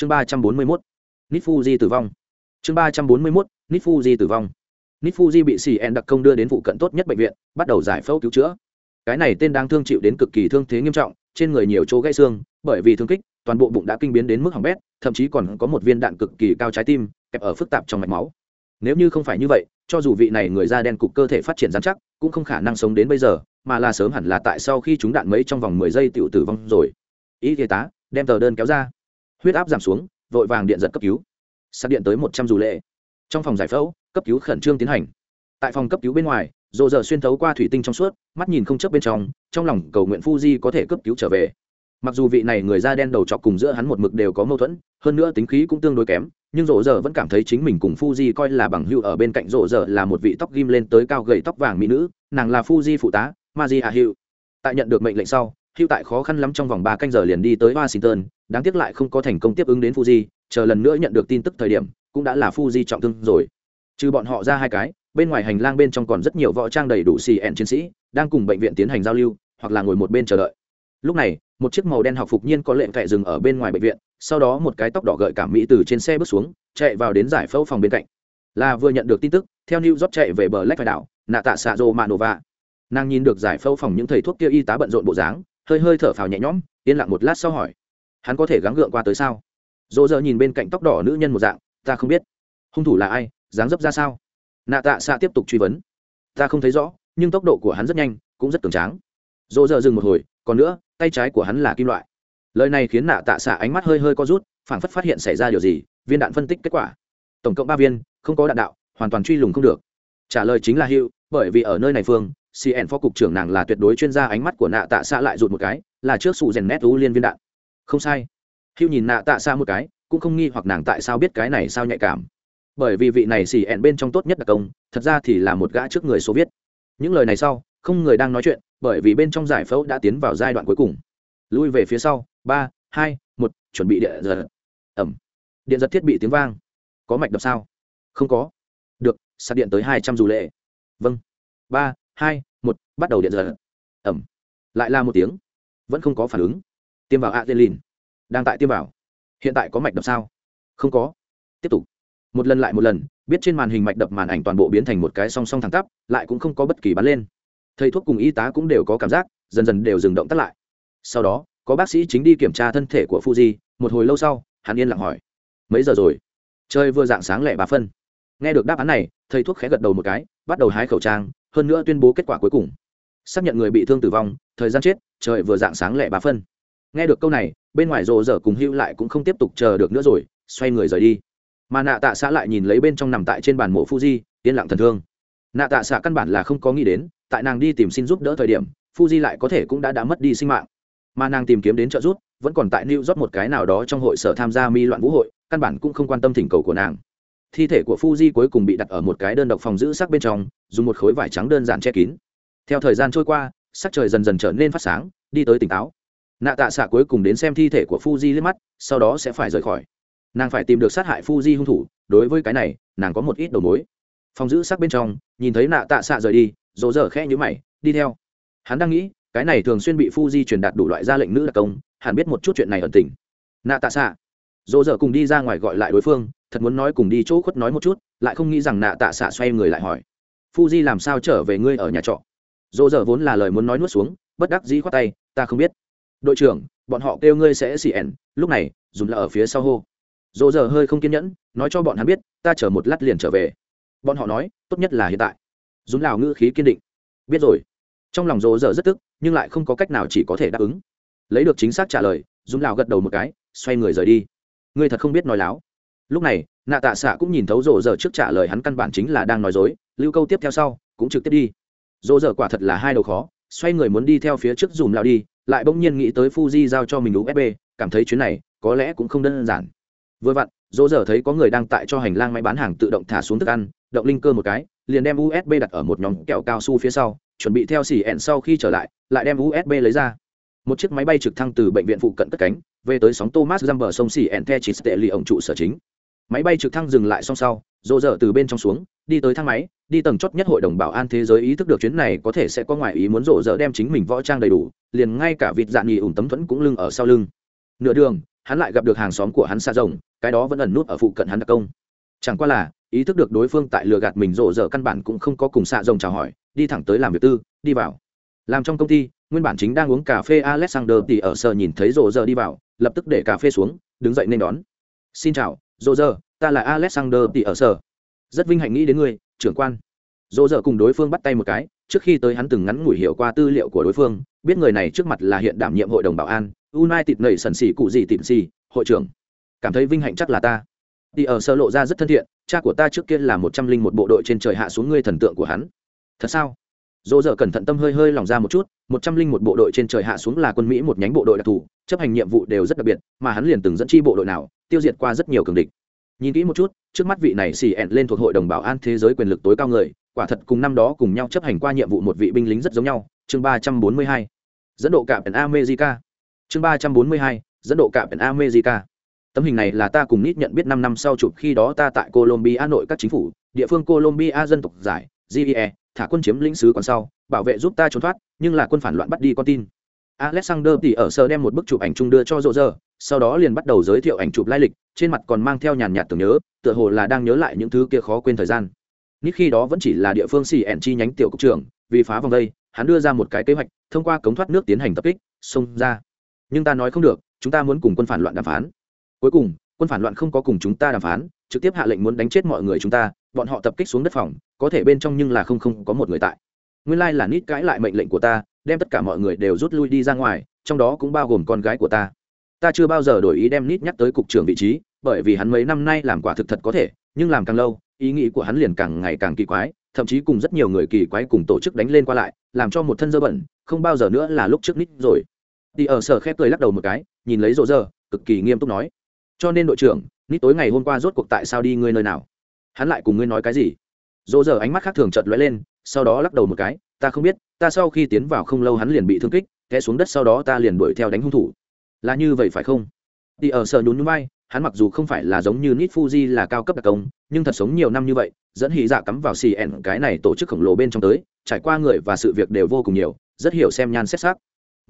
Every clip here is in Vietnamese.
chương ba trăm bốn mươi mốt nít fuji tử vong. Chương ba trăm bốn mươi mốt nít fuji tử vong. Nít fuji bị cn đặc công đưa đến vụ cận tốt nhất bệnh viện, bắt đầu giải phẫu cứu chữa. Cái này tên đang thương chịu đến cực kỳ thương thế nghiêm trọng, trên người nhiều chỗ gãy xương, bởi vì thương kích, toàn bộ bụng đã kinh biến đến mức hỏng bét, thậm chí còn có một viên đạn cực kỳ cao trái tim, kẹp ở phức tạp trong mạch máu. Nếu như không phải như vậy, cho dù vị này người da đen cục cơ thể phát triển dán chắc, cũng không khả năng sống đến bây giờ, mà là sớm hẳn là tại sau khi chúng đạn mấy trong vòng mười giây tự tử vong rồi. Y y tá, đem tờ đơn kéo ra huyết áp giảm xuống, vội vàng điện giật cấp cứu. Sạc điện tới một trăm dù lệ. Trong phòng giải phẫu, cấp cứu khẩn trương tiến hành. Tại phòng cấp cứu bên ngoài dồ dở xuyên thấu qua thủy tinh trong suốt, mắt nhìn không chớp bên trong trong lòng cầu nguyện Fuji có thể cấp cứu trở về. Mặc dù vị này người da đen đầu chọc cùng giữa hắn một mực đều có mâu thuẫn, hơn nữa tính khí cũng tương đối kém, nhưng rộ rợ vẫn cảm thấy chính mình cùng Fuji coi là bằng hữu ở bên cạnh rộ rợ là một vị tóc ghim lên tới cao gầy tóc vàng mỹ nữ, nàng là Fuji phụ tá, Maji Hà Hữu tại nhận được mệnh lệnh sau Hữu tại khó khăn lắm trong vòng ba canh giờ liền đi tới Washington đáng tiếc lại không có thành công tiếp ứng đến Fuji, chờ lần nữa nhận được tin tức thời điểm, cũng đã là Fuji trọng thương rồi. Trừ bọn họ ra hai cái, bên ngoài hành lang bên trong còn rất nhiều võ trang đầy đủ xì ẹn chiến sĩ, đang cùng bệnh viện tiến hành giao lưu, hoặc là ngồi một bên chờ đợi. Lúc này, một chiếc màu đen học phục nhiên có lệnh kệ dừng ở bên ngoài bệnh viện, sau đó một cái tóc đỏ gợi cảm mỹ từ trên xe bước xuống, chạy vào đến giải phẫu phòng bên cạnh. Là vừa nhận được tin tức, theo new york chạy về bờ lách phải đảo, nạ tạ xạ rô manova nàng nhìn được giải phẫu phòng những thầy thuốc kia y tá bận rộn bộ dáng, hơi hơi thở phào nhẹ nhõm, yên lặng một lát sau hỏi hắn có thể gắng gượng qua tới sao? Dỗ dơ nhìn bên cạnh tóc đỏ nữ nhân một dạng, ta không biết. Hung thủ là ai, dáng dấp ra sao? Nạ tạ xạ tiếp tục truy vấn. Ta không thấy rõ, nhưng tốc độ của hắn rất nhanh, cũng rất cường tráng. Dỗ dơ dừng một hồi, còn nữa, tay trái của hắn là kim loại. Lời này khiến nạ tạ xạ ánh mắt hơi hơi co rút, phảng phất phát hiện xảy ra điều gì, viên đạn phân tích kết quả. Tổng cộng ba viên, không có đạn đạo, hoàn toàn truy lùng không được. Trả lời chính là hữu bởi vì ở nơi này phương cn phó cục trưởng nàng là tuyệt đối chuyên gia, ánh mắt của nạ tạ xạ lại rụt một cái, là trước sụ rèn nét u liên viên đạn không sai. Hữu nhìn nạ tạ xa một cái, cũng không nghi hoặc nàng tại sao biết cái này sao nhạy cảm. Bởi vì vị này xì ẹn bên trong tốt nhất đặc công, thật ra thì là một gã trước người số viết. Những lời này sau, không người đang nói chuyện, bởi vì bên trong giải phẫu đã tiến vào giai đoạn cuối cùng. Lui về phía sau, ba, hai, một, chuẩn bị điện giật. Ẩm. Điện giật thiết bị tiếng vang. Có mạch đập sao? Không có. Được, sạc điện tới hai trăm dù lệ. Vâng. Ba, hai, một, bắt đầu điện giật. Ẩm. Lại là một tiếng. Vẫn không có phản ứng tiêm vào adelin đang tại tiêm vào. Hiện tại có mạch đập sao? Không có. Tiếp tục. Một lần lại một lần, biết trên màn hình mạch đập màn ảnh toàn bộ biến thành một cái song song thẳng tắp, lại cũng không có bất kỳ bắn lên. Thầy thuốc cùng y tá cũng đều có cảm giác, dần dần đều dừng động tắt lại. Sau đó, có bác sĩ chính đi kiểm tra thân thể của fuji, một hồi lâu sau, hắn yên lặng hỏi, mấy giờ rồi? Chơi vừa dạng sáng lẻ bà phân. Nghe được đáp án này, thầy thuốc khẽ gật đầu một cái, bắt đầu hái khẩu trang, hơn nữa tuyên bố kết quả cuối cùng. Xác nhận người bị thương tử vong, thời gian chết, trời vừa dạng sáng lẻ bà phân nghe được câu này, bên ngoài rộ rở cùng hữu lại cũng không tiếp tục chờ được nữa rồi, xoay người rời đi. Mà nạ tạ xã lại nhìn lấy bên trong nằm tại trên bàn mộ fuji, yên lặng thần thương. Nạ tạ xã căn bản là không có nghĩ đến, tại nàng đi tìm xin giúp đỡ thời điểm, fuji lại có thể cũng đã đã mất đi sinh mạng. Mà nàng tìm kiếm đến trợ giúp, vẫn còn tại new york một cái nào đó trong hội sở tham gia mi loạn vũ hội, căn bản cũng không quan tâm thỉnh cầu của nàng. Thi thể của fuji cuối cùng bị đặt ở một cái đơn độc phòng giữ sắc bên trong, dùng một khối vải trắng đơn giản che kín. Theo thời gian trôi qua, sắc trời dần dần trở nên phát sáng, đi tới tỉnh táo nạ tạ xạ cuối cùng đến xem thi thể của fuji liếc mắt, sau đó sẽ phải rời khỏi. Nàng phải tìm được sát hại Fuji hung thủ, đối với cái này, nàng có một ít đầu mối. Phòng giữ sắc bên trong, nhìn thấy nạ tạ xạ rời đi, dỗ dở khẽ nhữ mày, đi theo. Hắn đang nghĩ, cái này thường xuyên bị Fuji truyền đạt đủ loại ra lệnh nữ đặc công, hẳn biết một chút chuyện này ẩn tình. Nạ tạ xạ dỗ dở cùng đi ra ngoài gọi lại đối phương, thật muốn nói cùng đi chỗ khuất nói một chút, lại không nghĩ rằng nạ tạ xạ xoay người lại hỏi. Fuji làm sao trở về ngươi ở nhà trọ? Dỗ dở vốn là lời muốn nói nuốt xuống, bất đắc dĩ khoát tay, ta không biết đội trưởng, bọn họ kêu ngươi sẽ xì ẻn, lúc này dùng là ở phía sau hô. Dỗ giờ hơi không kiên nhẫn, nói cho bọn hắn biết, ta chờ một lát liền trở về. Bọn họ nói, tốt nhất là hiện tại. Dùng lào ngữ khí kiên định. Biết rồi. Trong lòng dỗ giờ rất tức, nhưng lại không có cách nào chỉ có thể đáp ứng. Lấy được chính xác trả lời dùng lào gật đầu một cái, xoay người rời đi. Ngươi thật không biết nói láo. Lúc này, nạ tạ xạ cũng nhìn thấu rộ giờ trước trả lời hắn căn bản chính là đang nói dối, lưu câu tiếp theo sau, cũng trực tiếp đi. Rộ giờ quả thật là hai đầu khó, xoay người muốn đi theo phía trước dùm lao đi lại bỗng nhiên nghĩ tới fuji giao cho mình usb cảm thấy chuyến này có lẽ cũng không đơn giản. Vừa vặn, dỗ dở thấy có người đang tại cho hành lang máy bán hàng tự động thả xuống thức ăn, động linh cơ một cái, liền đem usb đặt ở một nhóm kẹo cao su phía sau, chuẩn bị theo xỉ ẹn sau khi trở lại lại đem usb lấy ra. Một chiếc máy bay trực thăng từ bệnh viện phụ cận cất cánh, về tới sóng thomas giam bờ sông xỉ ẹn the chỉ ổng trụ sở chính máy bay trực thăng dừng lại song sau rộ rỡ từ bên trong xuống, đi tới thang máy, đi tầng chót nhất hội đồng bảo an thế giới ý thức được chuyến này có thể sẽ có ngoại ý muốn rộ rỡ đem chính mình võ trang đầy đủ, liền ngay cả vịt dạn nhì ủng tấm thuẫn cũng lưng ở sau lưng. Nửa đường, hắn lại gặp được hàng xóm của hắn xa rồng cái đó vẫn ẩn nút ở phụ cận hắn đặc công. Chẳng qua là, ý thức được đối phương tại lừa gạt mình rộ rỡ căn bản cũng không có cùng xạ rồng chào hỏi, đi thẳng tới làm việc tư, đi vào. Làm trong công ty, nguyên bản chính đang uống cà phê alexander thì ở sở nhìn thấy rộ rỡ đi vào, lập tức để cà phê xuống, đứng dậy nên đón. Xin chào rộ dơ ta là alexander tỉ ở sở. Rất vinh hạnh nghĩ đến ngươi, trưởng quan. Rộ dơ cùng đối phương bắt tay một cái trước khi tới hắn từng ngắn ngủi hiểu qua tư liệu của đối phương biết người này trước mặt là hiện đảm nhiệm hội đồng bảo an united nảy sần xỉ cụ gì tìm xì hội trưởng. Cảm thấy vinh hạnh chắc là ta. Tỉ ở sở lộ ra rất thân thiện cha của ta trước kia là một trăm linh một bộ đội trên trời hạ xuống ngươi thần tượng của hắn. Thật sao? Dỗ dở cẩn thận tâm hơi hơi lòng ra một chút một trăm linh một bộ đội trên trời hạ xuống là quân mỹ một nhánh bộ đội đặc thù chấp hành nhiệm vụ đều rất đặc biệt mà hắn liền từng dẫn chi bộ đội nào tiêu diệt qua rất nhiều cường địch. Nhìn kỹ một chút, trước mắt vị này xì ẹn lên thuộc hội đồng bảo an thế giới quyền lực tối cao người, quả thật cùng năm đó cùng nhau chấp hành qua nhiệm vụ một vị binh lính rất giống nhau. Chương ba trăm bốn mươi hai, dẫn độ cạm america. Chương ba trăm bốn mươi hai, dẫn độ cạm america. Tấm hình này là ta cùng nít nhận biết năm năm sau chụp khi đó ta tại colombia nội các chính phủ, địa phương colombia dân tộc giải ge thả quân chiếm lĩnh sứ còn sau, bảo vệ giúp ta trốn thoát, nhưng là quân phản loạn bắt đi con tin alexander thì ở sơ đem một bức chụp ảnh chung đưa cho rộ rơ sau đó liền bắt đầu giới thiệu ảnh chụp lai lịch, trên mặt còn mang theo nhàn nhạt tưởng nhớ, tựa hồ là đang nhớ lại những thứ kia khó quên thời gian. Nít khi đó vẫn chỉ là địa phương xì ẻn chi nhánh tiểu cục trưởng, vì phá vòng đây, hắn đưa ra một cái kế hoạch, thông qua cống thoát nước tiến hành tập kích, xông ra. Nhưng ta nói không được, chúng ta muốn cùng quân phản loạn đàm phán. Cuối cùng, quân phản loạn không có cùng chúng ta đàm phán, trực tiếp hạ lệnh muốn đánh chết mọi người chúng ta, bọn họ tập kích xuống đất phòng, có thể bên trong nhưng là không không có một người tại. Nguyên lai là nít cãi lại mệnh lệnh của ta đem tất cả mọi người đều rút lui đi ra ngoài, trong đó cũng bao gồm con gái của ta. Ta chưa bao giờ đổi ý đem nít nhắc tới cục trưởng vị trí, bởi vì hắn mấy năm nay làm quả thực thật có thể, nhưng làm càng lâu, ý nghĩ của hắn liền càng ngày càng kỳ quái, thậm chí cùng rất nhiều người kỳ quái cùng tổ chức đánh lên qua lại, làm cho một thân dơ bẩn, không bao giờ nữa là lúc trước nít rồi. Đi ở sở khép cười lắc đầu một cái, nhìn lấy rộ rơ, cực kỳ nghiêm túc nói. Cho nên đội trưởng, nít tối ngày hôm qua rốt cuộc tại sao đi ngươi nơi nào? Hắn lại cùng ngươi nói cái gì? Rộ rơ ánh mắt khác thường chợt lóe lên, sau đó lắc đầu một cái ta không biết, ta sau khi tiến vào không lâu hắn liền bị thương kích, té xuống đất sau đó ta liền đuổi theo đánh hung thủ. Là như vậy phải không? Đi ở sợ nhún vai, hắn mặc dù không phải là giống như nít fuji là cao cấp đặc công, nhưng thật sống nhiều năm như vậy, dẫn hỉ dạ cắm vào cn cái này tổ chức khổng lồ bên trong tới, trải qua người và sự việc đều vô cùng nhiều, rất hiểu xem nhan xét xác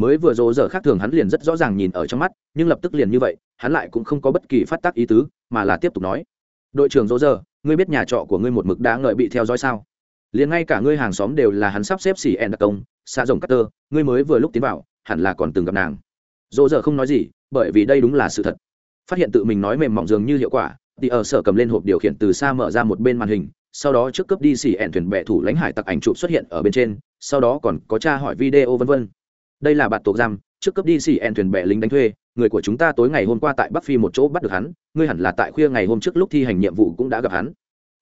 mới vừa rỗ giờ khác thường hắn liền rất rõ ràng nhìn ở trong mắt, nhưng lập tức liền như vậy, hắn lại cũng không có bất kỳ phát tác ý tứ, mà là tiếp tục nói. Đội trưởng rỗ giờ ngươi biết nhà trọ của ngươi một mực đã ngợi bị theo dõi sao? Liền ngay cả ngươi hàng xóm đều là hắn sắp xếp xỉ en đặc công xa rồng cutter ngươi mới vừa lúc tiến vào, hẳn là còn từng gặp nàng. Dỗ dở không nói gì, bởi vì đây đúng là sự thật. Phát hiện tự mình nói mềm mỏng dường như hiệu quả, thì ở sở cầm lên hộp điều khiển từ xa mở ra một bên màn hình, sau đó trước cấp đi xỉ ẹn thuyền bệ thủ lãnh hải tặc ảnh chụp xuất hiện ở bên trên, sau đó còn có tra hỏi video vân vân. Đây là bạn tổ giam, trước cấp đi xỉ ẹn thuyền bệ lính đánh thuê, người của chúng ta tối ngày hôm qua tại bắc phi một chỗ bắt được hắn, ngươi hẳn là tại khuya ngày hôm trước lúc thi hành nhiệm vụ cũng đã gặp hắn.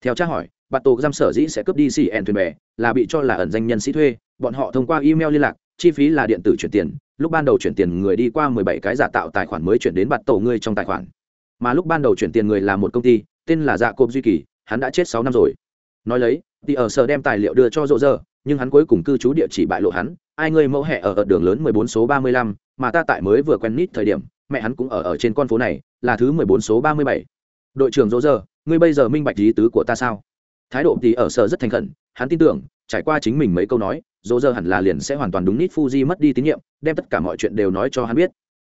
Theo tra hỏi bạt tổ giam sở dĩ sẽ cướp đi cn thuyền bè là bị cho là ẩn danh nhân sĩ thuê. Bọn họ thông qua email liên lạc chi phí là điện tử chuyển tiền. Lúc ban đầu chuyển tiền người đi qua mười bảy cái giả tạo tài khoản mới chuyển đến bạt tổ ngươi trong tài khoản. Mà lúc ban đầu chuyển tiền người là một công ty tên là dạ cộp duy kỳ hắn đã chết sáu năm rồi. Nói lấy thì ở sở đem tài liệu đưa cho rộ rơ nhưng hắn cuối cùng cư trú địa chỉ bại lộ hắn. Ai ngươi mẫu hẹ ở, ở đường lớn mười bốn số ba mươi lăm mà ta tại mới vừa quen nít thời điểm mẹ hắn cũng ở ở trên con phố này là thứ mười bốn số ba mươi bảy. Đội trưởng rộ rơ ngươi bây giờ minh bạch lý tứ của ta sao? Thái độ thì ở sở rất thành khẩn, hắn tin tưởng, trải qua chính mình mấy câu nói, dỗ giờ hẳn là liền sẽ hoàn toàn đúng nít fuji mất đi tín nhiệm, đem tất cả mọi chuyện đều nói cho hắn biết.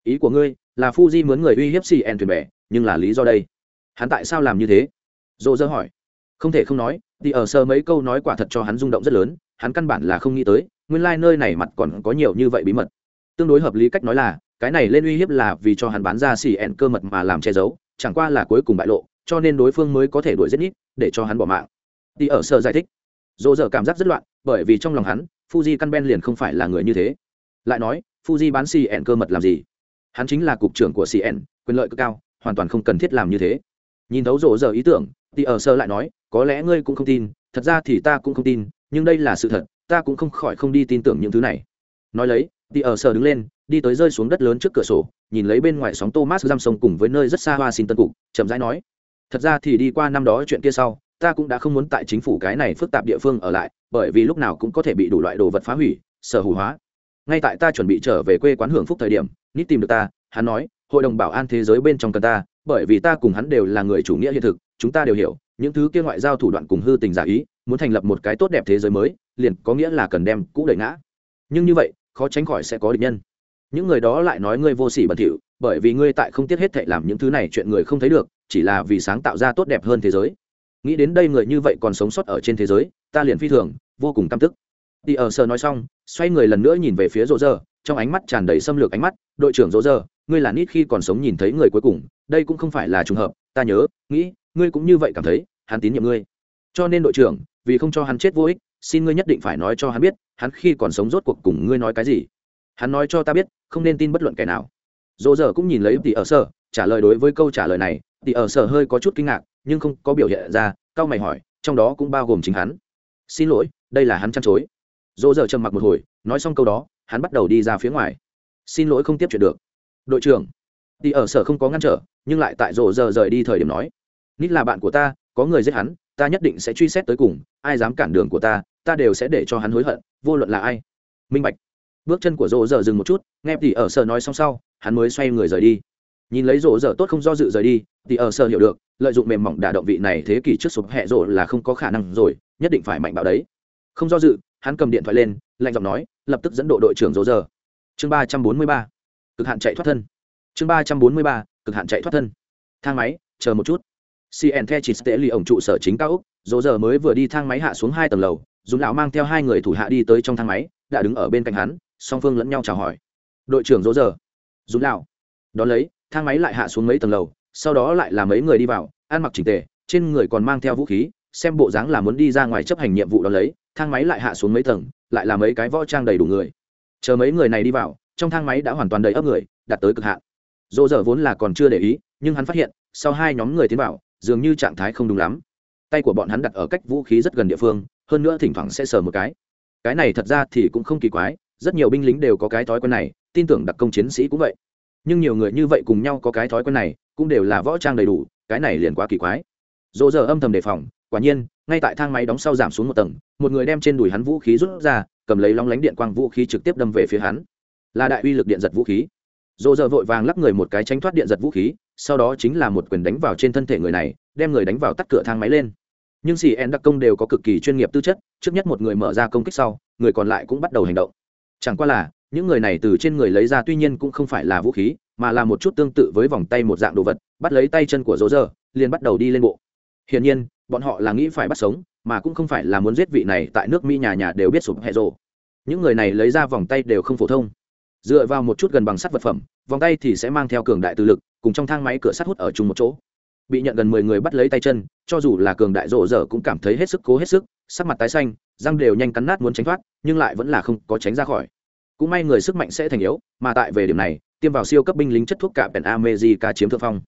Ý của ngươi là fuji mướn người uy hiếp cn thuyền bè, nhưng là lý do đây? Hắn tại sao làm như thế? Dỗ giờ hỏi. Không thể không nói, thì ở sơ mấy câu nói quả thật cho hắn rung động rất lớn, hắn căn bản là không nghĩ tới, nguyên lai、like、nơi này mặt còn có nhiều như vậy bí mật. Tương đối hợp lý cách nói là, cái này lên uy hiếp là vì cho hắn bán ra xì ẹn cơ mật mà làm che giấu, chẳng qua là cuối cùng bại lộ, cho nên đối phương mới có thể đuổi giết nít, để cho hắn bỏ mạng đi ở sơ giải thích. Dỗ dở cảm giác rất loạn, bởi vì trong lòng hắn, fuji căn ben liền không phải là người như thế. Lại nói, fuji bán cn cơ mật làm gì? Hắn chính là cục trưởng của cn quyền lợi cực cao, hoàn toàn không cần thiết làm như thế. Nhìn thấu rộ giờ ý tưởng thì ở sơ lại nói, có lẽ ngươi cũng không tin, thật ra thì ta cũng không tin, nhưng đây là sự thật, ta cũng không khỏi không đi tin tưởng những thứ này. Nói lấy thì ở sơ đứng lên, đi tới rơi xuống đất lớn trước cửa sổ, nhìn lấy bên ngoài sóng thomas giam sông cùng với nơi rất xa hoa xin tân cục, chậm rãi nói, thật ra thì đi qua năm đó chuyện kia sau ta cũng đã không muốn tại chính phủ cái này phức tạp địa phương ở lại, bởi vì lúc nào cũng có thể bị đủ loại đồ vật phá hủy, sở hữu hóa. Ngay tại ta chuẩn bị trở về quê quán hưởng phúc thời điểm, nít tìm được ta, hắn nói, hội đồng bảo an thế giới bên trong cần ta, bởi vì ta cùng hắn đều là người chủ nghĩa hiện thực, chúng ta đều hiểu, những thứ kia ngoại giao thủ đoạn cùng hư tình giả ý, muốn thành lập một cái tốt đẹp thế giới mới, liền có nghĩa là cần đem cũ đẩy ngã. Nhưng như vậy, khó tránh khỏi sẽ có địch nhân. Những người đó lại nói ngươi vô sỉ bẩn thỉu, bởi vì ngươi tại không tiếc hết thệ làm những thứ này chuyện người không thấy được, chỉ là vì sáng tạo ra tốt đẹp hơn thế giới nghĩ đến đây người như vậy còn sống sót ở trên thế giới, ta liền phi thường, vô cùng căm tức. Đi ở sơ nói xong, xoay người lần nữa nhìn về phía rỗ rơ trong ánh mắt tràn đầy xâm lược ánh mắt, đội trưởng rỗ rơ ngươi là nít khi còn sống nhìn thấy người cuối cùng, đây cũng không phải là trùng hợp, ta nhớ, nghĩ, ngươi cũng như vậy cảm thấy, hắn tín nhiệm ngươi. Cho nên đội trưởng, vì không cho hắn chết vô ích, xin ngươi nhất định phải nói cho hắn biết, hắn khi còn sống rốt cuộc cùng ngươi nói cái gì. Hắn nói cho ta biết, không nên tin bất luận kẻ nào. Dỗ dở cũng nhìn lấy tỷ ở sở trả lời đối với câu trả lời này tỷ ở sở hơi có chút kinh ngạc nhưng không có biểu hiện ra, cao mày hỏi, trong đó cũng bao gồm chính hắn. Xin lỗi, đây là hắn chăn chối. Dỗ dở trầm mặc một hồi, nói xong câu đó, hắn bắt đầu đi ra phía ngoài. Xin lỗi không tiếp chuyện được. Đội trưởng đi ở sở không có ngăn trở, nhưng lại tại rộ giờ rời đi thời điểm nói, nít là bạn của ta, có người giết hắn, ta nhất định sẽ truy xét tới cùng, ai dám cản đường của ta ta đều sẽ để cho hắn hối hận, vô luận là ai. Minh bạch. Bước chân của rộ giờ dừng một chút, nghe thì ở sở nói xong sau, hắn mới xoay người rời đi nhìn lấy rổ dở tốt không do dự rời đi, thì ở sở hiểu được, lợi dụng mềm mỏng đả động vị này thế kỷ trước sụp hẹ rổ là không có khả năng rồi, nhất định phải mạnh bạo đấy. Không do dự, hắn cầm điện thoại lên, lạnh giọng nói, lập tức dẫn độ đội trưởng rổ dở chương ba trăm bốn mươi ba. Cực hạn chạy thoát thân. Chương ba trăm bốn mươi ba, cực hạn chạy thoát thân. Thang máy, chờ một chút. Cn the chỉ tệ lì ổng trụ sở chính cao úc rổ dở mới vừa đi thang máy hạ xuống hai tầng lầu dùng lão mang theo hai người thủ hạ đi tới trong thang máy, đã đứng ở bên cạnh hắn, song phương lẫn nhau chào hỏi. Đội trưởng rỗ giờ dùng lão, đón lấy thang máy lại hạ xuống mấy tầng lầu, sau đó lại là mấy người đi vào, ăn mặc chỉnh tề, trên người còn mang theo vũ khí, xem bộ dáng là muốn đi ra ngoài chấp hành nhiệm vụ đó lấy, thang máy lại hạ xuống mấy tầng, lại là mấy cái võ trang đầy đủ người. Chờ mấy người này đi vào, trong thang máy đã hoàn toàn đầy ấp người, đạt tới cực hạn. Dỗ dở vốn là còn chưa để ý, nhưng hắn phát hiện, sau hai nhóm người tiến vào, dường như trạng thái không đúng lắm. Tay của bọn hắn đặt ở cách vũ khí rất gần địa phương, hơn nữa thỉnh thoảng sẽ sờ một cái. Cái này thật ra thì cũng không kỳ quái, rất nhiều binh lính đều có cái thói quen này, tin tưởng đặc công chiến sĩ cũng vậy nhưng nhiều người như vậy cùng nhau có cái thói quen này, cũng đều là võ trang đầy đủ, cái này liền quá kỳ quái. Dỗ giờ âm thầm đề phòng, quả nhiên, ngay tại thang máy đóng sau giảm xuống một tầng, một người đem trên đùi hắn vũ khí rút ra, cầm lấy lóng lánh điện quang vũ khí trực tiếp đâm về phía hắn. Là đại uy lực điện giật vũ khí. Dỗ giờ vội vàng lắc người một cái tránh thoát điện giật vũ khí, sau đó chính là một quyền đánh vào trên thân thể người này, đem người đánh vào tắt cửa thang máy lên. Nhưng xì en đặc công đều có cực kỳ chuyên nghiệp tư chất, trước nhất một người mở ra công kích sau, người còn lại cũng bắt đầu hành động. Chẳng qua là những người này từ trên người lấy ra tuy nhiên cũng không phải là vũ khí, mà là một chút tương tự với vòng tay một dạng đồ vật, bắt lấy tay chân của dỗ dơ liền bắt đầu đi lên bộ. Hiển nhiên, bọn họ là nghĩ phải bắt sống, mà cũng không phải là muốn giết vị này tại nước mỹ nhà nhà đều biết sụp hẹ rộ những người này lấy ra vòng tay đều không phổ thông. Dựa vào một chút gần bằng sắt vật phẩm, vòng tay thì sẽ mang theo cường đại từ lực, cùng trong thang máy cửa sắt hút ở chung một chỗ. Bị nhận gần mười người bắt lấy tay chân, cho dù là cường đại rộ dở cũng cảm thấy hết sức cố hết sức, sắc mặt tái xanh, răng đều nhanh cắn nát muốn tránh thoát, nhưng lại vẫn là không có tránh ra khỏi cũng may người sức mạnh sẽ thành yếu, mà tại về điểm này, tiêm vào siêu cấp binh lính chất thuốc cả pèn amejica chiếm thượng phong.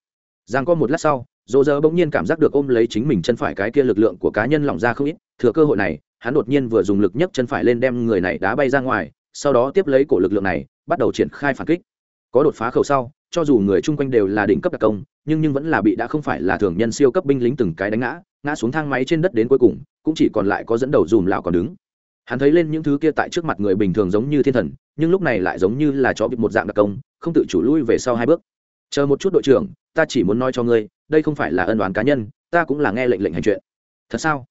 Giang có một lát sau dỗ dơ bỗng nhiên cảm giác được ôm lấy chính mình chân phải cái kia lực lượng của cá nhân lỏng ra không ít, thừa cơ hội này, hắn đột nhiên vừa dùng lực nhấc chân phải lên đem người này đá bay ra ngoài, sau đó tiếp lấy cổ lực lượng này, bắt đầu triển khai phản kích. Có đột phá khẩu sau, cho dù người chung quanh đều là đỉnh cấp đặc công, nhưng nhưng vẫn là bị đã không phải là thường nhân siêu cấp binh lính từng cái đánh ngã ngã xuống thang máy trên đất đến cuối cùng, cũng chỉ còn lại có dẫn đầu dùm lão còn đứng hắn thấy lên những thứ kia tại trước mặt người bình thường giống như thiên thần, nhưng lúc này lại giống như là chó bị một dạng đặc công, không tự chủ lui về sau hai bước. Chờ một chút đội trưởng, ta chỉ muốn nói cho ngươi, đây không phải là ân đoán cá nhân, ta cũng là nghe lệnh lệnh hành chuyện. Thật sao?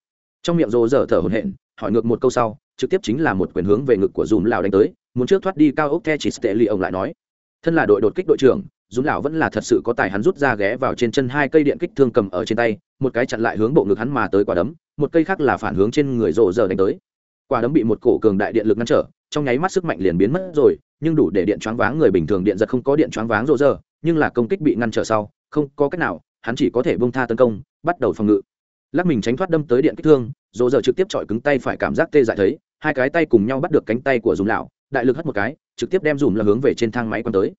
Trong miệng rồ dở thở hổn hển, hỏi ngược một câu sau, trực tiếp chính là một quyền hướng về ngực của dùm lão đánh tới, muốn trước thoát đi cao ốc the chỉ tệ ly ông lại nói. Thân là đội đột kích đội trưởng, dùm lão vẫn là thật sự có tài hắn rút ra ghé vào trên chân hai cây điện kích thương cầm ở trên tay, một cái chặn lại hướng bộ ngực hắn mà tới quả đấm, một cây khác là phản hướng trên người rồ dở đánh tới quả đấm bị một cổ cường đại điện lực ngăn trở, trong nháy mắt sức mạnh liền biến mất rồi, nhưng đủ để điện choáng váng người bình thường điện giật không có điện choáng váng rộ rơ nhưng là công kích bị ngăn trở sau, không có cách nào, hắn chỉ có thể bông tha tấn công, bắt đầu phòng ngự. Lắc mình tránh thoát đâm tới điện kích thương, rộ rơ trực tiếp chọi cứng tay phải cảm giác tê dại thấy, hai cái tay cùng nhau bắt được cánh tay của dùm lão, đại lực hất một cái, trực tiếp đem dùm là hướng về trên thang máy quăng tới.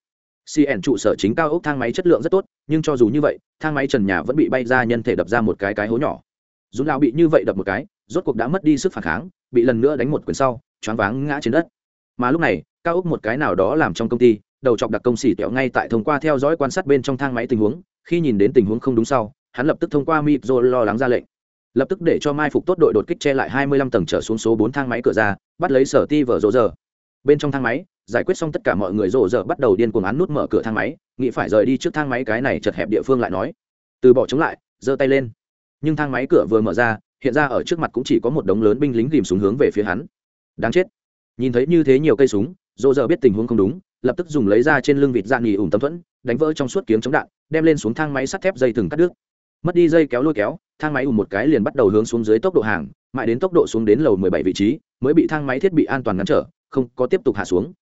Cn trụ sở chính cao ốc thang máy chất lượng rất tốt, nhưng cho dù như vậy, thang máy trần nhà vẫn bị bay ra, nhân thể đập ra một cái cái hố nhỏ. Dùm lão bị như vậy đập một cái rốt cuộc đã mất đi sức phản kháng, bị lần nữa đánh một quyền sau, choáng váng ngã trên đất. Mà lúc này, cao ốc một cái nào đó làm trong công ty, đầu chọc đặc công xỉ tẹo ngay tại thông qua theo dõi quan sát bên trong thang máy tình huống, khi nhìn đến tình huống không đúng sau, hắn lập tức thông qua mịp rồi lo lắng ra lệnh. Lập tức để cho mai phục tốt đội đột kích che lại hai mươi lăm tầng trở xuống số bốn thang máy cửa ra, bắt lấy sở ti vở rỗ giờ. Bên trong thang máy, giải quyết xong tất cả mọi người rộ giờ bắt đầu điên cuồng án nút mở cửa thang máy, nghĩ phải rời đi trước thang máy cái này chật hẹp địa phương lại nói. Từ bỏ chống lại, giơ tay lên. Nhưng thang máy cửa vừa mở ra hiện ra ở trước mặt cũng chỉ có một đống lớn binh lính ghìm súng hướng về phía hắn. Đáng chết. Nhìn thấy như thế nhiều cây súng dỗ dở biết tình huống không đúng, lập tức dùng lấy ra trên lưng vịt dạng nghỉ ủng tâm thuẫn, đánh vỡ trong suốt kiếm chống đạn, đem lên xuống thang máy sắt thép dây thừng cắt đứt. Mất đi dây kéo lôi kéo, thang máy ủng một cái liền bắt đầu hướng xuống dưới tốc độ hàng, mãi đến tốc độ xuống đến lầu mười bảy vị trí, mới bị thang máy thiết bị an toàn ngăn trở, không có tiếp tục hạ xuống.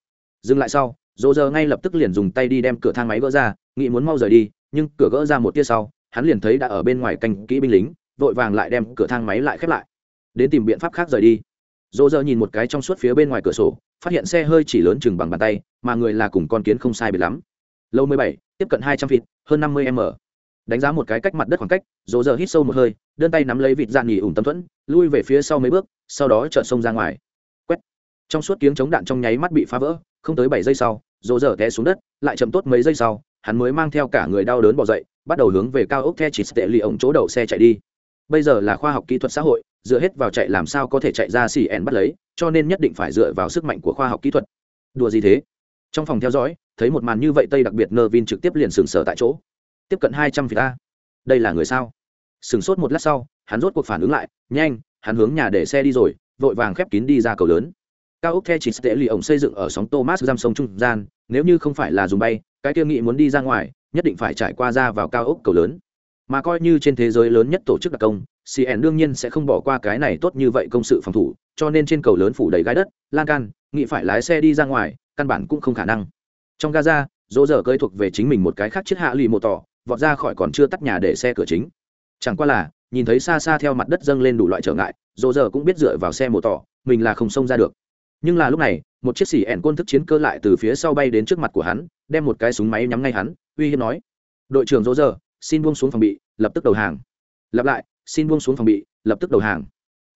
Dừng lại sau dỗ giờ ngay lập tức liền dùng tay đi đem cửa thang máy gỡ ra, nghĩ muốn mau rời đi, nhưng cửa gỡ ra một tia sau, hắn liền thấy đã ở bên ngoài canh kỹ binh lính vội vàng lại đem cửa thang máy lại khép lại. Đến tìm biện pháp khác rời đi. Dỗ dơ nhìn một cái trong suốt phía bên ngoài cửa sổ, phát hiện xe hơi chỉ lớn chừng bằng bàn tay, mà người là cùng con kiến không sai biệt lắm. Lâu mười bảy, tiếp cận hai trăm feet, hơn năm mươi m. Đánh giá một cái cách mặt đất khoảng cách, dỗ dơ hít sâu một hơi, đơn tay nắm lấy vịt dạn nghỉ ủng tâm thuẫn, lui về phía sau mấy bước, sau đó chợt sông ra ngoài. Quét. Trong suốt tiếng chống đạn trong nháy mắt bị phá vỡ, không tới bảy giây sau, dỗ dơ té xuống đất, lại chậm tốt mấy giây sau, hắn mới mang theo cả người đau đớn bỏ dậy, bắt đầu hướng về cao ốc the chỉ tệ lì ổng chỗ đậu xe chạy đi bây giờ là khoa học kỹ thuật xã hội, dựa hết vào chạy làm sao có thể chạy ra xì ẻn bắt lấy, cho nên nhất định phải dựa vào sức mạnh của khoa học kỹ thuật. Đùa gì thế? Trong phòng theo dõi, thấy một màn như vậy tây đặc biệt nơ vin trực tiếp liền sừng sờ tại chỗ. Tiếp cận hai trăm a. Đây là người sao? Sừng sốt một lát sau, hắn rốt cuộc phản ứng lại, nhanh, hắn hướng nhà để xe đi rồi, vội vàng khép kín đi ra cầu lớn. Cao ốc the chỉ tệ lì ổng xây dựng ở sóng thomas giam sông trung gian, nếu như không phải là dùng bay, cái kia nghị muốn đi ra ngoài, nhất định phải trải qua ra vào cao ốc cầu lớn mà coi như trên thế giới lớn nhất tổ chức đặc công cn đương nhiên sẽ không bỏ qua cái này tốt như vậy công sự phòng thủ, cho nên trên cầu lớn phủ đầy gai đất, lan can nghị phải lái xe đi ra ngoài, căn bản cũng không khả năng. Trong gaza, dỗ dở cơi thuộc về chính mình một cái khác chiếc hạ lì một tỏ, vọt ra khỏi còn chưa tắt nhà để xe cửa chính. Chẳng qua là, nhìn thấy xa xa theo mặt đất dâng lên đủ loại trở ngại, dỗ dở cũng biết dựa vào xe một tỏ, mình là không xông ra được. Nhưng là lúc này, một chiếc xỉ ẻn côn thức chiến cơ lại từ phía sau bay đến trước mặt của hắn, đem một cái súng máy nhắm ngay hắn, uy hiếp nói, đội trưởng dỗ dở xin buông xuống phòng bị, lập tức đầu hàng. Lặp lại, xin buông xuống phòng bị, lập tức đầu hàng.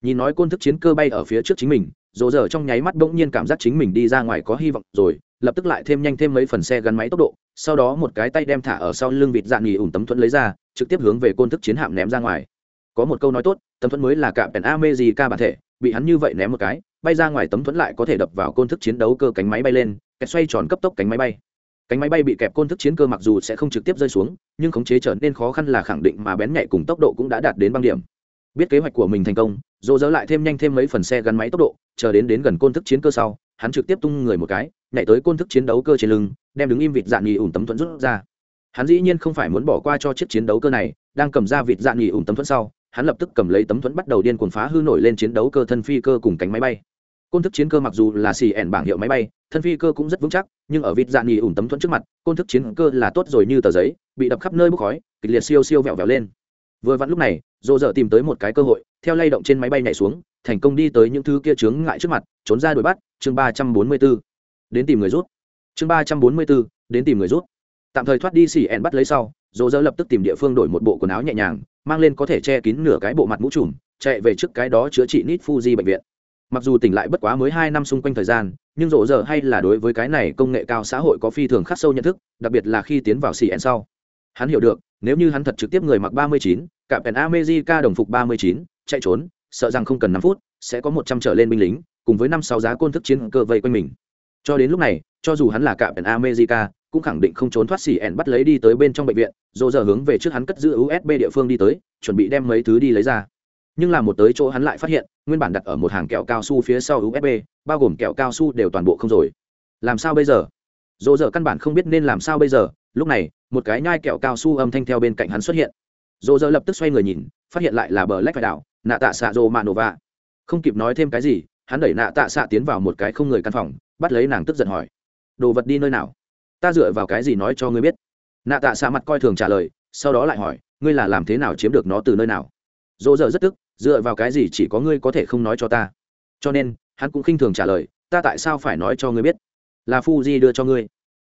Nhìn nói côn thức chiến cơ bay ở phía trước chính mình dỗ dở trong nháy mắt bỗng nhiên cảm giác chính mình đi ra ngoài có hy vọng rồi, lập tức lại thêm nhanh thêm mấy phần xe gắn máy tốc độ, sau đó một cái tay đem thả ở sau lưng vịt dạng nghỉ ủng tấm thuẫn lấy ra, trực tiếp hướng về côn thức chiến hạm ném ra ngoài. Có một câu nói tốt, tấm thuẫn mới là cạm pèn ame gì ca bản thể, bị hắn như vậy ném một cái, bay ra ngoài tấm thuẫn lại có thể đập vào côn thức chiến đấu cơ cánh máy bay lên, kẹt xoay tròn cấp tốc cánh máy bay cánh máy bay bị kẹp côn thức chiến cơ mặc dù sẽ không trực tiếp rơi xuống, nhưng khống chế trở nên khó khăn là khẳng định mà bén nhạy cùng tốc độ cũng đã đạt đến băng điểm. Biết kế hoạch của mình thành công, dỗ dỡ lại thêm nhanh thêm mấy phần xe gắn máy tốc độ, chờ đến đến gần côn thức chiến cơ sau, hắn trực tiếp tung người một cái, nhảy tới côn thức chiến đấu cơ trên lưng, đem đứng im vịt dạng nghỉ ủn tấm thuẫn rút ra. Hắn dĩ nhiên không phải muốn bỏ qua cho chiếc chiến đấu cơ này, đang cầm ra vịt dạng nghỉ ủn tấm thuẫn sau, hắn lập tức cầm lấy tấm thuẫn bắt đầu điên cuồng phá hư nổi lên chiến đấu cơ thân phi cơ cùng cánh máy bay côn thức chiến cơ mặc dù là xì ẻn bảng hiệu máy bay, thân phi cơ cũng rất vững chắc, nhưng ở vịt dạn nghỉ ủn tấm thuẫn trước mặt, côn thức chiến cơ là tốt rồi như tờ giấy, bị đập khắp nơi bốc khói, kịch liệt siêu siêu vẹo vẹo lên. Vừa vặn lúc này, dỗ dở tìm tới một cái cơ hội, theo lay động trên máy bay nhảy xuống, thành công đi tới những thứ kia chướng ngại trước mặt, trốn ra đuổi bắt, chương ba trăm bốn mươi b ố đến tìm người rút. Chương ba trăm bốn mươi b ố đến tìm người rút. Tạm thời thoát đi xì ẻn bắt lấy sau, dỗ dở lập tức tìm địa phương đổi một bộ quần áo nhẹ nhàng, mang lên có thể che kín nửa cái bộ mặt mũ trùm, chạy về trước cái đó chữa trị nít fuji bệnh viện mặc dù tỉnh lại bất quá mới hai năm xung quanh thời gian, nhưng rộ giờ hay là đối với cái này công nghệ cao xã hội có phi thường khắc sâu nhận thức, đặc biệt là khi tiến vào cn sau. Hắn hiểu được, nếu như hắn thật trực tiếp người mặc ba mươi chín, cả pèn amejica đồng phục ba mươi chín, chạy trốn, sợ rằng không cần năm phút, sẽ có một trăm trở lên binh lính, cùng với năm sáu giá côn thức chiến cơ vây quanh mình. Cho đến lúc này, cho dù hắn là cả pèn amejica cũng khẳng định không trốn thoát xỉ ẻn bắt lấy đi tới bên trong bệnh viện dỗ giờ hướng về trước hắn cất giữ usb địa phương đi tới, chuẩn bị đem mấy thứ đi lấy ra nhưng là một tới chỗ hắn lại phát hiện, nguyên bản đặt ở một hàng kẹo cao su phía sau usb bao gồm kẹo cao su đều toàn bộ không rồi. Làm sao bây giờ? Dỗ giờ căn bản không biết nên làm sao bây giờ. Lúc này, một cái nhai kẹo cao su âm thanh theo bên cạnh hắn xuất hiện. Dỗ giờ lập tức xoay người nhìn, phát hiện lại là bờ lách phải đảo, nạ tạ xạ rô mạ nổ vạ. Không kịp nói thêm cái gì, hắn đẩy nạ tạ xạ tiến vào một cái không người căn phòng, bắt lấy nàng tức giận hỏi. Đồ vật đi nơi nào? Ta dựa vào cái gì nói cho ngươi biết? Nạ tạ xạ mặt coi thường trả lời, sau đó lại hỏi, ngươi là làm thế nào chiếm được nó từ nơi nào? Dỗ dở rất tức dựa vào cái gì chỉ có ngươi có thể không nói cho ta? Cho nên, hắn cũng khinh thường trả lời, ta tại sao phải nói cho ngươi biết? Là phu di đưa cho ngươi.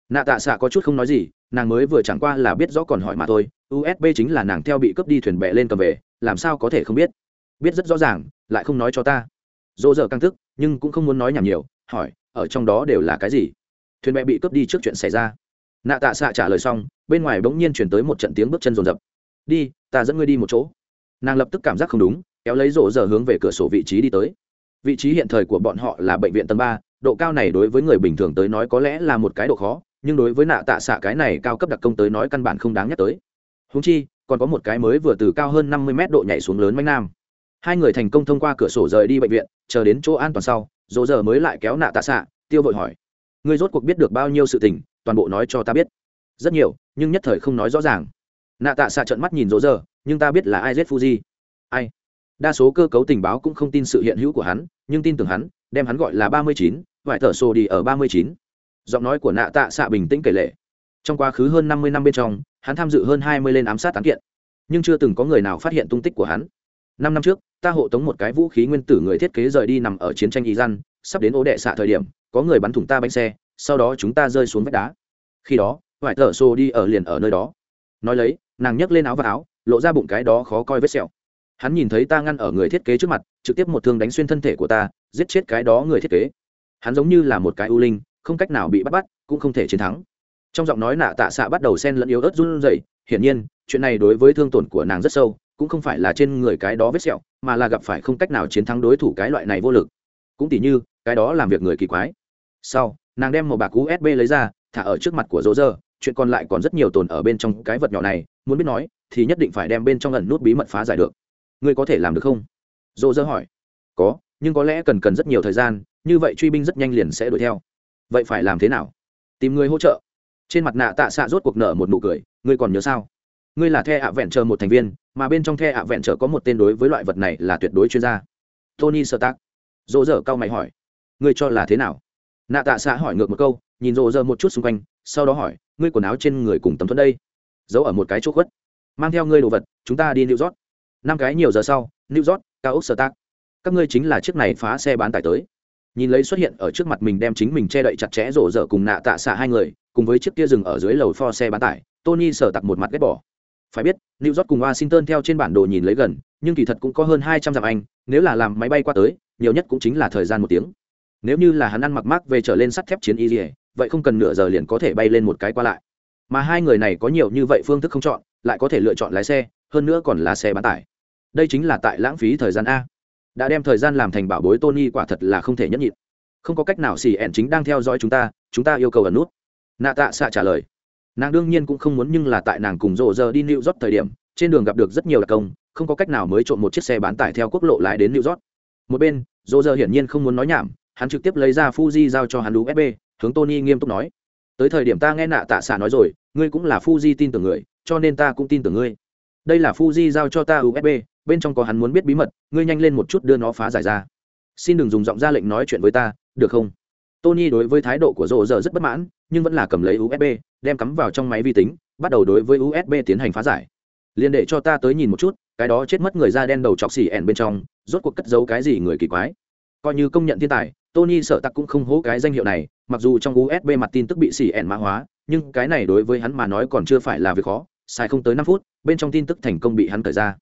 Nạ tạ xạ có chút không nói gì, nàng mới vừa chẳng qua là biết rõ còn hỏi mà thôi usb chính là nàng theo bị cướp đi thuyền bè lên cầm về, làm sao có thể không biết? Biết rất rõ ràng, lại không nói cho ta. Dỗ dở căng thức nhưng cũng không muốn nói nhảm nhiều, hỏi, ở trong đó đều là cái gì? Thuyền bè bị cướp đi trước chuyện xảy ra. Nạ tạ xạ trả lời xong, bên ngoài bỗng nhiên chuyển tới một trận tiếng bước chân rồn rập. Đi, ta dẫn ngươi đi một chỗ. Nàng lập tức cảm giác không đúng kéo lấy rổ giờ hướng về cửa sổ vị trí đi tới. Vị trí hiện thời của bọn họ là bệnh viện tầng ba, độ cao này đối với người bình thường tới nói có lẽ là một cái độ khó, nhưng đối với nạ tạ xạ cái này cao cấp đặc công tới nói căn bản không đáng nhắc tới. Húng chi, còn có một cái mới vừa từ cao hơn năm mươi mét độ nhảy xuống lớn manh nam. Hai người thành công thông qua cửa sổ rời đi bệnh viện, chờ đến chỗ an toàn sau dỗ giờ mới lại kéo nạ tạ xạ, tiêu vội hỏi, ngươi rốt cuộc biết được bao nhiêu sự tình? Toàn bộ nói cho ta biết. Rất nhiều, nhưng nhất thời không nói rõ ràng. Nạ tạ xạ trận mắt nhìn dỗ giờ nhưng ta biết là ai giết fuji? Ai? Đa số cơ cấu tình báo cũng không tin sự hiện hữu của hắn, nhưng tin tưởng hắn, đem hắn gọi là ba mươi chín vải thở sổ đi ở ba mươi chín. Giọng nói của nạ tạ xạ bình tĩnh kể lệ. Trong quá khứ hơn năm mươi năm bên trong, hắn tham dự hơn hai mươi lên ám sát tán kiện. Nhưng chưa từng có người nào phát hiện tung tích của hắn. Năm năm trước, ta hộ tống một cái vũ khí nguyên tử người thiết kế rời đi nằm ở chiến tranh iran, sắp đến ố đệ xạ thời điểm, có người bắn thủng ta bánh xe, sau đó chúng ta rơi xuống vách đá. Khi đó vải thở sổ đi ở liền ở nơi đó. Nói lấy, nàng nhấc lên áo và áo, lộ ra bụng cái đó khó coi vết sẹo hắn nhìn thấy ta ngăn ở người thiết kế trước mặt, trực tiếp một thương đánh xuyên thân thể của ta, giết chết cái đó người thiết kế. Hắn giống như là một cái ưu linh, không cách nào bị bắt bắt, cũng không thể chiến thắng. Trong giọng nói nạ tạ xạ bắt đầu sen lẫn yếu ớt run rẩy, hiển nhiên, chuyện này đối với thương tổn của nàng rất sâu, cũng không phải là trên người cái đó vết sẹo, mà là gặp phải không cách nào chiến thắng đối thủ cái loại này vô lực. Cũng tỉ như, cái đó làm việc người kỳ quái. Sau, nàng đem một bạc usb lấy ra, thả ở trước mặt của dỗ dơ chuyện còn lại còn rất nhiều tồn ở bên trong cái vật nhỏ này, muốn biết nói, thì nhất định phải đem bên trong ẩn nút bí mật phá giải được ngươi có thể làm được không? Dỗ dơ hỏi. Có, nhưng có lẽ cần cần rất nhiều thời gian, như vậy truy binh rất nhanh liền sẽ đuổi theo. Vậy phải làm thế nào? Tìm người hỗ trợ. Trên mặt nạ tạ xạ rốt cuộc nở một nụ cười, ngươi còn nhớ sao? Ngươi là the ạ vẹn chờ một thành viên, mà bên trong the ạ vẹn chờ có một tên đối với loại vật này là tuyệt đối chuyên gia. Tony sơ tác dỗ dở cao mày hỏi. Ngươi cho là thế nào? Nạ tạ xạ hỏi ngược một câu, nhìn rộ rơ một chút xung quanh, sau đó hỏi, ngươi quần áo trên người cùng tấm thuẫn đây? Giấu ở một cái chỗ khuất. Mang theo ngươi đồ vật, chúng ta đi new rót năm cái nhiều giờ sau, new york, cao ốc sơ tác các ngươi chính là chiếc này phá xe bán tải tới. Nhìn lấy xuất hiện ở trước mặt mình đem chính mình che đậy chặt chẽ rổ rỡ cùng nạ tạ xạ hai người, cùng với chiếc kia dừng ở dưới lầu pho xe bán tải, tony sở tặc một mặt ghét bỏ. Phải biết, new york cùng washington theo trên bản đồ nhìn lấy gần, nhưng kỳ thật cũng có hơn hai trăm dặm anh, nếu là làm máy bay qua tới, nhiều nhất cũng chính là thời gian một tiếng. Nếu như là hắn ăn mặc mác về trở lên sắt thép chiến y vậy không cần nửa giờ liền có thể bay lên một cái qua lại. Mà hai người này có nhiều như vậy phương thức không chọn, lại có thể lựa chọn lái xe, hơn nữa còn là xe bán tải đây chính là tại lãng phí thời gian a. Đã đem thời gian làm thành bảo bối tony quả thật là không thể nhẫn nhịn. Không có cách nào xì ẹn chính đang theo dõi chúng ta chúng ta yêu cầu ẩn nút. Nạ tạ xạ trả lời. Nàng đương nhiên cũng không muốn nhưng là tại nàng cùng rộ giờ đi new york thời điểm trên đường gặp được rất nhiều đặc công không có cách nào mới trộm một chiếc xe bán tải theo quốc lộ lái đến new york. Một bên rộ giờ hiển nhiên không muốn nói nhảm hắn trực tiếp lấy ra Fuji giao cho hắn USB, hướng Tony nghiêm túc nói: "Tới thời điểm ta nghe nạ tạ xạ nói rồi, ngươi cũng là Fuji tin tưởng người, cho nên ta cũng tin tưởng ngươi. Đây là Fuji giao cho ta USB, bên trong có hắn muốn biết bí mật, ngươi nhanh lên một chút đưa nó phá giải ra. Xin đừng dùng giọng ra lệnh nói chuyện với ta, được không?" Tony đối với thái độ của rộ giờ rất bất mãn, nhưng vẫn là cầm lấy USB, đem cắm vào trong máy vi tính, bắt đầu đối với USB tiến hành phá giải. Liên để cho ta tới nhìn một chút, cái đó chết mất người da đen đầu chọc xỉ ẻn bên trong, rốt cuộc cất giấu cái gì người kỳ quái. Coi như công nhận thiên tài, Tony sợ tặc cũng không hố cái danh hiệu này, mặc dù trong USB mặt tin tức bị xỉ ẻn mã hóa, nhưng cái này đối với hắn mà nói còn chưa phải là việc khó, sai không tới năm phút, bên trong tin tức thành công bị hắn cởi ra.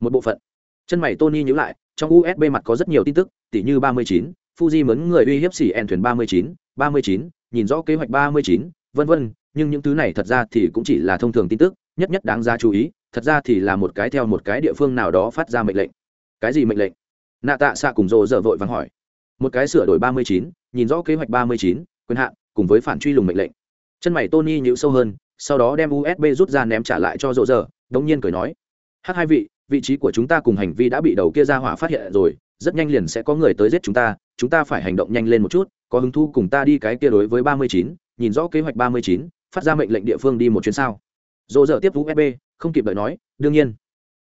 Một bộ phận. Chân mày Tony nhíu lại, trong USB mặt có rất nhiều tin tức, tỉ như 39, Fuji mướn người uy hiếp xỉ En thuyền 39, 39, nhìn rõ kế hoạch 39, vân vân, nhưng những thứ này thật ra thì cũng chỉ là thông thường tin tức, nhất nhất đáng ra chú ý, thật ra thì là một cái theo một cái địa phương nào đó phát ra mệnh lệnh. Cái gì mệnh lệnh? Nạ Tạ Sạ cùng Dỗ dở vội vàng hỏi một cái sửa đổi ba mươi chín nhìn rõ kế hoạch ba mươi chín quyền hạn cùng với phản truy lùng mệnh lệnh chân mày tony nhíu sâu hơn sau đó đem usb rút ra ném trả lại cho rộ rờ đống nhiên cười nói, hát hai vị vị trí của chúng ta cùng hành vi đã bị đầu kia ra hỏa phát hiện rồi, rất nhanh liền sẽ có người tới giết chúng ta chúng ta phải hành động nhanh lên một chút, có hứng thu cùng ta đi cái kia đối với ba mươi chín, nhìn rõ kế hoạch ba mươi chín, phát ra mệnh lệnh địa phương đi một chuyến sao. Rộ rờ tiếp usb không kịp đợi nói, đương nhiên.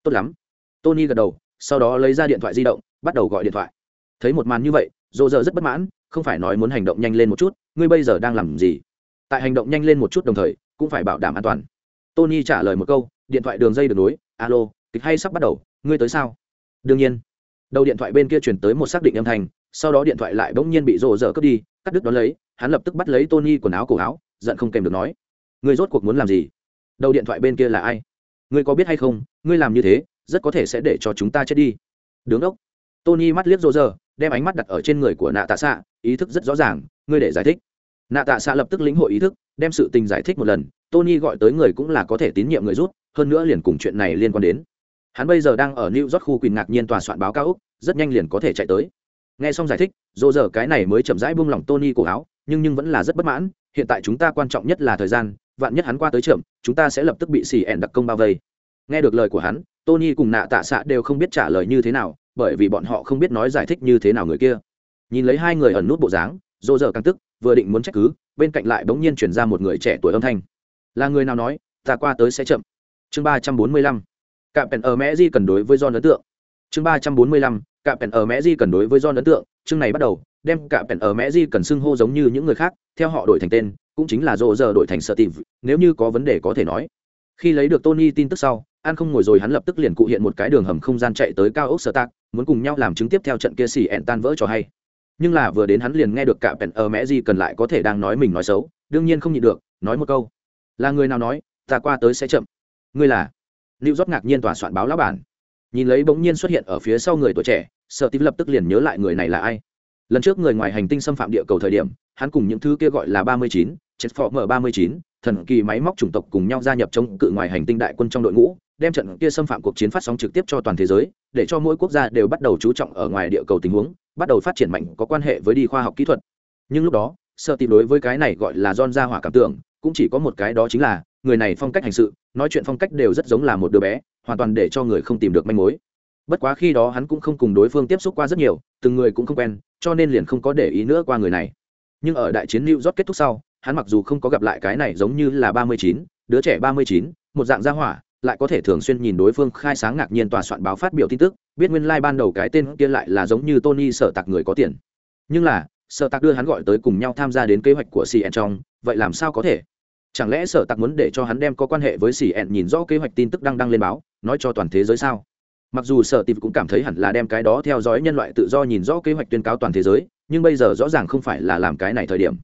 Tốt lắm. Tony gật đầu, sau đó lấy ra điện thoại di động, bắt đầu gọi điện thoại. Thấy một màn như vậy dỗ dơ rất bất mãn, không phải nói muốn hành động nhanh lên một chút, ngươi bây giờ đang làm gì? Tại hành động nhanh lên một chút đồng thời cũng phải bảo đảm an toàn. Tony trả lời một câu điện thoại đường dây được nối alo kịch hay sắp bắt đầu ngươi tới sao? Đương nhiên. Đầu điện thoại bên kia chuyển tới một xác định âm thanh sau đó điện thoại lại bỗng nhiên bị rộ rỡ cướp đi cắt đứt đón lấy hắn lập tức bắt lấy tony quần áo cổ áo giận không kèm được nói ngươi rốt cuộc muốn làm gì? Đầu điện thoại bên kia là ai? Ngươi có biết hay không ngươi làm như thế rất có thể sẽ để cho chúng ta chết đi. Đứng ốc. Tony mắt liếc rộ rỡ, đem ánh mắt đặt ở trên người của nạ tạ xạ ý thức rất rõ ràng ngươi để giải thích nạ tạ xạ lập tức lĩnh hội ý thức, đem sự tình giải thích một lần, tony gọi tới người cũng là có thể tín nhiệm người rút hơn nữa liền cùng chuyện này liên quan đến. Hắn bây giờ đang ở new york khu quyền ngạc nhiên tòa soạn báo cao úc, rất nhanh liền có thể chạy tới. Nghe xong giải thích dỗ dở cái này mới chậm rãi buông lỏng tony cổ áo, nhưng nhưng vẫn là rất bất mãn, hiện tại chúng ta quan trọng nhất là thời gian, vạn nhất hắn qua tới chậm, chúng ta sẽ lập tức bị xì ẻn đặc công bao vây. Nghe được lời của hắn, tony cùng nạ tạ xạ đều không biết trả lời như thế nào, bởi vì bọn họ không biết nói giải thích như thế nào người kia. Nhìn lấy hai người ẩn nút bộ dáng dỗ dở càng tức, vừa định muốn trách cứ, bên cạnh lại bỗng nhiên chuyển ra một người trẻ tuổi âm thanh. Là người nào nói, ta qua tới sẽ chậm. Chương ba trăm bốn mươi lăm. Cạm pèn ở mẹ di cần đối với john ấn tượng. Chương ba trăm bốn mươi lăm, cạm pèn ở mẹ di cần đối với john ấn tượng. Chương này bắt đầu, đem cạm pèn ở mẹ di cần xưng hô giống như những người khác, theo họ đổi thành tên, cũng chính là rộ giờ đổi thành sợ tìm, nếu như có vấn đề có thể nói. Khi lấy được tony tin tức sau, an không ngồi rồi hắn lập tức liền cụ hiện một cái đường hầm không gian chạy tới cao ốc sở tạc muốn cùng nhau làm chứng tiếp theo trận kia xì ẹn tan vỡ cho hay nhưng là vừa đến hắn liền nghe được cả pèn ở mẹ gì cần lại có thể đang nói mình nói xấu, đương nhiên không nhịn được, nói một câu. Là người nào nói, ta qua tới sẽ chậm. Ngươi là? Lưu rót ngạc nhiên tòa soạn báo lão bản. Nhìn lấy bỗng nhiên xuất hiện ở phía sau người tuổi trẻ sợ tím lập tức liền nhớ lại người này là ai. Lần trước người ngoài hành tinh xâm phạm địa cầu thời điểm, hắn cùng những thứ kia gọi là ba mươi chín chết phò m ba mươi chín, thần kỳ máy móc chủng tộc cùng nhau gia nhập chống cự ngoài hành tinh đại quân trong đội ngũ, đem trận kia xâm phạm cuộc chiến phát sóng trực tiếp cho toàn thế giới, để cho mỗi quốc gia đều bắt đầu chú trọng ở ngoài địa cầu tình huống bắt đầu phát triển mạnh có quan hệ với đi khoa học kỹ thuật. Nhưng lúc đó, sợ tìm đối với cái này gọi là don ra hỏa cảm tưởng, cũng chỉ có một cái đó chính là, người này phong cách hành sự, nói chuyện phong cách đều rất giống là một đứa bé, hoàn toàn để cho người không tìm được manh mối. Bất quá khi đó hắn cũng không cùng đối phương tiếp xúc qua rất nhiều, từng người cũng không quen, cho nên liền không có để ý nữa qua người này. Nhưng ở đại chiến new york kết thúc sau, hắn mặc dù không có gặp lại cái này giống như là ba mươi chín, đứa trẻ ba mươi chín, một dạng gia hỏa lại có thể thường xuyên nhìn đối phương khai sáng ngạc nhiên tòa soạn báo phát biểu tin tức, biết nguyên lai、like、ban đầu cái tên kia lại là giống như tony sợ tặc người có tiền. Nhưng là sợ tặc đưa hắn gọi tới cùng nhau tham gia đến kế hoạch của cn trong, vậy làm sao có thể? Chẳng lẽ sở tặc muốn để cho hắn đem có quan hệ với cn nhìn rõ kế hoạch tin tức đang đăng lên báo, nói cho toàn thế giới sao? Mặc dù sở tìm cũng cảm thấy hẳn là đem cái đó theo dõi nhân loại tự do nhìn rõ kế hoạch tuyên cáo toàn thế giới, nhưng bây giờ rõ ràng không phải là làm cái này thời điểm.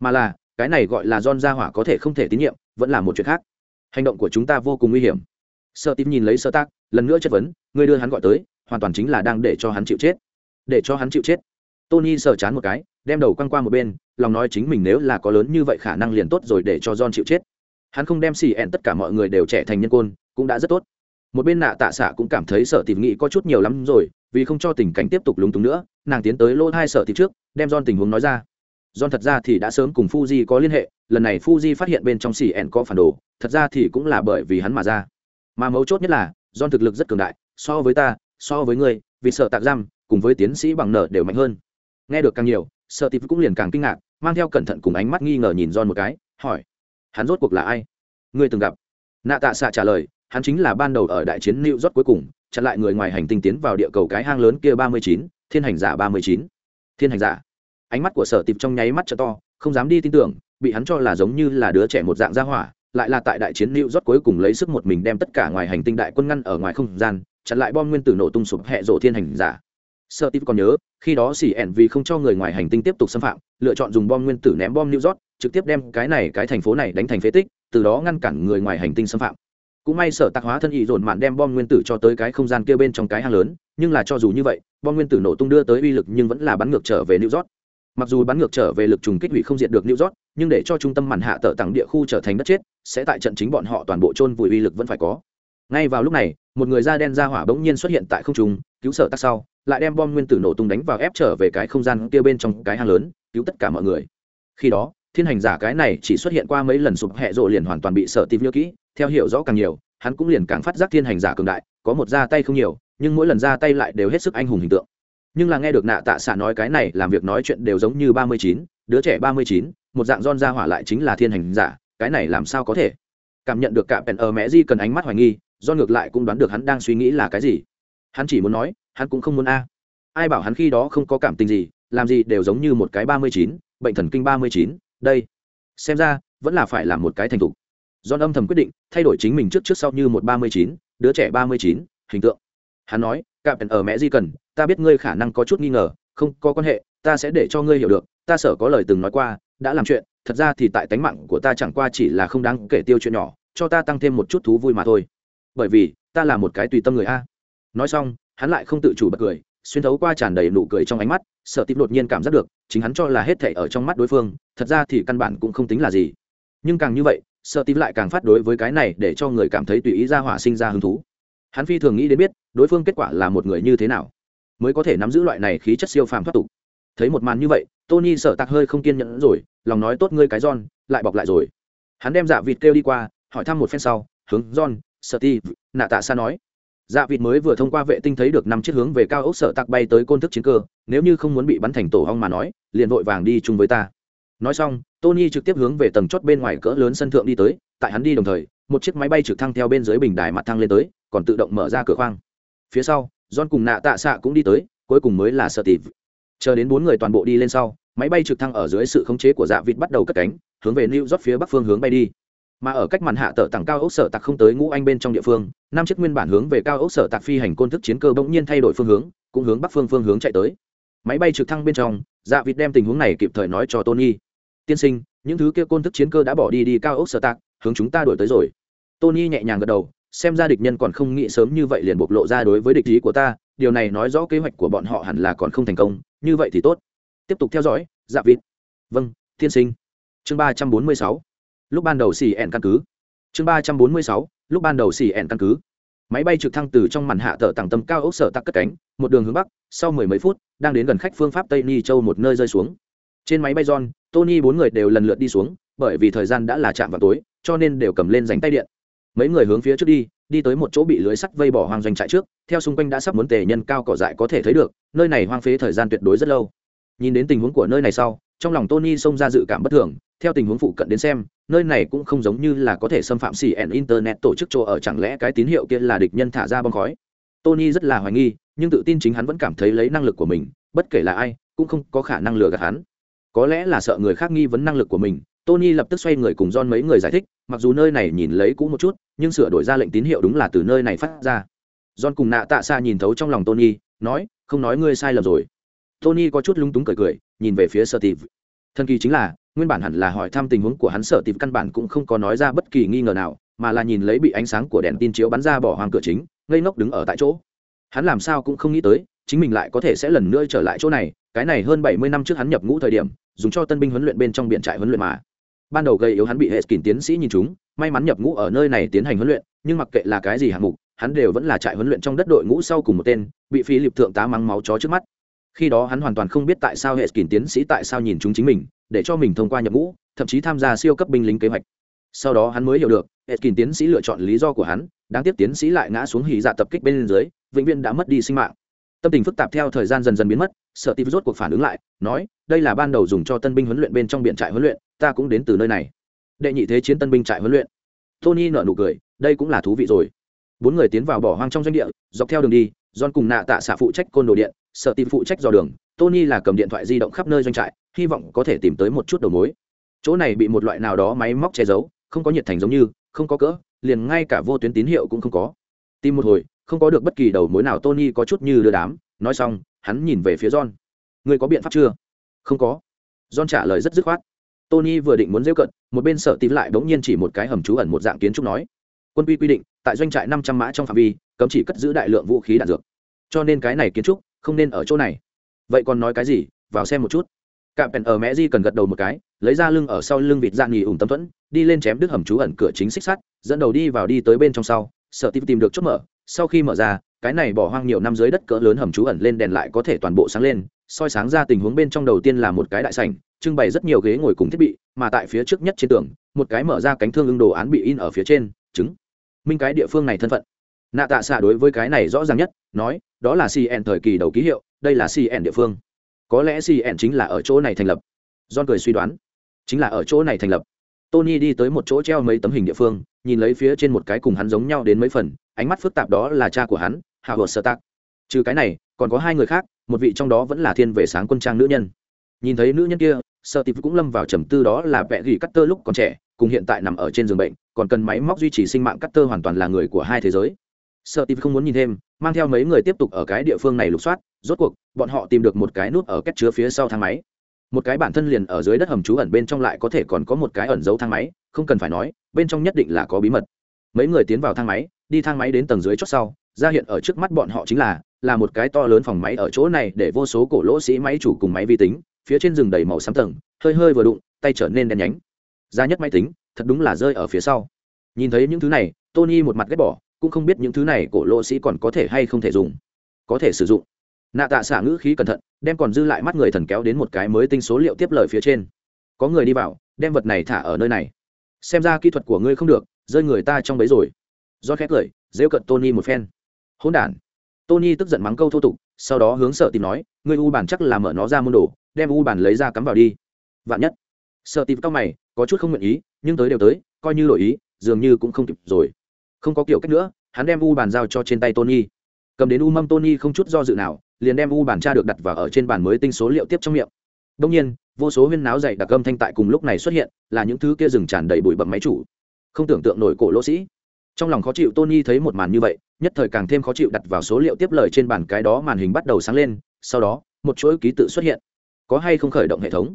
Mà là, cái này gọi là don gia hỏa có thể không thể tín nhiệm, vẫn là một chuyện khác hành động của chúng ta vô cùng nguy hiểm. Sợ tím nhìn lấy sơ tác lần nữa chất vấn người đưa hắn gọi tới, hoàn toàn chính là đang để cho hắn chịu chết. Để cho hắn chịu chết. Tony sờ chán một cái, đem đầu quăng qua một bên, lòng nói chính mình nếu là có lớn như vậy khả năng liền tốt rồi để cho john chịu chết. Hắn không đem xì ẹn tất cả mọi người đều trẻ thành nhân côn, cũng đã rất tốt. Một bên nạ tạ xạ cũng cảm thấy sợ tìm nghĩ có chút nhiều lắm rồi, vì không cho tình cảnh tiếp tục lúng túng nữa, nàng tiến tới lỗ hai sợ tìm trước, đem don tình huống nói ra. John thật ra thì đã sớm cùng fuji có liên hệ, lần này fuji phát hiện bên trong xì ẹn có phản đồ, thật ra thì cũng là bởi vì hắn mà ra. Mà mấu chốt nhất là, John thực lực rất cường đại, so với ta, so với ngươi, vì sợ tạc giam, cùng với tiến sĩ bằng nợ đều mạnh hơn. Nghe được càng nhiều, sợ tịp cũng liền càng kinh ngạc, mang theo cẩn thận cùng ánh mắt nghi ngờ nhìn John một cái, hỏi, hắn rốt cuộc là ai? Ngươi từng gặp. Nạ tạ xạ trả lời, hắn chính là ban đầu ở đại chiến new york cuối cùng, chặn lại người ngoài hành tinh tiến vào địa cầu cái hang lớn kia ba mươi chín, thiên hành giả ba mươi chín. Thiên hành giả? Ánh mắt của sở tịp trong nháy mắt cho to không dám đi tin tưởng bị hắn cho là giống như là đứa trẻ một dạng gia hỏa lại là tại đại chiến lưu rót cuối cùng lấy sức một mình đem tất cả ngoài hành tinh đại quân ngăn ở ngoài không gian, chặn lại bom nguyên tử nổ tung sụp hệ rộ thiên hành giả. Sơ Tịp còn nhớ, khi đó CN vì không cho người ngoài hành tinh tiếp tục xâm phạm, lựa chọn dùng bom nguyên tử ném bom lưu rót trực tiếp đem cái này cái thành phố này đánh thành phế tích, từ đó ngăn cản người ngoài hành tinh xâm phạm. Cũng may sở tạc hóa thân ý dồn mạn đem bom nguyên tử cho tới cái không gian kia bên trong cái hang lớn, nhưng là cho dù như vậy, bom nguyên tử nổ tung đưa tới uy lực nhưng vẫn là bắn ngược trở về New rót mặc dù bắn ngược trở về lực trùng kích hủy không diệt được new york, nhưng để cho trung tâm màn hạ tờ tặng địa khu trở thành đất chết, sẽ tại trận chính bọn họ toàn bộ chôn vùi uy lực vẫn phải có. Ngay vào lúc này, một người da đen ra hỏa bỗng nhiên xuất hiện tại không trung, cứu sở tắc sau, lại đem bom nguyên tử nổ tung đánh vào ép trở về cái không gian kia bên trong cái hang lớn, cứu tất cả mọi người. Khi đó, thiên hành giả cái này chỉ xuất hiện qua mấy lần sụp hẹ rộ liền hoàn toàn bị sợ tìm nhớ kỹ, theo hiểu rõ càng nhiều, hắn cũng liền càng phát giác thiên hành giả cường đại, có một ra tay không nhiều, nhưng mỗi lần ra tay lại đều hết sức anh hùng hình tượng nhưng là nghe được nạ tạ xạ nói cái này, làm việc nói chuyện đều giống như ba mươi chín, đứa trẻ ba mươi chín, một dạng don ra hỏa lại chính là thiên hành giả, cái này làm sao có thể? Cảm nhận được cả pèn ở mẹ di cần ánh mắt hoài nghi do ngược lại cũng đoán được hắn đang suy nghĩ là cái gì. Hắn chỉ muốn nói, hắn cũng không muốn a. Ai bảo hắn khi đó không có cảm tình gì, làm gì đều giống như một cái ba mươi chín, bệnh thần kinh ba mươi chín, đây. Xem ra, vẫn là phải làm một cái thành thục. Don âm thầm quyết định, thay đổi chính mình trước trước sau như một ba mươi chín, đứa trẻ ba mươi chín, hình tượng. Hắn nói, cả pèn ở mẹ di cần ta biết ngươi khả năng có chút nghi ngờ, không có quan hệ, ta sẽ để cho ngươi hiểu được, ta sở có lời từng nói qua, đã làm chuyện, thật ra thì tại tánh mạng của ta chẳng qua chỉ là không đáng kể tiêu chuyện nhỏ, cho ta tăng thêm một chút thú vui mà thôi. Bởi vì, ta là một cái tùy tâm người a. Nói xong, hắn lại không tự chủ bật cười, xuyên thấu qua tràn đầy nụ cười trong ánh mắt, sợ tiếp đột nhiên cảm giác được, chính hắn cho là hết thảy ở trong mắt đối phương, thật ra thì căn bản cũng không tính là gì. Nhưng càng như vậy, sợ tím lại càng phát đối với cái này để cho người cảm thấy tùy ý ra hỏa sinh ra hứng thú. Hắn phi thường nghĩ đến biết, đối phương kết quả là một người như thế nào mới có thể nắm giữ loại này khí chất siêu phàm thoát tục. Thấy một màn như vậy, tony sợ tặc hơi không kiên nhẫn rồi, lòng nói tốt ngươi cái john, lại bọc lại rồi. Hắn đem dạ vịt kêu đi qua, hỏi thăm một phen sau, hướng john sợ ti, nạ tạ xa nói. Dạ vịt mới vừa thông qua vệ tinh thấy được năm chiếc hướng về cao ốc sợ tặc bay tới côn thức chiến cơ, nếu như không muốn bị bắn thành tổ hong mà nói, liền vội vàng đi chung với ta. Nói xong, tony trực tiếp hướng về tầng chót bên ngoài cỡ lớn sân thượng đi tới, tại hắn đi đồng thời, một chiếc máy bay trực thăng theo bên dưới bình đài mặt thăng lên tới, còn tự động mở ra cửa khoang. Phía sau john cùng nạ tạ xạ cũng đi tới, cuối cùng mới là sợ tịp chờ đến bốn người toàn bộ đi lên sau, máy bay trực thăng ở dưới sự khống chế của dạ vịt bắt đầu cất cánh, hướng về new york phía bắc phương hướng bay đi. Mà ở cách màn hạ tở tặng cao ốc sở tạc không tới ngũ anh bên trong địa phương, năm chiếc nguyên bản hướng về cao ốc sở tạc phi hành côn thức chiến cơ bỗng nhiên thay đổi phương hướng, cũng hướng bắc phương phương hướng chạy tới. Máy bay trực thăng bên trong dạ vịt đem tình huống này kịp thời nói cho tony. Tiên sinh, những thứ kia côn thức chiến cơ đã bỏ đi đi cao ốc sở tạc, hướng chúng ta đổi tới rồi. Tony nhẹ nhàng gật đầu xem ra địch nhân còn không nghĩ sớm như vậy liền bộc lộ ra đối với địch ý của ta, điều này nói rõ kế hoạch của bọn họ hẳn là còn không thành công, như vậy thì tốt. Tiếp tục theo dõi dạ vịt. Vâng tiên sinh. Chương ba trăm bốn mươi sáu. Lúc ban đầu xì ẻn căn cứ. Chương ba trăm bốn mươi sáu, lúc ban đầu xì ẻn căn cứ. Máy bay trực thăng từ trong màn hạ tờ tầng tầm cao ốc sở tắc cất cánh, một đường hướng bắc, sau mười mấy phút, đang đến gần khách phương pháp tây ni châu một nơi rơi xuống. Trên máy bay john, tony bốn người đều lần lượt đi xuống, bởi vì thời gian đã là chạm vào tối, cho nên đều cầm lên dành tay điện mấy người hướng phía trước đi đi tới một chỗ bị lưới sắt vây bỏ hoang doanh trại trước, theo xung quanh đã sắp muốn tề nhân cao cỏ dại có thể thấy được, nơi này hoang phế thời gian tuyệt đối rất lâu. Nhìn đến tình huống của nơi này sau, trong lòng tony xông ra dự cảm bất thường, theo tình huống phụ cận đến xem, nơi này cũng không giống như là có thể xâm phạm xỉ ẻn internet tổ chức chỗ ở, chẳng lẽ cái tín hiệu kia là địch nhân thả ra bom khói? Tony rất là hoài nghi, nhưng tự tin chính hắn vẫn cảm thấy lấy năng lực của mình, bất kể là ai, cũng không có khả năng lừa gạt hắn. Có lẽ là sợ người khác nghi vấn năng lực của mình tony lập tức xoay người cùng John mấy người giải thích, mặc dù nơi này nhìn lấy cũ một chút, nhưng sửa đổi ra lệnh tín hiệu đúng là từ nơi này phát ra. John cùng nạ tạ xa nhìn thấu trong lòng tony, nói, không nói ngươi sai lầm rồi. Tony có chút lung túng cười cười, nhìn về phía sợ tịp thần kỳ chính là, nguyên bản hẳn là hỏi thăm tình huống của hắn sợ tịp căn bản cũng không có nói ra bất kỳ nghi ngờ nào, mà là nhìn lấy bị ánh sáng của đèn tin chiếu bắn ra bỏ hoàng cửa chính, ngây ngốc đứng ở tại chỗ. Hắn làm sao cũng không nghĩ tới, chính mình lại có thể sẽ lần nữa trở lại chỗ này, cái này hơn bảy mươi năm trước hắn nhập ngũ thời điểm, dùng cho tân binh huấn luyện bên trong biển trại huấn luyện mà ban đầu gây yếu hắn bị hệ kín tiến sĩ nhìn chúng, may mắn nhập ngũ ở nơi này tiến hành huấn luyện, nhưng mặc kệ là cái gì hạng mục, hắn đều vẫn là trại huấn luyện trong đất đội ngũ sau cùng một tên, bị phi lịp thượng tá mắng máu chó trước mắt. Khi đó hắn hoàn toàn không biết tại sao hệ kín tiến sĩ tại sao nhìn chúng chính mình, để cho mình thông qua nhập ngũ, thậm chí tham gia siêu cấp binh lính kế hoạch. Sau đó hắn mới hiểu được, hệ kín tiến sĩ lựa chọn lý do của hắn, đáng tiếc tiến sĩ lại ngã xuống hì dạ tập kích bên dưới, vĩnh viễn đã mất đi sinh mạng tâm tình phức tạp theo thời gian dần dần biến mất sợ tịp rốt cuộc phản ứng lại, nói, đây là ban đầu dùng cho tân binh huấn luyện bên trong biện trại huấn luyện, ta cũng đến từ nơi này. Đệ nhị thế chiến tân binh trại huấn luyện. Tony nợ nụ cười, đây cũng là thú vị rồi. Bốn người tiến vào bỏ hoang trong doanh địa, dọc theo đường đi, john cùng nạ tạ xạ phụ trách côn đồ điện sợ tìm phụ trách dò đường, tony là cầm điện thoại di động khắp nơi doanh trại, hy vọng có thể tìm tới một chút đầu mối. Chỗ này bị một loại nào đó máy móc che giấu, không có nhiệt thành giống như, không có cỡ, liền ngay cả vô tuyến tín hiệu cũng không có. Tìm một hồi không có được bất kỳ đầu mối nào, tony có chút như đưa đám. Nói xong, hắn nhìn về phía john. Người có biện pháp chưa? Không có. John trả lời rất dứt khoát. Tony vừa định muốn rêu cận, một bên sợ tìm lại bỗng nhiên chỉ một cái hầm trú ẩn một dạng kiến trúc nói. Quân quy quy định, tại doanh trại năm trăm mã trong phạm vi, cấm chỉ cất giữ đại lượng vũ khí đạn dược. Cho nên cái này kiến trúc không nên ở chỗ này. Vậy còn nói cái gì? Vào xem một chút. Cạm pèn ở mẹ di cần gật đầu một cái, lấy ra lưng ở sau lưng vịt dạng nghỉ ủng tâm thuẫn, đi lên chém đứt hầm trú ẩn cửa chính xích sắt, dẫn đầu đi vào đi tới bên trong sau. Sợ tìm tìm được chốt mở sau khi mở ra, cái này bỏ hoang nhiều năm dưới đất cỡ lớn hầm trú ẩn lên đèn lại có thể toàn bộ sáng lên, soi sáng ra tình huống bên trong đầu tiên là một cái đại sảnh, trưng bày rất nhiều ghế ngồi cùng thiết bị, mà tại phía trước nhất trên tường, một cái mở ra cánh thương ưng đồ án bị in ở phía trên, chứng minh cái địa phương này thân phận. Nạ tạ xạ đối với cái này rõ ràng nhất, nói, đó là cn thời kỳ đầu ký hiệu, đây là cn địa phương. Có lẽ cn chính là ở chỗ này thành lập. John cười suy đoán. Chính là ở chỗ này thành lập. Tony đi tới một chỗ treo mấy tấm hình địa phương nhìn lấy phía trên một cái cùng hắn giống nhau đến mấy phần, ánh mắt phức tạp đó là cha của hắn howard sơ tạc. Trừ cái này, còn có hai người khác, một vị trong đó vẫn là thiên về sáng quân trang nữ nhân. Nhìn thấy nữ nhân kia sợ tịp cũng lâm vào trầm tư đó là vẽ gỉ cắt tơ lúc còn trẻ, cùng hiện tại nằm ở trên giường bệnh, còn cần máy móc duy trì sinh mạng cắt tơ hoàn toàn là người của hai thế giới. Sợ tịp không muốn nhìn thêm, mang theo mấy người tiếp tục ở cái địa phương này lục soát, rốt cuộc, bọn họ tìm được một cái nút ở cách chứa phía sau thang máy. Một cái bản thân liền ở dưới đất hầm trú ẩn bên trong lại có thể còn có một cái ẩn giấu thang máy không cần phải nói, bên trong nhất định là có bí mật. Mấy người tiến vào thang máy, đi thang máy đến tầng dưới chót sau, ra hiện ở trước mắt bọn họ chính là là một cái to lớn phòng máy ở chỗ này để vô số cổ lỗ sĩ máy chủ cùng máy vi tính, phía trên rừng đầy màu xám tầng, hơi hơi vừa đụng, tay trở nên đen nhánh. Ra nhất máy tính, thật đúng là rơi ở phía sau. Nhìn thấy những thứ này, tony một mặt ghét bỏ, cũng không biết những thứ này cổ lỗ sĩ còn có thể hay không thể dùng, có thể sử dụng. Nạ tạ xả ngữ khí cẩn thận, đem còn dư lại mắt người thần kéo đến một cái mới tinh số liệu tiếp lời phía trên. Có người đi vào, đem vật này thả ở nơi này xem ra kỹ thuật của ngươi không được, rơi người ta trong bấy rồi. Do khét cười rêu cận tony một phen. Hỗn đản. Tony tức giận mắng câu thô tục, sau đó hướng sợ tìm nói, ngươi u bản chắc là mở nó ra môn đồ, đem u bản lấy ra cắm vào đi. Vạn nhất. Sợ tìm cao mày, có chút không nguyện ý, nhưng tới đều tới, coi như đổi ý, dường như cũng không kịp rồi. Không có kiểu cách nữa, hắn đem u bàn giao cho trên tay tony. Cầm đến u mâm tony không chút do dự nào, liền đem u bàn tra được đặt vào ở trên bàn mới tinh số liệu tiếp trong miệng đông nhiên vô số huyên náo dày đặc âm thanh tại cùng lúc này xuất hiện là những thứ kia rừng tràn đầy bụi bặm máy chủ. Không tưởng tượng nổi cổ lỗ sĩ. Trong lòng khó chịu tony thấy một màn như vậy nhất thời càng thêm khó chịu đặt vào số liệu tiếp lời trên bàn cái đó màn hình bắt đầu sáng lên sau đó một chuỗi ký tự xuất hiện. Có hay không khởi động hệ thống?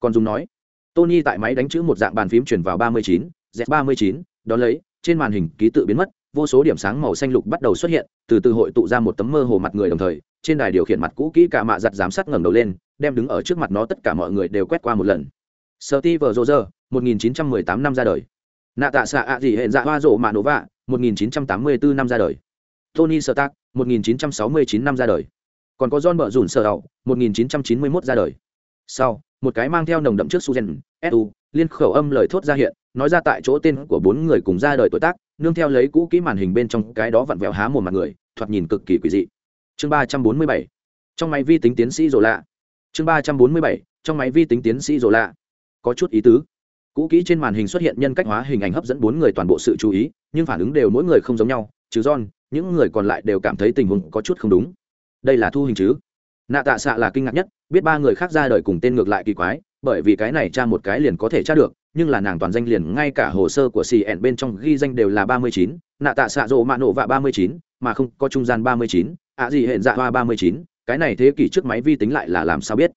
Còn dùng nói. Tony tại máy đánh chữ một dạng bàn phím chuyển vào 39, z 39, đó lấy trên màn hình ký tự biến mất vô số điểm sáng màu xanh lục bắt đầu xuất hiện từ từ hội tụ ra một tấm mơ hồ mặt người đồng thời trên đài điều khiển mặt cũ kỹ cả mạ giặt giám sát ngẩng đầu lên đem đứng ở trước mặt nó tất cả mọi người đều quét qua một lần Steve mười 1918 năm ra đời. Nạ tạ xạ ạ dị hệ dạ hoa rộ mạ nổ vạ, 1984 năm ra đời. Tony Stark, 1969 năm ra đời. Còn có John bở rủn sơ hậu, 1991 ra đời. Sau, một cái mang theo nồng đậm trước Suzen, SU, liên khẩu âm lời thốt ra hiện, nói ra tại chỗ tên của bốn người cùng ra đời tuổi tác, nương theo lấy cũ kỹ màn hình bên trong cái đó vặn vẹo há một mặt người, thoạt nhìn cực kỳ quỷ dị. Chương 347. Trong máy vi tính tiến sĩ rồ lạ. Chương 347. Trong máy vi tính tiến sĩ rồ lạ. Có chút ý tứ cũ kỹ trên màn hình xuất hiện nhân cách hóa hình ảnh hấp dẫn bốn người toàn bộ sự chú ý, nhưng phản ứng đều mỗi người không giống nhau, trừ john, những người còn lại đều cảm thấy tình huống có chút không đúng đây là thu hình chứ nạ tạ xạ là kinh ngạc nhất, biết ba người khác ra đời cùng tên ngược lại kỳ quái, bởi vì cái này tra một cái liền có thể tra được, nhưng là nàng toàn danh liền ngay cả hồ sơ của cn bên trong ghi danh đều là ba mươi chín, nạ tạ xạ rộ mạ nổ vạ ba mươi chín, mà không có trung gian ba mươi chín ạ gì hẹn dạ hoa ba mươi chín, cái này thế kỷ trước máy vi tính lại là làm sao biết?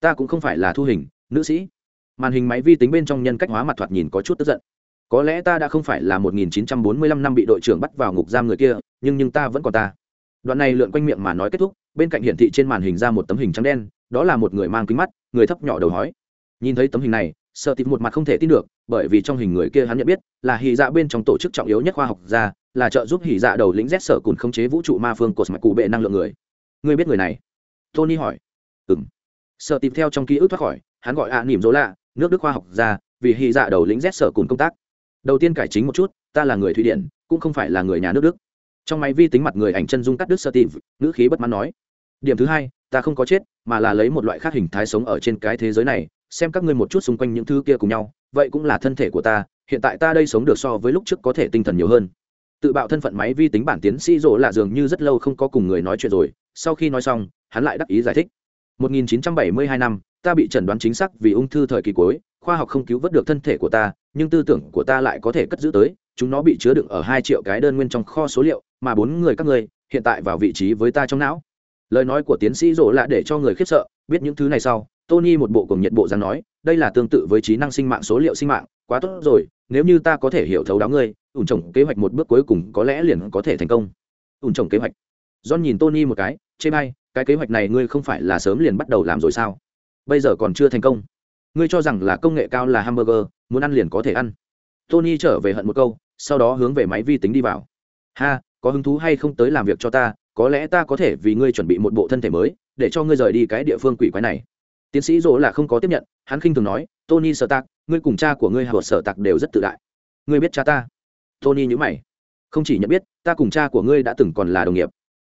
Ta cũng không phải là thu hình, nữ sĩ. Màn hình máy vi tính bên trong nhân cách hóa mặt thoạt nhìn có chút tức giận. Có lẽ ta đã không phải là 1945 năm bị đội trưởng bắt vào ngục giam người kia, nhưng nhưng ta vẫn còn ta. Đoạn này lượn quanh miệng mà nói kết thúc, bên cạnh hiển thị trên màn hình ra một tấm hình trắng đen, đó là một người mang kính mắt, người thấp nhỏ đầu hói. Nhìn thấy tấm hình này sợ tịp một mặt không thể tin được bởi vì trong hình người kia hắn nhận biết là hì dạ bên trong tổ chức trọng yếu nhất khoa học gia là trợ giúp hì dạ đầu lĩnh z sở cùn khống chế vũ trụ ma phương cột mạch cụ bệ năng lượng người. Người biết người này? Tony hỏi. Ừ m sợ tịp theo trong ký ức thoát khỏi hắn gọi ạ à, nỉm dỗ lạ nước đức khoa học gia vì hy dạ đầu lĩnh z sở cùn công tác. Đầu tiên cải chính một chút ta là người thụy điển cũng không phải là người nhà nước đức. Trong máy vi tính mặt người ảnh chân dung cắt đức sơ tịp ngữ khí bất mãn nói. Điểm thứ hai ta không có chết mà là lấy một loại khác hình thái sống ở trên cái thế giới này xem các ngươi một chút xung quanh những thứ kia cùng nhau, vậy cũng là thân thể của ta, hiện tại ta đây sống được so với lúc trước có thể tinh thần nhiều hơn. Tự bạo thân phận máy vi tính bản tiến sĩ rỗ là dường như rất lâu không có cùng người nói chuyện rồi, sau khi nói xong, hắn lại đắc ý giải thích. 1972 năm, ta bị chẩn đoán chính xác vì ung thư thời kỳ cuối, khoa học không cứu vớt được thân thể của ta, nhưng tư tưởng của ta lại có thể cất giữ tới, chúng nó bị chứa đựng ở hai triệu cái đơn nguyên trong kho số liệu, mà bốn người các ngươi, hiện tại vào vị trí với ta trong não. Lời nói của tiến sĩ rỗ là để cho người khiếp sợ, biết những thứ này sau tony một bộ cùng nhiệt bộ dáng nói, đây là tương tự với trí năng sinh mạng số liệu sinh mạng, quá tốt rồi, nếu như ta có thể hiểu thấu đáo ngươi, ủn trồng kế hoạch một bước cuối cùng có lẽ liền có thể thành công. Ủn trồng kế hoạch. John nhìn tony một cái, chê bay cái kế hoạch này ngươi không phải là sớm liền bắt đầu làm rồi sao? Bây giờ còn chưa thành công. Ngươi cho rằng là công nghệ cao là hamburger, muốn ăn liền có thể ăn. Tony trở về hận một câu, sau đó hướng về máy vi tính đi vào. Ha, có hứng thú hay không tới làm việc cho ta, có lẽ ta có thể vì ngươi chuẩn bị một bộ thân thể mới, để cho ngươi rời đi cái địa phương quỷ quái này tiến sĩ dỗ là không có tiếp nhận, hắn khinh thường nói, tony sợ tạc ngươi cùng cha của ngươi hạ sở tạc đều rất tự đại. Ngươi biết cha ta? Tony nhữ mày. Không chỉ nhận biết, ta cùng cha của ngươi đã từng còn là đồng nghiệp.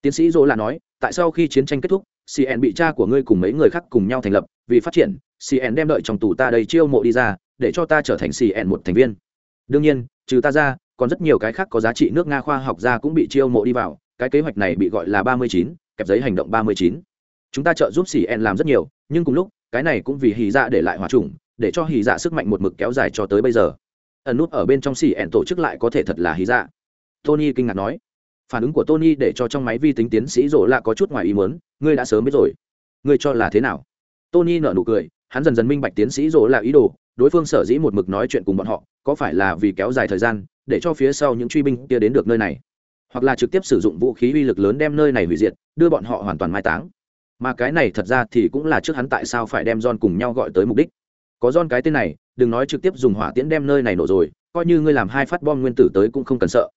Tiến sĩ dỗ là nói, tại sao khi chiến tranh kết thúc cn bị cha của ngươi cùng mấy người khác cùng nhau thành lập, vì phát triển cn đem đợi trong tù ta đầy chiêu mộ đi ra, để cho ta trở thành cn một thành viên. Đương nhiên, trừ ta ra, còn rất nhiều cái khác có giá trị nước nga khoa học gia cũng bị chiêu mộ đi vào, cái kế hoạch này bị gọi là ba mươi chín, kẹp giấy hành động ba mươi chín chúng ta trợ giúp cn làm rất nhiều, nhưng cùng lúc, cái này cũng vì hì dạ để lại hòa trùng, để cho hì dạ sức mạnh một mực kéo dài cho tới bây giờ. Ẩn nút ở bên trong cn tổ chức lại có thể thật là hì dạ. Tony kinh ngạc nói. Phản ứng của tony để cho trong máy vi tính tiến sĩ rỗ lạ có chút ngoài ý muốn, ngươi đã sớm biết rồi. Ngươi cho là thế nào? Tony nở nụ cười, hắn dần dần minh bạch tiến sĩ rỗ lạ ý đồ, đối phương sở dĩ một mực nói chuyện cùng bọn họ, có phải là vì kéo dài thời gian, để cho phía sau những truy binh kia đến được nơi này, hoặc là trực tiếp sử dụng vũ khí uy lực lớn đem nơi này hủy diệt, đưa bọn họ hoàn toàn mai táng mà cái này thật ra thì cũng là trước hắn tại sao phải đem John cùng nhau gọi tới mục đích. Có John cái tên này, đừng nói trực tiếp dùng hỏa tiễn đem nơi này nổ rồi, coi như ngươi làm hai phát bom nguyên tử tới cũng không cần sợ.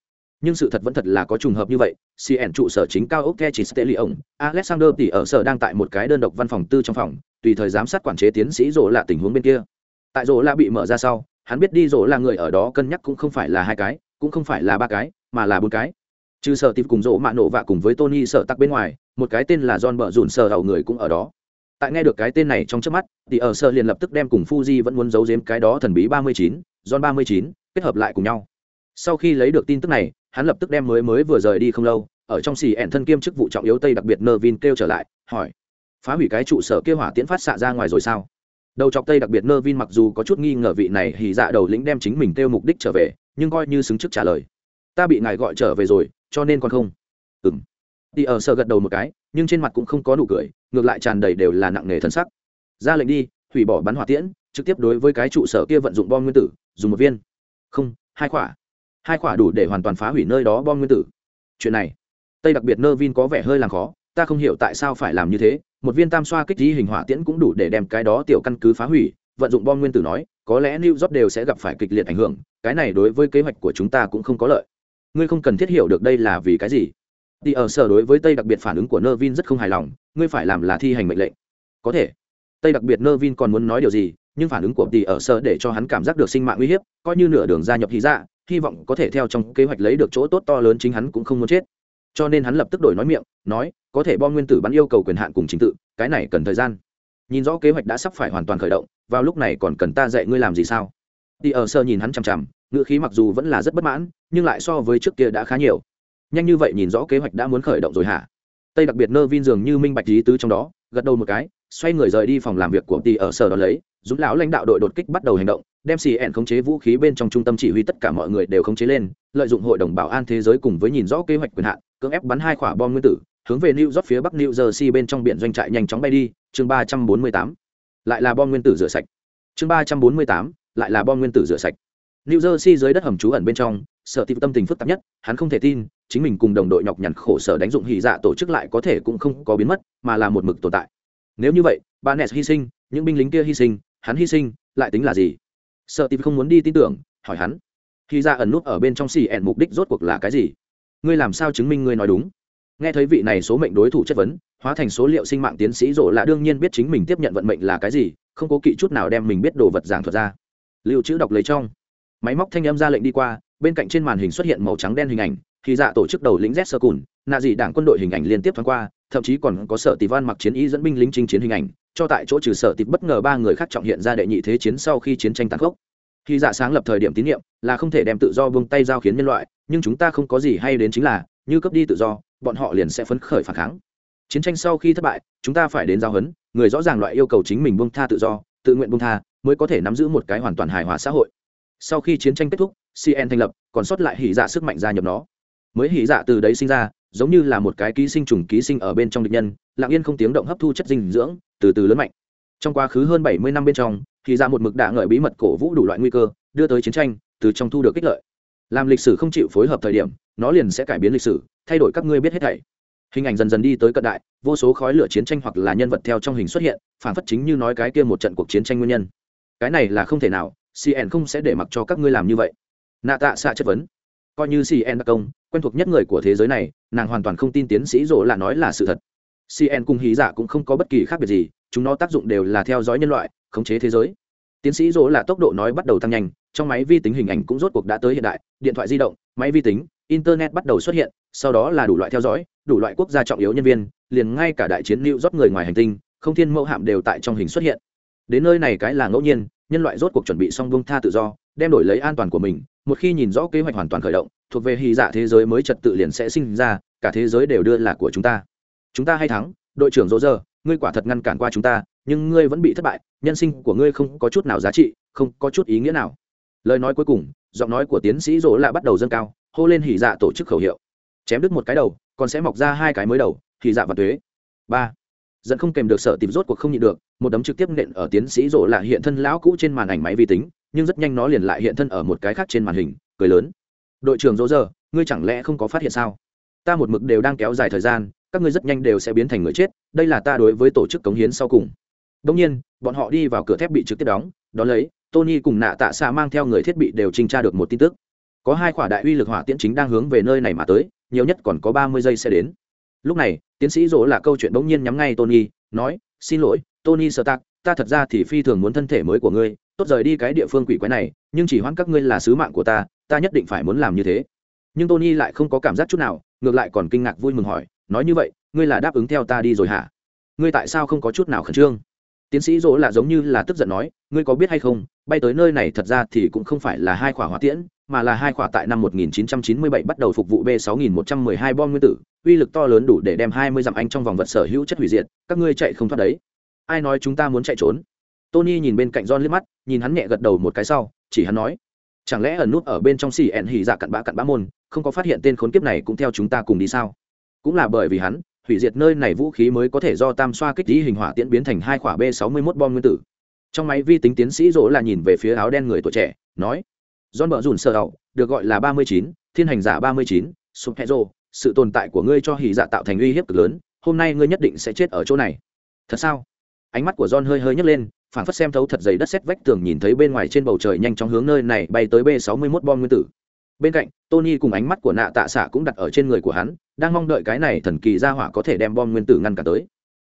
Nhưng sự thật vẫn thật là có trùng hợp như vậy cn trụ sở chính cao ốc the chỉ steli ổng alexander tỷ ở sở đang tại một cái đơn độc văn phòng tư trong phòng, tùy thời giám sát quản chế tiến sĩ rỗ là tình huống bên kia. Tại rỗ là bị mở ra sau, hắn biết đi rỗ là người ở đó cân nhắc cũng không phải là hai cái, cũng không phải là ba cái, mà là bốn cái. Trừ sở tìm cùng rỗ mạ nổ vạ cùng với tony sợ tắc bên ngoài một cái tên là john bờ dùn sờ đầu người cũng ở đó. Tại nghe được cái tên này trong trước mắt, thì ở sờ liền lập tức đem cùng fuji vẫn muốn giấu giếm cái đó thần bí ba mươi chín, john ba mươi chín, kết hợp lại cùng nhau. Sau khi lấy được tin tức này, hắn lập tức đem mới mới vừa rời đi không lâu, ở trong xì ẹn thân kiêm chức vụ trọng yếu tây đặc biệt nơ vin kêu trở lại, hỏi, phá hủy cái trụ sở kia hỏa tiễn phát xạ ra ngoài rồi sao? Đầu chọc tây đặc biệt nơ vin mặc dù có chút nghi ngờ vị này hỉ dạ đầu lĩnh đem chính mình kêu mục đích trở về, nhưng coi như xứng chức trả lời, ta bị ngài gọi trở về rồi, cho nên còn không? Ừ m đi ở sợ gật đầu một cái, nhưng trên mặt cũng không có nụ cười, ngược lại tràn đầy đều là nặng nề thân sắc. Ra lệnh đi, hủy bỏ bắn hỏa tiễn, trực tiếp đối với cái trụ sở kia vận dụng bom nguyên tử, dùng một viên. Không, hai quả. Hai quả đủ để hoàn toàn phá hủy nơi đó bom nguyên tử. Chuyện này, tây đặc biệt nơ vin có vẻ hơi làm khó, ta không hiểu tại sao phải làm như thế, một viên tam xoa kích trí hình hỏa tiễn cũng đủ để đem cái đó tiểu căn cứ phá hủy, vận dụng bom nguyên tử nói, có lẽ new job đều sẽ gặp phải kịch liệt ảnh hưởng, cái này đối với kế hoạch của chúng ta cũng không có lợi. Ngươi không cần thiết hiểu được đây là vì cái gì thì ở sở đối với tây đặc biệt phản ứng của nơ vin rất không hài lòng, ngươi phải làm là thi hành mệnh lệnh. Có thể. Tây đặc biệt nơ vin còn muốn nói điều gì, nhưng phản ứng của tỷ ở sở để cho hắn cảm giác được sinh mạng uy hiếp, coi như nửa đường gia nhập hy dạ hy vọng có thể theo trong kế hoạch lấy được chỗ tốt to lớn chính hắn cũng không muốn chết. Cho nên hắn lập tức đổi nói miệng, nói, có thể bom nguyên tử bắn yêu cầu quyền hạn cùng trình tự, cái này cần thời gian. Nhìn rõ kế hoạch đã sắp phải hoàn toàn khởi động, vào lúc này còn cần ta dạy ngươi làm gì sao? Đi ở sơ nhìn hắn chằm chằm ngựa khí mặc dù vẫn là rất bất mãn, nhưng lại so với trước kia đã khá nhiều nhanh như vậy nhìn rõ kế hoạch đã muốn khởi động rồi hả? Tây đặc biệt nơ vin dường như minh bạch lý tứ trong đó, gật đầu một cái, xoay người rời đi phòng làm việc của tỷ ở sở đó lấy dũng lão lãnh đạo đội đột kích bắt đầu hành động, đem xì ẹn khống chế vũ khí bên trong trung tâm chỉ huy tất cả mọi người đều khống chế lên, lợi dụng hội đồng bảo an thế giới cùng với nhìn rõ kế hoạch quyền hạn, cưỡng ép bắn hai quả bom nguyên tử, hướng về new york phía bắc new jersey bên trong biển doanh trại nhanh chóng bay đi, chương ba trăm bốn mươi tám, lại là bom nguyên tử rửa sạch. Chương ba trăm bốn mươi tám, lại là bom nguyên tử rửa sạch. New jersey dưới đất hầm trú ẩn bên trong sợ tìm tâm tình phức tạp nhất, hắn không thể tin, chính mình cùng đồng đội nhọc nhằn khổ sở đánh dụng hy dạ tổ chức lại có thể cũng không có biến mất, mà là một mực tồn tại. Nếu như vậy, bà nes hy sinh, những binh lính kia hy sinh, hắn hy sinh, lại tính là gì? Sợ tìm không muốn đi tin tưởng, hỏi hắn. Hy dạ ẩn nút ở bên trong xì ẹn mục đích rốt cuộc là cái gì? Ngươi làm sao chứng minh ngươi nói đúng? Nghe thấy vị này số mệnh đối thủ chất vấn, hóa thành số liệu sinh mạng tiến sĩ rộ là đương nhiên biết chính mình tiếp nhận vận mệnh là cái gì, không cố kỵ chút nào đem mình biết đồ vật giảng thuật ra. Lưu trữ đọc lấy trong. Máy móc thanh âm ra lệnh đi qua bên cạnh trên màn hình xuất hiện màu trắng đen hình ảnh khi dạ tổ chức đầu lính z sơ cùn nạ dị đảng quân đội hình ảnh liên tiếp thoáng qua, thậm chí còn có sở tỷ văn mặc chiến y dẫn binh lính chinh chiến hình ảnh, cho tại chỗ trừ sở tịp bất ngờ ba người khác trọng hiện ra đệ nhị thế chiến sau khi chiến tranh tàn khốc. Khi dạ sáng lập thời điểm tín nhiệm, là không thể đem tự do buông tay giao khiến nhân loại, nhưng chúng ta không có gì hay đến chính là, như cấp đi tự do, bọn họ liền sẽ phấn khởi phản kháng. Chiến tranh sau khi thất bại, chúng ta phải đến giao hấn người rõ ràng loại yêu cầu chính mình buông tha tự do, tự nguyện buông tha, mới có thể nắm giữ một cái hoàn toàn hài hòa xã hội sau khi chiến tranh kết thúc cn thành lập, còn sót lại hỉ dạ sức mạnh gia nhập nó. Mới hỉ dạ từ đấy sinh ra, giống như là một cái ký sinh trùng ký sinh ở bên trong địch nhân, lặng yên không tiếng động hấp thu chất dinh dưỡng, từ từ lớn mạnh. Trong quá khứ hơn bảy mươi năm bên trong, hỉ dạ một mực đạ ngợi bí mật cổ vũ đủ loại nguy cơ, đưa tới chiến tranh, từ trong thu được kích lợi. Làm lịch sử không chịu phối hợp thời điểm, nó liền sẽ cải biến lịch sử, thay đổi các ngươi biết hết thảy. Hình ảnh dần dần đi tới cận đại, vô số khói lửa chiến tranh hoặc là nhân vật theo trong hình xuất hiện, phản phất chính như nói cái kia một trận cuộc chiến tranh nguyên nhân. Cái này là không thể nào cn không sẽ để mặc cho các ngươi làm như vậy nạ tạ xạ chất vấn coi như cn đặc công quen thuộc nhất người của thế giới này nàng hoàn toàn không tin tiến sĩ rỗ là nói là sự thật cn cùng hí giả cũng không có bất kỳ khác biệt gì chúng nó tác dụng đều là theo dõi nhân loại khống chế thế giới tiến sĩ rỗ là tốc độ nói bắt đầu tăng nhanh trong máy vi tính hình ảnh cũng rốt cuộc đã tới hiện đại điện thoại di động máy vi tính internet bắt đầu xuất hiện sau đó là đủ loại theo dõi đủ loại quốc gia trọng yếu nhân viên liền ngay cả đại chiến lưu rót người ngoài hành tinh không thiên mẫu hạm đều tại trong hình xuất hiện đến nơi này cái là ngẫu nhiên nhân loại rốt cuộc chuẩn bị xong bông tha tự do, đem đổi lấy an toàn của mình, một khi nhìn rõ kế hoạch hoàn toàn khởi động, thuộc về hy dạ thế giới mới trật tự liền sẽ sinh ra, cả thế giới đều đưa là của chúng ta. Chúng ta hay thắng, đội trưởng dỗ dơ ngươi quả thật ngăn cản qua chúng ta, nhưng ngươi vẫn bị thất bại, nhân sinh của ngươi không có chút nào giá trị, không có chút ý nghĩa nào. Lời nói cuối cùng, giọng nói của tiến sĩ dỗ lại bắt đầu dâng cao, hô lên hỉ dạ tổ chức khẩu hiệu. Chém đứt một cái đầu, còn sẽ mọc ra hai cái mới đầu hỉ dạ và tuế. Ba. Dẫn không kèm được sợ tìm rốt cuộc không nhịn được một đấm trực tiếp nện ở tiến sĩ rộ là hiện thân lão cũ trên màn ảnh máy vi tính, nhưng rất nhanh nó liền lại hiện thân ở một cái khác trên màn hình, cười lớn. Đội trưởng rỗ giờ ngươi chẳng lẽ không có phát hiện sao? Ta một mực đều đang kéo dài thời gian, các ngươi rất nhanh đều sẽ biến thành người chết, đây là ta đối với tổ chức cống hiến sau cùng. Đông nhiên, bọn họ đi vào cửa thép bị trực tiếp đóng, đón lấy, tony cùng nạ tạ xạ mang theo người thiết bị đều trinh tra được một tin tức. Có hai quả đại uy lực hỏa tiễn chính đang hướng về nơi này mà tới, nhiều nhất còn có ba mươi giây sẽ đến. Lúc này, tiến sĩ rỗ là câu chuyện bỗng nhiên nhắm ngay tony, nói, xin lỗi tony sơ tạc ta thật ra thì phi thường muốn thân thể mới của ngươi, tốt rời đi cái địa phương quỷ quái này, nhưng chỉ hoãn các ngươi là sứ mạng của ta ta nhất định phải muốn làm như thế. Nhưng tony lại không có cảm giác chút nào, ngược lại còn kinh ngạc vui mừng hỏi, nói như vậy, ngươi là đáp ứng theo ta đi rồi hả? Ngươi tại sao không có chút nào khẩn trương? Tiến sĩ dỗ là giống như là tức giận nói, ngươi có biết hay không, bay tới nơi này thật ra thì cũng không phải là hai khỏa hỏa tiễn, mà là hai khỏa tại năm 1997 bắt đầu phục vụ b 6112 bom nguyên tử, uy lực to lớn đủ để đem 20 dặm anh trong vòng vật sở hữu chất hủy diệt, các ngươi chạy không thoát đấy ai nói chúng ta muốn chạy trốn? Tony nhìn bên cạnh john liếc mắt nhìn hắn nhẹ gật đầu một cái sau chỉ hắn nói chẳng lẽ ẩn nút ở bên trong xì ẹn hỉ dạ cặn bã cặn bã môn không có phát hiện tên khốn kiếp này cũng theo chúng ta cùng đi sao? Cũng là bởi vì hắn hủy diệt nơi này vũ khí mới có thể do tam xoa kích lý hình hỏa tiễn biến thành hai quả b 61 bom nguyên tử. Trong máy vi tính tiến sĩ rỗ là nhìn về phía áo đen người tuổi trẻ nói john bờ rủn sơ đầu được gọi là 39, thiên hành giả 39, sụp hẹ rô sự tồn tại của ngươi cho hỉ dạ tạo thành uy hiếp cực lớn hôm nay ngươi nhất định sẽ chết ở chỗ này. Thật sao? Ánh mắt của john hơi hơi nhấc lên phản phất xem thấu thật dày đất sét vách tường nhìn thấy bên ngoài trên bầu trời nhanh chóng hướng nơi này bay tới b 61 bom nguyên tử. Bên cạnh tony cùng ánh mắt của nạ tạ xạ cũng đặt ở trên người của hắn đang mong đợi cái này thần kỳ ra hỏa có thể đem bom nguyên tử ngăn cả tới.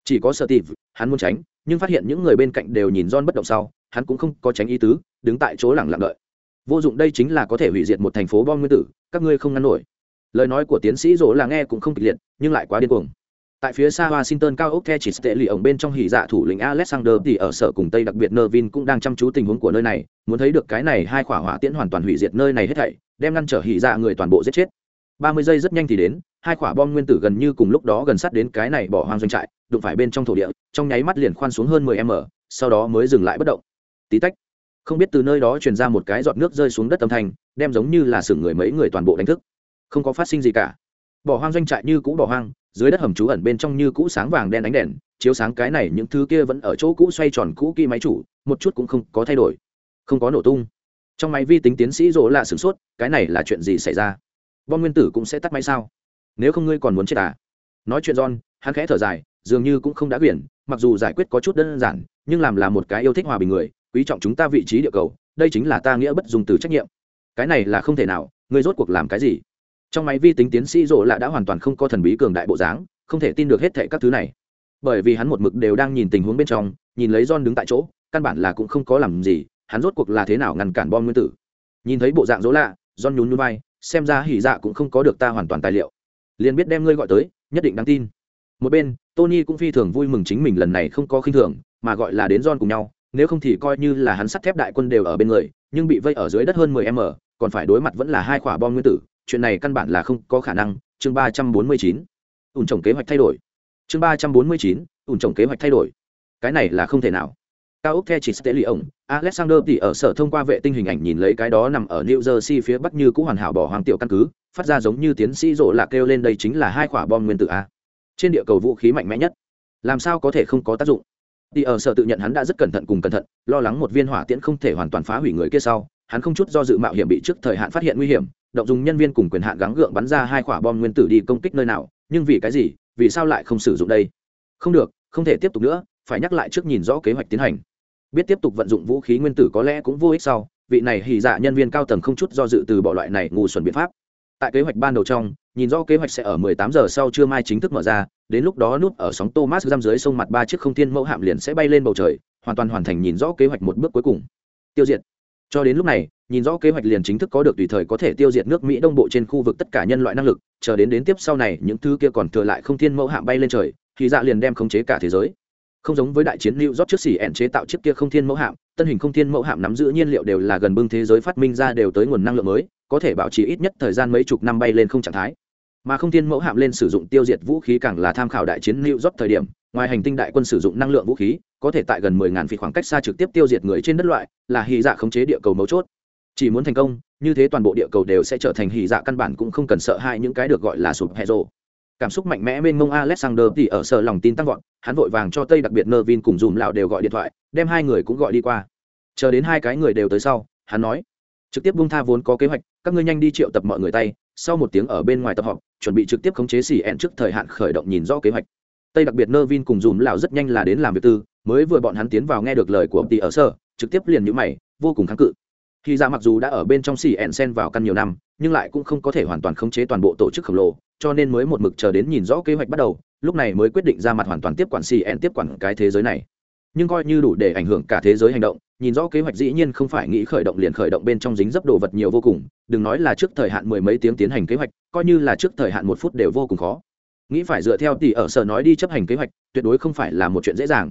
Chỉ có Steve, hắn muốn tránh nhưng phát hiện những người bên cạnh đều nhìn John bất động sau hắn cũng không có tránh ý tứ đứng tại chỗ lặng lặng đợi. Vô dụng đây chính là có thể hủy diệt một thành phố bom nguyên tử các ngươi không ngăn nổi. Lời nói của tiến sĩ dỗ là nghe cũng không kịch liệt nhưng lại quá điên cuồng tại phía xa washington cao ốc the chỉ tệ lì ổng bên trong hỉ dạ thủ lĩnh alexander thì ở sở cùng tây, đặc biệt nervin cũng đang chăm chú tình huống của nơi này, muốn thấy được cái này hai khỏa hỏa tiễn hoàn toàn hủy diệt nơi này hết thảy, đem ngăn trở hỉ dạ người toàn bộ giết chết. Ba mươi giây rất nhanh thì đến, hai quả bom nguyên tử gần như cùng lúc đó gần sát đến cái này bỏ hoang doanh trại, đụng phải bên trong thổ địa, trong nháy mắt liền khoan xuống hơn mười m, sau đó mới dừng lại bất động. Tí tách, không biết từ nơi đó truyền ra một cái giọt nước rơi xuống đất âm thanh, đem giống như là sừng người mấy người toàn bộ đánh thức. Không có phát sinh gì cả. Bỏ hoang doanh trại như cũ bỏ hoang dưới đất hầm trú ẩn bên trong như cũ sáng vàng đen ánh đèn, chiếu sáng cái này những thứ kia vẫn ở chỗ cũ xoay tròn cũ kỹ máy chủ, một chút cũng không có thay đổi, không có nổ tung. Trong máy vi tính tiến sĩ rỗ lạ sửng sốt, cái này là chuyện gì xảy ra? Bom nguyên tử cũng sẽ tắt máy sao? Nếu không ngươi còn muốn chết à? Nói chuyện john, hắn khẽ thở dài, dường như cũng không đã quyển, mặc dù giải quyết có chút đơn giản, nhưng làm là một cái yêu thích hòa bình người, quý trọng chúng ta vị trí địa cầu, đây chính là ta nghĩa bất dùng từ trách nhiệm. Cái này là không thể nào, ngươi rốt cuộc làm cái gì? Trong máy vi tính tiến sĩ rộ lạ đã hoàn toàn không có thần bí cường đại bộ dáng, không thể tin được hết thệ các thứ này. Bởi vì hắn một mực đều đang nhìn tình huống bên trong, nhìn lấy john đứng tại chỗ, căn bản là cũng không có làm gì, hắn rốt cuộc là thế nào ngăn cản bom nguyên tử. Nhìn thấy bộ dạng rỗ lạ, john nhún nhún vai, xem ra hỉ dạ cũng không có được ta hoàn toàn tài liệu. Liền biết đem ngươi gọi tới, nhất định đáng tin. Một bên, tony cũng phi thường vui mừng chính mình lần này không có khinh thường, mà gọi là đến john cùng nhau, nếu không thì coi như là hắn sắt thép đại quân đều ở bên người, nhưng bị vây ở dưới đất hơn 10 m, còn phải đối mặt vẫn là hai quả bom nguyên tử chuyện này căn bản là không có khả năng chương 349. ủn trồng kế hoạch thay đổi. Chương 349, ủn trồng kế hoạch thay đổi. Cái này là không thể nào. Cao ốc the chỉ sẽ lì ổng alexander thì ở sở thông qua vệ tinh hình ảnh nhìn lấy cái đó nằm ở new jersey phía bắc như cũ hoàn hảo bỏ hoàng tiểu căn cứ phát ra giống như tiến sĩ rộ là kêu lên đây chính là hai quả bom nguyên tử a. Trên địa cầu vũ khí mạnh mẽ nhất. Làm sao có thể không có tác dụng? Thì ở sở tự nhận hắn đã rất cẩn thận cùng cẩn thận lo lắng một viên hỏa tiễn không thể hoàn toàn phá hủy người kia sau hắn không chút do dự mạo hiểm bị trước thời hạn phát hiện nguy hiểm động dùng nhân viên cùng quyền hạn gắng gượng bắn ra hai quả bom nguyên tử đi công kích nơi nào, nhưng vì cái gì, vì sao lại không sử dụng đây? Không được, không thể tiếp tục nữa, phải nhắc lại trước nhìn rõ kế hoạch tiến hành. Biết tiếp tục vận dụng vũ khí nguyên tử có lẽ cũng vô ích sau, vị này hỉ dạ nhân viên cao tầng không chút do dự từ bỏ loại này ngu xuẩn biện pháp. Tại kế hoạch ban đầu trong, nhìn rõ kế hoạch sẽ ở 18 giờ sau trưa mai chính thức mở ra, đến lúc đó nút ở sóng thomas giam dưới sông mặt ba chiếc không thiên mẫu hạm liền sẽ bay lên bầu trời, hoàn toàn hoàn thành nhìn rõ kế hoạch một bước cuối cùng. Tiêu diệt cho đến lúc này, nhìn rõ kế hoạch liền chính thức có được tùy thời có thể tiêu diệt nước mỹ đông bộ trên khu vực tất cả nhân loại năng lực, chờ đến đến tiếp sau này, những thứ kia còn thừa lại không thiên mẫu hạm bay lên trời, thì dạ liền đem khống chế cả thế giới. Không giống với đại chiến lưu rót trước xỉ ẹn chế tạo chiếc kia không thiên mẫu hạm, tân hình không thiên mẫu hạm nắm giữ nhiên liệu đều là gần bưng thế giới phát minh ra đều tới nguồn năng lượng mới, có thể bảo trì ít nhất thời gian mấy chục năm bay lên không trạng thái. Mà không thiên mẫu hạm lên sử dụng tiêu diệt vũ khí càng là tham khảo đại chiến lưu rót thời điểm ngoài hành tinh đại quân sử dụng năng lượng vũ khí, có thể tại gần mười ngàn feet khoảng cách xa trực tiếp tiêu diệt người trên đất loại, là hy dạ khống chế địa cầu mấu chốt. Chỉ muốn thành công, như thế toàn bộ địa cầu đều sẽ trở thành hy dạ căn bản cũng không cần sợ hãi những cái được gọi là sụp hệ rộ cảm xúc mạnh mẽ bên mông alexander thì ở sở lòng tin tăng vọt, hắn vội vàng cho tây đặc biệt nơ vin cùng dùm lão đều gọi điện thoại, đem hai người cũng gọi đi qua. Chờ đến hai cái người đều tới sau, hắn nói, trực tiếp bung tha vốn có kế hoạch, các ngươi nhanh đi triệu tập mọi người tay, sau một tiếng ở bên ngoài tập họp, chuẩn bị trực tiếp khống chế xì ẹn trước thời hạn khởi động nhìn rõ kế hoạch tây đặc biệt nơ vin cùng dùm lão rất nhanh là đến làm việc tư, mới vừa bọn hắn tiến vào nghe được lời của tỷ ở sở trực tiếp liền nhũ mày, vô cùng kháng cự. Khi ra mặc dù đã ở bên trong xì ẹn sen vào căn nhiều năm, nhưng lại cũng không có thể hoàn toàn khống chế toàn bộ tổ chức khổng lồ, cho nên mới một mực chờ đến nhìn rõ kế hoạch bắt đầu, lúc này mới quyết định ra mặt hoàn toàn tiếp quản cn tiếp quản cái thế giới này. Nhưng coi như đủ để ảnh hưởng cả thế giới hành động, nhìn rõ kế hoạch dĩ nhiên không phải nghĩ khởi động liền khởi động bên trong dính dấp đồ vật nhiều vô cùng, đừng nói là trước thời hạn mười mấy tiếng tiến hành kế hoạch, coi như là trước thời hạn một phút đều vô cùng khó nghĩ phải dựa theo tỷ ở sở nói đi chấp hành kế hoạch, tuyệt đối không phải là một chuyện dễ dàng.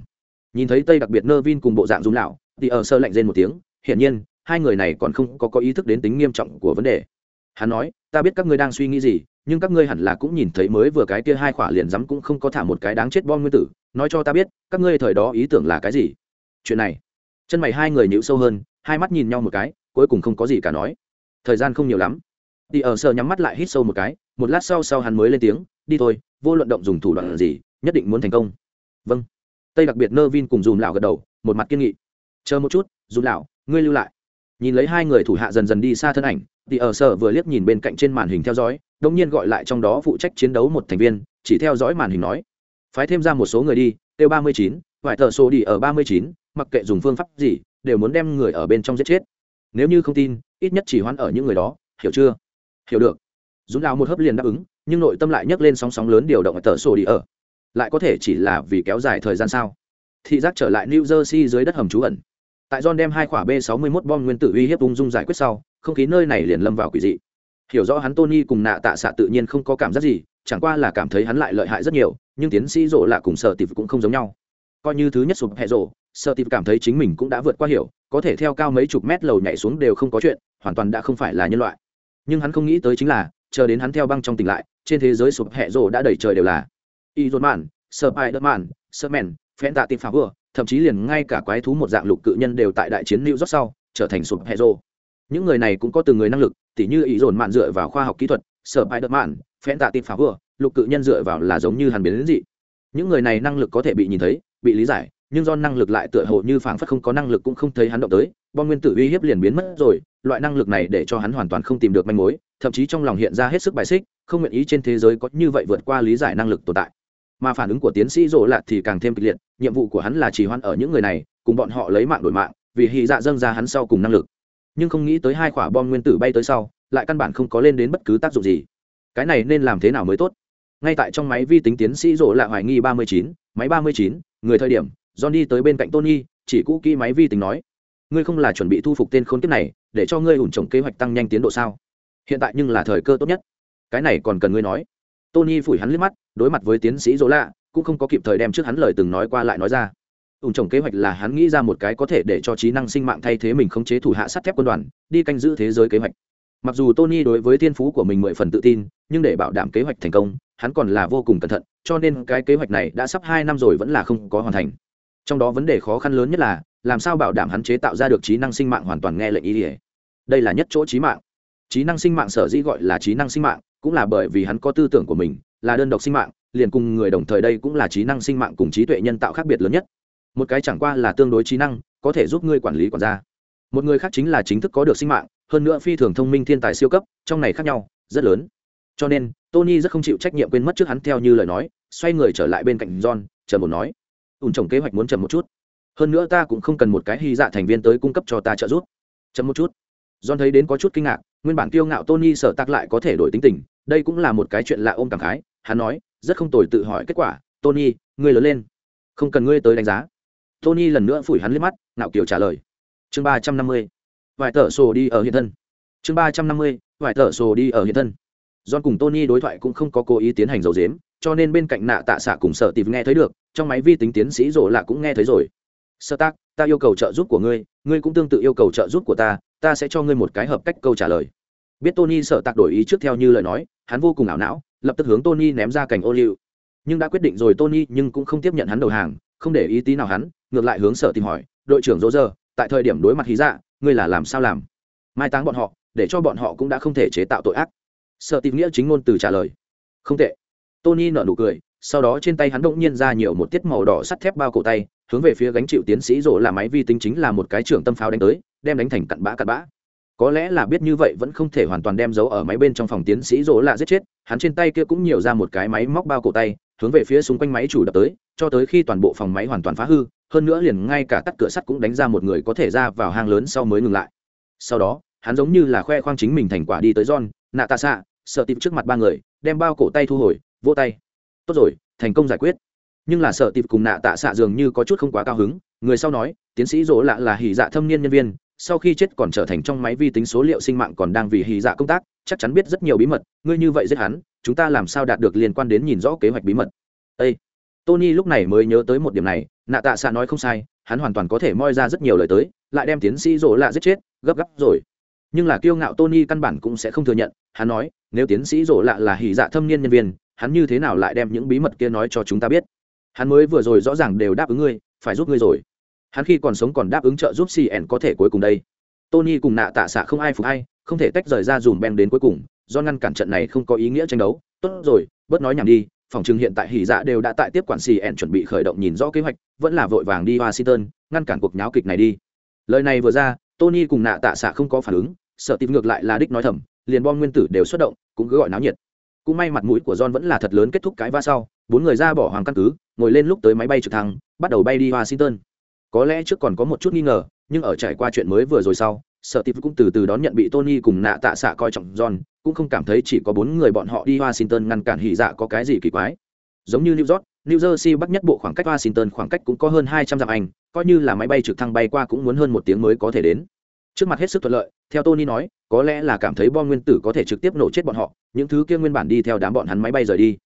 Nhìn thấy tây đặc biệt nơ vin cùng bộ dạng dùng lão thì ở sở lạnh rên một tiếng, hiển nhiên, hai người này còn không có có ý thức đến tính nghiêm trọng của vấn đề. Hắn nói, ta biết các ngươi đang suy nghĩ gì, nhưng các ngươi hẳn là cũng nhìn thấy mới vừa cái kia hai khỏa liền rắm cũng không có thả một cái đáng chết bom nguyên tử, nói cho ta biết, các ngươi thời đó ý tưởng là cái gì? Chuyện này, chân mày hai người nhịu sâu hơn, hai mắt nhìn nhau một cái, cuối cùng không có gì cả nói. Thời gian không nhiều lắm. Đi ở sở nhắm mắt lại hít sâu một cái, một lát sau sau hắn mới lên tiếng, đi thôi vô luận động dùng thủ đoạn gì, nhất định muốn thành công. Vâng. Tây đặc biệt nơ vin cùng dùm lão gật đầu, một mặt kiên nghị. Chờ một chút, dùm lão, ngươi lưu lại. Nhìn lấy hai người thủ hạ dần dần đi xa thân ảnh, thì ở sở vừa liếc nhìn bên cạnh trên màn hình theo dõi đông nhiên gọi lại trong đó phụ trách chiến đấu một thành viên, chỉ theo dõi màn hình nói. Phái thêm ra một số người đi tiêu ba mươi chín vải tờ số đi ở ba mươi chín, mặc kệ dùng phương pháp gì, đều muốn đem người ở bên trong giết chết. Nếu như không tin, ít nhất chỉ hoãn ở những người đó, hiểu chưa? Hiểu được. Dũng Lão một hớp liền đáp ứng nhưng nội tâm lại nhấc lên sóng sóng lớn điều động ở tờ sổ đi ở. Lại có thể chỉ là vì kéo dài thời gian sao? Thị giác trở lại new jersey dưới đất hầm trú ẩn. Tại john đem hai quả b 61 bom nguyên tử uy hiếp ung dung giải quyết sau, không khí nơi này liền lâm vào quỷ dị. Hiểu rõ hắn tony cùng nạ tạ xạ tự nhiên không có cảm giác gì, chẳng qua là cảm thấy hắn lại lợi hại rất nhiều, nhưng tiến sĩ rộ lạ cùng sợ tịp cũng không giống nhau. Coi như thứ nhất sụp hẹ rộ sợ tịp cảm thấy chính mình cũng đã vượt qua hiểu, có thể theo cao mấy chục mét lầu nhảy xuống đều không có chuyện, hoàn toàn đã không phải là nhân loại. Nhưng hắn không nghĩ tới chính là chờ đến hắn theo băng trong tỉnh lại, trên thế giới sụp hẹ rồ đã đầy trời đều là. Y dồn mạn, sơ pai đất mạn, sơ mèn phen tạ tìm phá vừa thậm chí liền ngay cả quái thú một dạng lục cự nhân đều tại đại chiến lưu rót sau, trở thành sụp hẹ rồ. Những người này cũng có từng người năng lực, tỉ như ý dồn mạn dựa vào khoa học kỹ thuật sở bài đất mạn phen tạ tịp phá vừa lục cự nhân dựa vào là giống như hàn biến đến dị. Những người này năng lực có thể bị nhìn thấy, bị lý giải nhưng do năng lực lại tựa hồ như phảng phất không có năng lực cũng không thấy hắn động tới, bom nguyên tử uy hiếp liền biến mất rồi, loại năng lực này để cho hắn hoàn toàn không tìm được manh mối, thậm chí trong lòng hiện ra hết sức bài xích, không nguyện ý trên thế giới có như vậy vượt qua lý giải năng lực tồn tại. Mà phản ứng của tiến sĩ rộ lạt thì càng thêm kịch liệt, nhiệm vụ của hắn là chỉ hoãn ở những người này, cùng bọn họ lấy mạng đổi mạng, vì hy dạ dâng ra hắn sau cùng năng lực. Nhưng không nghĩ tới hai quả bom nguyên tử bay tới sau, lại căn bản không có lên đến bất cứ tác dụng gì. Cái này nên làm thế nào mới tốt? Ngay tại trong máy vi tính tiến sĩ rộ lạ hoài nghi ba mươi chín, máy ba mươi chín, người thời điểm john đi tới bên cạnh tony, chỉ cũ kỹ máy vi tính nói, ngươi không là chuẩn bị thu phục tên khốn kiếp này, để cho ngươi ủn trồng kế hoạch tăng nhanh tiến độ sao? Hiện tại nhưng là thời cơ tốt nhất. Cái này còn cần ngươi nói. Tony phủi hắn liếc mắt, đối mặt với tiến sĩ rỗ lạ, cũng không có kịp thời đem trước hắn lời từng nói qua lại nói ra. Ủng trồng kế hoạch là hắn nghĩ ra một cái có thể để cho trí năng sinh mạng thay thế mình khống chế thủ hạ sắt thép quân đoàn, đi canh giữ thế giới kế hoạch. Mặc dù tony đối với thiên phú của mình mười phần tự tin, nhưng để bảo đảm kế hoạch thành công, hắn còn là vô cùng cẩn thận, cho nên cái kế hoạch này đã sắp hai năm rồi vẫn là không có hoàn thành trong đó vấn đề khó khăn lớn nhất là, làm sao bảo đảm hắn chế tạo ra được trí năng sinh mạng hoàn toàn nghe lệnh ý ỉa đây là nhất chỗ trí mạng. Trí năng sinh mạng sở dĩ gọi là trí năng sinh mạng, cũng là bởi vì hắn có tư tưởng của mình, là đơn độc sinh mạng, liền cùng người đồng thời đây cũng là trí năng sinh mạng cùng trí tuệ nhân tạo khác biệt lớn nhất. Một cái chẳng qua là tương đối trí năng, có thể giúp ngươi quản lý quản gia. Một người khác chính là chính thức có được sinh mạng, hơn nữa phi thường thông minh thiên tài siêu cấp, trong này khác nhau, rất lớn. Cho nên, tony rất không chịu trách nhiệm quên mất trước hắn theo như lời nói, xoay người trở lại bên cạnh john chờ một nói ủn trồng kế hoạch muốn chậm một chút. Hơn nữa ta cũng không cần một cái hy dạ thành viên tới cung cấp cho ta trợ giúp. Chậm một chút. John thấy đến có chút kinh ngạc, nguyên bản kiêu ngạo tony sợ tắc lại có thể đổi tính tình, đây cũng là một cái chuyện lạ ôm cảm khái, hắn nói, rất không tồi tự hỏi kết quả, tony, ngươi lớn lên. Không cần ngươi tới đánh giá. Tony lần nữa phủi hắn liếc mắt, ngạo kiều trả lời. Chương ba trăm năm mươi. Vài tờ sổ đi ở hiện thân. Chương ba trăm năm mươi. Vài tờ sổ đi ở hiện thân. John cùng Tony đối thoại cũng không có cố ý tiến hành dấu dếm, cho nên bên cạnh nạ tạ xạ cùng sợ tìm nghe thấy được, trong máy vi tính tiến sĩ rồ lạ cũng nghe thấy rồi. Sơ tác, ta yêu cầu trợ giúp của ngươi, ngươi cũng tương tự yêu cầu trợ giúp của ta, ta sẽ cho ngươi một cái hợp cách câu trả lời. Biết Tony sợ tạc đổi ý trước theo như lời nói, hắn vô cùng ảo não, lập tức hướng Tony ném ra cảnh ô liu. Nhưng đã quyết định rồi Tony nhưng cũng không tiếp nhận hắn đầu hàng, không để ý tí nào hắn, ngược lại hướng sở tìm hỏi, đội trưởng Dỗ giờ, tại thời điểm đối mặt hí dạ, ngươi là làm sao làm? Mai táng bọn họ, để cho bọn họ cũng đã không thể chế tạo tội ác sợ tìm nghĩa chính ngôn từ trả lời. Không tệ. Tony nở nụ cười, sau đó trên tay hắn bỗng nhiên ra nhiều một tiết màu đỏ sắt thép bao cổ tay, hướng về phía gánh chịu tiến sĩ rộ là máy vi tính chính là một cái trưởng tâm pháo đánh tới, đem đánh thành cặn bã cặn bã. Có lẽ là biết như vậy vẫn không thể hoàn toàn đem giấu ở máy bên trong phòng tiến sĩ rỗ là giết chết, hắn trên tay kia cũng nhiều ra một cái máy móc bao cổ tay, hướng về phía xung quanh máy chủ đập tới, cho tới khi toàn bộ phòng máy hoàn toàn phá hư, hơn nữa liền ngay cả tắt cửa sắt cũng đánh ra một người có thể ra vào hang lớn sau mới ngừng lại. Sau đó, hắn giống như là khoe khoang chính mình thành quả đi tới john nạ tạ xạ, sợ tìm trước mặt ba người, đem bao cổ tay thu hồi, vỗ tay. Tốt rồi, thành công giải quyết. Nhưng là sợ tìm cùng nạ tạ xạ dường như có chút không quá cao hứng, người sau nói, tiến sĩ dỗ lạ là hỉ dạ thâm niên nhân viên, sau khi chết còn trở thành trong máy vi tính số liệu sinh mạng còn đang vì hì dạ công tác, chắc chắn biết rất nhiều bí mật, ngươi như vậy giết hắn, chúng ta làm sao đạt được liên quan đến nhìn rõ kế hoạch bí mật. Ê! tony lúc này mới nhớ tới một điểm này, nạ tạ xạ nói không sai, hắn hoàn toàn có thể moi ra rất nhiều lời tới, lại đem tiến sĩ rỗ lạ giết chết, gấp gáp rồi nhưng là kiêu ngạo tony căn bản cũng sẽ không thừa nhận, hắn nói, nếu tiến sĩ rỗ lạ là hỉ dạ thâm niên nhân viên, hắn như thế nào lại đem những bí mật kia nói cho chúng ta biết? Hắn mới vừa rồi rõ ràng đều đáp ứng ngươi, phải giúp ngươi rồi. Hắn khi còn sống còn đáp ứng trợ giúp cn có thể cuối cùng đây. Tony cùng nạ tạ xạ không ai phục hay không thể tách rời ra dùm ben đến cuối cùng, do ngăn cản trận này không có ý nghĩa tranh đấu. Tốt rồi, bớt nói nhảm đi, phòng trừng hiện tại hỉ dạ đều đã tại tiếp quản cn chuẩn bị khởi động nhìn rõ kế hoạch, vẫn là vội vàng đi washington, ngăn cản cuộc nháo kịch này đi. Lời này vừa ra tony cùng nạ tạ xạ không có phản ứng, sợ tìm ngược lại là đích nói thầm, liền bom nguyên tử đều xuất động, cũng cứ gọi náo nhiệt. Cũng may mặt mũi của john vẫn là thật lớn kết thúc cái va sau, bốn người ra bỏ hoàng căn cứ, ngồi lên lúc tới máy bay trực thăng, bắt đầu bay đi washington. Có lẽ trước còn có một chút nghi ngờ, nhưng ở trải qua chuyện mới vừa rồi sau, sợ tìm cũng từ từ đón nhận bị tony cùng nạ tạ xạ coi trọng john, cũng không cảm thấy chỉ có bốn người bọn họ đi washington ngăn cản hỉ dạ có cái gì kỳ quái. Giống như new york new jersey bắc nhất bộ khoảng cách washington khoảng cách cũng có hơn hai trăm dặm anh, coi như là máy bay trực thăng bay qua cũng muốn hơn một tiếng mới có thể đến. Trước mặt hết sức thuận lợi, theo tony nói, có lẽ là cảm thấy bom nguyên tử có thể trực tiếp nổ chết bọn họ, những thứ kia nguyên bản đi theo đám bọn hắn máy bay rời đi.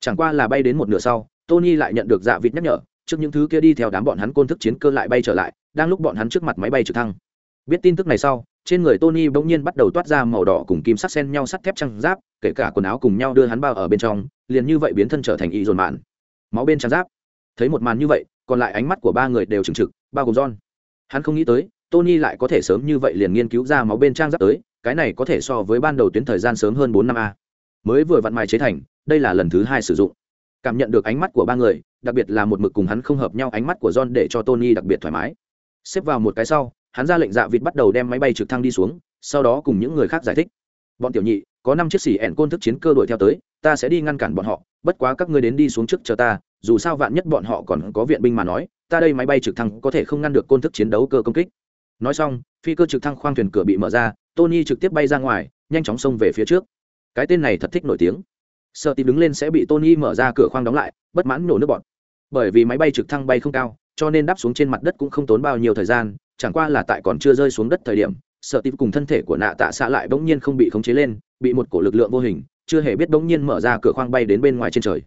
Chẳng qua là bay đến một nửa sau, tony lại nhận được dạ vịt nhắc nhở, trước những thứ kia đi theo đám bọn hắn côn thức chiến cơ lại bay trở lại, đang lúc bọn hắn trước mặt máy bay trực thăng. Biết tin tức này sau, trên người tony bỗng nhiên bắt đầu toát ra màu đỏ cùng kim sắc xen nhau sắt thép trăng giáp, kể cả quần áo cùng nhau đưa hắn bao ở bên trong, liền như vậy biến thân trở thành y dồn mạn máu bên trang giáp. Thấy một màn như vậy, còn lại ánh mắt của ba người đều trừng trực bao gồm john. Hắn không nghĩ tới, tony lại có thể sớm như vậy liền nghiên cứu ra máu bên trang giáp tới, cái này có thể so với ban đầu tuyến thời gian sớm hơn bốn năm a. Mới vừa vặn mài chế thành, đây là lần thứ hai sử dụng. Cảm nhận được ánh mắt của ba người, đặc biệt là một mực cùng hắn không hợp nhau ánh mắt của john để cho tony đặc biệt thoải mái. Xếp vào một cái sau, hắn ra lệnh dạ vịt bắt đầu đem máy bay trực thăng đi xuống, sau đó cùng những người khác giải thích. Bọn tiểu nhị, có năm chiếc xỉ ẹn côn thức chiến cơ đuổi theo tới ta sẽ đi ngăn cản bọn họ, bất quá các ngươi đến đi xuống trước chờ ta, dù sao vạn nhất bọn họ còn có viện binh mà nói, ta đây máy bay trực thăng có thể không ngăn được côn thức chiến đấu cơ công kích. Nói xong, phi cơ trực thăng khoang thuyền cửa bị mở ra, tony trực tiếp bay ra ngoài, nhanh chóng xông về phía trước. Cái tên này thật thích nổi tiếng. Sợ tìm đứng lên sẽ bị tony mở ra cửa khoang đóng lại, bất mãn nổ nước bọt bởi vì máy bay trực thăng bay không cao, cho nên đáp xuống trên mặt đất cũng không tốn bao nhiêu thời gian, chẳng qua là tại còn chưa rơi xuống đất thời điểm, sợ tìm cùng thân thể của nạ tạ xạ lại bỗng nhiên không bị khống chế lên, bị một cổ lực lượng vô hình chưa hề biết bỗng nhiên mở ra cửa khoang bay đến bên ngoài trên trời.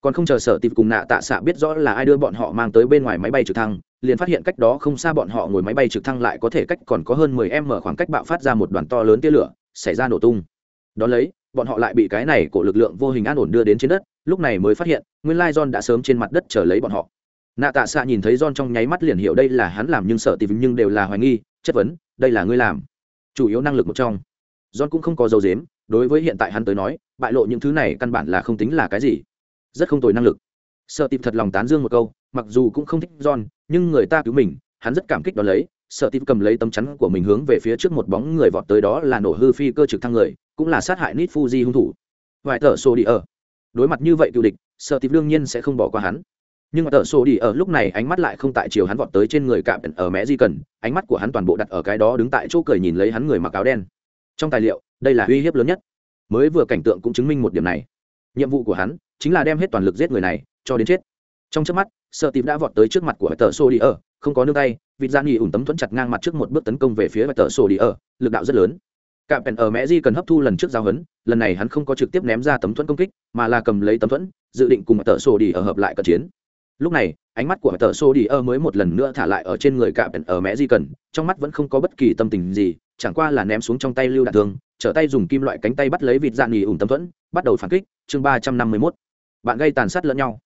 Còn không chờ sợ tìm cùng nạ tạ xạ biết rõ là ai đưa bọn họ mang tới bên ngoài máy bay trực thăng, liền phát hiện cách đó không xa bọn họ ngồi máy bay trực thăng lại có thể cách còn có hơn mười m khoảng cách bạo phát ra một đoàn to lớn tia lửa, xảy ra nổ tung. Đón lấy, bọn họ lại bị cái này của lực lượng vô hình an ổn đưa đến trên đất, lúc này mới phát hiện, nguyên lai john đã sớm trên mặt đất chờ lấy bọn họ. Nạ tạ xạ nhìn thấy john trong nháy mắt liền hiểu đây là hắn làm nhưng sợ tìm nhưng đều là hoài nghi, chất vấn, đây là ngươi làm? Chủ yếu năng lực một trong. John cũng không có dấu dếm đối với hiện tại hắn tới nói, bại lộ những thứ này căn bản là không tính là cái gì. Rất không tồi năng lực. Sợ tìm thật lòng tán dương một câu, mặc dù cũng không thích john, nhưng người ta cứu mình, hắn rất cảm kích đó lấy. Sợ tìm cầm lấy tấm chắn của mình hướng về phía trước một bóng người vọt tới đó là nổ hư phi cơ trực thăng người, cũng là sát hại nít fuji hung thủ. Vài tờ sô đi ở. Đối mặt như vậy cựu địch, sợ tìm đương nhiên sẽ không bỏ qua hắn. Nhưng mà tờ sô đi ở lúc này ánh mắt lại không tại chiều hắn vọt tới trên người cạm ở mẹ di cần, ánh mắt của hắn toàn bộ đặt ở cái đó đứng tại chỗ cười nhìn lấy hắn người mặc áo đen. Trong tài liệu đây là uy hiếp lớn nhất. Mới vừa cảnh tượng cũng chứng minh một điểm này. Nhiệm vụ của hắn chính là đem hết toàn lực giết người này, cho đến chết. Trong trước mắt sợ tìm đã vọt tới trước mặt của tờ sổ đi ở không có nương tay, vịt gian nghỉ ủn tấm thuẫn chặt ngang mặt trước một bước tấn công về phía tờ sổ đi ở lực đạo rất lớn. Cạm pèn ở mẹ di cần hấp thu lần trước giao hấn lần này hắn không có trực tiếp ném ra tấm thuẫn công kích, mà là cầm lấy tấm thuẫn, dự định cùng tờ sổ đi ở hợp lại cận chiến. Lúc này, ánh mắt của tờ sổ đi ở mới một lần nữa thả lại ở trên người cạm pèn ở mẹ di cần, trong mắt vẫn không có bất kỳ tâm tình gì, chẳng qua là ném xuống trong tay lưu đạn thương trở tay dùng kim loại cánh tay bắt lấy vịt dạng nghỉ ủng tâm thuẫn, bắt đầu phản kích. Chương ba trăm năm mươi mốt, bạn gây tàn sát lẫn nhau.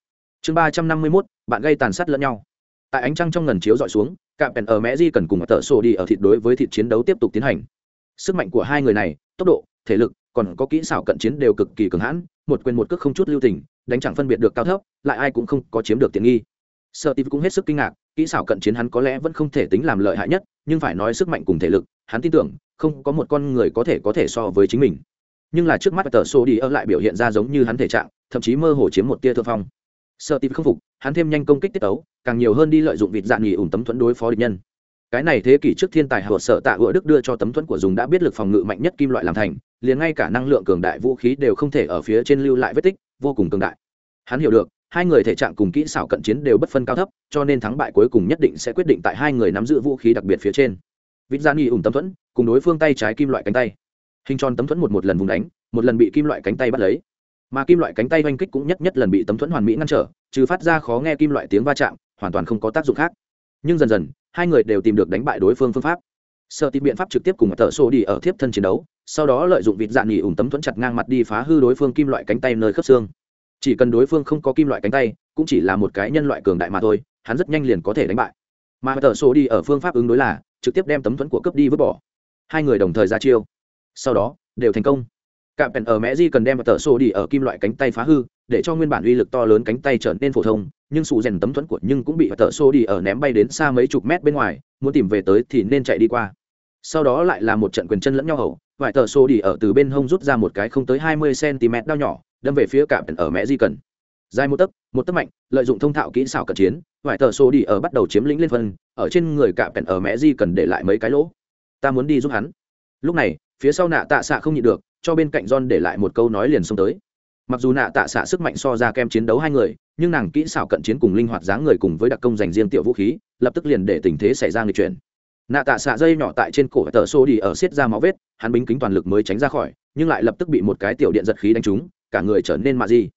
Chương ba trăm năm mươi mốt, bạn gây tàn sát lẫn nhau. Tại ánh trăng trong ngần chiếu dọi xuống, cạm pèn ở mẹ di cần cùng tờ sổ đi ở thịt đối với thịt chiến đấu tiếp tục tiến hành. Sức mạnh của hai người này, tốc độ, thể lực, còn có kỹ xảo cận chiến đều cực kỳ cường hãn, một quyền một cước không chút lưu tình, đánh chẳng phân biệt được cao thấp, lại ai cũng không có chiếm được tiện nghi. Sợ tịp cũng hết sức kinh ngạc, kỹ xảo cận chiến hắn có lẽ vẫn không thể tính làm lợi hại nhất, nhưng phải nói sức mạnh cùng thể lực, hắn tin tưởng không có một con người có thể có thể so với chính mình. Nhưng là trước mắt tờ số đi ở lại biểu hiện ra giống như hắn thể trạng, thậm chí mơ hồ chiếm một tia thượng phong. Sợ tìm không phục, hắn thêm nhanh công kích tiết tấu, càng nhiều hơn đi lợi dụng vịt dạng nghỉ ủn tấm thuẫn đối phó địch nhân. Cái này thế kỷ trước thiên tài hợp sở tạ ựa đức đưa cho tấm thuẫn của dùng đã biết lực phòng ngự mạnh nhất kim loại làm thành, liền ngay cả năng lượng cường đại vũ khí đều không thể ở phía trên lưu lại vết tích, vô cùng cường đại. Hắn hiểu được, hai người thể trạng cùng kỹ xảo cận chiến đều bất phân cao thấp, cho nên thắng bại cuối cùng nhất định sẽ quyết định tại hai người nắm giữ vũ khí đặc biệt phía trên. Vịt gian nghỉ ủng tấm thuẫn cùng đối phương tay trái kim loại cánh tay. Hình tròn tấm thuẫn một một lần vùng đánh, một lần bị kim loại cánh tay bắt lấy. Mà kim loại cánh tay oanh kích cũng nhất nhất lần bị tấm thuẫn hoàn mỹ ngăn trở, trừ phát ra khó nghe kim loại tiếng va chạm, hoàn toàn không có tác dụng khác. Nhưng dần dần, hai người đều tìm được đánh bại đối phương phương pháp. Sợ tìm biện pháp trực tiếp cùng tờ sổ đi ở tiếp thân chiến đấu, sau đó lợi dụng vịt dạn nghỉ ủng tấm thuẫn chặt ngang mặt đi phá hư đối phương kim loại cánh tay nơi khớp xương. Chỉ cần đối phương không có kim loại cánh tay, cũng chỉ là một cái nhân loại cường đại mà thôi, hắn rất nhanh liền có thể đánh bại. Mà tờ sổ đi ở phương pháp ứng đối là, trực tiếp đem tấm thuẫn của cấp đi vứt bỏ hai người đồng thời ra chiêu. Sau đó, đều thành công. Cạm pèn ở mẹ di cần đem tờ sổ đi ở kim loại cánh tay phá hư, để cho nguyên bản uy lực to lớn cánh tay trở nên phổ thông, nhưng sụ rèn tấm thuẫn của nhưng cũng bị tờ sổ đi ở ném bay đến xa mấy chục mét bên ngoài, muốn tìm về tới thì nên chạy đi qua. Sau đó lại là một trận quyền chân lẫn nhau hầu, vài tờ sổ đi ở từ bên hông rút ra một cái không tới hai mươi cm đao nhỏ, đâm về phía cạm pèn ở mẹ di cần. Dài một tấc một tấc mạnh, lợi dụng thông thạo kỹ xảo cận chiến, vài tờ sổ đi ở bắt đầu chiếm lĩnh lên phân, ở trên người cạm pèn ở mẹ di cần để lại mấy cái lỗ ta muốn đi giúp hắn. Lúc này, phía sau nạ tạ xạ không nhịn được, cho bên cạnh john để lại một câu nói liền xông tới. Mặc dù nạ tạ xạ sức mạnh so ra kem chiến đấu hai người, nhưng nàng kỹ xảo cận chiến cùng linh hoạt dáng người cùng với đặc công dành riêng tiểu vũ khí, lập tức liền để tình thế xảy ra người chuyển. Nạ tạ xạ dây nhỏ tại trên cổ tờ xô đi ở xiết ra máu vết, hắn bính kính toàn lực mới tránh ra khỏi, nhưng lại lập tức bị một cái tiểu điện giật khí đánh trúng, cả người trở nên mạ di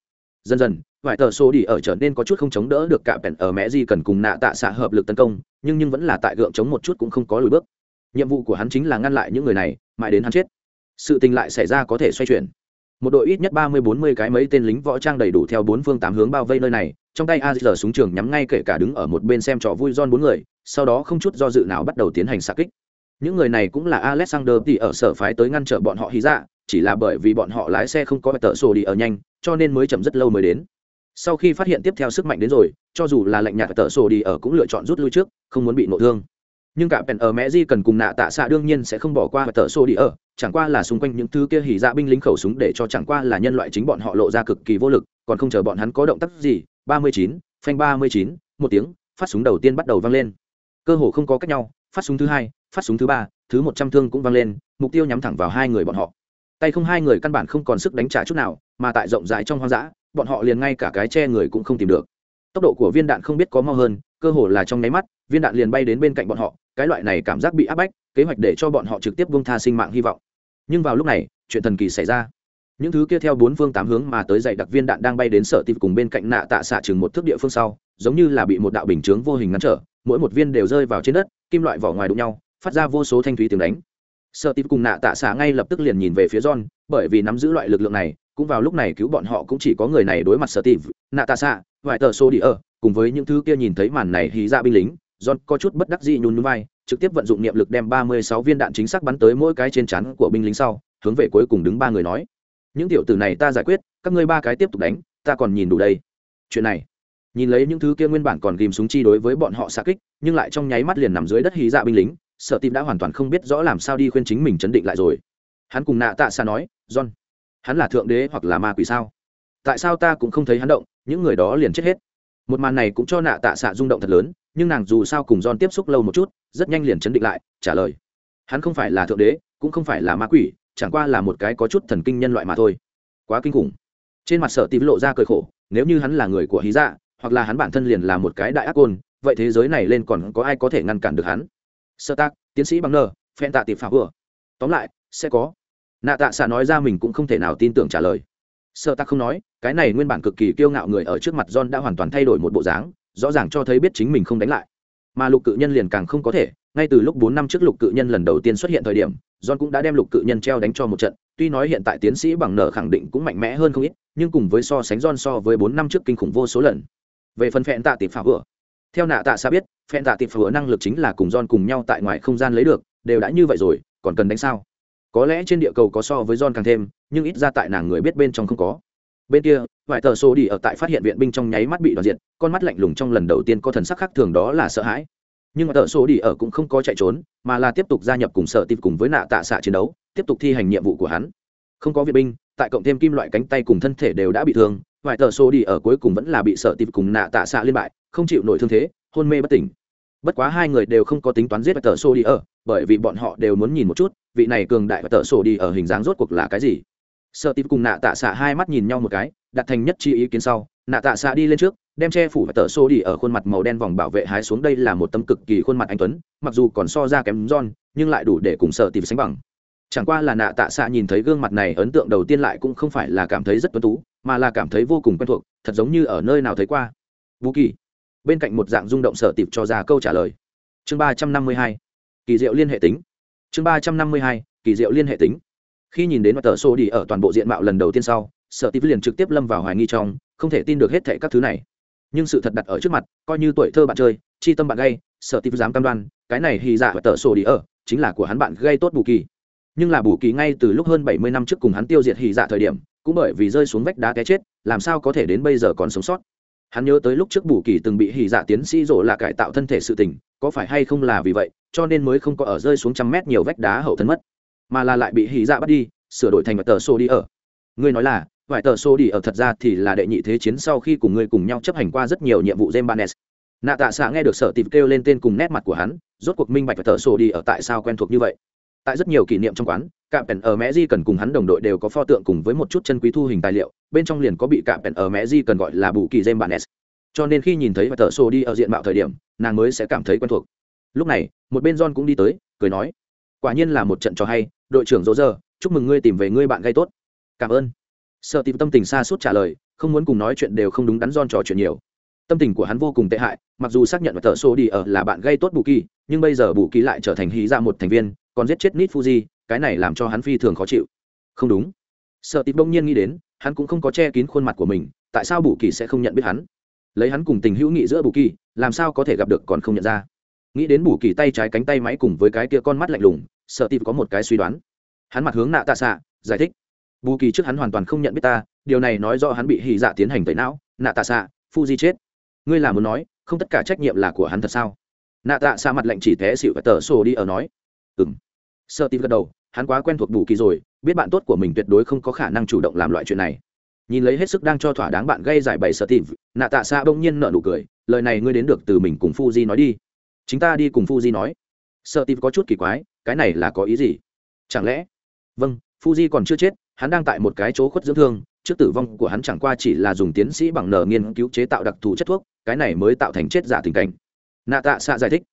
dần dần vài tờ xô đi ở trở nên có chút không chống đỡ được cả bèn ở mẹ di cần cùng nạ tạ xạ hợp lực tấn công, nhưng nhưng vẫn là tại gượng chống một chút cũng không có lùi bước nhiệm vụ của hắn chính là ngăn lại những người này, mãi đến hắn chết. Sự tình lại xảy ra có thể xoay chuyển. Một đội ít nhất ba mươi bốn mươi cái mấy tên lính võ trang đầy đủ theo bốn phương tám hướng bao vây nơi này, trong tay a súng trường nhắm ngay kể cả đứng ở một bên xem trò vui don bốn người, sau đó không chút do dự nào bắt đầu tiến hành xạ kích. Những người này cũng là alexander thì ở sở phái tới ngăn trở bọn họ hí dạ chỉ là bởi vì bọn họ lái xe không có tờ sổ đi ở nhanh, cho nên mới chậm rất lâu mới đến. Sau khi phát hiện tiếp theo sức mạnh đến rồi, cho dù là lệnh nhạt tờ sổ đi ở cũng lựa chọn rút lui trước, không muốn bị nộ thương nhưng cả pèn ở mẹ di cần cùng nạ tạ xạ đương nhiên sẽ không bỏ qua tờ xô đi ở, chẳng qua là xung quanh những thứ kia hỉ dạ binh lính khẩu súng để cho chẳng qua là nhân loại chính bọn họ lộ ra cực kỳ vô lực, còn không chờ bọn hắn có động tác gì, ba mươi chín, phanh ba mươi chín, một tiếng, phát súng đầu tiên bắt đầu vang lên. Cơ hồ không có cách nhau, phát súng thứ hai, phát súng thứ ba, thứ một trăm thương cũng vang lên, mục tiêu nhắm thẳng vào hai người bọn họ. Tay không hai người căn bản không còn sức đánh trả chút nào, mà tại rộng rãi trong hoang dã, bọn họ liền ngay cả cái che người cũng không tìm được. Tốc độ của viên đạn không biết có mau hơn, cơ hồ là trong nháy mắt, viên đạn liền bay đến bên cạnh bọn họ cái loại này cảm giác bị áp bách, kế hoạch để cho bọn họ trực tiếp bông tha sinh mạng hy vọng. Nhưng vào lúc này, chuyện thần kỳ xảy ra. Những thứ kia theo bốn phương tám hướng mà tới dạy đặc viên đạn đang bay đến sở tịp cùng bên cạnh nạ tạ xạ chừng một thước địa phương sau, giống như là bị một đạo bình chướng vô hình ngăn trở, mỗi một viên đều rơi vào trên đất, kim loại vỏ ngoài đụng nhau, phát ra vô số thanh thúy tiếng đánh. Sợ tịp cùng nạ tạ xạ ngay lập tức liền nhìn về phía john, bởi vì nắm giữ loại lực lượng này, cũng vào lúc này cứu bọn họ cũng chỉ có người này đối mặt sợ tịp, nạ tạ xạ, vài tờ số đi ở, cùng với những thứ kia nhìn thấy màn này hí ra binh lính john có chút bất đắc dĩ nhún nhún vai, trực tiếp vận dụng niệm lực đem ba mươi sáu viên đạn chính xác bắn tới mỗi cái trên chắn của binh lính sau, hướng về cuối cùng đứng ba người nói. Những tiểu tử này ta giải quyết, các ngươi ba cái tiếp tục đánh, ta còn nhìn đủ đây. Chuyện này, nhìn lấy những thứ kia nguyên bản còn ghim súng chi đối với bọn họ xạ kích, nhưng lại trong nháy mắt liền nằm dưới đất hí dạ binh lính, sợ tim đã hoàn toàn không biết rõ làm sao đi khuyên chính mình chấn định lại rồi. Hắn cùng nạ tạ xa nói, john, hắn là thượng đế hoặc là ma quỷ sao? Tại sao ta cũng không thấy hắn động, những người đó liền chết hết? Một màn này cũng cho nạ tạ xạ rung động thật lớn, nhưng nàng dù sao cùng don tiếp xúc lâu một chút, rất nhanh liền chấn định lại, trả lời. Hắn không phải là thượng đế, cũng không phải là ma quỷ, chẳng qua là một cái có chút thần kinh nhân loại mà thôi. Quá kinh khủng. Trên mặt sở tím lộ ra cười khổ, nếu như hắn là người của hí dạ hoặc là hắn bản thân liền là một cái đại ác côn, vậy thế giới này lên còn có ai có thể ngăn cản được hắn? Sơ tác tiến sĩ bằng nơ phen tạ tiệp phá vừa. Tóm lại, sẽ có. Nạ tạ xạ nói ra mình cũng không thể nào tin tưởng trả lời. Sợ ta không nói, cái này nguyên bản cực kỳ kiêu ngạo người ở trước mặt john đã hoàn toàn thay đổi một bộ dáng, rõ ràng cho thấy biết chính mình không đánh lại. Mà lục cự nhân liền càng không có thể, ngay từ lúc bốn năm trước lục cự nhân lần đầu tiên xuất hiện thời điểm, john cũng đã đem lục cự nhân treo đánh cho một trận, tuy nói hiện tại tiến sĩ bằng nở khẳng định cũng mạnh mẽ hơn không ít, nhưng cùng với so sánh john so với bốn năm trước kinh khủng vô số lần. Về phần phẹn tạ tịp phá vừa theo nạ tạ xa biết, phẹn tạ tịp phá vừa năng lực chính là cùng john cùng nhau tại ngoài không gian lấy được, đều đã như vậy rồi, còn cần đánh sao? Có lẽ trên địa cầu có so với john càng thêm nhưng ít ra tại nàng người biết bên trong không có. Bên kia, vài tờ số đi ở tại phát hiện viện binh trong nháy mắt bị đoạt diện con mắt lạnh lùng trong lần đầu tiên có thần sắc khác thường đó là sợ hãi. Nhưng mà tờ số đi ở cũng không có chạy trốn, mà là tiếp tục gia nhập cùng sợ tìm cùng với nạ tạ xạ chiến đấu, tiếp tục thi hành nhiệm vụ của hắn. Không có viện binh, tại cộng thêm kim loại cánh tay cùng thân thể đều đã bị thương, vài tờ số đi ở cuối cùng vẫn là bị sợ tìm cùng nạ tạ xạ liên bại, không chịu nổi thương thế, hôn mê bất tỉnh. Bất quá hai người đều không có tính toán giết tờ số đi ở, bởi vì bọn họ đều muốn nhìn một chút, vị này cường đại và tờ số đi ở hình dáng rốt cuộc là cái gì sợ tìm cùng nạ tạ xạ hai mắt nhìn nhau một cái, đặt thành nhất chi ý kiến sau, nạ tạ xạ đi lên trước, đem che phủ và tờ xô đi ở khuôn mặt màu đen vòng bảo vệ hái xuống đây là một tấm cực kỳ khuôn mặt anh tuấn, mặc dù còn so ra kém john, nhưng lại đủ để cùng sợ tìm sánh bằng. Chẳng qua là nạ tạ xạ nhìn thấy gương mặt này, ấn tượng đầu tiên lại cũng không phải là cảm thấy rất tuấn tú, mà là cảm thấy vô cùng quen thuộc, thật giống như ở nơi nào thấy qua. Vũ kỳ. Bên cạnh một dạng rung động sở tịp cho ra câu trả lời. Chương ba trăm năm mươi hai. Kỳ diệu liên hệ tính. Chương ba trăm năm mươi hai. Kỳ diệu liên hệ tính khi nhìn đến mặt tờ sổ đi ở toàn bộ diện mạo lần đầu tiên sau, sợ tiệp liền trực tiếp lâm vào hoài nghi trong, không thể tin được hết thệ các thứ này. Nhưng sự thật đặt ở trước mặt, coi như tuổi thơ bạn chơi, chi tâm bạn gây sợ tiệp dám cam đoan, cái này hy dạ và tờ sổ đi ở, chính là của hắn bạn gây tốt bù kỳ. Nhưng là bù kỳ ngay từ lúc hơn bảy mươi năm trước cùng hắn tiêu diệt hy dạ thời điểm, cũng bởi vì rơi xuống vách đá té chết, làm sao có thể đến bây giờ còn sống sót. Hắn nhớ tới lúc trước bù kỳ từng bị hy dạ tiến sĩ rộ là cải tạo thân thể sự tình, có phải hay không là vì vậy, cho nên mới không có ở rơi xuống trăm mét nhiều vách đá hậu thân mất mà là lại bị hỉ dạ bắt đi sửa đổi thành vài tờ sô đi ở ngươi nói là vài tờ sô đi ở thật ra thì là đệ nhị thế chiến sau khi cùng ngươi cùng nhau chấp hành qua rất nhiều nhiệm vụ Gembanes. Nạ Tạ Xạ nghe được sở tìm kêu lên tên cùng nét mặt của hắn, rốt cuộc minh bạch vài tờ sổ đi ở tại sao quen thuộc như vậy. Tại rất nhiều kỷ niệm trong quán, cạm pèn ở mẹ di cần cùng hắn đồng đội đều có pho tượng cùng với một chút chân quý thu hình tài liệu, bên trong liền có bị cạm pèn ở mẹ di cần gọi là bù kỳ Gembanes. Cho nên khi nhìn thấy và tờ sổ đi ở diện mạo thời điểm, nàng mới sẽ cảm thấy quen thuộc. Lúc này, một bên John cũng đi tới, cười nói: "Quả nhiên là một trận trò hay, đội trưởng Dỗ giờ, chúc mừng ngươi tìm về ngươi bạn gây tốt." "Cảm ơn." Sợ tìm tâm tình xa suốt trả lời, không muốn cùng nói chuyện đều không đúng đắn don trò chuyện nhiều. Tâm tình của hắn vô cùng tệ hại mặc dù xác nhận và tờ số đi ở là bạn gây tốt bù kỳ nhưng bây giờ bù kỳ lại trở thành hí ra một thành viên còn giết chết nít fuji cái này làm cho hắn phi thường khó chịu. Không đúng. Sợ tìm bỗng nhiên nghĩ đến hắn cũng không có che kín khuôn mặt của mình tại sao bù kỳ sẽ không nhận biết hắn? Lấy hắn cùng tình hữu nghị giữa bù kỳ làm sao có thể gặp được còn không nhận ra? Nghĩ đến bù kỳ tay trái cánh tay máy cùng với cái kia con mắt lạnh lùng sợ tìm có một cái suy đoán. Hắn mặt hướng nạ tạ xạ, giải thích. Bù kỳ trước hắn hoàn toàn không nhận biết ta, điều này nói do hắn bị hì dạ tiến hành tẩy não. Nạ tạ xạ, fuji chết. Ngươi là muốn nói, không tất cả trách nhiệm là của hắn thật sao? Nạ tạ xạ mặt lạnh chỉ té xịu và tờ sổ đi ở nói. Ừ m sợ tìm gật đầu, hắn quá quen thuộc bù kỳ rồi, biết bạn tốt của mình tuyệt đối không có khả năng chủ động làm loại chuyện này. Nhìn lấy hết sức đang cho thỏa đáng bạn gây giải bày sợ tìm, nạ tạ xạ bỗng nhiên nợ nụ cười. Lời này ngươi đến được từ mình cùng Fuji nói đi. Chính ta đi cùng Fuji nói sợ tìm có chút kỳ quái, cái này là có ý gì? Chẳng lẽ? Vâng Fuji còn chưa chết, hắn đang tại một cái chỗ khuất dưỡng thương, trước tử vong của hắn chẳng qua chỉ là dùng tiến sĩ bằng nờ nghiên cứu chế tạo đặc thù chất thuốc, cái này mới tạo thành chết giả tình cảnh. Nạ tạ xạ giải thích.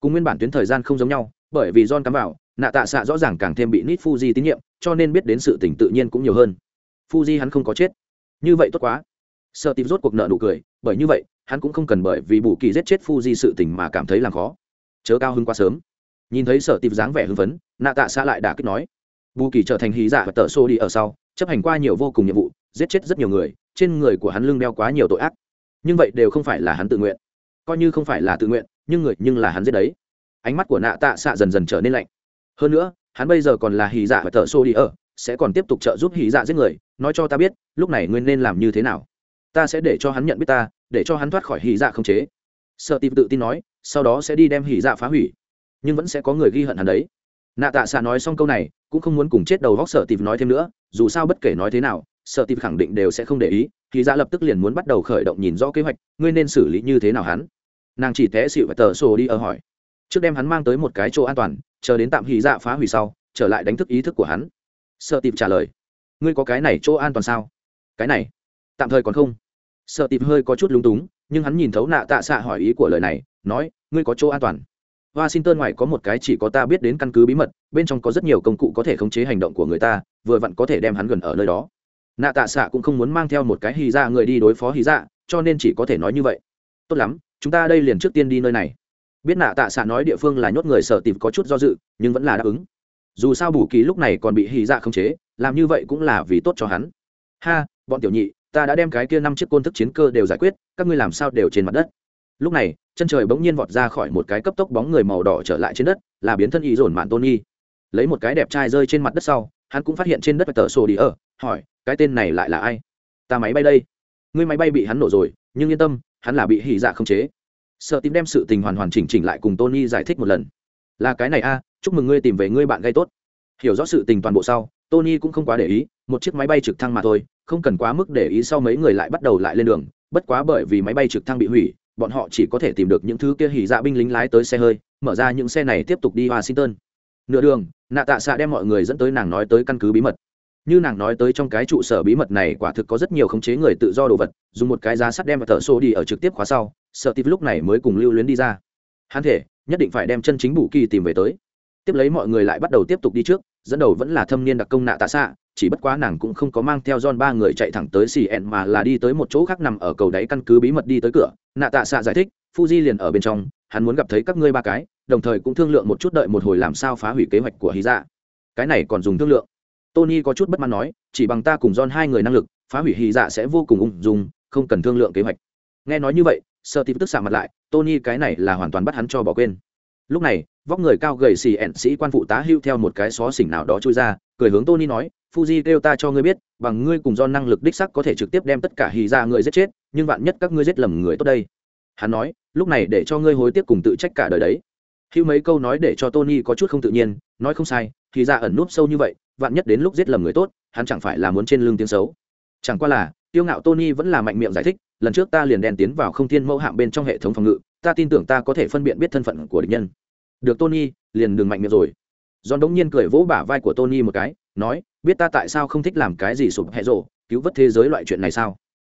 Cùng nguyên bản tuyến thời gian không giống nhau, bởi vì john cắm vào nạ tạ xạ rõ ràng càng thêm bị nít fuji tín nhiệm, cho nên biết đến sự tỉnh tự nhiên cũng nhiều hơn. Fuji hắn không có chết. Như vậy tốt quá. Sợ tìm rốt cuộc nợ nụ cười, bởi như vậy, hắn cũng không cần bởi vì bù kỳ giết chết fuji sự tỉnh mà cảm thấy làm khó. Chớ cao hơn quá sớm nhìn thấy sở tịp dáng vẻ hưng phấn, nạ tạ xã lại đả kích nói. Bù kỳ trở thành hí giả và tờ xô đi ở sau, chấp hành qua nhiều vô cùng nhiệm vụ, giết chết rất nhiều người, trên người của hắn lưng đeo quá nhiều tội ác. Nhưng vậy đều không phải là hắn tự nguyện. Coi như không phải là tự nguyện, nhưng người, nhưng là hắn giết đấy. Ánh mắt của nạ tạ xạ dần dần trở nên lạnh. Hơn nữa, hắn bây giờ còn là hì dạ và thợ xô đi ở, sẽ còn tiếp tục trợ giúp hì dạ giết người. Nói cho ta biết, lúc này ngươi nên làm như thế nào? Ta sẽ để cho hắn nhận biết ta, để cho hắn thoát khỏi hì dạ không chế. Sợ tìm tự tin nói, sau đó sẽ đi đem hì dạ phá hủy nhưng vẫn sẽ có người ghi hận hắn đấy. Nạ tạ xạ nói xong câu này, cũng không muốn cùng chết đầu góc sợ tìm nói thêm nữa, dù sao bất kể nói thế nào sợ tìm khẳng định đều sẽ không để ý, thì ra lập tức liền muốn bắt đầu khởi động nhìn rõ kế hoạch, ngươi nên xử lý như thế nào hắn. Nàng chỉ té xịu và tờ sổ đi ở hỏi. Trước đem hắn mang tới một cái chỗ an toàn, chờ đến tạm hì dạ phá hủy sau, trở lại đánh thức ý thức của hắn. Sợ tìm trả lời. Ngươi có cái này chỗ an toàn sao? Cái này, tạm thời còn không. Sợ tìm hơi có chút lúng túng, nhưng hắn nhìn thấu nạ tạ xạ hỏi ý của lời này, nói, ngươi có chỗ an toàn? Washington ngoài có một cái chỉ có ta biết đến căn cứ bí mật, bên trong có rất nhiều công cụ có thể khống chế hành động của người ta, vừa vặn có thể đem hắn gần ở nơi đó. Nạ tạ xạ cũng không muốn mang theo một cái hy dạ người đi đối phó hy dạ cho nên chỉ có thể nói như vậy. Tốt lắm, chúng ta đây liền trước tiên đi nơi này. Biết nạ tạ xạ nói địa phương là nhốt người sở tìm có chút do dự, nhưng vẫn là đáp ứng. Dù sao bù kỳ lúc này còn bị hy dạ khống chế, làm như vậy cũng là vì tốt cho hắn. Ha, bọn tiểu nhị, ta đã đem cái kia năm chiếc côn thức chiến cơ đều giải quyết, các ngươi làm sao đều trên mặt đất lúc này, chân trời bỗng nhiên vọt ra khỏi một cái cấp tốc bóng người màu đỏ trở lại trên đất, là biến thân ý dồn mạn tôn nghi lấy một cái đẹp trai rơi trên mặt đất sau, hắn cũng phát hiện trên đất và tờ sổ đi ở, hỏi, cái tên này lại là ai? Ta máy bay đây. Ngươi máy bay bị hắn nổ rồi, nhưng yên tâm, hắn là bị hỉ dạ không chế. Sợ tìm đem sự tình hoàn hoàn chỉnh chỉnh lại cùng tony giải thích một lần. Là cái này a, chúc mừng ngươi tìm về ngươi bạn gây tốt. Hiểu rõ sự tình toàn bộ sau, tony cũng không quá để ý, một chiếc máy bay trực thăng mà thôi, không cần quá mức để ý sau mấy người lại bắt đầu lại lên đường, bất quá bởi vì máy bay trực thăng bị hủy bọn họ chỉ có thể tìm được những thứ kia hỉ dạ binh lính lái tới xe hơi, mở ra những xe này tiếp tục đi washington. Nửa đường, nạ tạ xạ đem mọi người dẫn tới nàng nói tới căn cứ bí mật. Như nàng nói tới trong cái trụ sở bí mật này quả thực có rất nhiều khống chế người tự do đồ vật, dùng một cái giá sắt đem và tờ xô đi ở trực tiếp khóa sau, sợ tịp lúc này mới cùng lưu luyến đi ra. Hắn thể, nhất định phải đem chân chính bù kỳ tìm về tới. Tiếp lấy mọi người lại bắt đầu tiếp tục đi trước, dẫn đầu vẫn là thâm niên đặc công nạ tạ xạ chỉ bất quá nàng cũng không có mang theo John ba người chạy thẳng tới CN mà là đi tới một chỗ khác nằm ở cầu đáy căn cứ bí mật đi tới cửa. Nạ Tạ Sạ giải thích, Fuji liền ở bên trong, hắn muốn gặp thấy các ngươi ba cái, đồng thời cũng thương lượng một chút đợi một hồi làm sao phá hủy kế hoạch của Hy Dạ. Cái này còn dùng thương lượng. Tony có chút bất mãn nói, chỉ bằng ta cùng John hai người năng lực, phá hủy Hy Dạ sẽ vô cùng ung dung, không cần thương lượng kế hoạch. Nghe nói như vậy, Sở Tỷ tức sạm mặt lại, Tony cái này là hoàn toàn bắt hắn cho bỏ quên. Lúc này, vóc người cao gầy xì ẹn sĩ quan phụ tá hưu theo một cái xó xỉnh nào đó chui ra cười hướng tony nói fuji kêu ta cho ngươi biết, bằng ngươi cùng do năng lực đích sắc có thể trực tiếp đem tất cả hì ra người giết chết, nhưng vạn nhất các ngươi giết lầm người tốt đây. Hắn nói, lúc này để cho ngươi hối tiếc cùng tự trách cả đời đấy. Hưu mấy câu nói để cho tony có chút không tự nhiên, nói không sai thì ra ẩn núp sâu như vậy, vạn nhất đến lúc giết lầm người tốt, hắn chẳng phải là muốn trên lưng tiếng xấu. Chẳng qua là, tiêu ngạo tony vẫn là mạnh miệng giải thích, lần trước ta liền đèn tiến vào không thiên mẫu hạng bên trong hệ thống phòng ngự, ta tin tưởng ta có thể phân biện biết thân phận của địch nhân. Được tony, liền đừng mạnh miệng rồi. John đống nhiên cười vỗ bả vai của tony một cái nói, biết ta tại sao không thích làm cái gì sụp hẹ rộ, cứu vớt thế giới loại chuyện này sao?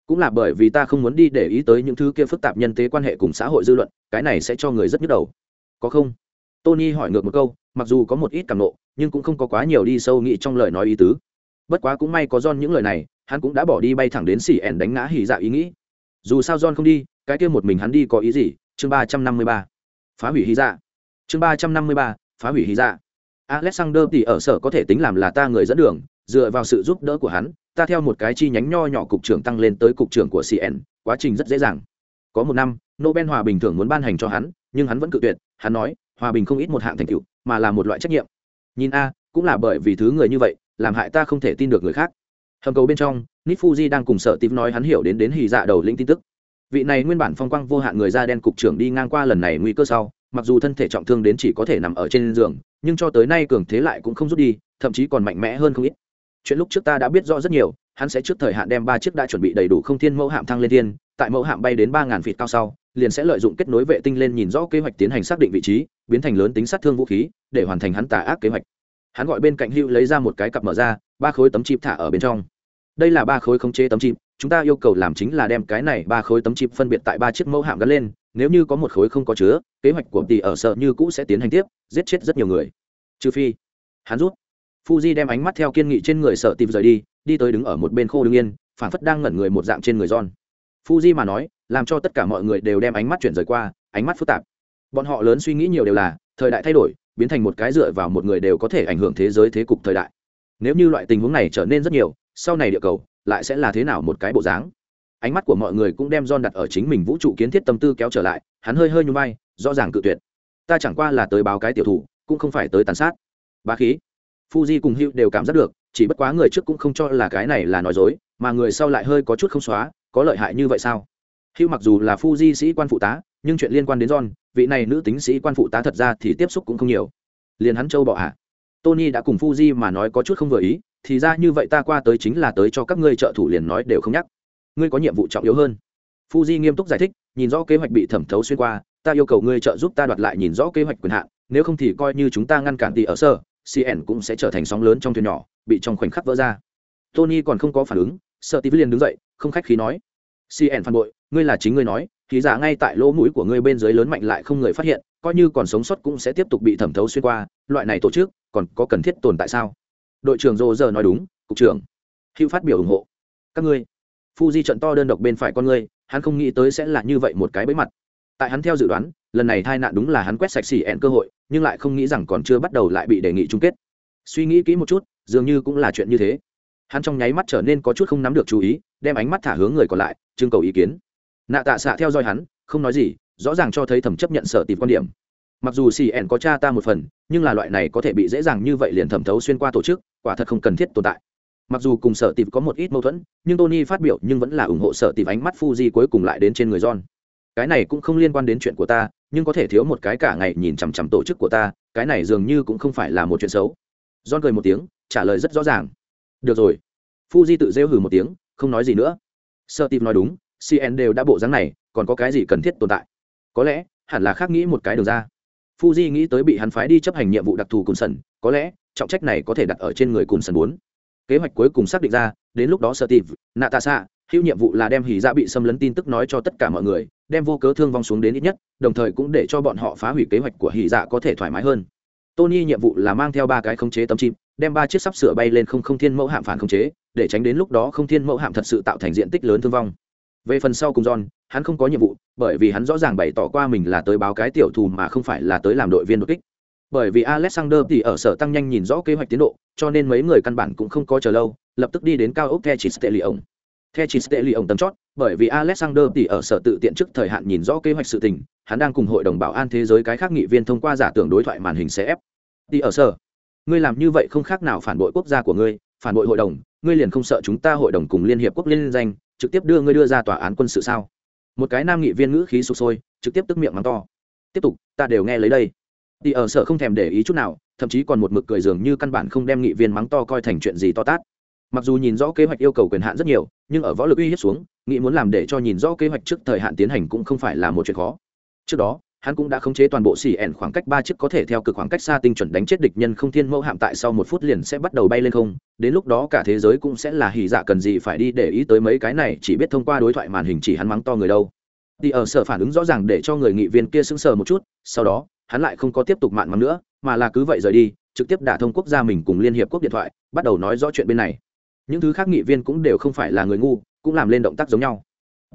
Cũng là bởi vì ta không muốn đi để ý tới những thứ kia phức tạp nhân tế quan hệ cùng xã hội dư luận, cái này sẽ cho người rất nhức đầu. Có không? Tony hỏi ngược một câu, mặc dù có một ít cảm nộ, nhưng cũng không có quá nhiều đi sâu nghĩ trong lời nói ý tứ. Bất quá cũng may có John những lời này, hắn cũng đã bỏ đi bay thẳng đến xỉ ẻn đánh ngã hỉ dạ ý nghĩ. Dù sao John không đi, cái kia một mình hắn đi có ý gì? Chương ba trăm năm mươi ba. Phá hủy hỉ dạ. Chương ba trăm năm mươi ba, phá hủy hí dạ alexander thì ở sở có thể tính làm là ta người dẫn đường, dựa vào sự giúp đỡ của hắn, ta theo một cái chi nhánh nho nhỏ cục trưởng tăng lên tới cục trưởng của cn quá trình rất dễ dàng. Có một năm, nobel hòa bình thường muốn ban hành cho hắn, nhưng hắn vẫn cự tuyệt, hắn nói, hòa bình không ít một hạng thành tựu, mà là một loại trách nhiệm. Nhìn a, cũng là bởi vì thứ người như vậy, làm hại ta không thể tin được người khác. Hầm cầu bên trong nít fuji đang cùng sợ tím nói hắn hiểu đến đến hì dạ đầu linh tin tức. Vị này nguyên bản phong quang vô hạn người da đen cục trưởng đi ngang qua lần này nguy cơ sau mặc dù thân thể trọng thương đến chỉ có thể nằm ở trên giường, nhưng cho tới nay cường thế lại cũng không rút đi, thậm chí còn mạnh mẽ hơn không ít. Chuyện lúc trước ta đã biết rõ rất nhiều, hắn sẽ trước thời hạn đem ba chiếc đã chuẩn bị đầy đủ không thiên mẫu hạm thăng lên thiên, tại mẫu hạm bay đến ba ngàn feet cao sau, liền sẽ lợi dụng kết nối vệ tinh lên nhìn rõ kế hoạch tiến hành xác định vị trí, biến thành lớn tính sát thương vũ khí, để hoàn thành hắn tà ác kế hoạch. Hắn gọi bên cạnh hữu lấy ra một cái cặp mở ra, ba khối tấm chip thả ở bên trong. Đây là ba khối khống chế tấm chip, chúng ta yêu cầu làm chính là đem cái này ba khối tấm chip phân biệt tại ba chiếc mẫu hạm gắn lên nếu như có một khối không có chứa, kế hoạch của tỷ ở sợ như cũ sẽ tiến hành tiếp, giết chết rất nhiều người. Trừ phi, hắn rút. Fuji đem ánh mắt theo kiên nghị trên người sợ tìm rời đi đi tới đứng ở một bên khô đương yên phản phất đang ngẩn người một dạng trên người john. Fuji mà nói, làm cho tất cả mọi người đều đem ánh mắt chuyển rời qua, ánh mắt phức tạp. Bọn họ lớn suy nghĩ nhiều đều là, thời đại thay đổi, biến thành một cái dựa vào một người đều có thể ảnh hưởng thế giới thế cục thời đại. Nếu như loại tình huống này trở nên rất nhiều, sau này địa cầu lại sẽ là thế nào một cái bộ dáng? Ánh mắt của mọi người cũng đem John đặt ở chính mình vũ trụ kiến thiết tâm tư kéo trở lại, hắn hơi hơi nhún vai, rõ ràng cự tuyệt. Ta chẳng qua là tới báo cái tiểu thủ, cũng không phải tới tàn sát. Bá khí. Fuji cùng Hiu đều cảm giác được, chỉ bất quá người trước cũng không cho là cái này là nói dối, mà người sau lại hơi có chút không xóa, có lợi hại như vậy sao? Hiu mặc dù là Fuji sĩ quan phụ tá, nhưng chuyện liên quan đến John, vị này nữ tính sĩ quan phụ tá thật ra thì tiếp xúc cũng không nhiều. Liền hắn châu bọ à? Tony đã cùng Fuji mà nói có chút không vừa ý, thì ra như vậy ta qua tới chính là tới cho các ngươi trợ thủ liền nói đều không nhắc ngươi có nhiệm vụ trọng yếu hơn. Fuji nghiêm túc giải thích nhìn rõ kế hoạch bị thẩm thấu xuyên qua ta yêu cầu ngươi trợ giúp ta đoạt lại nhìn rõ kế hoạch quyền hạn nếu không thì coi như chúng ta ngăn cản tỷ ở sở, cn cũng sẽ trở thành sóng lớn trong thuyền nhỏ bị trong khoảnh khắc vỡ ra. Tony còn không có phản ứng sợ tí liền đứng dậy không khách khí nói. Cn phản bội ngươi là chính ngươi nói khí giả ngay tại lỗ mũi của ngươi bên dưới lớn mạnh lại không người phát hiện coi như còn sống sót cũng sẽ tiếp tục bị thẩm thấu xuyên qua loại này tổ chức còn có cần thiết tồn tại sao? Đội trưởng rô giờ nói đúng cục trưởng. Hữu phát biểu ủng hộ. Các ngươi Phu Di trận to đơn độc bên phải con ngươi, hắn không nghĩ tới sẽ là như vậy một cái bẫy mặt. Tại hắn theo dự đoán, lần này tai nạn đúng là hắn quét sạch xỉ ẹn cơ hội, nhưng lại không nghĩ rằng còn chưa bắt đầu lại bị đề nghị chung kết. Suy nghĩ kỹ một chút, dường như cũng là chuyện như thế. Hắn trong nháy mắt trở nên có chút không nắm được chú ý, đem ánh mắt thả hướng người còn lại, trưng cầu ý kiến. Nạ Tạ xạ theo dõi hắn, không nói gì, rõ ràng cho thấy thẩm chấp nhận sở tìm quan điểm. Mặc dù CN có cha ta một phần, nhưng là loại này có thể bị dễ dàng như vậy liền thẩm thấu xuyên qua tổ chức, quả thật không cần thiết tồn tại mặc dù cùng sở tịp có một ít mâu thuẫn, nhưng tony phát biểu nhưng vẫn là ủng hộ sở tịp ánh mắt fuji cuối cùng lại đến trên người john. Cái này cũng không liên quan đến chuyện của ta, nhưng có thể thiếu một cái cả ngày nhìn chằm chằm tổ chức của ta, cái này dường như cũng không phải là một chuyện xấu. John cười một tiếng, trả lời rất rõ ràng. Được rồi. Fuji tự rêu hừ một tiếng, không nói gì nữa. Sở tịp nói đúng cn đều đã bộ dáng này, còn có cái gì cần thiết tồn tại? Có lẽ, hẳn là khác nghĩ một cái đường ra. Fuji nghĩ tới bị hắn phái đi chấp hành nhiệm vụ đặc thù cùn sần, có lẽ, trọng trách này có thể đặt ở trên người cùn sần bốn kế hoạch cuối cùng xác định ra, đến lúc đó sợ tìm, natasha, hữu nhiệm vụ là đem hỉ dạ bị xâm lấn tin tức nói cho tất cả mọi người, đem vô cớ thương vong xuống đến ít nhất, đồng thời cũng để cho bọn họ phá hủy kế hoạch của hỉ dạ có thể thoải mái hơn. Tony nhiệm vụ là mang theo ba cái khống chế tấm chim, đem ba chiếc sắp sửa bay lên không không thiên mẫu hạm phản khống chế, để tránh đến lúc đó không thiên mẫu hạm thật sự tạo thành diện tích lớn thương vong. Về phần sau cùng john, hắn không có nhiệm vụ, bởi vì hắn rõ ràng bày tỏ qua mình là tới báo cái tiểu thù mà không phải là tới làm đội viên đột kích bởi vì alexander thì ở sở tăng nhanh nhìn rõ kế hoạch tiến độ, cho nên mấy người căn bản cũng không có chờ lâu, lập tức đi đến cao ốc the chít tệ lì ổng the chít tệ lì ổng tầm chót, bởi vì alexander thì ở sở tự tiện trước thời hạn nhìn rõ kế hoạch sự tình, hắn đang cùng hội đồng bảo an thế giới cái khác nghị viên thông qua giả tưởng đối thoại màn hình sẽ ép. Đi ở sở, ngươi làm như vậy không khác nào phản bội quốc gia của ngươi, phản bội hội đồng, ngươi liền không sợ chúng ta hội đồng cùng liên hiệp quốc liên danh, trực tiếp đưa ngươi đưa ra tòa án quân sự sao? Một cái nam nghị viên ngữ khí sụp sôi, trực tiếp tức miệng mắng to. Tiếp tục, ta đều nghe lấy đây thì ở sở không thèm để ý chút nào, thậm chí còn một mực cười dường như căn bản không đem nghị viên mắng to coi thành chuyện gì to tát. Mặc dù nhìn rõ kế hoạch yêu cầu quyền hạn rất nhiều, nhưng ở võ lực uy hiếp xuống, nghị muốn làm để cho nhìn rõ kế hoạch trước thời hạn tiến hành cũng không phải là một chuyện khó. Trước đó, hắn cũng đã khống chế toàn bộ xì ẻn khoảng cách ba chiếc có thể theo cực khoảng cách xa tinh chuẩn đánh chết địch nhân không thiên mẫu hạm tại sau một phút liền sẽ bắt đầu bay lên không. Đến lúc đó cả thế giới cũng sẽ là hỉ dạ cần gì phải đi để ý tới mấy cái này, chỉ biết thông qua đối thoại màn hình chỉ hắn mắng to người đâu. Thì ở sở phản ứng rõ ràng để cho người nghị viên kia sững sờ một chút, sau đó hắn lại không có tiếp tục mạn mắng nữa, mà là cứ vậy rời đi, trực tiếp đả thông quốc gia mình cùng liên hiệp quốc điện thoại, bắt đầu nói rõ chuyện bên này. Những thứ khác nghị viên cũng đều không phải là người ngu, cũng làm lên động tác giống nhau.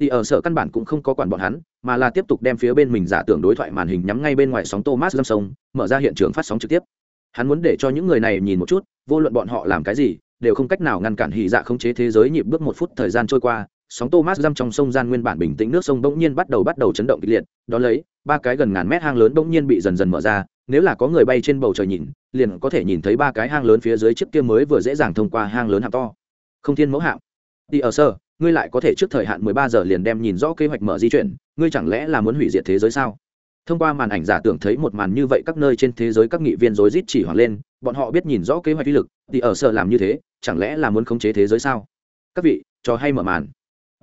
Thì ở sở căn bản cũng không có quản bọn hắn, mà là tiếp tục đem phía bên mình giả tưởng đối thoại màn hình nhắm ngay bên ngoài sóng thomas lâm sông, mở ra hiện trường phát sóng trực tiếp. Hắn muốn để cho những người này nhìn một chút, vô luận bọn họ làm cái gì, đều không cách nào ngăn cản hỉ dạ không chế thế giới nhịp bước một phút thời gian trôi qua. Sóng thomas răm trong sông gian nguyên bản bình tĩnh nước sông bỗng nhiên bắt đầu bắt đầu chấn động kịch liệt, đón lấy ba cái gần ngàn mét hang lớn bỗng nhiên bị dần dần mở ra, nếu là có người bay trên bầu trời nhìn, liền có thể nhìn thấy ba cái hang lớn phía dưới chiếc kia mới vừa dễ dàng thông qua hang lớn hạng to. Không thiên mẫu hạng đi ở sơ, ngươi lại có thể trước thời hạn 13 giờ liền đem nhìn rõ kế hoạch mở di chuyển, ngươi chẳng lẽ là muốn hủy diệt thế giới sao? Thông qua màn ảnh giả tưởng thấy một màn như vậy các nơi trên thế giới các nghị viên rối rít chỉ hoảng lên, bọn họ biết nhìn rõ kế hoạch uy lực thì ở sở làm như thế, chẳng lẽ là muốn khống chế thế giới sao? Các vị cho hay mở màn.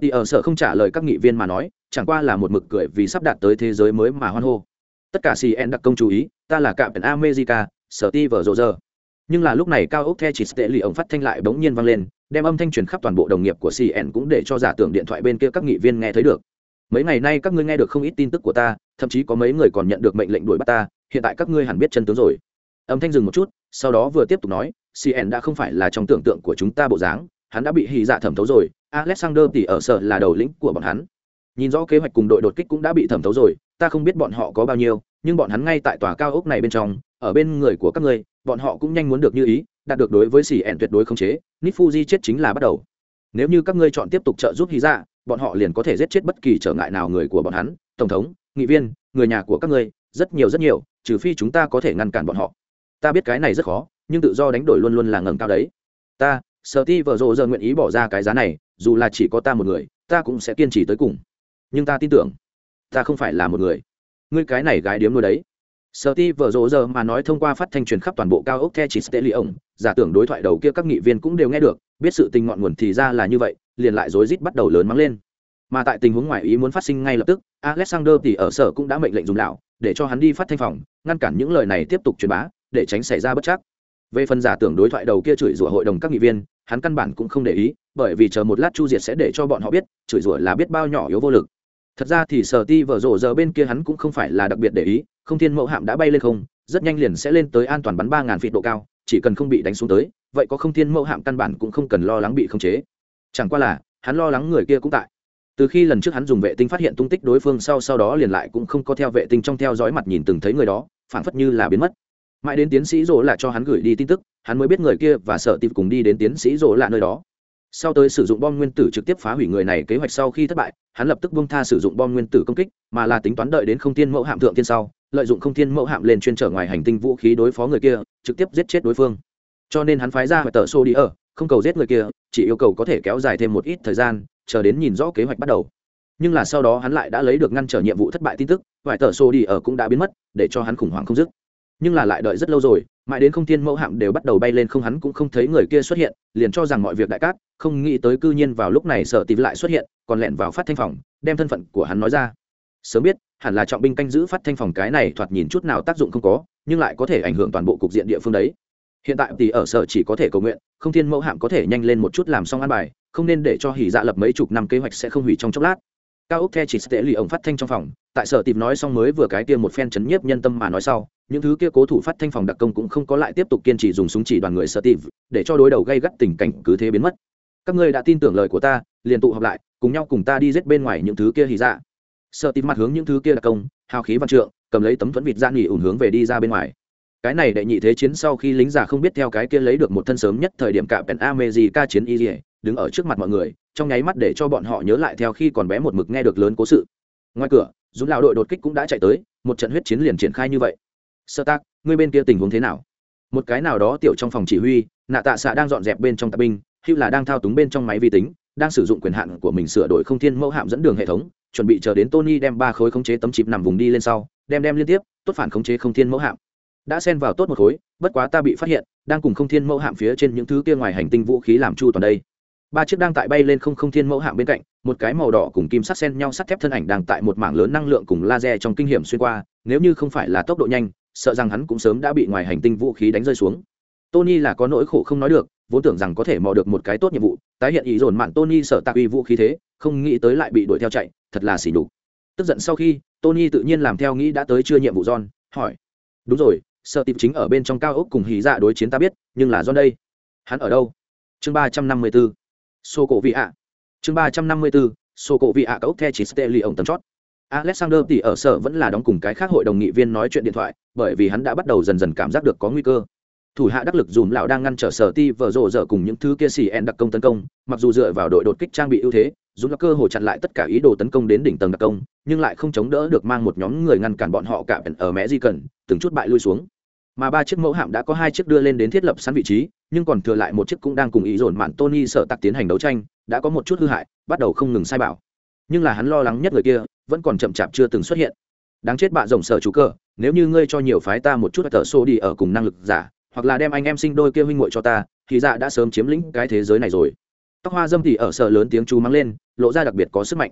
Thì ở sở không trả lời các nghị viên mà nói chẳng qua là một mực cười vì sắp đạt tới thế giới mới mà hoan hô. Tất cả cn đặc công chú ý, ta là cạm america sở ti vở rộ giờ nhưng là lúc này cao ốc the chỉ tệ lì ổng phát thanh lại bỗng nhiên vang lên, đem âm thanh truyền khắp toàn bộ đồng nghiệp của cn cũng để cho giả tưởng điện thoại bên kia các nghị viên nghe thấy được. Mấy ngày nay các ngươi nghe được không ít tin tức của ta, thậm chí có mấy người còn nhận được mệnh lệnh đuổi bắt ta, hiện tại các ngươi hẳn biết chân tướng rồi. Âm thanh dừng một chút, sau đó vừa tiếp tục nói cn đã không phải là trong tưởng tượng của chúng ta bộ dáng, hắn đã bị hy dạ thẩm thấu rồi, alexander tỷ ở sở là đầu lĩnh của bọn hắn nhìn rõ kế hoạch cùng đội đột kích cũng đã bị thẩm thấu rồi, ta không biết bọn họ có bao nhiêu, nhưng bọn hắn ngay tại tòa cao ốc này bên trong, ở bên người của các ngươi, bọn họ cũng nhanh muốn được như ý, đạt được đối với xì ẹn tuyệt đối không chế nít fuji chết chính là bắt đầu. Nếu như các ngươi chọn tiếp tục trợ giúp hy dạ bọn họ liền có thể giết chết bất kỳ trở ngại nào người của bọn hắn, tổng thống, nghị viên, người nhà của các ngươi, rất nhiều rất nhiều, trừ phi chúng ta có thể ngăn cản bọn họ. Ta biết cái này rất khó, nhưng tự do đánh đổi luôn luôn là ngầm cao đấy. Ta sợ ti vợ rộ giờ nguyện ý bỏ ra cái giá này, dù là chỉ có ta một người, ta cũng sẽ kiên trì tới cùng nhưng ta tin tưởng, ta không phải là một người. Ngươi cái này gái điếm nuôi đấy. Sợ ti vợ rộ giờ mà nói thông qua phát thanh truyền khắp toàn bộ cao ốc the chỉ steli ổng giả tưởng đối thoại đầu kia các nghị viên cũng đều nghe được, biết sự tình ngọn nguồn thì ra là như vậy, liền lại rối rít bắt đầu lớn mắng lên. Mà tại tình huống ngoài ý muốn phát sinh ngay lập tức, alexander thì ở sở cũng đã mệnh lệnh dùng lão, để cho hắn đi phát thanh phòng, ngăn cản những lời này tiếp tục truyền bá, để tránh xảy ra bất chắc. Về phần giả tưởng đối thoại đầu kia chửi rủa hội đồng các nghị viên, hắn căn bản cũng không để ý, bởi vì chờ một lát chu diệt sẽ để cho bọn họ biết, chửi rủa là biết bao nhỏ yếu vô lực thật ra thì sở ti vở rộ giờ bên kia hắn cũng không phải là đặc biệt để ý, không thiên mẫu hạm đã bay lên không, rất nhanh liền sẽ lên tới an toàn bắn ba ngàn feet độ cao, chỉ cần không bị đánh xuống tới, vậy có không thiên mẫu hạm căn bản cũng không cần lo lắng bị khống chế. Chẳng qua là, hắn lo lắng người kia cũng tại. Từ khi lần trước hắn dùng vệ tinh phát hiện tung tích đối phương sau sau đó liền lại cũng không có theo vệ tinh trong theo dõi mặt nhìn từng thấy người đó, phảng phất như là biến mất. Mãi đến tiến sĩ rỗ là cho hắn gửi đi tin tức, hắn mới biết người kia và sợ tìm cùng đi đến tiến sĩ rỗ lạ nơi đó sau tới sử dụng bom nguyên tử trực tiếp phá hủy người này, kế hoạch sau khi thất bại, hắn lập tức bông tha sử dụng bom nguyên tử công kích, mà là tính toán đợi đến không thiên mẫu hạm thượng tiên sau, lợi dụng không thiên mẫu hạm lên chuyên trở ngoài hành tinh vũ khí đối phó người kia, trực tiếp giết chết đối phương. Cho nên hắn phái ra tờ xô đi ở, không cầu giết người kia, chỉ yêu cầu có thể kéo dài thêm một ít thời gian, chờ đến nhìn rõ kế hoạch bắt đầu. Nhưng là sau đó hắn lại đã lấy được ngăn trở nhiệm vụ thất bại tin tức vài tờ xô đi ở cũng đã biến mất, để cho hắn khủng hoảng không dứt. Nhưng là lại đợi rất lâu rồi mãi đến không thiên mẫu hạm đều bắt đầu bay lên không hắn cũng không thấy người kia xuất hiện, liền cho rằng mọi việc đại cát, không nghĩ tới cư nhiên vào lúc này sợ tìm lại xuất hiện, còn lẹn vào phát thanh phòng, đem thân phận của hắn nói ra. Sớm biết, hẳn là trọng binh canh giữ phát thanh phòng cái này thoạt nhìn chút nào tác dụng không có, nhưng lại có thể ảnh hưởng toàn bộ cục diện địa phương đấy. Hiện tại thì ở sở chỉ có thể cầu nguyện, không thiên mẫu hạm có thể nhanh lên một chút làm xong an bài, không nên để cho hỉ dạ lập mấy chục năm kế hoạch sẽ không hủy trong chốc lát cao ốc the chỉ tệ lì ổng phát thanh trong phòng, tại sở tìm nói xong mới vừa cái kia một phen chấn nhiếp nhân tâm mà nói sau, những thứ kia cố thủ phát thanh phòng đặc công cũng không có lại tiếp tục kiên trì dùng súng chỉ đoàn người sở tìm, để cho đối đầu gây gắt tình cảnh cứ thế biến mất. Các ngươi đã tin tưởng lời của ta, liền tụ họp lại, cùng nhau cùng ta đi giết bên ngoài những thứ kia hì dạ. Sợ tìm mặt hướng những thứ kia đặc công, hào khí văn trượng, cầm lấy tấm thuẫn vịt ra nghỉ ủn hướng về đi ra bên ngoài. Cái này đệ nhị thế chiến sau khi lính già không biết theo cái kia lấy được một thân sớm nhất thời điểm cả pèn ca chiến y đứng ở trước mặt mọi người, trong nháy mắt để cho bọn họ nhớ lại theo khi còn bé một mực nghe được lớn cố sự. Ngoài cửa, dũng lao đội đột kích cũng đã chạy tới, một trận huyết chiến liền triển khai như vậy. Sơ tác, ngươi bên kia tình huống thế nào? Một cái nào đó tiểu trong phòng chỉ huy, nạ tạ xạ đang dọn dẹp bên trong tạp binh hữu là đang thao túng bên trong máy vi tính, đang sử dụng quyền hạn của mình sửa đổi không thiên mẫu hạm dẫn đường hệ thống, chuẩn bị chờ đến tony đem ba khối khống chế tấm chip nằm vùng đi lên sau, đem đem liên tiếp, tốt phản khống chế không thiên mẫu hạm. Đã xen vào tốt một khối, bất quá ta bị phát hiện, đang cùng không thiên mẫu hạm phía trên những thứ kia ngoài hành tinh vũ khí làm chu toàn đây ba chiếc đang tại bay lên không không thiên mẫu hạng bên cạnh, một cái màu đỏ cùng kim sắt xen nhau sắt thép thân ảnh đang tại một mảng lớn năng lượng cùng laser trong kinh hiểm xuyên qua, nếu như không phải là tốc độ nhanh, sợ rằng hắn cũng sớm đã bị ngoài hành tinh vũ khí đánh rơi xuống. Tony là có nỗi khổ không nói được, vốn tưởng rằng có thể mò được một cái tốt nhiệm vụ, tái hiện ý dồn mạng tony sợ tạc uy vũ khí thế, không nghĩ tới lại bị đuổi theo chạy, thật là xỉ đục tức giận sau khi, tony tự nhiên làm theo nghĩ đã tới chưa nhiệm vụ john, hỏi. Đúng rồi, sợ tìm chính ở bên trong cao ốc cùng hí dạ đối chiến ta biết, nhưng là john đây. Hắn ở đâu? Chương ba trăm năm mươi bốn sô cổ vị ạ chương ba trăm năm mươi bốn sô cổ vị ạ cậu the chỉ stê li ổng tầm chót. Alexander thì ở sở vẫn là đóng cùng cái khác hội đồng nghị viên nói chuyện điện thoại, bởi vì hắn đã bắt đầu dần dần cảm giác được có nguy cơ. Thủ hạ đắc lực dùm lão đang ngăn trở sở ti vợ rộ rợ cùng những thứ kia xì en đặc công tấn công, mặc dù dựa vào đội đột kích trang bị ưu thế dùm là cơ hội chặn lại tất cả ý đồ tấn công đến đỉnh tầng đặc công, nhưng lại không chống đỡ được mang một nhóm người ngăn cản bọn họ cả ở mẹ di cần từng chút bại lui xuống. Mà ba chiếc mẫu hạm đã có hai chiếc đưa lên đến thiết lập sẵn vị trí nhưng còn thừa lại một chiếc cũng đang cùng ý dồn mạn tony sợ tặc tiến hành đấu tranh, đã có một chút hư hại, bắt đầu không ngừng sai bảo. Nhưng là hắn lo lắng nhất người kia, vẫn còn chậm chạp chưa từng xuất hiện. Đáng chết bạ rồng sở chú cơ, nếu như ngươi cho nhiều phái ta một chút tờ xô đi ở cùng năng lực giả, hoặc là đem anh em sinh đôi kia huynh muội cho ta, thì dạ đã sớm chiếm lĩnh cái thế giới này rồi. Tóc hoa dâm thì ở sở lớn tiếng chú mắng lên, lộ ra đặc biệt có sức mạnh.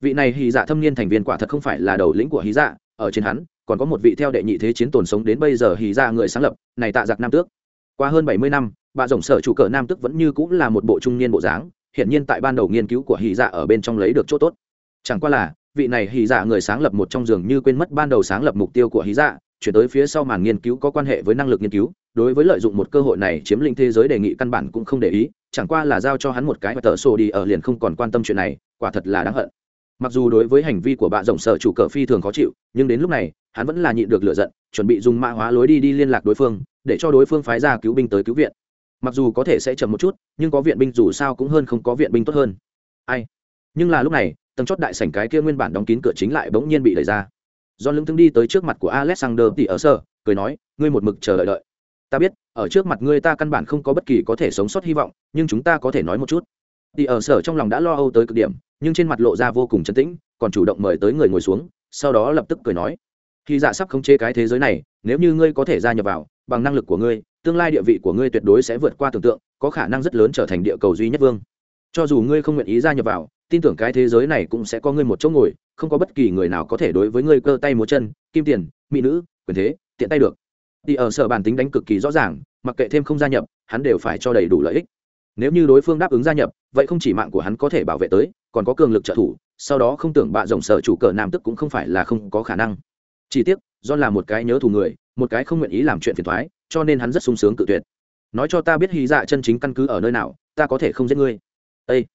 Vị này hy dạ thâm niên thành viên quả thật không phải là đầu lĩnh của hí dạ ở trên hắn, còn có một vị theo đệ nhị thế chiến tồn sống đến bây giờ hí dạ người sáng lập, này tạ giặc nam tước. Qua hơn bảy mươi năm bà rồng sở chủ cờ nam tức vẫn như cũng là một bộ trung niên bộ dáng hiện nhiên tại ban đầu nghiên cứu của hí dạ ở bên trong lấy được chỗ tốt. Chẳng qua là, vị này hí dạ người sáng lập một trong giường như quên mất ban đầu sáng lập mục tiêu của hí dạ chuyển tới phía sau màn nghiên cứu có quan hệ với năng lực nghiên cứu, đối với lợi dụng một cơ hội này chiếm lĩnh thế giới đề nghị căn bản cũng không để ý, chẳng qua là giao cho hắn một cái và tờ sổ đi ở liền không còn quan tâm chuyện này, quả thật là đáng hận. Mặc dù đối với hành vi của bà rồng sở chủ cờ phi thường khó chịu, nhưng đến lúc này, hắn vẫn là nhịn được lựa giận, chuẩn bị dùng mã hóa lối đi đi liên lạc đối phương, để cho đối phương phái ra cứu binh tới cứu viện mặc dù có thể sẽ chậm một chút, nhưng có viện binh dù sao cũng hơn không có viện binh tốt hơn. Ai? Nhưng là lúc này, tầng chót đại sảnh cái kia nguyên bản đóng kín cửa chính lại bỗng nhiên bị đẩy ra. Do lưng thương đi tới trước mặt của alexander thì ở sở cười nói, ngươi một mực chờ đợi đợi. Ta biết, ở trước mặt ngươi ta căn bản không có bất kỳ có thể sống sót hy vọng, nhưng chúng ta có thể nói một chút. Thì ở sở trong lòng đã lo âu tới cực điểm, nhưng trên mặt lộ ra vô cùng chấn tĩnh, còn chủ động mời tới người ngồi xuống, sau đó lập tức cười nói, khi dạ sắp khống chế cái thế giới này, nếu như ngươi có thể gia nhập vào, bằng năng lực của ngươi tương lai địa vị của ngươi tuyệt đối sẽ vượt qua tưởng tượng, có khả năng rất lớn trở thành địa cầu duy nhất vương. Cho dù ngươi không nguyện ý gia nhập vào, tin tưởng cái thế giới này cũng sẽ có ngươi một chỗ ngồi, không có bất kỳ người nào có thể đối với ngươi cơ tay múa chân, kim tiền, mỹ nữ, quyền thế, tiện tay được. Thì ở sở bản tính đánh cực kỳ rõ ràng, mặc kệ thêm không gia nhập, hắn đều phải cho đầy đủ lợi ích. Nếu như đối phương đáp ứng gia nhập, vậy không chỉ mạng của hắn có thể bảo vệ tới, còn có cường lực trợ thủ, sau đó không tưởng bạ rộng sở chủ cờ nam tức cũng không phải là không có khả năng. Chỉ tiếc do là một cái nhớ thù người, một cái không nguyện ý làm chuyện phiền thoái cho nên hắn rất sung sướng cự tuyệt nói cho ta biết hy dạ chân chính căn cứ ở nơi nào ta có thể không giết ngươi ây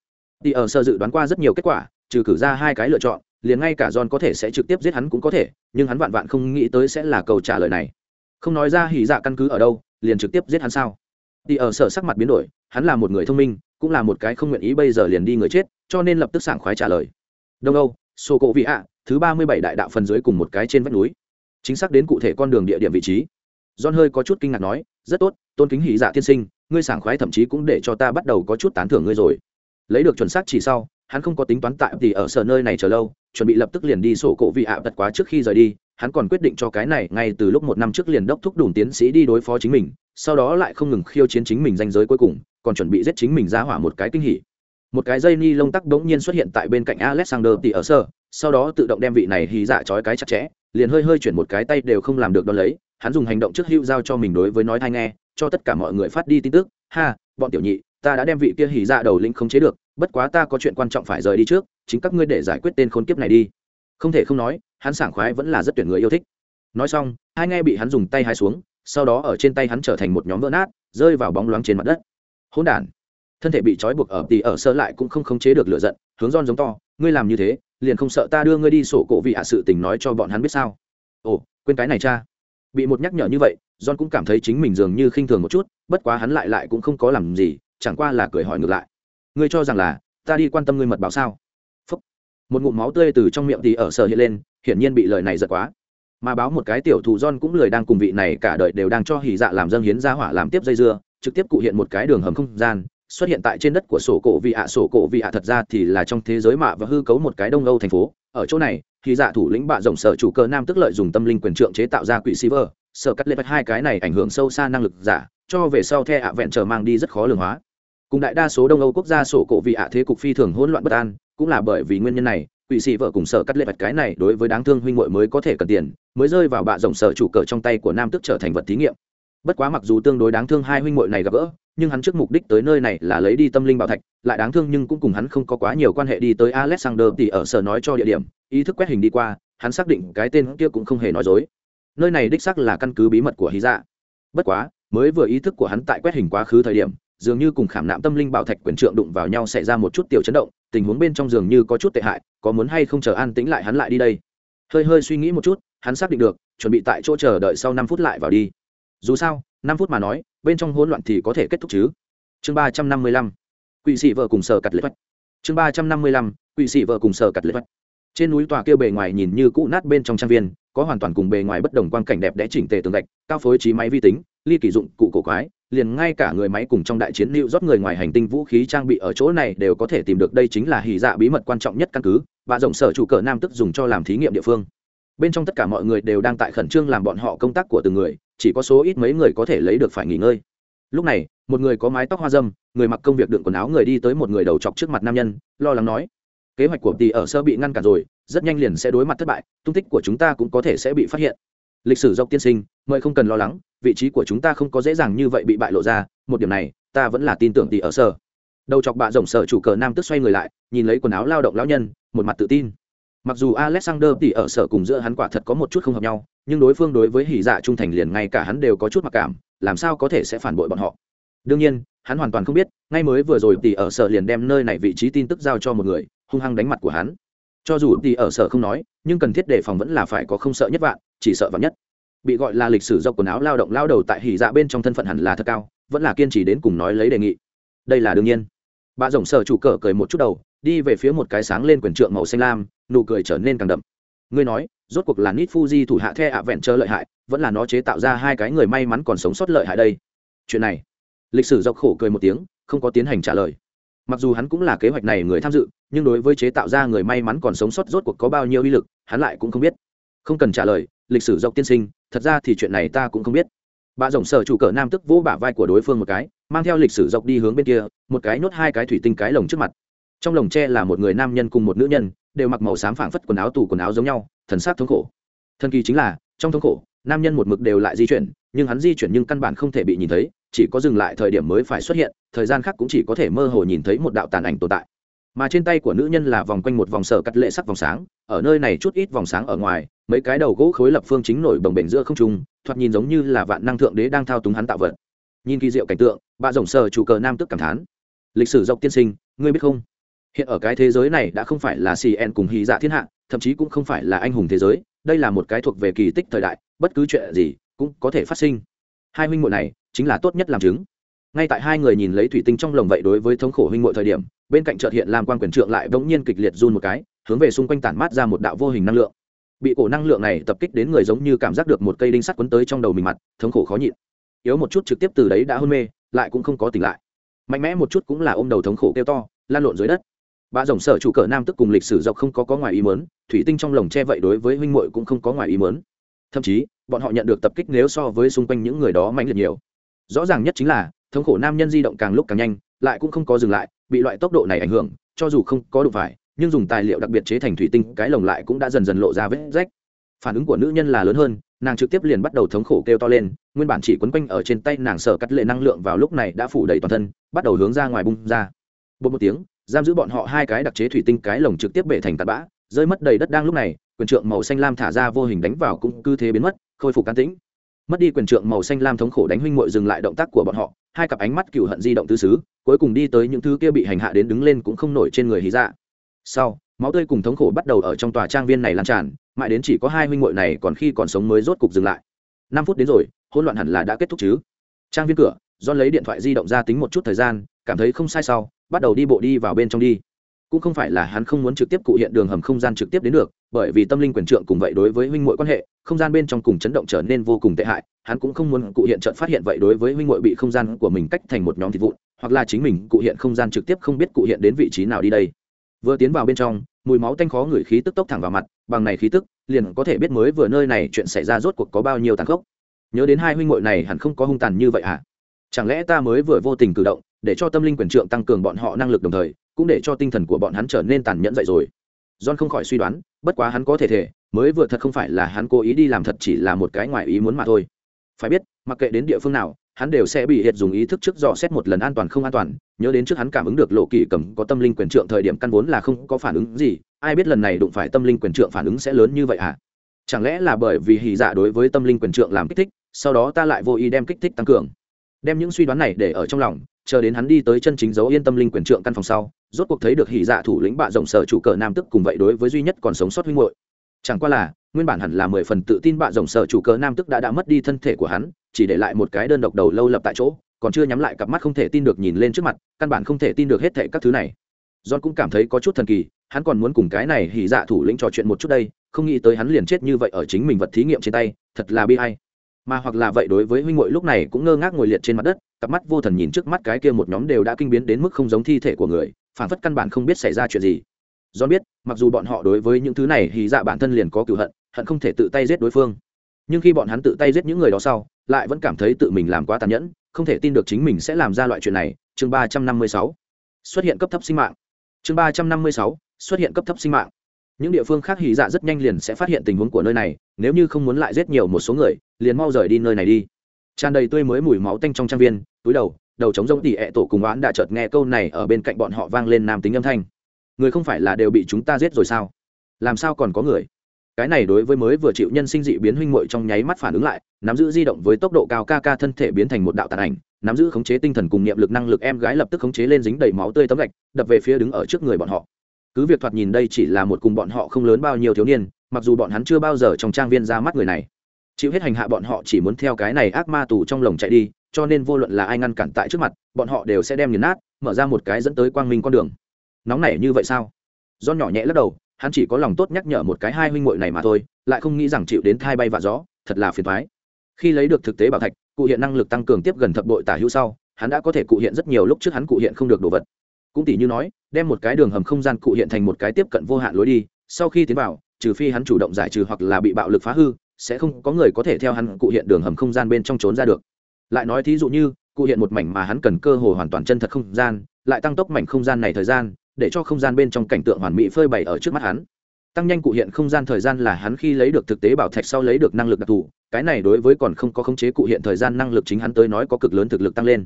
thì ở sơ dự đoán qua rất nhiều kết quả trừ cử ra hai cái lựa chọn liền ngay cả John có thể sẽ trực tiếp giết hắn cũng có thể, nhưng hắn vạn vạn không nghĩ tới sẽ là câu trả lời này. Không nói ra hỉ dạ căn cứ ở đâu, liền trực tiếp giết hắn sao? Đi ở sở sắc mặt biến đổi, hắn là một người thông minh, cũng là một cái không nguyện ý bây giờ liền đi người chết, cho nên lập tức sảng khoái trả lời. Đông Âu, Sô Cổ Vị ạ, thứ ba mươi bảy đại đạo phần dưới cùng một cái trên vách núi. Chính xác đến cụ thể con đường địa điểm vị trí. John hơi có chút kinh ngạc nói, rất tốt, tôn kính hỉ dạ tiên sinh, ngươi sảng khoái thậm chí cũng để cho ta bắt đầu có chút tán thưởng ngươi rồi. Lấy được chuẩn xác chỉ sau, hắn không có tính toán tại thì ở sở nơi này chờ lâu chuẩn bị lập tức liền đi sổ cổ vị ạ tật quá trước khi rời đi hắn còn quyết định cho cái này ngay từ lúc một năm trước liền đốc thúc đủ tiến sĩ đi đối phó chính mình sau đó lại không ngừng khiêu chiến chính mình danh giới cuối cùng còn chuẩn bị giết chính mình ra hỏa một cái kinh hỉ một cái dây ni lông tắc đống nhiên xuất hiện tại bên cạnh alexander thì ở sở, sau đó tự động đem vị này hí dạ trói cái chặt chẽ liền hơi hơi chuyển một cái tay đều không làm được đo lấy hắn dùng hành động trước hữu giao cho mình đối với nói thai nghe, cho tất cả mọi người phát đi tin tức, ha, bọn tiểu nhị, ta đã đem vị kia hỉ dạ đầu lĩnh không chế được, bất quá ta có chuyện quan trọng phải rời đi trước, chính các ngươi để giải quyết tên khốn kiếp này đi. Không thể không nói, hắn sảng khoái vẫn là rất tuyển người yêu thích. Nói xong, hai nghe bị hắn dùng tay hai xuống, sau đó ở trên tay hắn trở thành một nhóm vỡ nát, rơi vào bóng loáng trên mặt đất. Hỗn đản. Thân thể bị trói buộc ở tỉ ở sơ lại cũng không khống chế được lựa giận, hướng giòn giống to, ngươi làm như thế, liền không sợ ta đưa ngươi đi sổ cổ vị hạ sự tình nói cho bọn hắn biết sao? Ồ, quên cái này cha bị một nhắc nhở như vậy, john cũng cảm thấy chính mình dường như khinh thường một chút, bất quá hắn lại lại cũng không có làm gì, chẳng qua là cười hỏi ngược lại. Ngươi cho rằng là, ta đi quan tâm ngươi mật báo sao? Phúc. một ngụm máu tươi từ trong miệng thì ở sờ hiện lên, hiển nhiên bị lời này giật quá. Mà báo một cái tiểu thù John cũng lười đang cùng vị này cả đời đều đang cho hỉ dạ làm dâng hiến ra hỏa làm tiếp dây dưa, trực tiếp cụ hiện một cái đường hầm không gian xuất hiện tại trên đất của sổ cổ vị ạ. Sổ cổ vị ạ thật ra thì là trong thế giới mạ và hư cấu một cái đông âu thành phố. Ở chỗ này, thì dạ thủ lĩnh bạ rộng sở chủ cơ nam tức lợi dùng tâm linh quyền trượng chế tạo ra quỷ silver sở cắt lên hai cái này ảnh hưởng sâu xa năng lực giả, cho về sau the ạ vẹn trở mang đi rất khó lường hóa. Cùng đại đa số đông âu quốc gia sổ cổ vị ạ thế cục phi thường hỗn loạn bất an, cũng là bởi vì nguyên nhân này, quỷ sĩ vợ cùng sở cắt lệ vạch cái này đối với đáng thương huynh muội mới có thể cần tiền, mới rơi vào bạ rộng sở chủ cờ trong tay của nam tức trở thành vật thí nghiệm. Bất quá mặc dù tương đối đáng thương hai huynh muội này gặp gỡ nhưng hắn trước mục đích tới nơi này là lấy đi tâm linh bảo thạch, lại đáng thương nhưng cũng cùng hắn không có quá nhiều quan hệ đi tới alexander thì ở sở nói cho địa điểm, ý thức quét hình đi qua, hắn xác định cái tên kia cũng không hề nói dối. Nơi này đích xác là căn cứ bí mật của hy dạ. Bất quá, mới vừa ý thức của hắn tại quét hình quá khứ thời điểm, dường như cùng khảm nạm tâm linh bảo thạch quyền trượng đụng vào nhau xảy ra một chút tiểu chấn động, tình huống bên trong dường như có chút tệ hại, có muốn hay không chờ an tĩnh lại hắn lại đi đây. Hơi hơi suy nghĩ một chút, hắn xác định được, chuẩn bị tại chỗ chờ đợi sau năm phút lại vào đi. Dù sao, năm phút mà nói bên trong hỗn loạn thì có thể kết thúc chứ? Chương ba trăm năm mươi lăm quỵ sĩ vợ cùng sở cặt lệ vách chương ba trăm năm mươi lăm quỵ sĩ vợ cùng sở cặt lệ vách trên núi tòa kia bề ngoài nhìn như cũ nát bên trong trang viên, có hoàn toàn cùng bề ngoài bất đồng quan cảnh đẹp đẽ chỉnh tề tường gạch, cao phối trí máy vi tính, ly kỳ dụng cụ cổ quái, liền ngay cả người máy cùng trong đại chiến lưu rót người ngoài hành tinh vũ khí trang bị ở chỗ này đều có thể tìm được, đây chính là hì dạ bí mật quan trọng nhất căn cứ, và rộng sở chủ cờ nam tức dùng cho làm thí nghiệm địa phương bên trong tất cả mọi người đều đang tại khẩn trương làm bọn họ công tác của từng người, chỉ có số ít mấy người có thể lấy được phải nghỉ ngơi. Lúc này, một người có mái tóc hoa dâm, người mặc công việc đựng quần áo người đi tới một người đầu chọc trước mặt nam nhân, lo lắng nói, kế hoạch của tỷ ở sơ bị ngăn cản rồi, rất nhanh liền sẽ đối mặt thất bại, tung tích của chúng ta cũng có thể sẽ bị phát hiện. Lịch sử dọc tiên sinh, mời không cần lo lắng, vị trí của chúng ta không có dễ dàng như vậy bị bại lộ ra, một điểm này, ta vẫn là tin tưởng tỷ ở sơ. Đầu chọc bạ rộng sở chủ cờ nam tức xoay người lại, nhìn lấy quần áo lao động lão nhân, một mặt tự tin mặc dù alexander tỷ ở sở cùng giữa hắn quả thật có một chút không hợp nhau, nhưng đối phương đối với hỉ dạ trung thành liền ngay cả hắn đều có chút mặc cảm, làm sao có thể sẽ phản bội bọn họ? Đương nhiên, hắn hoàn toàn không biết, ngay mới vừa rồi tỷ ở sở liền đem nơi này vị trí tin tức giao cho một người, hung hăng đánh mặt của hắn. Cho dù tỷ ở sở không nói, nhưng cần thiết đề phòng vẫn là phải có không sợ nhất vạn, chỉ sợ vạn nhất. Bị gọi là lịch sử dọc quần áo lao động lao đầu tại hỉ dạ bên trong thân phận hẳn là thật cao, vẫn là kiên trì đến cùng nói lấy đề nghị. Đây là đương nhiên. Bà rồng sở chủ cờ cười một chút đầu, đi về phía một cái sáng lên quyển trượng màu xanh lam nụ cười trở nên càng đậm. Ngươi nói, rốt cuộc là nít fuji thủ hạ the ạ vẹn chơi lợi hại, vẫn là nó chế tạo ra hai cái người may mắn còn sống sót lợi hại đây. Chuyện này, lịch sử dọc khổ cười một tiếng, không có tiến hành trả lời. Mặc dù hắn cũng là kế hoạch này người tham dự, nhưng đối với chế tạo ra người may mắn còn sống sót rốt cuộc có bao nhiêu uy lực, hắn lại cũng không biết. Không cần trả lời, lịch sử dọc tiên sinh, thật ra thì chuyện này ta cũng không biết. Bà rồng sở chủ cờ nam tức vỗ bả vai của đối phương một cái, mang theo lịch sử dọc đi hướng bên kia, một cái nốt hai cái thủy tinh cái lồng trước mặt trong lồng tre là một người nam nhân cùng một nữ nhân, đều mặc màu xám phảng phất quần áo tù quần áo giống nhau, thần sát thống khổ. Thần kỳ chính là, trong thống khổ, nam nhân một mực đều lại di chuyển, nhưng hắn di chuyển nhưng căn bản không thể bị nhìn thấy, chỉ có dừng lại thời điểm mới phải xuất hiện, thời gian khác cũng chỉ có thể mơ hồ nhìn thấy một đạo tàn ảnh tồn tại. Mà trên tay của nữ nhân là vòng quanh một vòng sở cắt lệ sắc vòng sáng, ở nơi này chút ít vòng sáng ở ngoài, mấy cái đầu gỗ khối lập phương chính nổi bồng bềnh giữa không trung, thoạt nhìn giống như là vạn năng thượng đế đang thao túng hắn tạo vật. Nhìn kỳ diệu cảnh tượng bà rồng sở chủ cờ nam tức cảm thán. Lịch sử dọc tiên sinh, ngươi biết không? Hiện ở cái thế giới này đã không phải là cn cùng hy dạ thiên hạ, thậm chí cũng không phải là anh hùng thế giới, đây là một cái thuộc về kỳ tích thời đại, bất cứ chuyện gì cũng có thể phát sinh. Hai huynh muội này chính là tốt nhất làm chứng. Ngay tại hai người nhìn lấy thủy tinh trong lồng vậy đối với thống khổ huynh muội thời điểm, bên cạnh chợt hiện làm quan quyền trượng lại bỗng nhiên kịch liệt run một cái, hướng về xung quanh tản mát ra một đạo vô hình năng lượng. Bị cổ năng lượng này tập kích đến người giống như cảm giác được một cây đinh sắt quấn tới trong đầu mình mặt, thống khổ khó nhịn. Yếu một chút trực tiếp từ đấy đã hôn mê, lại cũng không có tỉnh lại. Mạnh mẽ một chút cũng là ôm đầu thống khổ kêu to, lan lộn dưới đất bà rồng sở chủ cờ nam tức cùng lịch sử dọc không có có ngoài ý mớn thủy tinh trong lồng che vậy đối với huynh muội cũng không có ngoài ý mớn thậm chí, bọn họ nhận được tập kích nếu so với xung quanh những người đó mạnh liệt nhiều. Rõ ràng nhất chính là, thống khổ nam nhân di động càng lúc càng nhanh, lại cũng không có dừng lại, bị loại tốc độ này ảnh hưởng, cho dù không có đủ phải, nhưng dùng tài liệu đặc biệt chế thành thủy tinh, cái lồng lại cũng đã dần dần lộ ra vết rách. Phản ứng của nữ nhân là lớn hơn, nàng trực tiếp liền bắt đầu thống khổ kêu to lên, nguyên bản chỉ quấn quanh ở trên tay nàng sở cắt lệ năng lượng vào lúc này đã phủ đầy toàn thân, bắt đầu hướng ra ngoài bung ra. Bột một tiếng giam giữ bọn họ hai cái đặc chế thủy tinh cái lồng trực tiếp bể thành tạt bã, rơi mất đầy đất đang lúc này, quyền trượng màu xanh lam thả ra vô hình đánh vào cũng cứ thế biến mất, khôi phục can tĩnh. Mất đi quyền trượng màu xanh lam thống khổ đánh huynh muội dừng lại động tác của bọn họ, hai cặp ánh mắt cựu hận di động tứ xứ, cuối cùng đi tới những thứ kia bị hành hạ đến đứng lên cũng không nổi trên người hí dạ. Sau, máu tươi cùng thống khổ bắt đầu ở trong tòa trang viên này lan tràn, mãi đến chỉ có hai huynh muội này còn khi còn sống mới rốt cục dừng lại. Năm phút đến rồi, hỗn loạn hẳn là đã kết thúc chứ. Trang viên cửa do lấy điện thoại di động ra tính một chút thời gian cảm thấy không sai sau, bắt đầu đi bộ đi vào bên trong đi. Cũng không phải là hắn không muốn trực tiếp cụ hiện đường hầm không gian trực tiếp đến được, bởi vì tâm linh quyền trượng cùng vậy đối với huynh muội quan hệ, không gian bên trong cùng chấn động trở nên vô cùng tệ hại, hắn cũng không muốn cụ hiện trận phát hiện vậy đối với huynh muội bị không gian của mình cách thành một nhóm thịt vụn, hoặc là chính mình cụ hiện không gian trực tiếp không biết cụ hiện đến vị trí nào đi đây. Vừa tiến vào bên trong, mùi máu tanh khó ngửi khí tức tốc thẳng vào mặt, bằng này khí tức, liền có thể biết mới vừa nơi này chuyện xảy ra rốt cuộc có bao nhiêu tàn khốc. Nhớ đến hai huynh muội này hẳn không có hung tàn như vậy à? Chẳng lẽ ta mới vừa vô tình cử động để cho tâm linh quyền trượng tăng cường bọn họ năng lực đồng thời, cũng để cho tinh thần của bọn hắn trở nên tàn nhẫn dậy rồi. John không khỏi suy đoán, bất quá hắn có thể thể, mới vừa thật không phải là hắn cố ý đi làm thật chỉ là một cái ngoài ý muốn mà thôi. Phải biết, mặc kệ đến địa phương nào, hắn đều sẽ bị hiệt dùng ý thức trước dò xét một lần an toàn không an toàn, nhớ đến trước hắn cảm ứng được lộ kỳ cầm có tâm linh quyền trượng thời điểm căn vốn là không có phản ứng gì, ai biết lần này đụng phải tâm linh quyền trượng phản ứng sẽ lớn như vậy à chẳng lẽ là bởi vì hì dạ đối với tâm linh quyền trượng làm kích thích, sau đó ta lại vô ý đem kích thích tăng cường? Đem những suy đoán này để ở trong lòng chờ đến hắn đi tới chân chính dấu yên tâm linh quyền trượng căn phòng sau, rốt cuộc thấy được hỉ dạ thủ lĩnh bạ rộng sở chủ cờ nam tức cùng vậy đối với duy nhất còn sống sót huynh hội chẳng qua là, nguyên bản hẳn là mười phần tự tin bạ rộng sở chủ cờ nam tức đã đã mất đi thân thể của hắn, chỉ để lại một cái đơn độc đầu lâu lập tại chỗ, còn chưa nhắm lại cặp mắt không thể tin được nhìn lên trước mặt, căn bản không thể tin được hết thệ các thứ này. John cũng cảm thấy có chút thần kỳ, hắn còn muốn cùng cái này hỉ dạ thủ lĩnh trò chuyện một chút đây, không nghĩ tới hắn liền chết như vậy ở chính mình vật thí nghiệm trên tay, thật là bi hay mà hoặc là vậy đối với huynh muội lúc này cũng ngơ ngác ngồi liệt trên mặt đất cặp mắt vô thần nhìn trước mắt cái kia một nhóm đều đã kinh biến đến mức không giống thi thể của người, phản phất căn bản không biết xảy ra chuyện gì. Do biết, mặc dù bọn họ đối với những thứ này thì dạ bản thân liền có cựu hận hận không thể tự tay giết đối phương. Nhưng khi bọn hắn tự tay giết những người đó sau, lại vẫn cảm thấy tự mình làm quá tàn nhẫn, không thể tin được chính mình sẽ làm ra loại chuyện này. Chương ba trăm năm mươi sáu, xuất hiện cấp thấp sinh mạng. Chương ba trăm năm mươi sáu, xuất hiện cấp thấp sinh mạng. Những địa phương khác hỉ dạ rất nhanh liền sẽ phát hiện tình huống của nơi này, nếu như không muốn lại giết nhiều một số người, liền mau rời đi nơi này đi tràn đầy tươi mới mùi máu tanh trong trang viên, túi đầu đầu trống rông tỉ ẹ tổ cùng oán đã chợt nghe câu này ở bên cạnh bọn họ vang lên nam tính âm thanh. Người không phải là đều bị chúng ta giết rồi sao? Làm sao còn có người? Cái này đối với mới vừa chịu nhân sinh dị biến huynh muội trong nháy mắt phản ứng lại, nắm giữ di động với tốc độ cao ca ca thân thể biến thành một đạo tàn ảnh, nắm giữ khống chế tinh thần cùng niệm lực năng lực em gái lập tức khống chế lên dính đầy máu tươi tấm gạch, đập về phía đứng ở trước người bọn họ. Cứ việc thoạt nhìn đây chỉ là một cùng bọn họ không lớn bao nhiêu thiếu niên, mặc dù bọn hắn chưa bao giờ trong trang viên ra mắt người này chịu hết hành hạ bọn họ chỉ muốn theo cái này ác ma tù trong lồng chạy đi, cho nên vô luận là ai ngăn cản tại trước mặt, bọn họ đều sẽ đem nghiền nát, mở ra một cái dẫn tới quang minh con đường. Nóng nảy như vậy sao? Do nhỏ nhẹ lắc đầu, hắn chỉ có lòng tốt nhắc nhở một cái hai huynh muội này mà thôi, lại không nghĩ rằng chịu đến thai bay và gió, thật là phiền thoái khi lấy được thực tế bảo thạch, cụ hiện năng lực tăng cường tiếp gần thập bội tả hữu sau, hắn đã có thể cụ hiện rất nhiều lúc trước hắn cụ hiện không được đồ vật. Cũng tỷ như nói, đem một cái đường hầm không gian cụ hiện thành một cái tiếp cận vô hạn lối đi, sau khi tiến vào, trừ phi hắn chủ động giải trừ hoặc là bị bạo lực phá hư sẽ không có người có thể theo hắn cụ hiện đường hầm không gian bên trong trốn ra được. Lại nói thí dụ như, cụ hiện một mảnh mà hắn cần cơ hồ hoàn toàn chân thật không gian, lại tăng tốc mảnh không gian này thời gian, để cho không gian bên trong cảnh tượng hoàn mỹ phơi bày ở trước mắt hắn. Tăng nhanh cụ hiện không gian thời gian là hắn khi lấy được thực tế bảo thạch sau lấy được năng lực đặc thù, cái này đối với còn không có khống chế cụ hiện thời gian năng lực chính hắn tới nói có cực lớn thực lực tăng lên.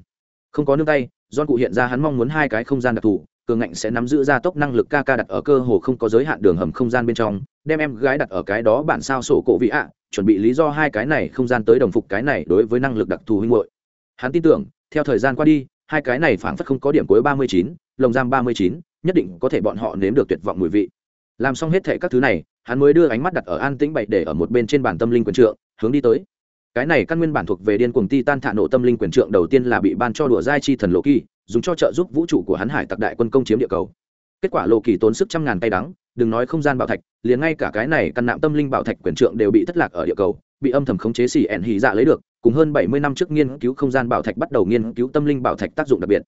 Không có nương tay, do cụ hiện ra hắn mong muốn hai cái không gian đặc thù, cường ngạnh sẽ nắm giữ gia tốc năng lực ca ca đặt ở cơ hồ không có giới hạn đường hầm không gian bên trong đem em gái đặt ở cái đó bản sao sổ cổ vị ạ, chuẩn bị lý do hai cái này không gian tới đồng phục cái này đối với năng lực đặc thù huynh hội hắn tin tưởng, theo thời gian qua đi, hai cái này phảng phất không có điểm cuối ba mươi chín, lồng giam ba mươi chín, nhất định có thể bọn họ nếm được tuyệt vọng mùi vị. Làm xong hết thệ các thứ này, hắn mới đưa ánh mắt đặt ở an tĩnh bậy để ở một bên trên bản tâm linh quyền trượng, hướng đi tới. Cái này căn nguyên bản thuộc về điên cuồng ti tan thạ nộ tâm linh quyền trượng đầu tiên là bị ban cho đùa giai chi thần lộ kỳ dùng cho trợ giúp vũ trụ của hắn hải tặc đại quân công chiếm địa cầu. Kết quả lộ kỳ tốn sức trăm ngàn tay đắng đừng nói không gian bảo thạch, liền ngay cả cái này căn nạm tâm linh bảo thạch quyền trượng đều bị thất lạc ở địa cầu, bị âm thầm khống chế xỉ ẻn hì dạ lấy được, cùng hơn bảy mươi năm trước nghiên cứu không gian bảo thạch bắt đầu nghiên cứu tâm linh bảo thạch tác dụng đặc biệt.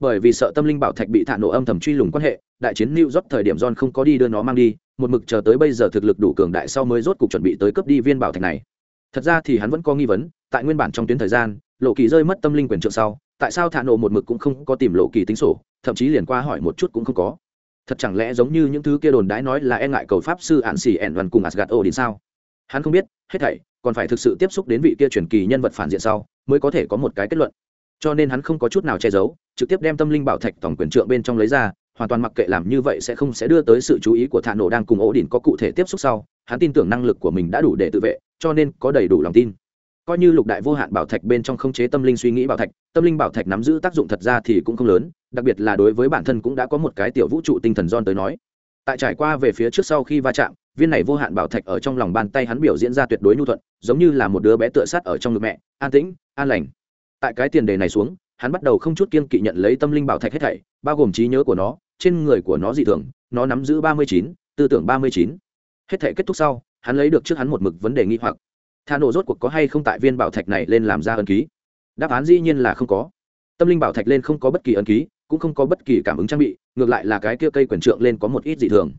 Bởi vì sợ tâm linh bảo thạch bị thả nổ âm thầm truy lùng quan hệ, đại chiến new york thời điểm john không có đi đưa nó mang đi, một mực chờ tới bây giờ thực lực đủ cường đại sau mới rốt cục chuẩn bị tới cấp đi viên bảo thạch này. Thật ra thì hắn vẫn có nghi vấn, tại nguyên bản trong tuyến thời gian, lộ kỳ rơi mất tâm linh quyền trượng sau, tại sao thả nổ một mực cũng không có tìm lộ kỳ tính sổ, thậm chí liền qua hỏi một chút cũng không có thật chẳng lẽ giống như những thứ kia đồn đãi nói là e ngại cầu pháp sư ạn xỉ ẻn đoàn cùng asgad đến sao? Hắn không biết, hết thảy, còn phải thực sự tiếp xúc đến vị kia truyền kỳ nhân vật phản diện sau, mới có thể có một cái kết luận. Cho nên hắn không có chút nào che giấu, trực tiếp đem tâm linh bảo thạch tổng quyền trượng bên trong lấy ra, hoàn toàn mặc kệ làm như vậy sẽ không sẽ đưa tới sự chú ý của thạ nổ đang cùng ổ đỉnh có cụ thể tiếp xúc sau, hắn tin tưởng năng lực của mình đã đủ để tự vệ, cho nên có đầy đủ lòng tin. Coi như lục đại vô hạn bảo thạch bên trong không chế tâm linh suy nghĩ bảo thạch, tâm linh bảo thạch nắm giữ tác dụng thật ra thì cũng không lớn đặc biệt là đối với bản thân cũng đã có một cái tiểu vũ trụ tinh thần don tới nói. Tại trải qua về phía trước sau khi va chạm, viên này vô hạn bảo thạch ở trong lòng bàn tay hắn biểu diễn ra tuyệt đối nhu thuận, giống như là một đứa bé tựa sát ở trong ngực mẹ, an tĩnh, an lành. Tại cái tiền đề này xuống, hắn bắt đầu không chút kiên kỵ nhận lấy tâm linh bảo thạch hết thảy, bao gồm trí nhớ của nó, trên người của nó dị thường, nó nắm giữ ba mươi chín, tư tưởng ba mươi chín. Hết thảy kết thúc sau, hắn lấy được trước hắn một mực vấn đề nghi hoặc. Tha nổ rốt cuộc có hay không tại viên bảo thạch này lên làm ra ân ký? Đáp án dĩ nhiên là không có. Tâm linh bảo thạch lên không có bất kỳ ân ký cũng không có bất kỳ cảm ứng trang bị, ngược lại là cái kia cây quyền trượng lên có một ít dị thường.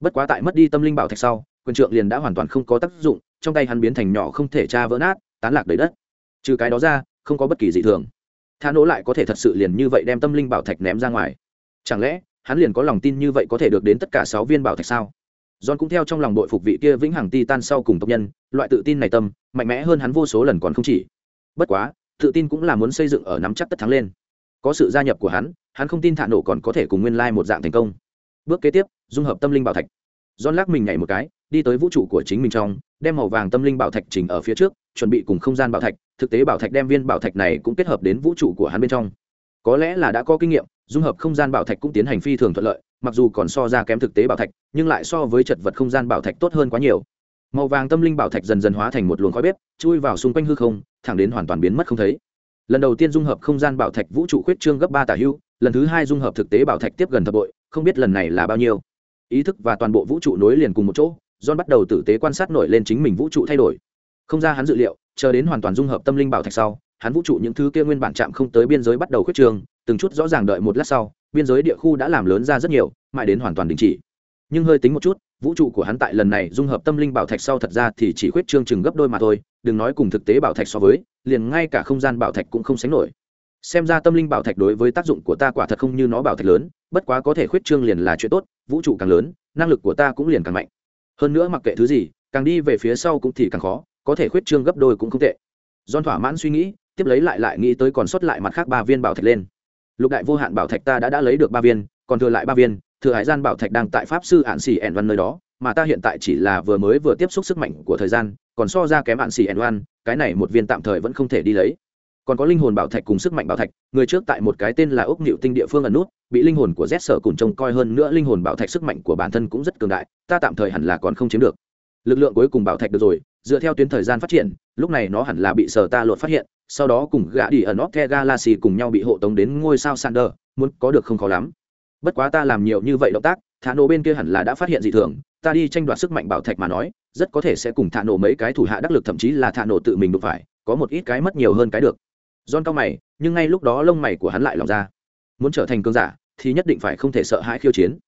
Bất quá tại mất đi tâm linh bảo thạch sau, quyền trượng liền đã hoàn toàn không có tác dụng, trong tay hắn biến thành nhỏ không thể tra vỡ nát, tán lạc đầy đất. Trừ cái đó ra, không có bất kỳ dị thường. Tha nỗ lại có thể thật sự liền như vậy đem tâm linh bảo thạch ném ra ngoài. Chẳng lẽ, hắn liền có lòng tin như vậy có thể được đến tất cả sáu viên bảo thạch sao? John cũng theo trong lòng đội phục vị kia vĩnh hằng ti tan sau cùng tộc nhân, loại tự tin này tâm, mạnh mẽ hơn hắn vô số lần còn không chỉ. Bất quá, tự tin cũng là muốn xây dựng ở nắm chắc tất thắng lên có sự gia nhập của hắn hắn không tin thạ nổ còn có thể cùng nguyên lai một dạng thành công. Bước kế tiếp, dung hợp tâm linh bảo thạch. John lắc mình nhảy một cái, đi tới vũ trụ của chính mình trong, đem màu vàng tâm linh bảo thạch chỉnh ở phía trước, chuẩn bị cùng không gian bảo thạch, thực tế bảo thạch đem viên bảo thạch này cũng kết hợp đến vũ trụ của hắn bên trong. Có lẽ là đã có kinh nghiệm, dung hợp không gian bảo thạch cũng tiến hành phi thường thuận lợi, mặc dù còn so ra kém thực tế bảo thạch, nhưng lại so với chật vật không gian bảo thạch tốt hơn quá nhiều. Màu vàng tâm linh bảo thạch dần dần hóa thành một luồng khói bếp, chui vào xung quanh hư không, thẳng đến hoàn toàn biến mất không thấy lần đầu tiên dung hợp không gian bảo thạch vũ trụ khuyết trương gấp ba tả hưu, lần thứ hai dung hợp thực tế bảo thạch tiếp gần thập bội, không biết lần này là bao nhiêu. Ý thức và toàn bộ vũ trụ nối liền cùng một chỗ, john bắt đầu tử tế quan sát nổi lên chính mình vũ trụ thay đổi. Không ra hắn dự liệu, chờ đến hoàn toàn dung hợp tâm linh bảo thạch sau, hắn vũ trụ những thứ kia nguyên bản chạm không tới biên giới bắt đầu khuyết trương, từng chút rõ ràng đợi một lát sau, biên giới địa khu đã làm lớn ra rất nhiều, mãi đến hoàn toàn đình chỉ. Nhưng hơi tính một chút vũ trụ của hắn tại lần này dung hợp tâm linh bảo thạch sau thật ra thì chỉ khuyết trương chừng gấp đôi mà thôi, đừng nói cùng thực tế bảo thạch so với, liền ngay cả không gian bảo thạch cũng không sánh nổi. Xem ra tâm linh bảo thạch đối với tác dụng của ta quả thật không như nó bảo thạch lớn, bất quá có thể khuyết trương liền là chuyện tốt, vũ trụ càng lớn, năng lực của ta cũng liền càng mạnh. Hơn nữa mặc kệ thứ gì, càng đi về phía sau cũng thì càng khó, có thể khuyết trương gấp đôi cũng không tệ. Don thỏa mãn suy nghĩ, tiếp lấy lại lại nghĩ tới còn sót lại mặt khác ba viên bảo thạch lên. Lục đại vô hạn bảo thạch ta đã đã lấy được ba viên, còn thừa lại ba viên thừa hải gian bảo thạch đang tại pháp sư ạn xỉ ẻn văn nơi đó, mà ta hiện tại chỉ là vừa mới vừa tiếp xúc sức mạnh của thời gian, còn so ra kém ạn xỉ ẻn văn, cái này một viên tạm thời vẫn không thể đi lấy. Còn có linh hồn bảo thạch cùng sức mạnh bảo thạch, người trước tại một cái tên là ốc nịu tinh địa phương ẩn nút, bị linh hồn của z sở cùng trông coi hơn nữa linh hồn bảo thạch sức mạnh của bản thân cũng rất cường đại, ta tạm thời hẳn là còn không chiếm được. Lực lượng cuối cùng bảo thạch được rồi, dựa theo tuyến thời gian phát triển, lúc này nó hẳn là bị sở ta lột phát hiện, sau đó cùng gã đi ở nóc the galaxy cùng nhau bị hộ tống đến ngôi sao sander, muốn có được không khó lắm bất quá ta làm nhiều như vậy động tác thả nổ bên kia hẳn là đã phát hiện dị thường ta đi tranh đoạt sức mạnh bảo thạch mà nói rất có thể sẽ cùng thả nổ mấy cái thủ hạ đắc lực thậm chí là thả nổ tự mình đụng phải có một ít cái mất nhiều hơn cái được John cao mày, nhưng ngay lúc đó lông mày của hắn lại lỏng ra. Muốn trở thành cường giả, thì nhất định phải không thể sợ hãi khiêu chiến.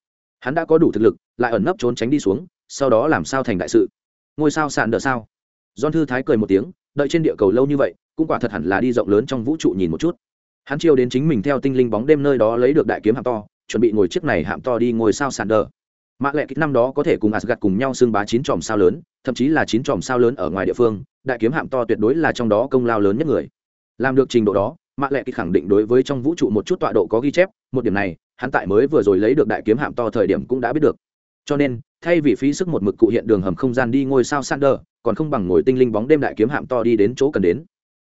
Hắn đã có đủ thực lực, lại ẩn nấp trốn tránh đi xuống, sau đó làm sao thành đại sự. Ngôi sao sạn đỡ sao? John thư thái cười một tiếng, đợi trên địa cầu lâu như vậy, cũng quả thật hẳn là đi rộng lớn trong vũ trụ nhìn một chút. Hắn chiêu đến chính mình theo tinh linh bóng đêm nơi đó lấy được đại kiếm hạng to, chuẩn bị ngồi chiếc này hạm to đi ngồi sao sàn đờ. Mã lệ kích năm đó có thể cùng Asgard cùng nhau xưng bá chín chòm sao lớn, thậm chí là chín chòm sao lớn ở ngoài địa phương, đại kiếm hạm to tuyệt đối là trong đó công lao lớn nhất người. Làm được trình độ đó mạ lệ kích khẳng định đối với trong vũ trụ một chút tọa độ có ghi chép một điểm này hắn tại mới vừa rồi lấy được đại kiếm hạm to thời điểm cũng đã biết được. Cho nên thay vì phí sức một mực cụ hiện đường hầm không gian đi ngôi sao sander còn không bằng ngồi tinh linh bóng đêm đại kiếm hạm to đi đến chỗ cần đến.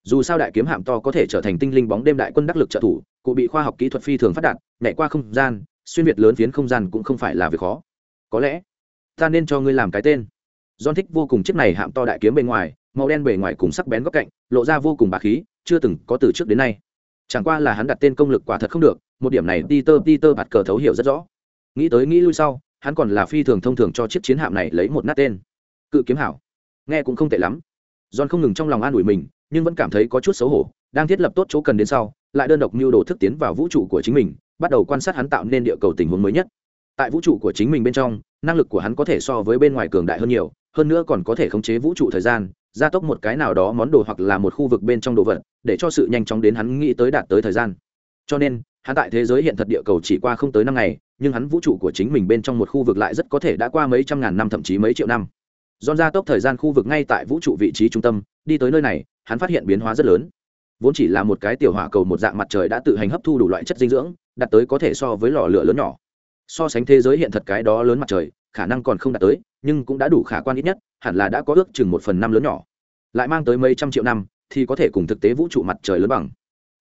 Dù sao đại kiếm hạm to có thể trở thành tinh linh bóng đêm đại quân đắc lực trợ thủ cụ bị khoa học kỹ thuật phi thường phát đạt nhảy qua không gian, xuyên việt lớn phiến không gian cũng không phải là việc khó. Có lẽ, ta nên cho ngươi làm cái tên. John thích vô cùng chiếc này hạm to đại kiếm bên ngoài, màu đen bề ngoài cùng sắc bén góc cạnh, lộ ra vô cùng bá khí, chưa từng có từ trước đến nay. Chẳng qua là hắn đặt tên công lực quả thật không được, một điểm này peter peter bạt cờ thấu hiểu rất rõ. Nghĩ tới nghĩ lui sau, hắn còn là phi thường thông thường cho chiếc chiến hạm này lấy một nát tên. Cự kiếm hảo. Nghe cũng không tệ lắm. John không ngừng trong lòng an ủi mình, nhưng vẫn cảm thấy có chút xấu hổ, đang thiết lập tốt chỗ cần đến sau, lại đơn độc mưu đồ thức tiến vào vũ trụ của chính mình bắt đầu quan sát hắn tạo nên địa cầu tình huống mới nhất. Tại vũ trụ của chính mình bên trong, năng lực của hắn có thể so với bên ngoài cường đại hơn nhiều, hơn nữa còn có thể khống chế vũ trụ thời gian, gia tốc một cái nào đó món đồ hoặc là một khu vực bên trong đồ vật, để cho sự nhanh chóng đến hắn nghĩ tới đạt tới thời gian. Cho nên, hắn tại thế giới hiện thật địa cầu chỉ qua không tới năm ngày, nhưng hắn vũ trụ của chính mình bên trong một khu vực lại rất có thể đã qua mấy trăm ngàn năm, thậm chí mấy triệu năm. Dọn gia tốc thời gian khu vực ngay tại vũ trụ vị trí trung tâm, đi tới nơi này, hắn phát hiện biến hóa rất lớn vốn chỉ là một cái tiểu hỏa cầu một dạng mặt trời đã tự hành hấp thu đủ loại chất dinh dưỡng đặt tới có thể so với lò lửa lớn nhỏ. So sánh thế giới hiện thật cái đó lớn mặt trời, khả năng còn không đạt tới, nhưng cũng đã đủ khả quan ít nhất, hẳn là đã có ước chừng một phần năm lớn nhỏ. Lại mang tới mấy trăm triệu năm, thì có thể cùng thực tế vũ trụ mặt trời lớn bằng.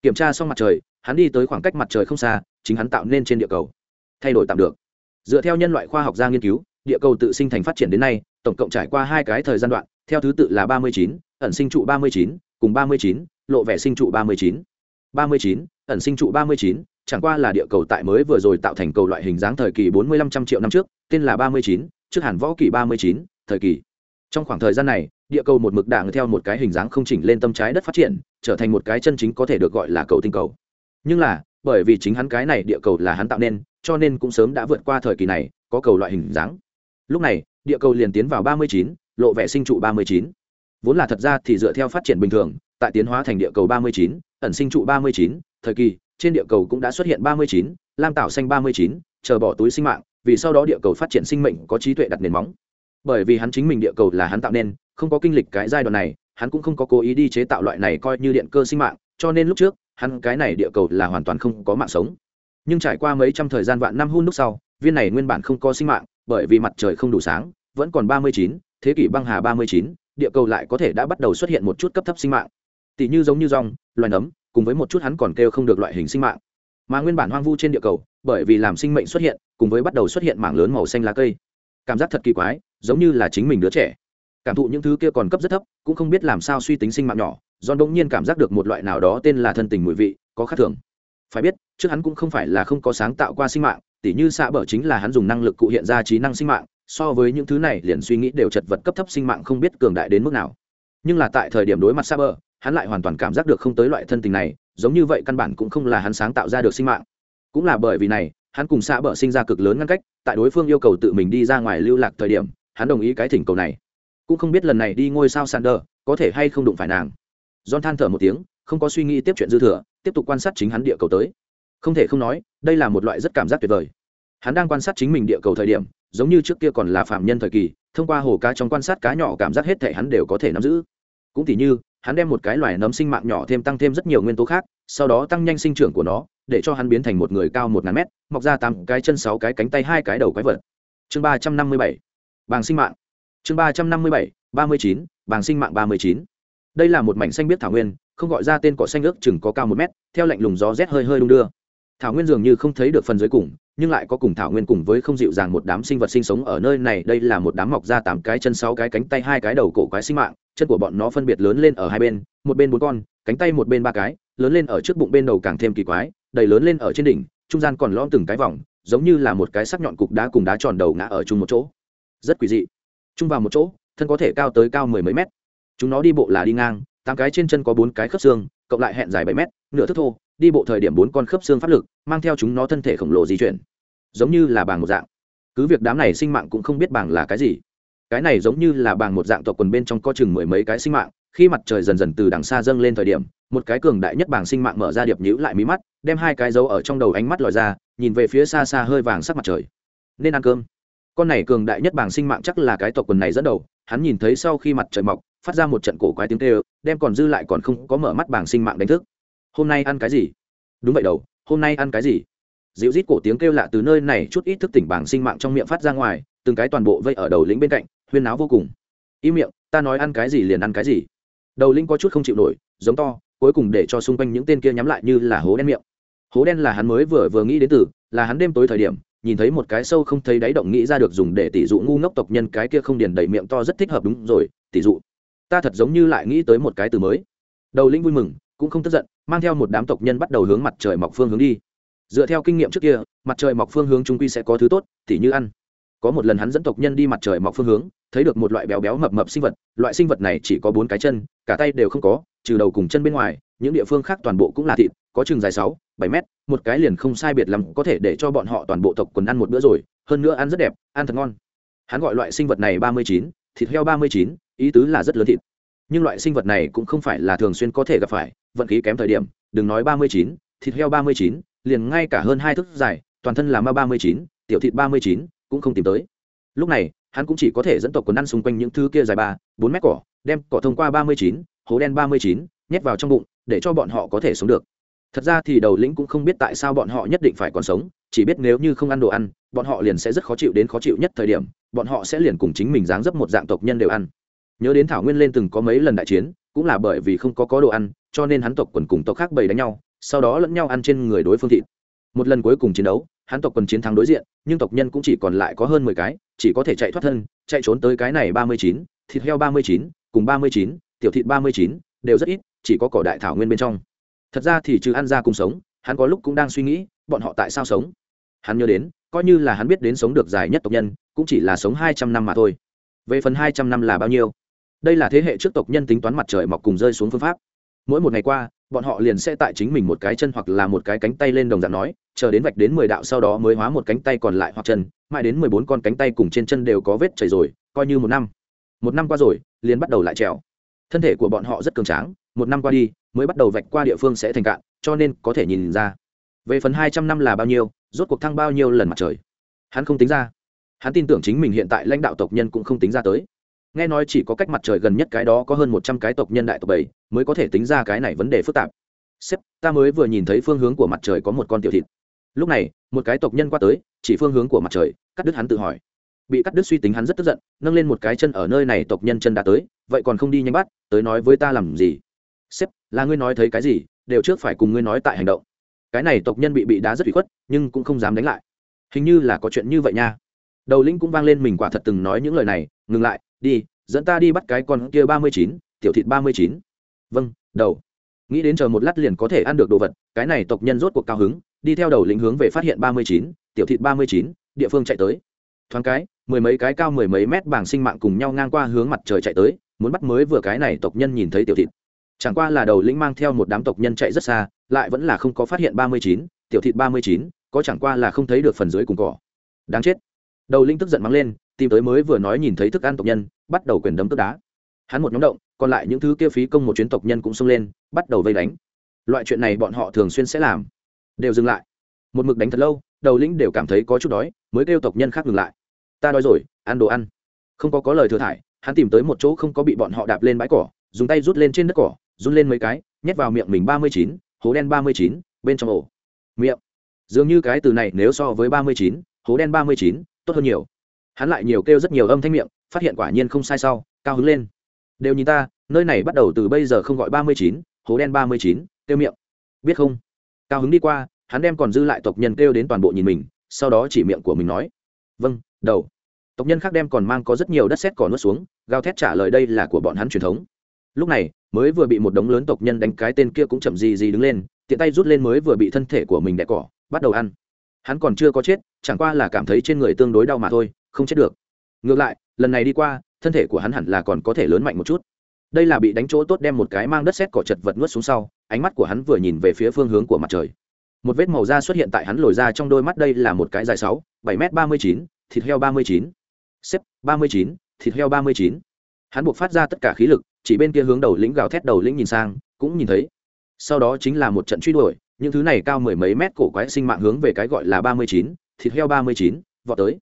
Kiểm tra xong mặt trời, hắn đi tới khoảng cách mặt trời không xa, chính hắn tạo nên trên địa cầu. Thay đổi tạm được. Dựa theo nhân loại khoa học gia nghiên cứu, địa cầu tự sinh thành phát triển đến nay, tổng cộng trải qua hai cái thời gian đoạn, theo thứ tự là ba mươi chín, ẩn sinh trụ ba mươi chín, cùng ba mươi chín lộ vẻ sinh trụ ba mươi chín. ba mươi chín, ẩn sinh trụ ba mươi chín, chẳng qua là địa cầu tại mới vừa rồi tạo thành cầu loại hình dáng thời kỳ bốn mươi lăm trăm triệu năm trước, tên là ba mươi chín, trước hẳn võ kỳ ba mươi chín, thời kỳ. Trong khoảng thời gian này, địa cầu một mực đảng theo một cái hình dáng không chỉnh lên tâm trái đất phát triển, trở thành một cái chân chính có thể được gọi là cầu tinh cầu. Nhưng là, bởi vì chính hắn cái này địa cầu là hắn tạo nên, cho nên cũng sớm đã vượt qua thời kỳ này, có cầu loại hình dáng. Lúc này, địa cầu liền tiến vào ba mươi chín, lộ vẻ sinh trụ ba mươi chín. Vốn là thật ra thì dựa theo phát triển bình thường tại tiến hóa thành địa cầu ba mươi chín, ẩn sinh trụ ba mươi chín, thời kỳ, trên địa cầu cũng đã xuất hiện ba mươi chín, lam tạo xanh ba mươi chín, chờ bỏ túi sinh mạng, vì sau đó địa cầu phát triển sinh mệnh có trí tuệ đặt nền móng. Bởi vì hắn chính mình địa cầu là hắn tạo nên, không có kinh lịch cái giai đoạn này, hắn cũng không có cố ý đi chế tạo loại này coi như điện cơ sinh mạng, cho nên lúc trước, hắn cái này địa cầu là hoàn toàn không có mạng sống. Nhưng trải qua mấy trăm thời gian vạn năm hun lúc sau, viên này nguyên bản không có sinh mạng, bởi vì mặt trời không đủ sáng, vẫn còn ba mươi chín, thế kỷ băng hà ba mươi chín, địa cầu lại có thể đã bắt đầu xuất hiện một chút cấp thấp sinh mạng tỷ như giống như rong, loài nấm, cùng với một chút hắn còn kêu không được loại hình sinh mạng. Mà nguyên bản hoang vu trên địa cầu, bởi vì làm sinh mệnh xuất hiện, cùng với bắt đầu xuất hiện mảng lớn màu xanh lá cây. Cảm giác thật kỳ quái, giống như là chính mình đứa trẻ. Cảm thụ những thứ kia còn cấp rất thấp, cũng không biết làm sao suy tính sinh mạng nhỏ do đ nhiên cảm giác được một loại nào đó tên là thân tình mùi vị, có khác thường. Phải biết, trước hắn cũng không phải là không có sáng tạo qua sinh mạng, tỉ như xạ bở chính là hắn dùng năng lực cụ hiện ra trí năng sinh mạng, so với những thứ này liền suy nghĩ đều chật vật cấp thấp sinh mạng không biết cường đại đến mức nào. Nhưng là tại thời điểm đối mặt xa bờ hắn lại hoàn toàn cảm giác được không tới loại thân tình này, giống như vậy căn bản cũng không là hắn sáng tạo ra được sinh mạng. Cũng là bởi vì này, hắn cùng xã bở sinh ra cực lớn ngăn cách, tại đối phương yêu cầu tự mình đi ra ngoài lưu lạc thời điểm, hắn đồng ý cái thỉnh cầu này. Cũng không biết lần này đi ngôi sao sander, có thể hay không đụng phải nàng. John than thở một tiếng, không có suy nghĩ tiếp chuyện dư thừa, tiếp tục quan sát chính hắn địa cầu tới. Không thể không nói, đây là một loại rất cảm giác tuyệt vời. Hắn đang quan sát chính mình địa cầu thời điểm, giống như trước kia còn là phạm nhân thời kỳ, thông qua hồ cá trong quan sát cá nhỏ cảm giác hết thể hắn đều có thể nắm giữ. Cũng tỉ như hắn đem một cái loài nấm sinh mạng nhỏ thêm tăng thêm rất nhiều nguyên tố khác, sau đó tăng nhanh sinh trưởng của nó, để cho hắn biến thành một người cao một ngàn mét, mọc ra tám cái chân sáu cái cánh tay hai cái đầu quái vật. Chương ba trăm năm mươi bảy, bàng sinh mạng. Chương ba trăm năm mươi bảy, ba mươi chín, bàng sinh mạng ba mươi chín. Đây là một mảnh xanh biết thảo nguyên, không gọi ra tên cỏ xanh ước chừng có cao một mét, theo lạnh lùng gió rét hơi hơi đung đưa. Thảo nguyên dường như không thấy được phần dưới cùng nhưng lại có cùng thảo nguyên cùng với không dịu dàng một đám sinh vật sinh sống ở nơi này. Đây là một đám mọc ra tám cái chân, sáu cái cánh tay, hai cái đầu cổ quái sinh mạng. Chân của bọn nó phân biệt lớn lên ở hai bên, một bên bốn con, cánh tay một bên ba cái, lớn lên ở trước bụng bên đầu càng thêm kỳ quái, đầy lớn lên ở trên đỉnh, trung gian còn lõm từng cái vòng, giống như là một cái sắc nhọn cục đá cùng đá tròn đầu ngã ở chung một chỗ. Rất quỷ dị. Chung vào một chỗ, thân có thể cao tới cao mười mấy mét. Chúng nó đi bộ là đi ngang, tám cái trên chân có bốn cái khớp xương, cộng lại hẹn dài bảy mét, nửa thước thô đi bộ thời điểm bốn con khớp xương pháp lực, mang theo chúng nó thân thể khổng lồ di chuyển. Giống như là bàng một dạng. Cứ việc đám này sinh mạng cũng không biết bàng là cái gì. Cái này giống như là bàng một dạng tộc quần bên trong có chừng mười mấy cái sinh mạng, khi mặt trời dần dần từ đằng xa dâng lên thời điểm, một cái cường đại nhất bảng sinh mạng mở ra điệp nhữ lại mí mắt, đem hai cái dấu ở trong đầu ánh mắt lòi ra, nhìn về phía xa xa hơi vàng sắc mặt trời. Nên ăn cơm. Con này cường đại nhất bảng sinh mạng chắc là cái tộc quần này dẫn đầu, hắn nhìn thấy sau khi mặt trời mọc, phát ra một trận cổ quái tiếng tê đem còn dư lại còn không có mở mắt bảng sinh mạng đánh thức hôm nay ăn cái gì? Đúng vậy đầu, hôm nay ăn cái gì? Dịu rít cổ tiếng kêu lạ từ nơi này chút ít thức tỉnh bảng sinh mạng trong miệng phát ra ngoài, từng cái toàn bộ vây ở đầu lĩnh bên cạnh, huyên náo vô cùng. Im miệng, ta nói ăn cái gì liền ăn cái gì. Đầu lĩnh có chút không chịu nổi, giống to, cuối cùng để cho xung quanh những tên kia nhắm lại như là hố đen miệng. Hố đen là hắn mới vừa vừa nghĩ đến từ, là hắn đêm tối thời điểm, nhìn thấy một cái sâu không thấy đáy động nghĩ ra được dùng để tỷ dụ ngu ngốc tộc nhân cái kia không điền đầy miệng to rất thích hợp đúng rồi tỷ dụ. Ta thật giống như lại nghĩ tới một cái từ mới. Đầu linh vui mừng cũng không tức giận, mang theo một đám tộc nhân bắt đầu hướng mặt trời mọc phương hướng đi. Dựa theo kinh nghiệm trước kia, mặt trời mọc phương hướng trung quy sẽ có thứ tốt, tỉ như ăn. Có một lần hắn dẫn tộc nhân đi mặt trời mọc phương hướng, thấy được một loại béo béo mập mập sinh vật, loại sinh vật này chỉ có bốn cái chân, cả tay đều không có, trừ đầu cùng chân bên ngoài, những địa phương khác toàn bộ cũng là thịt, có chừng dài sáu, bảy mét, một cái liền không sai biệt lắm có thể để cho bọn họ toàn bộ tộc quần ăn một bữa rồi, hơn nữa ăn rất đẹp, ăn thật ngon. Hắn gọi loại sinh vật này ba mươi chín, thịt heo ba mươi chín, ý tứ là rất lớn thịt. Nhưng loại sinh vật này cũng không phải là thường xuyên có thể gặp phải vận khí kém thời điểm, đừng nói ba mươi chín, thịt heo ba mươi chín, liền ngay cả hơn hai thước dài, toàn thân là ma ba mươi chín, tiểu thịt ba mươi chín cũng không tìm tới. Lúc này, hắn cũng chỉ có thể dẫn tộc quần ăn xung quanh những thứ kia dài ba, bốn mét cỏ, đem cỏ thông qua ba mươi chín, hố đen ba mươi chín, nhét vào trong bụng, để cho bọn họ có thể sống được. Thật ra thì đầu lĩnh cũng không biết tại sao bọn họ nhất định phải còn sống, chỉ biết nếu như không ăn đồ ăn, bọn họ liền sẽ rất khó chịu đến khó chịu nhất thời điểm, bọn họ sẽ liền cùng chính mình dáng dấp một dạng tộc nhân đều ăn nhớ đến thảo nguyên lên từng có mấy lần đại chiến, cũng là bởi vì không có có đồ ăn, cho nên hắn tộc quần cùng tộc khác bầy đánh nhau, sau đó lẫn nhau ăn trên người đối phương thịt. Một lần cuối cùng chiến đấu, hắn tộc quần chiến thắng đối diện, nhưng tộc nhân cũng chỉ còn lại có hơn mười cái, chỉ có thể chạy thoát thân, chạy trốn tới cái này ba mươi chín, thịt heo ba mươi chín, cùng ba mươi chín, tiểu thịt ba mươi chín, đều rất ít, chỉ có cỏ đại thảo nguyên bên trong. Thật ra thì trừ ăn ra cùng sống, hắn có lúc cũng đang suy nghĩ, bọn họ tại sao sống. Hắn nhớ đến, coi như là hắn biết đến sống được dài nhất tộc nhân, cũng chỉ là sống hai trăm năm mà thôi. Về phần hai trăm năm là bao nhiêu đây là thế hệ trước tộc nhân tính toán mặt trời mọc cùng rơi xuống phương pháp. Mỗi một ngày qua, bọn họ liền sẽ tại chính mình một cái chân hoặc là một cái cánh tay lên đồng dạng nói, chờ đến vạch đến mười đạo sau đó mới hóa một cánh tay còn lại hoặc chân, mãi đến mười bốn con cánh tay cùng trên chân đều có vết chảy rồi, coi như một năm. Một năm qua rồi, liền bắt đầu lại trèo. Thân thể của bọn họ rất cường tráng, một năm qua đi, mới bắt đầu vạch qua địa phương sẽ thành cạn, cho nên có thể nhìn ra. Về phần hai trăm năm là bao nhiêu, rốt cuộc thăng bao nhiêu lần mặt trời? Hắn không tính ra. Hắn tin tưởng chính mình hiện tại lãnh đạo tộc nhân cũng không tính ra tới nghe nói chỉ có cách mặt trời gần nhất cái đó có hơn một trăm cái tộc nhân đại tộc bảy mới có thể tính ra cái này vấn đề phức tạp. Sếp, ta mới vừa nhìn thấy phương hướng của mặt trời có một con tiểu thịt. Lúc này, một cái tộc nhân qua tới, chỉ phương hướng của mặt trời, cắt đứt hắn tự hỏi. Bị cắt đứt suy tính hắn rất tức giận, nâng lên một cái chân ở nơi này tộc nhân chân đã tới, vậy còn không đi nhanh bắt, tới nói với ta làm gì? Sếp, là ngươi nói thấy cái gì, đều trước phải cùng ngươi nói tại hành động. Cái này tộc nhân bị bị đá rất bị khuất, nhưng cũng không dám đánh lại. Hình như là có chuyện như vậy nha. Đầu linh cũng vang lên mình quả thật từng nói những lời này, ngừng lại đi, dẫn ta đi bắt cái con kia ba mươi chín, tiểu thịt ba mươi chín. Vâng đầu. Nghĩ đến chờ một lát liền có thể ăn được đồ vật, cái này tộc nhân rốt cuộc cao hứng, đi theo đầu lĩnh hướng về phát hiện ba mươi chín, tiểu thịt ba mươi chín, địa phương chạy tới. Thoáng cái, mười mấy cái cao mười mấy mét bảng sinh mạng cùng nhau ngang qua hướng mặt trời chạy tới, muốn bắt mới vừa cái này tộc nhân nhìn thấy tiểu thịt. Chẳng qua là đầu lĩnh mang theo một đám tộc nhân chạy rất xa, lại vẫn là không có phát hiện ba mươi chín, tiểu thịt ba mươi chín, có chẳng qua là không thấy được phần dưới cùng cỏ. Đáng chết. Đầu lĩnh tức giận mắng lên tìm tới mới vừa nói nhìn thấy thức ăn tộc nhân, bắt đầu quyền đấm tức đá. Hắn một nhóm động, còn lại những thứ kia phí công một chuyến tộc nhân cũng xông lên, bắt đầu vây đánh. Loại chuyện này bọn họ thường xuyên sẽ làm. Đều dừng lại. Một mực đánh thật lâu, đầu lĩnh đều cảm thấy có chút đói, mới kêu tộc nhân khác ngừng lại. Ta đói rồi, ăn đồ ăn. Không có có lời thừa thải, hắn tìm tới một chỗ không có bị bọn họ đạp lên bãi cỏ, dùng tay rút lên trên đất cỏ, run lên mấy cái, nhét vào miệng mình ba mươi chín, hố đen ba mươi chín, bên trong ổ. Miệng. Dường như cái từ này nếu so với ba mươi chín, hố đen ba mươi chín, tốt hơn nhiều hắn lại nhiều kêu rất nhiều âm thanh miệng, phát hiện quả nhiên không sai sau, cao hứng lên. Đều nhìn ta, nơi này bắt đầu từ bây giờ không gọi ba mươi chín, hố đen ba mươi chín, kêu miệng. Biết không? Cao hứng đi qua, hắn đem còn dư lại tộc nhân kêu đến toàn bộ nhìn mình, sau đó chỉ miệng của mình nói. Vâng đầu. Tộc nhân khác đem còn mang có rất nhiều đất sét cỏ nuốt xuống, gào thét trả lời đây là của bọn hắn truyền thống. Lúc này, mới vừa bị một đống lớn tộc nhân đánh cái tên kia cũng chậm gì gì đứng lên, tiện tay rút lên mới vừa bị thân thể của mình đẻ cỏ, bắt đầu ăn. Hắn còn chưa có chết, chẳng qua là cảm thấy trên người tương đối đau mà thôi không chết được. Ngược lại, lần này đi qua, thân thể của hắn hẳn là còn có thể lớn mạnh một chút. Đây là bị đánh chỗ tốt đem một cái mang đất xét cỏ chật vật nuốt xuống sau, ánh mắt của hắn vừa nhìn về phía phương hướng của mặt trời. Một vết màu da xuất hiện tại hắn lồi ra trong đôi mắt đây là một cái dài sáu, bảy m ba mươi chín, thịt heo ba mươi chín. Xếp, ba mươi chín, thịt heo ba mươi chín. Hắn buộc phát ra tất cả khí lực, chỉ bên kia hướng đầu lĩnh gào thét đầu lĩnh nhìn sang, cũng nhìn thấy. Sau đó chính là một trận truy đuổi, những thứ này cao mười mấy mét cổ quái sinh mạng hướng về cái gọi là ba mươi chín, thịt heo ba mươi chín, vọt tới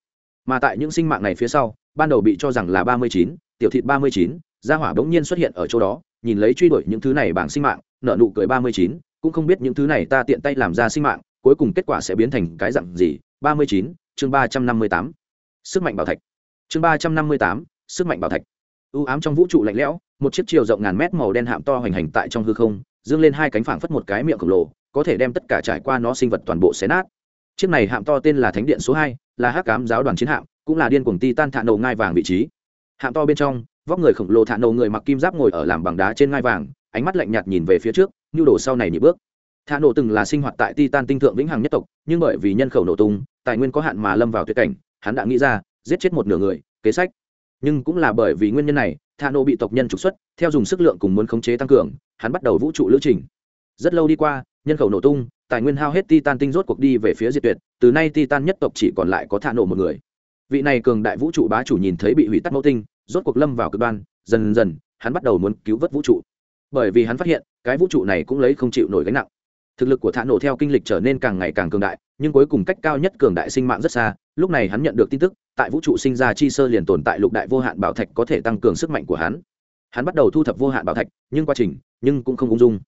mà tại những sinh mạng này phía sau, ban đầu bị cho rằng là ba mươi chín, tiểu thịt ba mươi chín, gia hỏa bỗng nhiên xuất hiện ở chỗ đó, nhìn lấy truy đuổi những thứ này bảng sinh mạng nợ nụ cười ba mươi chín, cũng không biết những thứ này ta tiện tay làm ra sinh mạng, cuối cùng kết quả sẽ biến thành cái dặn gì? ba mươi chín, chương ba trăm năm mươi tám. Sức mạnh bảo thạch. Chương ba trăm năm mươi tám, sức mạnh bảo thạch. U ám trong vũ trụ lạnh lẽo, một chiếc chiều rộng ngàn mét màu đen hạm to hoành hành tại trong hư không, dương lên hai cánh phảng phất một cái miệng khổng lồ, có thể đem tất cả trải qua nó sinh vật toàn bộ xé nát. Chiếc này hạm to tên là thánh điện số hai là hắc cám giáo đoàn chiến hạm, cũng là điên cuồng ti tan thạ nổ ngai vàng vị trí. Hạm to bên trong, vóc người khổng lồ thạ nổ người mặc kim giáp ngồi ở làm bằng đá trên ngai vàng, ánh mắt lạnh nhạt nhìn về phía trước, nhu đồ sau này nhị bước. Thạ nổ từng là sinh hoạt tại ti tan tinh thượng vĩnh hằng nhất tộc, nhưng bởi vì nhân khẩu nổ tung, tài nguyên có hạn mà lâm vào tuyệt cảnh, hắn đã nghĩ ra, giết chết một nửa người, kế sách. Nhưng cũng là bởi vì nguyên nhân này, thạ nổ bị tộc nhân trục xuất, theo dùng sức lượng cùng muốn khống chế tăng cường, hắn bắt đầu vũ trụ lữ trình. Rất lâu đi qua, nhân khẩu nổ tung tài nguyên hao hết titan tinh rốt cuộc đi về phía diệt tuyệt, từ nay titan nhất tộc chỉ còn lại có thạ nổ một người. Vị này cường đại vũ trụ bá chủ nhìn thấy bị hủy tắt mẫu tinh, rốt cuộc lâm vào cực đoan, dần dần, hắn bắt đầu muốn cứu vớt vũ trụ. Bởi vì hắn phát hiện, cái vũ trụ này cũng lấy không chịu nổi gánh nặng. Thực lực của thạ nổ theo kinh lịch trở nên càng ngày càng cường đại, nhưng cuối cùng cách cao nhất cường đại sinh mạng rất xa, lúc này hắn nhận được tin tức, tại vũ trụ sinh ra chi sơ liền tồn tại lục đại vô hạn bảo thạch có thể tăng cường sức mạnh của hắn. Hắn bắt đầu thu thập vô hạn bảo thạch, nhưng quá trình, nhưng cũng không ung dung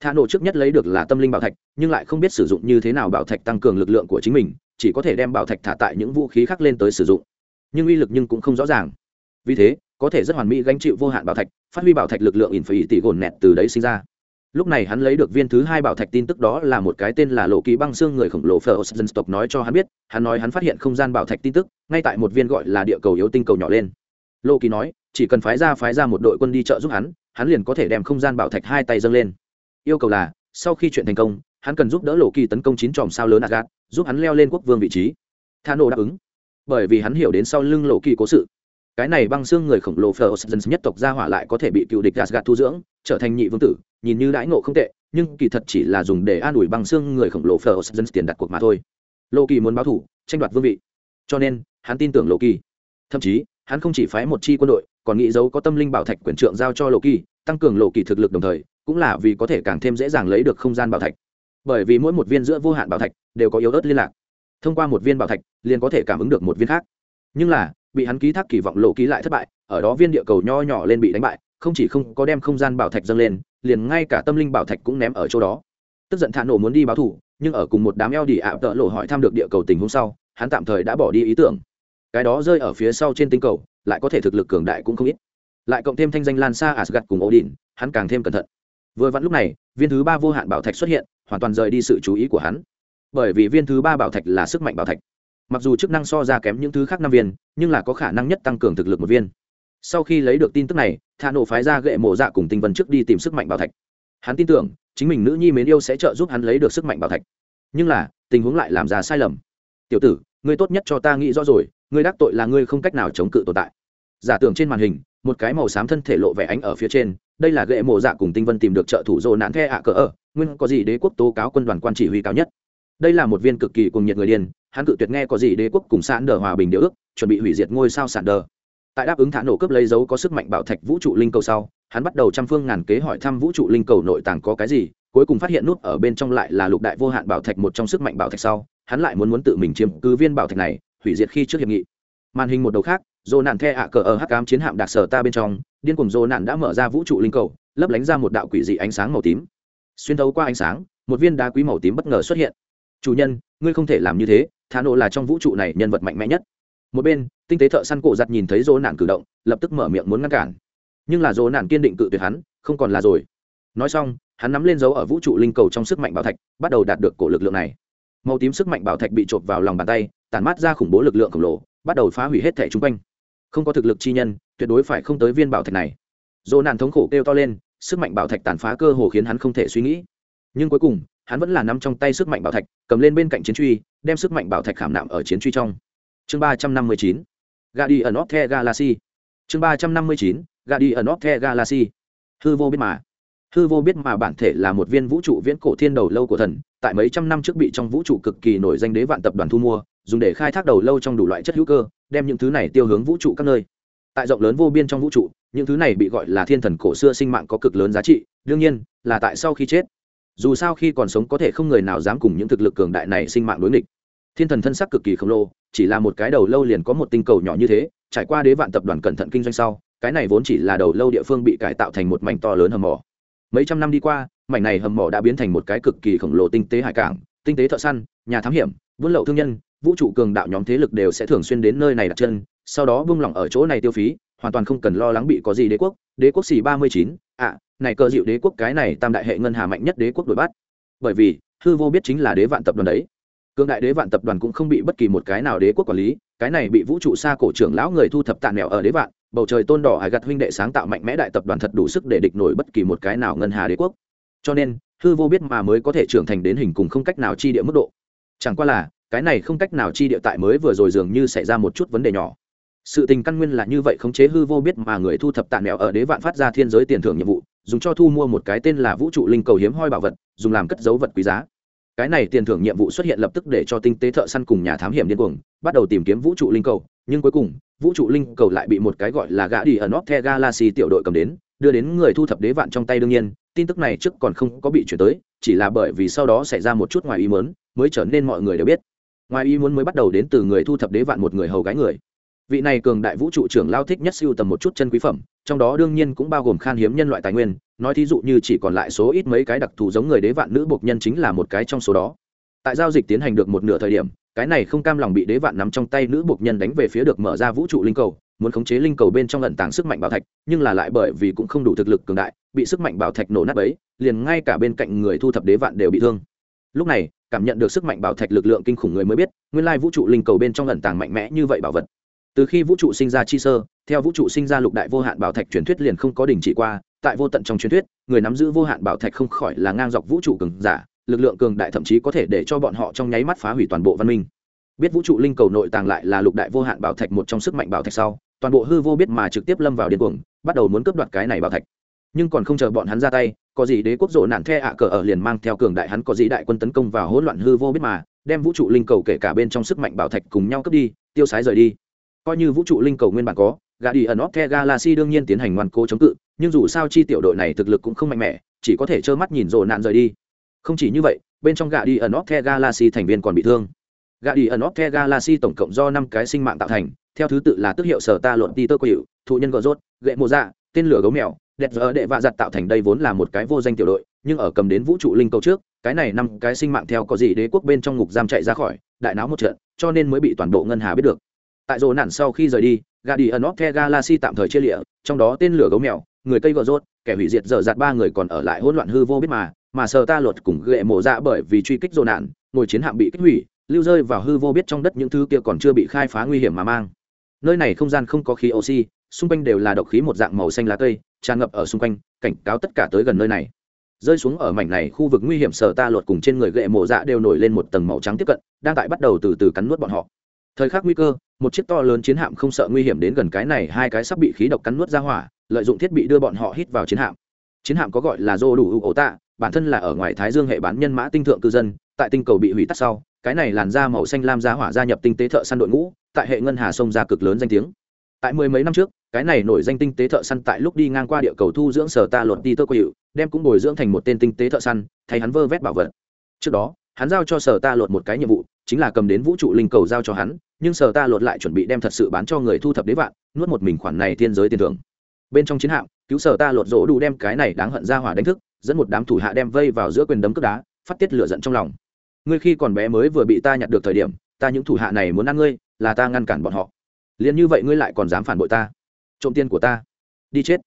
thả nổ trước nhất lấy được là tâm linh bảo thạch, nhưng lại không biết sử dụng như thế nào bảo thạch tăng cường lực lượng của chính mình, chỉ có thể đem bảo thạch thả tại những vũ khí khác lên tới sử dụng. Nhưng uy lực nhưng cũng không rõ ràng. Vì thế, có thể rất hoàn mỹ gánh chịu vô hạn bảo thạch, phát huy bảo thạch lực lượng ỉn phải tỷ gồn nẹt từ đấy sinh ra. Lúc này hắn lấy được viên thứ hai bảo thạch tin tức đó là một cái tên là lộ ký băng xương người khổng lồ phờ dân tộc nói cho hắn biết, hắn nói hắn phát hiện không gian bảo thạch tin tức, ngay tại một viên gọi là địa cầu yếu tinh cầu nhỏ lên. Lộ kỳ nói, chỉ cần phái ra phái ra một đội quân đi trợ giúp hắn hắn liền có thể đem không gian bảo thạch hai tay dâng lên yêu cầu là, sau khi chuyện thành công, hắn cần giúp đỡ lộ kỳ tấn công chín chòm sao lớn agat giúp hắn leo lên quốc vương vị trí. Thano đáp ứng. Bởi vì hắn hiểu đến sau lưng lộ kỳ cố sự. Cái này băng xương người khổng lồ phờ nhất tộc gia hỏa lại có thể bị cựu địch agat thu dưỡng, trở thành nhị vương tử, nhìn như đãi ngộ không tệ, nhưng kỳ thật chỉ là dùng để an ủi băng xương người khổng lồ phờ tiền đặt cuộc mà thôi. Lộ kỳ muốn báo thủ, tranh đoạt vương vị. Cho nên, hắn tin tưởng lộ kỳ. Thậm chí, hắn không chỉ phái một chi quân đội, còn nghĩ dấu có tâm linh bảo thạch quyền trượng giao cho lộ kỳ, tăng cường lộ kỳ thực lực đồng thời cũng là vì có thể càng thêm dễ dàng lấy được không gian bảo thạch. Bởi vì mỗi một viên giữa vô hạn bảo thạch đều có yếu ớt liên lạc. Thông qua một viên bảo thạch, liền có thể cảm ứng được một viên khác. Nhưng là, bị hắn ký thác kỳ vọng lộ ký lại thất bại, ở đó viên địa cầu nho nhỏ lên bị đánh bại, không chỉ không có đem không gian bảo thạch dâng lên, liền ngay cả tâm linh bảo thạch cũng ném ở chỗ đó. Tức giận thả nổ muốn đi báo thủ nhưng ở cùng một đám eo đi ạ tợ lộ hỏi thăm được địa cầu tình hôm sau, hắn tạm thời đã bỏ đi ý tưởng. Cái đó rơi ở phía sau trên tinh cầu, lại có thể thực lực cường đại cũng không ít. Lại cộng thêm thanh danh lan xa asgad cùng odin, hắn càng thêm cẩn thận vừa vặn lúc này, viên thứ ba vô hạn bảo thạch xuất hiện, hoàn toàn rời đi sự chú ý của hắn. Bởi vì viên thứ ba bảo thạch là sức mạnh bảo thạch. Mặc dù chức năng so ra kém những thứ khác năm viên, nhưng là có khả năng nhất tăng cường thực lực một viên. Sau khi lấy được tin tức này thả nổ phái ra gậy mộ dạ cùng tinh vân trước đi tìm sức mạnh bảo thạch. Hắn tin tưởng, chính mình nữ nhi mến yêu sẽ trợ giúp hắn lấy được sức mạnh bảo thạch. Nhưng là, tình huống lại làm ra sai lầm. Tiểu tử, ngươi tốt nhất cho ta nghĩ rõ rồi, ngươi đắc tội là ngươi không cách nào chống cự tồn tại. Giả tưởng trên màn hình, một cái màu xám thân thể lộ vẻ ánh ở phía trên đây là gậy mộ dạ cùng tinh vân tìm được trợ thủ Dô nạn the ạ cỡ ở, nguyên có gì đế quốc tố cáo quân đoàn quan chỉ huy cao nhất. Đây là một viên cực kỳ cùng nhiệt người điên, hắn cự tuyệt nghe có gì đế quốc cùng sản đờ hòa bình điều ước, chuẩn bị hủy diệt ngôi sao sản đờ. Tại đáp ứng thả nổ cướp lấy dấu có sức mạnh bảo thạch vũ trụ linh cầu sau, hắn bắt đầu trăm phương ngàn kế hỏi thăm vũ trụ linh cầu nội tàng có cái gì, cuối cùng phát hiện nút ở bên trong lại là lục đại vô hạn bảo thạch một trong sức mạnh bảo thạch sau, hắn lại muốn muốn tự mình chiếm cứ viên bảo thạch này, hủy diệt khi trước hiệp nghị. Màn hình một đầu khác dồ nạn the ạ cờ ở hắc cám chiến hạm đặc sở ta bên trong điên cuồng rồ nạn đã mở ra vũ trụ linh cầu, lấp lánh ra một đạo quỷ dị ánh sáng màu tím. Xuyên thấu qua ánh sáng, một viên đá quý màu tím bất ngờ xuất hiện. Chủ nhân, ngươi không thể làm như thế, thả nổ là trong vũ trụ này nhân vật mạnh mẽ nhất. Một bên, tinh tế thợ săn cổ giặt nhìn thấy rồ nạn cử động, lập tức mở miệng muốn ngăn cản. Nhưng là rồ nạn kiên định cự tuyệt hắn, không còn là rồi. Nói xong, hắn nắm lên dấu ở vũ trụ linh cầu trong sức mạnh bảo thạch, bắt đầu đạt được cổ lực lượng này. Màu tím sức mạnh bảo thạch bị chộp vào lòng bàn tay, tản mát ra khủng bố lực lượng khổng lồ, bắt đầu phá hủy hết thẻ chung quanh không có thực lực chi nhân, tuyệt đối phải không tới viên bảo thạch này. Dỗ nạn thống khổ kêu to lên, sức mạnh bảo thạch tàn phá cơ hồ khiến hắn không thể suy nghĩ. Nhưng cuối cùng, hắn vẫn là nắm trong tay sức mạnh bảo thạch, cầm lên bên cạnh chiến truy, đem sức mạnh bảo thạch khảm nạm ở chiến truy trong. Chương ba trăm năm mươi chín, gadi ẩn óc the galaxy. Chương ba trăm năm mươi chín, gadi ẩn óc the galaxy. Hư vô biết mà hư vô biết mà bản thể là một viên vũ trụ viễn cổ thiên đầu lâu của thần, tại mấy trăm năm trước bị trong vũ trụ cực kỳ nổi danh đế vạn tập đoàn thu mua, dùng để khai thác đầu lâu trong đủ loại chất hữu cơ, đem những thứ này tiêu hướng vũ trụ các nơi. Tại rộng lớn vô biên trong vũ trụ, những thứ này bị gọi là thiên thần cổ xưa sinh mạng có cực lớn giá trị, đương nhiên, là tại sau khi chết. Dù sao khi còn sống có thể không người nào dám cùng những thực lực cường đại này sinh mạng đối nghịch. Thiên thần thân sắc cực kỳ khổng lồ, chỉ là một cái đầu lâu liền có một tinh cầu nhỏ như thế, trải qua đế vạn tập đoàn cẩn thận kinh doanh sau, cái này vốn chỉ là đầu lâu địa phương bị cải tạo thành một mảnh to lớn hầm mỏ mấy trăm năm đi qua, mảnh này hầm mỏ đã biến thành một cái cực kỳ khổng lồ tinh tế hải cảng, tinh tế thợ săn, nhà thám hiểm, buôn lậu thương nhân, vũ trụ cường đạo nhóm thế lực đều sẽ thường xuyên đến nơi này đặt chân, sau đó buông lỏng ở chỗ này tiêu phí, hoàn toàn không cần lo lắng bị có gì đế quốc đế quốc xì ba mươi chín ạ này cơ dịu đế quốc cái này tam đại hệ ngân hà mạnh nhất đế quốc đuổi bắt. Bởi vì, hư vô biết chính là đế vạn tập đoàn đấy. Cương đại đế vạn tập đoàn cũng không bị bất kỳ một cái nào đế quốc quản lý, cái này bị vũ trụ xa cổ trưởng lão người thu thập tàn mèo ở đế vạn bầu trời tôn đỏ hải gặt huynh đệ sáng tạo mạnh mẽ đại tập đoàn thật đủ sức để địch nổi bất kỳ một cái nào ngân hà đế quốc. Cho nên, hư vô biết mà mới có thể trưởng thành đến hình cùng không cách nào chi địa mức độ. Chẳng qua là, cái này không cách nào chi địa tại mới vừa rồi dường như xảy ra một chút vấn đề nhỏ. Sự tình căn nguyên là như vậy khống chế hư vô biết mà người thu thập tàn mèo ở đế vạn phát ra thiên giới tiền thưởng nhiệm vụ, dùng cho thu mua một cái tên là vũ trụ linh cầu hiếm hoi bảo vật, dùng làm cất dấu vật quý giá. Cái này tiền thưởng nhiệm vụ xuất hiện lập tức để cho tinh tế thợ săn cùng nhà thám hiểm điên cuồng, bắt đầu tìm kiếm vũ trụ linh cầu nhưng cuối cùng, vũ trụ linh cầu lại bị một cái gọi là gã đi ở nóc the galaxy tiểu đội cầm đến, đưa đến người thu thập đế vạn trong tay đương nhiên, tin tức này trước còn không có bị chuyển tới, chỉ là bởi vì sau đó xảy ra một chút ngoài ý muốn, mới trở nên mọi người đều biết. Ngoài ý muốn mới bắt đầu đến từ người thu thập đế vạn một người hầu gái người. Vị này cường đại vũ trụ trưởng lao thích nhất siêu tầm một chút chân quý phẩm, trong đó đương nhiên cũng bao gồm khan hiếm nhân loại tài nguyên, nói thí dụ như chỉ còn lại số ít mấy cái đặc thù giống người đế vạn nữ buộc nhân chính là một cái trong số đó. Tại giao dịch tiến hành được một nửa thời điểm cái này không cam lòng bị đế vạn nắm trong tay nữ buộc nhân đánh về phía được mở ra vũ trụ linh cầu, muốn khống chế linh cầu bên trong lận tàng sức mạnh bảo thạch, nhưng là lại bởi vì cũng không đủ thực lực cường đại, bị sức mạnh bảo thạch nổ nát ấy liền ngay cả bên cạnh người thu thập đế vạn đều bị thương. Lúc này, cảm nhận được sức mạnh bảo thạch lực lượng kinh khủng người mới biết, nguyên lai vũ trụ linh cầu bên trong lận tàng mạnh mẽ như vậy bảo vật. Từ khi vũ trụ sinh ra chi sơ, theo vũ trụ sinh ra lục đại vô hạn bảo thạch truyền thuyết liền không có đình chỉ qua, tại vô tận trong truyền thuyết, người nắm giữ vô hạn bảo thạch không khỏi là ngang dọc vũ trụ cường giả lực lượng cường đại thậm chí có thể để cho bọn họ trong nháy mắt phá hủy toàn bộ văn minh. Biết vũ trụ linh cầu nội tàng lại là lục đại vô hạn bảo thạch một trong sức mạnh bảo thạch sau, toàn bộ hư vô biết mà trực tiếp lâm vào điên cuồng, bắt đầu muốn cướp đoạt cái này bảo thạch. Nhưng còn không chờ bọn hắn ra tay, có gì đế quốc rộ nạn the ạ cờ ở liền mang theo cường đại hắn có gì đại quân tấn công vào hỗn loạn hư vô biết mà, đem vũ trụ linh cầu kể cả bên trong sức mạnh bảo thạch cùng nhau cướp đi, tiêu sái rời đi. Coi như vũ trụ linh cầu nguyên bản có gà đi ẩn óp the galaxy đương nhiên tiến hành ngoan cố chống cự, nhưng dù sao chi tiểu đội này thực lực cũng không mạnh mẽ, chỉ có thể trơ mắt nhìn rộ nạn rời đi không chỉ như vậy, bên trong gà đi ẩn óc the galaxy thành viên còn bị thương. Gà đi ẩn óc the galaxy tổng cộng do năm cái sinh mạng tạo thành, theo thứ tự là tước hiệu sở ta luận ti tơ quỷ thụ nhân gò rốt gậy mộ dạ tên lửa gấu mèo, đẹp giờ đệ vạ giặt tạo thành đây vốn là một cái vô danh tiểu đội, nhưng ở cầm đến vũ trụ linh cầu trước, cái này năm cái sinh mạng theo có gì đế quốc bên trong ngục giam chạy ra khỏi, đại náo một trận, cho nên mới bị toàn bộ ngân hà biết được. Tại rồ nản sau khi rời đi gà đi ẩn óc the galaxy tạm thời chia lịa, trong đó tên lửa gấu mèo, người cây gò rốt kẻ hủy diệt dở dạt ba người còn ở lại hỗn loạn hư vô biết mà mà sờ ta luật cùng ghệ mộ dạ bởi vì truy kích rồ nạn, ngồi chiến hạm bị kích hủy, lưu rơi vào hư vô biết trong đất những thứ kia còn chưa bị khai phá nguy hiểm mà mang. Nơi này không gian không có khí oxy, xung quanh đều là độc khí một dạng màu xanh lá cây, tràn ngập ở xung quanh, cảnh cáo tất cả tới gần nơi này. Rơi xuống ở mảnh này khu vực nguy hiểm sở ta luật cùng trên người gậy mộ dạ đều nổi lên một tầng màu trắng tiếp cận, đang tại bắt đầu từ từ cắn nuốt bọn họ. Thời khắc nguy cơ, một chiếc to lớn chiến hạm không sợ nguy hiểm đến gần cái này, hai cái sắp bị khí độc cắn nuốt ra hỏa, lợi dụng thiết bị đưa bọn họ hít vào chiến hạm. Chiến hạm có gọi là dô đủ ổ tạ bản thân là ở ngoài thái dương hệ bán nhân mã tinh thượng cư dân, tại tinh cầu bị hủy tắt sau, cái này làn da màu xanh lam giá hỏa gia nhập tinh tế thợ săn đội ngũ, tại hệ ngân hà sông ra cực lớn danh tiếng. Tại mười mấy năm trước, cái này nổi danh tinh tế thợ săn tại lúc đi ngang qua địa cầu thu dưỡng sở ta luật đi tơ quỷ đem cũng bồi dưỡng thành một tên tinh tế thợ săn, thay hắn vơ vét bảo vật. Trước đó, hắn giao cho sở ta luật một cái nhiệm vụ, chính là cầm đến vũ trụ linh cầu giao cho hắn, nhưng sở ta luật lại chuẩn bị đem thật sự bán cho người thu thập đế vạn, nuốt một mình khoản này thiên giới tiền thưởng. Bên trong chiến hạm, cứu sở ta luật rỗ đủ đem cái này đáng hận ra hỏa đánh thức dẫn một đám thủ hạ đem vây vào giữa quyền đấm cướp đá, phát tiết lửa giận trong lòng. Ngươi khi còn bé mới vừa bị ta nhặt được thời điểm, ta những thủ hạ này muốn ăn ngươi, là ta ngăn cản bọn họ. Liền như vậy ngươi lại còn dám phản bội ta. Trộm tiền của ta. Đi chết.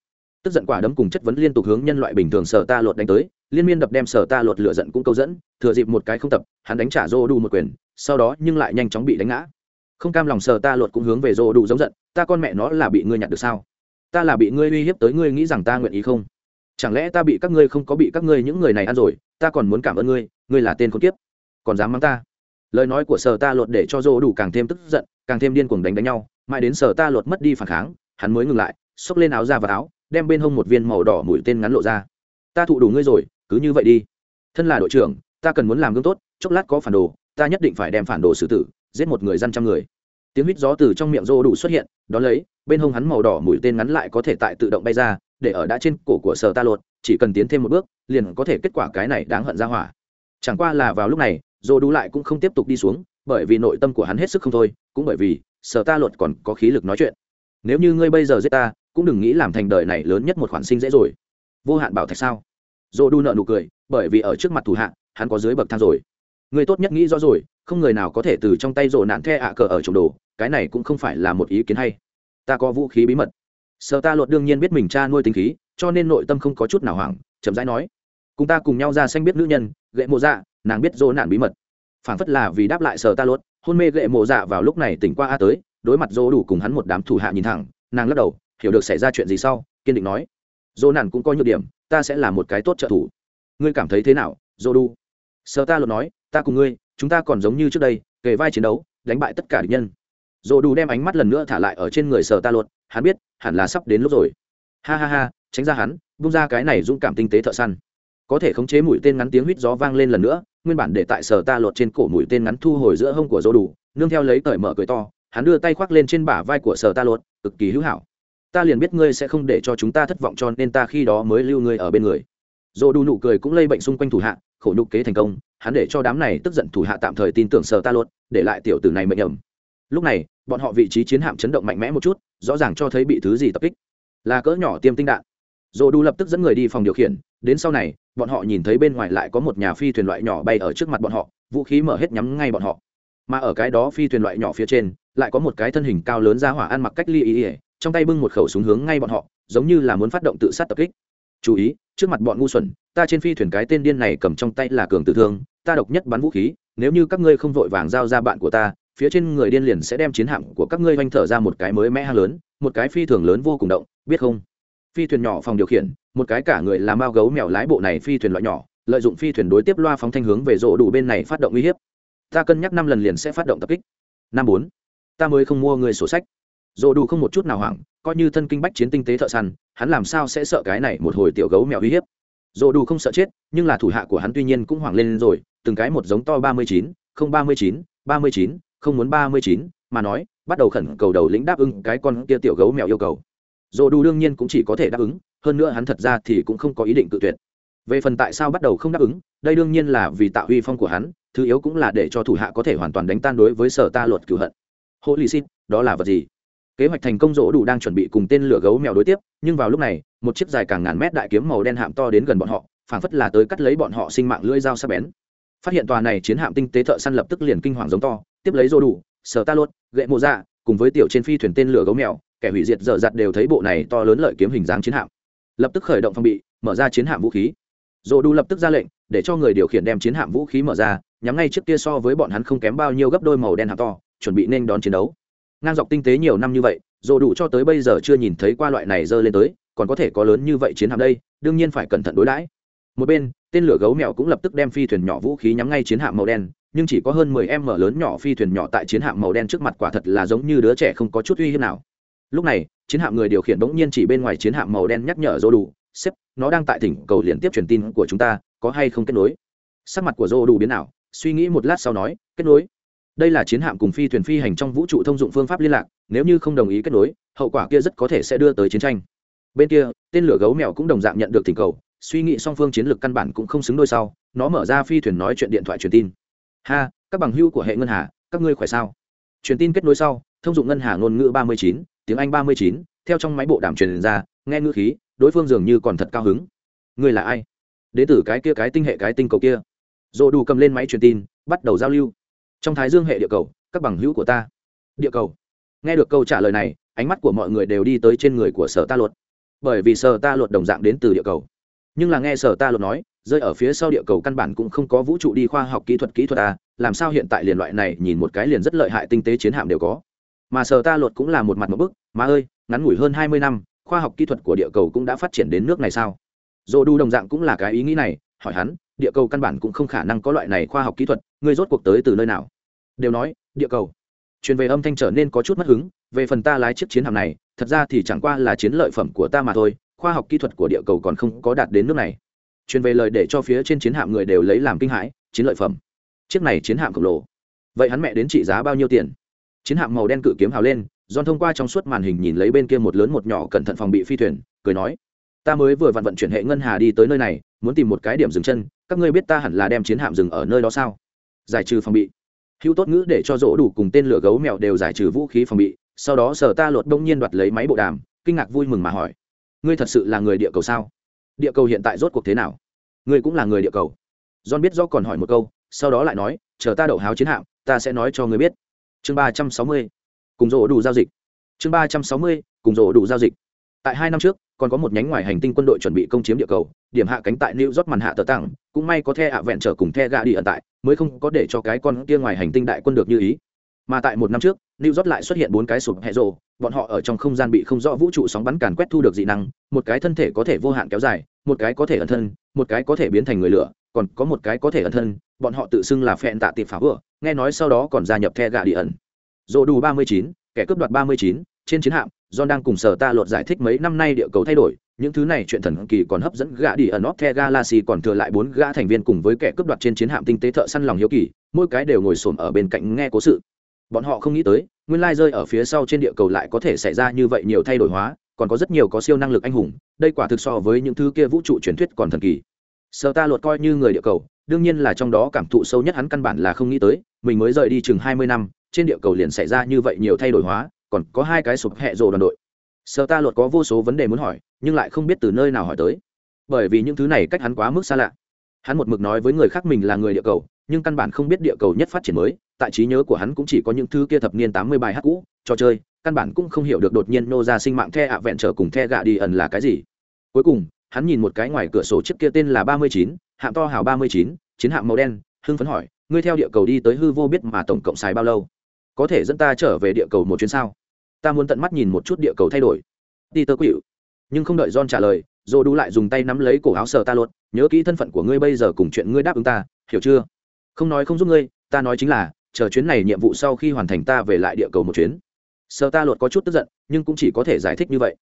Tức giận quả đấm cùng chất vấn liên tục hướng nhân loại bình thường sở ta lột đánh tới, liên miên đập đem sở ta lột lửa giận cũng câu dẫn, thừa dịp một cái không tập, hắn đánh trả rô đủ một quyền, sau đó nhưng lại nhanh chóng bị đánh ngã. Không cam lòng sở ta lột cũng hướng về rô đủ giống giận, ta con mẹ nó là bị ngươi nhặt được sao? Ta là bị ngươi uy hiếp tới ngươi nghĩ rằng ta nguyện ý không? Chẳng lẽ ta bị các ngươi không có bị các ngươi những người này ăn rồi, ta còn muốn cảm ơn ngươi ngươi là tên con kiếp. Còn dám mắng ta? Lời nói của sở ta lột để cho dô đủ càng thêm tức giận, càng thêm điên cuồng đánh đánh nhau, mãi đến sở ta lột mất đi phản kháng, hắn mới ngừng lại, xốc lên áo ra và áo, đem bên hông một viên màu đỏ mũi tên ngắn lộ ra. Ta thụ đủ ngươi rồi, cứ như vậy đi. Thân là đội trưởng, ta cần muốn làm gương tốt, chốc lát có phản đồ, ta nhất định phải đem phản đồ xử tử, giết một người dân trăm người. Tiếng huýt gió từ trong miệng rô đủ xuất hiện đ ó lấy, bên hông hắn màu đỏ mũi tên ngắn lại có thể tại tự động bay ra để ở đã trên cổ của sở ta lột, chỉ cần tiến thêm một bước, liền có thể kết quả cái này đáng hận ra hỏa. Chẳng qua là vào lúc này, dô đu lại cũng không tiếp tục đi xuống, bởi vì nội tâm của hắn hết sức không thôi, cũng bởi vì sở ta lột còn có khí lực nói chuyện. Nếu như ngươi bây giờ giết ta, cũng đừng nghĩ làm thành đời này lớn nhất một khoản sinh dễ rồi. Vô hạn bảo thạch sao? Dô đu nợ nụ cười, bởi vì ở trước mặt thủ hạ, hắn có dưới bậc thang rồi. Người tốt nhất nghĩ rõ rồi, không người nào có thể từ trong tay rộ nạn the ạ cờ ở trồng đồ, cái này cũng không phải là một ý kiến hay. Ta có vũ khí bí mật sở ta luật đương nhiên biết mình cha nuôi tính khí, cho nên nội tâm không có chút nào hoảng, chậm rãi nói, cùng ta cùng nhau ra xanh biết nữ nhân gậy mộ dạ nàng biết dỗ nạn bí mật. Phản phất là vì đáp lại sở ta luật hôn mê gậy mộ dạ vào lúc này tỉnh qua a tới, đối mặt dỗ đủ cùng hắn một đám thủ hạ nhìn thẳng, nàng lắc đầu, hiểu được xảy ra chuyện gì sau? Kiên định nói, dỗ nản cũng có nhược điểm, ta sẽ là một cái tốt trợ thủ. Ngươi cảm thấy thế nào, dỗ đu sợ ta luật nói, ta cùng ngươi, chúng ta còn giống như trước đây, kề vai chiến đấu, đánh bại tất cả địch nhân. Dỗ đủ đem ánh mắt lần nữa thả lại ở trên người sợ ta luật hắn biết, hẳn là sắp đến lúc rồi. Ha ha ha, tránh ra hắn bung ra cái này dũng cảm tinh tế thợ săn. Có thể khống chế mũi tên ngắn tiếng huýt gió vang lên lần nữa, nguyên bản để tại sở ta lột trên cổ mũi tên ngắn thu hồi giữa hông của dô đủ, nương theo lấy cởi mở cười to, hắn đưa tay khoác lên trên bả vai của sở ta lột, cực kỳ hữu hảo. Ta liền biết ngươi sẽ không để cho chúng ta thất vọng cho nên ta khi đó mới lưu ngươi ở bên người. Dô đủ nụ cười cũng lây bệnh xung quanh thủ hạ, khổ nhục kế thành công, hắn để cho đám này tức giận thủ hạ tạm thời tin tưởng sở ta lột, để lại tiểu tử này mệnh ẩm lúc này bọn họ vị trí chiến hạm chấn động mạnh mẽ một chút, rõ ràng cho thấy bị thứ gì tập kích. Là cỡ nhỏ tiêm tinh đạn. Dồ đu lập tức dẫn người đi phòng điều khiển, đến sau này, bọn họ nhìn thấy bên ngoài lại có một nhà phi thuyền loại nhỏ bay ở trước mặt bọn họ, vũ khí mở hết nhắm ngay bọn họ. Mà ở cái đó phi thuyền loại nhỏ phía trên, lại có một cái thân hình cao lớn ra hỏa ăn mặc cách ly ý ỉa trong tay bưng một khẩu súng hướng ngay bọn họ, giống như là muốn phát động tự sát tập kích. Chú ý, trước mặt bọn ngu xuẩn, ta trên phi thuyền cái tên điên này cầm trong tay là cường tử thương, ta độc nhất bắn vũ khí, nếu như các ngươi không vội vàng giao ra bạn của ta phía trên người điên liền sẽ đem chiến hạm của các ngươi oanh thở ra một cái mới mẽ hang lớn, một cái phi thường lớn vô cùng động, biết không? Phi thuyền nhỏ phòng điều khiển, một cái cả người làm bao gấu mèo lái bộ này phi thuyền loại nhỏ, lợi dụng phi thuyền đối tiếp loa phóng thanh hướng về rộ đủ bên này phát động uy hiếp. Ta cân nhắc năm lần liền sẽ phát động tập kích. Năm bốn, ta mới không mua người sổ sách. Rộ đủ không một chút nào hoảng, coi như thân kinh bách chiến tinh tế thợ săn, hắn làm sao sẽ sợ cái này một hồi tiểu gấu mèo uy hiếp? Rộ đủ không sợ chết, nhưng là thủ hạ của hắn tuy nhiên cũng hoảng lên rồi, từng cái một giống to ba mươi chín, không ba mươi chín, ba mươi chín không muốn ba mươi chín, mà nói, bắt đầu khẩn cầu đầu lĩnh đáp ứng cái con kia tiểu gấu mèo yêu cầu. Dồ đủ đương nhiên cũng chỉ có thể đáp ứng, hơn nữa hắn thật ra thì cũng không có ý định tự tuyệt. Về phần tại sao bắt đầu không đáp ứng, đây đương nhiên là vì tạo uy phong của hắn, thứ yếu cũng là để cho thủ hạ có thể hoàn toàn đánh tan đối với sở ta luật cửu hận. Hộ lì xin đó là vật gì? Kế hoạch thành công rỗ đủ đang chuẩn bị cùng tên lửa gấu mèo đối tiếp, nhưng vào lúc này, một chiếc dài càng ngàn mét đại kiếm màu đen hạm to đến gần bọn họ, phảng phất là tới cắt lấy bọn họ sinh mạng lưỡi dao sắc bén. Phát hiện tòa này chiến hạm tinh tế thợ săn lập tức liền kinh hoàng giống to tiếp lấy rô đủ, sở ta lốt gậy mộ dạ cùng với tiểu trên phi thuyền tên lửa gấu mèo, kẻ hủy diệt dở dặt đều thấy bộ này to lớn lợi kiếm hình dáng chiến hạm. Lập tức khởi động phong bị, mở ra chiến hạm vũ khí. Rô đủ lập tức ra lệnh, để cho người điều khiển đem chiến hạm vũ khí mở ra, nhắm ngay trước kia so với bọn hắn không kém bao nhiêu gấp đôi màu đen hạm to, chuẩn bị nên đón chiến đấu. Ngang dọc tinh tế nhiều năm như vậy, rô đủ cho tới bây giờ chưa nhìn thấy qua loại này dơ lên tới, còn có thể có lớn như vậy chiến hạm đây, đương nhiên phải cẩn thận đối đãi. Một bên, tên lửa gấu mèo cũng lập tức đem phi thuyền nhỏ vũ khí nhắm ngay chiến hạm màu đen nhưng chỉ có hơn mười em mở lớn nhỏ phi thuyền nhỏ tại chiến hạm màu đen trước mặt quả thật là giống như đứa trẻ không có chút uy hiếp nào. Lúc này, chiến hạm người điều khiển bỗng nhiên chỉ bên ngoài chiến hạm màu đen nhắc nhở Zoro đủ, sếp, nó đang tại thỉnh cầu liên tiếp truyền tin của chúng ta, có hay không kết nối? Sắc mặt của Zoro đủ biến nào suy nghĩ một lát sau nói, kết nối. Đây là chiến hạm cùng phi thuyền phi hành trong vũ trụ thông dụng phương pháp liên lạc, nếu như không đồng ý kết nối, hậu quả kia rất có thể sẽ đưa tới chiến tranh. Bên kia, tên lửa gấu mèo cũng đồng dạng nhận được thỉnh cầu, suy nghĩ song phương chiến lược căn bản cũng không xứng đôi sau, nó mở ra phi thuyền nói chuyện điện thoại truyền tin ha, các bằng hưu của hệ ngân hà, các ngươi khỏe sao? Truyền tin kết nối sau, thông dụng ngân hà ngôn ngữ ba mươi chín, tiếng anh ba mươi chín, theo trong máy bộ đàm truyền ra, nghe ngữ khí, đối phương dường như còn thật cao hứng. Ngươi là ai? Đến từ cái kia cái tinh hệ cái tinh cầu kia. Dồ đủ cầm lên máy truyền tin, bắt đầu giao lưu. Trong thái dương hệ địa cầu, các bằng hữu của ta. Địa cầu. Nghe được câu trả lời này, ánh mắt của mọi người đều đi tới trên người của sở ta luật. Bởi vì sở ta luật đồng dạng đến từ địa cầu. Nhưng là nghe sở ta luật nói rơi ở phía sau địa cầu căn bản cũng không có vũ trụ đi khoa học kỹ thuật kỹ thuật à làm sao hiện tại liền loại này nhìn một cái liền rất lợi hại tinh tế chiến hạm đều có. Mà sở ta luật cũng là một mặt một bức mà ơi, ngắn ngủi hơn hai mươi năm, khoa học kỹ thuật của địa cầu cũng đã phát triển đến nước này sao? Dồ đu đồng dạng cũng là cái ý nghĩ này, hỏi hắn, địa cầu căn bản cũng không khả năng có loại này khoa học kỹ thuật, ngươi rốt cuộc tới từ nơi nào? Đều nói, địa cầu. Truyền về âm thanh trở nên có chút mất hứng, về phần ta lái chiếc chiến hạm này, thật ra thì chẳng qua là chiến lợi phẩm của ta mà thôi, khoa học kỹ thuật của địa cầu còn không có đạt đến nước này truyền về lời để cho phía trên chiến hạm người đều lấy làm kinh hãi chiến lợi phẩm chiếc này chiến hạm khổng lồ vậy hắn mẹ đến trị giá bao nhiêu tiền chiến hạm màu đen cự kiếm hào lên don thông qua trong suốt màn hình nhìn lấy bên kia một lớn một nhỏ cẩn thận phòng bị phi thuyền, cười nói: "Ta mới vừa vận vận chuyển hệ ngân hà đi tới nơi này, muốn tìm một cái điểm dừng chân, các ngươi biết ta hẳn là đem chiến hạm dừng ở nơi đó sao?" Giải trừ phòng bị. Hữu tốt ngữ để cho rỗ đủ cùng tên lửa gấu mèo đều giải trừ vũ khí phòng bị, sau đó Sở Ta lột đông nhiên đoạt lấy máy bộ đàm, kinh ngạc vui mừng mà hỏi: "Ngươi thật sự là người địa cầu sao? Địa cầu hiện tại rốt cuộc thế nào? Ngươi cũng là người địa cầu?" John biết rõ còn hỏi một câu, sau đó lại nói: "Chờ ta đậu háo chiến hạm, ta sẽ nói cho ngươi biết." Chương ba trăm sáu mươi cùng rổ đủ giao dịch chương ba trăm sáu mươi cùng rổ đủ giao dịch tại hai năm trước còn có một nhánh ngoài hành tinh quân đội chuẩn bị công chiếm địa cầu điểm hạ cánh tại new york màn hạ tờ tặng cũng may có the hạ vẹn trở cùng the gạ đi ẩn tại mới không có để cho cái con kia ngoài hành tinh đại quân được như ý mà tại một năm trước, new york lại xuất hiện bốn cái sụp hẹ rồ. Bọn họ ở trong không gian bị không rõ vũ trụ sóng bắn càn quét thu được dị năng. Một cái thân thể có thể vô hạn kéo dài, một cái có thể ẩn thân, một cái có thể biến thành người lửa, còn có một cái có thể ẩn thân. Bọn họ tự xưng là phẹn tạ tiệp phá vựa nghe nói sau đó còn gia nhập the gạ đi ẩn dồ đủ ba mươi chín, kẻ cướp đoạt ba mươi chín, trên chiến hạm, john đang cùng sở ta lột giải thích mấy năm nay địa cầu thay đổi. Những thứ này chuyện thần kỳ còn hấp dẫn gã đi ẩn the galaxy, còn thừa lại bốn gã thành viên cùng với kẻ cướp đoạt trên chiến hạm tinh tế thợ săn lòng hiếu kỳ. Mỗi cái đều ngồi xổm ở bên cạnh nghe cố sự bọn họ không nghĩ tới, nguyên lai rơi ở phía sau trên địa cầu lại có thể xảy ra như vậy nhiều thay đổi hóa, còn có rất nhiều có siêu năng lực anh hùng, đây quả thực so với những thứ kia vũ trụ truyền thuyết còn thần kỳ. Sợ ta lột coi như người địa cầu, đương nhiên là trong đó cảm thụ sâu nhất hắn căn bản là không nghĩ tới, mình mới rời đi chừng hai mươi năm, trên địa cầu liền xảy ra như vậy nhiều thay đổi hóa, còn có hai cái sụp hẹ rồ đoàn đội. Sợ ta luật có vô số vấn đề muốn hỏi, nhưng lại không biết từ nơi nào hỏi tới. Bởi vì những thứ này cách hắn quá mức xa lạ. Hắn một mực nói với người khác mình là người địa cầu nhưng căn bản không biết địa cầu nhất phát triển mới, tại trí nhớ của hắn cũng chỉ có những thứ kia thập niên tám mươi bài hát cũ, trò chơi, căn bản cũng không hiểu được đột nhiên nô ra sinh mạng the ạ vẹn trở cùng the gạ đi ẩn là cái gì. Cuối cùng, hắn nhìn một cái ngoài cửa sổ chiếc kia tên là ba mươi chín, hạng to hào ba mươi chín, chiến hạng màu đen, hưng phấn hỏi, ngươi theo địa cầu đi tới hư vô biết mà tổng cộng xài bao lâu? Có thể dẫn ta trở về địa cầu một chuyến sao? Ta muốn tận mắt nhìn một chút địa cầu thay đổi. Đi tơ quỵu, nhưng không đợi john trả lời dô đu lại dùng tay nắm lấy cổ áo sờ ta luật nhớ kỹ thân phận của ngươi bây giờ cùng chuyện ngươi đáp ứng ta, hiểu chưa? Không nói không giúp ngươi, ta nói chính là, chờ chuyến này nhiệm vụ sau khi hoàn thành ta về lại địa cầu một chuyến. Sợ ta luật có chút tức giận, nhưng cũng chỉ có thể giải thích như vậy.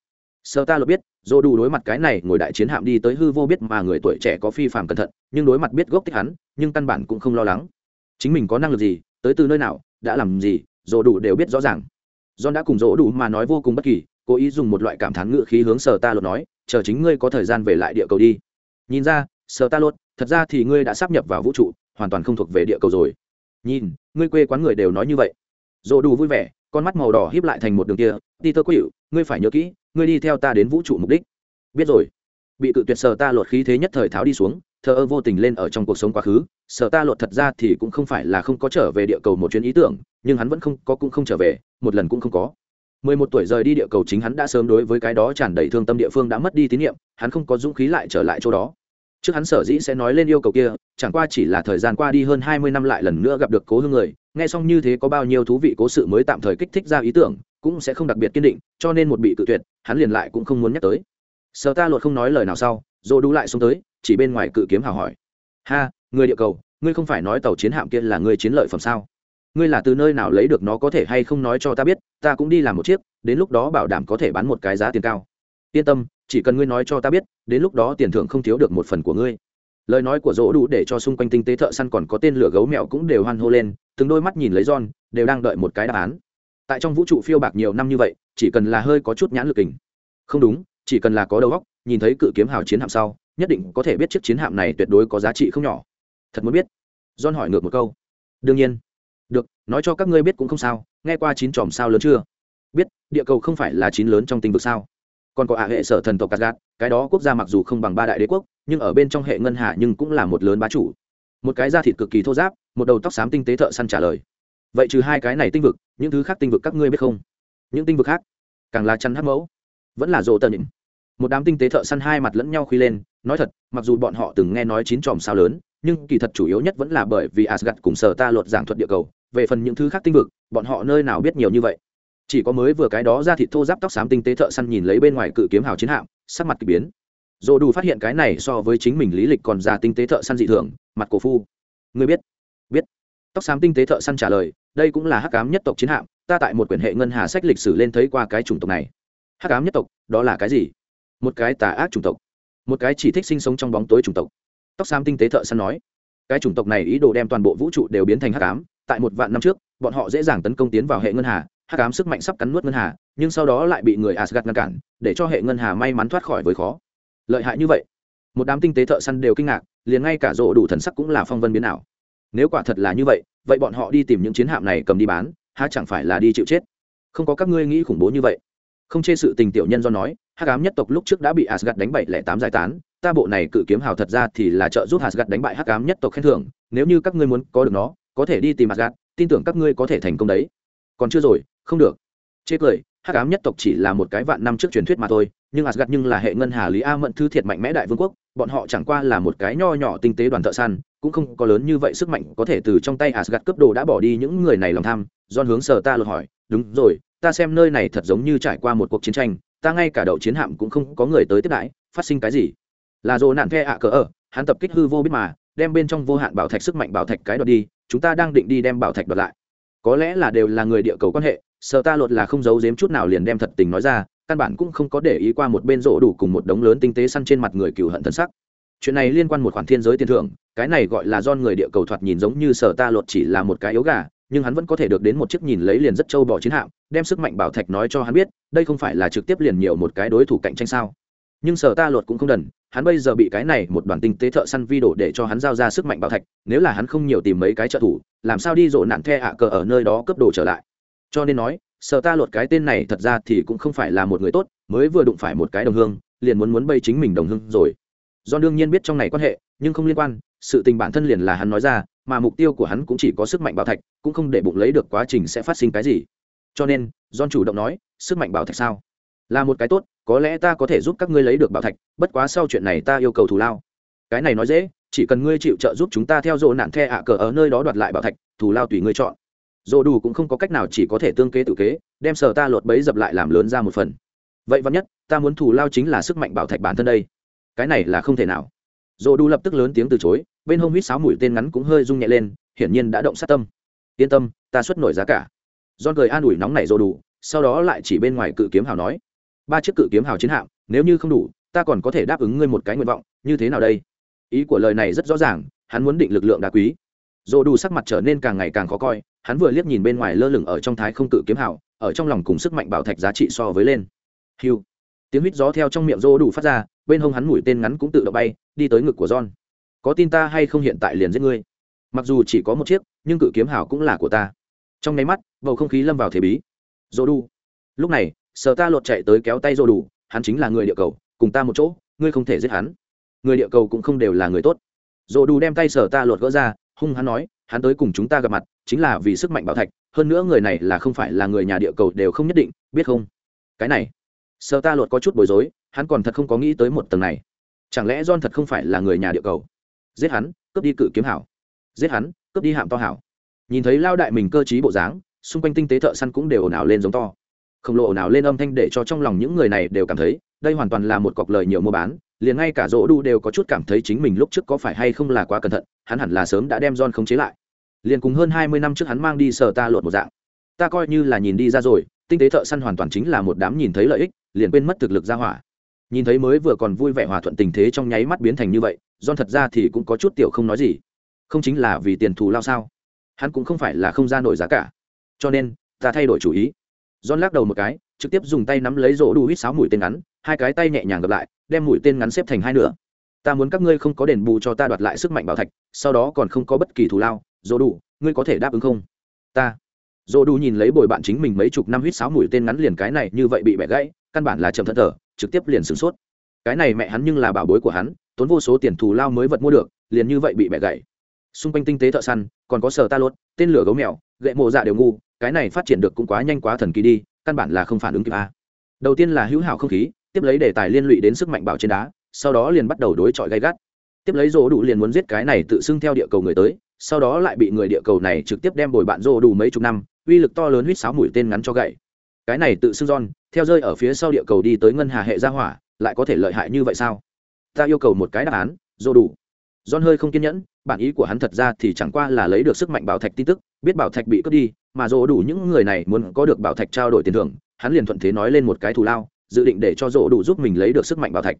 Sợ ta luật biết dô đủ đối mặt cái này ngồi đại chiến hạm đi tới hư vô biết mà người tuổi trẻ có phi phạm cẩn thận, nhưng đối mặt biết gốc tích hắn, nhưng căn bản cũng không lo lắng. Chính mình có năng lực gì, tới từ nơi nào, đã làm gì dô đủ đều biết rõ ràng. John đã cùng dỗ đủ mà nói vô cùng bất kỳ, cố ý dùng một loại cảm thán ngự khí hướng sở ta lột nói, chờ chính ngươi có thời gian về lại địa cầu đi. Nhìn ra, sở ta lột, thật ra thì ngươi đã sắp nhập vào vũ trụ hoàn toàn không thuộc về địa cầu rồi. Nhìn, ngươi quê quán người đều nói như vậy. Dồ đủ vui vẻ, con mắt màu đỏ híp lại thành một đường kia. Đi tơ quỵu ngươi phải nhớ kỹ, ngươi đi theo ta đến vũ trụ mục đích. Biết rồi. Bị cự tuyệt sở ta lột khí thế nhất thời tháo đi xuống, thờ ơ vô tình lên ở trong cuộc sống quá khứ. Sở ta lột thật ra thì cũng không phải là không có trở về địa cầu một chuyến ý tưởng, nhưng hắn vẫn không có cũng không trở về, một lần cũng không có. Mười một tuổi rời đi địa cầu chính hắn đã sớm đối với cái đó tràn đầy thương tâm địa phương đã mất đi tín nhiệm, hắn không có dũng khí lại trở lại chỗ đó trước hắn sở dĩ sẽ nói lên yêu cầu kia, chẳng qua chỉ là thời gian qua đi hơn hai mươi năm lại lần nữa gặp được cố hương người, nghe xong như thế có bao nhiêu thú vị cố sự mới tạm thời kích thích ra ý tưởng, cũng sẽ không đặc biệt kiên định, cho nên một bị cự tuyệt, hắn liền lại cũng không muốn nhắc tới. Sở ta luật không nói lời nào sau dỗ đu lại xuống tới, chỉ bên ngoài cự kiếm hào hỏi. Ha, người địa cầu, ngươi không phải nói tàu chiến hạm kia là người chiến lợi phẩm sao? Ngươi là từ nơi nào lấy được nó có thể hay không nói cho ta biết, ta cũng đi làm một chiếc, đến lúc đó bảo đảm có thể bán một cái giá tiền cao. Yên tâm chỉ cần ngươi nói cho ta biết, đến lúc đó tiền thưởng không thiếu được một phần của ngươi. Lời nói của dỗ đủ để cho xung quanh tinh tế thợ săn còn có tên lửa gấu mẹo cũng đều hoan hô lên, từng đôi mắt nhìn lấy john, đều đang đợi một cái đáp án. Tại trong vũ trụ phiêu bạc nhiều năm như vậy, chỉ cần là hơi có chút nhãn lực hình không đúng, chỉ cần là có đầu óc, nhìn thấy cự kiếm hào chiến hạm sau, nhất định có thể biết chiếc chiến hạm này tuyệt đối có giá trị không nhỏ. Thật muốn biết? John hỏi ngược một câu. Đương nhiên. Được, nói cho các ngươi biết cũng không sao, nghe qua chín chòm sao lớn chưa? Biết, địa cầu không phải là chín lớn trong tinh vực sao? Còn có ả hệ sở thần tộc Asgard, cái đó quốc gia mặc dù không bằng ba đại đế quốc nhưng ở bên trong hệ ngân hà nhưng cũng là một lớn bá chủ. Một cái da thịt cực kỳ thô giáp một đầu tóc xám tinh tế thợ săn trả lời. Vậy trừ hai cái này tinh vực những thứ khác tinh vực các ngươi biết không? Những tinh vực khác? Càng là chăn hắc mẫu. Vẫn là rộ tần nhịn một đám tinh tế thợ săn hai mặt lẫn nhau khuy lên nói thật mặc dù bọn họ từng nghe nói chín tròm sao lớn nhưng kỳ thật chủ yếu nhất vẫn là bởi vì Asgard cùng sở ta luật giảng thuật địa cầu về phần những thứ khác tinh vực bọn họ nơi nào biết nhiều như vậy? Chỉ có mới vừa cái đó ra thịt thô giáp tóc xám tinh tế thợ săn nhìn lấy bên ngoài cự kiếm hào chiến hạm, sắc mặt k ỳ biến. Dồ đủ phát hiện cái này so với chính mình lý lịch còn già tinh tế thợ săn dị thường, mặt cổ phu. Người biết biết. Tóc xám tinh tế thợ săn trả lời, đây cũng là hắc cám nhất tộc chiến hạm, ta tại một quyển hệ ngân hà sách lịch sử lên thấy qua cái chủng tộc này. Hắc cám nhất tộc, đó là cái gì? Một cái tà ác chủng tộc. Một cái chỉ thích sinh sống trong bóng tối chủng tộc. Tóc xám tinh tế thợ săn nói, cái chủng tộc này ý đồ đem toàn bộ vũ trụ đều biến thành hắc ám, tại một vạn năm trước, bọn họ dễ dàng tấn công tiến vào hệ ngân hà Hát ám sức mạnh sắp cắn nuốt ngân hà, nhưng sau đó lại bị người asgad ngăn cản, để cho hệ ngân hà may mắn thoát khỏi với khó. Lợi hại như vậy, một đám tinh tế thợ săn đều kinh ngạc, liền ngay cả rộ đủ thần sắc cũng là phong vân biến ảo. Nếu quả thật là như vậy vậy bọn họ đi tìm những chiến hạm này cầm đi bán, há chẳng phải là đi chịu chết? Không có các ngươi nghĩ khủng bố như vậy. Không chê sự tình tiểu nhân do nói Hát ám nhất tộc lúc trước đã bị asgad đánh bảy lẻ tám giải tán, ta bộ này cự kiếm hào thật ra thì là trợ giúp asgad đánh bại Hát ám nhất tộc khen thưởng, nếu như các ngươi muốn có được nó, có thể đi tìm asgad tin tưởng các ngươi có thể thành công đấy. Còn chưa rồi không được. Chê cười, hắc ám nhất tộc chỉ là một cái vạn năm trước truyền thuyết mà thôi, nhưng asgad nhưng là hệ ngân hà lý a mẫn thư thiệt mạnh mẽ đại vương quốc, bọn họ chẳng qua là một cái nho nhỏ tinh tế đoàn thợ săn, cũng không có lớn như vậy sức mạnh có thể từ trong tay asgad cướp đồ đã bỏ đi những người này lòng tham. Don hướng sở ta lột hỏi, đúng rồi, ta xem nơi này thật giống như trải qua một cuộc chiến tranh, ta ngay cả đậu chiến hạm cũng không có người tới tiếp đãi, phát sinh cái gì? Là dồ nạn the ạ cỡ ở, hắn tập kích hư vô biết mà, đem bên trong vô hạn bảo thạch sức mạnh bảo thạch cái đoạt đi, chúng ta đang định đi đem bảo thạch đoạt lại. Có lẽ là đều là người địa cầu quan hệ sợ ta lột là không giấu giếm chút nào liền đem thật tình nói ra, căn bản cũng không có để ý qua một bên rỗ đủ cùng một đống lớn tinh tế săn trên mặt người cừu hận thân sắc. Chuyện này liên quan một khoản thiên giới tiền thưởng, cái này gọi là do người địa cầu thoạt nhìn giống như sở ta lột chỉ là một cái yếu gà, nhưng hắn vẫn có thể được đến một chiếc nhìn lấy liền rất trâu bỏ chiến hạm, đem sức mạnh bảo thạch nói cho hắn biết, đây không phải là trực tiếp liền nhiều một cái đối thủ cạnh tranh sao. Nhưng sở ta lột cũng không đần, hắn bây giờ bị cái này một đoàn tinh tế thợ săn vi đổ để cho hắn giao ra sức mạnh bảo thạch, nếu là hắn không nhiều tìm mấy cái trợ thủ, làm sao đi rộ nạn the ạ cờ ở nơi đó cấp đồ trở lại? Cho nên nói, sợ ta lột cái tên này thật ra thì cũng không phải là một người tốt, mới vừa đụng phải một cái đồng hương, liền muốn muốn bay chính mình đồng hương rồi. Do đương nhiên biết trong này quan hệ, nhưng không liên quan, sự tình bản thân liền là hắn nói ra, mà mục tiêu của hắn cũng chỉ có sức mạnh bảo thạch, cũng không để bụng lấy được quá trình sẽ phát sinh cái gì. Cho nên, john chủ động nói, sức mạnh bảo thạch sao? Là một cái tốt, có lẽ ta có thể giúp các ngươi lấy được bảo thạch, bất quá sau chuyện này ta yêu cầu thù lao. Cái này nói dễ, chỉ cần ngươi chịu trợ giúp chúng ta theo dỗ nạn the ạ cờ ở nơi đó đoạt lại bảo thạch, thù lao tùy ngươi chọn dồ đủ cũng không có cách nào chỉ có thể tương kế tự kế, đem sở ta lột bấy dập lại làm lớn ra một phần. Vậy văn nhất, ta muốn thù lao chính là sức mạnh bảo thạch bản thân đây. Cái này là không thể nào. Dồ đủ lập tức lớn tiếng từ chối, bên hông huýt sáo mũi tên ngắn cũng hơi rung nhẹ lên, hiển nhiên đã động sát tâm. Yên tâm, ta xuất nổi giá cả. Don cười an ủi nóng này dồ đủ sau đó lại chỉ bên ngoài cự kiếm hào nói, ba chiếc cự kiếm hào chiến hạm, nếu như không đủ, ta còn có thể đáp ứng ngươi một cái nguyện vọng, như thế nào đây? Ý của lời này rất rõ ràng, hắn muốn định lực lượng đá quý dồ đủ sắc mặt trở nên càng ngày càng khó coi, hắn vừa liếc nhìn bên ngoài lơ lửng ở trong thái không cự kiếm hào, ở trong lòng cùng sức mạnh bảo thạch giá trị so với lên. Hiu tiếng huýt gió theo trong miệng dô đủ phát ra, bên hông hắn mũi tên ngắn cũng tự động bay, đi tới ngực của john. Có tin ta hay không hiện tại liền giết ngươi? Mặc dù chỉ có một chiếc, nhưng cự kiếm hào cũng là của ta. Trong nháy mắt, bầu không khí lâm vào thế bí. Dô đủ lúc này, sở ta lột chạy tới kéo tay dô đủ hắn chính là người địa cầu, cùng ta một chỗ, ngươi không thể giết hắn. Người địa cầu cũng không đều là người tốt. Dô đủ đem tay sở ta lột gỡ ra hung hắn nói, hắn tới cùng chúng ta gặp mặt, chính là vì sức mạnh bảo thạch, hơn nữa người này là không phải là người nhà địa cầu đều không nhất định, biết không? Cái này, sợ ta lột có chút bối rối, hắn còn thật không có nghĩ tới một tầng này. Chẳng lẽ john thật không phải là người nhà địa cầu? Giết hắn, cướp đi cự kiếm hảo. Giết hắn, cướp đi hạm to hảo. Nhìn thấy lao đại mình cơ t bộ dáng, xung quanh tinh tế thợ săn cũng đều ồn ào lên giống to. Khổng lồ ồn ào lên âm thanh để cho trong lòng những người này đều cảm thấy, đây hoàn toàn là một cọc lời nhiều mua bán liền ngay cả rỗ đu đều có chút cảm thấy chính mình lúc trước có phải hay không là quá cẩn thận, hắn hẳn là sớm đã đem john khống chế lại. Liền cùng hơn hai mươi năm trước hắn mang đi sở ta lột một dạng. Ta coi như là nhìn đi ra rồi, tinh tế thợ săn hoàn toàn chính là một đám nhìn thấy lợi ích, liền quên mất thực lực ra hỏa. Nhìn thấy mới vừa còn vui vẻ hòa thuận tình thế trong nháy mắt biến thành như vậy, john thật ra thì cũng có chút tiểu không nói gì. Không chính là vì tiền thù lao sao? Hắn cũng không phải là không ra nổi giá cả. Cho nên, ta thay đổi chủ ý. John lắc đầu một cái, trực tiếp dùng tay nắm lấy rỗ đu hít sáo mũi tên ngắn hai cái tay nhẹ nhàng gặp lại, đem mũi tên ngắn xếp thành hai nửa. Ta muốn các ngươi không có đền bù cho ta đoạt lại sức mạnh bảo thạch, sau đó còn không có bất kỳ thù lao. Dỗ đủ, ngươi có thể đáp ứng không? Ta. Dỗ đủ nhìn lấy bồi bạn chính mình mấy chục năm huýt sáo mũi tên ngắn liền cái này như vậy bị bẻ gãy, căn bản là chậm thẫn thở trực tiếp liền sửng sốt. Cái này mẹ hắn nhưng là bảo bối của hắn, tốn vô số tiền thù lao mới vật mua được, liền như vậy bị bẻ gãy. Xung quanh tinh tế thợ săn, còn có sở ta lốt, tên lửa gấu mèo, gậy mộ dạ đều ngu, cái này phát triển được cũng quá nhanh quá thần kỳ đi, căn bản là không phản ứng kịp a đầu tiên là hữu hảo không khí tiếp lấy đề tài liên lụy đến sức mạnh bảo trên đá sau đó liền bắt đầu đối chọi gay gắt. Tiếp lấy rô đủ liền muốn giết cái này tự xưng theo địa cầu người tới sau đó lại bị người địa cầu này trực tiếp đem bồi bạn rô đủ mấy chục năm uy lực to lớn huýt sáo mũi tên ngắn cho gậy. Cái này tự xưng giòn theo rơi ở phía sau địa cầu đi tới ngân hà hệ gia hỏa lại có thể lợi hại như vậy sao? Ta yêu cầu một cái đáp án rô đủ. John hơi không kiên nhẫn, bản ý của hắn thật ra thì chẳng qua là lấy được sức mạnh bảo thạch tin tức, biết bảo thạch bị cướp đi, mà rỗ đủ những người này muốn có được bảo thạch trao đổi tiền thưởng, hắn liền thuận thế nói lên một cái thù lao, dự định để cho rỗ đủ giúp mình lấy được sức mạnh bảo thạch.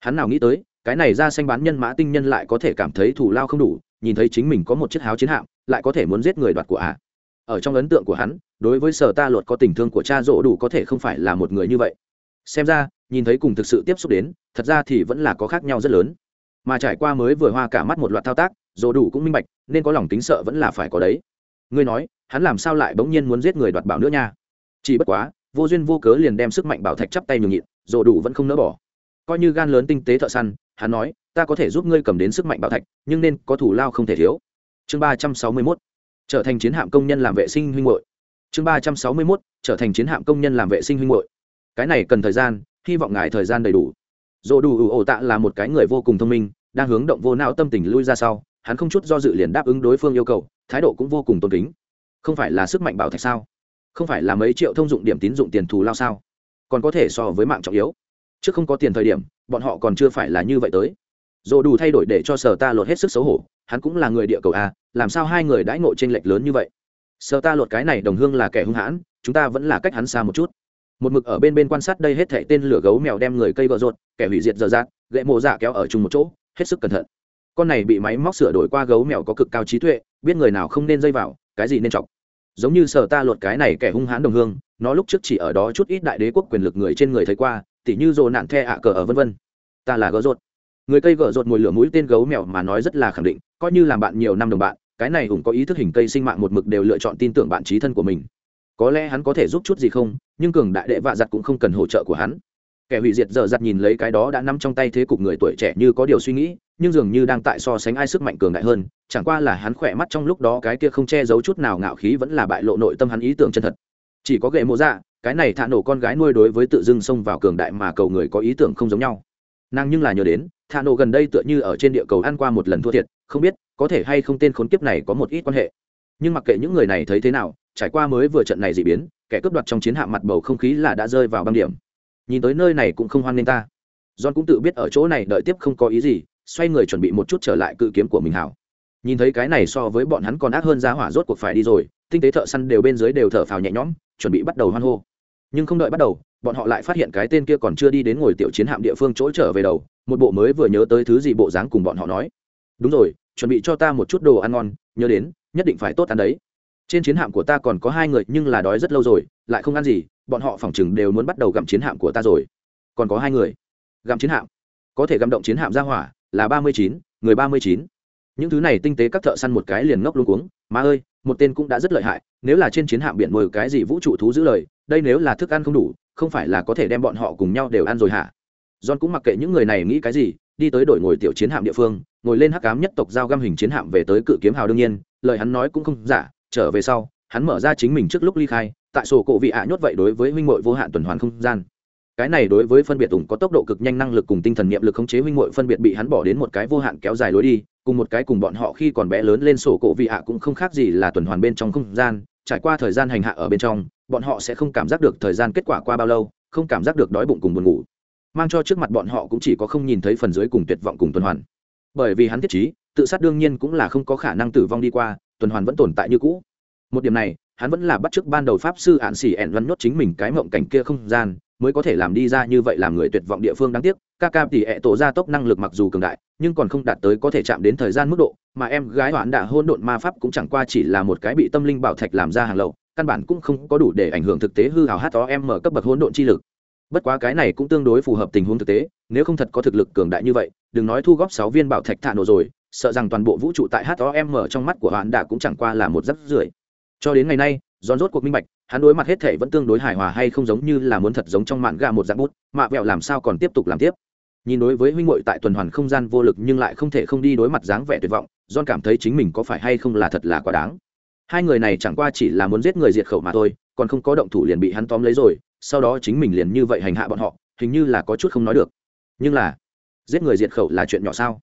Hắn nào nghĩ tới, cái này ra xanh bán nhân mã tinh nhân lại có thể cảm thấy thủ lao không đủ, nhìn thấy chính mình có một chiếc háo chiến hạm, lại có thể muốn giết người đoạt của à. Ở trong ấn tượng của hắn, đối với sở ta luật có tình thương của cha rỗ đủ có thể không phải là một người như vậy. Xem ra, nhìn thấy cùng thực sự tiếp xúc đến, thật ra thì vẫn là có khác nhau rất lớn mà trải qua mới vừa hoa cả mắt một loạt thao tác rỗ đủ cũng minh bạch nên có lòng tính sợ vẫn là phải có đấy ngươi nói hắn làm sao lại bỗng nhiên muốn giết người đoạt bảo nữa nha chỉ bất quá vô duyên vô cớ liền đem sức mạnh bảo thạch chắp tay nhường nhịn dồ đủ vẫn không nỡ bỏ. Coi như gan lớn tinh tế thợ săn, hắn nói, ta có thể giúp ngươi cầm đến sức mạnh bảo thạch, nhưng nên có thủ lao không thể thiếu. Chương ba trăm sáu mươi mốt, trở thành chiến hạm công nhân làm vệ sinh huynh hội chương ba trăm sáu mươi mốt, trở thành chiến hạm công nhân làm vệ sinh huynh hội cái này cần thời gian, hy vọng ngài thời gian đầy đủ. Dồ đủ ủ ổ tạ là một cái người vô cùng thông minh, đang hướng động vô não tâm tình lui ra sau, hắn không chút do dự liền đáp ứng đối phương yêu cầu, thái độ cũng vô cùng tôn kính. Không phải là sức mạnh bảo thạch sao? Không phải là mấy triệu thông dụng điểm tín dụng tiền thù lao sao? Còn có thể so với mạng trọng yếu. Trước không có tiền thời điểm, bọn họ còn chưa phải là như vậy tới. Dồ đủ thay đổi để cho sở ta lột hết sức xấu hổ, hắn cũng là người địa cầu a, làm sao hai người đãi ngộ t r ê n lệch lớn như vậy? Sở ta lột cái này đồng hương là kẻ hung hãn, chúng ta vẫn là cách hắn xa một chút. Một mực ở bên bên quan sát đây hết thảy tên lửa gấu mèo đem người cây vợ rột kẻ hủy diệt dở dạt, gậy mộ dạ kéo ở chung một chỗ, hết sức cẩn thận. Con này bị máy móc sửa đổi qua gấu mèo có cực cao trí tuệ, biết người nào không nên dây vào, cái gì nên chọc giống như sở ta luật cái này kẻ hung hãn đồng hương, nó lúc trước chỉ ở đó chút ít đại đế quốc quyền lực người trên người thấy qua, tỉ như rồ nạn the ạ cờ ở vân vân. Ta là gỡ rột người cây gỡ rột mùi lửa mũi tên gấu mèo mà nói rất là khẳng định, coi như làm bạn nhiều năm đồng bạn, cái này hùng có ý thức hình cây sinh mạng một mực đều lựa chọn tin tưởng bạn trí thân của mình. Có lẽ hắn có thể giúp chút gì không, nhưng cường đại đệ vạ giặt cũng không cần hỗ trợ của hắn. Kẻ hủy diệt dở giặt nhìn lấy cái đó đã nằm trong tay thế cục người tuổi trẻ như có điều suy nghĩ nhưng dường như đang tại so sánh ai sức mạnh cường đại hơn, chẳng qua là hắn khỏe mắt trong lúc đó cái kia không che giấu chút nào ngạo khí vẫn là bại lộ nội tâm hắn ý tưởng chân thật. Chỉ có ghệ mộ dạ cái này thả nổ con gái nuôi đối với tự dưng xông vào cường đại mà cầu người có ý tưởng không giống nhau. Nàng nhưng là nhớ đến, thả nổ gần đây tựa như ở trên địa cầu ăn qua một lần thua thiệt, không biết có thể hay không tên khốn kiếp này có một ít quan hệ. Nhưng mặc kệ những người này thấy thế nào, trải qua mới vừa trận này dị biến, kẻ cướp đoạt trong chiến hạm mặt bầu không khí là đã rơi vào băng điểm. Nhìn tới nơi này cũng không hoan nghênh ta. John cũng tự biết ở chỗ này đợi tiếp không có ý gì xoay người chuẩn bị một chút trở lại cự kiếm của mình hảo. Nhìn thấy cái này so với bọn hắn còn ác hơn giá hỏa rốt cuộc phải đi rồi, tinh tế thợ săn đều bên dưới đều thở phào nhẹ nhõm, chuẩn bị bắt đầu hoan hô. Nhưng không đợi bắt đầu, bọn họ lại phát hiện cái tên kia còn chưa đi đến ngồi tiểu chiến hạm địa phương chỗ trở về đầu, một bộ mới vừa nhớ tới thứ gì bộ dáng cùng bọn họ nói. Đúng rồi, chuẩn bị cho ta một chút đồ ăn ngon, nhớ đến, nhất định phải tốt ăn đấy. Trên chiến hạm của ta còn có hai người, nhưng là đói rất lâu rồi, lại không ăn gì, bọn họ phỏng chừng đều muốn bắt đầu gặm chiến hạm của ta rồi. Còn có hai người. Gặm chiến hạm? Có thể gặm động chiến hạm ra hỏa là ba mươi chín, người ba mươi chín. Những thứ này tinh tế các thợ săn một cái liền ngốc luôn cuống. Má ơi, một tên cũng đã rất lợi hại, nếu là trên chiến hạm biển mồi cái gì vũ trụ thú giữ lời, đây nếu là thức ăn không đủ, không phải là có thể đem bọn họ cùng nhau đều ăn rồi hả? John cũng mặc kệ những người này nghĩ cái gì, đi tới đổi ngồi tiểu chiến hạm địa phương, ngồi lên hắc cám nhất tộc giao găm hình chiến hạm về tới cự kiếm hào đương nhiên, lời hắn nói cũng không giả, trở về sau, hắn mở ra chính mình trước lúc ly khai, tại sổ cổ vị ạ nhốt vậy đối với huynh muội vô hạn tuần hoàn không gian cái này đối với phân biệt ủng có tốc độ cực nhanh năng lực cùng tinh thần niệm lực khống chế huynh muội phân biệt bị hắn bỏ đến một cái vô hạn kéo dài lối đi, cùng một cái cùng bọn họ khi còn bé lớn lên sổ cổ vị ạ cũng không khác gì là tuần hoàn bên trong không gian, trải qua thời gian hành hạ ở bên trong, bọn họ sẽ không cảm giác được thời gian kết quả qua bao lâu, không cảm giác được đói bụng cùng buồn ngủ. Mang cho trước mặt bọn họ cũng chỉ có không nhìn thấy phần dưới cùng tuyệt vọng cùng tuần hoàn. Bởi vì hắn thiết trí, tự sát đương nhiên cũng là không có khả năng tử vong đi qua, tuần hoàn vẫn tồn tại như cũ. Một điểm này, hắn vẫn là bắt chước ban đầu pháp sư ạn xỉ ẻn văn nhốt chính mình cái mộng cảnh kia không gian mới có thể làm đi ra như vậy làm người tuyệt vọng địa phương đáng tiếc ca ca tỷ ẹ tổ gia tốc năng lực mặc dù cường đại nhưng còn không đạt tới có thể chạm đến thời gian mức độ mà em gái hoãn đã hôn độn ma pháp cũng chẳng qua chỉ là một cái bị tâm linh bảo thạch làm ra hàng lậu căn bản cũng không có đủ để ảnh hưởng thực tế hư hào hát em mở cấp bậc hôn độn chi lực bất quá cái này cũng tương đối phù hợp tình huống thực tế nếu không thật có thực lực cường đại như vậy đừng nói thu góp sáu viên bảo thạch thả nổ rồi sợ rằng toàn bộ vũ trụ tại hto em mở trong mắt của hoãn đã cũng chẳng qua là một rắc rưởi. Cho đến ngày nay, giòn rốt cuộc minh bạch, hắn đối mặt hết thể vẫn tương đối hài hòa hay không giống như là muốn thật giống trong mạn gà một dạng bút, mạ vẹo làm sao còn tiếp tục làm tiếp. Nhìn đối với huynh hội tại tuần hoàn không gian vô lực nhưng lại không thể không đi đối mặt dáng vẻ tuyệt vọng, John cảm thấy chính mình có phải hay không là thật là quá đáng. Hai người này chẳng qua chỉ là muốn giết người diệt khẩu mà thôi, còn không có động thủ liền bị hắn tóm lấy rồi, sau đó chính mình liền như vậy hành hạ bọn họ, hình như là có chút không nói được. Nhưng là, giết người diệt khẩu là chuyện nhỏ sao?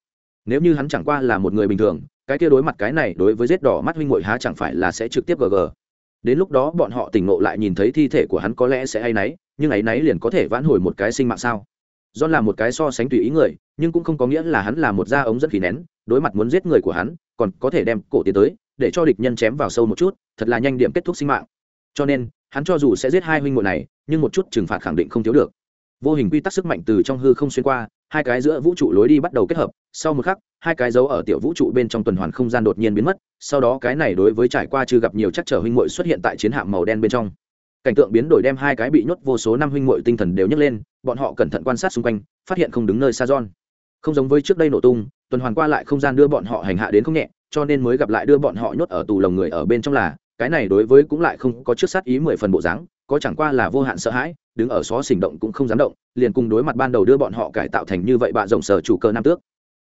nếu như hắn chẳng qua là một người bình thường cái kia đối mặt cái này đối với giết đỏ mắt huynh ngội há chẳng phải là sẽ trực tiếp gg đến lúc đó bọn họ tỉnh ngộ lại nhìn thấy thi thể của hắn có lẽ sẽ hay náy, nhưng ấy náy liền có thể vãn hồi một cái sinh mạng sao? John là một cái so sánh tùy ý người, nhưng cũng không có nghĩa là hắn là một da ống dẫn khí nén, đối mặt muốn giết người của hắn, còn có thể đem cổ tiến tới, để cho địch nhân chém vào sâu một chút, thật là nhanh điểm kết thúc sinh mạng. Cho nên, hắn cho dù sẽ giết hai huynh muội này, nhưng một chút trừng phạt khẳng định không thiếu được. Vô hình quy tắc sức mạnh từ trong hư không xuyên qua hai cái giữa vũ trụ lối đi bắt đầu kết hợp, sau một khắc, hai cái dấu ở tiểu vũ trụ bên trong tuần hoàn không gian đột nhiên biến mất, sau đó cái này đối với trải qua chưa gặp nhiều chắc trở huynh muội xuất hiện tại chiến hạm màu đen bên trong. Cảnh tượng biến đổi đem hai cái bị nhốt vô số năm huynh muội tinh thần đều nhấc lên, bọn họ cẩn thận quan sát xung quanh, phát hiện không đứng nơi xa giòn không giống với trước đây nổ tung, tuần hoàn qua lại không gian đưa bọn họ hành hạ đến không nhẹ, cho nên mới gặp lại đưa bọn họ nhốt ở tù lồng người ở bên trong là, cái này đối với cũng lại không có trước sát ý mười phần bộ dáng có chẳng qua là vô hạn sợ hãi đứng ở xó xỉnh động cũng không dám động liền cùng đối mặt ban đầu đưa bọn họ cải tạo thành như vậy bạn rộng sở chủ cơ nam tước.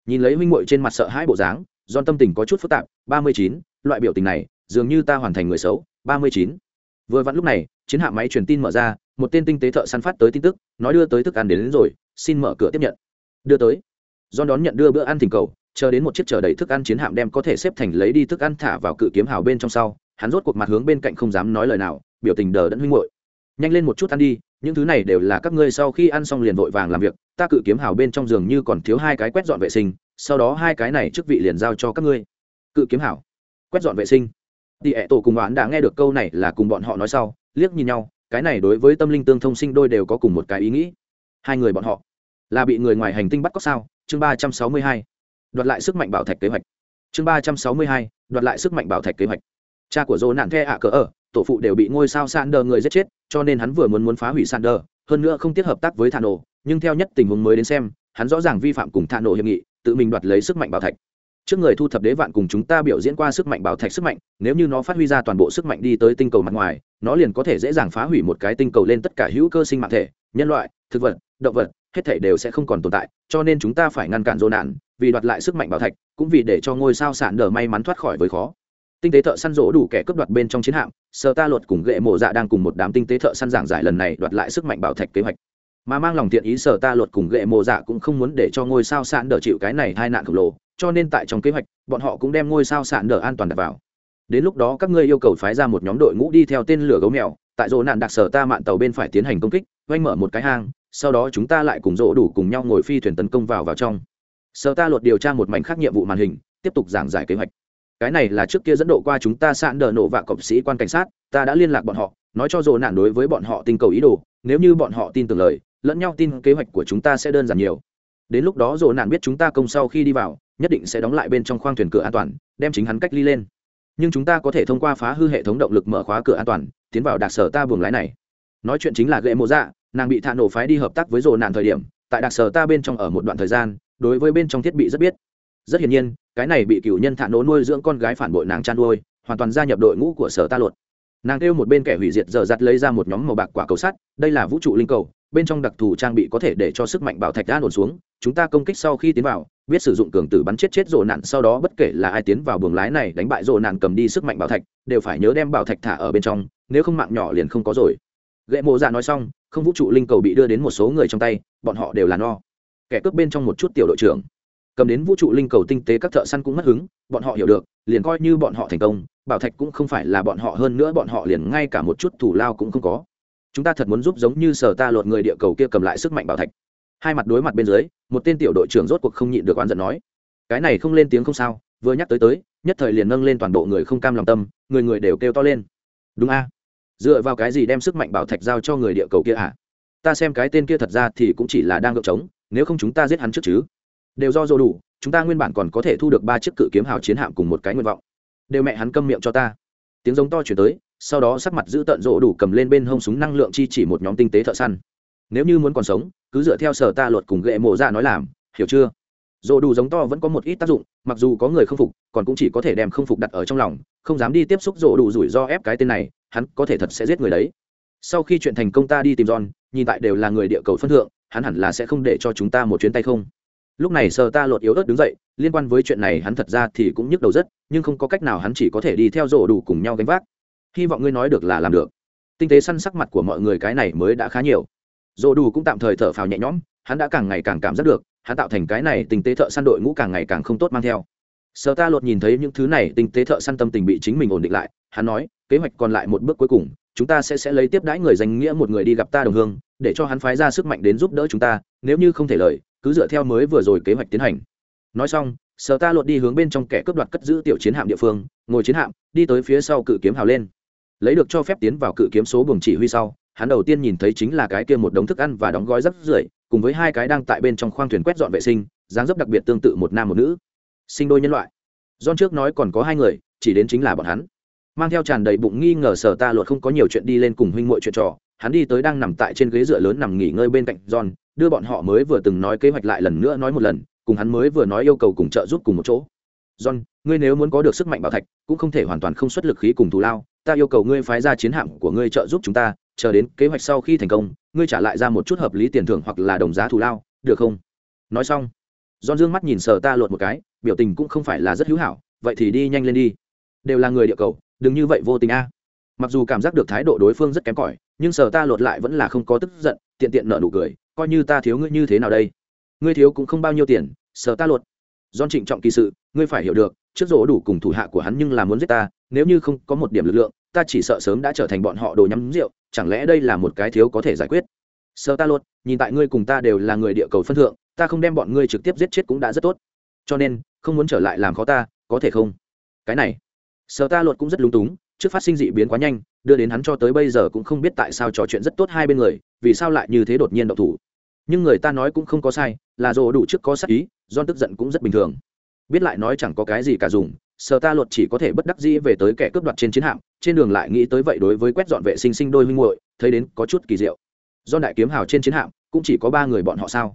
Nhìn lấy huynh muội trên mặt sợ hãi bộ dáng don tâm tình có chút phức tạp ba mươi chín loại biểu tình này dường như ta hoàn thành người xấu ba mươi chín. Vừa vặn lúc này chiến hạ máy truyền tin mở ra một tên tinh tế thợ săn phát tới tin tức nói đưa tới thức ăn đến, đến rồi xin mở cửa tiếp nhận. Đưa tới. Don đón nhận đưa bữa ăn thỉnh cầu chờ đến một chiếc chở đầy thức ăn chiến hạm đem có thể xếp thành lấy đi thức ăn thả vào cự kiếm hào bên trong sau hắn rốt cuộc mặt hướng bên cạnh không dám nói lời nào biểu tình đờ đẫn huynh muội nhanh lên một chút ăn đi, những thứ này đều là các ngươi sau khi ăn xong liền vội vàng làm việc, ta cự kiếm hào bên trong giường như còn thiếu hai cái quét dọn vệ sinh, sau đó hai cái này chức vị liền giao cho các ngươi. Cự kiếm hảo quét dọn vệ sinh. Tỉ ẹ tổ cùng đoán đã nghe được câu này là cùng bọn họ nói sau, liếc nhìn nhau, cái này đối với tâm linh tương thông sinh đôi đều có cùng một cái ý nghĩ. Hai người bọn họ, là bị người ngoài hành tinh bắt cóc sao? Chương ba trăm sáu mươi hai, đoạt lại sức mạnh bảo thạch kế hoạch. Chương ba trăm sáu mươi hai, đoạt lại sức mạnh bảo thạch kế hoạch. Cha của dô nạn the ạ cỡ ở tổ phụ đều bị ngôi sao Sander người giết chết, cho nên hắn vừa muốn muốn phá hủy Sander, hơn nữa không tiếp hợp tác với Thano, nhưng theo nhất tình huống mới đến xem, hắn rõ ràng vi phạm cùng Thano hiệp nghị, tự mình đoạt lấy sức mạnh bảo thạch. trước người thu thập đế vạn cùng chúng ta biểu diễn qua sức mạnh bảo thạch sức mạnh nếu như nó phát huy ra toàn bộ sức mạnh đi tới tinh cầu mặt ngoài nó liền có thể dễ dàng phá hủy một cái tinh cầu lên tất cả hữu cơ sinh mạng thể nhân loại thực vật động vật hết thể đều sẽ không còn tồn tại cho nên chúng ta phải ngăn cản dỗ nạn vì đoạt lại sức mạnh bảo thạch cũng vì để cho ngôi sao sản đờ may mắn thoát khỏi với khó tinh tế thợ săn rỗ đủ kẻ cướp đoạt bên trong chiến hạm sơ ta luật cùng ghệ mộ dạ đang cùng một đám tinh tế thợ săn giảng giải lần này đoạt lại sức mạnh bảo thạch kế hoạch. Mà mang lòng thiện ý sở ta luật cùng ghệ mộ dạ cũng không muốn để cho ngôi sao sạn đỡ chịu cái này hai nạn khổng lồ, cho nên tại trong kế hoạch, bọn họ cũng đem ngôi sao sạn đỡ an toàn đặt vào. Đến lúc đó các ngươi yêu cầu phái ra một nhóm đội ngũ đi theo tên lửa gấu mèo, tại rỗ nạn đặc sở ta mạn tàu bên phải tiến hành công kích oanh mở một cái hang, sau đó chúng ta lại cùng rỗ đủ cùng nhau ngồi phi thuyền tấn công vào vào trong. Sở ta luật điều tra một mảnh khác nhiệm vụ màn hình, tiếp tục giảng giải kế hoạch cái này là trước kia dẫn độ qua chúng ta sạn đờ nổ vạ cộng sĩ quan cảnh sát, ta đã liên lạc bọn họ, nói cho dồ nạn đối với bọn họ tinh cầu ý đồ, nếu như bọn họ tin tưởng lời, lẫn nhau tin kế hoạch của chúng ta sẽ đơn giản nhiều. Đến lúc đó dồ nạn biết chúng ta công sau khi đi vào, nhất định sẽ đóng lại bên trong khoang thuyền cửa an toàn, đem chính hắn cách ly lên. Nhưng chúng ta có thể thông qua phá hư hệ thống động lực mở khóa cửa an toàn, tiến vào đặc sở ta buồng lái này. Nói chuyện chính là ghệ mộ dạ nàng bị thạ nổ phái đi hợp tác với rồ nạn thời điểm, tại đặc sở ta bên trong ở một đoạn thời gian, đối với bên trong thiết bị rất biết rất hiển nhiên, cái này bị cựu nhân thạ nỗ nuôi dưỡng con gái phản bội nàng chăn nuôi, hoàn toàn gia nhập đội ngũ của sở ta luật. Nàng kêu một bên kẻ hủy diệt dở dặt lấy ra một nhóm màu bạc quả cầu sắt, đây là vũ trụ linh cầu, bên trong đặc thù trang bị có thể để cho sức mạnh bảo thạch đã nổn xuống, chúng ta công kích sau khi tiến vào, biết sử dụng cường tử bắn chết chết rồ nạn, sau đó bất kể là ai tiến vào buồng lái này đánh bại rồ nạn cầm đi sức mạnh bảo thạch, đều phải nhớ đem bảo thạch thả ở bên trong, nếu không mạng nhỏ liền không có rồi. Gậy mộ dạ nói xong, không vũ trụ linh cầu bị đưa đến một số người trong tay, bọn họ đều là no. Kẻ cướp bên trong một chút tiểu đội trưởng cầm đến vũ trụ linh cầu tinh tế các thợ săn cũng mất hứng, bọn họ hiểu được, liền coi như bọn họ thành công, bảo thạch cũng không phải là bọn họ hơn nữa bọn họ liền ngay cả một chút thủ lao cũng không có. Chúng ta thật muốn giúp giống như sở ta lột người địa cầu kia cầm lại sức mạnh bảo thạch. Hai mặt đối mặt bên dưới, một tên tiểu đội trưởng rốt cuộc không nhịn được oán giận nói, cái này không lên tiếng không sao, vừa nhắc tới tới, nhất thời liền nâng lên toàn bộ người không cam lòng tâm, người người đều kêu to lên. Đúng a. Dựa vào cái gì đem sức mạnh bảo thạch giao cho người địa cầu kia à? Ta xem cái tên kia thật ra thì cũng chỉ là đang gợp trống, nếu không chúng ta giết hắn trước chứ đều do dô đủ, chúng ta nguyên bản còn có thể thu được ba chiếc cự kiếm hào chiến hạm cùng một cái nguyện vọng. Đều mẹ hắn câm miệng cho ta. Tiếng giống to chuyển tới, sau đó sắc mặt giữ tận rỗ đủ cầm lên bên hông súng năng lượng chi chỉ một nhóm tinh tế thợ săn. Nếu như muốn còn sống, cứ dựa theo sở ta luật cùng ghệ mộ ra nói làm, hiểu chưa? Rỗ đủ giống to vẫn có một ít tác dụng, mặc dù có người không phục, còn cũng chỉ có thể đem không phục đặt ở trong lòng, không dám đi tiếp xúc rỗ đủ rủi ro ép cái tên này, hắn có thể thật sẽ giết người đấy. Sau khi chuyện thành công ta đi tìm john, nhìn tại đều là người địa cầu phân thượng, hắn hẳn là sẽ không để cho chúng ta một chuyến tay không lúc này sờ ta lột yếu ớt đứng dậy, liên quan với chuyện này hắn thật ra thì cũng nhức đầu rất, nhưng không có cách nào hắn chỉ có thể đi theo rổ đủ cùng nhau gánh vác. Hy vọng ngươi nói được là làm được. Tinh tế săn sắc mặt của mọi người cái này mới đã khá nhiều. Rổ đủ cũng tạm thời thở phào nhẹ nhõm, hắn đã càng ngày càng cảm giác được, hắn tạo thành cái này tinh tế thợ săn đội ngũ càng ngày càng không tốt mang theo. Sờ ta lột nhìn thấy những thứ này, tinh tế thợ săn tâm tình bị chính mình ổn định lại, hắn nói, kế hoạch còn lại một bước cuối cùng, chúng ta sẽ sẽ lấy tiếp đãi người danh nghĩa một người đi gặp ta đồng hương, để cho hắn phái ra sức mạnh đến giúp đỡ chúng ta, nếu như không thể lời cứ dựa theo mới vừa rồi kế hoạch tiến hành. Nói xong, sở ta lột đi hướng bên trong kẻ cướp đoạt cất giữ tiểu chiến hạm địa phương, ngồi chiến hạm, đi tới phía sau cự kiếm hào lên. Lấy được cho phép tiến vào cự kiếm số buồng chỉ huy sau, hắn đầu tiên nhìn thấy chính là cái kia một đống thức ăn và đóng gói rất rưởi, cùng với hai cái đang tại bên trong khoang thuyền quét dọn vệ sinh, dáng dấp đặc biệt tương tự một nam một nữ. Sinh đôi nhân loại. John trước nói còn có hai người, chỉ đến chính là bọn hắn. Mang theo tràn đầy bụng nghi ngờ sở ta luật không có nhiều chuyện đi lên cùng huynh muội chuyện trò hắn đi tới đang nằm tại trên ghế dựa lớn nằm nghỉ ngơi bên cạnh John, đưa bọn họ mới vừa từng nói kế hoạch lại lần nữa nói một lần, cùng hắn mới vừa nói yêu cầu cùng trợ giúp cùng một chỗ. John, ngươi nếu muốn có được sức mạnh bảo thạch, cũng không thể hoàn toàn không xuất lực khí cùng thù lao, ta yêu cầu ngươi phái ra chiến hạm của ngươi trợ giúp chúng ta, chờ đến kế hoạch sau khi thành công, ngươi trả lại ra một chút hợp lý tiền thưởng hoặc là đồng giá thù lao, được không? Nói xong, John dương mắt nhìn Sở Ta lột một cái, biểu tình cũng không phải là rất hữu hảo, vậy thì đi nhanh lên đi. Đều là người địa cầu, đừng như vậy vô tình a. Mặc dù cảm giác được thái độ đối phương rất kém cỏi, nhưng Sở Ta lột lại vẫn là không có tức giận, tiện tiện nở nụ cười, coi như ta thiếu ngươi như thế nào đây? Ngươi thiếu cũng không bao nhiêu tiền sở ta lột. don trịnh trọng kỳ sự ngươi phải hiểu được trước rỗ đủ cùng thủ hạ của hắn nhưng là muốn giết ta nếu như không có một điểm lực lượng ta chỉ sợ sớm đã trở thành bọn họ đồ nhắm rượu chẳng lẽ đây là một cái thiếu có thể giải quyết? Sở ta lột, nhìn tại ngươi cùng ta đều là người địa cầu phân thượng ta không đem bọn ngươi trực tiếp giết chết cũng đã rất tốt. Cho nên không muốn trở lại làm khó ta có thể không? Cái này sở ta lột cũng rất lúng túng trước phát sinh dị biến quá nhanh, đưa đến hắn cho tới bây giờ cũng không biết tại sao trò chuyện rất tốt hai bên người, vì sao lại như thế đột nhiên độc thủ. Nhưng người ta nói cũng không có sai, là dồ đủ trước có sắc ý do tức giận cũng rất bình thường. Biết lại nói chẳng có cái gì cả dùng sở ta luật chỉ có thể bất đắc dĩ về tới kẻ cướp đoạt trên chiến hạm, trên đường lại nghĩ tới vậy đối với quét dọn vệ sinh sinh đôi huynh muội, thấy đến có chút kỳ diệu. Do đại kiếm hào trên chiến hạm, cũng chỉ có ba người bọn họ sao?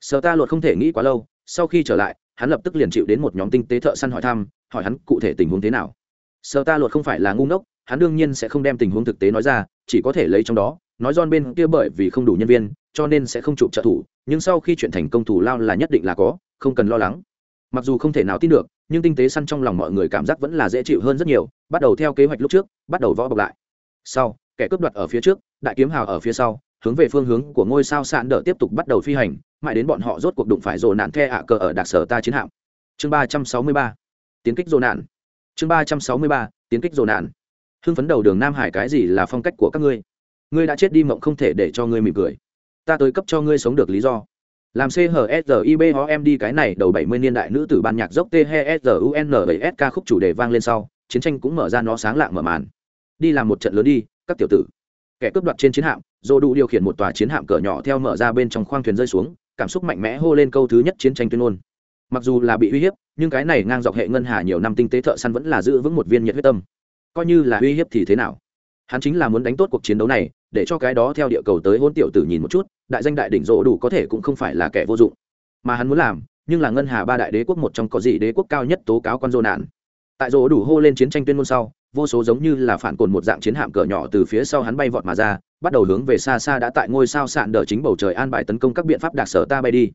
Sở ta luật không thể nghĩ quá lâu, sau khi trở lại, hắn lập tức liền chịu đến một nhóm tinh tế thợ săn hỏi thăm, hỏi hắn cụ thể tình huống thế nào sợ ta luật không phải là ngu ngốc, hắn đương nhiên sẽ không đem tình huống thực tế nói ra, chỉ có thể lấy trong đó, nói don bên kia bởi vì không đủ nhân viên, cho nên sẽ không chụp trợ thủ, nhưng sau khi chuyện thành công thủ lao là nhất định là có, không cần lo lắng. Mặc dù không thể nào tin được, nhưng tinh tế săn trong lòng mọi người cảm giác vẫn là dễ chịu hơn rất nhiều, bắt đầu theo kế hoạch lúc trước, bắt đầu võ bọc lại. Sau, kẻ cướp đoạt ở phía trước, đại kiếm hào ở phía sau, hướng về phương hướng của ngôi sao sạn đỡ tiếp tục bắt đầu phi hành, mãi đến bọn họ rốt cuộc đụng phải rồ nạn the ạ cờ ở đặc sở ta chiến hạm. Chương ba trăm sáu mươi ba. Tiến kích rồ nạn chương ba trăm sáu mươi ba, tiến kích rồ nạn. Hưng phấn đầu đường nam hải cái gì là phong cách của các ngươi? Ngươi đã chết đi mộng không thể để cho ngươi mỉm cười. Ta tới cấp cho ngươi sống được lý do. Làm chsribom đi cái này đầu bảy mươi niên đại nữ tử ban nhạc dốc thesrun bảy s ca khúc chủ đề vang lên sau, chiến tranh cũng mở ra nó sáng lạng mở màn. Đi làm một trận lớn đi, các tiểu tử. Kẻ cướp đoạt trên chiến hạm, dô đủ điều khiển một tòa chiến hạm cỡ nhỏ theo mở ra bên trong khoang thuyền rơi xuống, cảm xúc mạnh mẽ hô lên câu thứ nhất chiến tranh tuyên ngôn mặc dù là bị uy hiếp, nhưng cái này ngang dọc hệ ngân hà nhiều năm tinh tế thợ săn vẫn là giữ vững một viên nhiệt huyết tâm. Coi như là uy hiếp thì thế nào? Hắn chính là muốn đánh tốt cuộc chiến đấu này, để cho cái đó theo địa cầu tới hôn tiểu tử nhìn một chút, đại danh đại đỉnh rỗ đủ có thể cũng không phải là kẻ vô dụng. Mà hắn muốn làm, nhưng là ngân hà ba đại đế quốc một trong có gì đế quốc cao nhất tố cáo con dô nạn tại rỗ đủ hô lên chiến tranh tuyên ngôn sau, vô số giống như là phản cồn một dạng chiến hạm cỡ nhỏ từ phía sau hắn bay vọt mà ra, bắt đầu hướng về xa xa đã tại ngôi sao sạn đỡ chính bầu trời an bài tấn công các biện pháp đặc sở ta bay đi.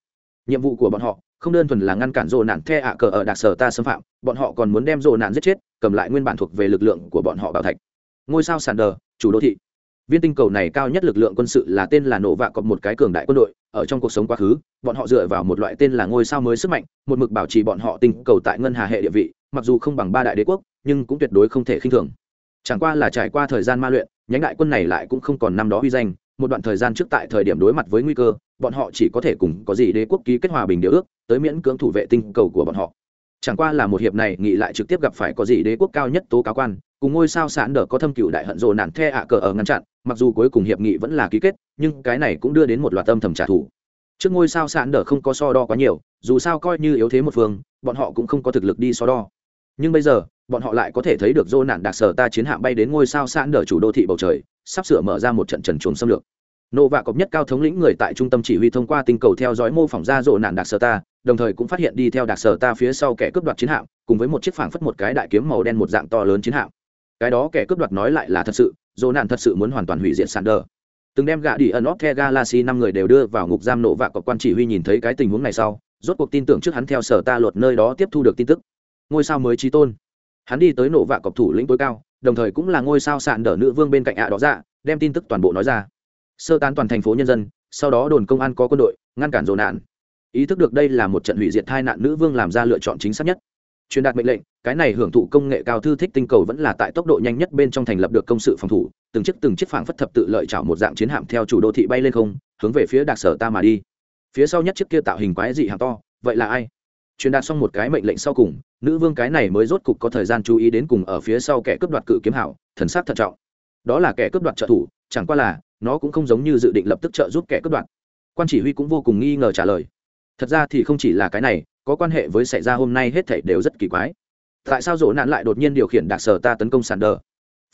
Nhiệm vụ của bọn họ không đơn thuần là ngăn cản rồ nạn the ạ cờ ở đặc sở ta xâm phạm, bọn họ còn muốn đem rồ nạn giết chết, cầm lại nguyên bản thuộc về lực lượng của bọn họ bảo thạch. Ngôi sao sàn đờ, chủ đô thị. Viên tinh cầu này cao nhất lực lượng quân sự là tên là nổ vạ cọp một cái cường đại quân đội, ở trong cuộc sống quá khứ, bọn họ dựa vào một loại tên là ngôi sao mới sức mạnh, một mực bảo trì bọn họ tinh cầu tại ngân hà hệ địa vị, mặc dù không bằng ba đại đế quốc, nhưng cũng tuyệt đối không thể khinh thường. Chẳng qua là trải qua thời gian ma luyện, nhánh đại quân này lại cũng không còn năm đó huy danh một đoạn thời gian trước tại thời điểm đối mặt với nguy cơ, bọn họ chỉ có thể cùng có gì đế quốc ký kết hòa bình điều ước, tới miễn cưỡng thủ vệ tinh cầu của bọn họ. Chẳng qua là một hiệp này nghị lại trực tiếp gặp phải có gì đế quốc cao nhất tố cáo quan, cùng ngôi sao sản đờ có thâm cựu đại hận rồ nạn the ạ cờ ở ngăn chặn, mặc dù cuối cùng hiệp nghị vẫn là ký kết, nhưng cái này cũng đưa đến một loạt âm thầm trả thù. Trước ngôi sao sản đờ không có so đo quá nhiều, dù sao coi như yếu thế một phương, bọn họ cũng không có thực lực đi so đo. Nhưng bây giờ bọn họ lại có thể thấy được dô nạn đặc sở ta chiến hạm bay đến ngôi sao sạn đờ chủ đô thị bầu trời, sắp sửa mở ra một trận trần chuồng xâm lược. Nộ vạ cọc nhất cao thống lĩnh người tại trung tâm chỉ huy thông qua tinh cầu theo dõi mô phỏng ra dô nạn đặc sở ta, đồng thời cũng phát hiện đi theo đặc sở ta phía sau kẻ cướp đoạt chiến hạm, cùng với một chiếc phảng phất một cái đại kiếm màu đen một dạng to lớn chiến hạm. Cái đó kẻ cướp đoạt nói lại là thật sự, dô nạn thật sự muốn hoàn toàn hủy diệt sạn đờ. Từng đem gạ đi ẩn óc the galaxy năm người đều đưa vào ngục giam nộ vạ cọc quan chỉ huy nhìn thấy cái tình huống này sau, rốt cuộc tin tưởng trước hắn theo sở ta luật nơi đó tiếp thu được tin tức. Ngôi sao mới trí tôn hắn đi tới nổ vạ cọc thủ lĩnh tối cao, đồng thời cũng là ngôi sao sạn đỡ nữ vương bên cạnh ạ đó ra, đem tin tức toàn bộ nói ra. Sơ tán toàn thành phố nhân dân, sau đó đồn công an có quân đội, ngăn cản dồn nạn. Ý thức được đây là một trận hủy diệt tai nạn nữ vương làm ra lựa chọn chính xác nhất. Truyền đạt mệnh lệnh, cái này hưởng thụ công nghệ cao thư thích tinh cầu vẫn là tại tốc độ nhanh nhất bên trong thành lập được công sự phòng thủ, từng chiếc từng chiếc phảng phất thập tự lợi chảo một dạng chiến hạm theo chủ đô thị bay lên không, hướng về phía đặc sở ta mà đi. Phía sau nhất chiếc kia tạo hình quái dị hạng to, vậy là ai? Truyền đạt xong một cái mệnh lệnh sau cùng, nữ vương cái này mới rốt cục có thời gian chú ý đến cùng ở phía sau kẻ cướp đoạt cự kiếm hảo, thần sắc thận trọng. Đó là kẻ cướp đoạt trợ thủ, chẳng qua là, nó cũng không giống như dự định lập tức trợ giúp kẻ cướp đoạt. Quan chỉ huy cũng vô cùng nghi ngờ trả lời. Thật ra thì không chỉ là cái này, có quan hệ với xảy ra hôm nay hết thảy đều rất kỳ quái. Tại sao rỗ nạn lại đột nhiên điều khiển đặc sở ta tấn công sàn đờ?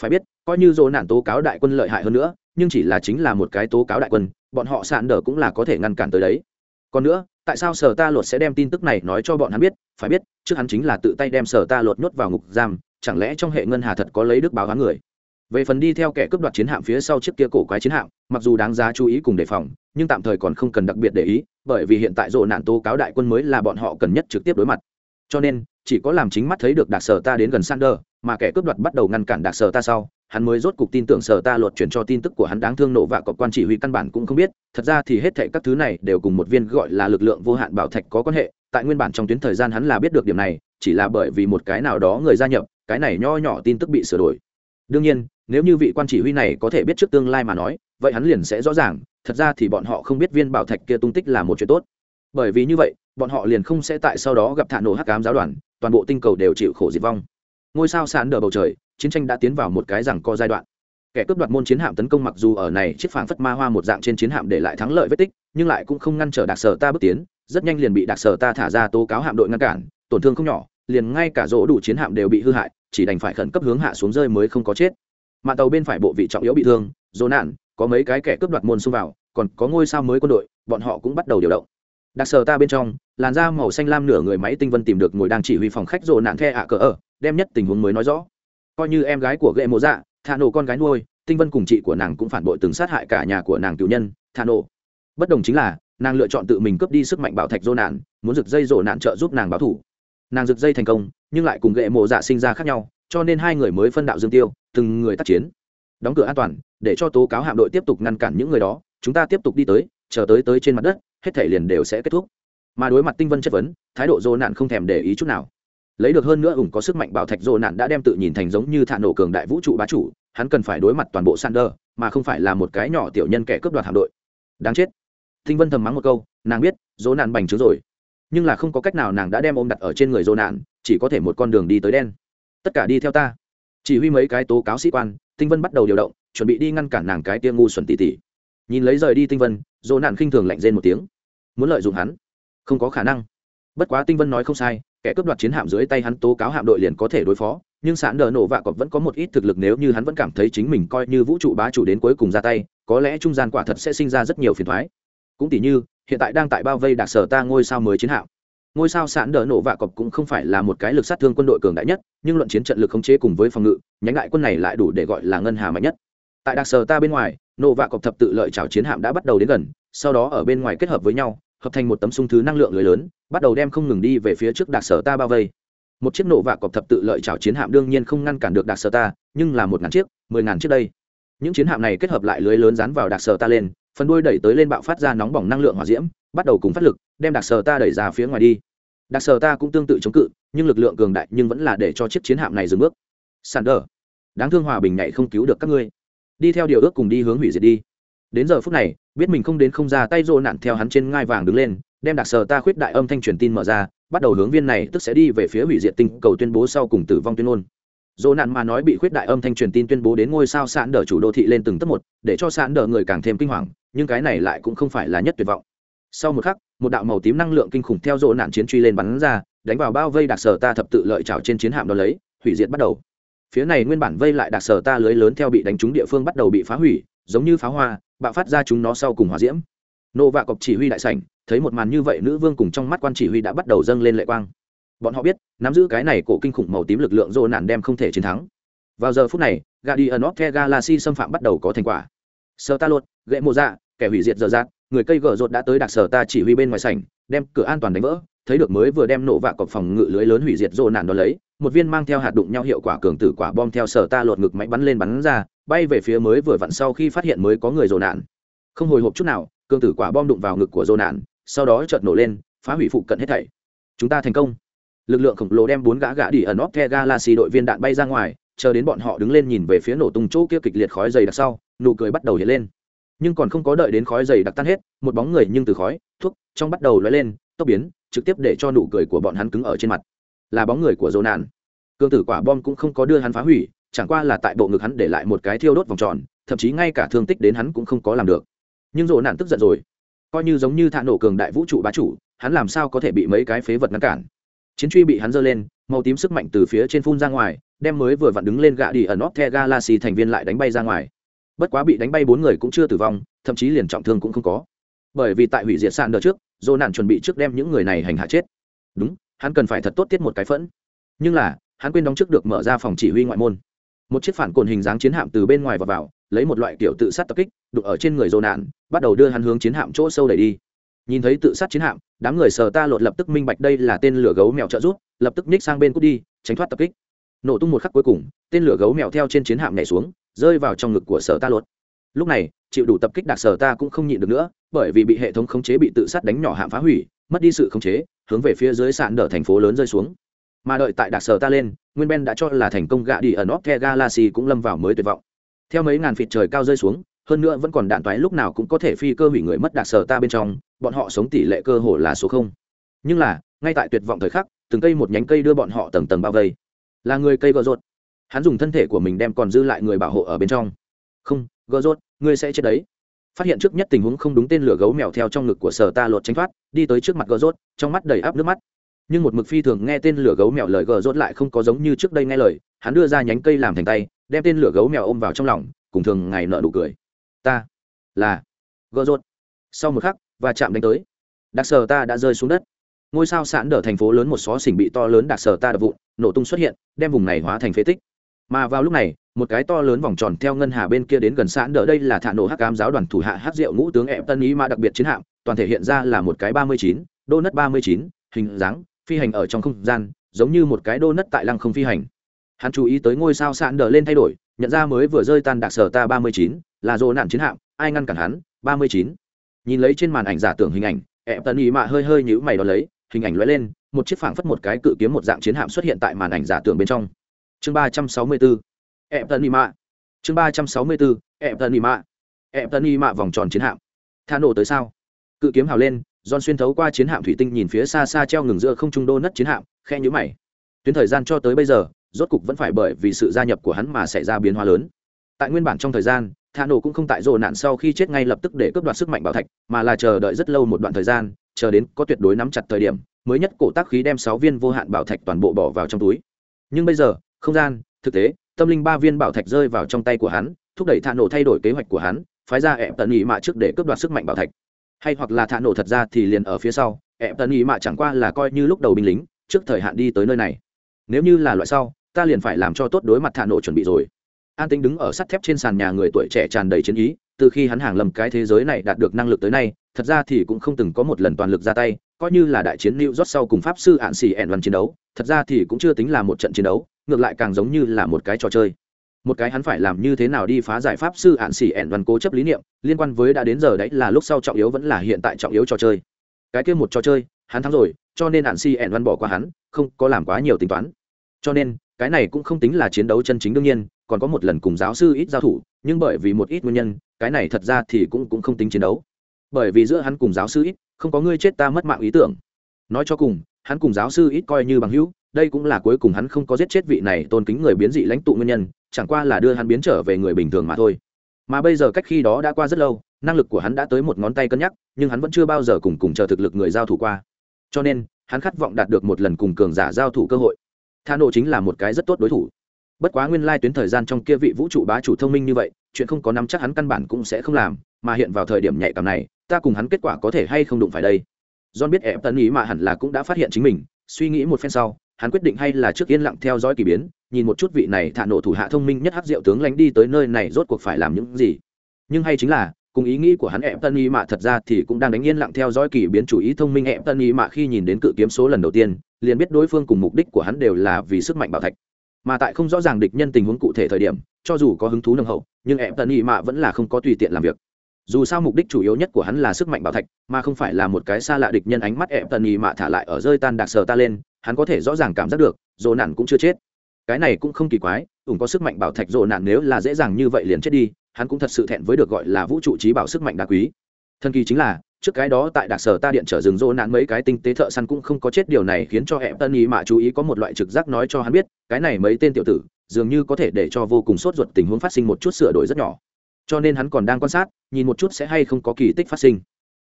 Phải biết, coi như rỗ nạn tố cáo đại quân lợi hại hơn nữa, nhưng chỉ là chính là một cái tố cáo đại quân, bọn họ sàn đờ cũng là có thể ngăn cản tới đấy. Còn nữa tại sao sở ta luật sẽ đem tin tức này nói cho bọn hắn biết? Phải biết, trước hắn chính là tự tay đem sở ta luật nhốt vào ngục giam, chẳng lẽ trong hệ ngân hà thật có lấy đức báo hắn người? Về phần đi theo kẻ cướp đoạt chiến hạm phía sau chiếc kia cổ quái chiến hạm, mặc dù đáng giá chú ý cùng đề phòng, nhưng tạm thời còn không cần đặc biệt để ý, bởi vì hiện tại rộ nạn tố cáo đại quân mới là bọn họ cần nhất trực tiếp đối mặt. Cho nên, chỉ có làm chính mắt thấy được đặc sở ta đến gần sander, mà kẻ cướp đoạt bắt đầu ngăn cản đặc sở ta sau hắn mới rốt cục tin tưởng sở ta luật chuyển cho tin tức của hắn đáng thương nổ và cọp quan chỉ huy căn bản cũng không biết. Thật ra thì hết thệ các thứ này đều cùng một viên gọi là lực lượng vô hạn bảo thạch có quan hệ. Tại nguyên bản trong tuyến thời gian hắn là biết được điểm này, chỉ là bởi vì một cái nào đó người gia nhập, cái này nho nhỏ tin tức bị sửa đổi. Đương nhiên, nếu như vị quan chỉ huy này có thể biết trước tương lai mà nói, vậy hắn liền sẽ rõ ràng. Thật ra thì bọn họ không biết viên bảo thạch kia tung tích là một chuyện tốt. Bởi vì như vậy, bọn họ liền không sẽ tại sau đó gặp thả nổ hắc cám giáo đoàn, toàn bộ tinh cầu đều chịu khổ diệt vong. Ngôi sao sán đờ bầu trời chiến tranh đã tiến vào một cái rằng co giai đoạn. Kẻ cướp đoạt môn chiến hạm tấn công mặc dù ở này chiếc phảng phất ma hoa một dạng trên chiến hạm để lại thắng lợi vết tích, nhưng lại cũng không ngăn trở đặc sở ta bước tiến, rất nhanh liền bị đặc sở ta thả ra tố cáo hạm đội ngăn cản, tổn thương không nhỏ, liền ngay cả rỗ đủ chiến hạm đều bị hư hại, chỉ đành phải khẩn cấp hướng hạ xuống rơi mới không có chết. Mạng tàu bên phải bộ vị trọng yếu bị thương, dồn nạn, có mấy cái kẻ cướp đoạt môn xông vào, còn có ngôi sao mới quân đội, bọn họ cũng bắt đầu điều động. Đặc sở ta bên trong, làn da màu xanh lam nửa người máy tinh vân tìm được ngồi đang chỉ huy phòng khách rồ nạn the ạ cỡ ở, đem nhất tình huống mới nói rõ coi như em gái của ghệ mộ dạ thả nổ con gái nuôi, tinh vân cùng chị của nàng cũng phản bội từng sát hại cả nhà của nàng cựu nhân thả nổ. Bất đồng chính là, nàng lựa chọn tự mình cướp đi sức mạnh bảo thạch dô nạn, muốn rực dây dỗ nạn trợ giúp nàng báo thủ nàng rực dây thành công, nhưng lại cùng ghệ mộ dạ sinh ra khác nhau, cho nên hai người mới phân đạo dương tiêu, từng người tác chiến. Đóng cửa an toàn, để cho tố cáo hạm đội tiếp tục ngăn cản những người đó, chúng ta tiếp tục đi tới, chờ tới tới trên mặt đất, hết thể liền đều sẽ kết thúc. Mà đối mặt tinh vân chất vấn, thái độ dô nạn không thèm để ý chút nào lấy được hơn nữa ủng có sức mạnh bảo thạch dô nạn đã đem tự nhìn thành giống như thả nổ cường đại vũ trụ bá chủ, hắn cần phải đối mặt toàn bộ sander, mà không phải là một cái nhỏ tiểu nhân kẻ cướp đoạt hạm đội. Đáng chết. Tinh vân thầm mắng một câu, nàng biết dô nạn bành trướng rồi. Nhưng là không có cách nào nàng đã đem ôm đặt ở trên người dô nạn, chỉ có thể một con đường đi tới đen. Tất cả đi theo ta. Chỉ huy mấy cái tố cáo sĩ quan tinh vân bắt đầu điều động, chuẩn bị đi ngăn cản nàng cái tia ngu xuẩn tỉ tỉ. Nhìn lấy rời đi tinh vân dỗ nạn khinh thường lạnh rên một tiếng. Muốn lợi dụng hắn? Không có khả năng. Bất quá tinh vân nói không sai kẻ cướp đoạt chiến hạm dưới tay hắn tố cáo hạm đội liền có thể đối phó, nhưng sạn đờ nổ vạ cọp vẫn có một ít thực lực nếu như hắn vẫn cảm thấy chính mình coi như vũ trụ bá chủ đến cuối cùng ra tay, có lẽ trung gian quả thật sẽ sinh ra rất nhiều phiền thoái. Cũng tỉ như, hiện tại đang tại bao vây đặc sở ta ngôi sao mới chiến hạm. Ngôi sao sạn đờ nổ vạ cọp cũng không phải là một cái lực sát thương quân đội cường đại nhất, nhưng luận chiến trận lực khống chế cùng với phòng ngự, nhánh đại quân này lại đủ để gọi là ngân hà mạnh nhất. Tại đặc sở ta bên ngoài, nổ vạ cọp thập tự lợi chào chiến hạm đã bắt đầu đến gần, sau đó ở bên ngoài kết hợp với nhau hợp thành một tấm sung thứ năng lượng lưới lớn, bắt đầu đem không ngừng đi về phía trước đạc sở ta bao vây. Một chiếc nổ vạ cọp thập tự lợi chảo chiến hạm đương nhiên không ngăn cản được đạc sở ta, nhưng là một ngàn chiếc, mười ngàn chiếc đây. Những chiến hạm này kết hợp lại lưới lớn dán vào đạc sở ta lên, phần đuôi đẩy tới lên bạo phát ra nóng bỏng năng lượng hỏa diễm, bắt đầu cùng phát lực, đem đạc sở ta đẩy ra phía ngoài đi. Đạc sở ta cũng tương tự chống cự, nhưng lực lượng cường đại nhưng vẫn là để cho chiếc chiến hạm này dừng bước. Sàn đờ đáng thương hòa bình này không cứu được các ngươi. Đi theo điều ước cùng đi hướng hủy diệt đi đến giờ phút này, biết mình không đến không ra tay rô nạn theo hắn trên ngai vàng đứng lên, đem đặc sờ ta khuyết đại âm thanh truyền tin mở ra, bắt đầu hướng viên này tức sẽ đi về phía hủy diệt tinh cầu tuyên bố sau cùng tử vong tuyên ngôn. Dỗ nạn mà nói bị khuyết đại âm thanh truyền tin tuyên bố đến ngôi sao sạn đờ chủ đô thị lên từng tấc một, để cho sạn đờ người càng thêm kinh hoàng, nhưng cái này lại cũng không phải là nhất tuyệt vọng. Sau một khắc, một đạo màu tím năng lượng kinh khủng theo dỗ nạn chiến truy lên bắn ra, đánh vào bao vây đặc sở ta thập tự lợi trào trên chiến hạm đó lấy, hủy diệt bắt đầu. Phía này nguyên bản vây lại đặc sở ta lưới lớn theo bị đánh trúng địa phương bắt đầu bị phá hủy, giống như pháo hoa bạo phát ra chúng nó sau cùng hòa diễm. Nộ vạ cọc chỉ huy đại sảnh, thấy một màn như vậy nữ vương cùng trong mắt quan chỉ huy đã bắt đầu dâng lên lệ quang. Bọn họ biết, nắm giữ cái này cổ kinh khủng màu tím lực lượng dô nản đem không thể chiến thắng. Vào giờ phút này gadi ở the galaxy xâm phạm bắt đầu có thành quả. Sơ ta lột gậy mộ dạ kẻ hủy diệt dở dạt người cây gở rột đã tới đặc sở ta chỉ huy bên ngoài sảnh, đem cửa an toàn đánh vỡ thấy được mới vừa đem nổ vạ cọc phòng ngự lưới lớn hủy diệt rộ nạn đó lấy, một viên mang theo hạt đụng nhau hiệu quả cường tử quả bom theo sở ta lột ngực máy bắn lên bắn ra, bay về phía mới vừa vặn sau khi phát hiện mới có người rộ nạn. Không hồi hộp chút nào, cường tử quả bom đụng vào ngực của rộ nạn, sau đó chợt nổ lên, phá hủy phụ cận hết thảy. Chúng ta thành công. Lực lượng khổng lồ đem bốn gã gã đi ẩn óp the galaxy đội viên đạn bay ra ngoài, chờ đến bọn họ đứng lên nhìn về phía nổ tung chỗ kia kịch liệt khói dày đặc sau, nụ cười bắt đầu hiện lên. Nhưng còn không có đợi đến khói dày đặc tan hết, một bóng người nhưng từ khói, thuốc, trong bắt đầu lóe lên, tốc biến trực tiếp để cho nụ cười của bọn hắn cứng ở trên mặt. Là bóng người của dỗ nạn cương tử quả bom cũng không có đưa hắn phá hủy, chẳng qua là tại bộ ngực hắn để lại một cái thiêu đốt vòng tròn, thậm chí ngay cả thương tích đến hắn cũng không có làm được. Nhưng dỗ nạn tức giận rồi. Coi như giống như thạ nổ cường đại vũ trụ bá chủ, hắn làm sao có thể bị mấy cái phế vật ngăn cản? Chiến truy bị hắn giơ lên, màu tím sức mạnh từ phía trên phun ra ngoài, đem mới vừa vặn đứng lên gạ đi ở nóc the galaxy thành viên lại đánh bay ra ngoài. Bất quá bị đánh bay bốn người cũng chưa tử vong, thậm chí liền trọng thương cũng không có bởi vì tại hủy diệt sàn đợt trước dô nạn chuẩn bị trước đem những người này hành hạ chết. Đúng hắn cần phải thật tốt tiết một cái phẫn. Nhưng là hắn quên đóng trước được mở ra phòng chỉ huy ngoại môn. Một chiếc phản cồn hình dáng chiến hạm từ bên ngoài vào, vào lấy một loại kiểu tự sát tập kích đục ở trên người dô nạn bắt đầu đưa hắn hướng chiến hạm chỗ sâu đẩy đi. Nhìn thấy tự sát chiến hạm đám người sờ ta lột lập tức minh bạch đây là tên lửa gấu mèo trợ rút lập tức ních sang bên cút đi tránh thoát tập kích. Nổ tung một khắc cuối cùng tên lửa gấu mèo theo trên chiến hạm nhảy xuống rơi vào trong ngực của sở ta lột. Lúc này chịu đủ tập kích đặc sở ta cũng không nhịn được nữa bởi vì bị hệ thống khống chế bị tự sát đánh nhỏ hạm phá hủy, mất đi sự khống chế, hướng về phía dưới sạn đỡ thành phố lớn rơi xuống. Mà đợi tại đặc sở ta lên, nguyên ben đã cho là thành công gạ đi ở nóc the galaxy cũng lâm vào mới tuyệt vọng. Theo mấy ngàn phịt trời cao rơi xuống, hơn nữa vẫn còn đạn toái lúc nào cũng có thể phi cơ hủy người mất đặc sở ta bên trong, bọn họ sống tỷ lệ cơ hồ là số không. Nhưng là, ngay tại tuyệt vọng thời khắc, từng cây một nhánh cây đưa bọn họ tầng tầng bao vây. Là người cây gợ rột. Hắn dùng thân thể của mình đem còn dư lại người bảo hộ ở bên trong. Không gợ rốt ngươi sẽ chết đấy phát hiện trước nhất tình huống không đúng tên lửa gấu mèo theo trong ngực của sở ta lột tránh thoát, đi tới trước mặt gờ rốt, trong mắt đầy áp nước mắt. Nhưng một mực phi thường nghe tên lửa gấu mèo lời gờ rốt lại không có giống như trước đây nghe lời, hắn đưa ra nhánh cây làm thành tay, đem tên lửa gấu mèo ôm vào trong lòng, cùng thường ngày nợ nụ cười. Ta là gờ rốt. Sau một khắc và chạm đánh tới. Đặc sở ta đã rơi xuống đất. Ngôi sao sạn đờ thành phố lớn một xó xỉnh bị to lớn đặc sở ta đập vụn, nổ tung xuất hiện, đem vùng này hóa thành phế tích. Mà vào lúc này một cái to lớn vòng tròn theo ngân hà bên kia đến gần sạn đỡ. Đây là thả nổ hắc cám giáo đoàn thủ hạ hắc diệu ngũ tướng ẹp tân ý mà đặc biệt chiến hạm, toàn thể hiện ra là một cái ba mươi chín đô nất ba mươi chín, hình dáng, phi hành ở trong không gian, giống như một cái đô nất tại lăng không phi hành. Hắn chú ý tới ngôi sao sạn đờ lên thay đổi, nhận ra mới vừa rơi tan đặc sở ta ba mươi chín, là dồ nạn chiến hạm, ai ngăn cản hắn? ba mươi chín. Nhìn lấy trên màn ảnh giả tưởng hình ảnh ẹp tân ý mạ hơi hơi nhữ mày đ ó lấy, hình ảnh lóe lên, một chiếc phảng phất một cái cự kiếm một dạng chiến hạm xuất hiện tại màn ảnh giả tưởng bên trong. Chương ba trăm sáu mươi bốn ẹp tân y mạ chương ba trăm sáu mươi bốn ẹp tân y mạ ẹp tân y mạ vòng tròn chiến hạm. Tha nổ tới sao? Cự kiếm hào lên don xuyên thấu qua chiến hạm thủy tinh nhìn phía xa xa treo ngừng giữa không trung đô nất chiến hạm, khe nhữ mày. Tuyến thời gian cho tới bây giờ, rốt cục vẫn phải bởi vì sự gia nhập của hắn mà xảy ra biến hóa lớn. Tại nguyên bản trong thời gian, thả nổ cũng không tại rồ nạn sau khi chết ngay lập tức để cướp đoạt sức mạnh bảo thạch, mà là chờ đợi rất lâu một đoạn thời gian, chờ đến có tuyệt đối nắm chặt thời điểm, mới nhất cổ tác khí đem sáu viên vô hạn bảo thạch toàn bộ bỏ vào trong túi. Nhưng bây giờ, không gian, thực tế tâm linh ba viên bảo thạch rơi vào trong tay của hắn, thúc đẩy thạ nổ thay đổi kế hoạch của hắn, phái ra ẹp tần ý mạ trước để cướp đoạt sức mạnh bảo thạch. Hay hoặc là thạ nổ thật ra thì liền ở phía sau, ẹp tần ý mạ chẳng qua là coi như lúc đầu binh lính, trước thời hạn đi tới nơi này. Nếu như là loại sau, ta liền phải làm cho tốt đối mặt thạ nổ chuẩn bị rồi. An tính đứng ở sắt thép trên sàn nhà người tuổi trẻ tràn đầy chiến ý, từ khi hắn hàng lầm cái thế giới này đạt được năng lực tới nay, thật ra thì cũng không từng có một lần toàn lực ra tay, coi như là đại chiến lưu rót sau cùng pháp sư ạn xì ẹn văn chiến đấu, thật ra thì cũng chưa tính là một trận chiến đấu ngược lại càng giống như là một cái trò chơi. Một cái hắn phải làm như thế nào đi phá giải pháp sư ạn xỉ ẻn văn cố chấp lý niệm, liên quan với đã đến giờ đấy là lúc sau trọng yếu vẫn là hiện tại trọng yếu trò chơi. Cái kia một trò chơi, hắn thắng rồi, cho nên ạn xỉ ẻn văn bỏ qua hắn, không có làm quá nhiều tính toán. Cho nên, cái này cũng không tính là chiến đấu chân chính đương nhiên, còn có một lần cùng giáo sư ít giao thủ, nhưng bởi vì một ít nguyên nhân, cái này thật ra thì cũng cũng không tính chiến đấu. Bởi vì giữa hắn cùng giáo sư ít, không có ngươi chết ta mất mạng ý tưởng. Nói cho cùng, hắn cùng giáo sư ít coi như bằng hữu đây cũng là cuối cùng hắn không có giết chết vị này tôn kính người biến dị lãnh tụ nguyên nhân, chẳng qua là đưa hắn biến trở về người bình thường mà thôi. Mà bây giờ cách khi đó đã qua rất lâu, năng lực của hắn đã tới một ngón tay cân nhắc, nhưng hắn vẫn chưa bao giờ cùng cùng chờ thực lực người giao thủ qua. Cho nên, hắn khát vọng đạt được một lần cùng cường giả giao thủ cơ hội. Tha nộ chính là một cái rất tốt đối thủ. Bất quá nguyên lai tuyến thời gian trong kia vị vũ trụ bá chủ thông minh như vậy, chuyện không có nắm chắc hắn căn bản cũng sẽ không làm, mà hiện vào thời điểm nhạy cảm này, ta cùng hắn kết quả có thể hay không đụng phải đây. John biết ép tân ý mà hẳn là cũng đã phát hiện chính mình, suy nghĩ một phen sau hắn quyết định hay là trước yên lặng theo dõi kỳ biến, nhìn một chút vị này thả nổ thủ hạ thông minh nhất hắc diệu tướng lánh đi tới nơi này rốt cuộc phải làm những gì. Nhưng hay chính là, cùng ý nghĩ của hắn ép tân ý mạ thật ra thì cũng đang đánh yên lặng theo dõi kỳ biến chủ ý thông minh ép tân ý mạ khi nhìn đến cự kiếm số lần đầu tiên, liền biết đối phương cùng mục đích của hắn đều là vì sức mạnh bảo thạch. Mà tại không rõ ràng địch nhân tình huống cụ thể thời điểm, cho dù có hứng thú nâng hậu, nhưng ép tân ý mạ vẫn là không có tùy tiện làm việc. Dù sao mục đích chủ yếu nhất của hắn là sức mạnh bảo thạch, mà không phải là một cái xa lạ địch nhân ánh mắt ép tân ý mạ thả lại ở rơi tan đặc sờ ta lên hắn có thể rõ ràng cảm giác được dồ nạn cũng chưa chết. Cái này cũng không kỳ quái, ủng có sức mạnh bảo thạch dồ nạn nếu là dễ dàng như vậy liền chết đi, hắn cũng thật sự thẹn với được gọi là vũ trụ trí bảo sức mạnh đá quý. Thần kỳ chính là, trước cái đó tại đặc sở ta điện trở rừng rô nạn mấy cái tinh tế thợ săn cũng không có chết, điều này khiến cho hẹp tân ý mà chú ý có một loại trực giác nói cho hắn biết, cái này mấy tên tiểu tử, dường như có thể để cho vô cùng sốt ruột tình huống phát sinh một chút sửa đổi rất nhỏ. Cho nên hắn còn đang quan sát, nhìn một chút sẽ hay không có kỳ tích phát sinh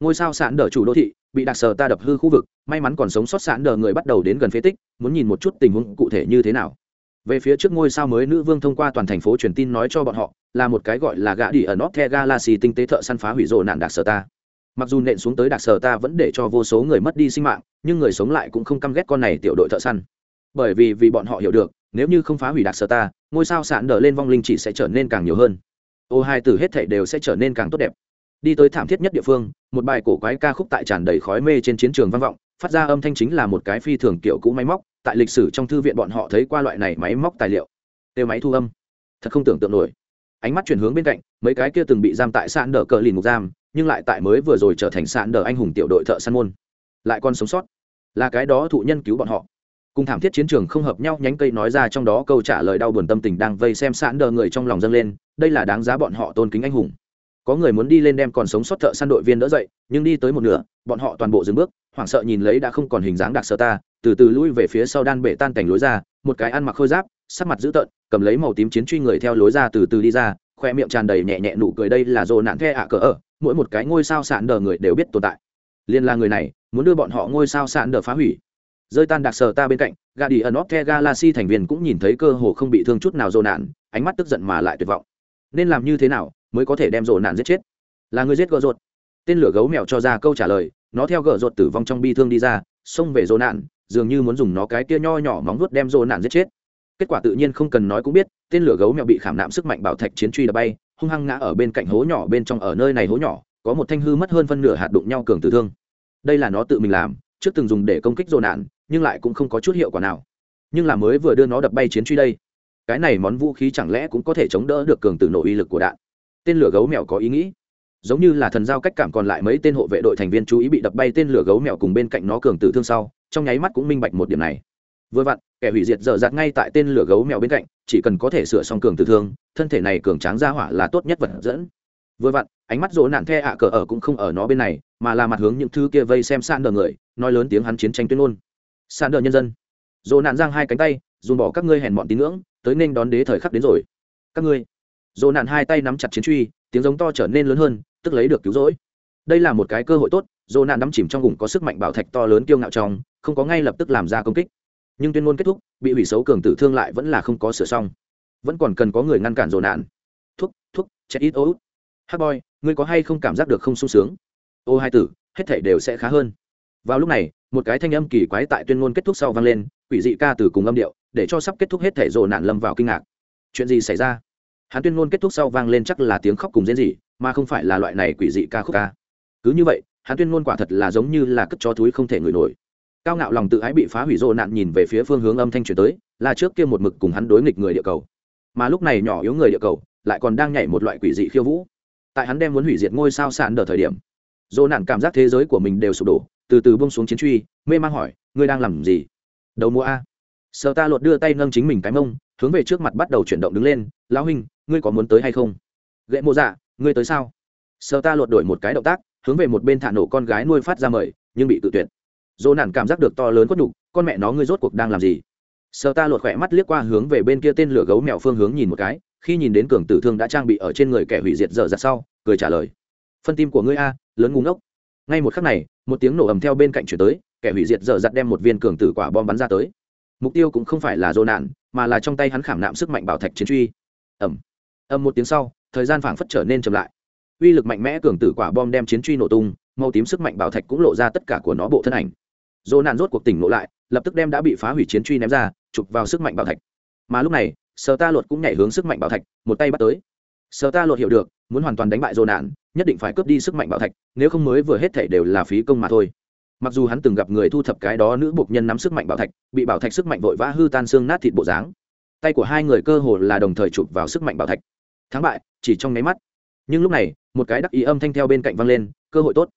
ngôi sao sạn đờ chủ đô thị, bị đặc sờ ta đập hư khu vực, may mắn còn sống sót sạn đờ người bắt đầu đến gần phế tích, muốn nhìn một chút tình huống cụ thể như thế nào. Về phía trước ngôi sao mới nữ vương thông qua toàn thành phố truyền tin nói cho bọn họ, là một cái gọi là gã đi ở nóc the galaxy tinh tế thợ săn phá hủy rộ nạn đặc sờ ta. Mặc dù nện xuống tới đặc sờ ta vẫn để cho vô số người mất đi sinh mạng, nhưng người sống lại cũng không căm ghét con này tiểu đội thợ săn. Bởi vì vì bọn họ hiểu được, nếu như không phá hủy đặc sờ ta, ngôi sao sạn đờ lên vong linh chỉ sẽ trở nên càng nhiều hơn. Ô hai từ hết thảy đều sẽ trở nên càng tốt đẹp đi tới thảm thiết nhất địa phương, một bài cổ quái ca khúc tại tràn đầy khói mê trên chiến trường vang vọng, phát ra âm thanh chính là một cái phi thường kiểu cũ máy móc, tại lịch sử trong thư viện bọn họ thấy qua loại này máy móc tài liệu. Đều máy thu âm. Thật không tưởng tượng nổi. Ánh mắt chuyển hướng bên cạnh, mấy cái kia từng bị giam tại sạn đờ cờ lìn ngục giam, nhưng lại tại mới vừa rồi trở thành sạn đờ anh hùng tiểu đội thợ săn môn. Lại còn sống sót. Là cái đó thụ nhân cứu bọn họ. Cùng thảm thiết chiến trường không hợp nhau nhánh cây nói ra trong đó câu trả lời đau buồn tâm tình đang vây xem sạn đờ người trong lòng dâng lên, đây là đáng giá bọn họ tôn kính anh hùng có người muốn đi lên đem còn sống sót thợ săn đội viên đỡ dậy, nhưng đi tới một nửa, bọn họ toàn bộ dừng bước, hoảng sợ nhìn lấy đã không còn hình dáng đặc sơ ta, từ từ lui về phía sau đan bể tan cảnh lối ra, một cái ăn mặc khôi giáp, sắc mặt dữ tợn, cầm lấy màu tím chiến truy người theo lối ra từ từ đi ra, khoe miệng tràn đầy nhẹ nhẹ nụ cười đây là dồ nạn the ạ cỡ ở, mỗi một cái ngôi sao sạn đờ người đều biết tồn tại. Liên là người này, muốn đưa bọn họ ngôi sao sạn đờ phá hủy. Rơi tan đặc sờ ta bên cạnh gà đi ẩn óc the galaxy thành viên cũng nhìn thấy cơ hồ không bị thương chút nào dồ nạn, ánh mắt tức giận mà lại tuyệt vọng nên làm như thế nào mới có thể đem rộ nạn giết chết? Là người giết gợ ruột. Tên lửa gấu mèo cho ra câu trả lời, nó theo gờ ruột tử vong trong bi thương đi ra, xông về rộ nạn, dường như muốn dùng nó cái kia nho nhỏ móng vuốt đem rộ nạn giết chết. Kết quả tự nhiên không cần nói cũng biết, tên lửa gấu mèo bị khảm nạm sức mạnh bảo thạch chiến truy đập bay, hung hăng ngã ở bên cạnh hố nhỏ bên trong ở nơi này hố nhỏ, có một thanh hư mất hơn phân nửa hạt đụng nhau cường tử thương. Đây là nó tự mình làm, trước từng dùng để công kích rộ nạn, nhưng lại cũng không có chút hiệu quả nào. Nhưng là mới vừa đưa nó đập bay chiến truy đây cái này món vũ khí chẳng lẽ cũng có thể chống đỡ được cường tử nổ uy lực của đạn? Tên lửa gấu mèo có ý nghĩ. Giống như là thần giao cách cảm còn lại mấy tên hộ vệ đội thành viên chú ý bị đập bay tên lửa gấu mèo cùng bên cạnh nó cường tử thương sau, trong nháy mắt cũng minh bạch một điểm này. Vừa vặn, kẻ hủy diệt dở dạt ngay tại tên lửa gấu mèo bên cạnh, chỉ cần có thể sửa xong cường tử thương, thân thể này cường tráng ra hỏa là tốt nhất vật dẫn. Vừa vặn, ánh mắt rỗ nạn the ạ cờ ở cũng không ở nó bên này, mà là mặt hướng những thứ kia vây xem san đờ người, nói lớn tiếng hắn chiến tranh tuyên ngôn. San đờ nhân dân. Rỗ nạn giang hai cánh tay, dùng bỏ các ngươi hèn bọn tín ngưỡng tới nên đón đế thời khắc đến rồi. Các ngươi dồ nạn hai tay nắm chặt chiến truy, tiếng giống to trở nên lớn hơn, tức lấy được cứu rỗi. Đây là một cái cơ hội tốt dồ nạn nắm chìm trong vùng có sức mạnh bảo thạch to lớn kiêu ngạo trong, không có ngay lập tức làm ra công kích. Nhưng tuyên ngôn kết thúc, bị hủy xấu cường tử thương lại vẫn là không có sửa xong. Vẫn còn cần có người ngăn cản dồ nạn. Thuốc thuốc chết ít ô hát boy, ngươi có hay không cảm giác được không sung sướng? Ô hai tử, hết thảy đều sẽ khá hơn. Vào lúc này, một cái thanh âm kỳ quái tại tuyên ngôn kết thúc sau vang lên quỷ dị ca từ cùng âm điệu, để cho sắp kết thúc hết thể dồ nạn lâm vào kinh ngạc. Chuyện gì xảy ra? Hắn tuyên ngôn kết thúc sau vang lên chắc là tiếng khóc cùng diễn gì mà không phải là loại này quỷ dị ca khúc ca. Cứ như vậy, hắn tuyên ngôn quả thật là giống như là cất chó thúi không thể ngửi nổi. Cao ngạo lòng tự ái bị phá hủy rộ nạn nhìn về phía phương hướng âm thanh chuyển tới, là trước kia một mực cùng hắn đối nghịch người địa cầu. Mà lúc này nhỏ yếu người địa cầu, lại còn đang nhảy một loại quỷ dị khiêu vũ. Tại hắn đem muốn hủy diệt ngôi sao sạn đờ thời điểm rộ nạn cảm giác thế giới của mình đều sụp đổ, từ từ bông xuống chiến truy, mê man hỏi, ngươi đang làm gì? Đầu mùa a. Sợ ta lột đưa tay nâng chính mình cái mông hướng về trước mặt bắt đầu chuyển động đứng lên lão huynh ngươi có muốn tới hay không? Ghệ mộ dạ ngươi tới sao? Sợ ta lột đổi một cái động tác hướng về một bên thả nổ con gái nuôi phát ra mời nhưng bị tự tuyệt. Dỗ nản cảm giác được to lớn quất đủ, con mẹ nó ngươi rốt cuộc đang làm gì? Sợ ta lột khỏe mắt liếc qua hướng về bên kia tên lửa gấu mèo phương hướng nhìn một cái khi nhìn đến cường tử thương đã trang bị ở trên người kẻ hủy diệt dở ra sau cười trả lời phân tim của ngươi a lớn ngu ngốc. Ngay một khắc này một tiếng nổ ầm theo bên cạnh chuyển tới, kẻ hủy diệt dở dặt đem một viên cường tử quả bom bắn ra tới. Mục tiêu cũng không phải là dỗ nạn, mà là trong tay hắn khảm nạm sức mạnh bảo thạch chiến truy. Ẩm ầm một tiếng sau, thời gian phảng phất trở nên chậm lại. Uy lực mạnh mẽ cường tử quả bom đem chiến truy nổ tung, màu tím sức mạnh bảo thạch cũng lộ ra tất cả của nó bộ thân ảnh. Dỗ nạn rốt cuộc tỉnh nổ lại, lập tức đem đã bị phá hủy chiến truy ném ra, chụp vào sức mạnh bảo thạch. Mà lúc này sở ta luật cũng nhảy hướng sức mạnh bảo thạch, một tay bắt tới. Sở ta luật hiểu được, muốn hoàn toàn đánh bại dỗ nạn nhất định phải cướp đi sức mạnh bảo thạch, nếu không mới vừa hết thể đều là phí công mà thôi. Mặc dù hắn từng gặp người thu thập cái đó nữ buộc nhân nắm sức mạnh bảo thạch, bị bảo thạch sức mạnh vội vã hư tan xương nát thịt bộ dáng. Tay của hai người cơ hồ là đồng thời chụp vào sức mạnh bảo thạch. Thắng bại, chỉ trong nháy mắt. Nhưng lúc này, một cái đắc ý âm thanh theo bên cạnh vang lên, cơ hội tốt.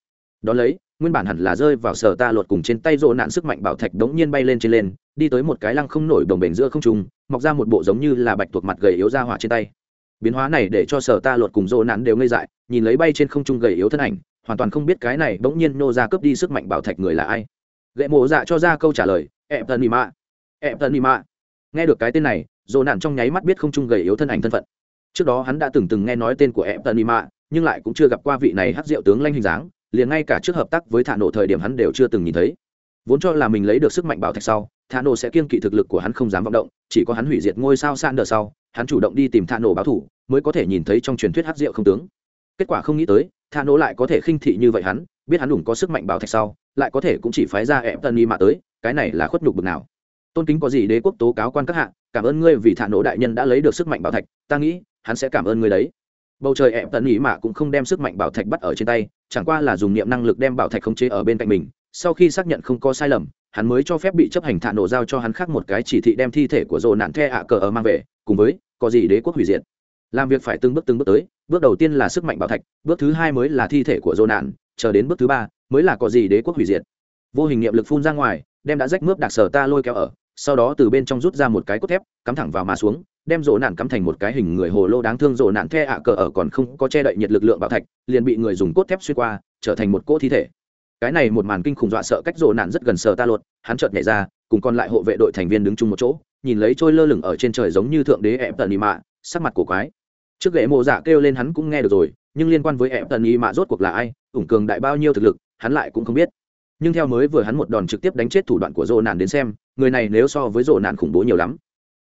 Đ ó lấy, nguyên bản hẳn là rơi vào sở ta lột cùng trên tay rộ nạn sức mạnh bảo thạch đống nhiên bay lên trên lên, đi tới một cái lăng không nổi đồng bể giữa không trung, mọc ra một bộ giống như là bạch tuộc mặt gầy yếu ra hỏa trên tay biến hóa này để cho sở ta lột cùng rộ nạn đều ngây dại, nhìn lấy bay trên không trung gầy yếu thân ảnh, hoàn toàn không biết cái này bỗng nhiên nô ra cướp đi sức mạnh bảo thạch người là ai. Gậy mộ dạ cho ra câu trả lời ẹp tần mì mạ ẹp tần mì mạ. Nghe được cái tên này rộ nạn trong nháy mắt biết không trung gầy yếu thân ảnh thân phận. Trước đó hắn đã từng từng nghe nói tên của ẹp tần nima nhưng lại cũng chưa gặp qua vị này hát diệu tướng lanh hình dáng, liền ngay cả trước hợp tác với thả nổ thời điểm hắn đều chưa từng nhìn thấy. Vốn cho là mình lấy được sức mạnh bảo thạch sau, thả nổ sẽ kiên kỵ thực lực của hắn không dám vọng động, chỉ có hắn hủy diệt ngôi sao san đờ sau hắn chủ động đi tìm Tha nổ báo thủ, mới có thể nhìn thấy trong truyền thuyết hát rượu không tướng kết quả không nghĩ tới Tha nổ lại có thể khinh thị như vậy hắn, biết hắn đủ có sức mạnh bảo thạch sau, lại có thể cũng chỉ phái ra ẹp tần mạ tới, cái này là khuất nhục bực nào tôn kính có gì đế quốc tố cáo quan các hạ? cảm ơn ngươi vì Tha nổ đại nhân đã lấy được sức mạnh bảo thạch, ta nghĩ, hắn sẽ cảm ơn ngươi đấy bầu trời ẹp tận ý mà cũng không đem sức mạnh bảo thạch bắt ở trên tay, chẳng qua là dùng niệm năng lực đem bảo thạch khống chế ở bên cạnh mình, sau khi xác nhận không có sai lầm hắn mới cho phép bị chấp hành thạ nổ giao cho hắn khác một cái chỉ thị đem thi thể của dồ nạn the ạ cờ ở mang về, cùng với, có gì đế quốc hủy diệt. Làm việc phải từng bước từng bước tới, bước đầu tiên là sức mạnh bảo thạch, bước thứ hai mới là thi thể của dồ nạn, chờ đến bước thứ ba mới là có gì đế quốc hủy diệt. Vô hình niệm lực phun ra ngoài, đem đã rách mướp đặc sở ta lôi kéo ở, sau đó từ bên trong rút ra một cái cốt thép, cắm thẳng vào mà xuống, đem rổ nạn cắm thành một cái hình người hồ lô đáng thương rổ nạn the ạ cờ ở còn không có che đậy nhiệt lực lượng bảo thạch, liền bị người dùng cốt thép xuyên qua, trở thành một cỗ thi thể cái này một màn kinh khủng dọa sợ cách rộ nạn rất gần sờ ta lột, hắn chợt nhảy ra, cùng còn lại hộ vệ đội thành viên đứng chung một chỗ, nhìn lấy trôi lơ lửng ở trên trời giống như thượng đế ẹp tần y mạ sắc mặt của quái. Trước ghệ mộ dạ kêu lên hắn cũng nghe được rồi, nhưng liên quan với ẹp tần y mạ rốt cuộc là ai, ủng cường đại bao nhiêu thực lực, hắn lại cũng không biết. Nhưng theo mới vừa hắn một đòn trực tiếp đánh chết thủ đoạn của rộ nạn đến xem, người này nếu so với rộ nạn khủng bố nhiều lắm.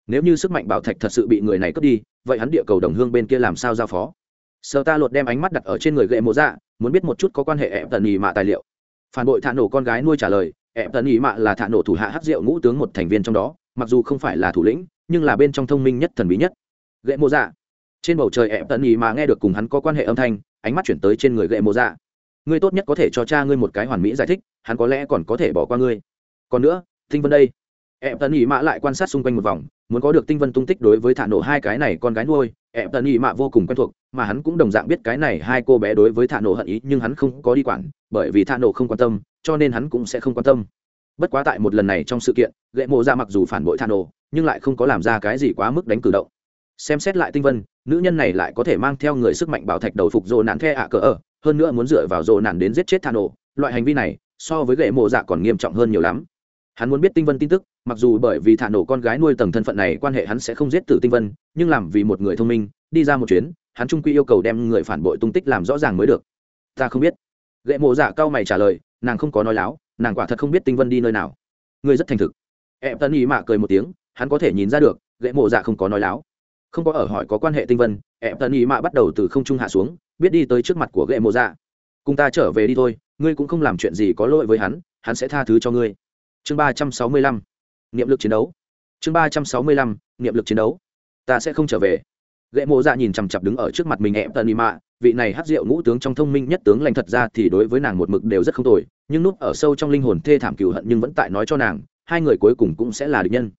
Nếu như sức mạnh bảo thạch thật sự bị người này cướp đi, vậy hắn địa cầu đồng hương bên kia làm sao giao phó? Sơ ta lột đem ánh mắt đặt ở trên người gậy mộ dạ muốn biết một chút có quan hệ ẹp tần y mạ tài liệu phản bội thả nổ con gái nuôi trả lời ẹ tần ý mạ là thả nổ thủ hạ hát rượu ngũ tướng một thành viên trong đó, mặc dù không phải là thủ lĩnh, nhưng là bên trong thông minh nhất thần bí nhất. Gậy mô dạ. Trên bầu trời ẹ tần ý mạ nghe được cùng hắn có quan hệ âm thanh, ánh mắt chuyển tới trên người gậy mô dạ. Ngươi tốt nhất có thể cho cha ngươi một cái hoàn mỹ giải thích, hắn có lẽ còn có thể bỏ qua ngươi. Còn nữa, tinh vân đây. Ẹ tần ý mạ lại quan sát xung quanh một vòng, muốn có được tinh vân tung tích đối với thả nổ hai cái này con gái nuôi ẹp tần ý mạ vô cùng quen thuộc, mà hắn cũng đồng dạng biết cái này hai cô bé đối với thạ nổ hận ý, nhưng hắn không có đi quản, bởi vì thạ nổ không quan tâm, cho nên hắn cũng sẽ không quan tâm. Bất quá tại một lần này trong sự kiện gậy mộ ra mặc dù phản bội thạ nổ nhưng lại không có làm ra cái gì quá mức đánh cử động. Xem xét lại tinh vân, nữ nhân này lại có thể mang theo người sức mạnh bảo thạch đầu phục dồ nạn the ạ cỡ ở, hơn nữa muốn dựa vào dồ nạn đến giết chết thạ nổ loại hành vi này, so với gậy mộ dạ còn nghiêm trọng hơn nhiều lắm hắn muốn biết tinh vân tin tức, mặc dù bởi vì thả nổ con gái nuôi tầng thân phận này quan hệ hắn sẽ không giết tử tinh vân, nhưng làm vì một người thông minh, đi ra một chuyến, hắn trung quy yêu cầu đem người phản bội tung tích làm rõ ràng mới được. Ta không biết. Gậy mộ giả cao mày trả lời, nàng không có nói láo, nàng quả thật không biết tinh vân đi nơi nào. Ngươi rất thành thực. Em tân ý mạ cười một tiếng, hắn có thể nhìn ra được gậy mộ giả không có nói láo. Không có ở hỏi có quan hệ tinh vân em tân ý mạ bắt đầu từ không trung hạ xuống, biết đi tới trước mặt của gậy mộ giả cùng ta trở về đi thôi, ngươi cũng không làm chuyện gì có lỗi với hắn hắn sẽ tha thứ cho ngươi chương ba trăm sáu mươi lăm, niệm lực chiến đấu. Chương ba trăm sáu mươi lăm, niệm lực chiến đấu. Ta sẽ không trở về. Ghệ mộ dạ nhìn chằm chặp đứng ở trước mặt mình em tân ý mạ vị này hát rượu ngũ tướng trong thông minh nhất tướng lành thật ra thì đối với nàng một mực đều rất không tồi, nhưng núp ở sâu trong linh hồn thê thảm cừu hận nhưng vẫn tại nói cho nàng, hai người cuối cùng cũng sẽ là địch nhân.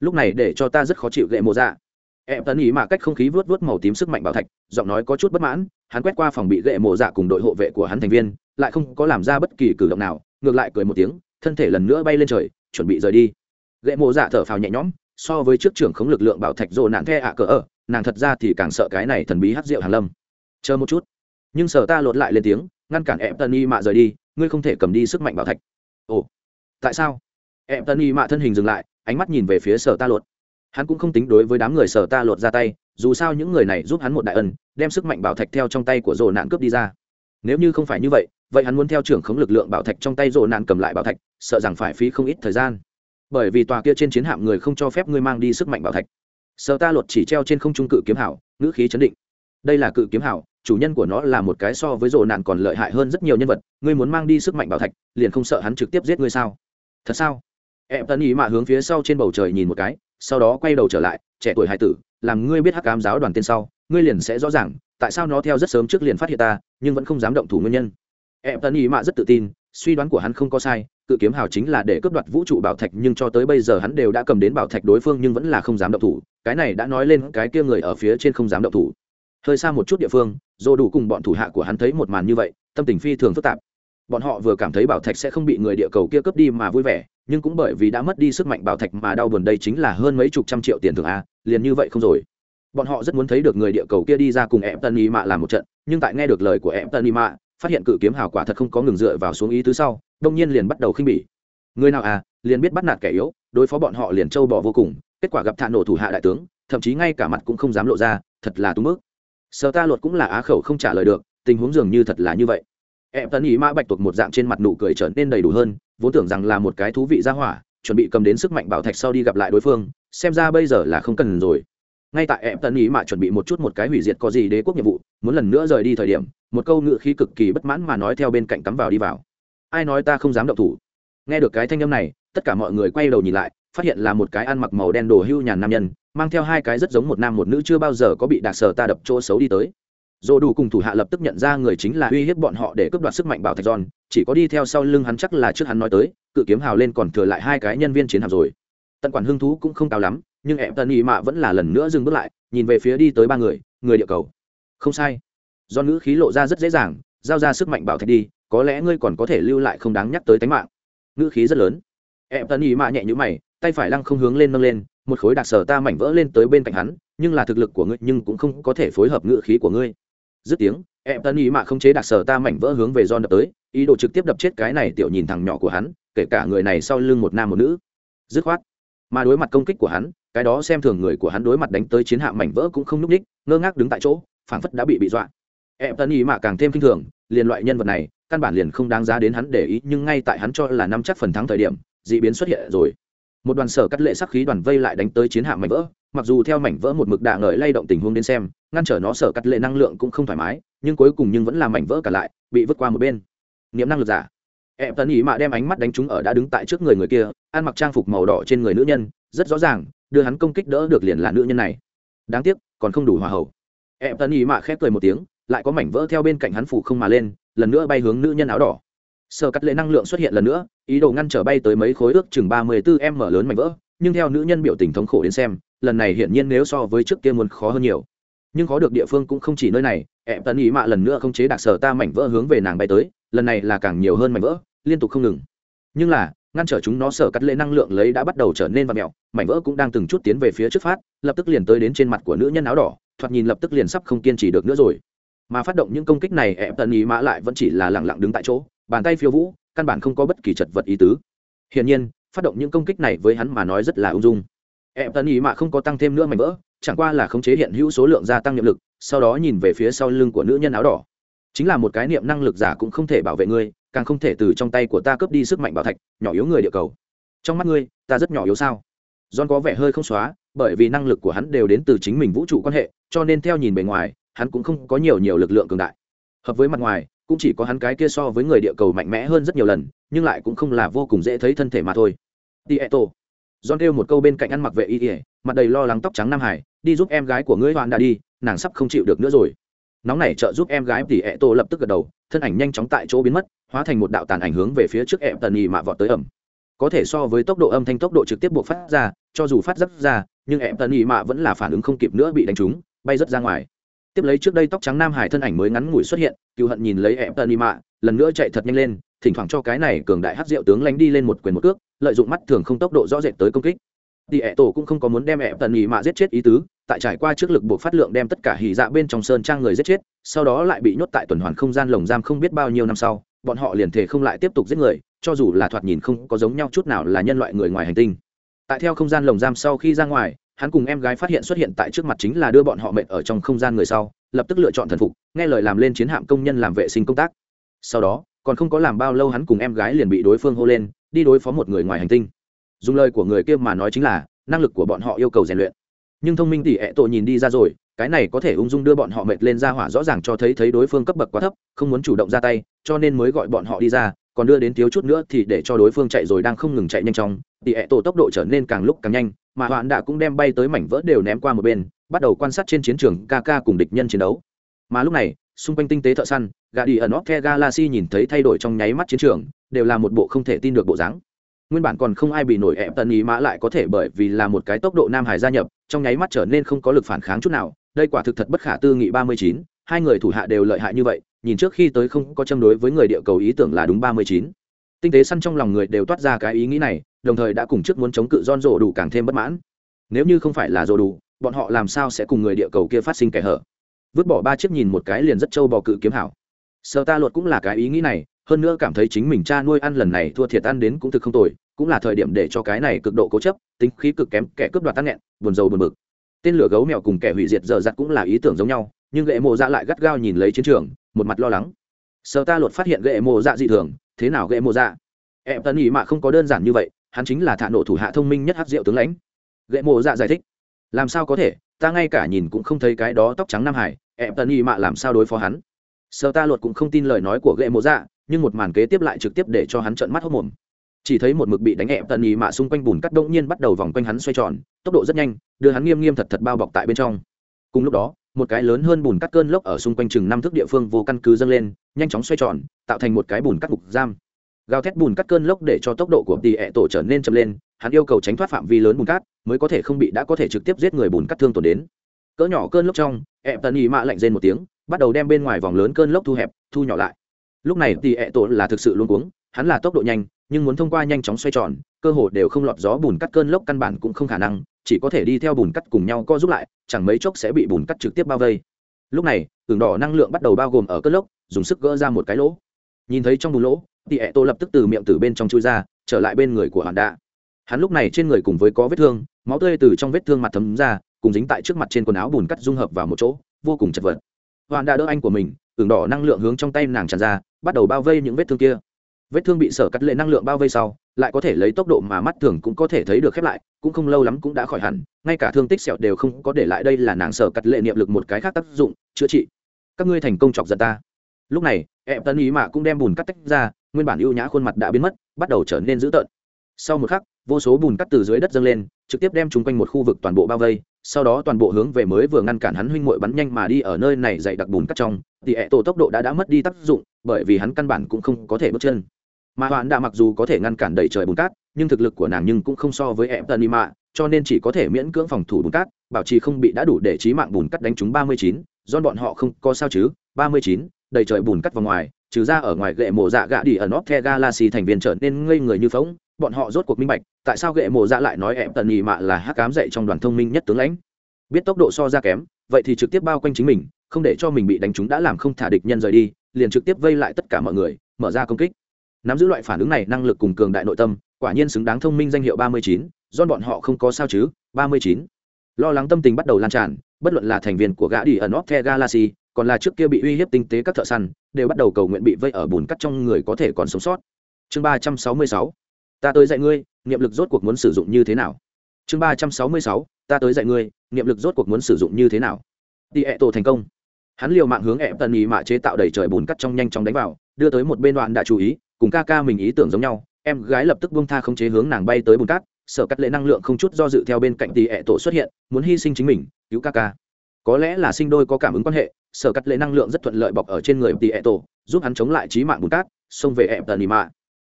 Lúc này để cho ta rất khó chịu ghệ mộ dạ. Em tấn ý mạ cách không khí vớt vớt màu tím sức mạnh bảo thạch, giọng nói có chút bất mãn, hắn quét qua phòng bị ghệ mộ dạ cùng đội hộ vệ của hắn thành viên, lại không có làm ra bất kỳ cử động nào, ngược lại cười một tiếng thân thể lần nữa bay lên trời, chuẩn bị rời đi. Gậy mộ dạ thở phào nhẹ nhõm, so với trước trưởng khống lực lượng bảo thạch rồ nạn the ạ cỡ ở, nàng thật ra thì càng sợ cái này thần bí hát rượu hàn lâm. Chờ một chút. Nhưng sở ta lột lại lên tiếng, ngăn cản em tân y mạ rời đi, ngươi không thể cầm đi sức mạnh bảo thạch. Ồ, tại sao? Em tân y mạ thân hình dừng lại, ánh mắt nhìn về phía sở ta lột. Hắn cũng không tính đối với đám người sở ta lột ra tay, dù sao những người này giúp hắn một đại ân, đem sức mạnh bảo thạch theo trong tay của rồ nạn cướp đi ra. Nếu như không phải như vậy vậy hắn muốn theo trưởng khống lực lượng bảo thạch trong tay rồ nạn cầm lại bảo thạch sợ rằng phải phí không ít thời gian. Bởi vì tòa kia trên chiến hạm người không cho phép ngươi mang đi sức mạnh bảo thạch. Sở ta luật chỉ treo trên không trung cự kiếm hảo, ngữ khí chấn định. Đây là cự kiếm hảo, chủ nhân của nó là một cái so với rồ nạn còn lợi hại hơn rất nhiều nhân vật, ngươi muốn mang đi sức mạnh bảo thạch, liền không sợ hắn trực tiếp giết ngươi sao? Thật sao? Em tân ý mạ hướng phía sau trên bầu trời nhìn một cái, sau đó quay đầu trở lại, trẻ tuổi hải tử, làm ngươi biết hắc cám giáo đoàn tên sau, ngươi liền sẽ rõ ràng, tại sao nó theo rất sớm trước liền phát hiện ta, nhưng vẫn không dám động thủ nguyên nhân. Em tân ý mạ rất tự tin, suy đoán của hắn không có sai cự kiếm hào chính là để cướp đoạt vũ trụ bảo thạch, nhưng cho tới bây giờ hắn đều đã cầm đến bảo thạch đối phương nhưng vẫn là không dám động thủ. Cái này đã nói lên cái kia người ở phía trên không dám động thủ. Hơi xa một chút địa phương dô đủ cùng bọn thủ hạ của hắn thấy một màn như vậy, tâm tình phi thường phức tạp. Bọn họ vừa cảm thấy bảo thạch sẽ không bị người địa cầu kia cướp đi mà vui vẻ, nhưng cũng bởi vì đã mất đi sức mạnh bảo thạch mà đau buồn đây chính là hơn mấy chục trăm triệu tiền thường a, liền như vậy không rồi. Bọn họ rất muốn thấy được người địa cầu kia đi ra cùng em tân y mạ làm một trận, nhưng tại nghe được lời của em tân y mạ phát hiện cự kiếm hào quả thật không có ngừng dựa vào xuống ý thứ sau, đông nhiên liền bắt đầu khinh bỉ. Người nào à liền biết bắt nạt kẻ yếu, đối phó bọn họ liền trâu bỏ vô cùng, kết quả gặp thạ nổ thủ hạ đại tướng, thậm chí ngay cả mặt cũng không dám lộ ra, thật là túng mức sở ta luật cũng là á khẩu không trả lời được, tình huống dường như thật là như vậy. Em tấn ý mã bạch tuộc một dạng trên mặt nụ cười trở nên đầy đủ hơn, vốn tưởng rằng là một cái thú vị ra hỏa, chuẩn bị cầm đến sức mạnh bảo thạch sau đi gặp lại đối phương, xem ra bây giờ là không cần rồi ngay tại em tấn ý mà chuẩn bị một chút một cái hủy diệt có gì đế quốc nhiệm vụ, muốn lần nữa rời đi thời điểm, một câu ngựa khí cực kỳ bất mãn mà nói theo bên cạnh cắm vào đi vào. Ai nói ta không dám động thủ? Nghe được cái thanh âm này, tất cả mọi người quay đầu nhìn lại, phát hiện là một cái ăn mặc màu đen đồ hưu nhàn nam nhân, mang theo hai cái rất giống một nam một nữ chưa bao giờ có bị đạc sờ ta đập chỗ xấu đi tới. Dồ đủ cùng thủ hạ lập tức nhận ra người chính là uy hiếp bọn họ để cướp đoạt sức mạnh bảo thạch giòn chỉ có đi theo sau lưng hắn chắc là trước hắn nói tới, cự kiếm hào lên còn thừa lại hai cái nhân viên chiến hạm rồi. Tận quản hưng thú cũng không cao lắm nhưng em tân ý mạ vẫn là lần nữa dừng bước lại, nhìn về phía đi tới ba người người địa cầu. Không sai. Do ngữ khí lộ ra rất dễ dàng, giao ra sức mạnh bảo thạch đi, có lẽ ngươi còn có thể lưu lại không đáng nhắc tới tính mạng. Ngữ khí rất lớn. Em tân ý mạ nhẹ như mày, tay phải lăng không hướng lên nâng lên, một khối đặc sở ta mảnh vỡ lên tới bên cạnh hắn, nhưng là thực lực của ngươi nhưng cũng không có thể phối hợp ngữ khí của ngươi. Dứt tiếng em tân ý mạ không chế đặc sở ta mảnh vỡ hướng về don đập tới, ý đồ trực tiếp đập chết cái này tiểu nhìn thằng nhỏ của hắn, kể cả người này sau lưng một nam một nữ. Dứt khoát mà đối mặt công kích của hắn, cái đó xem thường người của hắn đối mặt đánh tới chiến hạm mảnh vỡ cũng không núp ních ngơ ngác đứng tại chỗ, phảng phất đã bị bị dọa. Em tân ý mà càng thêm kinh thường, liền loại nhân vật này, căn bản liền không đáng giá đến hắn để ý, nhưng ngay tại hắn cho là năm chắc phần thắng thời điểm d ị biến xuất hiện rồi. Một đoàn sở cắt lệ sắc khí đoàn vây lại đánh tới chiến hạm mảnh vỡ, mặc dù theo mảnh vỡ một mực đạ ngợi lay động tình huống đến xem, ngăn trở nó sở cắt lệ năng lượng cũng không thoải mái, nhưng cuối cùng nhưng vẫn là mảnh vỡ cả lại, bị vứt qua một bên. Niệm năng lực giả. Em tần ý mạ đem ánh mắt đánh trúng ở đã đứng tại trước người người kia, ăn mặc trang phục màu đỏ trên người nữ nhân, rất rõ ràng, đưa hắn công kích đỡ được liền là nữ nhân này. Đáng tiếc, còn không đủ hòa hậu. Em tần ý mạ khép cười một tiếng, lại có mảnh vỡ theo bên cạnh hắn phủ không mà lên, lần nữa bay hướng nữ nhân áo đỏ. Sơ cắt lệ năng lượng xuất hiện lần nữa, ý đồ ngăn trở bay tới mấy khối ước chừng ba mươi bốn m lớn mảnh vỡ, nhưng theo nữ nhân biểu tình thống khổ đến xem, lần này hiển nhiên nếu so với trước kia muốn khó hơn nhiều. Nhưng khó được địa phương cũng không chỉ nơi này em tần ý mạ lần nữa không chế đặc sở ta mảnh vỡ hướng về nàng bay tới, lần này là càng nhiều hơn mảnh vỡ liên tục không ngừng. Nhưng là, ngăn trở chúng nó sở cắt lệ năng lượng lấy đã bắt đầu trở nên và mẹo mảnh vỡ cũng đang từng chút tiến về phía trước phát, lập tức liền tới đến trên mặt của nữ nhân áo đỏ, thoạt nhìn lập tức liền sắp không kiên trì được nữa rồi. Mà phát động những công kích này, ép tần ý mã lại vẫn chỉ là lẳng lặng đứng tại chỗ, bàn tay phiêu vũ, căn bản không có bất kỳ chật vật ý tứ. Hiển nhiên, phát động những công kích này với hắn mà nói rất là ung dung. Ép tần ý mã không có tăng thêm nữa mảnh vỡ, chẳng qua là khống chế hiện hữu số lượng gia tăng nhiệm lực, sau đó nhìn về phía sau lưng của nữ nhân áo đỏ. Chính là một cái niệm năng lực giả cũng không thể bảo vệ ngươi càng không thể từ trong tay của ta cướp đi sức mạnh bảo thạch, nhỏ yếu người địa cầu. Trong mắt ngươi, ta rất nhỏ yếu sao? John có vẻ hơi không xóa, bởi vì năng lực của hắn đều đến từ chính mình vũ trụ quan hệ, cho nên theo nhìn bề ngoài, hắn cũng không có nhiều nhiều lực lượng cường đại. Hợp với mặt ngoài, cũng chỉ có hắn cái kia so với người địa cầu mạnh mẽ hơn rất nhiều lần, nhưng lại cũng không là vô cùng dễ thấy thân thể mà thôi. Tieto john kêu một câu bên cạnh ăn mặc vệ y ỉa mặt đầy lo lắng tóc trắng nam hải, đi giúp em gái của ngươi hoạn đã đi, nàng sắp không chịu được nữa rồi nóng này trợ giúp em gái thì ẹ tô lập tức gật đầu, thân ảnh nhanh chóng tại chỗ biến mất, hóa thành một đạo tàn ảnh hướng về phía trước em tần nhì mạ vọt tới ẩm. Có thể so với tốc độ âm thanh tốc độ trực tiếp buộc phát ra, cho dù phát rất ra, nhưng em tần nhì mạ vẫn là phản ứng không kịp nữa bị đánh trúng, bay rất ra ngoài. Tiếp lấy trước đây tóc trắng nam hải thân ảnh mới ngắn ngủi xuất hiện, cựu hận nhìn lấy em tần nhì mạ lần nữa chạy thật nhanh lên, thỉnh thoảng cho cái này cường đại hát rượu tướng lánh đi lên một quyền một cước, lợi dụng mắt thường không tốc độ rõ rệt tới công kích thì ẹ tổ cũng không có muốn đem ẹ tần nhì mạ giết chết ý tứ, tại trải qua trước lực buộc phát lượng đem tất cả hỉ dạ bên trong sơn trang người giết chết, sau đó lại bị nhốt tại tuần hoàn không gian lồng giam không biết bao nhiêu năm sau, bọn họ liền thể không lại tiếp tục giết người, cho dù là thoạt nhìn không có giống nhau chút nào là nhân loại người ngoài hành tinh. Tại theo không gian lồng giam sau khi ra ngoài, hắn cùng em gái phát hiện xuất hiện tại trước mặt chính là đưa bọn họ mệt ở trong không gian người sau, lập tức lựa chọn thần phục, nghe lời làm lên chiến hạm công nhân làm vệ sinh công tác. Sau đó, còn không có làm bao lâu hắn cùng em gái liền bị đối phương hô lên, đi đối phó một người ngoài hành tinh dùng lời của người kia mà nói chính là, năng lực của bọn họ yêu cầu rèn luyện. Nhưng thông minh tỷ ẹ tội nhìn đi ra rồi, cái này có thể ung dung đưa bọn họ mệt lên ra hỏa rõ ràng cho thấy thấy đối phương cấp bậc quá thấp, không muốn chủ động ra tay, cho nên mới gọi bọn họ đi ra, còn đưa đến thiếu chút nữa thì để cho đối phương chạy rồi đang không ngừng chạy nhanh chóng. Tỷ ẹ tổ tốc độ trở nên càng lúc càng nhanh, mà hoạn đã cũng đem bay tới mảnh vỡ đều ném qua một bên, bắt đầu quan sát trên chiến trường ca ca cùng địch nhân chiến đấu. Mà lúc này, xung quanh tinh tế thợ săn gà đi ẩn óc the galaxy nhìn thấy thay đổi trong nháy mắt chiến trường, đều là một bộ không thể tin được bộ dáng nguyên bản còn không ai bị nổi ép tần ý mã lại có thể bởi vì là một cái tốc độ nam hải gia nhập, trong nháy mắt trở nên không có lực phản kháng chút nào. Đây quả thực thật bất khả tư nghị ba mươi chín, hai người thủ hạ đều lợi hại như vậy, nhìn trước khi tới không có châm đối với người địa cầu ý tưởng là đúng ba mươi chín. Tinh tế săn trong lòng người đều toát ra cái ý nghĩ này, đồng thời đã cùng trước muốn chống cự don rổ đủ càng thêm bất mãn. Nếu như không phải là rổ đủ bọn họ làm sao sẽ cùng người địa cầu kia phát sinh kẻ hở? Vứt bỏ ba chiếc nhìn một cái liền rất trâu bò cự kiếm hảo. Sợ ta luật cũng là cái ý nghĩ này, hơn nữa cảm thấy chính mình cha nuôi ăn lần này thua thiệt ăn đến cũng thực không tồi cũng là thời điểm để cho cái này cực độ cố chấp, tính khí cực kém, kẻ cướp đoạt tắc nghẹn, buồn rầu buồn bực. Tên lửa gấu mèo cùng kẻ hủy diệt dở dặt cũng là ý tưởng giống nhau, nhưng gậy mộ dạ lại gắt gao nhìn lấy chiến trường, một mặt lo lắng. Sợ ta luật phát hiện gậy mộ dạ dị thường, thế nào gậy mộ dạ? Em tân ý mà không có đơn giản như vậy, hắn chính là thả nổ thủ hạ thông minh nhất hát diệu tướng lãnh. Gậy mộ dạ giải thích. Làm sao có thể, ta ngay cả nhìn cũng không thấy cái đó tóc trắng nam hải. Em tân ý mạ làm sao đối phó hắn? Sợ ta luật cũng không tin lời nói của gậy mộ dạ nhưng một màn kế tiếp lại trực tiếp để cho hắn trợn mắt hốc mồm chỉ thấy một mực bị đánh ẹp tần ý mạ xung quanh bùn cắt đông nhiên bắt đầu vòng quanh hắn xoay tròn, tốc độ rất nhanh, đưa hắn nghiêm nghiêm thật thật bao bọc tại bên trong. Cùng lúc đó, một cái lớn hơn bùn cắt cơn lốc ở xung quanh chừng năm thước địa phương vô căn cứ dâng lên, nhanh chóng xoay tròn, tạo thành một cái bùn cắt ngục giam. Gào thét bùn cắt cơn lốc để cho tốc độ của tỷ ẹ tổ trở nên chậm lên, hắn yêu cầu tránh thoát phạm vi lớn bùn cát, mới có thể không bị đã có thể trực tiếp giết người bùn cắt thương tổn đến. Cỡ nhỏ cơn lốc trong ẹ tần ý mạ lạnh rên một tiếng, bắt đầu đem bên ngoài vòng lớn cơn lốc thu hẹp, thu nhỏ lại. Lúc này tỷ ẹ tổ là thực sự luôn cuống, hắn là tốc độ nhanh nhưng muốn thông qua nhanh chóng xoay tròn, cơ hồ đều không lọt gió bùn cắt cơn lốc căn bản cũng không khả năng, chỉ có thể đi theo bùn cắt cùng nhau co giúp lại, chẳng mấy chốc sẽ bị bùn cắt trực tiếp bao vây. Lúc này, tường đỏ năng lượng bắt đầu bao gồm ở cơn lốc, dùng sức gỡ ra một cái lỗ. Nhìn thấy trong bùn lỗ tỉ ẹ tô lập tức từ miệng từ bên trong chui ra, trở lại bên người của Hòn đạ. Hắn lúc này trên người cùng với có vết thương, máu tươi từ trong vết thương mặt thấm ra, cùng dính tại trước mặt trên quần áo bùn cắt dung hợp vào một chỗ, vô cùng chật vật. Hoàn đã đỡ anh của mình, tường đỏ năng lượng hướng trong tay nàng tràn ra, bắt đầu bao vây những vết thương kia vết thương bị sở cắt lệ năng lượng bao vây sau, lại có thể lấy tốc độ mà mắt thường cũng có thể thấy được khép lại, cũng không lâu lắm cũng đã khỏi hẳn, ngay cả thương tích sẹo đều không có để lại đây là nàng sở cắt lệ niệm lực một cái khác tác dụng, chữa trị, các ngươi thành công chọc giận ta. Lúc này em tân ý mạ cũng đem bùn cắt tách ra, nguyên bản ưu nhã khuôn mặt đã biến mất, bắt đầu trở nên dữ tợn. Sau một khắc, vô số bùn cắt từ dưới đất dâng lên, trực tiếp đem chung quanh một khu vực toàn bộ bao vây, sau đó toàn bộ hướng về mới vừa ngăn cản hắn huynh muội bắn nhanh mà đi ở nơi này dày đặc bùn cắt trong, thì ẹ tổ tốc độ đã đã mất đi tác dụng, bởi vì hắn căn bản cũng không có thể bước chân mà hoạn đã mặc dù có thể ngăn cản đầy trời bùn cát, nhưng thực lực của nàng nhưng cũng không so với em tân mạ, cho nên chỉ có thể miễn cưỡng phòng thủ bùn cát, bảo trì không bị đã đủ để trí mạng bùn cắt đánh trúng ba mươi chín do bọn họ không có sao chứ? ba mươi chín, đầy trời bùn cắt vào ngoài, trừ ra ở ngoài gậy mộ dạ gạ đi ở nóc the galaxy thành viên trở nên ngây người như phóng bọn họ rốt cuộc minh bạch, tại sao gậy mộ dạ lại nói em tần nhị mạ là hắc cám dạy trong đoàn thông minh nhất tướng lãnh. Biết tốc độ so ra kém, vậy thì trực tiếp bao quanh chính mình, không để cho mình bị đánh trúng đã làm không thả địch nhân rời đi, liền trực tiếp vây lại tất cả mọi người, mở ra công kích nắm giữ loại phản ứng này, năng lực cùng cường đại nội tâm, quả nhiên xứng đáng thông minh danh hiệu ba mươi chín do bọn họ không có sao chứ, ba mươi chín. Lo lắng tâm tình bắt đầu lan tràn, bất luận là thành viên của gã đi ẩn nóc the galaxy còn là trước kia bị uy hiếp tinh tế các thợ săn, đều bắt đầu cầu nguyện bị vây ở bùn cắt trong người có thể còn sống sót. Chương ba trăm sáu mươi sáu. Ta tới dạy ngươi, niệm lực rốt cuộc muốn sử dụng như thế nào? Chương ba trăm sáu mươi sáu. Ta tới dạy ngươi, niệm lực rốt cuộc muốn sử dụng như thế nào? Đi ẹ tổ thành công. Hắn liều mạng hướng ẹ tần ý mạ chế tạo đầy trời bùn cắt trong nhanh chóng đánh vào, đưa tới một bên đoạn đã chú ý cùng ca ca mình ý tưởng giống nhau, em gái lập tức bông tha không chế hướng nàng bay tới bùn cát sở cắt lệ năng lượng không chút do dự theo bên cạnh tỷ ẹ tổ xuất hiện, muốn hy sinh chính mình, cứu ca ca. Có lẽ là sinh đôi có cảm ứng quan hệ sở cắt lệ năng lượng rất thuận lợi bọc ở trên người tỷ ẹ tổ, giúp hắn chống lại trí mạng bùn cát, xông về ẹ tần nhị mạ.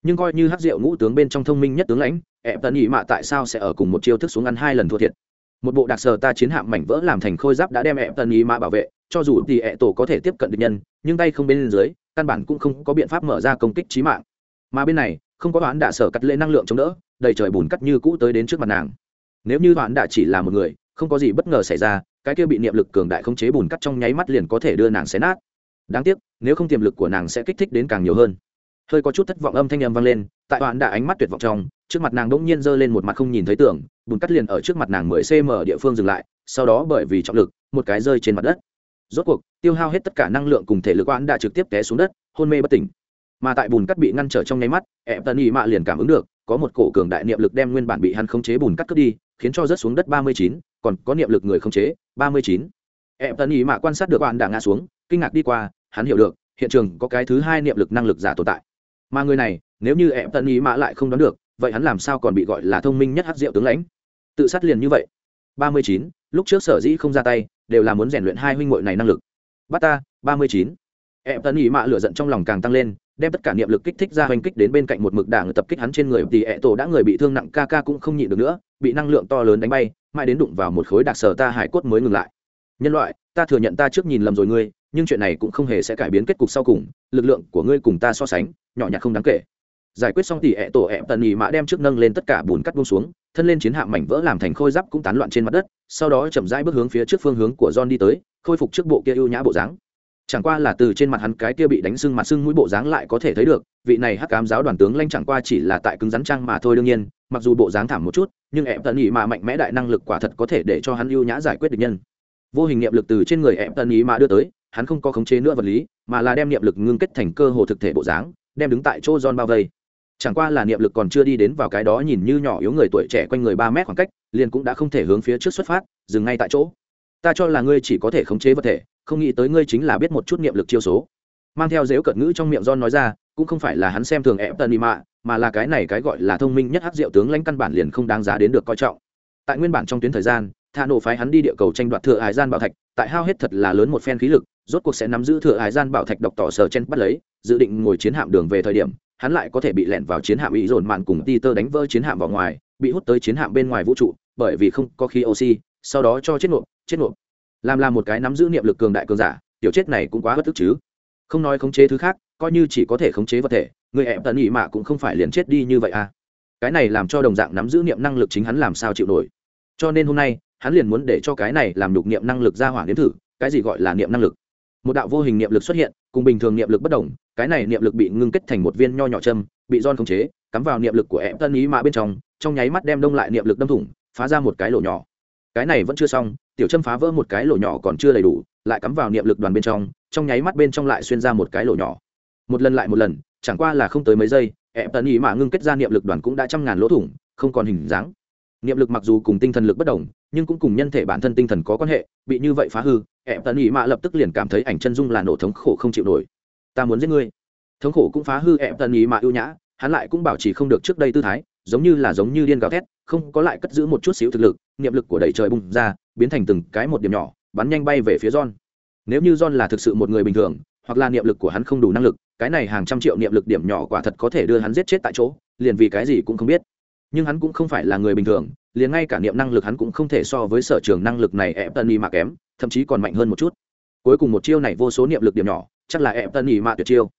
Nhưng coi như hát rượu ngũ tướng bên trong thông minh nhất tướng lãnh ẹ tần nhị mạ tại sao sẽ ở cùng một chiêu thức xuống ăn hai lần thua thiệt? Một bộ đặc sở ta chiến hạm mảnh vỡ làm thành khôi giáp đã đem ẹ tần nhị mạ bảo vệ cho dù tỷ ẹ tổ có thể tiếp cận được nhân, nhưng tay không bên dưới, căn bản cũng không có biện pháp mở ra công kích trí mạng. Mà bên này, không có toán đạ sở cắt lễ năng lượng chống đỡ, đầy trời bùn cắt như cũ tới đến trước mặt nàng. Nếu như toán đạ chỉ là một người, không có gì bất ngờ xảy ra, cái kia bị niệm lực cường đại khống chế bùn cắt trong nháy mắt liền có thể đưa nàng xé nát. Đáng tiếc, nếu không tiềm lực của nàng sẽ kích thích đến càng nhiều hơn. Hơi có chút thất vọng âm thanh âm vang lên, tại toán đạ ánh mắt tuyệt vọng trong, trước mặt nàng đỗng nhiên giơ lên một mặt không nhìn thấy tưởng, bùn cắt liền ở trước mặt nàng mười cm địa phương dừng lại, sau đó bởi vì trọng lực, một cái rơi trên mặt đất rốt cuộc, tiêu hao hết tất cả năng lượng cùng thể lực oán đã trực tiếp té xuống đất, hôn mê bất tỉnh. Mà tại bùn cắt bị ngăn trở trong nháy mắt ẹp tần ý mạ liền cảm ứng được, có một cổ cường đại niệm lực đem nguyên bản bị hắn khống chế bùn cắt cướp đi, khiến cho rớt xuống đất ba mươi chín, còn có niệm lực người khống chế, ba mươi chín. Ẹp tần ý mạ quan sát được oán đã ngã xuống, kinh ngạc đi qua, hắn hiểu được, hiện trường có cái thứ hai niệm lực năng lực giả tồn tại. Mà người này, nếu như ẹp tần ý mạ lại không đoán được, vậy hắn làm sao còn bị gọi là thông minh nhất hát diệu tướng lãnh? Tự sát liền như vậy. ba mươi chín, lúc trước sở dĩ không ra tay đều là muốn rèn luyện hai huynh muội này năng lực. Bắt ta, ba mươi chín. Em tấn ý mạ lửa giận trong lòng càng tăng lên, đem tất cả niệm lực kích thích ra hoành kích đến bên cạnh một mực đảng tập kích hắn trên người thì ẹ tổ đã người bị thương nặng ca ca cũng không nhịn được nữa, bị năng lượng to lớn đánh bay, mãi đến đụng vào một khối đặc sở ta hải cốt mới ngừng lại. Nhân loại, ta thừa nhận ta trước nhìn lầm rồi ngươi, nhưng chuyện này cũng không hề sẽ cải biến kết cục sau cùng, lực lượng của ngươi cùng ta so sánh, nhỏ nhặt không đáng kể giải quyết xong tỉ ẹ tổ ẹ tần nhì mã đem trước nâng lên tất cả bùn cắt buông xuống, thân lên chiến hạm mảnh vỡ làm thành khôi giáp cũng tán loạn trên mặt đất, sau đó chậm rãi bước hướng phía trước phương hướng của john đi tới, khôi phục trước bộ kia ưu nhã bộ dáng. Chẳng qua là từ trên mặt hắn cái kia bị đánh sưng mặt sưng mũi bộ dáng lại có thể thấy được, vị này hắc cám giáo đoàn tướng lanh chẳng qua chỉ là tại cứng rắn trang mà thôi đương nhiên, mặc dù bộ dáng thảm một chút, nhưng ẹ tần nhì mà mạnh mẽ đại năng lực quả thật có thể để cho hắn ưu nhã giải quyết được nhân. Vô hình niệm lực từ trên người ẹ tần nhì mà đưa tới, hắn không có khống chế nữa vật lý, mà là đem niệm lực ngưng kết thành cơ hồ thực thể bộ dáng, đem đứng tại chỗ john bao vây chẳng qua là niệm lực còn chưa đi đến vào cái đó nhìn như nhỏ yếu người tuổi trẻ quanh người ba mét khoảng cách, liền cũng đã không thể hướng phía trước xuất phát, dừng ngay tại chỗ. Ta cho là ngươi chỉ có thể khống chế vật thể, không nghĩ tới ngươi chính là biết một chút niệm lực chiêu số. Mang theo dếu cợt ngữ trong miệng John nói ra, cũng không phải là hắn xem thường ép tần đi mạ mà là cái này cái gọi là thông minh nhất hắc diệu tướng lãnh căn bản liền không đáng giá đến được coi trọng. Tại nguyên bản trong tuyến thời gian thả nổ phái hắn đi địa cầu tranh đoạt thừa hải gian bảo thạch, tại hao hết thật là lớn một phen khí lực, rốt cuộc sẽ nắm giữ thừa hải gian bảo thạch độc tỏ sở chen bắt lấy, dự định ngồi chiến hạm đường về thời điểm hắn lại có thể bị lẻn vào chiến hạm ý dồn mạn cùng Peter đánh vỡ chiến hạm vào ngoài, bị hút tới chiến hạm bên ngoài vũ trụ, bởi vì không có khí oxy, sau đó cho chết nộp, chết nộp. Làm là một cái nắm giữ niệm lực cường đại cường giả, tiểu chết này cũng quá bất tức chứ. Không nói khống chế thứ khác, coi như chỉ có thể khống chế vật thể, người em tận ý mạ cũng không phải liền chết đi như vậy à. Cái này làm cho đồng dạng nắm giữ niệm năng lực chính hắn làm sao chịu nổi. Cho nên hôm nay, hắn liền muốn để cho cái này làm nhục niệm năng lực ra hỏa đến thử, cái gì gọi là niệm năng lực một đạo vô hình niệm lực xuất hiện cùng bình thường niệm lực bất đồng, cái này niệm lực bị ngưng kết thành một viên nho nhỏ châm, bị don khống chế, cắm vào niệm lực của em tân ý mã bên trong trong nháy mắt đem đông lại niệm lực đâm thủng, phá ra một cái lỗ nhỏ. Cái này vẫn chưa xong, tiểu châm phá vỡ một cái lỗ nhỏ còn chưa đầy đủ, lại cắm vào niệm lực đoàn bên trong trong nháy mắt bên trong lại xuyên ra một cái lỗ nhỏ. Một lần lại một lần, chẳng qua là không tới mấy giây em tân ý mã ngưng kết ra niệm lực đoàn cũng đã trăm ngàn lỗ thủng, không còn hình dáng niệm lực mặc dù cùng tinh thần lực bất đồng, nhưng cũng cùng nhân thể bản thân tinh thần có quan hệ, bị như vậy phá hư em tần ý mạ lập tức liền cảm thấy ảnh chân dung là nổ thống khổ không chịu nổi. Ta muốn giết ngươi. Thống khổ cũng phá hư ẹp tần ý mạ ưu nhã, hắn lại cũng bảo trì không được trước đây tư thái, giống như là giống như điên gào thét, không có lại cất giữ một chút xíu thực lực, niệm lực của đầy trời bung ra, biến thành từng cái một điểm nhỏ, bắn nhanh bay về phía john. Nếu như john là thực sự một người bình thường, hoặc là niệm lực của hắn không đủ năng lực, cái này hàng trăm triệu niệm lực điểm nhỏ quả thật có thể đưa hắn giết chết tại chỗ, liền vì cái gì cũng không biết nhưng hắn cũng không phải là người bình thường, liền ngay cả niệm năng lực hắn cũng không thể so với sở trường năng lực này ép tân y mà kém, thậm chí còn mạnh hơn một chút. Cuối cùng một chiêu này vô số niệm lực điểm nhỏ, chắc là ép tân y mà tuyệt chiêu.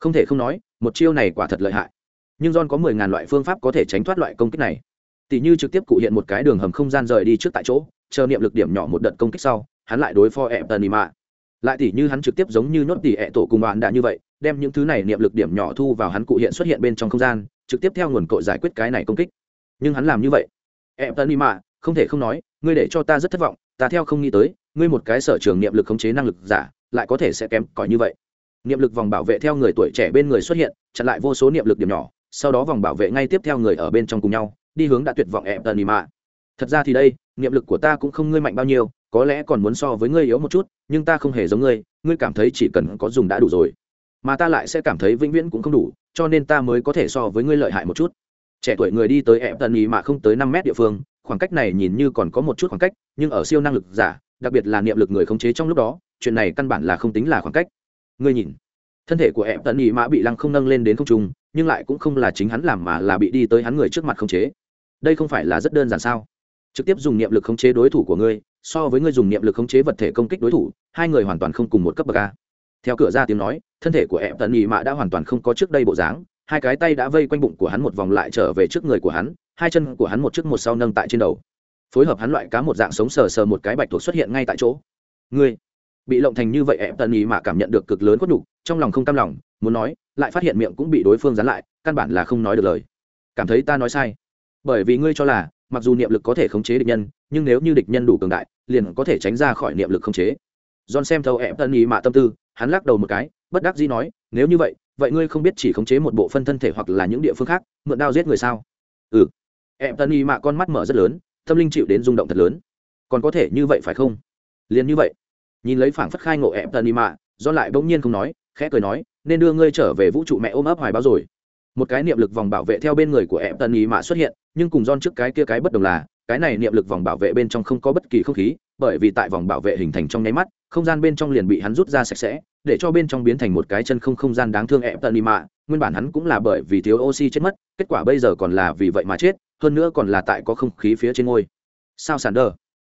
Không thể không nói, một chiêu này quả thật lợi hại. Nhưng john có mười ngàn loại phương pháp có thể tránh thoát loại công kích này. Tỷ như trực tiếp cụ hiện một cái đường hầm không gian rời đi trước tại chỗ, chờ niệm lực điểm nhỏ một đợt công kích sau, hắn lại đối phó ép tân y mà. Lại tỷ như hắn trực tiếp giống như nhốt tỷ ẹ tổ cùng bạn đã như vậy, đem những thứ này niệm lực điểm nhỏ thu vào hắn cụ hiện xuất hiện bên trong không gian, trực tiếp theo nguồn cội giải quyết cái này công kích nhưng hắn làm như vậy. Em tân đi mạ không thể không nói, ngươi để cho ta rất thất vọng, ta theo không nghĩ tới, ngươi một cái sở trường niệm lực khống chế năng lực giả, lại có thể sẽ kém cỏi như vậy. Niệm lực vòng bảo vệ theo người tuổi trẻ bên người xuất hiện, chặn lại vô số niệm lực điểm nhỏ, sau đó vòng bảo vệ ngay tiếp theo người ở bên trong cùng nhau, đi hướng đã tuyệt vọng em tân đi mạ thật ra thì đây, niệm lực của ta cũng không ngươi mạnh bao nhiêu, có lẽ còn muốn so với ngươi yếu một chút, nhưng ta không hề giống ngươi ngươi cảm thấy chỉ cần có dùng đã đủ rồi. Mà ta lại sẽ cảm thấy vĩnh viễn cũng không đủ, cho nên ta mới có thể so với ngươi lợi hại một chút trẻ tuổi người đi tới ẹp tần ý mà không tới năm mét địa phương, khoảng cách này nhìn như còn có một chút khoảng cách, nhưng ở siêu năng lực giả, đặc biệt là niệm lực người khống chế trong lúc đó, chuyện này căn bản là không tính là khoảng cách. Ngươi nhìn, thân thể của ẹp tần ý mã bị lăng không nâng lên đến không trung, nhưng lại cũng không là chính hắn làm mà là bị đi tới hắn người trước mặt khống chế. Đây không phải là rất đơn giản sao? Trực tiếp dùng niệm lực khống chế đối thủ của ngươi, so với ngươi dùng niệm lực khống chế vật thể công kích đối thủ, hai người hoàn toàn không cùng một cấp bậc a. Theo cửa ra tiếng nói, thân thể của em tần nhị mạ đã hoàn toàn không có trước đây bộ dáng hai cái tay đã vây quanh bụng của hắn một vòng lại trở về trước người của hắn, hai chân của hắn một trước một sau nâng tại trên đầu. Phối hợp hắn loại cá một dạng sống sờ sờ một cái bạch thuộc xuất hiện ngay tại chỗ. Ngươi, bị lộng thành như vậy ẹp tần ý mạ cảm nhận được cực lớn khuất nhục, trong lòng không cam lòng, muốn nói, lại phát hiện miệng cũng bị đối phương dán lại, căn bản là không nói được lời. Cảm thấy ta nói sai. Bởi vì ngươi cho là, mặc dù niệm lực có thể khống chế địch nhân, nhưng nếu như địch nhân đủ cường đại, liền có thể tránh ra khỏi niệm lực khống chế. John xem thấu ẹp tân ý mạ tâm tư, hắn lắc đầu một cái, bất đắc dĩ nói, nếu như vậy vậy ngươi không biết chỉ khống chế một bộ phân thân thể hoặc là những địa phương khác, mượn đao giết người sao? Ừ. Em tân y mạ con mắt mở rất lớn, tâm linh chịu đến rung động thật lớn. Còn có thể như vậy phải không? Liền như vậy. Nhìn lấy phảng phất khai ngộ em tân y mạ, do lại bỗng nhiên không nói, khẽ cười nói, nên đưa ngươi trở về vũ trụ mẹ ôm ấp hoài báo rồi. Một cái niệm lực vòng bảo vệ theo bên người của em tân y mạ xuất hiện, nhưng cùng don trước cái kia cái bất đồng là, cái này niệm lực vòng bảo vệ bên trong không có bất kỳ không khí bởi vì tại vòng bảo vệ hình thành trong nháy mắt, không gian bên trong liền bị hắn rút ra sạch sẽ, để cho bên trong biến thành một cái chân không không gian đáng thương ẹp tận mạ nguyên bản hắn cũng là bởi vì thiếu oxy chết mất, kết quả bây giờ còn là vì vậy mà chết, hơn nữa còn là tại có không khí phía trên ngôi. Sao sàn đờ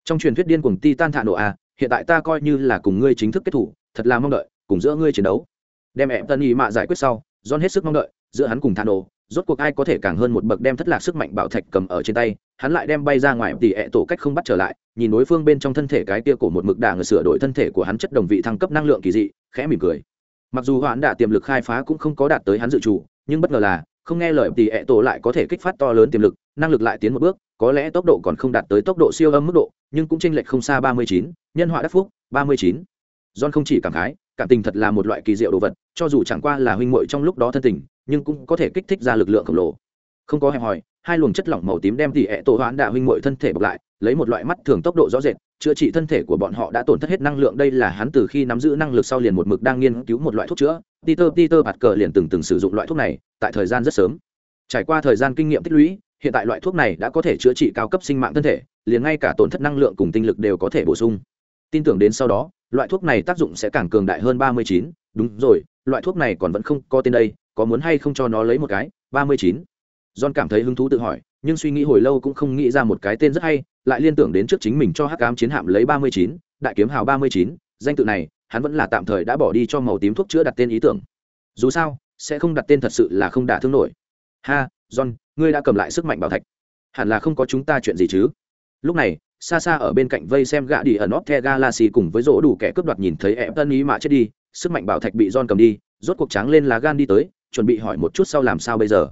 trong truyền thuyết điên cuồng ti tan thạ nổ à hiện tại ta coi như là cùng ngươi chính thức kết thủ, thật là mong đợi, cùng giữa ngươi chiến đấu. Đem ẹp tận mạ giải quyết sau, john hết sức mong đợi, giữa hắn cùng thạ nổ rốt cuộc ai có thể càng hơn một bậc đem thất lạc sức mạnh bảo thạch cầm ở trên tay, hắn lại đem bay ra ngoài tỉ ẹ tổ cách không bắt trở lại, nhìn đối phương bên trong thân thể cái tia cổ một mực đà người sửa đổi thân thể của hắn chất đồng vị thăng cấp năng lượng kỳ dị, khẽ mỉm cười. Mặc dù hoãn đã tiềm lực khai phá cũng không có đạt tới hắn dự trù nhưng bất ngờ là, không nghe lời tỉ ẹ tổ lại có thể kích phát to lớn tiềm lực, năng lực lại tiến một bước, có lẽ tốc độ còn không đạt tới tốc độ siêu âm mức độ, nhưng cũng chênh lệch không xa ba mươi chín, nhân họa đắc phúc, ba mươi chín. John không chỉ cảm khái, cảm tình thật là một loại kỳ diệu đồ vật, cho dù chẳng qua là huynh muội trong lúc đó thân tình nhưng cũng có thể kích thích ra lực lượng khổng lồ. Không có hẹp hòi, hai luồng chất lỏng màu tím đem tỉ ẹ tổ hoãn đạ huynh muội thân thể bọc lại, lấy một loại mắt thường tốc độ rõ rệt, chữa trị thân thể của bọn họ đã tổn thất hết năng lượng. Đây là hắn từ khi nắm giữ năng lực sau liền một mực đang nghiên cứu một loại thuốc chữa. Peter peter bạt cờ liền từng từng sử dụng loại thuốc này, tại thời gian rất sớm. Trải qua thời gian kinh nghiệm tích lũy, hiện tại loại thuốc này đã có thể chữa trị cao cấp sinh mạng thân thể, liền ngay cả tổn thất năng lượng cùng tinh lực đều có thể bổ sung. Tin tưởng đến sau đó, loại thuốc này tác dụng sẽ càng cường đại hơn ba mươi chín. Đúng rồi, loại thuốc này còn vẫn không có tên đây có muốn hay không cho nó lấy một cái? ba mươi chín. John cảm thấy hứng thú tự hỏi nhưng suy nghĩ hồi lâu cũng không nghĩ ra một cái tên rất hay lại liên tưởng đến trước chính mình cho hắc ám chiến hạm lấy ba mươi chín đại kiếm hào ba mươi chín. Danh tự này hắn vẫn là tạm thời đã bỏ đi cho màu tím thuốc chữa đặt tên ý tưởng. Dù sao sẽ không đặt tên thật sự là không đả thương nổi. Ha john ngươi đã cầm lại sức mạnh bảo thạch. Hẳn là không có chúng ta chuyện gì chứ? Lúc này xa xa ở bên cạnh vây xem gã đi ẩn nóc the galaxy cùng với rỗ đủ kẻ cướp đoạt nhìn thấy em tân ý mà chết đi sức mạnh bảo thạch bị John cầm đi, rốt cuộc tráng lên lá gan đi tới, chuẩn bị hỏi một chút sau làm sao bây giờ.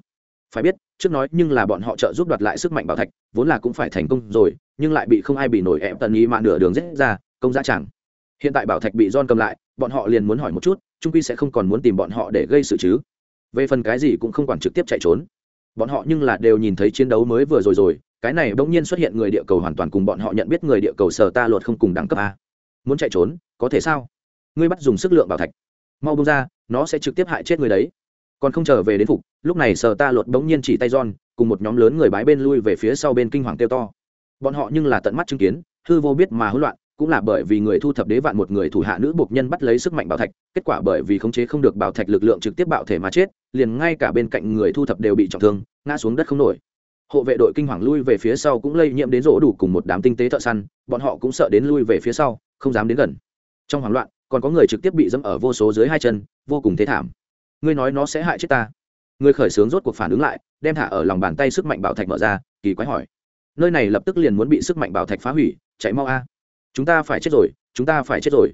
Phải biết, trước nói nhưng là bọn họ trợ giúp đoạt lại sức mạnh bảo thạch, vốn là cũng phải thành công rồi, nhưng lại bị không ai bị nổi em tần ý mà nửa đường rết ra, công giá chẳng. Hiện tại bảo thạch bị don cầm lại, bọn họ liền muốn hỏi một chút, trung quy sẽ không còn muốn tìm bọn họ để gây sự chứ. Về phần cái gì cũng không quản trực tiếp chạy trốn. Bọn họ nhưng là đều nhìn thấy chiến đấu mới vừa rồi rồi, cái này bỗng nhiên xuất hiện người địa cầu hoàn toàn cùng bọn họ nhận biết người địa cầu sở ta luật không cùng đẳng cấp a. Muốn chạy trốn, có thể sao? ngươi bắt dùng sức lượng bảo thạch mau bông ra nó sẽ trực tiếp hại chết người đấy còn không chờ về đến phục, lúc này sờ ta lột bỗng nhiên chỉ tay giòn cùng một nhóm lớn người bái bên lui về phía sau bên kinh hoàng kêu to. Bọn họ nhưng là tận mắt chứng kiến, hư vô biết mà hỗn loạn, cũng là bởi vì người thu thập đế vạn một người thủ hạ nữ buộc nhân bắt lấy sức mạnh bảo thạch, kết quả bởi vì khống chế không được bảo thạch lực lượng trực tiếp bạo thể mà chết, liền ngay cả bên cạnh người thu thập đều bị trọng thương, ngã xuống đất không nổi. Hộ vệ đội kinh hoàng lui về phía sau cũng lây nhiễm đến rỗ đủ cùng một đám tinh tế thợ săn, bọn họ cũng sợ đến lui về phía sau, không dám đến gần. Trong hoảng loạn, còn có người trực tiếp bị dẫm ở vô số dưới hai chân, vô cùng thế thảm ngươi nói nó sẽ hại chết ta. Người khởi xướng rốt cuộc phản ứng lại, đem thả ở lòng bàn tay sức mạnh bảo thạch mở ra, kỳ quái hỏi. Nơi này lập tức liền muốn bị sức mạnh bảo thạch phá hủy, chạy mau a. Chúng ta phải chết rồi, chúng ta phải chết rồi.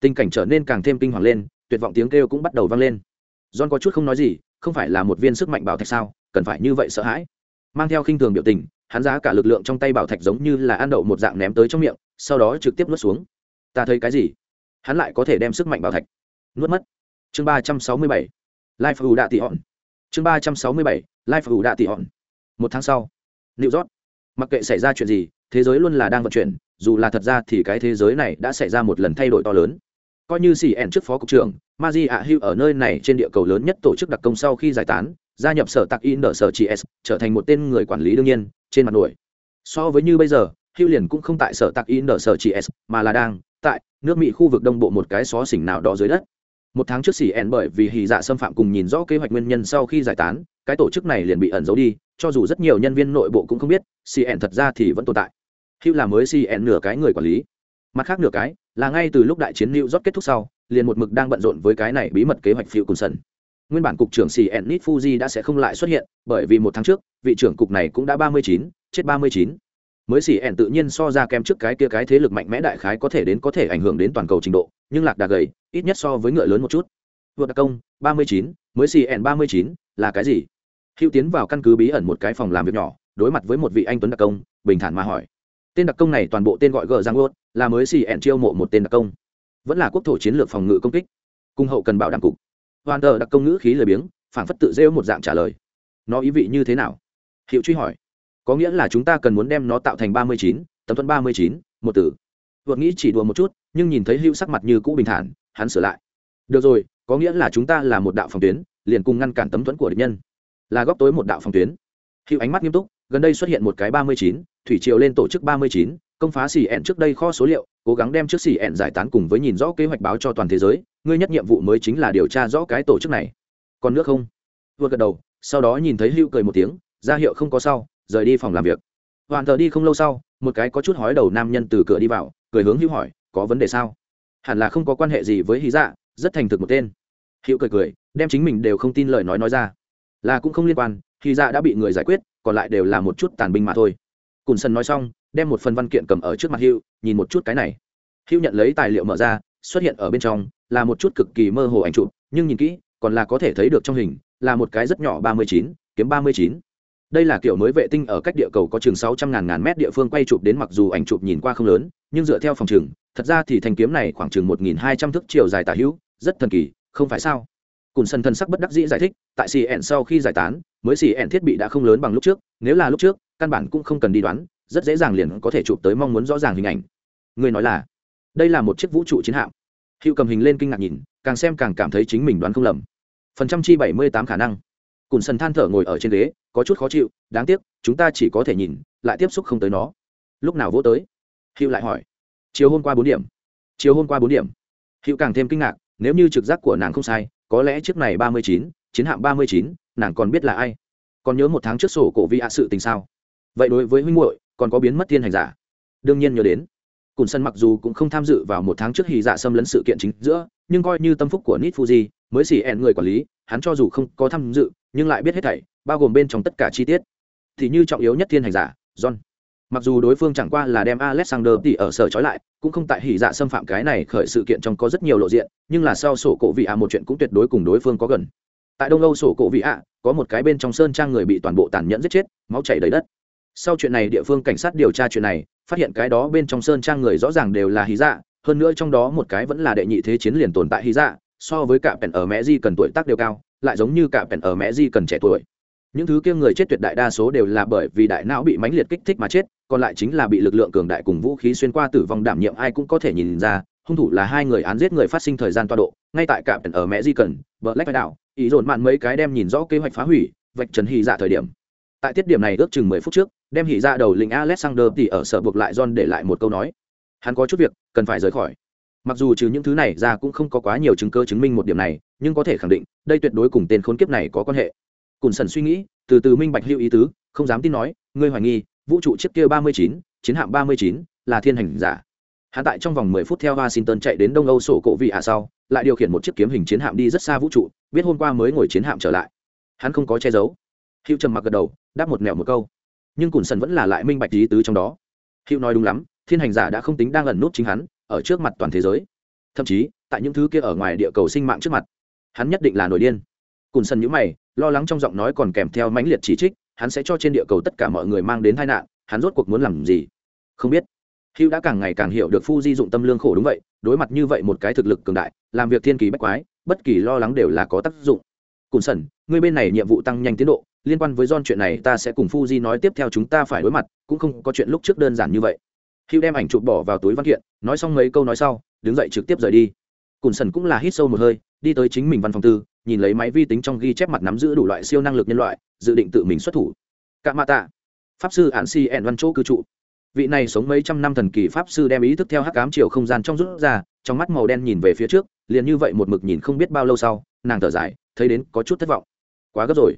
Tình cảnh trở nên càng thêm kinh hoàng lên, tuyệt vọng tiếng kêu cũng bắt đầu vang lên. John có chút không nói gì, không phải là một viên sức mạnh bảo thạch sao, cần phải như vậy sợ hãi. Mang theo khinh thường biểu tình, hắn giá cả lực lượng trong tay bảo thạch giống như là ăn đậu một dạng ném tới trong miệng, sau đó trực tiếp nuốt xuống. Ta thấy cái gì? Hắn lại có thể đem sức mạnh bảo thạch nuốt mất. Chương ba trăm sáu mươi bảy life ủ đạ tị hòn. Chương ba trăm sáu mươi bảy, life ủ đạ tị hòn. Một tháng sau, new york. Mặc kệ xảy ra chuyện gì, thế giới luôn là đang vận chuyển, dù là thật ra thì cái thế giới này đã xảy ra một lần thay đổi to lớn. Coi như xì ẻn trước phó cục trưởng, Maji a hữu ở nơi này trên địa cầu lớn nhất tổ chức đặc công sau khi giải tán, gia nhập sở tạc in đỡ sở chị s, trở thành một tên người quản lý đương nhiên, trên mặt nổi. So với như bây giờ hữu liền cũng không tại sở tạc in đỡ sở chị s, mà là đang tại nước mỹ khu vực đông bộ một cái xó xỉnh nào đó dưới đất một tháng trước xỉ ẹn bởi vì hì dạ xâm phạm cùng nhìn rõ kế hoạch nguyên nhân sau khi giải tán, cái tổ chức này liền bị ẩn giấu đi, cho dù rất nhiều nhân viên nội bộ cũng không biết, xỉ ẹn thật ra thì vẫn tồn tại. Hữu là mới xỉ ẹn nửa cái người quản lý. Mặt khác nửa cái, là ngay từ lúc đại chiến new rót kết thúc sau, liền một mực đang bận rộn với cái này bí mật kế hoạch phiêu cùng sân nguyên bản cục trưởng xỉ ẹn nít fuji đã sẽ không lại xuất hiện, bởi vì một tháng trước, vị trưởng cục này cũng đã ba mươi chín, chết ba mươi chín. Mới xỉ ẹn tự nhiên so ra kém trước cái kia cái thế lực mạnh mẽ đại khái có thể đến có thể ảnh hưởng đến toàn cầu trình độ, nhưng lạc đà gầy ít nhất so với ngựa lớn một chút. Vượt đặc công, ba mươi chín, mới xì ẩn ba mươi chín, là cái gì? Hữu tiến vào căn cứ bí ẩn một cái phòng làm việc nhỏ, đối mặt với một vị anh tuấn đặc công, bình thản mà hỏi. Tên đặc công này toàn bộ tên gọi gờ giang lốt là mới xì chiêu mộ một tên đặc công. Vẫn là quốc thổ chiến lược phòng ngự công kích. Cung hậu cần bảo đảm cục. Hoàn tờ đặc công ngữ khí lười biếng phản phất tự rêu một dạng trả lời. Nó ý vị như thế nào? Hiệu truy hỏi. Có nghĩa là chúng ta cần muốn đem nó tạo thành ba mươi chín, tấm thuẫn ba mươi chín, một từ vượt nghĩ chỉ đùa một chút, nhưng nhìn thấy hữu sắc mặt như cũ bình thản hắn sửa lại. Được rồi, có nghĩa là chúng ta là một đạo phòng tuyến, liền cùng ngăn cản tấm thuẫn của địch nhân. Là góc tối một đạo phòng tuyến. Hữu ánh mắt nghiêm túc, gần đây xuất hiện một cái ba mươi chín, thủy triều lên tổ chức ba mươi chín, công phá xì ẹn trước đây kho số liệu, cố gắng đem trước xì ẹn giải tán cùng với nhìn rõ kế hoạch báo cho toàn thế giới, ngươi nhất nhiệm vụ mới chính là điều tra rõ cái tổ chức này. Còn nước không? Vừa gật đầu, sau đó nhìn thấy hữu cười một tiếng, ra hiệu không có sau, rời đi phòng làm việc. Hoàn thờ đi không lâu sau, một cái có chút hói đầu nam nhân từ cửa đi vào, cười hướng hữu hỏi, có vấn đề sao? Hẳn là không có quan hệ gì với hí dạ rất thành thực một tên. Hữu cười cười, đem chính mình đều không tin lời nói nói ra. Là cũng không liên quan, hí dạ đã bị người giải quyết, còn lại đều là một chút tàn binh mà thôi. Cùn sân nói xong, đem một phần văn kiện cầm ở trước mặt hữu, nhìn một chút cái này. Hữu nhận lấy tài liệu mở ra, xuất hiện ở bên trong, là một chút cực kỳ mơ hồ ảnh chụp, nhưng nhìn kỹ, còn là có thể thấy được trong hình, là một cái rất nhỏ ba mươi chín, kiếm ba mươi chín đây là kiểu mới vệ tinh ở cách địa cầu có chừng sáu trăm ngàn ngàn mét địa phương quay chụp đến mặc dù ảnh chụp nhìn qua không lớn, nhưng dựa theo phòng chừng thật ra thì thanh kiếm này khoảng chừng một nghìn hai trăm thước chiều dài tả hữu, rất thần kỳ, không phải sao? Cùn sân thân sắc bất đắc dĩ giải thích, tại cn sau khi giải tán, mới cn thiết bị đã không lớn bằng lúc trước, nếu là lúc trước, căn bản cũng không cần đi đoán, rất dễ dàng liền có thể chụp tới mong muốn rõ ràng hình ảnh. Người nói là, đây là một chiếc vũ trụ chiến hạm. Hữu cầm hình lên kinh ngạc nhìn, càng xem càng cảm thấy chính mình đoán không lầm. Phần trăm chi bảy mươi tám khả năng cùn sần than thở ngồi ở trên ghế, có chút khó chịu, đáng tiếc, chúng ta chỉ có thể nhìn, lại tiếp xúc không tới nó. Lúc nào vỗ tới? Hữu lại hỏi. Chiều hôm qua bốn điểm. Chiều hôm qua bốn điểm. Hữu càng thêm kinh ngạc, nếu như trực giác của nàng không sai, có lẽ chiếc này ba mươi chín, chiến hạm ba mươi chín, nàng còn biết là ai? Còn nhớ một tháng trước sổ cổ vi ạ sự tình sao? Vậy đối với huynh muội, còn có biến mất thiên hành giả? Đương nhiên nhớ đến. Cùn sân mặc dù cũng không tham dự vào một tháng trước hì dạ xâm lấn sự kiện chính giữa, nhưng coi như tâm phúc của nít fuji mới xỉ ẹn người quản lý, hắn cho dù không có tham dự nhưng lại biết hết thảy, bao gồm bên trong tất cả chi tiết. Thì như trọng yếu nhất thiên hành giả, john. Mặc dù đối phương chẳng qua là đem alexander thì ở sở trói lại, cũng không tại hỉ dạ xâm phạm cái này khởi sự kiện trong có rất nhiều lộ diện, nhưng là sau sổ cổ vị ạ một chuyện cũng tuyệt đối cùng đối phương có gần. Tại đông âu sổ cổ vị ạ, có một cái bên trong sơn trang người bị toàn bộ tàn nhẫn giết chết, máu chảy đầy đất. Sau chuyện này địa phương cảnh sát điều tra chuyện này, phát hiện cái đó bên trong sơn trang người rõ ràng đều là hí dạ hơn nữa trong đó một cái vẫn là đệ nhị thế chiến liền tồn tại hí dạ so với cả pèn ở mẹ di cần tuổi tác đều cao, lại giống như cả pèn ở mẹ di cần trẻ tuổi. Những thứ kia người chết tuyệt đại đa số đều là bởi vì đại não bị mãnh liệt kích thích mà chết, còn lại chính là bị lực lượng cường đại cùng vũ khí xuyên qua tử vong đảm nhiệm ai cũng có thể nhìn ra, hung thủ là hai người án giết người phát sinh thời gian toa độ, ngay tại cả pèn ở mẹ di cần, bờ lách đảo, ý dồn mạn mấy cái đem nhìn rõ kế hoạch phá hủy, vạch trần hy dạ thời điểm. Tại tiết điểm này ước chừng mười phút trước, đem hỉ ra đầu lính alexander thì ở sở buộc lại john để lại một câu nói. Hắn có chút việc, cần phải rời khỏi mặc dù trừ những thứ này ra cũng không có quá nhiều chứng cơ chứng minh một điểm này, nhưng có thể khẳng định, đây tuyệt đối cùng tên khốn kiếp này có quan hệ. Cùn sần suy nghĩ, từ từ minh bạch hữu ý tứ, không dám tin nói, ngươi hoài nghi, vũ trụ chiếc kia ba mươi chín, chiến hạm ba mươi chín là thiên hành giả. Hạ tại trong vòng mười phút theo washington chạy đến đông âu sổ cổ vị hạ sau, lại điều khiển một chiếc kiếm hình chiến hạm đi rất xa vũ trụ, biết hôm qua mới ngồi chiến hạm trở lại. Hắn không có che giấu. Hữu trầm mặc gật đầu, đáp một mẹo một câu. Nhưng cùn sần vẫn là lại minh bạch ý tứ trong đó. Hữu nói đúng lắm, thiên hành giả đã không tính đang ẩn nút chính hắn ở trước mặt toàn thế giới. Thậm chí, tại những thứ kia ở ngoài địa cầu sinh mạng trước mặt, hắn nhất định là nổi điên. Cùn sần nhữ mày, lo lắng trong giọng nói còn kèm theo mãnh liệt chỉ trích, hắn sẽ cho trên địa cầu tất cả mọi người mang đến tai nạn, hắn rốt cuộc muốn làm gì? Không biết. Hữu đã càng ngày càng hiểu được phu di dụng tâm lương khổ đúng vậy, đối mặt như vậy một cái thực lực cường đại, làm việc thiên kỳ bách quái, bất kỳ lo lắng đều là có tác dụng. Cùn sần người bên này nhiệm vụ tăng nhanh tiến độ, liên quan với don chuyện này ta sẽ cùng fuji nói tiếp theo chúng ta phải đối mặt, cũng không có chuyện lúc trước đơn giản như vậy hữu đem ảnh chụp bỏ vào túi văn kiện, nói xong mấy câu nói sau, đứng dậy trực tiếp rời đi. Cùn sần cũng là hít sâu một hơi, đi tới chính mình văn phòng tư, nhìn lấy máy vi tính trong ghi chép mặt nắm giữ đủ loại siêu năng lực nhân loại, dự định tự mình xuất thủ. Cạ mạ tạ. Pháp sư ạn si ẹn văn chỗ cư trụ. Vị này sống mấy trăm năm thần kỳ pháp sư đem ý thức theo hắc cám chiều không gian trong rút ra, trong mắt màu đen nhìn về phía trước, liền như vậy một mực nhìn không biết bao lâu sau, nàng thở dài, thấy đến có chút thất vọng. Quá gấp rồi.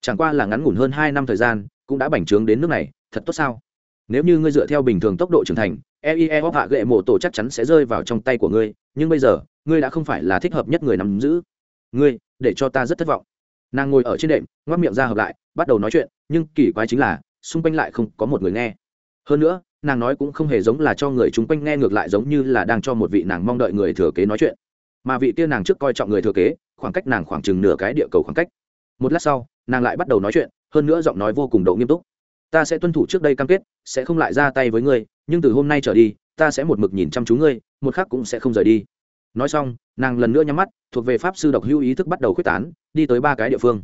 Chẳng qua là ngắn ngủn hơn hai năm thời gian, cũng đã bành trướng đến nước này, thật tốt sao? Nếu như ngươi dựa theo bình thường tốc độ trưởng thành eie hạ gệ mộ tổ chắc chắn sẽ rơi vào trong tay của ngươi, nhưng bây giờ, ngươi đã không phải là thích hợp nhất người nắm giữ. Ngươi, để cho ta rất thất vọng. Nàng ngồi ở trên đệm ngoắc miệng ra hợp lại, bắt đầu nói chuyện, nhưng kỳ quái chính là, xung quanh lại không có một người nghe. Hơn nữa, nàng nói cũng không hề giống là cho người chung quanh nghe, ngược lại giống như là đang cho một vị nàng mong đợi người thừa kế nói chuyện. Mà vị kia nàng trước coi trọng người thừa kế, khoảng cách nàng khoảng chừng nửa cái địa cầu khoảng cách. Một lát sau, nàng lại bắt đầu nói chuyện, hơn nữa giọng nói vô cùng độ nghiêm túc ta sẽ tuân thủ trước đây cam kết, sẽ không lại ra tay với ngươi, nhưng từ hôm nay trở đi, ta sẽ một mực nhìn chăm chú ngươi, một khác cũng sẽ không rời đi. Nói xong, nàng lần nữa nhắm mắt, thuộc về pháp sư độc hưu ý thức bắt đầu quyết tán, đi tới ba cái địa phương.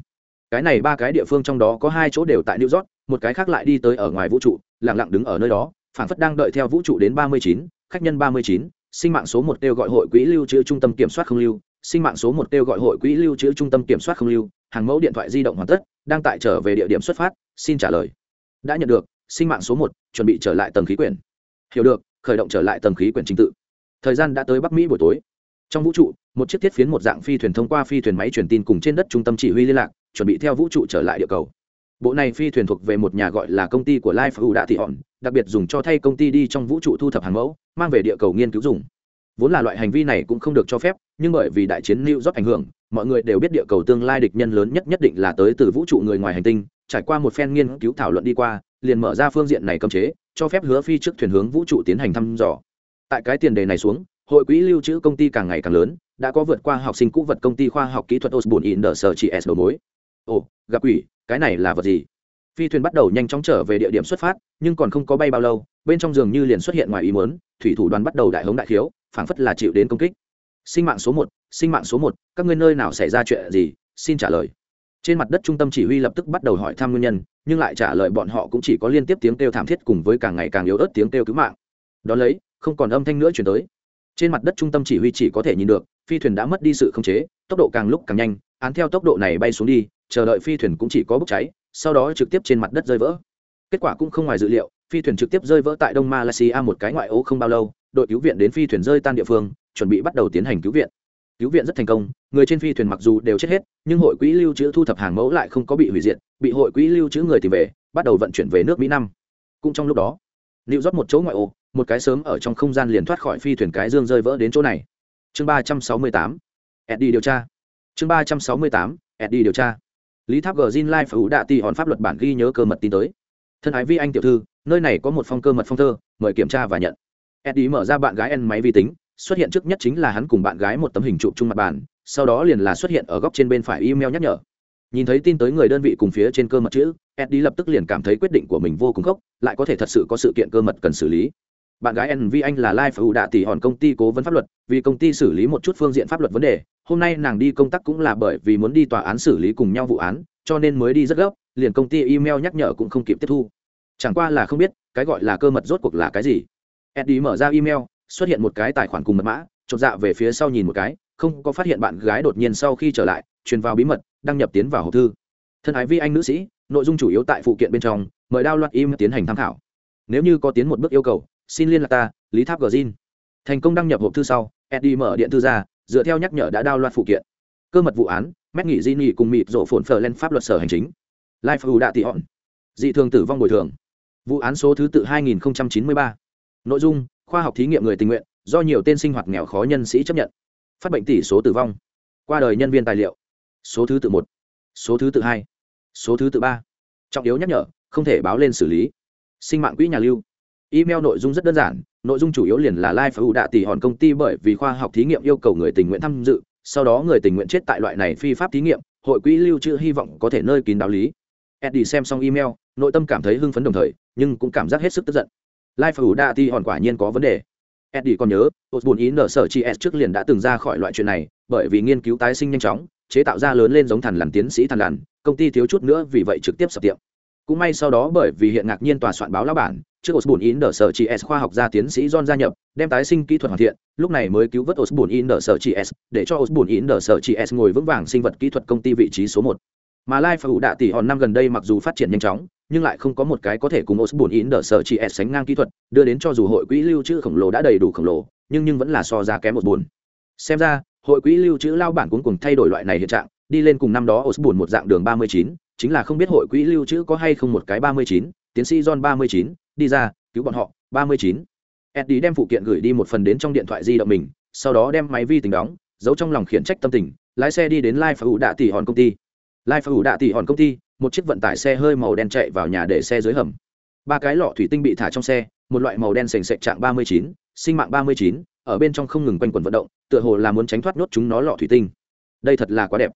Cái này ba cái địa phương trong đó có hai chỗ đều tại new york, một cái khác lại đi tới ở ngoài vũ trụ lẳng lặng đứng ở nơi đó phản phất đang đợi theo vũ trụ đến ba mươi chín, khách nhân ba mươi chín, sinh mạng số một kêu gọi hội quỹ lưu trữ trung tâm kiểm soát không lưu, sinh mạng số một kêu gọi hội quỹ lưu trữ trung tâm kiểm soát không lưu, hàng mẫu điện thoại di động hoàn tất, đang tại trở về địa điểm xuất phát, xin trả lời đã nhận được, sinh mạng số một, chuẩn bị trở lại tầng khí quyển. Hiểu được, khởi động trở lại tầng khí quyển trình tự. Thời gian đã tới bắc mỹ buổi tối. Trong vũ trụ, một chiếc thiết phiến một dạng phi thuyền thông qua phi thuyền máy truyền tin cùng trên đất trung tâm chỉ huy liên lạc, chuẩn bị theo vũ trụ trở lại địa cầu. Bộ này phi thuyền thuộc về một nhà gọi là công ty của life u đã thị hòn đặc biệt dùng cho thay công ty đi trong vũ trụ thu thập hàng mẫu, mang về địa cầu nghiên cứu dùng. Vốn là loại hành vi này cũng không được cho phép, nhưng bởi vì đại chiến new job ảnh hưởng, mọi người đều biết địa cầu tương lai địch nhân lớn nhất nhất định là tới từ vũ trụ người ngoài hành tinh trải qua một phen nghiên cứu thảo luận đi qua, liền mở ra phương diện này cấm chế, cho phép hứa phi trước thuyền hướng vũ trụ tiến hành thăm dò. Tại cái tiền đề này xuống, hội quỹ lưu trữ công ty càng ngày càng lớn, đã có vượt qua học sinh cũ vật công ty khoa học kỹ thuật osborne in the sở chỉ s đầu mối. Ồ, gặp quỷ, cái này là vật gì? Phi thuyền bắt đầu nhanh chóng trở về địa điểm xuất phát, nhưng còn không có bay bao lâu, bên trong giường như liền xuất hiện ngoài ý muốn, thủy thủ đoàn bắt đầu đại hống đại khiếu phảng phất là chịu đến công kích. Sinh mạng số một, sinh mạng số một, các ngươi nơi nào xảy ra chuyện gì? Xin trả lời trên mặt đất trung tâm chỉ huy lập tức bắt đầu hỏi thăm nguyên nhân, nhưng lại trả lời bọn họ cũng chỉ có liên tiếp tiếng kêu thảm thiết cùng với càng ngày càng yếu ớt tiếng kêu cứu mạng. Đón lấy, không còn âm thanh nữa chuyển tới. Trên mặt đất trung tâm chỉ huy chỉ có thể nhìn được, phi thuyền đã mất đi sự khống chế, tốc độ càng lúc càng nhanh, án theo tốc độ này bay xuống đi, chờ đợi phi thuyền cũng chỉ có bốc cháy, sau đó trực tiếp trên mặt đất rơi vỡ. Kết quả cũng không ngoài dự liệu, phi thuyền trực tiếp rơi vỡ tại đông malaysia một cái ngoại ô không bao lâu, đội cứu viện đến phi thuyền rơi tan địa phương, chuẩn bị bắt đầu tiến hành cứu viện cứu viện rất thành công, người trên phi thuyền mặc dù đều chết hết, nhưng hội quỹ lưu trữ thu thập hàng mẫu lại không có bị hủy diệt, bị hội quỹ lưu trữ người tìm về, bắt đầu vận chuyển về nước mỹ năm. Cũng trong lúc đó lưu rót một chỗ ngoại ô, một cái sớm ở trong không gian liền thoát khỏi phi thuyền cái dương rơi vỡ đến chỗ này. Chương ba trăm sáu mươi tám, eddie điều tra. Chương ba trăm sáu mươi tám, eddie điều tra. Lý tháp gờ zin lai phủ đạ ti hòn pháp luật bản ghi nhớ cơ mật tin tới. Thân ái vi anh tiểu thư, nơi này có một phong cơ mật phong thơ, mời kiểm tra và nhận. Eddie mở ra bạn gái en máy vi tính xuất hiện trước nhất chính là hắn cùng bạn gái một tấm hình chụp chung mặt bàn sau đó liền là xuất hiện ở góc trên bên phải email nhắc nhở nhìn thấy tin tới người đơn vị cùng phía trên cơ mật chữ eddie lập tức liền cảm thấy quyết định của mình vô cùng gốc lại có thể thật sự có sự kiện cơ mật cần xử lý bạn gái NV anh là Life Phủ Đạ tỷ hòn công ty cố vấn pháp luật, vì công ty xử lý một chút phương diện pháp luật vấn đề, hôm nay nàng đi công tác cũng là bởi vì muốn đi tòa án xử lý cùng nhau vụ án, cho nên mới đi rất gấp, liền công ty email nhắc nhở cũng không kịp tiếp thu. Chẳng qua là không biết, cái gọi là cơ mật rốt cuộc là cái gì. Eddie mở ra email, xuất hiện một cái tài khoản cùng mật mã, chột dạ về phía sau nhìn một cái, không có phát hiện bạn gái đột nhiên sau khi trở lại, truyền vào bí mật, đăng nhập tiến vào hộp thư. Thân ái vi anh nữ sĩ, nội dung chủ yếu tại phụ kiện bên trong, mời đao loạt im tiến hành tham khảo. Nếu như có tiến một bước yêu cầu, xin liên lạc ta, lý tháp gờ thành công đăng nhập hộp thư sau, eddie mở điện thư ra, dựa theo nhắc nhở đã đao loạt phụ kiện. Cơ mật vụ án mét nghị di nghị cùng mịt rổ phồn phờ lên pháp luật sở hành chính. Life ưu đạ tị hòn dị thường tử vong bồi thường. Vụ án số thứ tự 2093. nội dung khoa học thí nghiệm người tình nguyện, do nhiều tên sinh hoạt nghèo khó nhân sĩ chấp nhận. Phát bệnh tỷ số tử vong. Qua đời nhân viên tài liệu. Số thứ tự một, số thứ tự hai, số thứ tự ba. Trọng yếu nhắc nhở, không thể báo lên xử lý. Sinh mạng quỹ nhà lưu. Email nội dung rất đơn giản, nội dung chủ yếu liền là live ưu đạ tỷ hòn công ty bởi vì khoa học thí nghiệm yêu cầu người tình nguyện tham dự, sau đó người tình nguyện chết tại loại này phi pháp thí nghiệm, hội quỹ lưu trữ hy vọng có thể nơi kín đạo lý. Eddie xem xong email, nội tâm cảm thấy hưng phấn đồng thời, nhưng cũng cảm giác hết sức tức giận life phủ đa ti hòn quả nhiên có vấn đề eddie còn nhớ osborne ý nở sở chi s trước liền đã từng ra khỏi loại chuyện này bởi vì nghiên cứu tái sinh nhanh chóng chế tạo ra lớn lên giống thằn lằn tiến sĩ thằn lằn công ty thiếu chút nữa vì vậy trực tiếp sập tiệm cũng may sau đó bởi vì hiện ngạc nhiên tòa soạn báo lão bản trước Osborne in sở chi S khoa học gia tiến sĩ John gia nhập, đem tái sinh kỹ thuật hoàn thiện, lúc này mới cứu vớt Osborne in sở chi S, để cho Osborne in sở chi S ngồi vững vàng sinh vật kỹ thuật công ty vị trí số 1. Mà lai phải ủ Đạ tỷ hòn năm gần đây mặc dù phát triển nhanh chóng, nhưng lại không có một cái có thể cùng Osborne in đỡ sở chỉ S sánh ngang kỹ thuật, đưa đến cho dù hội quỹ lưu trữ khổng lồ đã đầy đủ khổng lồ, nhưng nhưng vẫn là so ra kém một buồn. Xem ra, hội quỹ lưu trữ lao bản cũng cùng thay đổi loại này hiện trạng, đi lên cùng năm đó Osborne một dạng đường 39, chính là không biết hội quỹ lưu trữ có hay không một cái 39, tiến sĩ John 39, đi ra, cứu bọn họ 39. eddie đem phụ kiện gửi đi một phần đến trong điện thoại di động mình sau đó đem máy vi tính đóng giấu trong lòng khiển trách tâm tình lái xe đi đến lai phá ủ đạ tỷ hòn công ty lai phá ủ đạ tỷ hòn công ty một chiếc vận tải xe hơi màu đen chạy vào nhà để xe dưới hầm. Ba cái lọ thủy tinh bị thả trong xe một loại màu đen sền sệch trạng 39, sinh mạng 39, ở bên trong không ngừng quanh quẩn vận động tựa hồ là muốn tránh thoát nhốt chúng nó lọ thủy tinh. Đây thật là quá đẹp.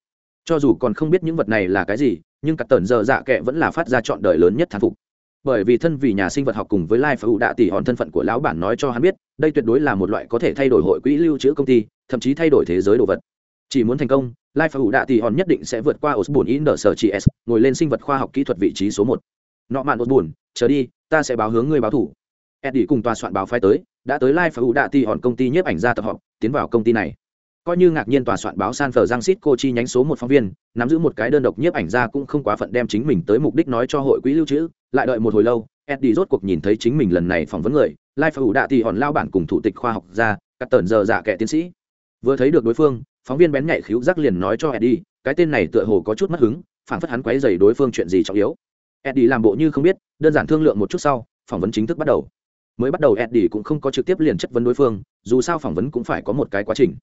Cho dù còn không biết những vật này là cái gì nhưng các tần giờ dạ kệ vẫn là phát ra chọn đời lớn nhất thán phục. Bởi vì thân vì nhà sinh vật học cùng với lai phải đạ tỷ hòn thân phận của lão bản nói cho hắn biết đây tuyệt đối là một loại có thể thay đổi hội quỹ lưu trữ công ty thậm chí thay đổi thế giới đồ vật chỉ muốn thành công lai phải đạ tỷ hòn nhất định sẽ vượt qua osborne in the sở chị s ngồi lên sinh vật khoa học kỹ thuật vị trí số một. Nọ mạn osborne chờ đi ta sẽ báo hướng ngươi báo thủ. Eddie cùng tòa soạn báo phái tới đã tới lai phải đạ tỷ hòn công ty nhiếp ảnh ra tập họp tiến vào công ty này. Coi như ngạc nhiên tòa soạn báo San Francisco chi nhánh số một phóng viên, nắm giữ một cái đơn độc nhiếp ảnh ra cũng không quá phận đem chính mình tới mục đích nói cho hội quỹ lưu trữ, lại đợi một hồi lâu, Eddie rốt cuộc nhìn thấy chính mình lần này phỏng vấn người, Lai Phù Đạ Tỷ hòn lao bản cùng thủ tịch khoa học gia, các tần giờ dạ kẻ tiến sĩ. Vừa thấy được đối phương, phóng viên bén nhạy khiếu giác liền nói cho Eddie, cái tên này tựa hồ có chút mất hứng, phản phất hắn quấy rầy đối phương chuyện gì trọng yếu. Eddie làm bộ như không biết, đơn giản thương lượng một chút sau, phỏng vấn chính thức bắt đầu. Mới bắt đầu Eddie cũng không có trực tiếp liền chất vấn đối phương, dù sao phỏng vấn cũng phải có một cái quá trình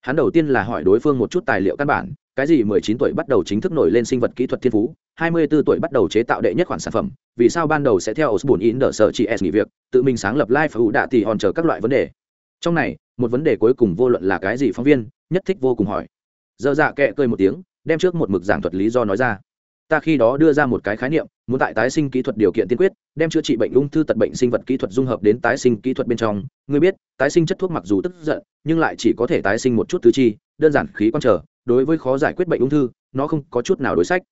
hắn đầu tiên là hỏi đối phương một chút tài liệu căn bản cái gì mười chín tuổi bắt đầu chính thức nổi lên sinh vật kỹ thuật thiên phú hai mươi 24 tuổi bắt đầu chế tạo đệ nhất khoản sản phẩm vì sao ban đầu sẽ theo osborne in đỡ sở chỉ s nghỉ việc tự mình sáng lập live Hữu đạ thì hòn chờ các loại vấn đề trong này, một vấn đề cuối cùng vô luận là cái gì phóng viên, nhất thích vô cùng hỏi. Dơ dạ kệ cười một tiếng, đem trước một mực giảng thuật lý do nói ra. Ta khi đó đưa ra một cái khái niệm, muốn tại tái sinh kỹ thuật điều kiện tiên quyết, đem chữa trị bệnh ung thư tật bệnh sinh vật kỹ thuật dung hợp đến tái sinh kỹ thuật bên trong. Người biết, tái sinh chất thuốc mặc dù tức giận, nhưng lại chỉ có thể tái sinh một chút tứ chi, đơn giản khí quan trở. Đối với khó giải quyết bệnh ung thư, nó không có chút nào đối sách.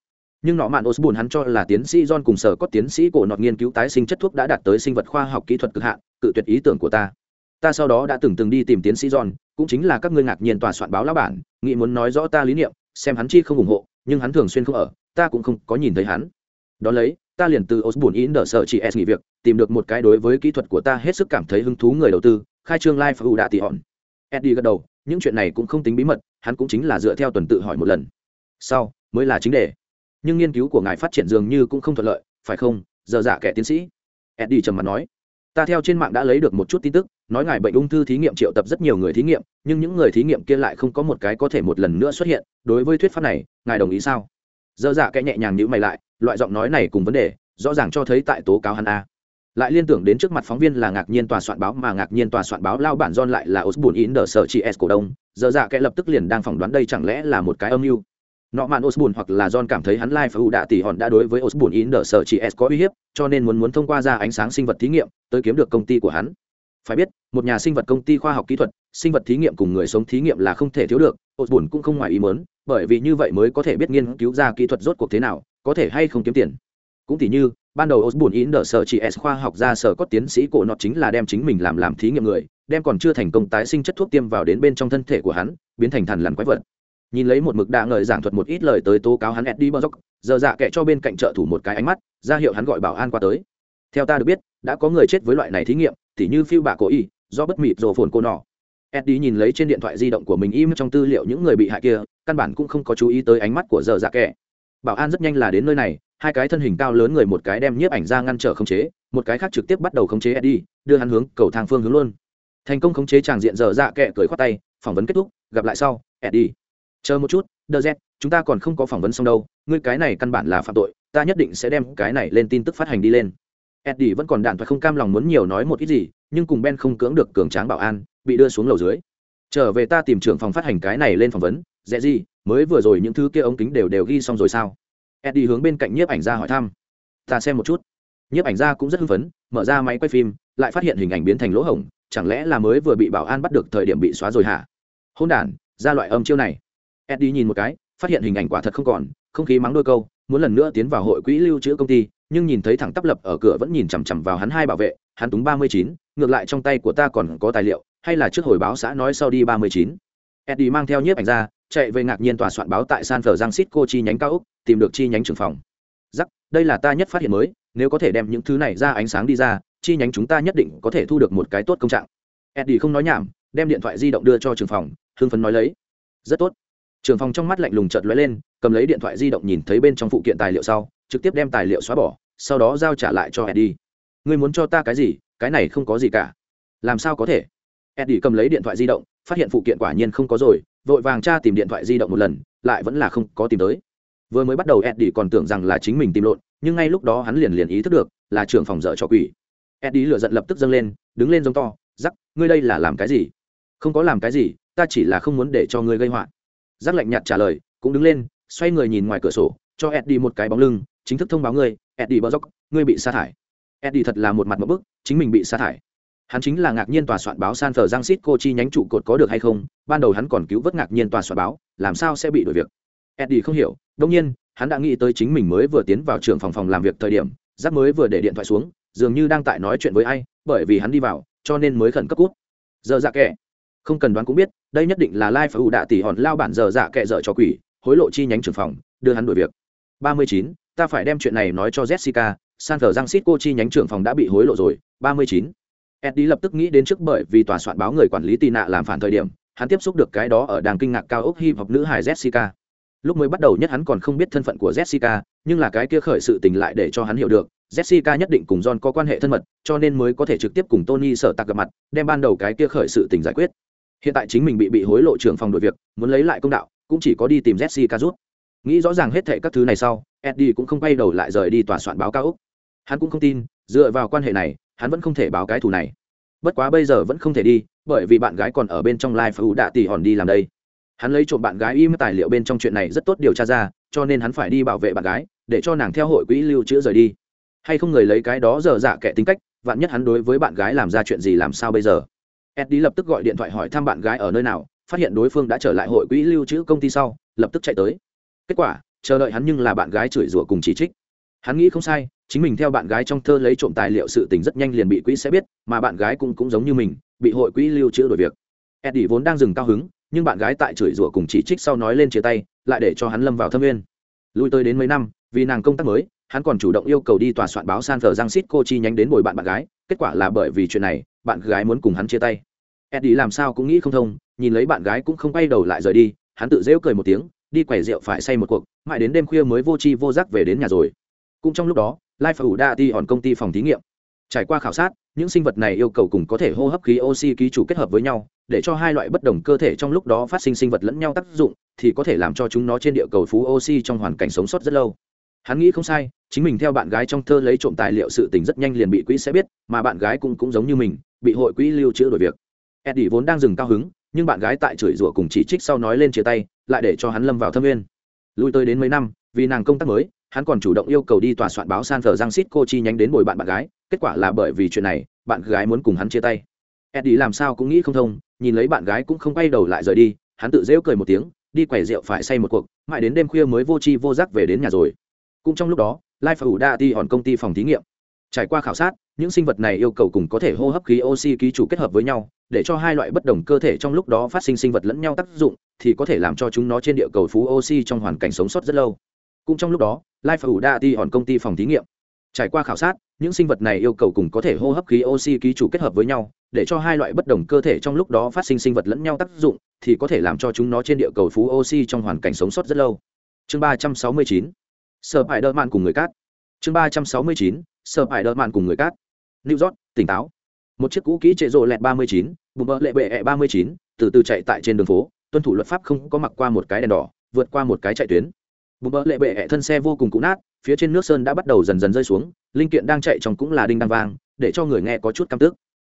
Nhưng nọ mạn osborne hắn cho là tiến sĩ john cùng sở có tiến sĩ cổ nọt nghiên cứu tái sinh chất thuốc đã đạt tới sinh vật khoa học kỹ thuật cực hạn, cự tuyệt ý tưởng của ta ta sau đó đã từng từng đi tìm tiến sĩ john, cũng chính là các ngươi ngạc nhiên tòa soạn báo lá bản, nghĩ muốn nói rõ ta lý niệm, xem hắn chi không ủng hộ, nhưng hắn thường xuyên không ở, ta cũng không có nhìn thấy hắn. Đón lấy, ta liền từ osborne in đỡ sợ chị s nghỉ việc, tìm được một cái đối với kỹ thuật của ta hết sức cảm thấy hứng thú người đầu tư, khai trương live ưu đạ tỷ hòn eddie gật đầu, những chuyện này cũng không tính bí mật, hắn cũng chính là dựa theo tuần tự hỏi một lần. Sau, mới là chính đề. Nhưng nghiên cứu của ngài phát triển dường như cũng không thuận lợi, phải không, giờ dạ kẻ tiến sĩ? Eddie trầm mặt nói ta theo trên mạng đã lấy được một chút tin tức, nói ngài bệnh ung thư thí nghiệm triệu tập rất nhiều người thí nghiệm, nhưng những người thí nghiệm kia lại không có một cái có thể một lần nữa xuất hiện. Đối với thuyết pháp này, ngài đồng ý sao? Dơ dạ kẽ nhẹ nhàng nhữ mày lại, loại giọng nói này cùng vấn đề, rõ ràng cho thấy tại tố cáo hắn a. Lại liên tưởng đến trước mặt phóng viên là ngạc nhiên tòa soạn báo, mà ngạc nhiên tòa soạn báo lao bản don lại là osbun in the sở chị s cổ đông. Dơ dạ kẽ lập tức liền đang phỏng đoán đây chẳng lẽ là một cái âm mưu nọ mạn osbun hoặc là john cảm thấy hắn lai phải ủ đạ tỷ hòn đã đối với osbun in the sở chị s có uy hiếp, cho nên muốn muốn thông qua ra ánh sáng sinh vật thí nghiệm tới kiếm được công ty của hắn. Phải biết, một nhà sinh vật công ty khoa học kỹ thuật, sinh vật thí nghiệm cùng người sống thí nghiệm là không thể thiếu được osbun cũng không ngoài ý mớn bởi vì như vậy mới có thể biết nghiên cứu ra kỹ thuật rốt cuộc thế nào, có thể hay không kiếm tiền. Cũng tỉ như, ban đầu osbun in đỡ sở chỉ s khoa học ra sở có tiến sĩ cổ nọt chính là đem chính mình làm làm thí nghiệm người, đem còn chưa thành công tái sinh chất thuốc tiêm vào đến bên trong thân thể của hắn, biến thành thần lằn quái vật nhìn lấy một mực đạ ngợi giảng thuật một ít lời tới tố cáo hắn eddie bozok, giờ dạ kệ cho bên cạnh trợ thủ một cái ánh mắt, ra hiệu hắn gọi bảo an qua tới. Theo ta được biết, đã có người chết với loại này thí nghiệm, tỉ như phiêu bạ cổ y, do bất mịt rồ phồn cô nọ. Eddie nhìn lấy trên điện thoại di động của mình im trong tư liệu những người bị hại kia, căn bản cũng không có chú ý tới ánh mắt của giờ dạ kệ bảo an rất nhanh là đến nơi này, hai cái thân hình cao lớn người một cái đem nhiếp ảnh ra ngăn trở khống chế, một cái khác trực tiếp bắt đầu khống chế eddie, đưa hắn hướng cầu thang phương hướng luôn. Thành công khống chế tràng diện giờ dạ kệ cười khoát tay, phỏng vấn kết thúc, gặp lại sau, eddie chờ một chút, đờ z chúng ta còn không có phỏng vấn xong đâu, ngươi cái này căn bản là phạm tội, ta nhất định sẽ đem cái này lên tin tức phát hành đi lên. Eddie vẫn còn đạn thoại không cam lòng muốn nhiều nói một ít gì, nhưng cùng ben không cưỡng được cường tráng bảo an, bị đưa xuống lầu dưới. Trở về ta tìm trưởng phòng phát hành cái này lên phỏng vấn, dễ gì, mới vừa rồi những thứ kia ống kính đều đều ghi xong rồi sao? Eddie hướng bên cạnh nhiếp ảnh ra hỏi thăm. Ta xem một chút. Nhiếp ảnh ra cũng rất hưng phấn, mở ra máy quay phim, lại phát hiện hình ảnh biến thành lỗ hổng, chẳng lẽ là mới vừa bị bảo an bắt được thời điểm bị xóa rồi hả? Hôn đản, ra loại âm chiêu này eddie nhìn một cái, phát hiện hình ảnh quả thật không còn, không khí mắng đôi câu, muốn lần nữa tiến vào hội quỹ lưu trữ công ty, nhưng nhìn thấy thẳng tắp lập ở cửa vẫn nhìn chằm chằm vào hắn hai bảo vệ, hắn túng ba mươi chín, ngược lại trong tay của ta còn có tài liệu, hay là trước hồi báo xã nói sau đi ba mươi chín. Eddie mang theo nhiếp ảnh ra, chạy về ngạc nhiên tòa soạn báo tại san francisco chi nhánh cao úc tìm được chi nhánh trưởng phòng. Giắc đây là ta nhất phát hiện mới, nếu có thể đem những thứ này ra ánh sáng đi ra, chi nhánh chúng ta nhất định có thể thu được một cái tốt công trạng. Eddie không nói nhảm, đem điện thoại di động đưa cho trưởng phòng, hưng phấn nói lấy. Rất tốt trưởng phòng trong mắt lạnh lùng chợt lóe lên, cầm lấy điện thoại di động nhìn thấy bên trong phụ kiện tài liệu sau, trực tiếp đem tài liệu xóa bỏ, sau đó giao trả lại cho eddie. Ngươi muốn cho ta cái gì? Cái này không có gì cả. Làm sao có thể? Eddie cầm lấy điện thoại di động, phát hiện phụ kiện quả nhiên không có rồi, vội vàng tra tìm điện thoại di động một lần, lại vẫn là không có tìm tới. Vừa mới bắt đầu eddie còn tưởng rằng là chính mình tìm lộn, nhưng ngay lúc đó hắn liền liền ý thức được, là trưởng phòng dở cho quỷ. Eddie lựa giận lập tức dâng lên, đứng lên giống to giắc ngươi đây là làm cái gì? Không có làm cái gì, ta chỉ là không muốn để cho ngươi gây họa giác lạnh nhạt trả lời, cũng đứng lên, xoay người nhìn ngoài cửa sổ, cho eddie một cái bóng lưng, chính thức thông báo ngươi, eddie bờ dốc ngươi bị sa thải. Eddie thật là một mặt một bức, chính mình bị sa thải. Hắn chính là ngạc nhiên tòa soạn báo san thờ giang xít cô chi nhánh trụ cột có được hay không, ban đầu hắn còn cứu vớt ngạc nhiên tòa soạn báo, làm sao sẽ bị đổi việc. Eddie không hiểu đông nhiên, hắn đã nghĩ tới chính mình mới vừa tiến vào trường phòng phòng làm việc thời điểm giáp mới vừa để điện thoại xuống, dường như đang tại nói chuyện với ai, bởi vì hắn đi vào, cho nên mới khẩn cấp cút. Giờ dạ kệ không cần đoán cũng biết, đây nhất định là lai phải ủ đạ tỷ hòn lao bản giờ dạ kệ dở cho quỷ, hối lộ chi nhánh trưởng phòng, đưa hắn đổi việc. ba mươi chín, ta phải đem chuyện này nói cho jessica, san thờ giang xít cô chi nhánh trưởng phòng đã bị hối lộ rồi. ba mươi chín, eddie lập tức nghĩ đến trước bởi vì tòa soạn báo người quản lý tị nạ làm phản thời điểm, hắn tiếp xúc được cái đó ở đàng kinh ngạc cao ốc hip hop nữ hài jessica. Lúc mới bắt đầu nhất hắn còn không biết thân phận của jessica, nhưng là cái kia khởi sự tình lại để cho hắn hiểu được, jessica nhất định cùng john có quan hệ thân mật, cho nên mới có thể trực tiếp cùng tony sở tạc gặp mặt, đem ban đầu cái kia khởi sự tình giải quyết hiện tại chính mình bị bị hối lộ trưởng phòng đội việc, muốn lấy lại công đạo, cũng chỉ có đi tìm jessica rút nghĩ rõ ràng hết thệ các thứ này sau, eddie cũng không quay đầu lại rời đi tòa soạn báo cao hắn cũng không tin, dựa vào quan hệ này, hắn vẫn không thể báo cái thù này. Bất quá bây giờ vẫn không thể đi, bởi vì bạn gái còn ở bên trong live phú đạ tỷ hòn đi làm đây. Hắn lấy trộm bạn gái im tài liệu bên trong chuyện này rất tốt điều tra ra, cho nên hắn phải đi bảo vệ bạn gái, để cho nàng theo hội quỹ lưu trữ rời đi. Hay không người lấy cái đó giờ dạ kẻ tính cách, vạn nhất hắn đối với bạn gái làm ra chuyện gì làm sao bây giờ? Eddie lập tức gọi điện thoại hỏi thăm bạn gái ở nơi nào, phát hiện đối phương đã trở lại hội quỹ lưu trữ công ty sau, lập tức chạy tới. Kết quả, chờ đợi hắn nhưng là bạn gái chửi rủa cùng chỉ trích. Hắn nghĩ không sai, chính mình theo bạn gái trong thơ lấy trộm tài liệu sự tình rất nhanh liền bị quỹ sẽ biết, mà bạn gái cũng cũng giống như mình, bị hội quỹ lưu trữ đổi việc. Eddie vốn đang dừng cao hứng, nhưng bạn gái tại chửi rủa cùng chỉ trích sau nói lên chia tay, lại để cho hắn lâm vào thâm viên lui tới đến mấy năm, vì nàng công tác mới, hắn còn chủ động yêu cầu đi tòa soạn báo san thờ giang xít cô chi nhánh đến bồi bạn bạn gái, kết quả là bởi vì chuyện này, bạn gái muốn cùng hắn chia tay eddie làm sao cũng nghĩ không thông, nhìn lấy bạn gái cũng không quay đầu lại rời đi, hắn tự rêu cười một tiếng, đi quẩy rượu phải say một cuộc, mãi đến đêm khuya mới vô chi vô giác về đến nhà rồi. Cũng trong lúc đó lai phải ủ đa ti hòn công ty phòng thí nghiệm. Trải qua khảo sát, những sinh vật này yêu cầu cùng có thể hô hấp khí oxy ký chủ kết hợp với nhau, để cho hai loại bất đồng cơ thể trong lúc đó phát sinh sinh vật lẫn nhau tác dụng, thì có thể làm cho chúng nó trên địa cầu phú oxy trong hoàn cảnh sống sót rất lâu. Hắn nghĩ không sai, chính mình theo bạn gái trong thơ lấy trộm tài liệu sự tình rất nhanh liền bị quỹ sẽ biết, mà bạn gái cũng cũng giống như mình, bị hội quỹ lưu trữ đổi việc eddie vốn đang dừng cao hứng, nhưng bạn gái tại chửi rủa cùng chỉ trích sau nói lên chia tay, lại để cho hắn lâm vào thâm nguyên lui tới đến mấy năm, vì nàng công tác mới, hắn còn chủ động yêu cầu đi tòa soạn báo san phờ giang xít cô chi nhánh đến bồi bạn bạn gái, kết quả là bởi vì chuyện này, bạn gái muốn cùng hắn chia tay. Eddie làm sao cũng nghĩ không thông, nhìn lấy bạn gái cũng không quay đầu lại rời đi, hắn tự rêu cười một tiếng, đi quẩy rượu phải say một cuộc, mãi đến đêm khuya mới vô chi vô giác về đến nhà rồi. Cũng trong lúc đó lai phải ủ đa ti hòn công ty phòng thí nghiệm. Trải qua khảo sát những sinh vật này yêu cầu cùng có thể hô hấp khí oxy ký chủ kết hợp với nhau, để cho hai loại bất đồng cơ thể trong lúc đó phát sinh sinh vật lẫn nhau tác dụng, thì có thể làm cho chúng nó trên địa cầu phú oxy trong hoàn cảnh sống sót rất lâu. Cũng trong lúc đó, life ủ đa ti hòn công ty phòng thí nghiệm. Trải qua khảo sát, những sinh vật này yêu cầu cùng có thể hô hấp khí oxy ký chủ kết hợp với nhau, để cho hai loại bất đồng cơ thể trong lúc đó phát sinh sinh vật lẫn nhau tác dụng, thì có thể làm cho chúng nó trên địa cầu phú oxy trong hoàn cảnh sống sót rất lâu. Chương ba trăm sáu mươi chín sợ hãi đỡ mạn cùng người cát. Chương ba trăm sáu mươi chín sợ hãi đỡ mạn cùng người cát new york, tỉnh táo. Một chiếc cũ kỹ trệ rộ lẹt ba mươi chín, bùm bơ lệ bệ ẹ ba mươi chín, từ từ chạy tại trên đường phố, tuân thủ luật pháp không có mặc qua một cái đèn đỏ, vượt qua một cái chạy tuyến. Bùm bơ lệ bệ ẹ thân xe vô cùng cũ nát, phía trên nước sơn đã bắt đầu dần dần rơi xuống, linh kiện đang chạy trong cũng là đinh đang vang, để cho người nghe có chút căm tức.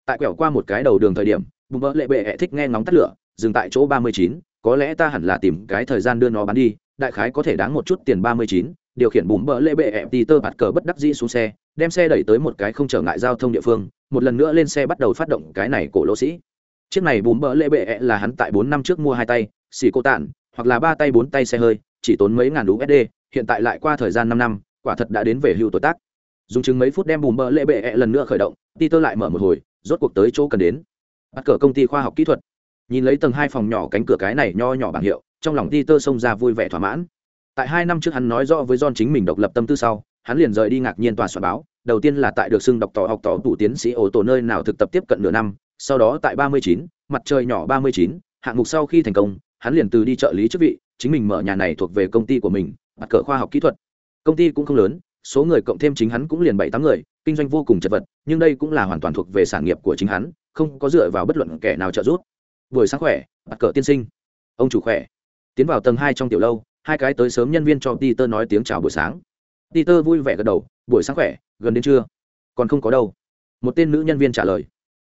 Tại quẹo qua một cái đầu đường thời điểm, bùm bơ lệ bệ ẹ thích nghe ngóng tắt lửa, dừng tại chỗ ba mươi chín, có lẽ ta hẳn là tìm cái thời gian đưa nó bán đi, đại khái có thể đáng một chút tiền ba mươi chín điều khiển bùm bỡ lệ bệ ẹp tì tơ bạt cờ bất đắc dĩ xuống xe, đem xe đẩy tới một cái không trở ngại giao thông địa phương, một lần nữa lên xe bắt đầu phát động cái này cổ lỗ sĩ. Chiếc này bùm bỡ lệ bệ ẹ là hắn tại bốn năm trước mua hai tay, xì cô tản, hoặc là ba tay bốn tay xe hơi, chỉ tốn mấy ngàn usd hiện tại lại qua thời gian năm năm, quả thật đã đến về hưu tuổi tác. Dùng chứng mấy phút đem bùm bỡ lệ bệ ẹ lần nữa khởi động tơ lại mở một hồi, rốt cuộc tới chỗ cần đến. Bắt cờ công ty khoa học kỹ thuật. Nhìn lấy tầng hai phòng nhỏ cánh cửa cái này nho nhỏ bảng hiệu, trong lòng tơ xông ra vui vẻ thỏa mãn tại hai năm trước hắn nói rõ với John chính mình độc lập tâm tư sau, hắn liền rời đi ngạc nhiên tòa soạn báo, đầu tiên là tại được xưng đọc tỏ học tỏ tủ tiến sĩ ô tổ nơi nào thực tập tiếp cận nửa năm, sau đó tại ba mươi chín, mặt trời nhỏ ba mươi chín, hạng mục sau khi thành công, hắn liền từ đi trợ lý chức vị, chính mình mở nhà này thuộc về công ty của mình mặt cờ khoa học kỹ thuật. Công ty cũng không lớn, số người cộng thêm chính hắn cũng liền bảy tám người, kinh doanh vô cùng chật vật, nhưng đây cũng là hoàn toàn thuộc về sản nghiệp của chính hắn, không có dựa vào bất luận kẻ nào trợ giúp. Buổi sáng khỏe mặt cờ tiên sinh. Ông chủ khỏe. Tiến vào tầng hai trong tiểu lâu hai cái tới sớm nhân viên cho peter nói tiếng chào buổi sáng. Peter vui vẻ gật đầu, buổi sáng khỏe, gần đến trưa. Còn không có đâu. Một tên nữ nhân viên trả lời.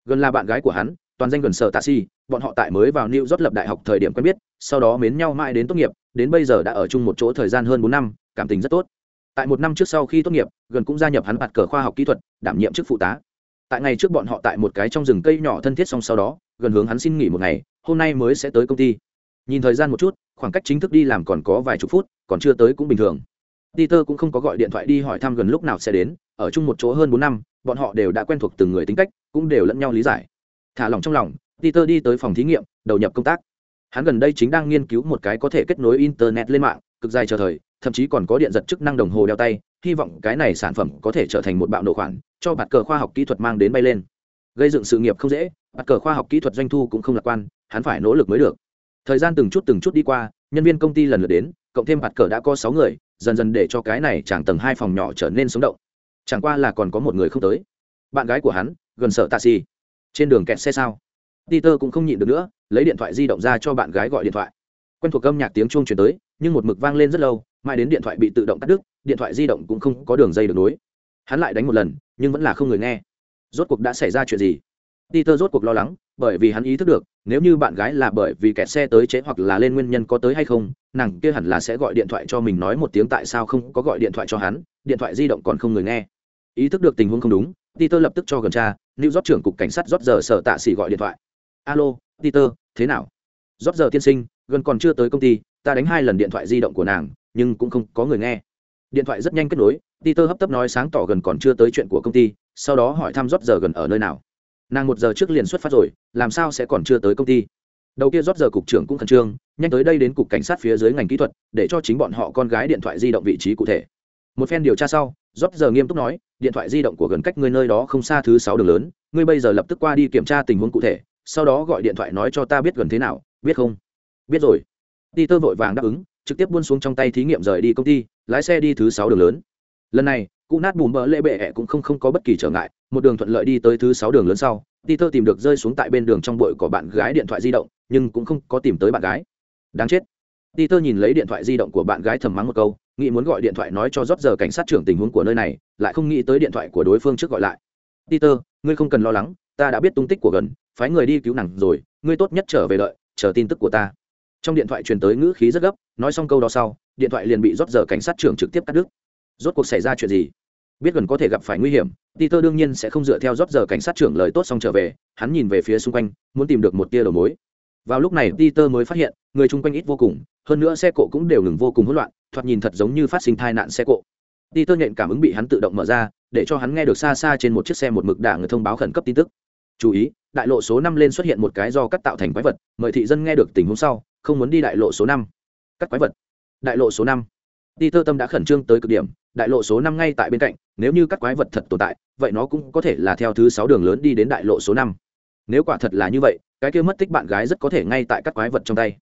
Gần là bạn gái của hắn, toàn danh gần sở tạ si, bọn họ tại mới vào new york lập đại học thời điểm quen biết, sau đó mến nhau mãi đến tốt nghiệp, đến bây giờ đã ở chung một chỗ thời gian hơn bốn năm, cảm tình rất tốt. Tại một năm trước sau khi tốt nghiệp, gần cũng gia nhập hắn bạt cờ khoa học kỹ thuật, đảm nhiệm chức phụ tá. Tại ngày trước bọn họ tại một cái trong rừng cây nhỏ thân thiết xong sau đó, gần hướng hắn xin nghỉ một ngày, hôm nay mới sẽ tới công ty nhìn thời gian một chút, khoảng cách chính thức đi làm còn có vài chục phút, còn chưa tới cũng bình thường. Peter cũng không có gọi điện thoại đi hỏi thăm gần lúc nào sẽ đến, ở chung một chỗ hơn bốn năm, bọn họ đều đã quen thuộc từng người tính cách, cũng đều lẫn nhau lý giải. Thả lòng trong lòng, peter đi tới phòng thí nghiệm, đầu nhập công tác. Hắn gần đây chính đang nghiên cứu một cái có thể kết nối internet lên mạng, cực dài chờ thời, thậm chí còn có điện giật chức năng đồng hồ đeo tay, hy vọng cái này sản phẩm có thể trở thành một bạo nổ khoản, cho bạt cờ khoa học kỹ thuật mang đến bay lên. Gây dựng sự nghiệp không dễ, bạt cờ khoa học kỹ thuật doanh thu cũng không lạc quan, hắn phải nỗ lực mới được thời gian từng chút từng chút đi qua, nhân viên công ty lần lượt đến, cộng thêm mặt cờ đã có sáu người, dần dần để cho cái này chẳng tầng hai phòng nhỏ trở nên sống động. Chẳng qua là còn có một người không tới. Bạn gái của hắn, gần sợ tạ xì trên đường kẹt xe sao? Peter cũng không nhịn được nữa, lấy điện thoại di động ra cho bạn gái gọi điện thoại. Quen thuộc âm nhạc tiếng chuông chuyển tới, nhưng một mực vang lên rất lâu, mãi đến điện thoại bị tự động cắt đứt, điện thoại di động cũng không có đường dây được nối. Hắn lại đánh một lần, nhưng vẫn là không người nghe. Rốt cuộc đã xảy ra chuyện gì? Peter rốt cuộc lo lắng bởi vì hắn ý thức được, nếu như bạn gái là bởi vì kẹt xe tới chế hoặc là lên nguyên nhân có tới hay không, nàng kia hẳn là sẽ gọi điện thoại cho mình nói một tiếng tại sao không có gọi điện thoại cho hắn, điện thoại di động còn không người nghe. Ý thức được tình huống không đúng, peter lập tức cho gần cha lưu job trưởng cục cảnh sát rót giờ sở tạ xỉ gọi điện thoại. Alo, peter, thế nào? Rót giờ tiên sinh, gần còn chưa tới công ty, ta đánh hai lần điện thoại di động của nàng, nhưng cũng không có người nghe. Điện thoại rất nhanh kết nối, peter hấp tấp nói sáng tỏ gần còn chưa tới chuyện của công ty, sau đó hỏi thăm rót giờ gần ở nơi nào nàng một giờ trước liền xuất phát rồi làm sao sẽ còn chưa tới công ty? Đầu kia rót giờ cục trưởng cũng khẩn trương nhanh tới đây đến cục cảnh sát phía dưới ngành kỹ thuật để cho chính bọn họ con gái điện thoại di động vị trí cụ thể. Một phen điều tra sau rót giờ nghiêm túc nói điện thoại di động của gần cách ngươi nơi đó không xa thứ sáu đường lớn ngươi bây giờ lập tức qua đi kiểm tra tình huống cụ thể sau đó gọi điện thoại nói cho ta biết gần thế nào biết không? Biết rồi. Đi tơ vội vàng đáp ứng trực tiếp buôn xuống trong tay thí nghiệm rời đi công ty lái xe đi thứ sáu đường lớn. Lần này cụ nát bùm bỡ lễ bệ ẹ cũng không, không có bất kỳ trở ngại một đường thuận lợi đi tới thứ sáu đường lớn sau, peter tìm được rơi xuống tại bên đường trong bụi của bạn gái điện thoại di động, nhưng cũng không có tìm tới bạn gái. Đáng chết. Peter nhìn lấy điện thoại di động của bạn gái thầm mắng một câu, nghĩ muốn gọi điện thoại nói cho rót giờ cảnh sát trưởng tình huống của nơi này, lại không nghĩ tới điện thoại của đối phương trước gọi lại. Peter, ngươi không cần lo lắng, ta đã biết tung tích của gần, phái người đi cứu nàng rồi, ngươi tốt nhất trở về đợi, chờ tin tức của ta. Trong điện thoại truyền tới ngữ khí rất gấp, nói xong câu đó sau, điện thoại liền bị rót giờ cảnh sát trưởng trực tiếp cắt đứt. Rốt cuộc xảy ra chuyện gì? Biết gần có thể gặp phải nguy hiểm, peter đương nhiên sẽ không dựa theo rót giờ cảnh sát trưởng lời tốt xong trở về, hắn nhìn về phía xung quanh, muốn tìm được một tia đầu mối. Vào lúc này, peter mới phát hiện, người chung quanh ít vô cùng, hơn nữa xe cộ cũng đều ngừng vô cùng hỗn loạn, thoạt nhìn thật giống như phát sinh tai nạn xe cộ. Peter nhện cảm ứng bị hắn tự động mở ra, để cho hắn nghe được xa xa trên một chiếc xe một mực đảng người thông báo khẩn cấp tin tức. Chú ý, đại lộ số năm lên xuất hiện một cái do cắt tạo thành quái vật, mời thị dân nghe được tình huống sau, không muốn đi đại lộ số năm. Cắt quái vật. Đại lộ số năm. Peter tâm đã khẩn trương tới cực điểm, đại lộ số năm ngay tại bên cạnh, nếu như các quái vật thật tồn tại, vậy nó cũng có thể là theo thứ sáu đường lớn đi đến đại lộ số năm. Nếu quả thật là như vậy, cái kia mất tích bạn gái rất có thể ngay tại các quái vật trong tay.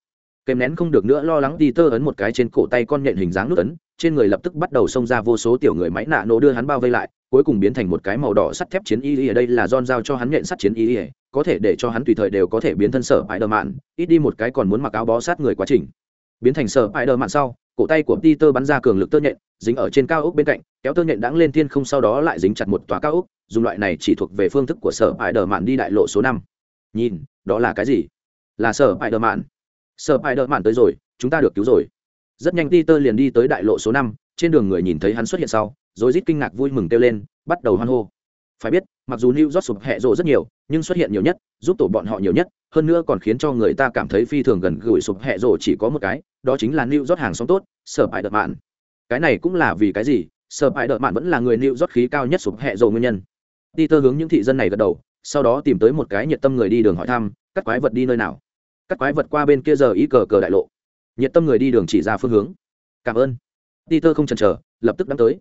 Kèm nén không được nữa lo lắng Peter ấn một cái trên cổ tay con nhện hình dáng nút ấn, trên người lập tức bắt đầu xông ra vô số tiểu người máy nạ nổ đưa hắn bao vây lại, cuối cùng biến thành một cái màu đỏ sắt thép chiến y ở đây là don giao cho hắn nhện sắt chiến y có thể để cho hắn tùy thời đều có thể biến thân sở spider mạn ít đi một cái còn muốn mặc áo bó sát người quá trình. Biến thành sở spider mạn sau cổ tay của Peter bắn ra cường lực tơ nhện, dính ở trên cao ốc bên cạnh, kéo tơ nhện đãng lên thiên không sau đó lại dính chặt một tòa cao ốc, dùng loại này chỉ thuộc về phương thức của sở spider mạn đi đại lộ số năm. Nhìn, đó là cái gì? Là sở spider mạn sở spider mạn tới rồi, chúng ta được cứu rồi. Rất nhanh Peter liền đi tới đại lộ số năm, trên đường người nhìn thấy hắn xuất hiện sau, rồi rít kinh ngạc vui mừng kêu lên, bắt đầu hoan hô. Phải biết, mặc dù new york sụp hẹ rộ rất nhiều, nhưng xuất hiện nhiều nhất, giúp tổ bọn họ nhiều nhất, hơn nữa còn khiến cho người ta cảm thấy phi thường gần gũi sụp hẹ rộ chỉ có một cái đó chính là new york hàng sống tốt sở bại đợt mạn cái này cũng là vì cái gì? Sở bại đợt mạn vẫn là người new york khí cao nhất sụp hẹ dầu nguyên nhân. Đi tơ hướng những thị dân này gật đầu sau đó tìm tới một cái nhiệt tâm người đi đường hỏi thăm các quái vật đi nơi nào? Các quái vật qua bên kia giờ ý cờ cờ đại lộ. Nhiệt tâm người đi đường chỉ ra phương hướng. Cảm ơn. Peter không chần chờ, lập tức đắm tới.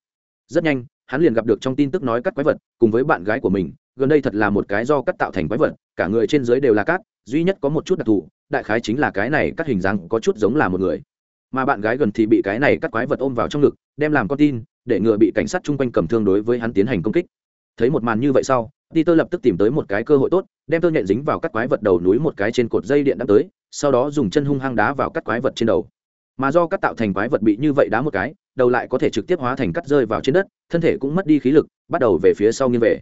Rất nhanh, hắn liền gặp được trong tin tức nói các quái vật, cùng với bạn gái của mình, gần đây thật là một cái do cắt tạo thành quái vật, cả người trên dưới đều là cát, duy nhất có một chút đặc thù, đại khái chính là cái này cắt hình dáng có chút giống là một người. Mà bạn gái gần thì bị cái này cắt quái vật ôm vào trong ngực, đem làm con tin, để ngừa bị cảnh sát chung quanh cầm thương đối với hắn tiến hành công kích. Thấy một màn như vậy sau, Peter lập tức tìm tới một cái cơ hội tốt, đem tơ nhện dính vào cắt quái vật đầu núi một cái trên cột dây điện đã tới, sau đó dùng chân hung hăng đá vào cắt quái vật trên đầu mà do cắt tạo thành quái vật bị như vậy đá một cái đầu lại có thể trực tiếp hóa thành cắt rơi vào trên đất thân thể cũng mất đi khí lực bắt đầu về phía sau nghiêng về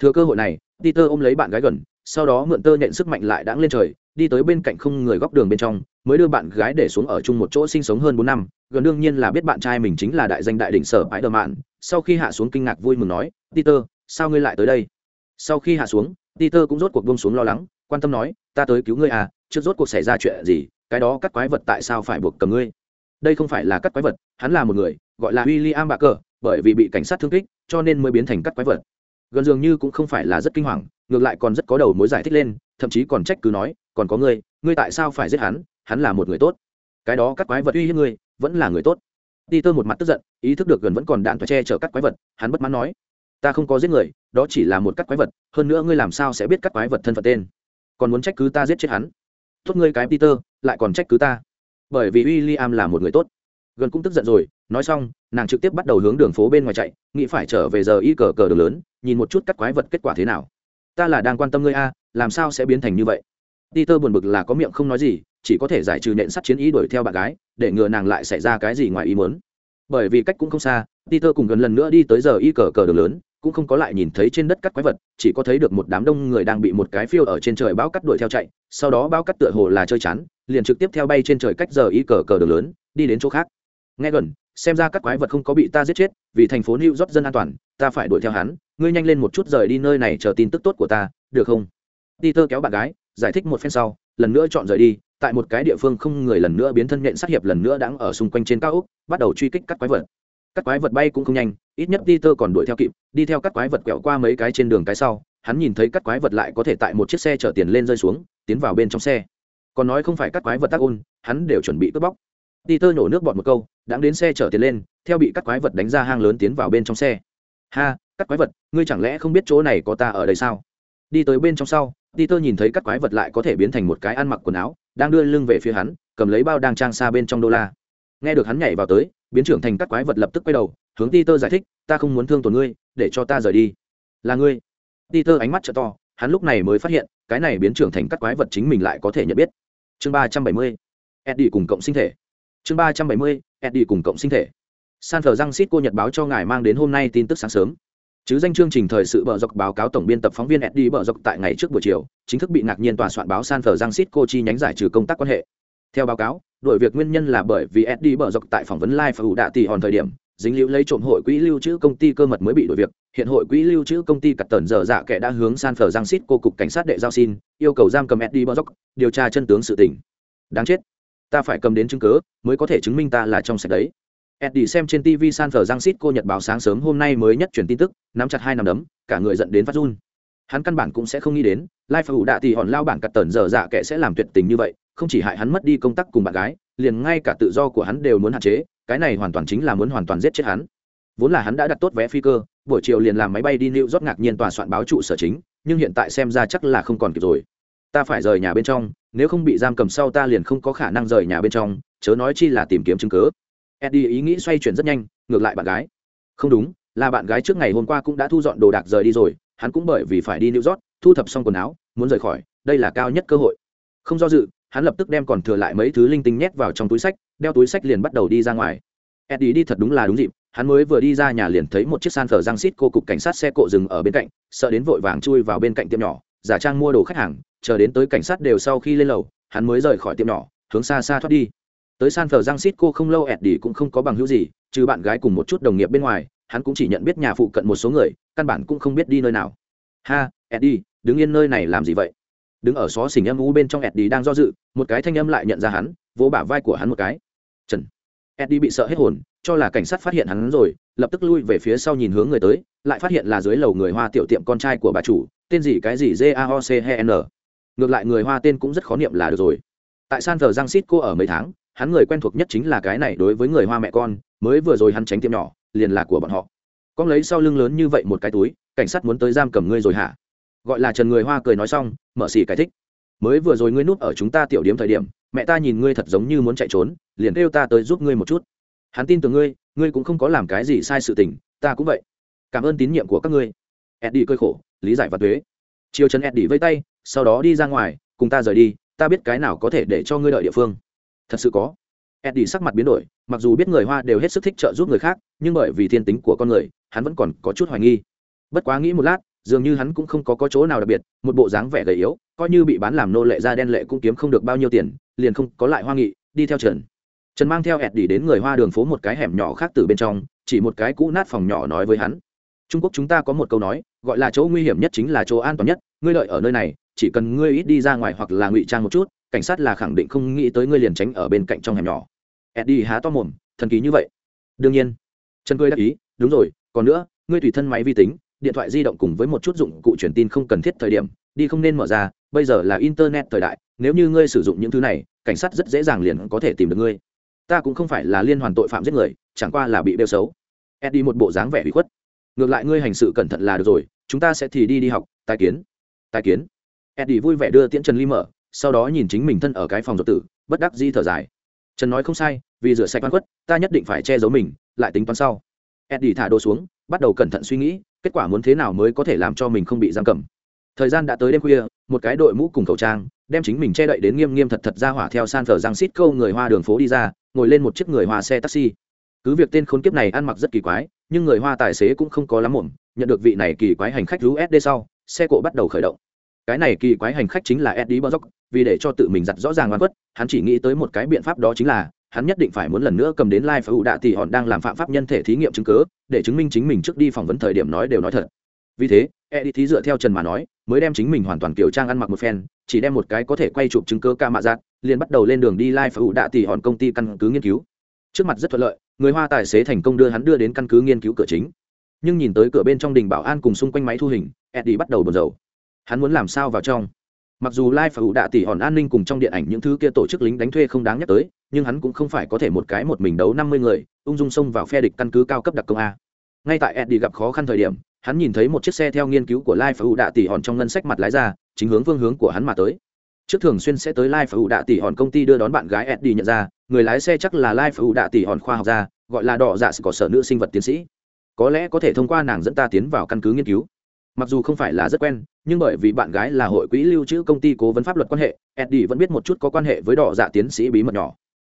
thừa cơ hội này, peter ôm lấy bạn gái gần, sau đó mượn tơ nhện sức mạnh lại đãng lên trời, đi tới bên cạnh không người góc đường bên trong, mới đưa bạn gái để xuống ở chung một chỗ sinh sống hơn bốn năm. Gần đương nhiên là biết bạn trai mình chính là đại danh đại đỉnh sở bãi đờ mạn sau khi hạ xuống kinh ngạc vui mừng nói, peter, sao ngươi lại tới đây? Sau khi hạ xuống, peter cũng rốt cuộc bông xuống lo lắng, quan tâm nói, ta tới cứu ngươi à trước rốt cuộc xảy ra chuyện gì, cái đó cắt quái vật tại sao phải buộc cầm ngươi? Đây không phải là cắt quái vật, hắn là một người, gọi là w i l l i am bà cờ bởi vì bị cảnh sát thương kích, cho nên mới biến thành cắt quái vật gần dường như cũng không phải là rất kinh hoàng, ngược lại còn rất có đầu mối giải thích lên, thậm chí còn trách cứ nói, còn có ngươi ngươi tại sao phải giết hắn? Hắn là một người tốt. Cái đó cắt quái vật uy hiếp ngươi, vẫn là người tốt. Đi tơ một mặt tức giận, ý thức được gần vẫn còn đạn và che chở cắt quái vật, hắn bất mãn nói, ta không có giết người, đó chỉ là một cắt quái vật, hơn nữa ngươi làm sao sẽ biết cắt quái vật thân phận tên? Còn muốn trách cứ ta giết chết hắn? Tốt ngươi cái peter, lại còn trách cứ ta. Bởi vì w i l l i am là một người tốt. Gần cũng tức giận rồi nói xong, nàng trực tiếp bắt đầu hướng đường phố bên ngoài chạy, nghĩ phải trở về giờ y cờ cờ đường lớn, nhìn một chút các quái vật kết quả thế nào. Ta là đang quan tâm ngươi a, làm sao sẽ biến thành như vậy? Peter buồn bực là có miệng không nói gì, chỉ có thể giải trừ nện sắt chiến ý đuổi theo bạn gái, để ngừa nàng lại xảy ra cái gì ngoài ý muốn. Bởi vì cách cũng không xa, peter cùng gần lần nữa đi tới giờ y cờ cờ đường lớn, cũng không có lại nhìn thấy trên đất cắt quái vật, chỉ có thấy được một đám đông người đang bị một cái phiêu ở trên trời bão cắt đuổi theo chạy, sau đó bão cắt tựa hồ là chơi chán, liền trực tiếp theo bay trên trời cách giờ y cờ cờ đường lớn, đi đến chỗ khác. Nghe gần xem ra các quái vật không có bị ta giết chết, vì thành phố new york dân an toàn, ta phải đuổi theo hắn, ngươi nhanh lên một chút rời đi nơi này chờ tin tức tốt của ta, được không? Peter kéo bạn gái, giải thích một phen sau, lần nữa chọn rời đi, tại một cái địa phương không người lần nữa biến thân nhện sát hiệp lần nữa đang ở xung quanh trên cao ốc, bắt đầu truy kích các quái vật. Các quái vật bay cũng không nhanh, ít nhất peter còn đuổi theo kịp, đi theo các quái vật quẹo qua mấy cái trên đường cái sau, hắn nhìn thấy các quái vật lại có thể tại một chiếc xe chở tiền lên rơi xuống, tiến vào bên trong xe. Còn nói không phải các quái vật tác ôn, hắn đều chuẩn bị cướp bóc peter nhổ nước bọt một câu, đãng đến xe chở tiền lên, theo bị các quái vật đánh ra hang lớn tiến vào bên trong xe. Ha, các quái vật, ngươi chẳng lẽ không biết chỗ này có ta ở đây sao? Đi tới bên trong sau peter nhìn thấy các quái vật lại có thể biến thành một cái ăn mặc quần áo, đang đưa lưng về phía hắn, cầm lấy bao đang trang xa bên trong đô la. Nghe được hắn nhảy vào tới, biến trưởng thành các quái vật lập tức quay đầu, hướng peter giải thích, ta không muốn thương tổn ngươi, để cho ta rời đi. Là ngươi? Peter ánh mắt trợ to, hắn lúc này mới phát hiện, cái này biến trưởng thành các quái vật chính mình lại có thể nhận biết. Chương ba trăm bảy mươi, eddie cùng cộng sinh thể chương ba trăm bảy mươi, eddie cùng cộng sinh thể. San thờ răng xít cô nhật báo cho ngài mang đến hôm nay tin tức sáng sớm. Chứ danh chương trình thời sự bờ dọc báo cáo tổng biên tập phóng viên eddie bờ dọc tại ngày trước buổi chiều, chính thức bị ngạc nhiên tòa soạn báo san thờ răng xít cô chi nhánh giải trừ công tác quan hệ. Theo báo cáo đổi việc nguyên nhân là bởi vì eddie bờ dọc tại phỏng vấn live và ủ đạ tỷ hòn thời điểm, dính liễu lấy trộm hội quỹ lưu trữ công ty cơ mật mới bị đổi việc. Hiện hội quỹ lưu trữ công ty cặt tần dở dạ kẻ đã hướng san phờ giang xít cô cục cảnh sát đệ giao xin, yêu cầu giam cầm eddie bờ dọc, điều tra chân tướng sự tình. Đáng chết ta phải cầm đến chứng cớ, mới có thể chứng minh ta là trong sạch đấy. Eddie xem trên tv san cô nhật báo sáng sớm hôm nay mới nhất truyền tin tức, nắm chặt hai nắm đấm, cả người dẫn đến phát run. Hắn căn bản cũng sẽ không nghĩ đến, lai phải ủ đạ thì hòn lao bản cặt tần dở dạ kệ sẽ làm tuyệt tình như vậy, không chỉ hại hắn mất đi công tác cùng bạn gái, liền ngay cả tự do của hắn đều muốn hạn chế, cái này hoàn toàn chính là muốn hoàn toàn giết chết hắn. Vốn là hắn đã đặt tốt vé phi cơ, buổi chiều liền làm máy bay đi New York ngạc nhiên tòa soạn báo trụ sở chính, nhưng hiện tại xem ra chắc là không còn kịp rồi. Ta phải rời nhà bên trong nếu không bị giam cầm sau ta liền không có khả năng rời nhà bên trong, chớ nói chi là tìm kiếm chứng cứ. Eddie ý nghĩ xoay chuyển rất nhanh, ngược lại bạn gái. Không đúng, là bạn gái trước ngày hôm qua cũng đã thu dọn đồ đạc rời đi rồi, hắn cũng bởi vì phải đi New York, thu thập xong quần áo, muốn rời khỏi, đây là cao nhất cơ hội. Không do dự, hắn lập tức đem còn thừa lại mấy thứ linh tinh nhét vào trong túi sách, đeo túi sách liền bắt đầu đi ra ngoài. Eddie đi thật đúng là đúng dịp, hắn mới vừa đi ra nhà liền thấy một chiếc san phở giang xít cô cục cảnh sát xe cộ dừng ở bên cạnh, sợ đến vội vàng chui vào bên cạnh tiệm nhỏ, giả trang mua đồ khách hàng chờ đến tới cảnh sát đều sau khi lên lầu, hắn mới rời khỏi tiệm nhỏ, hướng xa xa thoát đi. Tới san phờ giang xít cô không lâu ẹt đi cũng không có bằng hữu gì, trừ bạn gái cùng một chút đồng nghiệp bên ngoài, hắn cũng chỉ nhận biết nhà phụ cận một số người, căn bản cũng không biết đi nơi nào. Ha eddie đứng yên nơi này làm gì vậy? Đứng ở xó xỉnh âm u bên trong eddie đang do dự, một cái thanh âm lại nhận ra hắn, vỗ bả vai của hắn một cái. Trần. Eddie bị sợ hết hồn, cho là cảnh sát phát hiện hắn rồi, lập tức lui về phía sau nhìn hướng người tới, lại phát hiện là dưới lầu người hoa tiểu tiệm con trai của bà chủ, tên gì cái gì j a o c h n ngược lại người hoa tên cũng rất khó niệm là được rồi. Tại san thờ giang xít cô ở mấy tháng, hắn người quen thuộc nhất chính là cái này đối với người hoa mẹ con, mới vừa rồi hắn tránh tiệm nhỏ, liền là của bọn họ. Con lấy sau lưng lớn như vậy một cái túi, cảnh sát muốn tới giam cầm ngươi rồi hả? Gọi là trần người hoa cười nói xong, mở xỉ cái thích. Mới vừa rồi ngươi núp ở chúng ta tiểu điếm thời điểm, mẹ ta nhìn ngươi thật giống như muốn chạy trốn, liền kêu ta tới giúp ngươi một chút. Hắn tin tưởng ngươi ngươi cũng không có làm cái gì sai sự tình, ta cũng vậy. Cảm ơn tín nhiệm của các ngươi. Eddie cơi khổ, lý giải và thuế chiều trần eddie vây tay sau đó đi ra ngoài cùng ta rời đi ta biết cái nào có thể để cho ngươi đợi địa phương. Thật sự có. Eddie sắc mặt biến đổi mặc dù biết người hoa đều hết sức thích trợ giúp người khác nhưng bởi vì thiên tính của con người hắn vẫn còn có chút hoài nghi. Bất quá nghĩ một lát dường như hắn cũng không có, có chỗ nào đặc biệt một bộ dáng vẻ gầy yếu coi như bị bán làm nô lệ ra đen lệ cũng kiếm không được bao nhiêu tiền liền không có lại hoa nghị đi theo trần. Trần mang theo ẹt đi đến người hoa đường phố một cái hẻm nhỏ khác từ bên trong chỉ một cái cũ nát phòng nhỏ nói với hắn. Trung quốc chúng ta có một câu nói gọi là chỗ nguy hiểm nhất chính là chỗ an toàn nhất ngươi lợi ở nơi này chỉ cần ngươi ít đi ra ngoài hoặc là ngụy trang một chút, cảnh sát là khẳng định không nghĩ tới ngươi liền tránh ở bên cạnh trong hẻm nhỏ. Eddie há to mồm, thần kỳ như vậy. Đương nhiên. Trần cười đáp ý, đúng rồi, còn nữa, ngươi tùy thân máy vi tính, điện thoại di động cùng với một chút dụng cụ truyền tin không cần thiết thời điểm, đi không nên mở ra, bây giờ là internet thời đại, nếu như ngươi sử dụng những thứ này, cảnh sát rất dễ dàng liền có thể tìm được ngươi. Ta cũng không phải là liên hoàn tội phạm giết người, chẳng qua là bị đeo xấu. Eddie một bộ dáng vẻ bị khuất. Ngược lại ngươi hành sự cẩn thận là được rồi, chúng ta sẽ thì đi đi học tài kiến tài kiến eddie vui vẻ đưa tiễn trần ly mở, sau đó nhìn chính mình thân ở cái phòng ruột tử, bất đắc di thở dài. Trần nói không sai, vì rửa sạch oan quất ta nhất định phải che giấu mình, lại tính toán sau. Eddie thả đồ xuống, bắt đầu cẩn thận suy nghĩ, kết quả muốn thế nào mới có thể làm cho mình không bị giam cầm. Thời gian đã tới đêm khuya, một cái đội mũ cùng khẩu trang, đem chính mình che đậy đến nghiêm nghiêm thật thật ra hỏa theo san phở giang xít câu người hoa đường phố đi ra, ngồi lên một chiếc người hoa xe taxi. Cứ việc tên khốn kiếp này ăn mặc rất kỳ quái, nhưng người hoa tài xế cũng không có lắm muộn, nhận được vị này kỳ quái hành khách usd sau, xe cộ bắt đầu khởi động cái này kỳ quái hành khách chính là eddie bozok vì để cho tự mình giặt rõ ràng oan khuất, hắn chỉ nghĩ tới một cái biện pháp đó chính là, hắn nhất định phải muốn lần nữa cầm đến lai phụ đạ tỷ hòn đang làm phạm pháp nhân thể thí nghiệm chứng cứ, để chứng minh chính mình trước đi phỏng vấn thời điểm nói đều nói thật. Vì thế, eddie thí dựa theo trần mà nói, mới đem chính mình hoàn toàn kiểu trang ăn mặc một phen, chỉ đem một cái có thể quay chụp chứng cứ ca mạ giặt, liền bắt đầu lên đường đi lai phụ đạ tỷ hòn công ty căn cứ nghiên cứu. Trước mặt rất thuận lợi, người hoa tài xế thành công đưa hắn đưa đến căn cứ nghiên cứu cửa chính. Nhưng nhìn tới cửa bên trong đình bảo an cùng xung quanh máy thu hình, eddie bắt đầu buồn rầu hắn muốn làm sao vào trong? Mặc dù lai phải ủ đạ tỷ hòn an ninh cùng trong điện ảnh những thứ kia tổ chức lính đánh thuê không đáng nhắc tới, nhưng hắn cũng không phải có thể một cái một mình đấu năm mươi người, ung dung xông vào phe địch căn cứ cao cấp đặc công a. Ngay tại eddie gặp khó khăn thời điểm, hắn nhìn thấy một chiếc xe theo nghiên cứu của lai phải ủ đạ tỷ hòn trong ngân sách mặt lái ra, chính hướng phương hướng của hắn mà tới. Trước thường xuyên sẽ tới lai phải ủ đạ tỷ hòn công ty đưa đón bạn gái eddie nhận ra, người lái xe chắc là lai phải ủ đạ tỷ hòn khoa học gia, gọi là đỏ dạ có sở nữ sinh vật tiến sĩ. Có lẽ có thể thông qua nàng dẫn ta tiến vào căn cứ nghiên cứu mặc dù không phải là rất quen, nhưng bởi vì bạn gái là hội quỹ lưu trữ công ty cố vấn pháp luật quan hệ, eddie vẫn biết một chút có quan hệ với đỏ dạ tiến sĩ bí mật nhỏ.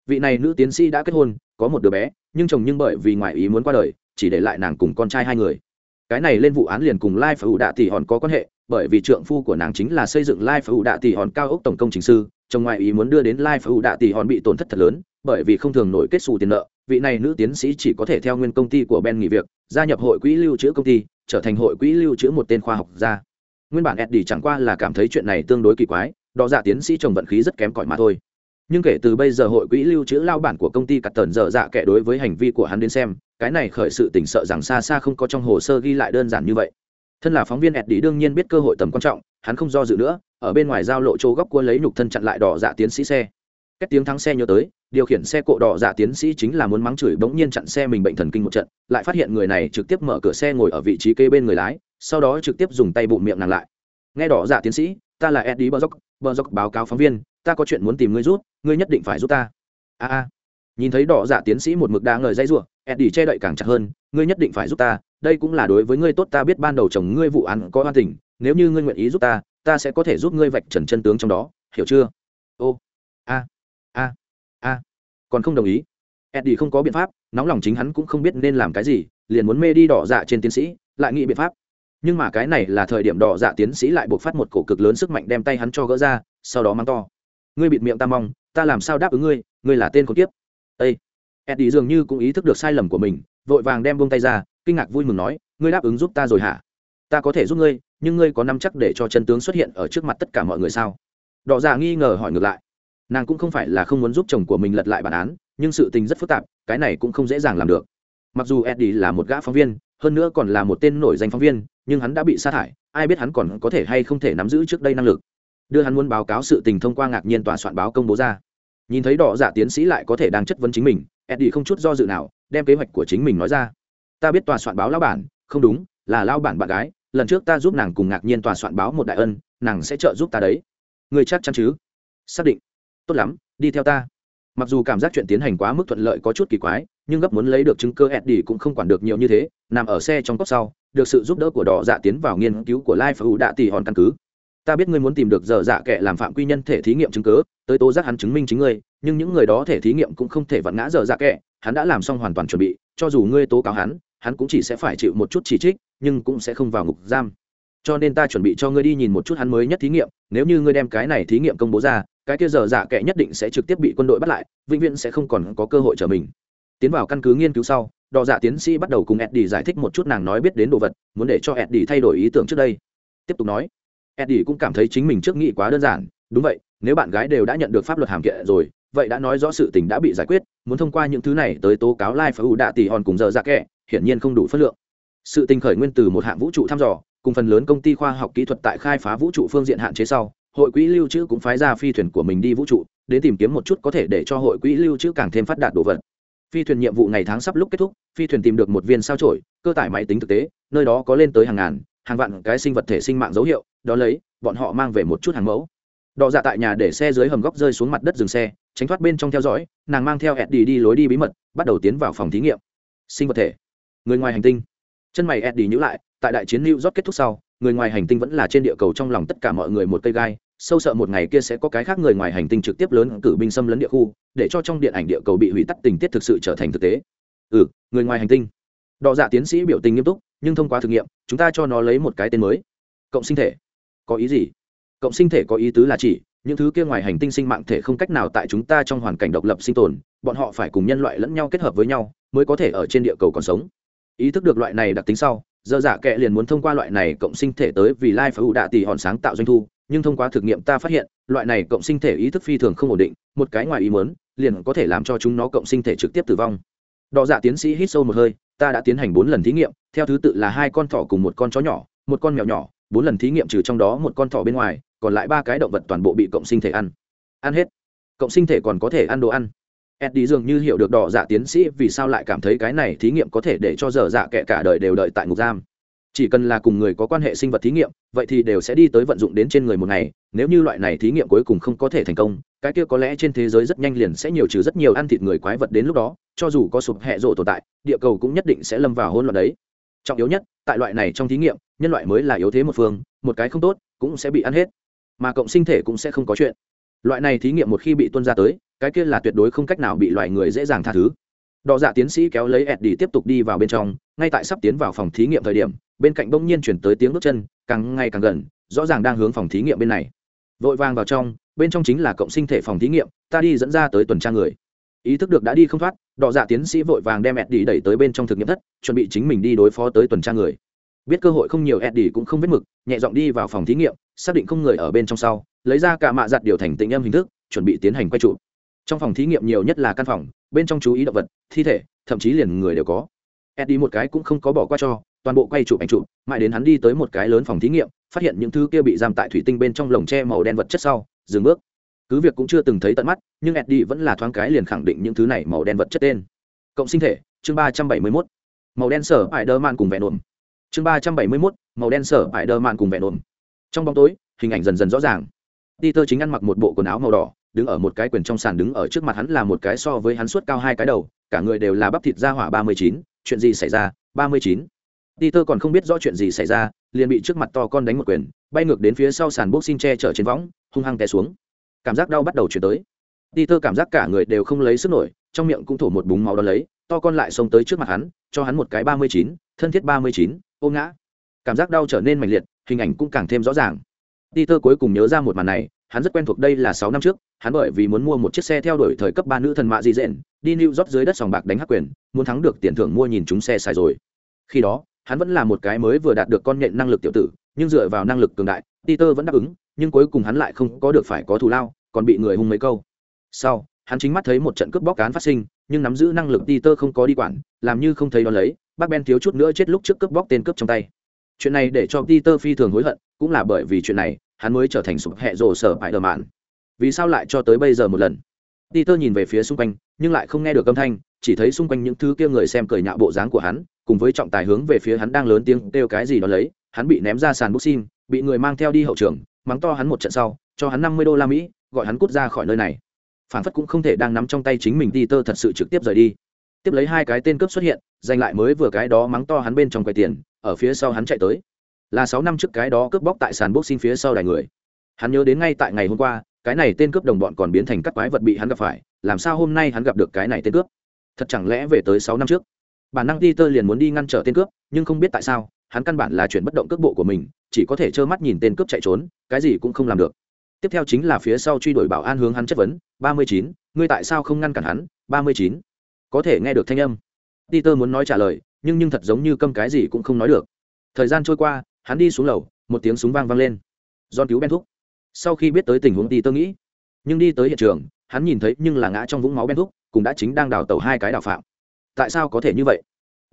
Vị này nữ tiến sĩ đã kết hôn, có một đứa bé, nhưng chồng nhưng bởi vì ngoại ý muốn qua đời, chỉ để lại nàng cùng con trai hai người. Cái này lên vụ án liền cùng lai phải ủ đạ tỷ hòn có quan hệ, bởi vì trượng phu của nàng chính là xây dựng lai phải ủ đạ tỷ hòn cao ốc tổng công chính sư, chồng ngoại ý muốn đưa đến lai phải ủ đạ tỷ hòn bị tổn thất thật lớn, bởi vì không thường nổi kết xù tiền nợ, vị này nữ tiến sĩ chỉ có thể theo nguyên công ty của ben nghỉ việc, gia nhập hội quỹ lưu trữ công ty trở thành hội quỹ lưu trữ một tên khoa học gia. Nguyên bản eddie chẳng qua là cảm thấy chuyện này tương đối kỳ quái, đo dạ tiến sĩ chồng vận khí rất kém cỏi mà thôi. Nhưng kể từ bây giờ hội quỹ lưu trữ lao bản của công ty cắt tần dở dạ kẻ đối với hành vi của hắn đến xem, cái này khởi sự tỉnh sợ rằng xa xa không có trong hồ sơ ghi lại đơn giản như vậy. Thân là phóng viên eddie đương nhiên biết cơ hội tầm quan trọng, hắn không do dự nữa, ở bên ngoài giao lộ chỗ góc cua lấy nhục thân chặn lại đỏ dạ tiến sĩ xe cách tiếng thắng xe nhớ tới, điều khiển xe cộ đỏ dạ tiến sĩ chính là muốn mắng chửi bỗng nhiên chặn xe mình bệnh thần kinh một trận, lại phát hiện người này trực tiếp mở cửa xe ngồi ở vị trí kê bên người lái, sau đó trực tiếp dùng tay bụng miệng nàng lại. Nghe đỏ dạ tiến sĩ, ta là eddie bờ dốc bờ dốc báo cáo phóng viên, ta có chuyện muốn tìm ngươi rút, ngươi nhất định phải giúp ta. A a. Nhìn thấy đỏ dạ tiến sĩ một mực đá ngời dây ruộng, eddie che đậy càng chặt hơn, ngươi nhất định phải giúp ta, đây cũng là đối với ngươi tốt, ta biết ban đầu chồng ngươi vụ án có oan tình, nếu như ngươi nguyện ý giúp ta ta sẽ có thể giúp ngươi vạch trần chân tướng trong đó, hiểu chưa? Ô, a a a. Còn không đồng ý. Eddie không có biện pháp, nóng lòng chính hắn cũng không biết nên làm cái gì, liền muốn mê đi đỏ dạ trên tiến sĩ, lại nghĩ biện pháp. Nhưng mà cái này là thời điểm đỏ dạ tiến sĩ lại buộc phát một cổ cực lớn sức mạnh đem tay hắn cho gỡ ra, sau đó mang to. Ngươi bịt miệng ta mong, ta làm sao đáp ứng ngươi ngươi là tên con tiếp ây eddie dường như cũng ý thức được sai lầm của mình, vội vàng đem buông tay ra, kinh ngạc vui mừng nói, ngươi đáp ứng giúp ta rồi hả? Ta có thể giúp ngươi, nhưng ngươi có năm chắc để cho chân tướng xuất hiện ở trước mặt tất cả mọi người sao? Đỏ dạ nghi ngờ hỏi ngược lại nàng cũng không phải là không muốn giúp chồng của mình lật lại bản án, nhưng sự tình rất phức tạp, cái này cũng không dễ dàng làm được. Mặc dù eddie là một gã phóng viên, hơn nữa còn là một tên nổi danh phóng viên, nhưng hắn đã bị sa thải, ai biết hắn còn có thể hay không thể nắm giữ trước đây năng lực. Đưa hắn muốn báo cáo sự tình thông qua ngạc nhiên tòa soạn báo công bố ra. Nhìn thấy đỏ giả tiến sĩ lại có thể đang chất vấn chính mình, eddie không chút do dự nào, đem kế hoạch của chính mình nói ra. Ta biết tòa soạn báo lao bản, không đúng, là lao bản bạn gái, lần trước ta giúp nàng cùng ngạc nhiên tòa soạn báo một đại ân, nàng sẽ trợ giúp ta đấy. Người chắc chắn chứ? Xác định tốt lắm, đi theo ta. Mặc dù cảm giác chuyện tiến hành quá mức thuận lợi có chút kỳ quái, nhưng gấp muốn lấy được chứng cơ eddie cũng không quản được nhiều như thế, nằm ở xe trong cốc sau, được sự giúp đỡ của đỏ dạ tiến vào nghiên cứu của lai Phủ đạ tỷ hòn căn cứ. Ta biết ngươi muốn tìm được giờ dạ kệ làm phạm quy nhân thể thí nghiệm chứng cứ, tới tố giác hắn chứng minh chính ngươi, nhưng những người đó thể thí nghiệm cũng không thể vặn ngã giờ dạ kệ hắn đã làm xong hoàn toàn chuẩn bị, cho dù ngươi tố cáo hắn hắn cũng chỉ sẽ phải chịu một chút chỉ trích, nhưng cũng sẽ không vào ngục giam. Cho nên ta chuẩn bị cho ngươi đi nhìn một chút hắn mới nhất thí nghiệm, nếu như ngươi đem cái này thí nghiệm công bố ra cái kia giờ dạ kệ nhất định sẽ trực tiếp bị quân đội bắt lại, vĩnh viễn sẽ không còn có cơ hội trở mình. Tiến vào căn cứ nghiên cứu sau, đò dạ tiến sĩ bắt đầu cùng eddie giải thích một chút nàng nói biết đến đồ vật, muốn để cho eddie thay đổi ý tưởng trước đây. Tiếp tục nói, eddie cũng cảm thấy chính mình trước nghĩ quá đơn giản, đúng vậy, nếu bạn gái đều đã nhận được pháp luật hàm kiện rồi, vậy đã nói rõ sự tình đã bị giải quyết, muốn thông qua những thứ này tới tố cáo lai phải ủ đạ tỷ hòn cùng giờ dạ kệ hiển nhiên không đủ phất lượng. Sự tình khởi nguyên từ một hạng vũ trụ thăm dò, cùng phần lớn công ty khoa học kỹ thuật tại khai phá vũ trụ phương diện hạn chế sau hội quỹ lưu trữ cũng phái ra phi thuyền của mình đi vũ trụ, đến tìm kiếm một chút có thể để cho hội quỹ lưu trữ càng thêm phát đạt đồ vật. Phi thuyền nhiệm vụ ngày tháng sắp lúc kết thúc, phi thuyền tìm được một viên sao trổi cơ tải máy tính thực tế, nơi đó có lên tới hàng ngàn, hàng vạn cái sinh vật thể sinh mạng dấu hiệu, đó lấy, bọn họ mang về một chút hàng mẫu. Đọ dạ tại nhà để xe dưới hầm góc rơi xuống mặt đất dừng xe, tránh thoát bên trong theo dõi, nàng mang theo eddie đi lối đi bí mật, bắt đầu tiến vào phòng thí nghiệm. Sinh vật thể. Người ngoài hành tinh. Chân mày eddie nhữ lại, tại đại chiến new york kết thúc sau người ngoài hành tinh vẫn là trên địa cầu trong lòng tất cả mọi người một cây gai, sâu sợ một ngày kia sẽ có cái khác người ngoài hành tinh trực tiếp lớn cử binh xâm lấn địa khu, để cho trong điện ảnh địa cầu bị hủy tắt tình tiết thực sự trở thành thực tế. Ừ người ngoài hành tinh. Đọ dạ tiến sĩ biểu tình nghiêm túc, nhưng thông qua thực nghiệm, chúng ta cho nó lấy một cái tên mới. Cộng sinh thể. Có ý gì? Cộng sinh thể có ý tứ là chỉ, những thứ kia ngoài hành tinh sinh mạng thể không cách nào tại chúng ta trong hoàn cảnh độc lập sinh tồn, bọn họ phải cùng nhân loại lẫn nhau kết hợp với nhau, mới có thể ở trên địa cầu còn sống. Ý thức được loại này đặc tính sau giờ dạ kệ liền muốn thông qua loại này cộng sinh thể tới vì lai phải ủ đạ tỷ hòn sáng tạo doanh thu, nhưng thông qua thực nghiệm ta phát hiện, loại này cộng sinh thể ý thức phi thường không ổn định, một cái ngoài ý mớn liền có thể làm cho chúng nó cộng sinh thể trực tiếp tử vong. Đọ dạ tiến sĩ hít sâu một hơi, ta đã tiến hành bốn lần thí nghiệm, theo thứ tự là hai con thỏ cùng một con chó nhỏ, một con mèo nhỏ, bốn lần thí nghiệm trừ trong đó một con thỏ bên ngoài, còn lại ba cái động vật toàn bộ bị cộng sinh thể ăn. Ăn hết. Cộng sinh thể còn có thể ăn đồ ăn eddie dường như hiểu được đỏ dạ tiến sĩ vì sao lại cảm thấy cái này thí nghiệm có thể để cho dở dạ kệ cả đời đều đợi tại ngục giam. Chỉ cần là cùng người có quan hệ sinh vật thí nghiệm, vậy thì đều sẽ đi tới vận dụng đến trên người một ngày, nếu như loại này thí nghiệm cuối cùng không có thể thành công, cái kia có lẽ trên thế giới rất nhanh liền sẽ nhiều trừ rất nhiều ăn thịt người quái vật đến lúc đó, cho dù có sụp hẹ rộ tồn tại, địa cầu cũng nhất định sẽ lâm vào hôn loạn đấy. Trọng yếu nhất, tại loại này trong thí nghiệm, nhân loại mới là yếu thế một phương, một cái không tốt cũng sẽ bị ăn hết, mà cộng sinh thể cũng sẽ không có chuyện loại này thí nghiệm một khi bị tuân ra tới, cái kia là tuyệt đối không cách nào bị loại người dễ dàng tha thứ. Đọ dạ tiến sĩ kéo lấy eddie tiếp tục đi vào bên trong, ngay tại sắp tiến vào phòng thí nghiệm thời điểm, bên cạnh bỗng nhiên chuyển tới tiếng bước chân, càng ngày càng gần, rõ ràng đang hướng phòng thí nghiệm bên này. Vội vàng vào trong, bên trong chính là cộng sinh thể phòng thí nghiệm, ta đi dẫn ra tới tuần tra người. Ý thức được đã đi không thoát, đọ dạ tiến sĩ vội vàng đem eddie đẩy tới bên trong thực nghiệm thất, chuẩn bị chính mình đi đối phó tới tuần tra người biết cơ hội không nhiều eddie cũng không biết mực, nhẹ giọng đi vào phòng thí nghiệm, xác định không người ở bên trong sau, lấy ra cả mạ giặt điều thành tĩnh âm hình thức, chuẩn bị tiến hành quay trụ trong phòng thí nghiệm nhiều nhất là căn phòng, bên trong chú ý động vật, thi thể, thậm chí liền người đều có. Eddie một cái cũng không có bỏ qua cho, toàn bộ quay chụp ảnh chụp, mãi đến hắn đi tới một cái lớn phòng thí nghiệm, phát hiện những thứ kia bị giam tại thủy tinh bên trong lồng tre màu đen vật chất sau, dừng bước. Cứ việc cũng chưa từng thấy tận mắt, nhưng eddie vẫn là thoáng cái liền khẳng định những thứ này màu đen vật chất tên. Cộng sinh thể, chương ba trăm bảy mươi mốt. Màu đen sở ải đơ man cùng vẹn ổn chương ba trăm bảy mươi mốt, màu đen sở ải đơ mạn cùng vẹn ồn trong bóng tối, hình ảnh dần dần rõ ràng. Peter chính ăn mặc một bộ quần áo màu đỏ, đứng ở một cái quyền trong sàn đứng ở trước mặt hắn là một cái so với hắn suốt cao hai cái đầu, cả người đều là bắp thịt ra hỏa ba mươi chín, chuyện gì xảy ra? ba mươi chín. Peter còn không biết rõ chuyện gì xảy ra, liền bị trước mặt to con đánh một quyền, bay ngược đến phía sau sàn bốc xin che chở trên võng, hung hăng té xuống. Cảm giác đau bắt đầu chuyển tới. Peter cảm giác cả người đều không lấy sức nổi, trong miệng cũng thổ một búng máu đ lấy, to con lại xông tới trước mặt hắn, cho hắn một cái ba mươi chín, thân thiết ba mươi chín ôm ngã. Cảm giác đau trở nên mạnh liệt, hình ảnh cũng càng thêm rõ ràng. Peter cuối cùng nhớ ra một màn này, hắn rất quen thuộc đây là sáu năm trước, hắn bởi vì muốn mua một chiếc xe theo đuổi thời cấp ba nữ thần mạ di dện, đi new rót dưới đất sòng bạc đánh hắc quyền, muốn thắng được tiền thưởng mua nhìn chúng xe sai rồi. Khi đó, hắn vẫn là một cái mới vừa đạt được con nhện năng lực tiểu tử, nhưng dựa vào năng lực cường đại, peter vẫn đáp ứng, nhưng cuối cùng hắn lại không có được phải có thù lao, còn bị người hung mấy câu. Sau, hắn chính mắt thấy một trận cướp bóc cán phát sinh, nhưng nắm giữ năng lực peter không có đi quản, làm như không thấy đó lấy bác ben thiếu chút nữa chết lúc trước cướp bóc tên cướp trong tay. Chuyện này để cho peter phi thường hối hận, cũng là bởi vì chuyện này, hắn mới trở thành sụp hẹ rồ sở bại đờ mạn vì sao lại cho tới bây giờ một lần? Peter nhìn về phía xung quanh, nhưng lại không nghe được âm thanh, chỉ thấy xung quanh những thứ kia người xem cười nhạo bộ dáng của hắn, cùng với trọng tài hướng về phía hắn đang lớn tiếng kêu cái gì đó lấy, hắn bị ném ra sàn boxing bị người mang theo đi hậu trường, mắng to hắn một trận sau, cho hắn năm mươi đô la mỹ, gọi hắn cút ra khỏi nơi này. Phản phất cũng không thể đang nắm trong tay chính mình peter thật sự trực tiếp rời đi tiếp lấy hai cái tên cướp xuất hiện, giành lại mới vừa cái đó mắng to hắn bên trong quầy tiền, ở phía sau hắn chạy tới. Là sáu năm trước cái đó cướp bóc tại sàn boxing phía sau đài người. Hắn nhớ đến ngay tại ngày hôm qua, cái này tên cướp đồng bọn còn biến thành các quái vật bị hắn gặp phải, làm sao hôm nay hắn gặp được cái này tên cướp? Thật chẳng lẽ về tới sáu năm trước? Bản năng Peter liền muốn đi ngăn trở tên cướp, nhưng không biết tại sao, hắn căn bản là chuyển bất động cước bộ của mình, chỉ có thể trơ mắt nhìn tên cướp chạy trốn, cái gì cũng không làm được. Tiếp theo chính là phía sau truy đuổi bảo an hướng hắn chất vấn, ba mươi chín, ngươi tại sao không ngăn cản hắn? Ba mươi chín có thể nghe được thanh âm. Peter muốn nói trả lời, nhưng nhưng thật giống như câm cái gì cũng không nói được. Thời gian trôi qua, hắn đi xuống lầu, một tiếng súng vang vang lên. Don cứu ben thúc. Sau khi biết tới tình huống Peter nghĩ, nhưng đi tới hiện trường, hắn nhìn thấy nhưng là ngã trong vũng máu ben thúc cũng đã chính đang đào tẩu hai cái đào phạm. Tại sao có thể như vậy?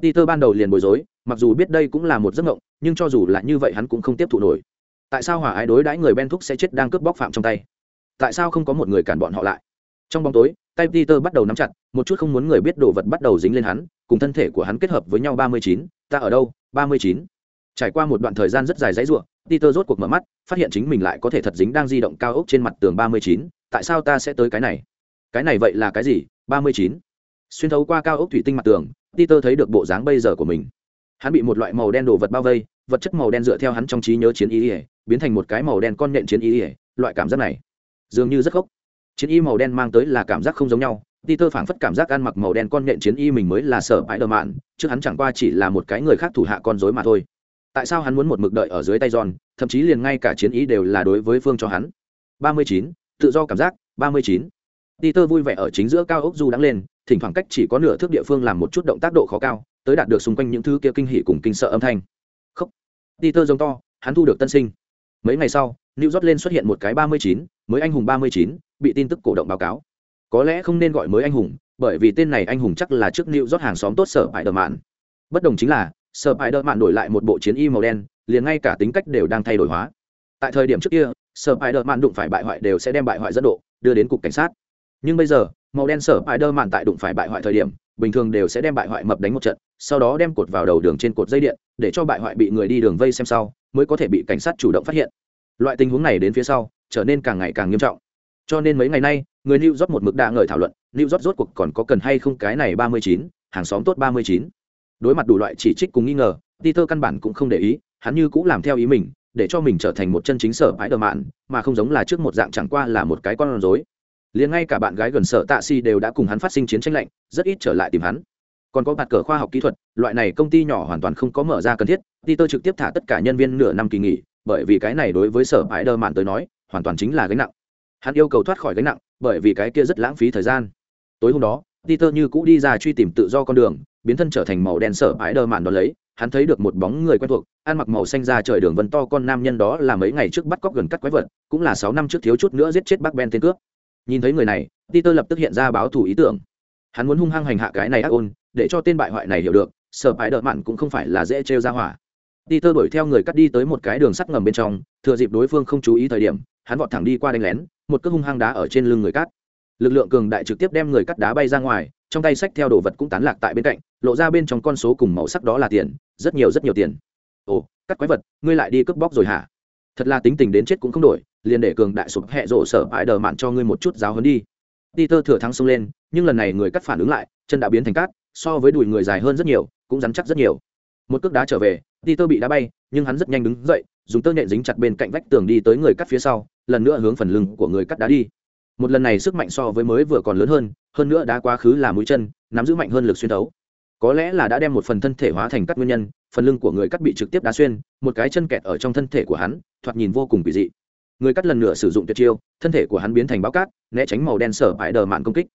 Peter ban đầu liền bối rối, mặc dù biết đây cũng là một giấc mộng, nhưng cho dù là như vậy hắn cũng không tiếp thụ nổi. Tại sao hòa ái đối đãi người ben thúc sẽ chết đang cướp bóc phạm trong tay? Tại sao không có một người cản bọn họ lại? Trong bóng tối, tay peter bắt đầu nắm chặt, một chút không muốn người biết đồ vật bắt đầu dính lên hắn, cùng thân thể của hắn kết hợp với nhau ba mươi chín, ta ở đâu? ba mươi chín. Trải qua một đoạn thời gian rất dài dãy ruộng, peter rốt cuộc mở mắt, phát hiện chính mình lại có thể thật dính đang di động cao ốc trên mặt tường ba mươi chín, tại sao ta sẽ tới cái này? Cái này vậy là cái gì? ba mươi chín. Xuyên thấu qua cao ốc thủy tinh mặt tường, peter thấy được bộ dáng bây giờ của mình. Hắn bị một loại màu đen đồ vật bao vây, vật chất màu đen dựa theo hắn trong trí nhớ chiến ý ỉa biến thành một cái màu đen con nện chiến ý ỉa loại cảm giác này. Dường như rất khóc chiến y màu đen mang tới là cảm giác không giống nhau Peter phảng phất cảm giác ăn mặc màu đen con nhện chiến y mình mới là sở bãi đờ mạn, trước hắn chẳng qua chỉ là một cái người khác thủ hạ con rối mà thôi. Tại sao hắn muốn một mực đợi ở dưới tay giòn? thậm chí liền ngay cả chiến ý đều là đối với phương cho hắn. 39, tự do cảm giác, 39. Peter vui vẻ ở chính giữa cao ốc du đắng lên, thỉnh thoảng cách chỉ có nửa thước địa phương làm một chút động tác độ khó cao, tới đạt được xung quanh những thứ kia kinh hỉ cùng kinh sợ âm thanh. Khóc. Peter giống to, hắn thu được tân sinh. Mấy ngày sau, New York lên xuất hiện một cái 39, mới anh hùng 39, bị tin tức cổ động báo cáo. Có lẽ không nên gọi mới anh hùng, bởi vì tên này anh hùng chắc là trước nịu rót hàng xóm tốt sở bại đờ mạn bất đồng chính là, sở bại đờ mạn đổi lại một bộ chiến y màu đen, liền ngay cả tính cách đều đang thay đổi hóa. Tại thời điểm trước kia, sở bại đờ mạn đụng phải bại hoại đều sẽ đem bại hoại dẫn độ, đưa đến cục cảnh sát. Nhưng bây giờ, màu đen sở bại đờ mạn tại đụng phải bại hoại thời điểm, bình thường đều sẽ đem bại hoại mập đánh một trận, sau đó đem cột vào đầu đường trên cột dây điện, để cho bại hoại bị người đi đường vây xem sau, mới có thể bị cảnh sát chủ động phát hiện. Loại tình huống này đến phía sau, trở nên càng ngày càng nghiêm trọng cho nên mấy ngày nay, người new rót một mực đa ngợi thảo luận, new rót rốt cuộc còn có cần hay không cái này ba mươi chín, hàng xóm tốt ba mươi chín. Đối mặt đủ loại chỉ trích cùng nghi ngờ, peter căn bản cũng không để ý, hắn như cũng làm theo ý mình, để cho mình trở thành một chân chính sở bãi đờ mạn mà không giống là trước một dạng chẳng qua là một cái con rối. Liền ngay cả bạn gái gần sở tạ si đều đã cùng hắn phát sinh chiến tranh lạnh, rất ít trở lại tìm hắn. Còn có bạt cờ khoa học kỹ thuật, loại này công ty nhỏ hoàn toàn không có mở ra cần thiết, peter trực tiếp thả tất cả nhân viên nửa năm kỳ nghỉ, bởi vì cái này đối với sở bãi đờ mạn tới nói, hoàn toàn chính là gánh nặng hắn yêu cầu thoát khỏi gánh nặng, bởi vì cái kia rất lãng phí thời gian. Tối hôm đó, peter như cũ đi ra truy tìm tự do con đường, biến thân trở thành màu đen sở ái đơ mạn đó lấy. Hắn thấy được một bóng người quen thuộc, ăn mặc màu xanh ra trời đường vân to con nam nhân đó là mấy ngày trước bắt cóc gần cắt quái vật, cũng là sáu năm trước thiếu chút nữa giết chết bác ben tên cướp. Nhìn thấy người này, peter lập tức hiện ra báo thủ ý tưởng. Hắn muốn hung hăng hành hạ cái này ác ôn, để cho tên bại hoại này hiểu được sở bãi đơ mạn cũng không phải là dễ trêu ra hỏa. Peter đuổi theo người cắt đi tới một cái đường sắt ngầm bên trong, thừa dịp đối phương không chú ý thời điểm, hắn vọt thẳng đi qua đánh lén một cước hung hăng đá ở trên lưng người cắt lực lượng cường đại trực tiếp đem người cắt đá bay ra ngoài, trong tay sách theo đồ vật cũng tán lạc tại bên cạnh, lộ ra bên trong con số cùng màu sắc đó là tiền, rất nhiều rất nhiều tiền. Ồ, cắt quái vật, ngươi lại đi cướp bóc rồi hả? Thật là tính tình đến chết cũng không đổi, liền để cường đại sụp hẹ rộ sở bãi đờ mạn cho ngươi một chút giáo hấn đi. Peter thừa thắng xông lên, nhưng lần này người cắt phản ứng lại, chân đã biến thành cát, so với đùi người dài hơn rất nhiều, cũng rắn chắc rất nhiều. Một cước đá trở về peter bị đá bay, nhưng hắn rất nhanh đứng dậy, dùng tơ nhện dính chặt bên cạnh vách tường đi tới người cắt phía sau, lần nữa hướng phần lưng của người cắt đá đi. Một lần này sức mạnh so với mới vừa còn lớn hơn hơn nữa đá quá khứ là mũi chân, nắm giữ mạnh hơn lực xuyên thấu. Có lẽ là đã đem một phần thân thể hóa thành cắt nguyên nhân, phần lưng của người cắt bị trực tiếp đá xuyên, một cái chân kẹt ở trong thân thể của hắn, thoạt nhìn vô cùng kỳ dị. Người cắt lần nữa sử dụng tuyệt chiêu, thân thể của hắn biến thành báo cát, né tránh màu đen sở bại đờ mạn công kích.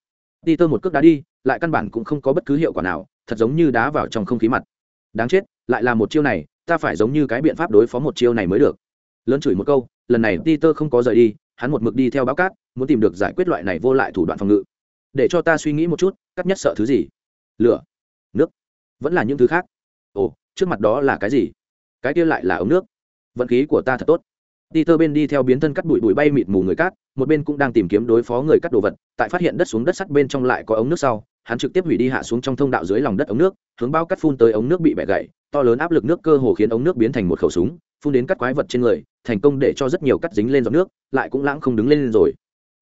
Peter tơ một cước đá đi, lại căn bản cũng không có bất cứ hiệu quả nào, thật giống như đá vào trong không khí mặt. Đáng chết lại là một chiêu này ta phải giống như cái biện pháp đối phó một chiêu này mới được. Lớn chửi một câu lần này peter không có rời đi hắn một mực đi theo báo cát muốn tìm được giải quyết loại này vô lại thủ đoạn phòng ngự. Để cho ta suy nghĩ một chút cắt nhất sợ thứ gì? Lửa nước vẫn là những thứ khác. Ồ trước mặt đó là cái gì? Cái kia lại là ống nước. Vận khí của ta thật tốt. Peter bên đi theo biến thân cắt bụi bụi bay mịt mù người cát, một bên cũng đang tìm kiếm đối phó người cắt đồ vật, tại phát hiện đất xuống đất sắt bên trong lại có ống nước sau, hắn trực tiếp hủy đi hạ xuống trong thông đạo dưới lòng đất ống nước, hướng bao cắt phun tới ống nước bị bẻ gãy, to lớn áp lực nước cơ hồ khiến ống nước biến thành một khẩu súng, phun đến cắt quái vật trên người, thành công để cho rất nhiều cắt dính lên giọt nước, lại cũng lãng không đứng lên rồi.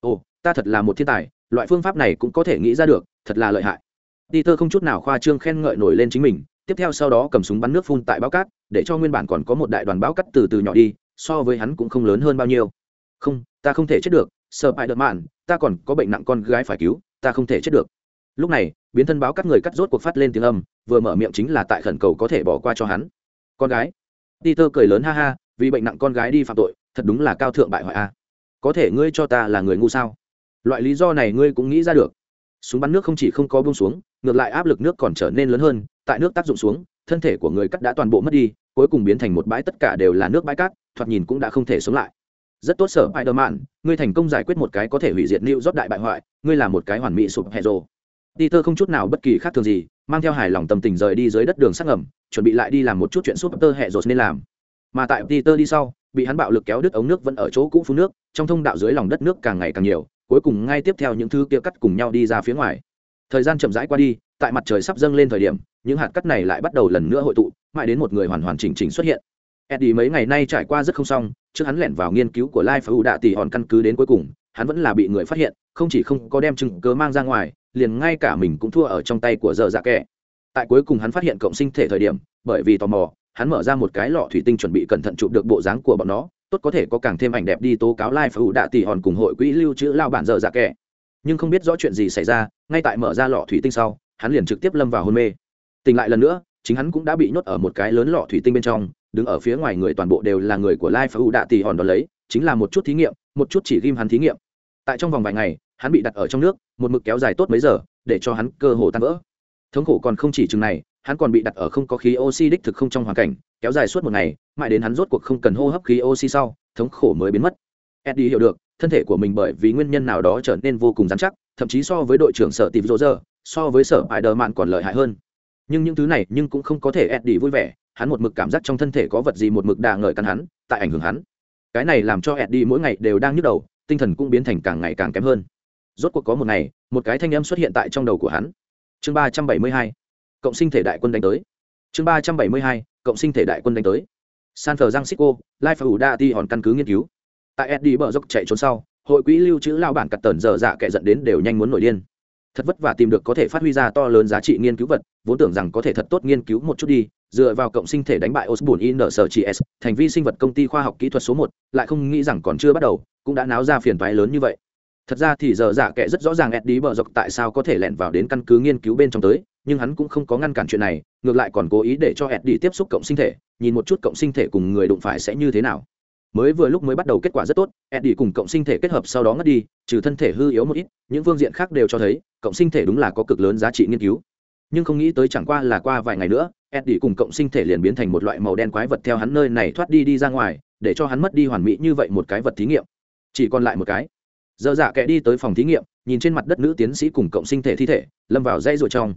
Ồ, ta thật là một thiên tài, loại phương pháp này cũng có thể nghĩ ra được, thật là lợi hại. Peter không chút nào khoa trương khen ngợi nổi lên chính mình, tiếp theo sau đó cầm súng bắn nước phun tại bao cát, để cho nguyên bản còn có một đại đoàn bao cắt từ từ nhỏ đi, so với hắn cũng không lớn hơn bao nhiêu không ta không thể chết được sợ bại đợt mạn ta còn có bệnh nặng con gái phải cứu ta không thể chết được lúc này, biến thân báo các người cắt rốt cuộc phát lên tiếng âm, vừa mở miệng chính là tại khẩn cầu có thể bỏ qua cho hắn. Con gái. Peter cười lớn ha ha, vì bệnh nặng con gái đi phạm tội, thật đúng là cao thượng bại hoại a. Có thể ngươi cho ta là người ngu sao? Loại lý do này ngươi cũng nghĩ ra được. Súng bắn nước không chỉ không có bông xuống, ngược lại áp lực nước còn trở nên lớn hơn, tại nước tác dụng xuống, thân thể của người cắt đã toàn bộ mất đi, cuối cùng biến thành một bãi tất cả đều là nước bãi cát, thoạt nhìn cũng đã không thể sống lại. Rất tốt sở ai đơ mạn ngươi thành công giải quyết một cái có thể hủy diệt lưu rót đại bại hoại, ngươi là một cái hoàn mỹ sụp hẹ rồ peter không chút nào bất kỳ khác thường gì, mang theo hài lòng tâm tình rời đi dưới đất đường sắc ngầm, chuẩn bị lại đi làm một chút chuyện suốt tơ hệ rột nên làm. Mà tại peter đi sau, bị hắn bạo lực kéo đứt ống nước vẫn ở chỗ cũ phun nước, trong thông đạo dưới lòng đất nước càng ngày càng nhiều, cuối cùng ngay tiếp theo những thứ kia cắt cùng nhau đi ra phía ngoài. Thời gian chậm rãi qua đi, tại mặt trời sắp dâng lên thời điểm, những hạt cắt này lại bắt đầu lần nữa hội tụ, mãi đến một người hoàn hoàn chỉnh chỉnh xuất hiện. Eddie mấy ngày nay trải qua rất không xong, trước hắn lẻn vào nghiên cứu của life u đạ tỷ hòn căn cứ đến cuối cùng, hắn vẫn là bị người phát hiện, không chỉ không có đem chứng cứ mang ra ngoài liền ngay cả mình cũng thua ở trong tay của dở dạ kẻ. Tại cuối cùng hắn phát hiện cộng sinh thể thời điểm, bởi vì tò mò, hắn mở ra một cái lọ thủy tinh chuẩn bị cẩn thận chụp được bộ dáng của bọn nó, tốt có thể có càng thêm ảnh đẹp đi tố cáo lai u đạ tỷ hòn cùng hội quỹ lưu trữ lao bản dở dạ kẻ. Nhưng không biết rõ chuyện gì xảy ra, ngay tại mở ra lọ thủy tinh sau, hắn liền trực tiếp lâm vào hôn mê. Tỉnh lại lần nữa, chính hắn cũng đã bị nhốt ở một cái lớn lọ thủy tinh bên trong, đứng ở phía ngoài người toàn bộ đều là người của lai phá đạ tỷ hòn đó lấy, chính là một chút thí nghiệm, một chút chỉ ghim hắn thí nghiệm. Tại trong vòng vài ngày hắn bị đặt ở trong nước, một mực kéo dài tốt mấy giờ, để cho hắn cơ hồ tan vỡ. Thống khổ còn không chỉ chừng này, hắn còn bị đặt ở không có khí oxy đích thực không trong hoàn cảnh, kéo dài suốt một ngày, mãi đến hắn rốt cuộc không cần hô hấp khí oxy sau, thống khổ mới biến mất. Eddie hiểu được, thân thể của mình bởi vì nguyên nhân nào đó trở nên vô cùng dán chắc, thậm chí so với đội trưởng sở tìm rô rơ so với sở hại đờ mạn còn lợi hại hơn. Nhưng những thứ này nhưng cũng không có thể eddie vui vẻ, hắn một mực cảm giác trong thân thể có vật gì một mực đà ngợi cắn hắn, tại ảnh hưởng hắn. Cái này làm cho eddie mỗi ngày đều đang nhức đầu, tinh thần cũng biến thành càng ngày càng kém hơn rốt cuộc có một ngày, một cái thanh âm xuất hiện tại trong đầu của hắn. Chương ba trăm bảy mươi hai, cộng sinh thể đại quân đánh tới. Chương ba trăm bảy mươi hai, cộng sinh thể đại quân đánh tới. San francisco life ủ đa ti hòn căn cứ nghiên cứu. Tại eddie bờ dốc chạy trốn sau, hội quỹ lưu trữ lao bản cặt tần dở dạ kệ dẫn đến đều nhanh muốn nổi điên. Thật vất vả tìm được có thể phát huy ra to lớn giá trị nghiên cứu vật, vốn tưởng rằng có thể thật tốt nghiên cứu một chút đi, dựa vào cộng sinh thể đánh bại osborne in sở chỉ s, thành vi sinh vật công ty khoa học kỹ thuật số một, lại không nghĩ rằng còn chưa bắt đầu, cũng đã náo ra phiền toái lớn như vậy thật ra thì giờ dạ kệ rất rõ ràng eddie bờ dọc tại sao có thể lẻn vào đến căn cứ nghiên cứu bên trong tới, nhưng hắn cũng không có ngăn cản chuyện này, ngược lại còn cố ý để cho eddie tiếp xúc cộng sinh thể, nhìn một chút cộng sinh thể cùng người đụng phải sẽ như thế nào. Mới vừa lúc mới bắt đầu kết quả rất tốt, eddie cùng cộng sinh thể kết hợp sau đó ngất đi, trừ thân thể hư yếu một ít, những phương diện khác đều cho thấy, cộng sinh thể đúng là có cực lớn giá trị nghiên cứu. Nhưng không nghĩ tới chẳng qua là qua vài ngày nữa, eddie cùng cộng sinh thể liền biến thành một loại màu đen quái vật theo hắn nơi này thoát đi đi ra ngoài, để cho hắn mất đi hoàn mỹ như vậy một cái vật thí nghiệm. Chỉ còn lại một cái dơ dạ kệ đi tới phòng thí nghiệm, nhìn trên mặt đất nữ tiến sĩ cùng cộng sinh thể thi thể, lâm vào dây ruột trong.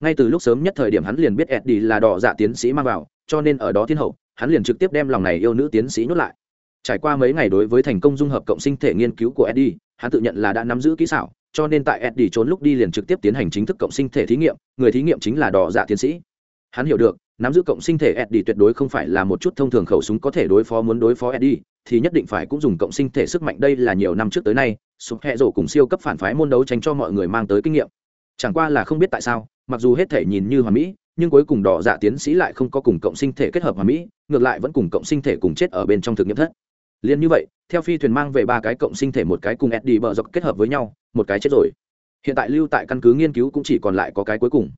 Ngay từ lúc sớm nhất thời điểm hắn liền biết eddie là đỏ dạ tiến sĩ mang vào, cho nên ở đó thiên hậu, hắn liền trực tiếp đem lòng này yêu nữ tiến sĩ nhốt lại. Trải qua mấy ngày đối với thành công dung hợp cộng sinh thể nghiên cứu của eddie, hắn tự nhận là đã nắm giữ kỹ xảo, cho nên tại eddie trốn lúc đi liền trực tiếp tiến hành chính thức cộng sinh thể thí nghiệm, người thí nghiệm chính là đỏ dạ tiến sĩ. Hắn hiểu được nắm giữ cộng sinh thể eddie tuyệt đối không phải là một chút thông thường khẩu súng có thể đối phó muốn đối phó eddie, thì nhất định phải cũng dùng cộng sinh thể sức mạnh đây là nhiều năm trước tới nay sụp hệ rổ cùng siêu cấp phản phái môn đấu tranh cho mọi người mang tới kinh nghiệm. Chẳng qua là không biết tại sao, mặc dù hết thể nhìn như hoàn mỹ, nhưng cuối cùng đỏ dạ tiến sĩ lại không có cùng cộng sinh thể kết hợp hoàn mỹ, ngược lại vẫn cùng cộng sinh thể cùng chết ở bên trong thực nghiệm thất. Liên như vậy, theo phi thuyền mang về ba cái cộng sinh thể một cái cùng eddie bờ dọc kết hợp với nhau, một cái chết rồi. Hiện tại lưu tại căn cứ nghiên cứu cũng chỉ còn lại có cái cuối cùng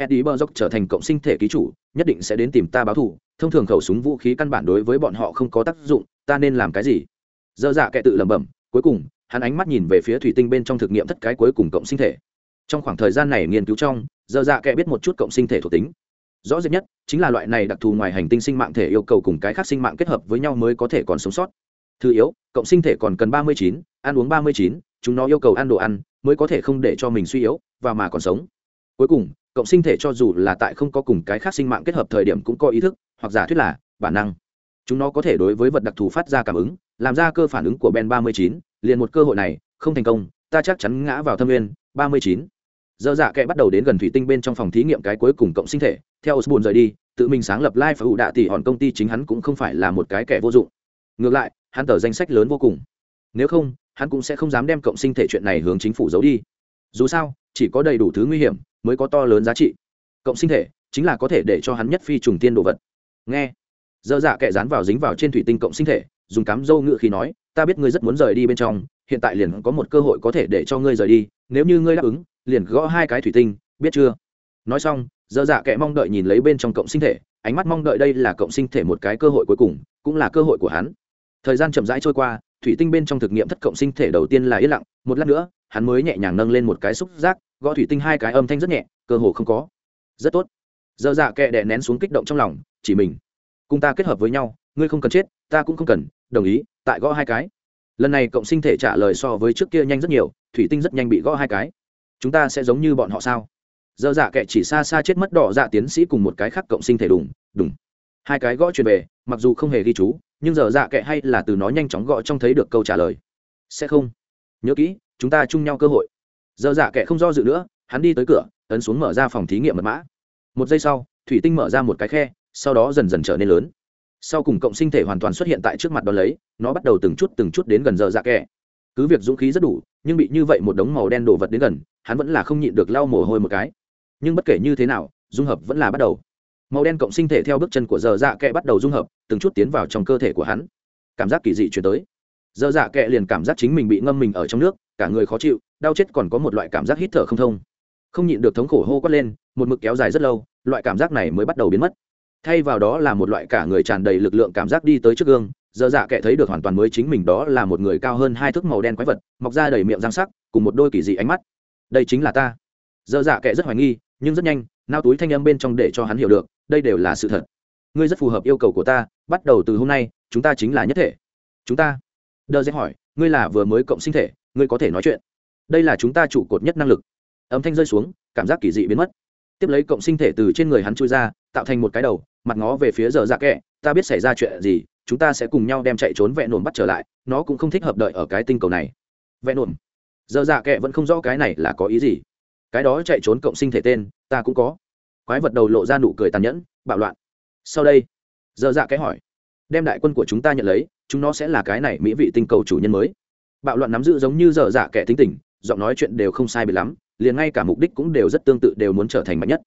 eddie bờ trở thành cộng sinh thể ký chủ, nhất định sẽ đến tìm ta báo thù. Thông thường khẩu súng vũ khí căn bản đối với bọn họ không có tác dụng, ta nên làm cái gì? Dơ dạ kệ tự lẩm bẩm, cuối cùng, hắn ánh mắt nhìn về phía thủy tinh bên trong thực nghiệm thất cái cuối cùng cộng sinh thể. Trong khoảng thời gian này nghiên cứu trong, dơ dạ kệ biết một chút cộng sinh thể thuộc tính. Rõ rệt nhất, chính là loại này đặc thù ngoài hành tinh sinh mạng thể yêu cầu cùng cái khác sinh mạng kết hợp với nhau mới có thể còn sống sót. Thứ yếu, cộng sinh thể còn cần ba mươi chín, ăn uống ba mươi chín, chúng nó yêu cầu ăn đồ ăn, mới có thể không để cho mình suy yếu, và mà còn sống. Cuối cùng cộng sinh thể cho dù là tại không có cùng cái khác sinh mạng kết hợp thời điểm cũng có ý thức, hoặc giả thuyết là bản năng. Chúng nó có thể đối với vật đặc thù phát ra cảm ứng, làm ra cơ phản ứng của ben ba mươi chín, liền một cơ hội này, không thành công, ta chắc chắn ngã vào thâm nguyên. ba mươi chín. Giờ dạ kệ bắt đầu đến gần thủy tinh bên trong phòng thí nghiệm cái cuối cùng cộng sinh thể, theo osborne rời đi, tự mình sáng lập lai phải ủ đạ tỷ hòn công ty chính hắn cũng không phải là một cái kẻ vô dụng. Ngược lại, hắn tờ danh sách lớn vô cùng. Nếu không, hắn cũng sẽ không dám đem cộng sinh thể chuyện này hướng chính phủ giấu đi. Dù sao, chỉ có đầy đủ thứ nguy hiểm mới có to lớn giá trị. Cộng sinh thể chính là có thể để cho hắn nhất phi trùng tiên đồ vật. Nghe. Dơ dạ kệ dán vào dính vào trên thủy tinh cộng sinh thể, dùng cám dâu ngựa khi nói, ta biết ngươi rất muốn rời đi bên trong, hiện tại liền có một cơ hội có thể để cho ngươi rời đi, nếu như ngươi đáp ứng, liền gõ hai cái thủy tinh, biết chưa? Nói xong, dơ dạ kệ mong đợi nhìn lấy bên trong cộng sinh thể, ánh mắt mong đợi đây là cộng sinh thể một cái cơ hội cuối cùng, cũng là cơ hội của hắn. Thời gian chậm rãi trôi qua, thủy tinh bên trong thực nghiệm thất cộng sinh thể đầu tiên là yên lặng, một lát nữa, hắn mới nhẹ nhàng nâng lên một cái xúc giác gõ thủy tinh hai cái âm thanh rất nhẹ, cơ hồ không có. Rất tốt. Dơ dạ kệ đè nén xuống kích động trong lòng, chỉ mình. Cùng ta kết hợp với nhau, ngươi không cần chết, ta cũng không cần, đồng ý, tại gõ hai cái. Lần này cộng sinh thể trả lời so với trước kia nhanh rất nhiều, thủy tinh rất nhanh bị gõ hai cái. Chúng ta sẽ giống như bọn họ sao? Dơ dạ kệ chỉ xa xa chết mất đỏ dạ tiến sĩ cùng một cái khác cộng sinh thể đùng đùng. Hai cái gõ truyền về, mặc dù không hề ghi chú, nhưng giờ dạ kệ hay là từ nó nhanh chóng gõ trong thấy được câu trả lời. Sẽ không. Nhớ kỹ, chúng ta chung nhau cơ hội giờ dạ kệ không do dự nữa, hắn đi tới cửa, ấn xuống mở ra phòng thí nghiệm mật mã. Một giây sau, thủy tinh mở ra một cái khe, sau đó dần dần trở nên lớn. Sau cùng cộng sinh thể hoàn toàn xuất hiện tại trước mặt đón lấy, nó bắt đầu từng chút từng chút đến gần giờ dạ kệ cứ việc dũng khí rất đủ, nhưng bị như vậy một đống màu đen đổ vật đến gần, hắn vẫn là không nhịn được lau mồ hôi một cái. Nhưng bất kể như thế nào, dung hợp vẫn là bắt đầu. Màu đen cộng sinh thể theo bước chân của giờ dạ kệ bắt đầu dung hợp, từng chút tiến vào trong cơ thể của hắn. Cảm giác kỳ dị chuyển tới. Giờ dạ kệ liền cảm giác chính mình bị ngâm mình ở trong nước, cả người khó chịu đau chết còn có một loại cảm giác hít thở không thông. Không nhịn được thống khổ hô quát lên, một mực kéo dài rất lâu, loại cảm giác này mới bắt đầu biến mất. Thay vào đó là một loại cả người tràn đầy lực lượng cảm giác đi tới trước gương, giờ dạ kệ thấy được hoàn toàn mới chính mình đó là một người cao hơn hai thước màu đen quái vật, mọc ra đầy miệng răng sắc, cùng một đôi kỳ dị ánh mắt. Đây chính là ta. Giờ dạ kệ rất hoài nghi, nhưng rất nhanh, nao túi thanh âm bên trong để cho hắn hiểu được, đây đều là sự thật. Ngươi rất phù hợp yêu cầu của ta, bắt đầu từ hôm nay, chúng ta chính là nhất thể. Chúng ta. Đơ dễ hỏi, ngươi là vừa mới cộng sinh thể, ngươi có thể nói chuyện đây là chúng ta trụ cột nhất năng lực. Âm thanh rơi xuống, cảm giác kỳ dị biến mất. Tiếp lấy cộng sinh thể từ trên người hắn chui ra, tạo thành một cái đầu, mặt ngó về phía giờ dạ kệ ta biết xảy ra chuyện gì, chúng ta sẽ cùng nhau đem chạy trốn vẹn nổm bắt trở lại, nó cũng không thích hợp đợi ở cái tinh cầu này. Vẹn nổm giờ dạ kệ vẫn không rõ cái này là có ý gì. Cái đó chạy trốn cộng sinh thể tên, ta cũng có. Quái vật đầu lộ ra nụ cười tàn nhẫn, bạo loạn. Sau đây, giờ dạ cái hỏi, đem đại quân của chúng ta nhận lấy, chúng nó sẽ là cái này mỹ vị tinh cầu chủ nhân mới. Bạo loạn nắm giữ giống như giờ dạ kẻ tính tình giọng nói chuyện đều không sai biệt lắm, liền ngay cả mục đích cũng đều rất tương tự đều muốn trở thành mạnh nhất.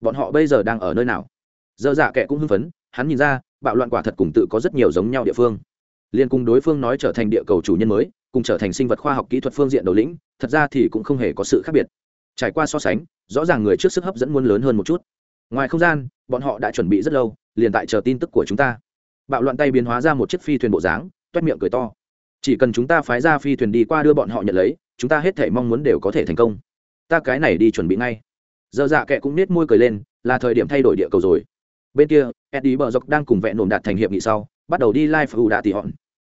Bọn họ bây giờ đang ở nơi nào? Giờ dạ kệ cũng hưng phấn, hắn nhìn ra, bạo loạn quả thật cùng tự có rất nhiều giống nhau địa phương. Liên cùng đối phương nói trở thành địa cầu chủ nhân mới, cùng trở thành sinh vật khoa học kỹ thuật phương diện đầu lĩnh, thật ra thì cũng không hề có sự khác biệt. Trải qua so sánh, rõ ràng người trước sức hấp dẫn muốn lớn hơn một chút. Ngoài không gian, bọn họ đã chuẩn bị rất lâu, liền tại chờ tin tức của chúng ta. Bạo loạn tay biến hóa ra một chiếc phi thuyền bộ dáng, toét miệng cười to. Chỉ cần chúng ta phái ra phi thuyền đi qua đưa bọn họ nhận lấy chúng ta hết thể mong muốn đều có thể thành công. Ta cái này đi chuẩn bị ngay. Giờ dạ kệ cũng nết môi cười lên, là thời điểm thay đổi địa cầu rồi. Bên kia, eddie bờ dọc đang cùng vẹn nổm đạt thành hiệp nghị sau, bắt đầu đi live phụ đạ tỷ hòn.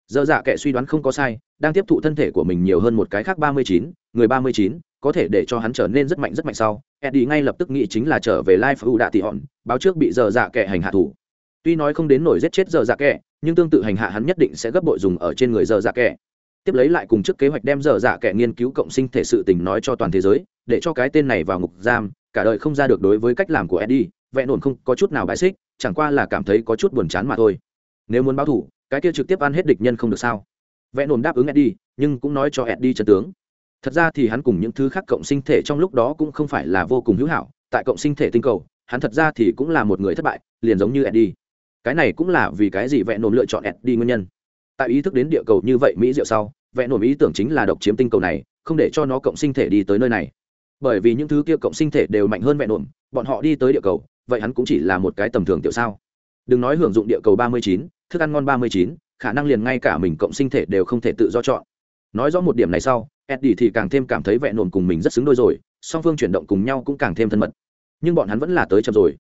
Giờ dạ kệ suy đoán không có sai, đang tiếp thụ thân thể của mình nhiều hơn một cái khác ba mươi chín, người ba mươi chín, có thể để cho hắn trở nên rất mạnh rất mạnh sau, eddie ngay lập tức nghĩ chính là trở về life u đạ tỉ hòn, báo trước bị giờ dạ kệ hành hạ thủ. Tuy nói không đến nổi giết chết giờ dạ kệ, nhưng tương tự hành hạ hắn nhất định sẽ gấp bội dùng ở trên người giờ dạ kệ tiếp lấy lại cùng trước kế hoạch đem dở dạ kẻ nghiên cứu cộng sinh thể sự tình nói cho toàn thế giới, để cho cái tên này vào ngục giam, cả đời không ra được đối với cách làm của eddie, vẹn ổn không có chút nào bài xích, chẳng qua là cảm thấy có chút buồn chán mà thôi. Nếu muốn báo thủ cái kia trực tiếp ăn hết địch nhân không được sao? Vẹn ổn đáp ứng eddie, nhưng cũng nói cho eddie chân tướng. Thật ra thì hắn cùng những thứ khác cộng sinh thể trong lúc đó cũng không phải là vô cùng hữu hảo, tại cộng sinh thể tinh cầu, hắn thật ra thì cũng là một người thất bại, liền giống như eddie. Cái này cũng là vì cái gì vẹn ổn lựa chọn eddie nguyên nhân tại ý thức đến địa cầu như vậy mỹ diệu sau vẽ nổi ý tưởng chính là độc chiếm tinh cầu này không để cho nó cộng sinh thể đi tới nơi này. Bởi vì những thứ kia cộng sinh thể đều mạnh hơn vẹn ổn bọn họ đi tới địa cầu vậy hắn cũng chỉ là một cái tầm thường tiểu sao. Đừng nói hưởng dụng địa cầu ba mươi chín thức ăn ngon ba mươi chín khả năng liền ngay cả mình cộng sinh thể đều không thể tự do chọn. Nói rõ một điểm này sau eddie thì càng thêm cảm thấy vẹn ổn cùng mình rất xứng đôi rồi song phương chuyển động cùng nhau cũng càng thêm thân mật. Nhưng bọn hắn vẫn là tới chậm rồi.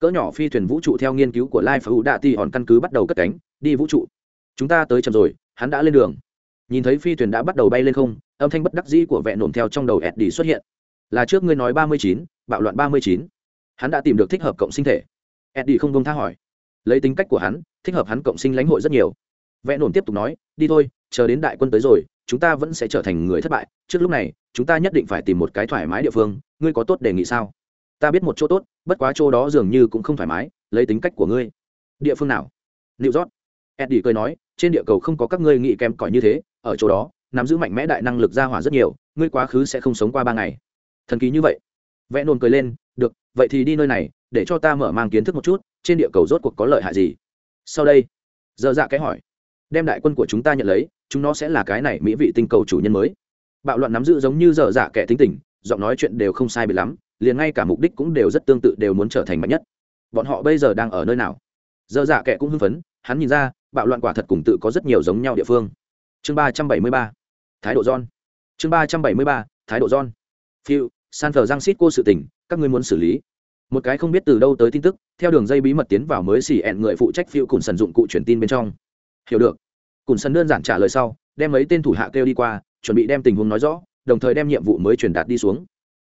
Cỡ nhỏ phi thuyền vũ trụ theo nghiên cứu của Lai u Đạ Ti hòn căn cứ bắt đầu cất cánh, đi vũ trụ. Chúng ta tới chậm rồi, hắn đã lên đường. Nhìn thấy phi thuyền đã bắt đầu bay lên không, âm thanh bất đắc dĩ của vẹn nổm theo trong đầu Eddie xuất hiện. Là trước ngươi nói ba mươi chín, bạo loạn ba mươi chín. Hắn đã tìm được thích hợp cộng sinh thể. Eddie không công tha hỏi. Lấy tính cách của hắn, thích hợp hắn cộng sinh lãnh hội rất nhiều. Vẹn nổm tiếp tục nói, đi thôi, chờ đến đại quân tới rồi, chúng ta vẫn sẽ trở thành người thất bại. Trước lúc này, chúng ta nhất định phải tìm một cái thoải mái địa phương, ngươi có tốt đề nghị sao? Ta biết một chỗ tốt, bất quá chỗ đó dường như cũng không thoải mái, lấy tính cách của ngươi. Địa phương nào? liệu rót Eddie cười nói, trên địa cầu không có các ngươi nghĩ kém cỏi như thế, ở chỗ đó, nắm giữ mạnh mẽ đại năng lực ra hỏa rất nhiều, ngươi quá khứ sẽ không sống qua ba ngày. Thần kỳ như vậy. Vẽ nôn cười lên, được, vậy thì đi nơi này, để cho ta mở mang kiến thức một chút, trên địa cầu rốt cuộc có lợi hại gì. Sau đây, giờ dạ cái hỏi, đem đại quân của chúng ta nhận lấy, chúng nó sẽ là cái này mỹ vị tinh cầu chủ nhân mới. Bạo loạn nắm giữ giống như giờ dạ kẻ tính tình, giọng nói chuyện đều không sai biệt lắm, liền ngay cả mục đích cũng đều rất tương tự đều muốn trở thành mạnh nhất bọn họ bây giờ đang ở nơi nào dơ dạ kẻ cũng hưng phấn hắn nhìn ra bạo loạn quả thật cùng tự có rất nhiều giống nhau địa phương. Chương ba trăm bảy mươi ba, thái độ john. Chương ba trăm bảy mươi ba, thái độ john. Phiêu, san thờ giang xít cô sự tình, các ngươi muốn xử lý. Một cái không biết từ đâu tới tin tức, theo đường dây bí mật tiến vào mới xỉ ẹn người phụ trách phiêu cùng sần dụng cụ truyền tin bên trong. Hiểu được. Cùng sần đơn giản trả lời sau, đem mấy tên thủ hạ kêu đi qua, chuẩn bị đem tình huống nói rõ, đồng thời đem nhiệm vụ mới truyền đạt đi xuống.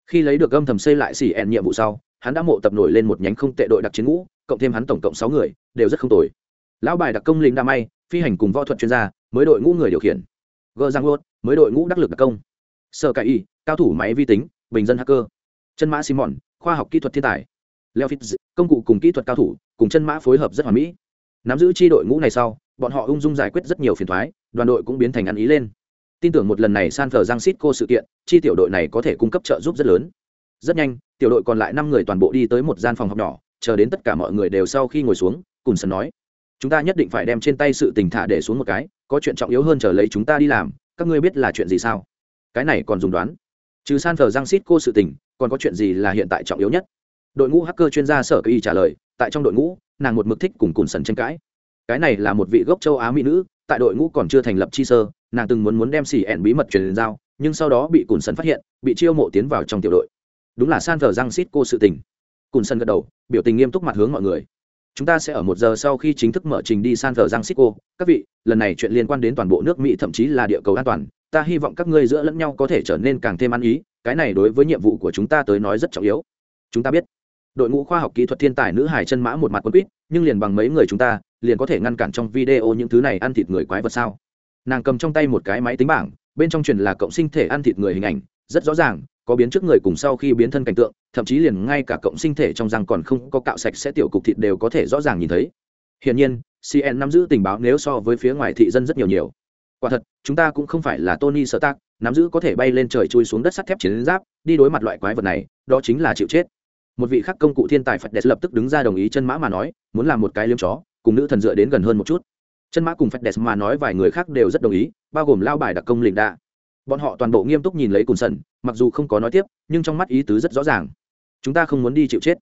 Khi lấy được âm thầm xây lại xỉ ẹn nhiệm vụ sau, hắn đã mộ tập nổi lên một nhánh không tệ đội đặc chiến ngũ, cộng thêm hắn tổng cộng sáu người, đều rất không tồi lão bài đặc công linh đa may, phi hành cùng võ thuật chuyên gia, mới đội ngũ người điều khiển. Gờ giang lốt mới đội ngũ đắc lực đặc công. Sơ cải y, cao thủ máy vi tính, bình dân hacker. Chân mã simon, khoa học kỹ thuật thiên tài. Leo fitz, công cụ cùng kỹ thuật cao thủ, cùng chân mã phối hợp rất hoàn mỹ. Nắm giữ chi đội ngũ này sau, bọn họ ung dung giải quyết rất nhiều phiền thoái đoàn đội cũng biến thành ăn ý lên. Tin tưởng một lần này san thờ giang xít cô sự kiện, chi tiểu đội này có thể cung cấp trợ giúp rất lớn. Rất nhanh, tiểu đội còn lại năm người toàn bộ đi tới một gian phòng học nhỏ, chờ đến tất cả mọi người đều sau khi ngồi xuống cùng sân nói chúng ta nhất định phải đem trên tay sự tình thả để xuống một cái, có chuyện trọng yếu hơn chờ lấy chúng ta đi làm, các ngươi biết là chuyện gì sao? Cái này còn dùng đoán. Trừ san thờ giang xít cô sự tình, còn có chuyện gì là hiện tại trọng yếu nhất? Đội ngũ hacker chuyên gia sở kỳ trả lời, tại trong đội ngũ, nàng một mực thích cùng cùn sần tranh cãi. Cái này là một vị gốc châu á mỹ nữ, tại đội ngũ còn chưa thành lập chi sơ, nàng từng muốn muốn đem xỉ ẹn bí mật truyền giao, nhưng sau đó bị cùn sần phát hiện, bị chiêu mộ tiến vào trong tiểu đội. Đúng là san thờ giang xít cô sự tình. Cùn sần gật đầu, biểu tình nghiêm túc mặt hướng mọi người chúng ta sẽ ở một giờ sau khi chính thức mở trình đi san thờ giang xích cô các vị, lần này chuyện liên quan đến toàn bộ nước mỹ thậm chí là địa cầu an toàn, ta hy vọng các ngươi giữa lẫn nhau có thể trở nên càng thêm ăn ý, cái này đối với nhiệm vụ của chúng ta tới nói rất trọng yếu. Chúng ta biết, đội ngũ khoa học kỹ thuật thiên tài nữ hải chân mã một mặt quân quýt, nhưng liền bằng mấy người chúng ta, liền có thể ngăn cản trong video những thứ này ăn thịt người quái vật sao? Nàng cầm trong tay một cái máy tính bảng, bên trong truyền là cộng sinh thể ăn thịt người hình ảnh, rất rõ ràng, có biến trước người cùng sau khi biến thân cảnh tượng thậm chí liền ngay cả cộng sinh thể trong răng còn không có cạo sạch sẽ tiểu cục thịt đều có thể rõ ràng nhìn thấy. Hiển nhiên cn nắm giữ tình báo nếu so với phía ngoài thị dân rất nhiều nhiều. Quả thật, chúng ta cũng không phải là tony sợ tác nắm giữ có thể bay lên trời chui xuống đất sắt thép chiến giáp, đi đối mặt loại quái vật này, đó chính là chịu chết. Một vị khắc công cụ thiên tài phật đẹp lập tức đứng ra đồng ý chân mã mà nói, muốn làm một cái liếm chó, cùng nữ thần dựa đến gần hơn một chút. Chân mã cùng phật đẹp mà nói vài người khác đều rất đồng ý, bao gồm lao bài đặc công lĩnh đa bọn họ toàn bộ nghiêm túc nhìn lấy cùn sần, mặc dù không có nói tiếp, nhưng trong mắt ý tứ rất rõ ràng. Chúng ta không muốn đi chịu chết.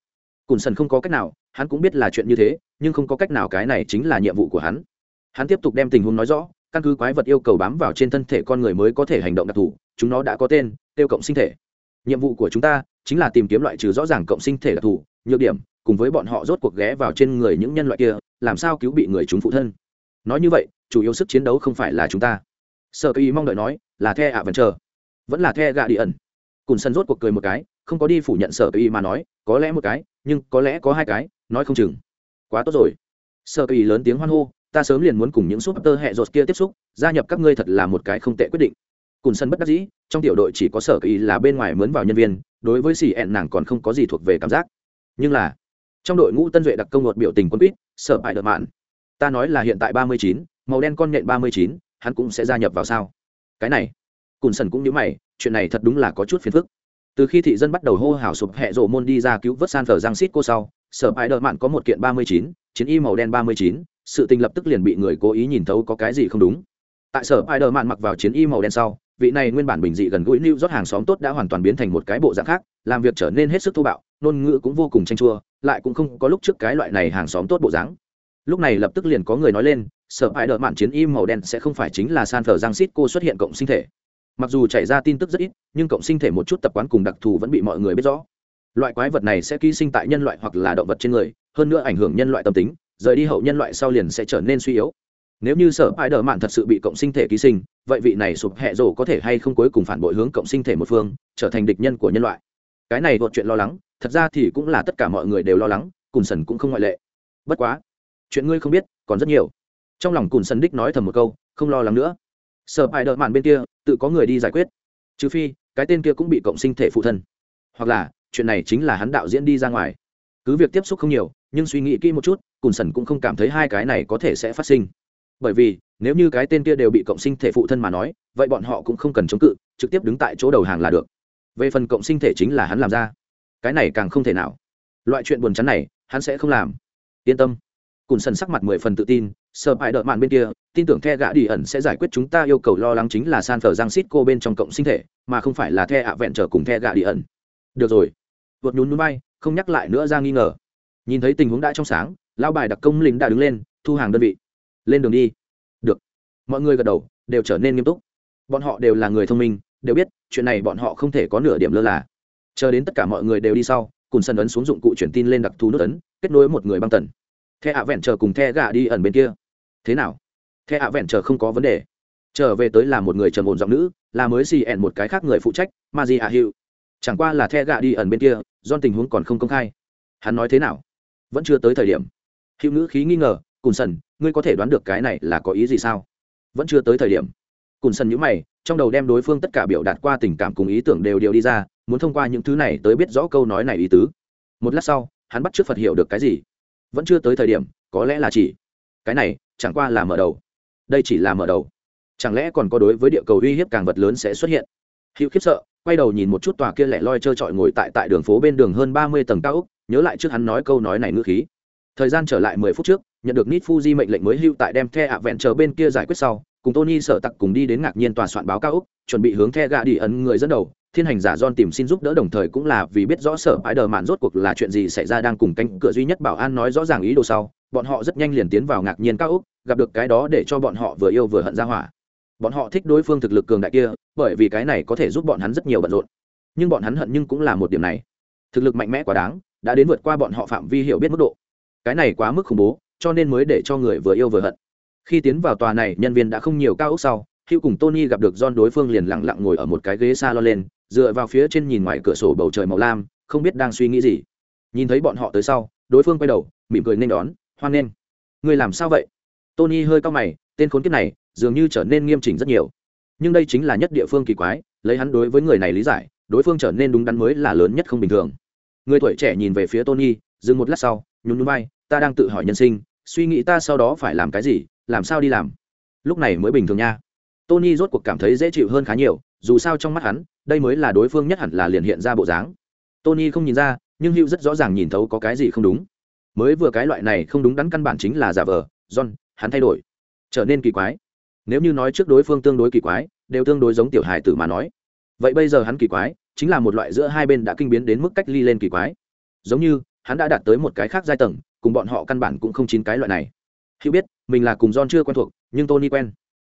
Cùn sần không có cách nào, hắn cũng biết là chuyện như thế, nhưng không có cách nào cái này chính là nhiệm vụ của hắn. Hắn tiếp tục đem tình huống nói rõ, căn cứ quái vật yêu cầu bám vào trên thân thể con người mới có thể hành động đặc thù, chúng nó đã có tên, tiêu cộng sinh thể. Nhiệm vụ của chúng ta chính là tìm kiếm loại trừ rõ ràng cộng sinh thể đặc thù, nhược điểm, cùng với bọn họ rốt cuộc ghé vào trên người những nhân loại kia, làm sao cứu bị người chúng phụ thân. Nói như vậy, chủ yếu sức chiến đấu không phải là chúng ta. Sở Kỳ mong đợi nói, là the ạ vẫn chờ vẫn là the gạ đi ẩn cùn sân rốt cuộc cười một cái, không có đi phủ nhận Sở Kỳ mà nói, có lẽ một cái, nhưng có lẽ có hai cái, nói không chừng. Quá tốt rồi. Sở Kỳ lớn tiếng hoan hô, ta sớm liền muốn cùng những súp tơ hẹ rột kia tiếp xúc, gia nhập các ngươi thật là một cái không tệ quyết định. Cùn sân bất đắc dĩ, trong tiểu đội chỉ có sở kỳ là bên ngoài mướn vào nhân viên, đối với xì ẹn nàng còn không có gì thuộc về cảm giác. Nhưng là, trong đội ngũ tân duệ đặc công một biểu tình quân quýt, sở bại đợt mạn. Ta nói là hiện tại ba mươi chín, màu đen con nhện ba mươi chín hắn cũng sẽ gia nhập vào sao? Cái này, cùn sần cũng như mày, chuyện này thật đúng là có chút phiền phức. Từ khi thị dân bắt đầu hô hào sụp hẹ rộ môn đi ra cứu vớt san phở giang xít cô sau, sở hãi đợt mạn có một kiện ba mươi chín, chiến y màu đen ba mươi chín, sự tình lập tức liền bị người cố ý nhìn thấu có cái gì không đúng. Tại sở hãi đợt mạn mặc vào chiến y màu đen sau, vị này nguyên bản bình dị gần gũi lưu rót hàng xóm tốt đã hoàn toàn biến thành một cái bộ dạng khác, làm việc trở nên hết sức thô bạo, ngôn ngữ cũng vô cùng tranh chua, lại cũng không có lúc trước cái loại này hàng xóm tốt bộ dáng. Lúc này lập tức liền có người nói lên sở hại đợt mạn chiến y màu đen sẽ không phải chính là san phở giang xít cô xuất hiện cộng sinh thể. Mặc dù chảy ra tin tức rất ít, nhưng cộng sinh thể một chút tập quán cùng đặc thù vẫn bị mọi người biết rõ. Loại quái vật này sẽ ký sinh tại nhân loại hoặc là động vật trên người, hơn nữa ảnh hưởng nhân loại tâm tính, rời đi hậu nhân loại sau liền sẽ trở nên suy yếu. Nếu như sở hại đờ mạn thật sự bị cộng sinh thể ký sinh, vậy vị này sụp hẹ rổ có thể hay không cuối cùng phản bội hướng cộng sinh thể một phương, trở thành địch nhân của nhân loại? Cái này một chuyện lo lắng, thật ra thì cũng là tất cả mọi người đều lo lắng cùn sần cũng không ngoại lệ. Bất quá, chuyện ngươi không biết, còn rất nhiều trong lòng cùn sân đích nói thầm một câu, không lo lắng nữa. Sở hãi đợi mạn bên kia, tự có người đi giải quyết. Trừ phi, cái tên kia cũng bị cộng sinh thể phụ thân. Hoặc là, chuyện này chính là hắn đạo diễn đi ra ngoài. Cứ việc tiếp xúc không nhiều, nhưng suy nghĩ kỹ một chút, cùn sần cũng không cảm thấy hai cái này có thể sẽ phát sinh. Bởi vì, nếu như cái tên kia đều bị cộng sinh thể phụ thân mà nói, vậy bọn họ cũng không cần chống cự, trực tiếp đứng tại chỗ đầu hàng là được. Về phần cộng sinh thể chính là hắn làm ra. Cái này càng không thể nào. Loại chuyện buồn chán này, hắn sẽ không làm. Yên tâm. Cùn sần sắc mặt mười phần tự tin sợ hãi đợt mạn bên kia, tin tưởng the gã đi ẩn sẽ giải quyết chúng ta yêu cầu lo lắng chính là san phở giang xít cô bên trong cộng sinh thể, mà không phải là the ạ vẹn trở cùng the gã đi ẩn. Được rồi. Vượt nhún núi bay không nhắc lại nữa ra nghi ngờ. Nhìn thấy tình huống đã trong sáng lao bài đặc công lính đã đứng lên, thu hàng đơn vị. Lên đường đi. Được. Mọi người gật đầu, đều trở nên nghiêm túc. Bọn họ đều là người thông minh, đều biết, chuyện này bọn họ không thể có nửa điểm lơ là. Chờ đến tất cả mọi người đều đi sau cùng sân ấn xuống dụng cụ truyền tin lên đặc thù nút ấn, kết nối một người băng tần. The ạ vẹn chờ cùng the gà đi ẩn bên kia thế nào? The ạ vẹn chờ không có vấn đề. Trở về tới là một người trầm ổn giọng nữ, là mới xì ẹn một cái khác người phụ trách, ma di ạ hiệu chẳng qua là the gạ đi ẩn bên kia, do tình huống còn không công khai. Hắn nói thế nào? Vẫn chưa tới thời điểm. Hữu ngữ khí nghi ngờ, cùn sần, ngươi có thể đoán được cái này là có ý gì sao? Vẫn chưa tới thời điểm. Cùn sần nhữ mày, trong đầu đem đối phương tất cả biểu đạt qua tình cảm cùng ý tưởng đều đều đi ra, muốn thông qua những thứ này tới biết rõ câu nói này ý tứ. Một lát sau, hắn bắt trước phật hiểu được cái gì. Vẫn chưa tới thời điểm, có lẽ là chỉ cái này chẳng qua là mở đầu. Đây chỉ là mở đầu. Chẳng lẽ còn có đối với địa cầu uy hiếp càng vật lớn sẽ xuất hiện? Hữu khiếp sợ, quay đầu nhìn một chút tòa kia lẻ loi trơ trọi ngồi tại tại đường phố bên đường hơn ba mươi tầng cao úc nhớ lại trước hắn nói câu nói này ngữ khí. Thời gian trở lại mười phút trước, nhận được nít fuji mệnh lệnh mới hưu tại đem the ạ vẹn chờ bên kia giải quyết sau, cùng tony sở tặc cùng đi đến ngạc nhiên tòa soạn báo cao úc chuẩn bị hướng the gạ đi ấn người dẫn đầu thiên hành giả john tìm xin giúp đỡ đồng thời cũng là vì biết rõ sở ái đờ mạn rốt cuộc là chuyện gì xảy ra đang cùng cánh cửa duy nhất bảo an nói rõ ràng ý đồ sau, bọn họ rất nhanh liền tiến vào ngạc nhiên cao úc gặp được cái đó để cho bọn họ vừa yêu vừa hận ra hỏa. Bọn họ thích đối phương thực lực cường đại kia, bởi vì cái này có thể giúp bọn hắn rất nhiều bận rộn. Nhưng bọn hắn hận nhưng cũng là một điểm này. Thực lực mạnh mẽ quá đáng, đã đến vượt qua bọn họ phạm vi hiểu biết mức độ. Cái này quá mức khủng bố, cho nên mới để cho người vừa yêu vừa hận. Khi tiến vào tòa này, nhân viên đã không nhiều cao ốc sau hữu cùng tony gặp được john đối phương liền lặng lặng ngồi ở một cái ghế xa lo lên dựa vào phía trên nhìn ngoài cửa sổ bầu trời màu lam, không biết đang suy nghĩ gì. Nhìn thấy bọn họ tới sau, đối phương quay đầu, mỉm cười nên đón, hoan nghênh. Người làm sao vậy? Tony hơi cao mày, tên khốn kiếp này dường như trở nên nghiêm chỉnh rất nhiều. Nhưng đây chính là nhất địa phương kỳ quái, lấy hắn đối với người này lý giải, đối phương trở nên đúng đắn mới là lớn nhất không bình thường. Người tuổi trẻ nhìn về phía tony, dừng một lát sau, nhún núi bay ta đang tự hỏi nhân sinh, suy nghĩ ta sau đó phải làm cái gì, làm sao đi làm? Lúc này mới bình thường nha. Tony rốt cuộc cảm thấy dễ chịu hơn khá nhiều, dù sao trong mắt hắn đây mới là đối phương nhất hẳn là liền hiện ra bộ dáng. Tony không nhìn ra, nhưng hữu rất rõ ràng nhìn thấu có cái gì không đúng. Mới vừa cái loại này không đúng đắn căn bản chính là giả vờ, john, hắn thay đổi. Trở nên kỳ quái. Nếu như nói trước đối phương tương đối kỳ quái, đều tương đối giống tiểu hài tử mà nói. Vậy bây giờ hắn kỳ quái, chính là một loại giữa hai bên đã kinh biến đến mức cách ly lên kỳ quái. Giống như, hắn đã đạt tới một cái khác giai tầng, cùng bọn họ căn bản cũng không chín cái loại này. Hữu biết, mình là cùng john chưa quen thuộc, nhưng tony quen.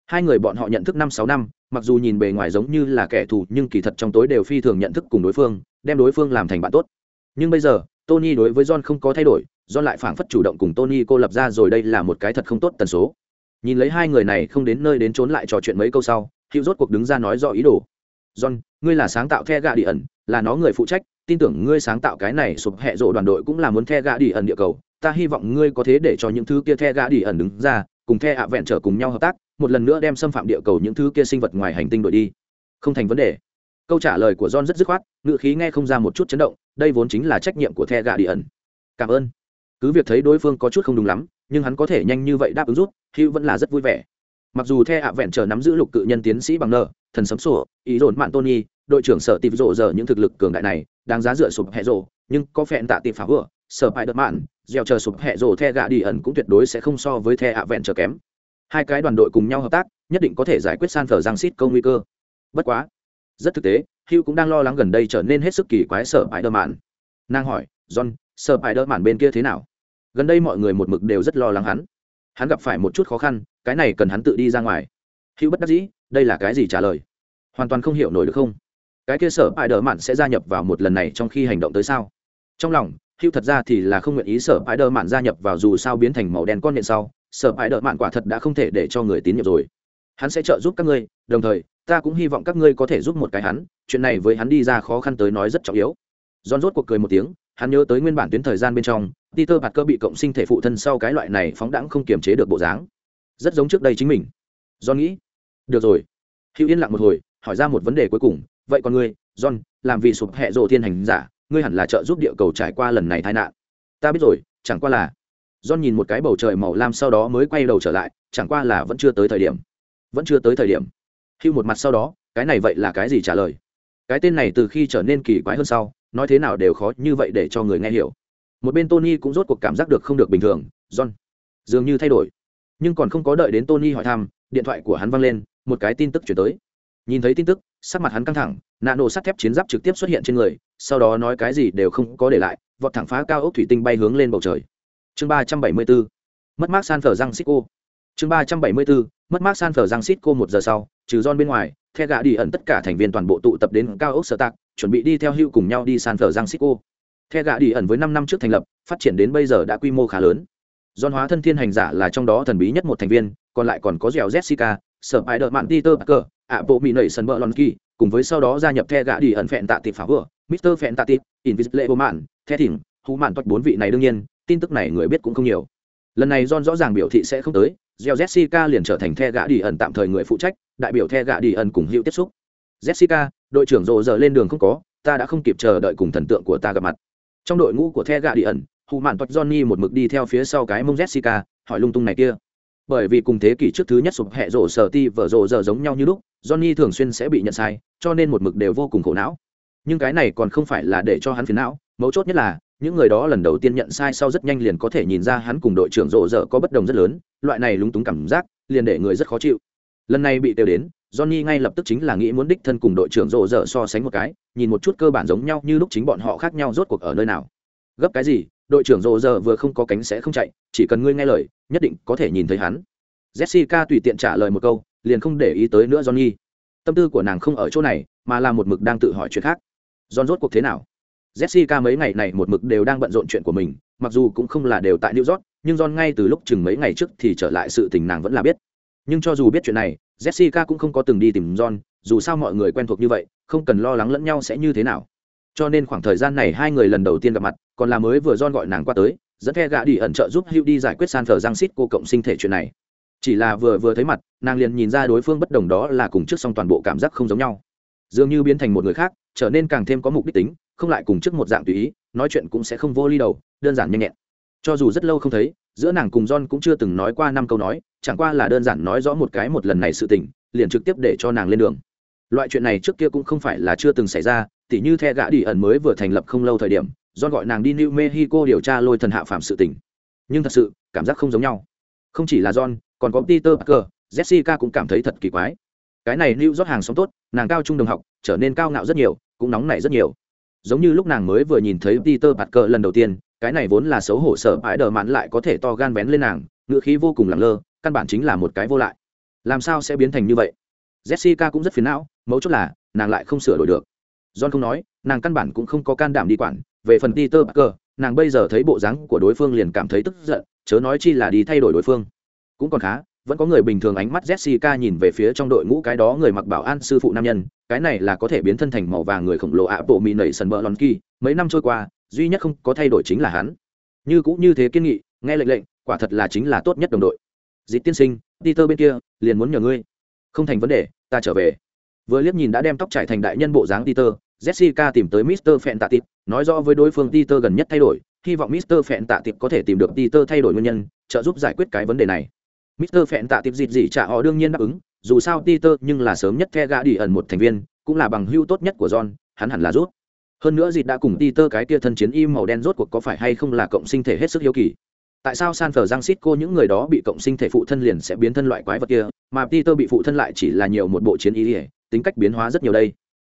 Hai người bọn họ nhận thức năm sáu năm mặc dù nhìn bề ngoài giống như là kẻ thù, nhưng kỳ thật trong tối đều phi thường nhận thức cùng đối phương, đem đối phương làm thành bạn tốt. Nhưng bây giờ, tony đối với john không có thay đổi, john lại phảng phất chủ động cùng tony cô lập ra rồi đây là một cái thật không tốt tần số. Nhìn lấy hai người này không đến nơi đến trốn lại trò chuyện mấy câu sau hữu rốt cuộc đứng ra nói rõ ý đồ. John, ngươi là sáng tạo the gà đi ẩn, là nó người phụ trách, tin tưởng ngươi sáng tạo cái này sụp hẹ rộ đoàn đội cũng là muốn the gà đi ẩn địa cầu. Ta hy vọng ngươi có thế để cho những thứ kia the gà đi ẩn đứng ra, cùng the ạ vẹn trở cùng nhau hợp tác một lần nữa đem xâm phạm địa cầu những thứ kia sinh vật ngoài hành tinh đội đi. Không thành vấn đề. Câu trả lời của john rất dứt khoát ngựa khí nghe không ra một chút chấn động, đây vốn chính là trách nhiệm của the gạ đi ẩn cảm ơn. Cứ việc thấy đối phương có chút không đúng lắm, nhưng hắn có thể nhanh như vậy đáp ứng rút hữu vẫn là rất vui vẻ. Mặc dù the ạ vẹn chờ nắm giữ lục cự nhân tiến sĩ bằng nợ, thần sấm sổ ý dồn mạn tony, đội trưởng sở tìm rộ giờ những thực lực cường đại này, đáng giá dựa sụp hẹ rộ, nhưng có phẹn tạ tịp phá vừa sở bại đợt mạn gieo chờ sụp hẹ rộ the gạ đi ẩn cũng tuyệt đối sẽ không so với the ạ vẹn chờ kém hai cái đoàn đội cùng nhau hợp tác, nhất định có thể giải quyết san phở giang xít câu nguy cơ. Bất quá, rất thực tế, hugh cũng đang lo lắng gần đây trở nên hết sức kỳ quái sở bãi đơ mạn. Nàng hỏi, john, sở bãi đơ mạn bên kia thế nào? Gần đây mọi người một mực đều rất lo lắng hắn. Hắn gặp phải một chút khó khăn, cái này cần hắn tự đi ra ngoài. Hữu bất đắc dĩ, đây là cái gì trả lời? Hoàn toàn không hiểu nổi được không? Cái kia sở bãi đờ mạn sẽ gia nhập vào một lần này trong khi hành động tới sao? Trong lòng hữu thật ra thì là không nguyện ý sở bãi đờ mạn gia nhập vào dù sao biến thành màu đen con nhện sau sở bại đợt mạn quả thật đã không thể để cho người tín nhiệm rồi hắn sẽ trợ giúp các ngươi đồng thời ta cũng hy vọng các ngươi có thể giúp một cái hắn chuyện này với hắn đi ra khó khăn tới nói rất trọng yếu John rốt cuộc cười một tiếng, hắn nhớ tới nguyên bản tuyến thời gian bên trong, Peter cơ bị cộng sinh thể phụ thân sau cái loại này phóng đãng không kiềm chế được bộ dáng. Rất giống trước đây chính mình. John nghĩ, được rồi. hữu yên lặng một hồi, hỏi ra một vấn đề cuối cùng, vậy còn ngươi, John, làm vì sụp hệ rồ thiên hành giả, ngươi hẳn là trợ giúp địa cầu trải qua lần này tai nạn. Ta biết rồi, chẳng qua là. John nhìn một cái bầu trời màu lam sau đó mới quay đầu trở lại, chẳng qua là vẫn chưa tới thời điểm. Vẫn chưa tới thời điểm. Hưu một mặt sau đó, cái này vậy là cái gì trả lời? Cái tên này từ khi trở nên kỳ quái hơn sau, nói thế nào đều khó như vậy để cho người nghe hiểu một bên tony cũng rốt cuộc cảm giác được không được bình thường john dường như thay đổi nhưng còn không có đợi đến tony hỏi thăm điện thoại của hắn văng lên một cái tin tức chuyển tới nhìn thấy tin tức sắc mặt hắn căng thẳng nano nổ sắt thép chiến giáp trực tiếp xuất hiện trên người sau đó nói cái gì đều không có để lại vọt thẳng phá cao ốc thủy tinh bay hướng lên bầu trời chương ba trăm bảy mươi bốn mất mát san phở răng xích cô chương ba trăm bảy mươi bốn mất mát san phở răng xích cô một giờ sau, trừ John bên ngoài, the gà đi ẩn tất cả thành viên toàn bộ tụ tập đến cao ốc sở tạc, chuẩn bị đi theo hưu cùng nhau đi san phở răng xích cô the gà đi ẩn với năm năm trước thành lập, phát triển đến bây giờ đã quy mô khá lớn. John hóa thân thiên hành giả là trong đó thần bí nhất một thành viên, còn lại còn có dẻo jessica, sở bài đợt mạn peter parker, ạ bộ mỹ nẩy sân bờ lon kỳ, cùng với sau đó gia nhập the gà đi ẩn phẹn tạ tịp phá vừa mister phẹn tạ tịp, invisible bộ mạn the thỉnh, hú mạn toạch bốn vị này đương nhiên tin tức này người biết cũng không nhiều. Lần này john rõ ràng biểu thị sẽ không tới gieo jessica liền trở thành the gạ đi ẩn tạm thời người phụ trách, đại biểu the gạ đi ẩn cùng hữu tiếp xúc. Jessica, đội trưởng rộ giờ lên đường không có, ta đã không kịp chờ đợi cùng thần tượng của ta gặp mặt. Trong đội ngũ của the gạ đi ẩn hù mạn toạch johnny một mực đi theo phía sau cái mông jessica, hỏi lung tung này kia. Bởi vì cùng thế kỷ trước thứ nhất sụp hẹ rồ sở ti vở rồ giờ giống nhau như lúc, johnny thường xuyên sẽ bị nhận sai, cho nên một mực đều vô cùng khổ não. Nhưng cái này còn không phải là để cho hắn phiền não, mấu chốt nhất là những người đó lần đầu tiên nhận sai sau rất nhanh liền có thể nhìn ra hắn cùng đội trưởng rộ rợ có bất đồng rất lớn, loại này lúng túng cảm giác, liền để người rất khó chịu. Lần này bị tiêu đến, johnny ngay lập tức chính là nghĩ muốn đích thân cùng đội trưởng rộ rợ so sánh một cái, nhìn một chút cơ bản giống nhau như lúc chính bọn họ khác nhau rốt cuộc ở nơi nào. Gấp cái gì, đội trưởng rộ rợ vừa không có cánh sẽ không chạy, chỉ cần ngươi nghe lời, nhất định có thể nhìn thấy hắn. Jessica tùy tiện trả lời một câu, liền không để ý tới nữa johnny. Tâm tư của nàng không ở chỗ này, mà là một mực đang tự hỏi chuyện khác. John rốt cuộc thế nào? Jessica mấy ngày này một mực đều đang bận rộn chuyện của mình, mặc dù cũng không là đều tại new york, nhưng john ngay từ lúc chừng mấy ngày trước thì trở lại sự tình nàng vẫn là biết. Nhưng cho dù biết chuyện này, jessica cũng không có từng đi tìm john, dù sao mọi người quen thuộc như vậy, không cần lo lắng lẫn nhau sẽ như thế nào. Cho nên khoảng thời gian này hai người lần đầu tiên gặp mặt, còn là mới vừa john gọi nàng qua tới, dẫn theo gã đi ẩn trợ giúp Hugh đi giải quyết san phở xít cô cộng sinh thể chuyện này. Chỉ là vừa vừa thấy mặt, nàng liền nhìn ra đối phương bất đồng đó là cùng trước song toàn bộ cảm giác không giống nhau. Dường như biến thành một người khác, trở nên càng thêm có mục đích tính không lại cùng trước một dạng tùy ý, nói chuyện cũng sẽ không vô ly đầu, đơn giản nhanh nhẹn. Cho dù rất lâu không thấy, giữa nàng cùng john cũng chưa từng nói qua năm câu nói, chẳng qua là đơn giản nói rõ một cái một lần này sự tình, liền trực tiếp để cho nàng lên đường. Loại chuyện này trước kia cũng không phải là chưa từng xảy ra, tỉ như the gã đi ẩn mới vừa thành lập không lâu thời điểm, john gọi nàng đi new mexico điều tra lôi thần hạ phạm sự tình. Nhưng thật sự, cảm giác không giống nhau. Không chỉ là john, còn có peter parker, jessica cũng cảm thấy thật kỳ quái. Cái này lưu rót hàng sống tốt, nàng cao trung đồng học, trở nên cao ngạo rất nhiều, cũng nóng nảy rất nhiều giống như lúc nàng mới vừa nhìn thấy peter parker lần đầu tiên, cái này vốn là xấu hổ sợ bãi đờ mạn lại có thể to gan bén lên nàng ngựa khí vô cùng lẳng lơ, căn bản chính là một cái vô lại. Làm sao sẽ biến thành như vậy? Jessica cũng rất phiền não, mấu chốt là, nàng lại không sửa đổi được. John không nói, nàng căn bản cũng không có can đảm đi quản. Về phần peter parker, nàng bây giờ thấy bộ dáng của đối phương liền cảm thấy tức giận, chớ nói chi là đi thay đổi đối phương. Cũng còn khá vẫn có người bình thường ánh mắt jessica nhìn về phía trong đội ngũ cái đó người mặc bảo an sư phụ nam nhân, cái này là có thể biến thân thành màu vàng người khổng lồ ạ bộ mì nẩy sần bờ lòn kỳ mấy năm trôi qua, duy nhất không có thay đổi chính là hắn. Như cũng như thế kiên nghị, nghe lệnh lệnh, quả thật là chính là tốt nhất đồng đội. Dịp tiên sinh peter bên kia, liền muốn nhờ ngươi. Không thành vấn đề, ta trở về. Vừa liếc nhìn đã đem tóc trải thành đại nhân bộ dáng peter, jessica tìm tới mister phẹn tạ tịp nói rõ với đối phương peter gần nhất thay đổi, hy vọng mister phẹn tạ tịp có thể tìm được peter thay đổi nguyên nhân, trợ giúp giải quyết cái vấn đề này. Mr. phẹn tạ Tiệp dịt gì trả họ đương nhiên đáp ứng, dù sao peter nhưng là sớm nhất the gã ẩn một thành viên, cũng là bằng hữu tốt nhất của john, hắn hẳn là rút hơn nữa dịt đã cùng peter cái kia thân chiến im màu đen rốt cuộc có phải hay không là cộng sinh thể hết sức hiếu kỳ tại sao san phờ giang cô những người đó bị cộng sinh thể phụ thân liền sẽ biến thân loại quái vật kia, mà peter bị phụ thân lại chỉ là nhiều một bộ chiến y tính cách biến hóa rất nhiều đây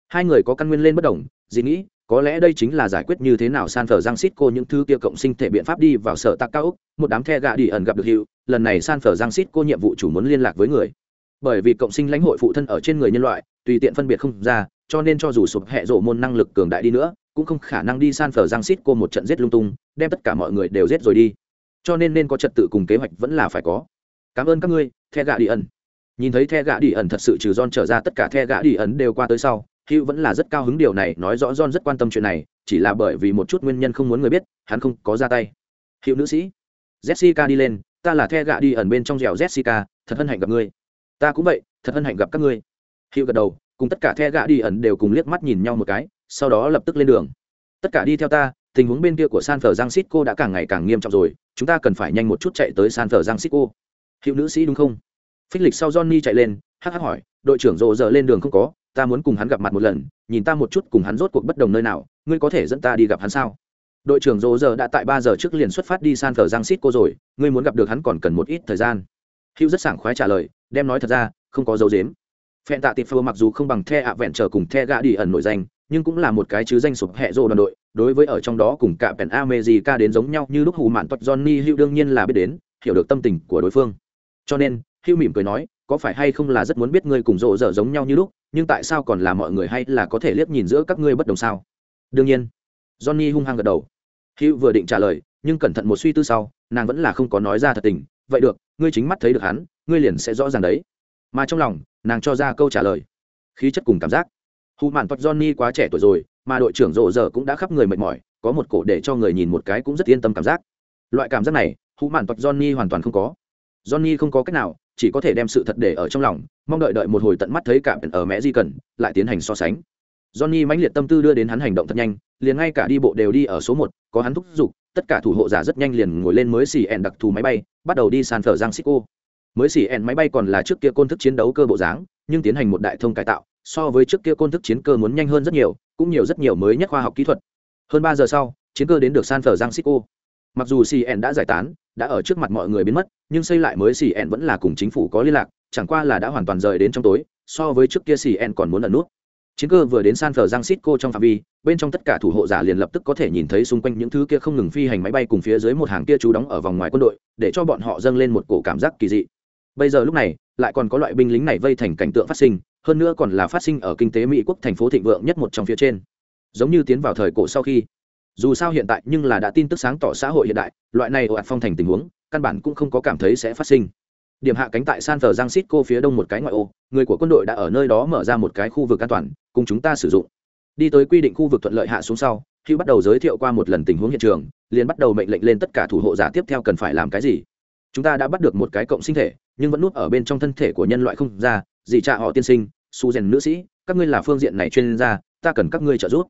hai người có căn nguyên lên bất đồng dì nghĩ có lẽ đây chính là giải quyết như thế nào san phở giang xít cô những thứ kia cộng sinh thể biện pháp đi vào sở tạc cao úc một đám the gạ đi ẩn gặp được hiệu lần này san phở giang xít cô nhiệm vụ chủ muốn liên lạc với người. Bởi vì cộng sinh lãnh hội phụ thân ở trên người nhân loại, tùy tiện phân biệt không ra, cho nên cho dù sụp hệ rộ môn năng lực cường đại đi nữa, cũng không khả năng đi san phở giang xít cô một trận giết lung tung, đem tất cả mọi người đều giết rồi đi. Cho nên nên có trật tự cùng kế hoạch vẫn là phải có. Cảm ơn các ngươi, the gạ đi ẩn nhìn thấy the gạ đi ẩn thật sự trừ don trở ra, tất cả the gạ đi ẩn đều qua tới sau hữu vẫn là rất cao hứng điều này, nói rõ John rất quan tâm chuyện này, chỉ là bởi vì một chút nguyên nhân không muốn người biết, hắn không có ra tay. Hữu nữ sĩ, jessica đi lên, ta là the gạ đi ẩn bên trong dẻo jessica, thật hân hạnh gặp ngươi. Ta cũng vậy, thật hân hạnh gặp các ngươi. Hữu gật đầu, cùng tất cả the gạ đi ẩn đều cùng liếc mắt nhìn nhau một cái, sau đó lập tức lên đường. Tất cả đi theo ta, tình huống bên kia của san phờ giang xít cô đã càng ngày càng nghiêm trọng rồi, chúng ta cần phải nhanh một chút chạy tới san phờ giang xít cô nữ sĩ đúng không? Phích lịch sau johnny chạy lên, hắc hắc hỏi, đội trưởng rộ giờ lên đường không có ta muốn cùng hắn gặp mặt một lần nhìn ta một chút cùng hắn rốt cuộc bất đồng nơi nào ngươi có thể dẫn ta đi gặp hắn sao? Đội trưởng rộ giờ đã tại ba giờ trước liền xuất phát đi san thờ giang xít cô rồi ngươi muốn gặp được hắn còn cần một ít thời gian. Hữu rất sảng khoái trả lời đem nói thật ra không có dấu dếm phen tạ tịp phơ mặc dù không bằng the ạ vẹn trở cùng the gà đi ẩn nổi danh nhưng cũng là một cái chứ danh sụp hệ Rô đoàn đội đối với ở trong đó cùng cả pèn America đến giống nhau như lúc hù mạn tuật Johnny hữu đương nhiên là biết đến, hiểu được tâm tình của đối phương. Cho nên, hữu mỉm cười nói, có phải hay không là rất muốn biết ngươi cùng rộ dở giống nhau như lúc, nhưng tại sao còn là mọi người hay là có thể liếc nhìn giữa các ngươi bất đồng sao? Đương nhiên. Johnny hung hăng gật đầu. hữu vừa định trả lời, nhưng cẩn thận một suy tư sau, nàng vẫn là không có nói ra thật tình, vậy được, ngươi chính mắt thấy được hắn, ngươi liền sẽ rõ ràng đấy. Mà trong lòng, nàng cho ra câu trả lời. Khí chất cùng cảm giác hù mạn thuật johnny quá trẻ tuổi rồi mà đội trưởng rộ rỡ cũng đã khắp người mệt mỏi có một cổ để cho người nhìn một cái cũng rất yên tâm cảm giác loại cảm giác này hù mạn thuật johnny hoàn toàn không có johnny không có cách nào chỉ có thể đem sự thật để ở trong lòng, mong đợi đợi một hồi tận mắt thấy cả ở mẹ di cần, lại tiến hành so sánh. Johnny mãnh liệt tâm tư đưa đến hắn hành động thật nhanh, liền ngay cả đi bộ đều đi ở số một, có hắn thúc giục, tất cả thủ hộ giả rất nhanh liền ngồi lên mới xì ẻn đặc thù máy bay, bắt đầu đi san phở giang xích mới xì ẻn máy bay còn là trước kia côn thức chiến đấu cơ bộ dáng, nhưng tiến hành một đại thông cải tạo, so với trước kia côn thức chiến cơ muốn nhanh hơn rất nhiều, cũng nhiều rất nhiều mới nhất khoa học kỹ thuật. Hơn ba giờ sau, chiến cơ đến được san phở giang xích mặc dù cn đã giải tán đã ở trước mặt mọi người biến mất, nhưng xây lại mới xì ẹn vẫn là cùng chính phủ có liên lạc, chẳng qua là đã hoàn toàn rời đến trong tối, so với trước kia xì ẹn còn muốn ẩn nút. Chiến cơ vừa đến san phờ giang cô trong phạm vi, bên trong tất cả thủ hộ giả liền lập tức có thể nhìn thấy xung quanh những thứ kia không ngừng phi hành máy bay cùng phía dưới một hàng kia trú đóng ở vòng ngoài quân đội, để cho bọn họ dâng lên một cổ cảm giác kỳ dị. Bây giờ lúc này, lại còn có loại binh lính này vây thành cảnh tượng phát sinh, hơn nữa còn là phát sinh ở kinh tế mỹ quốc thành phố thịnh vượng nhất một trong phía trên. Giống như tiến vào thời cổ sau khi dù sao hiện tại nhưng là đã tin tức sáng tỏ xã hội hiện đại, loại này ồ ạt phong thành tình huống, căn bản cũng không có cảm thấy sẽ phát sinh. Điểm hạ cánh tại san thờ giang xít cô phía đông một cái ngoại ô, người của quân đội đã ở nơi đó mở ra một cái khu vực an toàn, cùng chúng ta sử dụng. Đi tới quy định khu vực thuận lợi hạ xuống sau khi bắt đầu giới thiệu qua một lần tình huống hiện trường, liền bắt đầu mệnh lệnh lên tất cả thủ hộ giả tiếp theo cần phải làm cái gì. Chúng ta đã bắt được một cái cộng sinh thể, nhưng vẫn núp ở bên trong thân thể của nhân loại không ra gì cha họ tiên sinh su rèn nữ sĩ, các ngươi là phương diện này chuyên gia, ta cần các ngươi trợ giúp.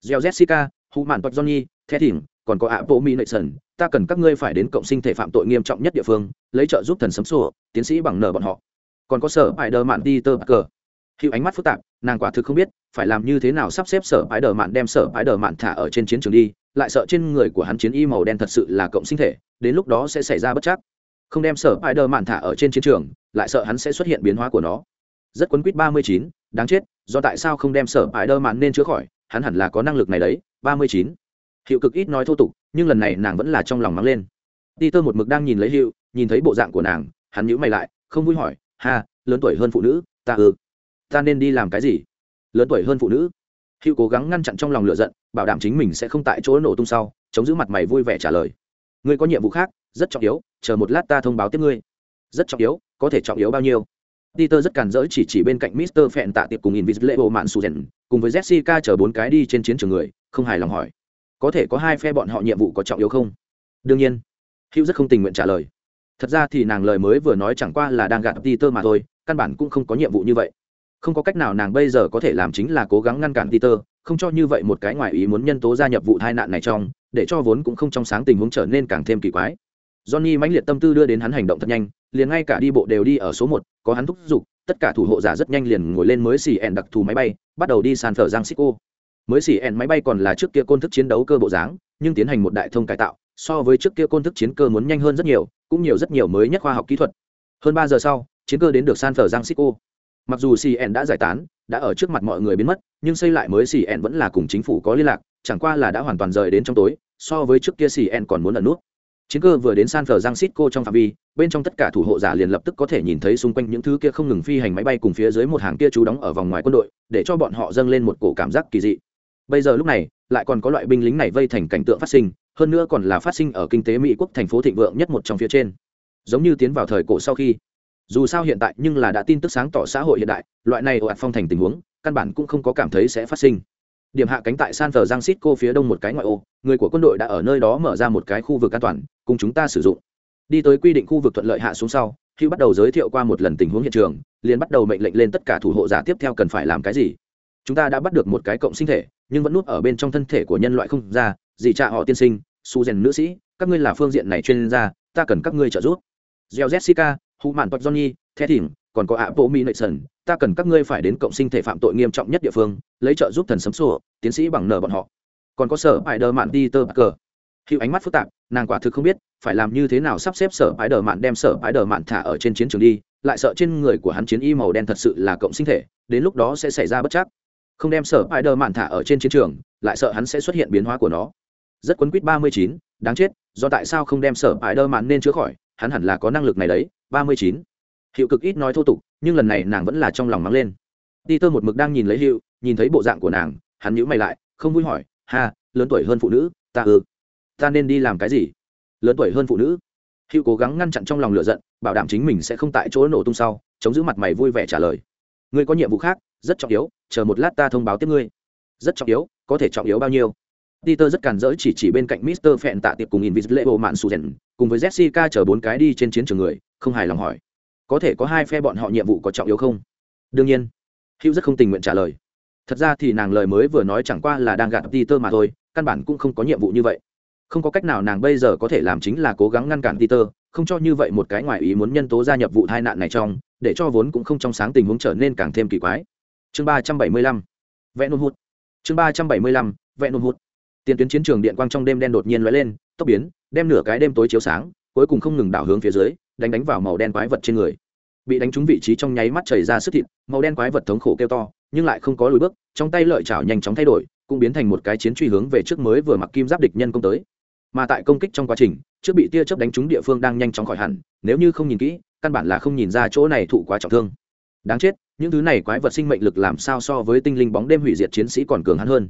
Gieo jessica hụ mạn toạch johnny, the thỉnh, còn có ạ bộ mỹ nệ sần, ta cần các ngươi phải đến cộng sinh thể phạm tội nghiêm trọng nhất địa phương, lấy trợ giúp thần sấm sổ tiến sĩ bằng nở bọn họ. Còn có sở bài đờ mạn đi tơ cờ hữu ánh mắt phức tạp, nàng quả thực không biết, phải làm như thế nào sắp xếp sở bài đờ mạn đem sở bài đờ mạn thả ở trên chiến trường đi, lại sợ trên người của hắn chiến y màu đen thật sự là cộng sinh thể, đến lúc đó sẽ xảy ra bất chắc. Không đem sở bài đờ mạn thả ở trên chiến trường, lại sợ hắn sẽ xuất hiện biến hóa của nó. Rất quấn quýt ba mươi chín, đáng chết, do tại sao không đem sở ải đờ mạn nên chữa khỏi? Hắn hẳn là có năng lực này đấy, ba mươi chín. Hiệu cực ít nói thô tục, nhưng lần này nàng vẫn là trong lòng mắng lên. Đi tơ một mực đang nhìn lấy hiệu nhìn thấy bộ dạng của nàng, hắn nhữ mày lại, không vui hỏi, ha, lớn tuổi hơn phụ nữ, ta ư? Ta nên đi làm cái gì? Lớn tuổi hơn phụ nữ. Hiệu cố gắng ngăn chặn trong lòng lửa giận, bảo đảm chính mình sẽ không tại chỗ nổ tung sau, chống giữ mặt mày vui vẻ trả lời. Ngươi có nhiệm vụ khác, rất trọng yếu, chờ một lát ta thông báo tiếp ngươi. Rất trọng yếu, có thể trọng yếu bao nhiêu? Peter rất cản rỡ chỉ chỉ bên cạnh Mr. Phẹn tạ tiệp cùng Invisible Mạn Suzen, cùng với Jessica chờ bốn cái đi trên chiến trường người, không hài lòng hỏi. Có thể có hai phe bọn họ nhiệm vụ có trọng yếu không? Đương nhiên. Hugh rất không tình nguyện trả lời. Thật ra thì nàng lời mới vừa nói chẳng qua là đang gạt Peter mà thôi, căn bản cũng không có nhiệm vụ như vậy. Không có cách nào nàng bây giờ có thể làm chính là cố gắng ngăn cản Peter, không cho như vậy một cái ngoài ý muốn nhân tố gia nhập vụ tai nạn này trong, để cho vốn cũng không trong sáng tình huống trở nên càng thêm kỳ quái. Johnny mãnh liệt tâm tư đưa đến hắn hành động thật nhanh, liền ngay cả đi bộ đều đi ở số một, có hắn thúc giục, tất cả thủ hộ giả rất nhanh liền ngồi lên mới xì ẻn đặc thù máy bay, bắt đầu đi San Francisco. Mới xì ẻn máy bay còn là trước kia côn thức chiến đấu cơ bộ dáng, nhưng tiến hành một đại thông cải tạo, so với trước kia côn thức chiến cơ muốn nhanh hơn rất nhiều, cũng nhiều rất nhiều mới nhất khoa học kỹ thuật. Hơn ba giờ sau, chiến cơ đến được San Francisco. Mặc dù CN đã giải tán, đã ở trước mặt mọi người biến mất, nhưng xây lại mới CN vẫn là cùng chính phủ có liên lạc, chẳng qua là đã hoàn toàn rời đến trong tối, so với trước kia CN còn muốn ẩn nút chiến cơ vừa đến san francisco trong phạm vi, bên trong tất cả thủ hộ giả liền lập tức có thể nhìn thấy xung quanh những thứ kia không ngừng phi hành máy bay cùng phía dưới một hàng kia trú đóng ở vòng ngoài quân đội, để cho bọn họ dâng lên một cổ cảm giác kỳ dị. Bây giờ lúc này, lại còn có loại binh lính này vây thành cảnh tượng phát sinh, hơn nữa còn là phát sinh ở kinh tế mỹ quốc thành phố thịnh vượng nhất một trong phía trên. Giống như tiến vào thời cổ sau khi, dù sao hiện tại nhưng là đã tin tức sáng tỏ xã hội hiện đại, loại này ồ ạt phong thành tình huống, căn bản cũng không có cảm thấy sẽ phát sinh. Điểm hạ cánh tại san francisco phía đông một cái ngoại ô, người của quân đội đã ở nơi đó mở ra một cái khu vực an toàn cùng chúng ta sử dụng. Đi tới quy định khu vực thuận lợi hạ xuống sau khi bắt đầu giới thiệu qua một lần tình huống hiện trường, liền bắt đầu mệnh lệnh lên tất cả thủ hộ giả tiếp theo cần phải làm cái gì. Chúng ta đã bắt được một cái cộng sinh thể, nhưng vẫn núp ở bên trong thân thể của nhân loại không ra, Dì cha họ tiên sinh, su rèn nữ sĩ, các ngươi là phương diện này chuyên gia, ta cần các ngươi trợ giúp. Gieo jessica hụ mạn todd johnny the thỉnh, còn có ạ bộ mỹ nệ sần, ta cần các ngươi phải đến cộng sinh thể phạm tội nghiêm trọng nhất địa phương, lấy trợ giúp thần sấm sổ tiến sĩ bằng nở bọn họ. Còn có sở bài đờ mạn đi tơ cờ hữu ánh mắt phức tạp, nàng quả thực không biết, phải làm như thế nào sắp xếp sở bãi đờ mạn đem sở bãi đờ mạn thả ở trên chiến trường đi, lại sợ trên người của hắn chiến y màu đen thật sự là cộng sinh thể, đến lúc đó sẽ xảy ra bất chắc. Không đem sở bãi đờ mạn thả ở trên chiến trường, lại sợ hắn sẽ xuất hiện biến hóa của nó. Rất quấn quýt ba mươi chín, đáng chết, do tại sao không đem sở bãi đờ mạn nên chữa khỏi, hắn hẳn là có năng lực này đấy, ba mươi chín. Hiệu cực ít nói thô tục, nhưng lần này nàng vẫn là trong lòng mắng lên. Ti tơ một mực đang nhìn lấy hiệu nhìn thấy bộ dạng của nàng, hắn nhíu mày lại, không vui hỏi, ha, lớn tuổi hơn phụ nữ, ta ư? Ta nên đi làm cái gì? Lớn tuổi hơn phụ nữ. Hữu cố gắng ngăn chặn trong lòng lửa giận bảo đảm chính mình sẽ không tại chỗ nổ tung sau chống giữ mặt mày vui vẻ trả lời. Ngươi có nhiệm vụ khác rất trọng yếu chờ một lát ta thông báo tiếp ngươi. Rất trọng yếu có thể trọng yếu bao nhiêu? Peter rất cản rỡ chỉ chỉ bên cạnh Mr. Phẹn tạ tiệp cùng Invisible Mạn Suzen, cùng với Jessica chờ bốn cái đi trên chiến trường người, không hài lòng hỏi. Có thể có hai phe bọn họ nhiệm vụ có trọng yếu không? Đương nhiên. Hữu rất không tình nguyện trả lời. Thật ra thì nàng lời mới vừa nói chẳng qua là đang gạt peter mà thôi căn bản cũng không có nhiệm vụ như vậy không có cách nào nàng bây giờ có thể làm chính là cố gắng ngăn cản peter, không cho như vậy một cái ngoài ý muốn nhân tố gia nhập vụ tai nạn này trong, để cho vốn cũng không trong sáng tình huống trở nên càng thêm kỳ quái. Chương ba trăm bảy mươi lăm, vẽ nôn hút. Chương ba trăm bảy mươi lăm, vẽ nôn hút. Tiền tuyến chiến trường điện quang trong đêm đen đột nhiên lóe lên, tốc biến, đem nửa cái đêm tối chiếu sáng, cuối cùng không ngừng đảo hướng phía dưới, đánh đánh vào màu đen quái vật trên người. Bị đánh trúng vị trí trong nháy mắt chảy ra sức thịt, màu đen quái vật thống khổ kêu to, nhưng lại không có lùi bước, trong tay lợi chảo nhanh chóng thay đổi, cũng biến thành một cái chiến truy hướng về trước mới vừa mặc kim giáp địch nhân công tới mà tại công kích trong quá trình, trước bị tia chớp đánh trúng địa phương đang nhanh chóng khỏi hẳn, nếu như không nhìn kỹ, căn bản là không nhìn ra chỗ này thụ quá trọng thương. Đáng chết, những thứ này quái vật sinh mệnh lực làm sao so với tinh linh bóng đêm hủy diệt chiến sĩ còn cường hắn hơn.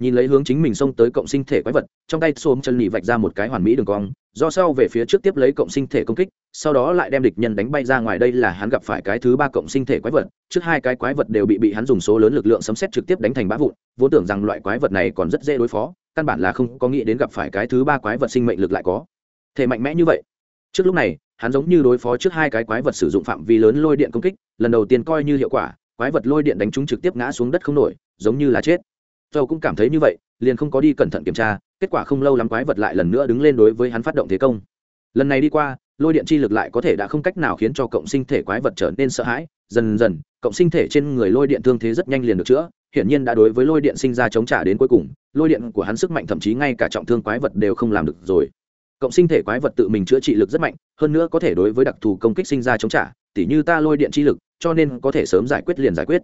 Nhìn lấy hướng chính mình xông tới cộng sinh thể quái vật, trong tay xôm chân nhị vạch ra một cái hoàn mỹ đường cong, do sau về phía trước tiếp lấy cộng sinh thể công kích, sau đó lại đem địch nhân đánh bay ra ngoài đây là hắn gặp phải cái thứ ba cộng sinh thể quái vật, trước hai cái quái vật đều bị bị hắn dùng số lớn lực lượng sấm xét trực tiếp đánh thành bã vụn, vốn tưởng rằng loại quái vật này còn rất dễ đối phó căn bản là không có nghĩ đến gặp phải cái thứ ba quái vật sinh mệnh lực lại có. Thể mạnh mẽ như vậy. Trước lúc này, hắn giống như đối phó trước hai cái quái vật sử dụng phạm vi lớn lôi điện công kích, lần đầu tiên coi như hiệu quả, quái vật lôi điện đánh chúng trực tiếp ngã xuống đất không nổi, giống như là chết. Dầu cũng cảm thấy như vậy, liền không có đi cẩn thận kiểm tra, kết quả không lâu lắm quái vật lại lần nữa đứng lên đối với hắn phát động thế công. Lần này đi qua lôi điện chi lực lại có thể đã không cách nào khiến cho cộng sinh thể quái vật trở nên sợ hãi. Dần dần, cộng sinh thể trên người lôi điện thương thế rất nhanh liền được chữa, hiển nhiên đã đối với lôi điện sinh ra chống trả đến cuối cùng. Lôi điện của hắn sức mạnh thậm chí ngay cả trọng thương quái vật đều không làm được rồi. Cộng sinh thể quái vật tự mình chữa trị lực rất mạnh, hơn nữa có thể đối với đặc thù công kích sinh ra chống trả, tỉ như ta lôi điện chi lực, cho nên có thể sớm giải quyết liền giải quyết.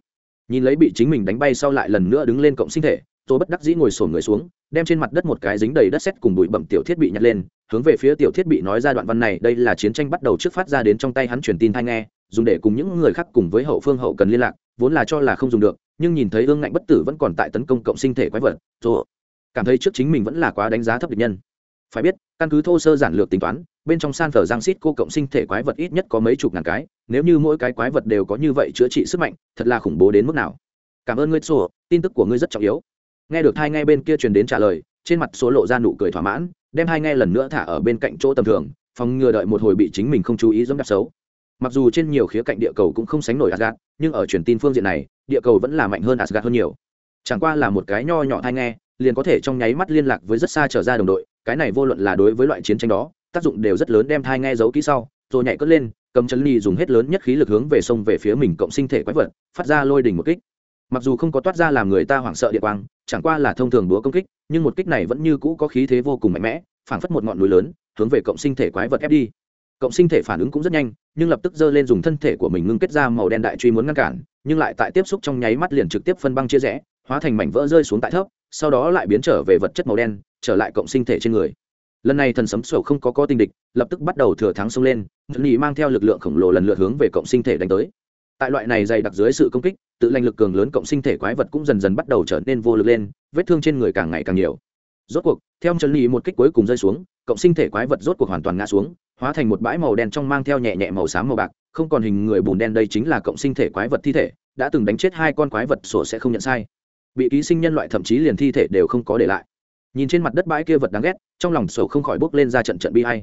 Nhìn lấy bị chính mình đánh bay sau lại lần nữa đứng lên cộng sinh thể tôi bất đắc dĩ ngồi sổn người xuống, đem trên mặt đất một cái dính đầy đất sét cùng bụi bẩm tiểu thiết bị nhặt lên, hướng về phía tiểu thiết bị nói ra đoạn văn này, đây là chiến tranh bắt đầu trước phát ra đến trong tay hắn truyền tin thai nghe, dùng để cùng những người khác cùng với hậu phương hậu cần liên lạc, vốn là cho là không dùng được, nhưng nhìn thấy ương ngạnh bất tử vẫn còn tại tấn công cộng sinh thể quái vật rồi cảm thấy trước chính mình vẫn là quá đánh giá thấp địch nhân. Phải biết, căn cứ thô sơ giản lược tính toán, bên trong san phở giang xít cô cộng sinh thể quái vật ít nhất có mấy chục ngàn cái, nếu như mỗi cái quái vật đều có như vậy chữa trị sức mạnh, thật là khủng bố đến mức nào. Cảm ơn ngươi sổ tin tức của ngươi rất trọng yếu nghe được hai nghe bên kia truyền đến trả lời, trên mặt số lộ ra nụ cười thỏa mãn, đem hai nghe lần nữa thả ở bên cạnh chỗ tầm thường, phòng ngừa đợi một hồi bị chính mình không chú ý giống đạp xấu. Mặc dù trên nhiều khía cạnh địa cầu cũng không sánh nổi asgad nhưng ở truyền tin phương diện này, địa cầu vẫn là mạnh hơn asgad hơn nhiều. Chẳng qua là một cái nho nhỏ thai nghe, liền có thể trong nháy mắt liên lạc với rất xa trở ra đồng đội, cái này vô luận là đối với loại chiến tranh đó, tác dụng đều rất lớn đem thai nghe giấu kỹ sau, rồi nhảy cất lên, cầm chân ly dùng hết lớn nhất khí lực hướng về sông về phía mình cộng sinh thể quái vật, phát ra lôi đỉnh một kích. Mặc dù không có toát ra làm người ta hoảng sợ địa quang chẳng qua là thông thường búa công kích, nhưng một kích này vẫn như cũ có khí thế vô cùng mạnh mẽ, phảng phất một ngọn núi lớn, hướng về cộng sinh thể quái vật ép đi. Cộng sinh thể phản ứng cũng rất nhanh, nhưng lập tức giơ lên dùng thân thể của mình ngưng kết ra màu đen đại truy muốn ngăn cản, nhưng lại tại tiếp xúc trong nháy mắt liền trực tiếp phân băng chia rẽ, hóa thành mảnh vỡ rơi xuống tại thấp, sau đó lại biến trở về vật chất màu đen, trở lại cộng sinh thể trên người. Lần này thần sấm sổ không có có tinh địch, lập tức bắt đầu thừa thắng xông lên, nhị mang theo lực lượng khổng lồ lần lượt hướng về cộng sinh thể đánh tới tại loại này dày đặc dưới sự công kích, tự lành lực cường lớn cộng sinh thể quái vật cũng dần dần bắt đầu trở nên vô lực lên, vết thương trên người càng ngày càng nhiều. Rốt cuộc, theo chân lý một kích cuối cùng rơi xuống, cộng sinh thể quái vật rốt cuộc hoàn toàn ngã xuống, hóa thành một bãi màu đen trong mang theo nhẹ nhẹ màu xám màu bạc, không còn hình người bùn đen đây chính là cộng sinh thể quái vật thi thể, đã từng đánh chết hai con quái vật sổ sẽ không nhận sai. Bị ký sinh nhân loại thậm chí liền thi thể đều không có để lại. Nhìn trên mặt đất bãi kia vật đáng ghét, trong lòng sổ không khỏi bốc lên ra trận trận bi hay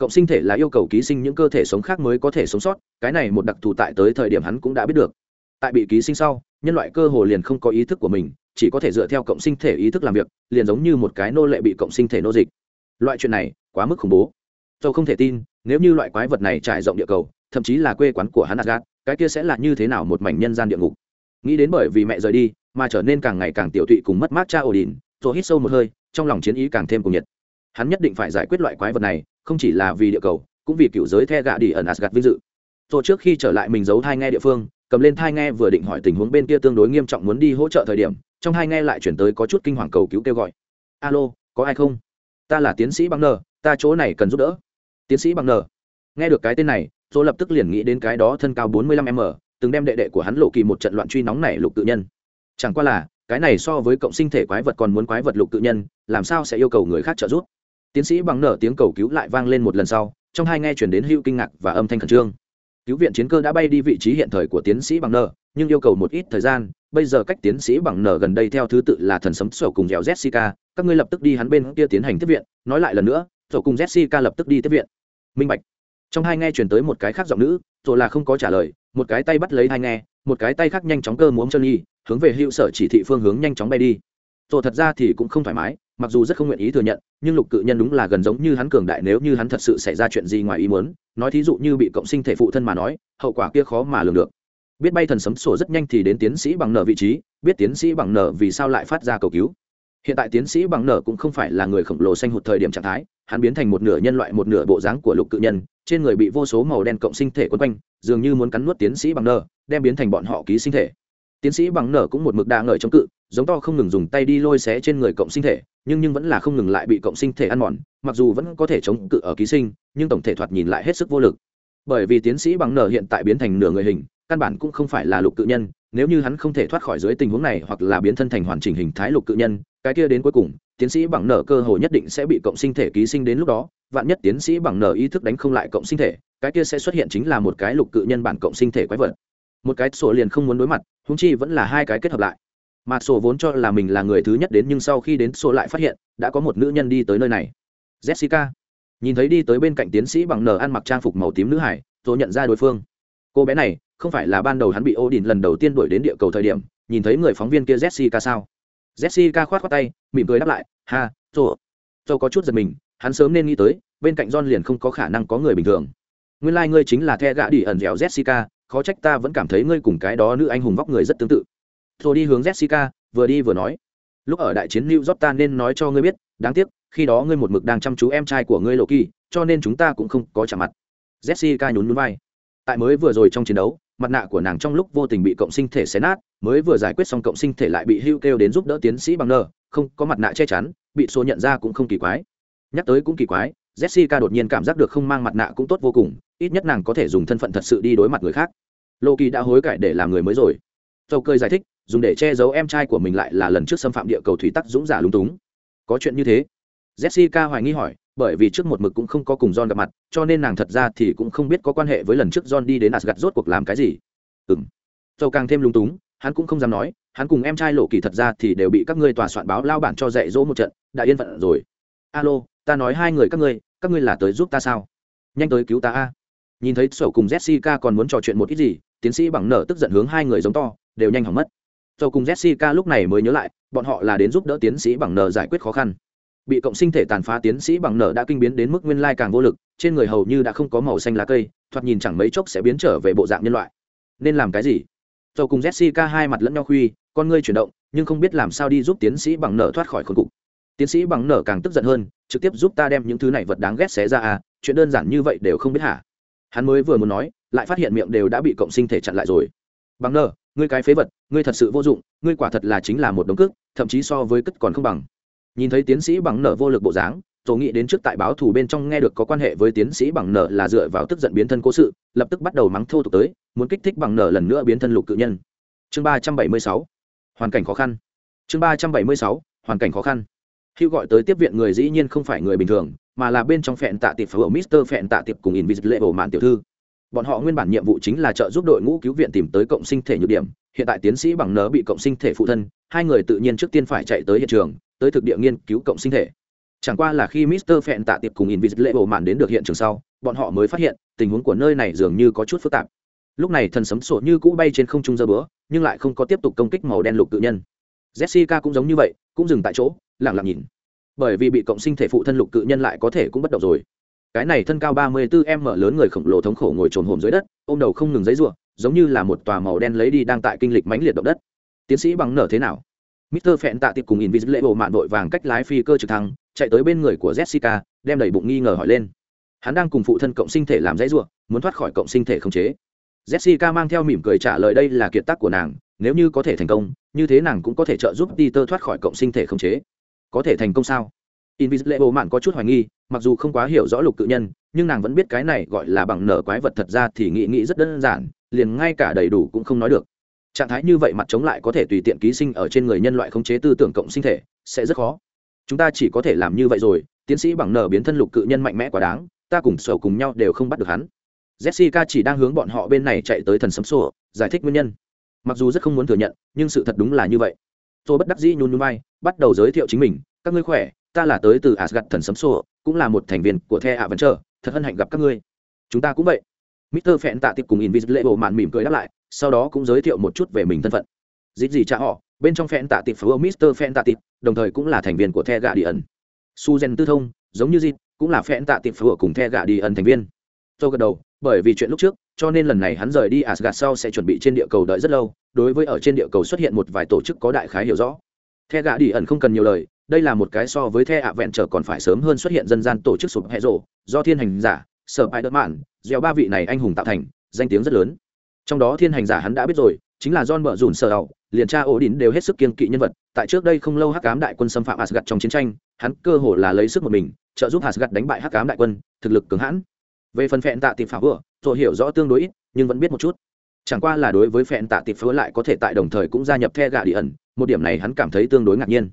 cộng sinh thể là yêu cầu ký sinh những cơ thể sống khác mới có thể sống sót, cái này một đặc thù tại tới thời điểm hắn cũng đã biết được. Tại bị ký sinh sau, nhân loại cơ hồ liền không có ý thức của mình, chỉ có thể dựa theo cộng sinh thể ý thức làm việc, liền giống như một cái nô lệ bị cộng sinh thể nô dịch. Loại chuyện này, quá mức khủng bố. Tôi không thể tin, nếu như loại quái vật này trải rộng địa cầu, thậm chí là quê quán của hắn adgat cái kia sẽ là như thế nào một mảnh nhân gian địa ngục? Nghĩ đến bởi vì mẹ rời đi, mà trở nên càng ngày càng tiểu tụy cùng mất mát cha ổ đình rồi hít sâu một hơi, trong lòng chiến ý càng thêm cùng nhiệt. Hắn nhất định phải giải quyết loại quái vật này không chỉ là vì địa cầu, cũng vì cựu giới the gạ đi ẩn asgad vinh dự. Rồi trước khi trở lại mình giấu thai nghe địa phương, cầm lên thai nghe vừa định hỏi tình huống bên kia tương đối nghiêm trọng muốn đi hỗ trợ thời điểm, trong hai nghe lại chuyển tới có chút kinh hoàng cầu cứu kêu gọi. Alo, có ai không? Ta là tiến sĩ bằng n ta chỗ này cần giúp đỡ. Tiến sĩ bằng n nghe được cái tên này rồi lập tức liền nghĩ đến cái đó thân cao bốn mươi lăm m từng đem đệ đệ của hắn lộ kỳ một trận loạn truy nóng này lục tự nhân. Chẳng qua là, cái này so với cộng sinh thể quái vật còn muốn quái vật lục tự nhân, làm sao sẽ yêu cầu người khác trợ giúp? Tiến sĩ bằng nở tiếng cầu cứu lại vang lên một lần sau, trong hai nghe chuyển đến hữu kinh ngạc và âm thanh khẩn trương. Cứu viện chiến cơ đã bay đi vị trí hiện thời của tiến sĩ bằng nở, nhưng yêu cầu một ít thời gian, bây giờ cách tiến sĩ bằng nở gần đây theo thứ tự là thần sấm sổ cùng dẻo jessica, các ngươi lập tức đi hắn bên kia tiến hành tiếp viện. Nói lại lần nữa, sổ cùng jessica lập tức đi tiếp viện. Minh bạch. Trong hai nghe chuyển tới một cái khác giọng nữ rồi là không có trả lời, một cái tay bắt lấy hai nghe, một cái tay khác nhanh chóng cơ muốn chân nhi hướng về hữu sở chỉ thị phương hướng nhanh chóng bay đi. Rồi thật ra thì cũng không thoải mái mặc dù rất không nguyện ý thừa nhận, nhưng lục cự nhân đúng là gần giống như hắn cường đại nếu như hắn thật sự xảy ra chuyện gì ngoài ý muốn, nói thí dụ như bị cộng sinh thể phụ thân mà nói, hậu quả kia khó mà lường được. Biết bay thần sấm sổ rất nhanh thì đến tiến sĩ bằng nở vị trí, biết tiến sĩ bằng nở vì sao lại phát ra cầu cứu. Hiện tại tiến sĩ bằng nở cũng không phải là người khổng lồ xanh hụt thời điểm trạng thái, hắn biến thành một nửa nhân loại, một nửa bộ dáng của lục cự nhân, trên người bị vô số màu đen cộng sinh thể quấn quanh, dường như muốn cắn nuốt tiến sĩ bằng nở, đem biến thành bọn họ ký sinh thể. Tiến sĩ bằng nở cũng một mực đa ngợi chống cự giống to không ngừng dùng tay đi lôi xé trên người cộng sinh thể, nhưng nhưng vẫn là không ngừng lại bị cộng sinh thể ăn mòn, mặc dù vẫn có thể chống cự ở ký sinh, nhưng tổng thể thoạt nhìn lại hết sức vô lực. Bởi vì tiến sĩ bằng nở hiện tại biến thành nửa người hình, căn bản cũng không phải là lục cự nhân, nếu như hắn không thể thoát khỏi dưới tình huống này hoặc là biến thân thành hoàn chỉnh hình thái lục cự nhân, cái kia đến cuối cùng, tiến sĩ bằng nở cơ hội nhất định sẽ bị cộng sinh thể ký sinh đến lúc đó, vạn nhất tiến sĩ bằng nở ý thức đánh không lại cộng sinh thể, cái kia sẽ xuất hiện chính là một cái lục cự nhân bản cộng sinh thể quái vật. Một cái sổ liền không muốn đối mặt húng chi vẫn là hai cái kết hợp lại mà sổ vốn cho là mình là người thứ nhất đến nhưng sau khi đến sổ lại phát hiện, đã có một nữ nhân đi tới nơi này. Jessica. Nhìn thấy đi tới bên cạnh tiến sĩ bằng nờ ăn mặc trang phục màu tím nữ hải rồi nhận ra đối phương. Cô bé này, không phải là ban đầu hắn bị ô đình lần đầu tiên đuổi đến địa cầu thời điểm, nhìn thấy người phóng viên kia jessica sao? Jessica khoát khoát tay, mỉm cười đáp lại, ha, tôi tôi có chút giật mình, hắn sớm nên nghĩ tới, bên cạnh john liền không có khả năng có người bình thường. Nguyên lai、like、ngươi chính là the gã đi ẩn dẻo jessica, khó trách ta vẫn cảm thấy ngươi cùng cái đó nữ anh hùng vóc người rất tương tự. Tôi đi hướng jessica, vừa đi vừa nói. Lúc ở đại chiến new york ta nên nói cho ngươi biết, đáng tiếc, khi đó ngươi một mực đang chăm chú em trai của ngươi lộ kỳ cho nên chúng ta cũng không có chạm mặt. Jessica nhún núi vai. Tại mới vừa rồi trong chiến đấu, mặt nạ của nàng trong lúc vô tình bị cộng sinh thể xé nát, mới vừa giải quyết xong cộng sinh thể lại bị hưu kêu đến giúp đỡ tiến sĩ bằng nờ, không, có mặt nạ che chắn, bị số nhận ra cũng không kỳ quái. Nhắc tới cũng kỳ quái, jessica đột nhiên cảm giác được không mang mặt nạ cũng tốt vô cùng, ít nhất nàng có thể dùng thân phận thật sự đi đối mặt người khác. Lô kỳ đã hối cải để làm người mới rồi. Dầu Cơ giải thích dùng để che giấu em trai của mình lại là lần trước xâm phạm địa cầu thủy tắc dũng giả lúng túng. Có chuyện như thế? Jessica hoài nghi hỏi, bởi vì trước một mực cũng không có cùng john gặp mặt, cho nên nàng thật ra thì cũng không biết có quan hệ với lần trước john đi đến asgad rốt cuộc làm cái gì. Ừng dầu càng thêm lúng túng, hắn cũng không dám nói, hắn cùng em trai lộ kỳ thật ra thì đều bị các ngươi tòa soạn báo lao bản cho dạy dỗ một trận đã yên phận rồi. Alo, ta nói hai người các ngươi các ngươi là tới giúp ta sao? Nhanh tới cứu ta a. Nhìn thấy sổ cùng jessica còn muốn trò chuyện một ít gì, tiến sĩ bằng nở tức giận hướng hai người giống to, đều nhanh hỏng mất cho cùng jessica lúc này mới nhớ lại, bọn họ là đến giúp đỡ tiến sĩ bằng nở giải quyết khó khăn. Bị cộng sinh thể tàn phá tiến sĩ bằng nở đã kinh biến đến mức nguyên lai càng vô lực, trên người hầu như đã không có màu xanh lá cây, thoạt nhìn chẳng mấy chốc sẽ biến trở về bộ dạng nhân loại. Nên làm cái gì? Dầu cùng jessica hai mặt lẫn nhau khuy, con ngươi chuyển động, nhưng không biết làm sao đi giúp tiến sĩ bằng nở thoát khỏi khốn cục. Tiến sĩ bằng nở càng tức giận hơn, trực tiếp giúp ta đem những thứ này vật đáng ghét xé ra à chuyện đơn giản như vậy đều không biết hả? Hắn mới vừa muốn nói, lại phát hiện miệng đều đã bị cộng sinh thể chặn lại rồi bằng nở ngươi cái phế vật, ngươi thật sự vô dụng, ngươi quả thật là chính là một đống cước, thậm chí so với cất còn không bằng. Nhìn thấy tiến sĩ bằng nở vô lực bộ dáng, tổ nghĩ đến trước tại báo thủ bên trong nghe được có quan hệ với tiến sĩ bằng nở là dựa vào tức giận biến thân cố sự, lập tức bắt đầu mắng thô tục tới, muốn kích thích bằng nở lần nữa biến thân lục cự nhân. Chương ba trăm bảy mươi sáu, hoàn cảnh khó khăn. Chương ba trăm bảy mươi sáu, hoàn cảnh khó khăn. Hữu gọi tới tiếp viện người dĩ nhiên không phải người bình thường, mà là bên trong phẹn tạ tiệp phở mister phẹn tạ tiệp cùng invisible mạn tiểu thư bọn họ nguyên bản nhiệm vụ chính là trợ giúp đội ngũ cứu viện tìm tới cộng sinh thể nhược điểm. Hiện tại tiến sĩ bằng nớ bị cộng sinh thể phụ thân, hai người tự nhiên trước tiên phải chạy tới hiện trường, tới thực địa nghiên cứu cộng sinh thể. Chẳng qua là khi mister phẹn tạ tiệp cùng invisible mạn đến được hiện trường sau, bọn họ mới phát hiện, tình huống của nơi này dường như có chút phức tạp. Lúc này thần sấm sổ như cũ bay trên không trung dơ bữa nhưng lại không có tiếp tục công kích màu đen lục tự nhân. Jessica cũng giống như vậy, cũng dừng tại chỗ lẳng lặng nhìn. Bởi vì bị cộng sinh thể phụ thân lục cự nhân lại có thể cũng bất động rồi cái này thân cao ba mươi 34 m lớn người khổng lồ thống khổ ngồi trồn hổm dưới đất ôm đầu không ngừng giấy ruộng giống như là một tòa màu đen lấy đi đang tại kinh lịch mãnh liệt động đất tiến sĩ bằng nở thế nào Mr. Phẹn tạ tiệp cùng Invisible mạn vội vàng cách lái phi cơ trực thăng, chạy tới bên người của Jessica, đem đầy bụng nghi ngờ hỏi lên. Hắn đang cùng phụ thân cộng sinh thể làm dãy rủa, muốn thoát khỏi cộng sinh thể không chế. Jessica mang theo mỉm cười trả lời đây là kiệt tác của nàng, nếu như có thể thành công, như thế nàng cũng có thể trợ giúp Peter thoát khỏi cộng sinh thể không chế. Có thể thành công sao? Invisible mạn có chút hoài nghi, mặc dù không quá hiểu rõ lục cự nhân, nhưng nàng vẫn biết cái này gọi là bằng nở quái vật thật ra thì nghĩ nghĩ rất đơn giản, liền ngay cả đầy đủ cũng không nói được. Trạng thái như vậy mặt chống lại có thể tùy tiện ký sinh ở trên người nhân loại khống chế tư tưởng cộng sinh thể sẽ rất khó. Chúng ta chỉ có thể làm như vậy rồi tiến sĩ bằng nở biến thân lục cự nhân mạnh mẽ quá đáng ta cùng sầu cùng nhau đều không bắt được hắn. Jessica chỉ đang hướng bọn họ bên này chạy tới thần sấm sổ giải thích nguyên nhân. Mặc dù rất không muốn thừa nhận nhưng sự thật đúng là như vậy. Tôi bất đắc dĩ nhún nhún vai bắt đầu giới thiệu chính mình. Các ngươi khỏe ta là tới từ asgad thần sấm sổ cũng là một thành viên của the ạ vẫn chờ thật hân hạnh gặp các ngươi chúng ta cũng vậy Mr. Phẹn tạ tiệp cùng Invisible mạn mỉm cười đáp lại, sau đó cũng giới thiệu một chút về mình thân phận. Dít gì cha họ, bên trong Phẹn tạ tiệp phở Mr. Phẹn tạ tiệp, đồng thời cũng là thành viên của The Guardian. Suzen Tư Thông, giống như Dít, cũng là Phẹn tạ tiệp phở cùng The Guardian thành viên. Tôi gật đầu, bởi vì chuyện lúc trước, cho nên lần này hắn rời đi Asgard sau sẽ chuẩn bị trên địa cầu đợi rất lâu, đối với ở trên địa cầu xuất hiện một vài tổ chức có đại khái hiểu rõ. The Guardian không cần nhiều lời, đây là một cái so với The trở còn phải sớm hơn xuất hiện dân gian tổ chức sụp hệ rộ, do thiên hành giả, sở bài đợt mạn gieo ba vị này anh hùng tạo thành danh tiếng rất lớn. Trong đó thiên hành giả hắn đã biết rồi chính là john bợ rủn sở ẩu liền tra ổ đỉnh đều hết sức kiên kỵ nhân vật tại trước đây không lâu hắc cám đại quân xâm phạm asgad trong chiến tranh hắn cơ hồ là lấy sức một mình trợ giúp asgad đánh bại hắc cám đại quân thực lực cứng hãn. Về phần phẹn tạ tịp phá vừa rồi hiểu rõ tương đối ít nhưng vẫn biết một chút. Chẳng qua là đối với phẹn tạ tịp phá lại có thể tại đồng thời cũng gia nhập the gà đi ẩn một điểm này hắn cảm thấy tương đối ngạc nhiên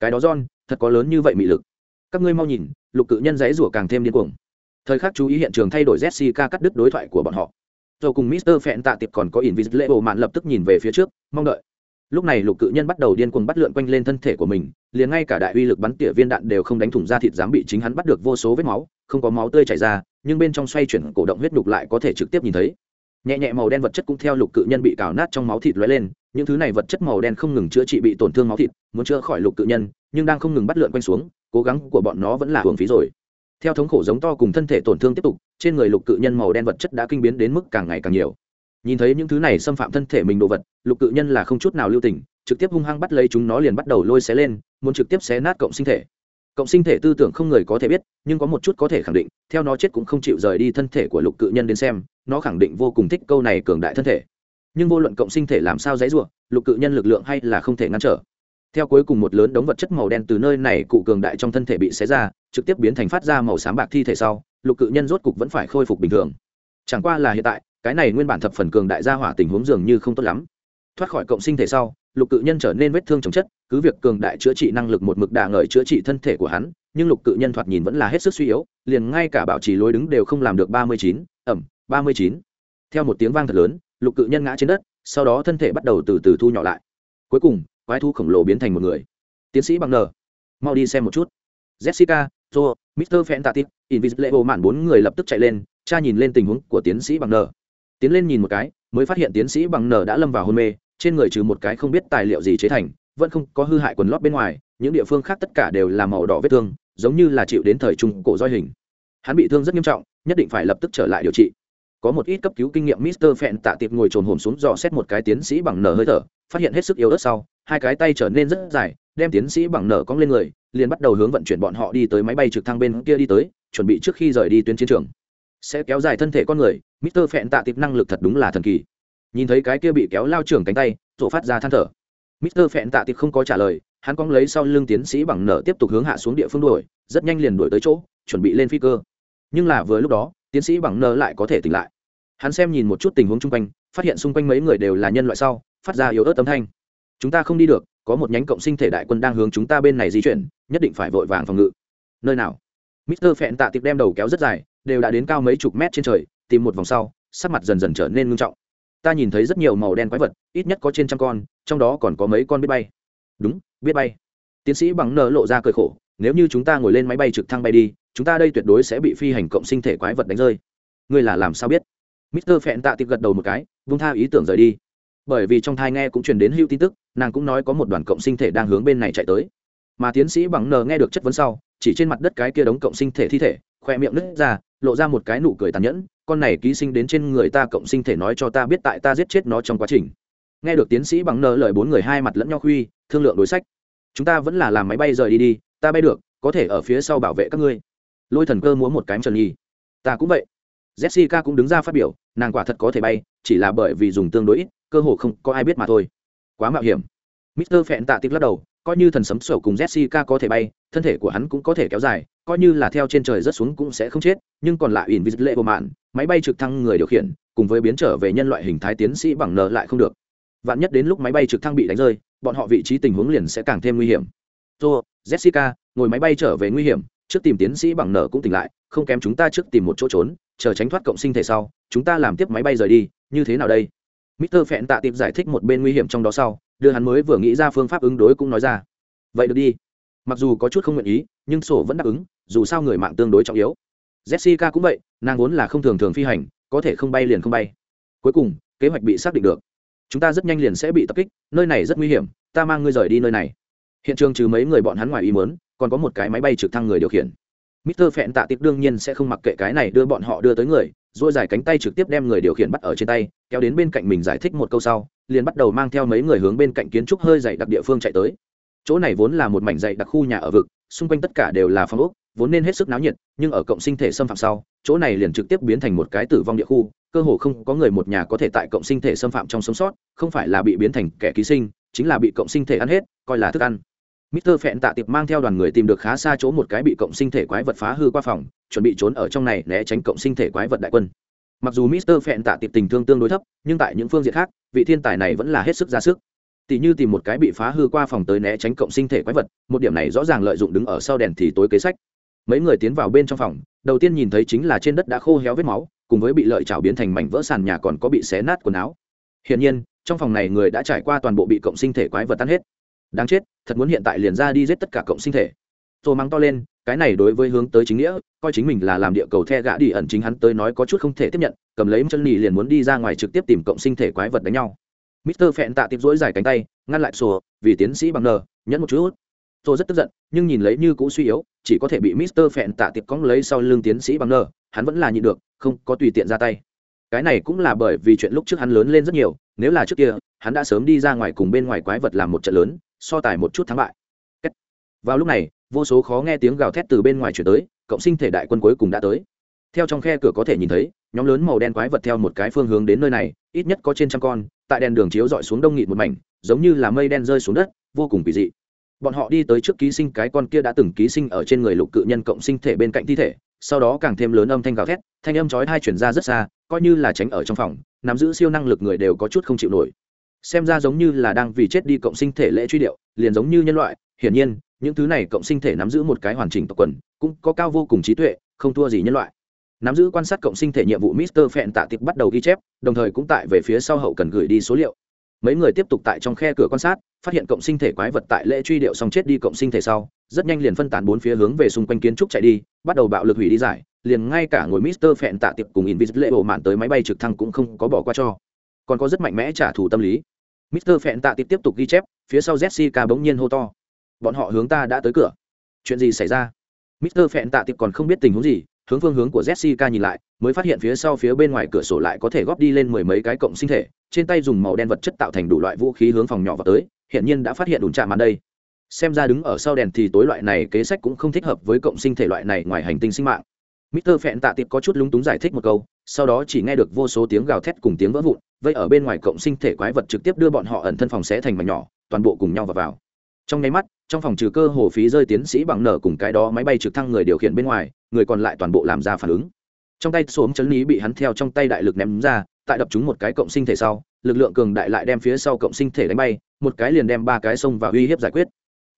cái đó john, thật có lớn như vậy mị lực. Các ngươi mau nhìn, lục cự nhân dãy rủa càng thêm điên cuồng. Thời khắc chú ý hiện trường thay đổi jessica cắt đứt đối thoại của bọn họ. Rồi cùng mister phẹn tạ tiệp còn có invisible mạn lập tức nhìn về phía trước, mong đợi. Lúc này lục cự nhân bắt đầu điên cuồng bắt lượn quanh lên thân thể của mình, liền ngay cả đại uy lực bắn tỉa viên đạn đều không đánh thủng ra thịt dám bị chính hắn bắt được vô số vết máu, không có máu tươi chảy ra, nhưng bên trong xoay chuyển cổ động huyết nhục lại có thể trực tiếp nhìn thấy nhẹ nhẹ màu đen vật chất cũng theo lục cự nhân bị cào nát trong máu thịt lóe lên, những thứ này vật chất màu đen không ngừng chữa trị bị tổn thương máu thịt, muốn chữa khỏi lục cự nhân, nhưng đang không ngừng bắt lượn quanh xuống, cố gắng của bọn nó vẫn là hưởng phí rồi. Theo thống khổ giống to cùng thân thể tổn thương tiếp tục, trên người lục cự nhân màu đen vật chất đã kinh biến đến mức càng ngày càng nhiều. Nhìn thấy những thứ này xâm phạm thân thể mình đồ vật, lục cự nhân là không chút nào lưu tình, trực tiếp hung hăng bắt lấy chúng nó liền bắt đầu lôi xé lên, muốn trực tiếp xé nát cộng sinh thể. Cộng sinh thể tư tưởng không người có thể biết, nhưng có một chút có thể khẳng định, theo nó chết cũng không chịu rời đi thân thể của lục cự nhân đến xem nó khẳng định vô cùng thích câu này cường đại thân thể. Nhưng vô luận cộng sinh thể làm sao dãy ruộng lục cự nhân lực lượng hay là không thể ngăn trở. Theo cuối cùng một lớn đống vật chất màu đen từ nơi này cụ cường đại trong thân thể bị xé ra, trực tiếp biến thành phát ra màu xám bạc thi thể sau, lục cự nhân rốt cục vẫn phải khôi phục bình thường. Chẳng qua là hiện tại, cái này nguyên bản thập phần cường đại gia hỏa tình huống dường như không tốt lắm. Thoát khỏi cộng sinh thể sau, lục cự nhân trở nên vết thương chồng chất, cứ việc cường đại chữa trị năng lực một mực đà ngợi chữa trị thân thể của hắn, nhưng lục cự nhân thoạt nhìn vẫn là hết sức suy yếu, liền ngay cả bảo trì lối đứng đều không làm được ba mươi chín, ẩm ba mươi chín. Theo một tiếng vang thật lớn, lục cự nhân ngã trên đất, sau đó thân thể bắt đầu từ từ thu nhỏ lại. Cuối cùng, quái thu khổng lồ biến thành một người. Tiến sĩ bằng n mau đi xem một chút. Jessica, joe mr fantatic invisible mạn bốn người lập tức chạy lên, cha nhìn lên tình huống của tiến sĩ bằng n tiến lên nhìn một cái, mới phát hiện tiến sĩ bằng n đã lâm vào hôn mê, trên người trừ một cái không biết tài liệu gì chế thành, vẫn không có hư hại quần lót bên ngoài, những địa phương khác tất cả đều là màu đỏ vết thương, giống như là chịu đến thời trung cổ roi hình. Hắn bị thương rất nghiêm trọng, nhất định phải lập tức trở lại điều trị có một ít cấp cứu kinh nghiệm mister phẹn tạ tiệp ngồi trồn hồn xuống dò xét một cái tiến sĩ bằng nở hơi thở, phát hiện hết sức yếu ớt sau, hai cái tay trở nên rất dài, đem tiến sĩ bằng nở cong lên người, liền bắt đầu hướng vận chuyển bọn họ đi tới máy bay trực thăng bên kia đi tới, chuẩn bị trước khi rời đi tuyến chiến trường. Sẽ kéo dài thân thể con người, mister phẹn tạ tiệp năng lực thật đúng là thần kỳ. Nhìn thấy cái kia bị kéo lao trưởng cánh tay rộ phát ra than thở. mister phẹn tạ tiệp không có trả lời, hắn cong lấy sau lưng tiến sĩ bằng nở tiếp tục hướng hạ xuống địa phương đuổi, rất nhanh liền đuổi tới chỗ, chuẩn bị lên phi cơ. Nhưng là vừa lúc đó tiến sĩ bằng nơ lại có thể tỉnh lại. Hắn xem nhìn một chút tình huống chung quanh, phát hiện xung quanh mấy người đều là nhân loại sau, phát ra yếu ớt âm thanh. Chúng ta không đi được, có một nhánh cộng sinh thể đại quân đang hướng chúng ta bên này di chuyển, nhất định phải vội vàng phòng ngự. Nơi nào? Mister phẹn tạ tiệp đem đầu kéo rất dài, đều đã đến cao mấy chục mét trên trời, tìm một vòng sau, sắc mặt dần dần trở nên ngưng trọng. Ta nhìn thấy rất nhiều màu đen quái vật, ít nhất có trên trăm con, trong đó còn có mấy con biết bay. Đúng, biết bay. Tiến sĩ bằng nợ lộ ra cười khổ, nếu như chúng ta ngồi lên máy bay trực thăng bay đi chúng ta đây tuyệt đối sẽ bị phi hành cộng sinh thể quái vật đánh rơi. Ngươi là làm sao biết? Mister phẹn tạ tiệp gật đầu một cái, vung tha ý tưởng rời đi. Bởi vì trong thai nghe cũng truyền đến hữu tin tức, nàng cũng nói có một đoàn cộng sinh thể đang hướng bên này chạy tới. Mà tiến sĩ bằng nờ nghe được chất vấn sau, chỉ trên mặt đất cái kia đống cộng sinh thể thi thể, khoe miệng nứt ra, lộ ra một cái nụ cười tàn nhẫn, con này ký sinh đến trên người ta cộng sinh thể nói cho ta biết tại ta giết chết nó trong quá trình. Nghe được tiến sĩ bằng nờ lời bốn người hai mặt lẫn nhau khuy, thương lượng đối sách. Chúng ta vẫn là làm máy bay rời đi đi, ta bay được, có thể ở phía sau bảo vệ các ngươi lôi thần cơ múa một cái trần nhi. Ta cũng vậy. Jessica cũng đứng ra phát biểu, nàng quả thật có thể bay, chỉ là bởi vì dùng tương đối ít, cơ hồ không có ai biết mà thôi. Quá mạo hiểm. Mister phẹn tạ tiếp lắc đầu, coi như thần sấm sổ cùng jessica có thể bay, thân thể của hắn cũng có thể kéo dài, coi như là theo trên trời rất xuống cũng sẽ không chết, nhưng còn lại ỉn lệ bộ mạn, máy bay trực thăng người điều khiển, cùng với biến trở về nhân loại hình thái tiến sĩ bằng nợ lại không được. Vạn nhất đến lúc máy bay trực thăng bị đánh rơi, bọn họ vị trí tình huống liền sẽ càng thêm nguy hiểm. Jo jessica, ngồi máy bay trở về nguy hiểm trước tìm tiến sĩ bằng nở cũng tỉnh lại không kém chúng ta trước tìm một chỗ trốn chờ tránh thoát cộng sinh thể sau chúng ta làm tiếp máy bay rời đi như thế nào đây Mr. Phẹn tạ tiệp giải thích một bên nguy hiểm trong đó sau, đưa hắn mới vừa nghĩ ra phương pháp ứng đối cũng nói ra. Vậy được đi. Mặc dù có chút không nguyện ý, nhưng sổ vẫn đáp ứng, dù sao người mạng tương đối trọng yếu. Jessica cũng vậy, nàng vốn là không thường thường phi hành, có thể không bay liền không bay. Cuối cùng, kế hoạch bị xác định được. Chúng ta rất nhanh liền sẽ bị tập kích, nơi này rất nguy hiểm, ta mang ngươi rời đi nơi này. Hiện trường trừ mấy người bọn hắn ngoài ý muốn, còn có một cái máy bay trực thăng người điều khiển. Mr. Phẹn tạ tiệp đương nhiên sẽ không mặc kệ cái này đưa bọn họ đưa tới người, duỗi dài cánh tay trực tiếp đem người điều khiển bắt ở trên tay kéo đến bên cạnh mình giải thích một câu sau liền bắt đầu mang theo mấy người hướng bên cạnh kiến trúc hơi dày đặc địa phương chạy tới chỗ này vốn là một mảnh dày đặc khu nhà ở vực xung quanh tất cả đều là phòng ốc vốn nên hết sức náo nhiệt nhưng ở cộng sinh thể xâm phạm sau chỗ này liền trực tiếp biến thành một cái tử vong địa khu cơ hồ không có người một nhà có thể tại cộng sinh thể xâm phạm trong sống sót không phải là bị biến thành kẻ ký sinh chính là bị cộng sinh thể ăn hết coi là thức ăn Mr. Phẹn tạ tiệp mang theo đoàn người tìm được khá xa chỗ một cái bị cộng sinh thể quái vật phá hư qua phòng, chuẩn bị trốn ở trong này né tránh cộng sinh thể quái vật đại quân. Mặc dù Mr. Phẹn tạ tiệp tình thương tương đối thấp, nhưng tại những phương diện khác, vị thiên tài này vẫn là hết sức ra sức. Tỷ như tìm một cái bị phá hư qua phòng tới né tránh cộng sinh thể quái vật, một điểm này rõ ràng lợi dụng đứng ở sau đèn thì tối kế sách. Mấy người tiến vào bên trong phòng, đầu tiên nhìn thấy chính là trên đất đã khô héo vết máu, cùng với bị lợi chảo biến thành mảnh vỡ sàn nhà còn có bị xé nát quần áo. Hiển nhiên, trong phòng này người đã trải qua toàn bộ bị cộng sinh thể quái vật tan hết đáng chết, thật muốn hiện tại liền ra đi giết tất cả cộng sinh thể. Tôi mắng to lên, cái này đối với hướng tới chính nghĩa, coi chính mình là làm địa cầu the gã đi ẩn chính hắn tới nói có chút không thể tiếp nhận, cầm lấy chân nhì liền muốn đi ra ngoài trực tiếp tìm cộng sinh thể quái vật đánh nhau. Mister phẹn tạ tiếp rỗi dài cánh tay, ngăn lại sùa vì tiến sĩ bằng nờ, nhẫn một chút. Tôi rất tức giận, nhưng nhìn lấy như cũ suy yếu, chỉ có thể bị mister phẹn tạ tiệp cóng lấy sau lưng tiến sĩ bằng nờ, hắn vẫn là nhịn được, không có tùy tiện ra tay. Cái này cũng là bởi vì chuyện lúc trước hắn lớn lên rất nhiều, nếu là trước kia, hắn đã sớm đi ra ngoài cùng bên ngoài quái vật làm một trận lớn so tài một chút thắng bại. Vào lúc này, vô số khó nghe tiếng gào thét từ bên ngoài chuyển tới, cộng sinh thể đại quân cuối cùng đã tới. Theo trong khe cửa có thể nhìn thấy, nhóm lớn màu đen quái vật theo một cái phương hướng đến nơi này, ít nhất có trên trăm con, tại đèn đường chiếu dọi xuống đông nghịt một mảnh, giống như là mây đen rơi xuống đất, vô cùng kỳ dị. Bọn họ đi tới trước ký sinh cái con kia đã từng ký sinh ở trên người lục cự nhân cộng sinh thể bên cạnh thi thể, sau đó càng thêm lớn âm thanh gào thét, thanh âm chói hai chuyển ra rất xa, coi như là tránh ở trong phòng, nắm giữ siêu năng lực người đều có chút không chịu nổi xem ra giống như là đang vì chết đi cộng sinh thể lễ truy điệu liền giống như nhân loại hiển nhiên những thứ này cộng sinh thể nắm giữ một cái hoàn chỉnh tộc quần cũng có cao vô cùng trí tuệ không thua gì nhân loại nắm giữ quan sát cộng sinh thể nhiệm vụ Mister Phẹn tạ tiệp bắt đầu ghi chép, đồng thời cũng tại về phía sau hậu cần gửi đi số liệu. Mấy người tiếp tục tại trong khe cửa quan sát, phát hiện cộng sinh thể quái vật tại lễ truy điệu xong chết đi cộng sinh thể sau, rất nhanh liền phân tán bốn phía hướng về xung quanh kiến trúc chạy đi, bắt đầu bạo lực hủy đi giải, liền ngay cả ngồi Mister Phẹn tạ tiệp cùng Invisible bộ mạn tới máy bay trực thăng cũng không có bỏ qua cho. Còn có rất mạnh mẽ trả thù tâm lý. Mister Phẹn tạ tiếp tục ghi chép, phía sau Jessica bỗng nhiên hô to. Bọn họ hướng ta đã tới cửa. Chuyện gì xảy ra? Mister Phẹn tạ tiệp còn không biết tình huống gì, hướng phương hướng của Jessica nhìn lại, mới phát hiện phía sau phía bên ngoài cửa sổ lại có thể góp đi lên mười mấy cái cộng sinh thể, trên tay dùng màu đen vật chất tạo thành đủ loại vũ khí hướng phòng nhỏ vào tới, hiện nhiên đã phát hiện đùn chạm màn đây. Xem ra đứng ở sau đèn thì tối loại này kế sách cũng không thích hợp với cộng sinh thể loại này ngoài hành tinh sinh mạng. Mr. Phẹn tạ tiệp có chút lúng túng giải thích một câu, sau đó chỉ nghe được vô số tiếng gào thét cùng tiếng vỡ vụn, vây ở bên ngoài cộng sinh thể quái vật trực tiếp đưa bọn họ ẩn thân phòng xé thành mảnh nhỏ, toàn bộ cùng nhau vào vào. Trong nháy mắt, trong phòng trừ cơ hồ phí rơi tiến sĩ bằng nở cùng cái đó máy bay trực thăng người điều khiển bên ngoài, người còn lại toàn bộ làm ra phản ứng trong tay xuống chấn lý bị hắn theo trong tay đại lực ném ra tại đập chúng một cái cộng sinh thể sau lực lượng cường đại lại đem phía sau cộng sinh thể đánh bay một cái liền đem ba cái xông và uy hiếp giải quyết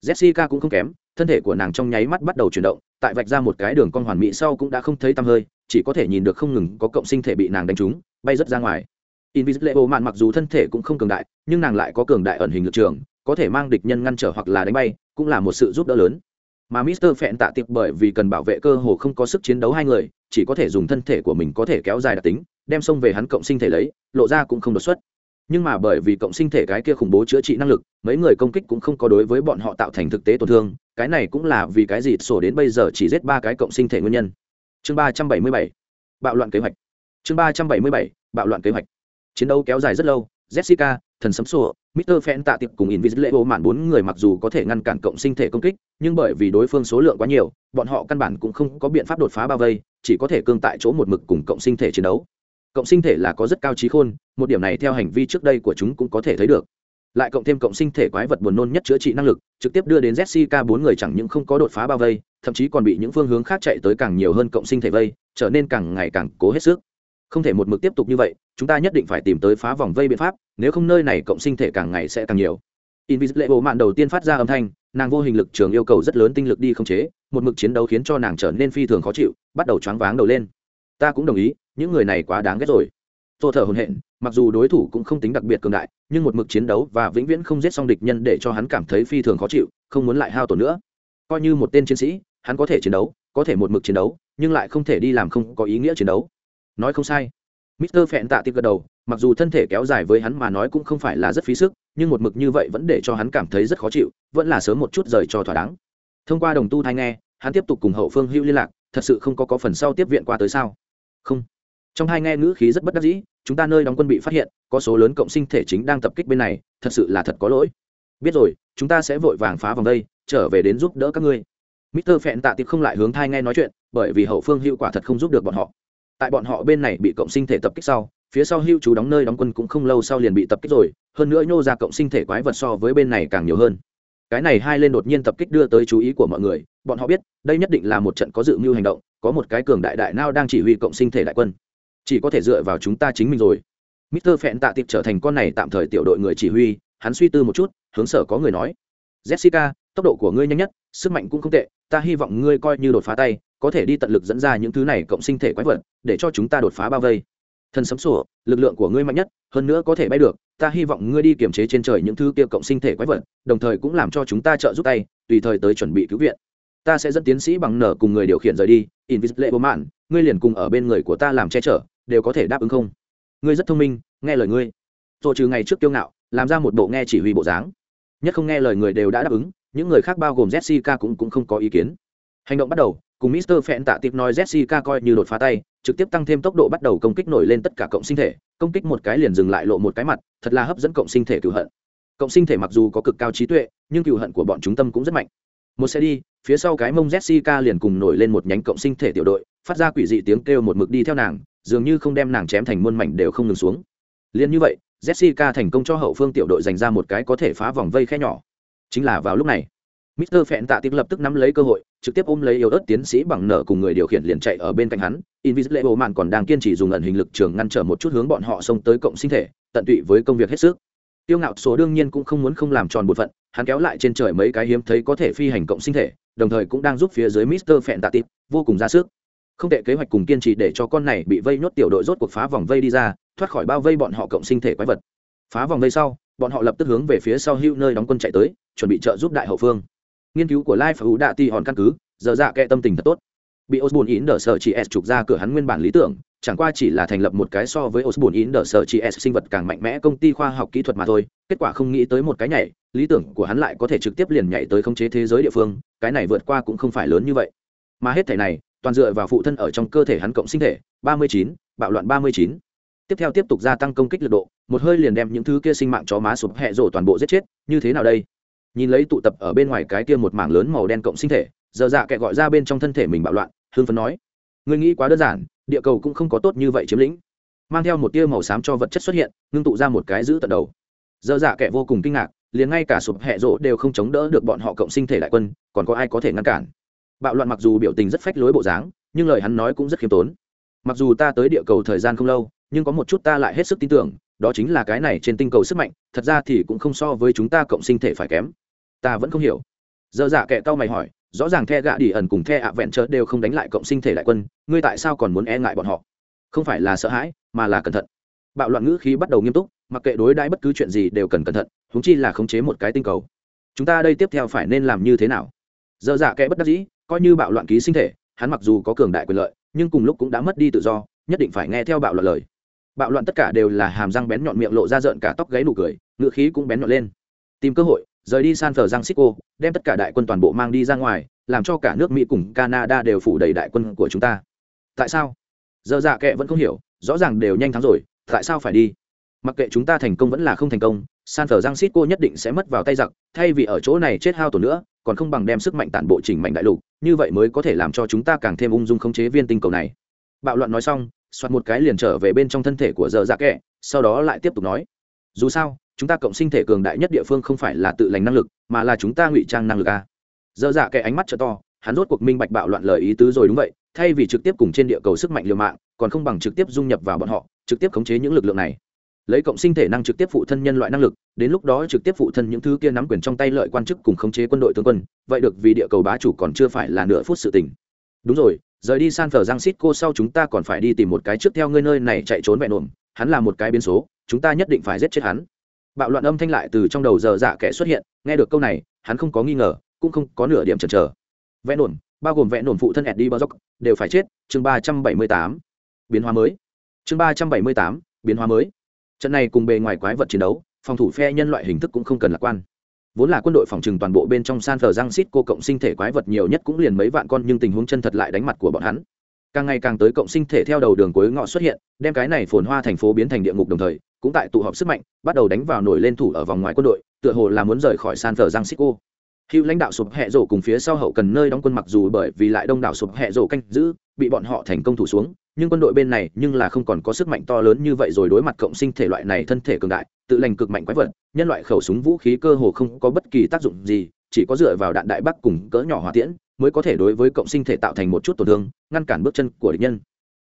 jessica cũng không kém thân thể của nàng trong nháy mắt bắt đầu chuyển động tại vạch ra một cái đường con hoàn mỹ sau cũng đã không thấy tăm hơi chỉ có thể nhìn được không ngừng có cộng sinh thể bị nàng đánh trúng bay rất ra ngoài invisible mạn mặc dù thân thể cũng không cường đại nhưng nàng lại có cường đại ẩn hình lực trường có thể mang địch nhân ngăn trở hoặc là đánh bay cũng là một sự giúp đỡ lớn mà Mister Phẹn tạ tiệp bởi vì cần bảo vệ cơ hồ không có sức chiến đấu hai người, chỉ có thể dùng thân thể của mình có thể kéo dài đặc tính, đem xông về hắn cộng sinh thể lấy, lộ ra cũng không đột xuất. Nhưng mà bởi vì cộng sinh thể cái kia khủng bố chữa trị năng lực, mấy người công kích cũng không có đối với bọn họ tạo thành thực tế tổn thương, cái này cũng là vì cái gì sổ đến bây giờ chỉ giết ba cái cộng sinh thể nguyên nhân. Chương ba trăm bảy mươi bảy bạo loạn kế hoạch. Chương ba trăm bảy mươi bảy bạo loạn kế hoạch. Chiến đấu kéo dài rất lâu, Jessica, thần sấm sổ, Mr. Phen tạ tiệp cùng Invisible mạn bốn người mặc dù có thể ngăn cản cộng sinh thể công kích, nhưng bởi vì đối phương số lượng quá nhiều, bọn họ căn bản cũng không có biện pháp đột phá bao vây, chỉ có thể cương tại chỗ một mực cùng cộng sinh thể chiến đấu. Cộng sinh thể là có rất cao trí khôn, một điểm này theo hành vi trước đây của chúng cũng có thể thấy được. Lại cộng thêm cộng sinh thể quái vật buồn nôn nhất chữa trị năng lực, trực tiếp đưa đến Jessica bốn người chẳng những không có đột phá bao vây, thậm chí còn bị những phương hướng khác chạy tới càng nhiều hơn cộng sinh thể vây, trở nên càng ngày càng cố hết sức. Không thể một mực tiếp tục như vậy chúng ta nhất định phải tìm tới phá vòng vây biện pháp nếu không nơi này cộng sinh thể càng ngày sẽ càng nhiều. Invisible bộ mạn đầu tiên phát ra âm thanh nàng vô hình lực trường yêu cầu rất lớn tinh lực đi không chế một mực chiến đấu khiến cho nàng trở nên phi thường khó chịu bắt đầu choáng váng đầu lên ta cũng đồng ý, những người này quá đáng ghét rồi. Tô thở hồn hện mặc dù đối thủ cũng không tính đặc biệt cường đại, nhưng một mực chiến đấu và vĩnh viễn không giết xong địch nhân để cho hắn cảm thấy phi thường khó chịu, không muốn lại hao tổn nữa. Coi như một tên chiến sĩ, hắn có thể chiến đấu, có thể một mực chiến đấu, nhưng lại không thể đi làm không có ý nghĩa chiến đấu. Nói không sai. Mister phẹn tạ tiệp gật đầu, mặc dù thân thể kéo dài với hắn mà nói cũng không phải là rất phí sức, nhưng một mực như vậy vẫn để cho hắn cảm thấy rất khó chịu, vẫn là sớm một chút rời cho thỏa đáng. Thông qua đồng tu thai nghe, hắn tiếp tục cùng hậu phương hữu liên lạc, thật sự không có có phần sau tiếp viện qua tới sao không. Trong hai nghe ngữ khí rất bất đắc dĩ, chúng ta nơi đóng quân bị phát hiện, có số lớn cộng sinh thể chính đang tập kích bên này, thật sự là thật có lỗi. Biết rồi, chúng ta sẽ vội vàng phá vòng đây, trở về đến giúp đỡ các ngươi. Mister phẹn tạ tiệp không lại hướng thai nghe nói chuyện, bởi vì hậu phương hữu quả thật không giúp được bọn họ. Tại bọn họ bên này bị cộng sinh thể tập kích sau, phía sau hưu chú đóng nơi đóng quân cũng không lâu sau liền bị tập kích rồi, hơn nữa nhô ra cộng sinh thể quái vật so với bên này càng nhiều hơn. Cái này hai lên đột nhiên tập kích đưa tới chú ý của mọi người bọn họ biết, đây nhất định là một trận có dự mưu hành động, có một cái cường đại đại nao đang chỉ huy cộng sinh thể đại quân. Chỉ có thể dựa vào chúng ta chính mình rồi. Mister phẹn tạ tiệp trở thành con này tạm thời tiểu đội người chỉ huy, hắn suy tư một chút, hướng sở có người nói, jessica, tốc độ của ngươi nhanh nhất, sức mạnh cũng không tệ, ta hy vọng ngươi coi như đột phá tay, có thể đi tận lực dẫn ra những thứ này cộng sinh thể quái vật, để cho chúng ta đột phá bao vây. Thần sấm sổ lực lượng của ngươi mạnh nhất, hơn nữa có thể bay được, ta hy vọng ngươi đi kiềm chế trên trời những thứ kia cộng sinh thể quái vật, đồng thời cũng làm cho chúng ta trợ giúp tay, tùy thời tới chuẩn bị cứu viện ta sẽ dẫn tiến sĩ bằng nở cùng người điều khiển rời đi invisible mạn ngươi liền cùng ở bên người của ta làm che chở đều có thể đáp ứng không ngươi rất thông minh nghe lời ngươi rồi trừ ngày trước kiêu ngạo làm ra một bộ nghe chỉ huy bộ dáng nhất không nghe lời người đều đã đáp ứng những người khác bao gồm jessica cũng cũng không có ý kiến hành động bắt đầu cùng Mister Phẹn tạ tiếp nói Jessica coi như đột phá tay, trực tiếp tăng thêm tốc độ bắt đầu công kích nổi lên tất cả cộng sinh thể, công kích một cái liền dừng lại lộ một cái mặt, thật là hấp dẫn cộng sinh thể cừu hận. Cộng sinh thể mặc dù có cực cao trí tuệ, nhưng cừu hận của bọn chúng tâm cũng rất mạnh. Một xe đi, phía sau cái mông Jessica liền cùng nổi lên một nhánh cộng sinh thể tiểu đội, phát ra quỷ dị tiếng kêu một mực đi theo nàng, dường như không đem nàng chém thành muôn mảnh đều không ngừng xuống. Liên như vậy, Jessica thành công cho hậu phương tiểu đội dành ra một cái có thể phá vòng vây khe nhỏ. Chính là vào lúc này, Mr. Phẹn Tạ Tiệp lập tức nắm lấy cơ hội, trực tiếp ôm lấy yếu ớt tiến sĩ bằng nở cùng người điều khiển liền chạy ở bên cạnh hắn. Invisible Man còn đang kiên trì dùng ẩn hình lực trường ngăn trở một chút hướng bọn họ xông tới cộng sinh thể, tận tụy với công việc hết sức. tiêu ngạo số đương nhiên cũng không muốn không làm tròn bột phận hắn kéo lại trên trời mấy cái hiếm thấy có thể phi hành cộng sinh thể đồng thời cũng đang giúp phía dưới mister phẹn tạ Tịt, vô cùng ra sức. Không tệ kế hoạch cùng kiên trì để cho con này bị vây nhốt tiểu đội rốt cuộc phá vòng vây đi ra thoát khỏi bao vây bọn họ cộng sinh thể quái vật. Phá vòng vây sau bọn họ lập tức hướng về phía sau hữu nơi đóng quân chạy tới chuẩn bị trợ giúp đại hậu phương. Nghiên cứu của Life Hữu ủ đạ ti hòn căn cứ giờ dạ kệ tâm tình thật tốt. Bị osborne in đỡ sợ chỉ s trục ra cửa hắn nguyên bản lý tưởng chẳng qua chỉ là thành lập một cái so với osborne in the sợ sinh vật càng mạnh mẽ công ty khoa học kỹ thuật mà thôi, kết quả không nghĩ tới một cái nhảy, lý tưởng của hắn lại có thể trực tiếp liền nhảy tới khống chế thế giới địa phương, cái này vượt qua cũng không phải lớn như vậy. Mà hết thể này, toàn dựa vào phụ thân ở trong cơ thể hắn cộng sinh thể, ba mươi chín, bạo loạn ba mươi chín. Tiếp theo tiếp tục gia tăng công kích lực độ, một hơi liền đem những thứ kia sinh mạng chó má sụp hẹ rổ toàn bộ giết chết, như thế nào đây? Nhìn lấy tụ tập ở bên ngoài cái kia một mảng lớn màu đen cộng sinh thể, giờ dạ kệ gọi ra bên trong thân thể mình bạo loạn hương phấn nói người nghĩ quá đơn giản địa cầu cũng không có tốt như vậy chiếm lĩnh. Mang theo một tia màu xám cho vật chất xuất hiện, ngưng tụ ra một cái giữ tận đầu. Giờ dạ kệ vô cùng kinh ngạc, liền ngay cả sụp hẹ rỗ đều không chống đỡ được bọn họ cộng sinh thể đại quân, còn có ai có thể ngăn cản? Bạo loạn mặc dù biểu tình rất phách lối bộ dáng, nhưng lời hắn nói cũng rất khiêm tốn. Mặc dù ta tới địa cầu thời gian không lâu, nhưng có một chút ta lại hết sức tin tưởng, đó chính là cái này trên tinh cầu sức mạnh, thật ra thì cũng không so với chúng ta cộng sinh thể phải kém. Ta vẫn không hiểu. Giờ dạ kệ tao mày hỏi rõ ràng the gạ đi ẩn cùng the ạ vẹn chớ đều không đánh lại cộng sinh thể đại quân, ngươi tại sao còn muốn e ngại bọn họ? Không phải là sợ hãi, mà là cẩn thận. Bạo loạn ngữ khí bắt đầu nghiêm túc, mặc kệ đối đãi bất cứ chuyện gì đều cần cẩn thận húng chi là khống chế một cái tinh cầu. Chúng ta đây tiếp theo phải nên làm như thế nào? Giờ dạ kệ bất đắc dĩ, coi như bạo loạn ký sinh thể, hắn mặc dù có cường đại quyền lợi, nhưng cùng lúc cũng đã mất đi tự do, nhất định phải nghe theo bạo loạn lời. Bạo loạn tất cả đều là hàm răng bén nhọn miệng lộ ra rợn cả tóc gáy nụ cười ngựa khí cũng bén nhọn lên. Tìm cơ hội rời đi san francisco, đem tất cả đại quân toàn bộ mang đi ra ngoài, làm cho cả nước mỹ cùng canada đều phủ đầy đại quân của chúng ta. Tại sao? Giờ dạ kệ vẫn không hiểu, rõ ràng đều nhanh thắng rồi, tại sao phải đi? Mặc kệ chúng ta thành công vẫn là không thành công, san francisco nhất định sẽ mất vào tay giặc, thay vì ở chỗ này chết hao tổn nữa, còn không bằng đem sức mạnh tản bộ chỉnh mạnh đại lục, như vậy mới có thể làm cho chúng ta càng thêm ung dung khống chế viên tinh cầu này. Bạo loạn nói xong xoát một cái liền trở về bên trong thân thể của giờ dạ kệ, sau đó lại tiếp tục nói. Dù sao chúng ta cộng sinh thể cường đại nhất địa phương không phải là tự lành năng lực, mà là chúng ta ngụy trang năng lực a. Dơ dạ cái ánh mắt t to, hắn rốt cuộc minh bạch bạo loạn lời ý tứ rồi đúng vậy, thay vì trực tiếp cùng trên địa cầu sức mạnh liều mạng, còn không bằng trực tiếp dung nhập vào bọn họ, trực tiếp khống chế những lực lượng này. Lấy cộng sinh thể năng trực tiếp phụ thân nhân loại năng lực, đến lúc đó trực tiếp phụ thân những thứ kia nắm quyền trong tay lợi quan chức cùng khống chế quân đội tướng quân, vậy được vì địa cầu bá chủ còn chưa phải là nửa phút sự tình. Đúng rồi, rời đi san phở giang xít cô sau chúng ta còn phải đi tìm một cái trước theo ngươi nơi này chạy trốn vẹn ổn, hắn là một cái biến số, chúng ta nhất định phải giết chết hắn bạo loạn âm thanh lại từ trong đầu giờ dạ kẻ xuất hiện, nghe được câu này, hắn không có nghi ngờ, cũng không có nửa điểm chần chờ. Vẽ nổn, bao gồm vẽ nổn phụ thân eddie bao đều phải chết, chương ba trăm bảy mươi tám, biến hóa mới. Chương ba trăm bảy mươi tám, biến hóa mới. Trận này cùng bề ngoài quái vật chiến đấu, phòng thủ phe nhân loại hình thức cũng không cần lạc quan. Vốn là quân đội phòng trừng toàn bộ bên trong san phờ giang xít cô cộng sinh thể quái vật nhiều nhất cũng liền mấy vạn con, nhưng tình huống chân thật lại đánh mặt của bọn hắn. Càng ngày càng tới cộng sinh thể theo đầu đường cuối ngõ xuất hiện, đem cái này phồn hoa thành phố biến thành địa ngục đồng thời cũng tại tụ họp sức mạnh, bắt đầu đánh vào nổi lên thủ ở vòng ngoài quân đội, tựa hồ là muốn rời khỏi san phờ giang xích hữu lãnh đạo sụp hẹ rổ cùng phía sau hậu cần nơi đóng quân mặc dù bởi vì lại đông đảo sụp hẹ rổ canh giữ, bị bọn họ thành công thủ xuống, nhưng quân đội bên này nhưng là không còn có sức mạnh to lớn như vậy rồi đối mặt cộng sinh thể loại này thân thể cường đại, tự lành cực mạnh quái vật, nhân loại khẩu súng vũ khí cơ hồ không có bất kỳ tác dụng gì, chỉ có dựa vào đạn đại bắc cùng cỡ nhỏ hỏa tiễn mới có thể đối với cộng sinh thể tạo thành một chút tổn thương, ngăn cản bước chân của địch nhân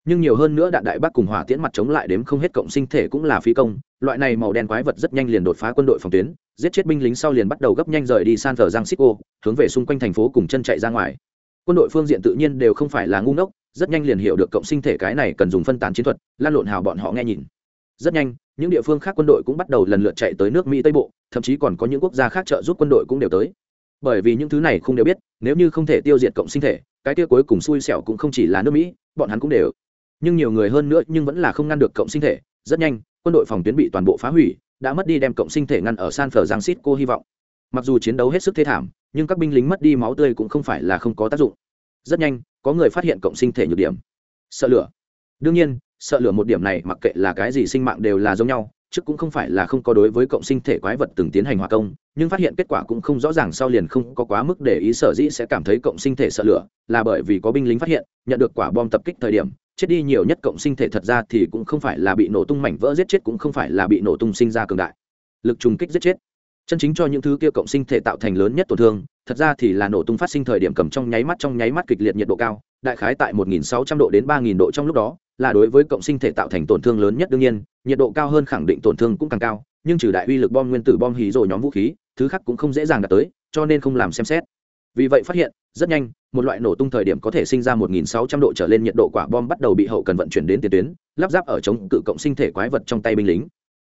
nhưng nhiều hơn nữa đạn đại bắc cùng hỏa tiễn mặt chống lại đếm không hết cộng sinh thể cũng là phi công, loại này màu đen quái vật rất nhanh liền đột phá quân đội phòng tuyến, giết chết binh lính sau liền bắt đầu gấp nhanh rời đi san thờ giang xích hướng về xung quanh thành phố cùng chân chạy ra ngoài. Quân đội phương diện tự nhiên đều không phải là ngu ngốc, rất nhanh liền hiểu được cộng sinh thể cái này cần dùng phân tán chiến thuật, lan lộn hào bọn họ nghe nhìn. Rất nhanh, những địa phương khác quân đội cũng bắt đầu lần lượt chạy tới nước mỹ tây bộ, thậm chí còn có những quốc gia khác trợ giúp quân đội cũng đều tới. Bởi vì những thứ này không đều biết, nếu như không thể tiêu diệt cộng sinh thể, cái kia cuối cùng xui xẻo cũng không chỉ là nước mỹ, bọn hắn cũng đều nhưng nhiều người hơn nữa nhưng vẫn là không ngăn được cộng sinh thể. Rất nhanh, quân đội phòng tuyến bị toàn bộ phá hủy, đã mất đi đem cộng sinh thể ngăn ở san phờ giang xít cô hy vọng. Mặc dù chiến đấu hết sức thê thảm, nhưng các binh lính mất đi máu tươi cũng không phải là không có tác dụng. Rất nhanh, có người phát hiện cộng sinh thể nhược điểm. Sợ lửa. Đương nhiên, sợ lửa một điểm này mặc kệ là cái gì sinh mạng đều là giống nhau, trước cũng không phải là không có đối với cộng sinh thể quái vật từng tiến hành hòa công, nhưng phát hiện kết quả cũng không rõ ràng sau liền không có quá mức để ý sở dĩ sẽ cảm thấy cộng sinh thể sợ lửa, là bởi vì có binh lính phát hiện, nhận được quả bom tập kích thời điểm chết đi nhiều nhất cộng sinh thể thật ra thì cũng không phải là bị nổ tung mảnh vỡ giết chết, cũng không phải là bị nổ tung sinh ra cường đại. Lực trùng kích giết chết. Chân chính cho những thứ kia cộng sinh thể tạo thành lớn nhất tổn thương, thật ra thì là nổ tung phát sinh thời điểm cầm trong nháy mắt, trong nháy mắt kịch liệt nhiệt độ cao, đại khái tại 1.600 độ đến 3.000 độ trong lúc đó, là đối với cộng sinh thể tạo thành tổn thương lớn nhất đương nhiên, nhiệt độ cao hơn khẳng định tổn thương cũng càng cao, nhưng trừ đại uy lực bom nguyên tử bom hí rồi nhóm vũ khí, thứ khác cũng không dễ dàng đạt tới, cho nên không làm xem xét. Vì vậy phát hiện, rất nhanh một loại nổ tung thời điểm có thể sinh ra 1.600 độ trở lên nhiệt độ quả bom bắt đầu bị hậu cần vận chuyển đến tiền tuyến, lắp ráp ở chống cự cộng sinh thể quái vật trong tay binh lính.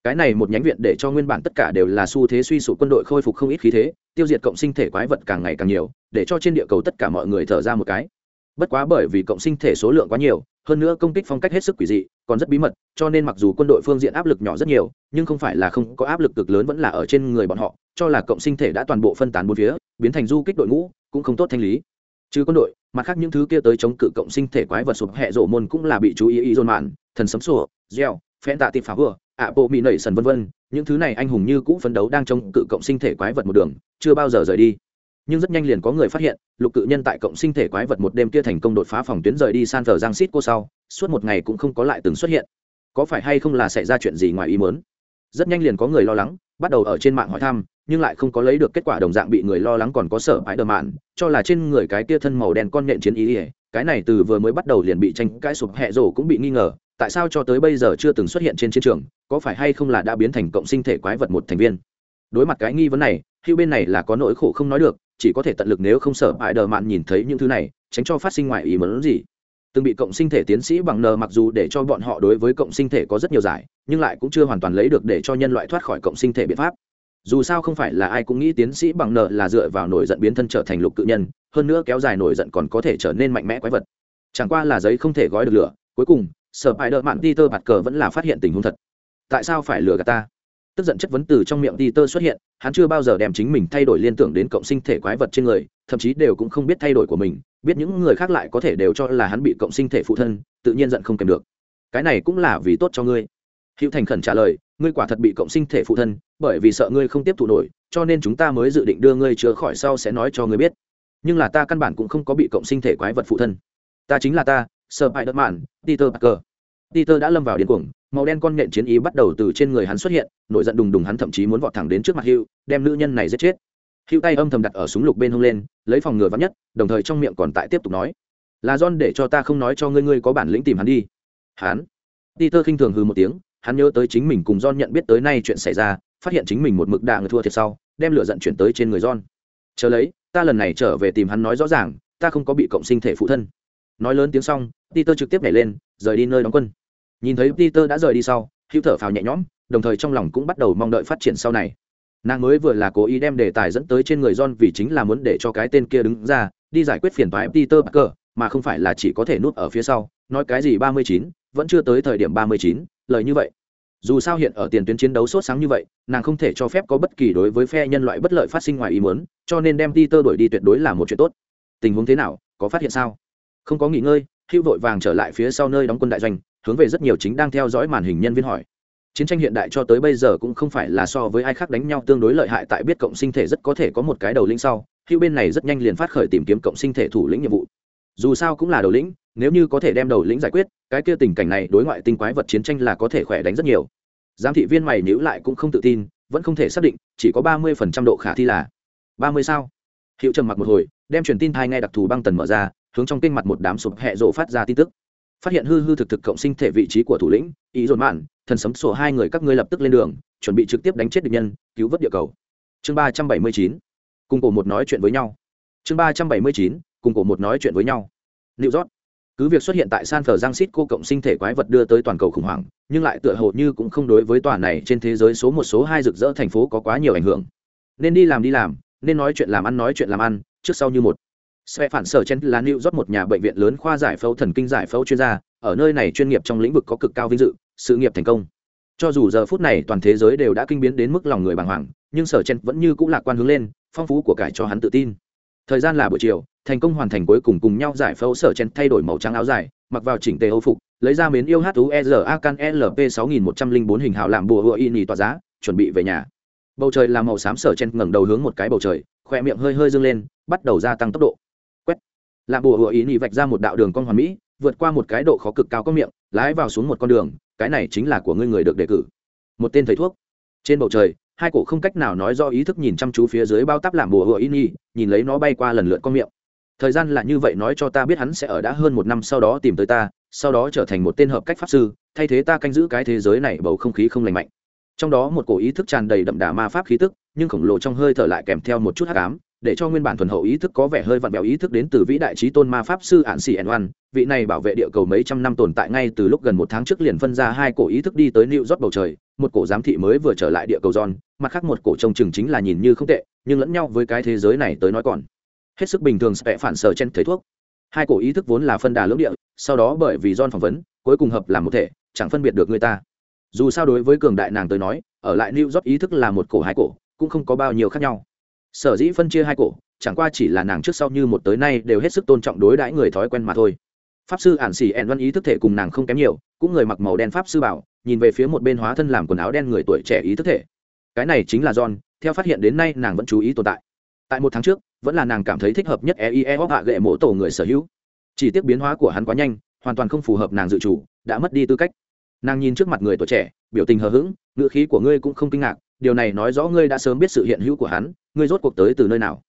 Cái này một nhánh viện để cho nguyên bản tất cả đều là xu thế suy sụp quân đội khôi phục không ít khí thế, tiêu diệt cộng sinh thể quái vật càng ngày càng nhiều, để cho trên địa cầu tất cả mọi người thở ra một cái. Bất quá bởi vì cộng sinh thể số lượng quá nhiều, hơn nữa công kích phong cách hết sức quỷ dị, còn rất bí mật, cho nên mặc dù quân đội phương diện áp lực nhỏ rất nhiều, nhưng không phải là không có áp lực cực lớn vẫn là ở trên người bọn họ, cho là cộng sinh thể đã toàn bộ phân tán bốn phía, biến thành du kích đội ngũ, cũng không tốt thanh lý chứ quân đội, mặt khác những thứ kia tới chống cự cộng sinh thể quái vật sụp hẹ rổ môn cũng là bị chú ý ý dồn mạn, thần sấm sổ gieo phen tạ tịp phá vừa, ạ bộ mỹ nảy sần vân vân. Những thứ này anh hùng như cũ phấn đấu đang chống cự cộng sinh thể quái vật một đường, chưa bao giờ rời đi. Nhưng rất nhanh liền có người phát hiện, lục cự nhân tại cộng sinh thể quái vật một đêm kia thành công đột phá phòng tuyến rời đi san thờ giang xít cô sau, suốt một ngày cũng không có lại từng xuất hiện. Có phải hay không là xảy ra chuyện gì ngoài ý muốn? Rất nhanh liền có người lo lắng, bắt đầu ở trên mạng hỏi thăm nhưng lại không có lấy được kết quả đồng dạng bị người lo lắng còn có sở hãi đờ mạn, cho là trên người cái kia thân màu đen con nhện chiến ý ỉa cái này từ vừa mới bắt đầu liền bị tranh cãi sụp hẹ rổ cũng bị nghi ngờ, tại sao cho tới bây giờ chưa từng xuất hiện trên chiến trường, có phải hay không là đã biến thành cộng sinh thể quái vật một thành viên? Đối mặt cái nghi vấn này hữu bên này là có nỗi khổ không nói được, chỉ có thể tận lực nếu không sợ hãi đờ mạn nhìn thấy những thứ này, tránh cho phát sinh ngoài ý muốn gì. Từng bị cộng sinh thể tiến sĩ bằng nờ mặc dù để cho bọn họ đối với cộng sinh thể có rất nhiều giải, nhưng lại cũng chưa hoàn toàn lấy được để cho nhân loại thoát khỏi cộng sinh thể biện pháp dù sao không phải là ai cũng nghĩ tiến sĩ bằng nợ là dựa vào nổi giận biến thân trở thành lục cự nhân, hơn nữa kéo dài nổi giận còn có thể trở nên mạnh mẽ quái vật. Chẳng qua là giấy không thể gói được lửa, cuối cùng sở bài đợi mạn peter bạt cờ vẫn là phát hiện tình huống thật. Tại sao phải lừa gạt ta? Tức giận chất vấn từ trong miệng peter xuất hiện, hắn chưa bao giờ đem chính mình thay đổi liên tưởng đến cộng sinh thể quái vật trên người, thậm chí đều cũng không biết thay đổi của mình, biết những người khác lại có thể đều cho là hắn bị cộng sinh thể phụ thân, tự nhiên giận không kèm được. Cái này cũng là vì tốt cho ngươi. Hữu thành khẩn trả lời ngươi quả thật bị cộng sinh thể phụ thân, bởi vì sợ ngươi không tiếp thụ nổi, cho nên chúng ta mới dự định đưa ngươi chữa khỏi sau sẽ nói cho ngươi biết. Nhưng là ta căn bản cũng không có bị cộng sinh thể quái vật phụ thân. Ta chính là ta sợ hãi đất mạn peter parker. Peter đã lâm vào điên cuồng, màu đen con nhện chiến ý bắt đầu từ trên người hắn xuất hiện, nổi giận đùng đùng hắn thậm chí muốn vọt thẳng đến trước mặt hữu đem nữ nhân này giết chết. Hữu tay âm thầm đặt ở súng lục bên hông lên, lấy phòng ngừa vắn nhất, đồng thời trong miệng còn tại tiếp tục nói. Là john để cho ta không nói cho ngươi ngươi có bản lĩnh tìm hắn đi. Hắn. Peter khinh thường hừ một tiếng hắn nhớ tới chính mình cùng John nhận biết tới nay chuyện xảy ra, phát hiện chính mình một mực đạ người thua thiệt sau, đem lửa giận chuyển tới trên người John. Chờ lấy, ta lần này trở về tìm hắn nói rõ ràng, ta không có bị cộng sinh thể phụ thân. Nói lớn tiếng xong, Peter trực tiếp nhảy lên, rời đi nơi đóng quân. Nhìn thấy Peter đã rời đi sau, hữu thở phào nhẹ nhõm, đồng thời trong lòng cũng bắt đầu mong đợi phát triển sau này. Nàng mới vừa là cố ý đem đề tài dẫn tới trên người John vì chính là muốn để cho cái tên kia đứng ra, đi giải quyết phiền toái Peter Parker, mà không phải là chỉ có thể núp ở phía sau, nói cái gì ba mươi chín, vẫn chưa tới thời điểm ba mươi chín, lời như vậy. Dù sao hiện ở tiền tuyến chiến đấu sốt sáng như vậy nàng không thể cho phép có bất kỳ đối với phe nhân loại bất lợi phát sinh ngoài ý muốn cho nên đem peter tơ đổi đi tuyệt đối là một chuyện tốt. Tình huống thế nào có phát hiện sao? Không có nghỉ ngơi hữu vội vàng trở lại phía sau nơi đóng quân đại doanh hướng về rất nhiều chính đang theo dõi màn hình nhân viên hỏi. Chiến tranh hiện đại cho tới bây giờ cũng không phải là so với ai khác đánh nhau tương đối lợi hại tại biết cộng sinh thể rất có thể có một cái đầu lĩnh sau hữu bên này rất nhanh liền phát khởi tìm kiếm cộng sinh thể thủ lĩnh nhiệm vụ. Dù sao cũng là đầu lĩnh nếu như có thể đem đầu lĩnh giải quyết, cái kia tình cảnh này đối ngoại tinh quái vật chiến tranh là có thể khỏe đánh rất nhiều. Giám thị viên mày nhữ lại cũng không tự tin, vẫn không thể xác định, chỉ có ba mươi phần trăm độ khả thi là ba mươi sao? Hiệu trầm mặc một hồi, đem truyền tin thai ngay đặc thù băng tần mở ra, hướng trong kinh mặt một đám sụp hẹ rộ phát ra tin tức. Phát hiện hư hư thực thực cộng sinh thể vị trí của thủ lĩnh, ý dồn mạn, thần sấm sổ hai người các ngươi lập tức lên đường, chuẩn bị trực tiếp đánh chết địch nhân, cứu vớt địa cầu. Chương ba trăm bảy mươi chín, cùng cổ một nói chuyện với nhau. Chương ba trăm bảy mươi chín, cùng cổ một nói chuyện với nhau. New York cứ việc xuất hiện tại san francisco cộng sinh thể quái vật đưa tới toàn cầu khủng hoảng, nhưng lại tựa hồ như cũng không đối với tòa này trên thế giới số một số hai rực rỡ thành phố có quá nhiều ảnh hưởng. Nên đi làm đi làm, nên nói chuyện làm ăn nói chuyện làm ăn, trước sau như một. Sẽ phản sở chen là New rót một nhà bệnh viện lớn khoa giải phẫu thần kinh giải phẫu chuyên gia, ở nơi này chuyên nghiệp trong lĩnh vực có cực cao vinh dự, sự nghiệp thành công. Cho dù giờ phút này toàn thế giới đều đã kinh biến đến mức lòng người bàng hoàng, nhưng sở chen vẫn như cũng lạc quan hướng lên, phong phú của cải cho hắn tự tin thời gian là buổi chiều, thành công hoàn thành cuối cùng cùng nhau giải phẫu sở chen thay đổi màu trắng áo dài, mặc vào chỉnh tề âu phục, lấy ra mến yêu h u e r a can lp sáu nghìn một trăm linh bốn hình hào làm bùa hựa y nhì tỏa giá, chuẩn bị về nhà. Bầu trời là màu xám sở chen ngẩng đầu hướng một cái bầu trời, khoe miệng hơi hơi dâng lên, bắt đầu gia tăng tốc độ. Quét. Làm bùa hựa y nhì vạch ra một đạo đường con hoàn mỹ, vượt qua một cái độ khó cực cao có miệng, lái vào xuống một con đường, cái này chính là của ngươi người được đề cử. Một tên thầy thuốc. Trên bầu trời hai cổ không cách nào nói do ý thức nhìn chăm chú phía dưới bao tắp làm bùa hựa y, nhìn lấy nó bay qua lần lượt con miệng. Thời gian là như vậy nói cho ta biết hắn sẽ ở đã hơn một năm sau đó tìm tới ta, sau đó trở thành một tên hợp cách pháp sư, thay thế ta canh giữ cái thế giới này bầu không khí không lành mạnh. Trong đó một cổ ý thức tràn đầy đậm đà ma pháp khí tức, nhưng khổng lồ trong hơi thở lại kèm theo một chút hát cám để cho nguyên bản thuần hậu ý thức có vẻ hơi vặn vẹo ý thức đến từ vĩ đại trí tôn ma pháp sư ạn xì ẩn oan, vị này bảo vệ địa cầu mấy trăm năm tồn tại ngay từ lúc gần một tháng trước liền phân ra hai cổ ý thức đi tới nịu rót bầu trời, một cổ giám thị mới vừa trở lại địa cầu giòn mặt khác một cổ trông chừng chính là nhìn như không tệ, nhưng lẫn nhau với cái thế giới này tới nói còn hết sức bình thường sẽ phản sở trên thấy thuốc. Hai cổ ý thức vốn là phân đà lưỡng địa, sau đó bởi vì giòn phỏng vấn, cuối cùng hợp làm một thể, chẳng phân biệt được người ta. Dù sao đối với cường đại nàng tới nói, ở lại new rót ý thức là một cổ hai cổ, cũng không có bao nhiêu khác nhau sở dĩ phân chia hai cổ, chẳng qua chỉ là nàng trước sau như một tới nay đều hết sức tôn trọng đối đãi người thói quen mà thôi. Pháp sư ản xỉ ẹn văn ý thức thể cùng nàng không kém nhiều, cũng người mặc màu đen pháp sư bảo, nhìn về phía một bên hóa thân làm quần áo đen người tuổi trẻ ý thức thể. Cái này chính là john, theo phát hiện đến nay nàng vẫn chú ý tồn tại. Tại một tháng trước, vẫn là nàng cảm thấy thích hợp nhất eie hoặc hạ gệ mỗ tổ người sở hữu. Chỉ tiếc biến hóa của hắn quá nhanh, hoàn toàn không phù hợp nàng dự chủ, đã mất đi tư cách. Nàng nhìn trước mặt người tuổi trẻ, biểu tình hờ hững, ngữ khí của ngươi cũng không kinh ngạc điều này nói rõ ngươi đã sớm biết sự hiện hữu của hắn, ngươi rốt cuộc tới từ nơi nào?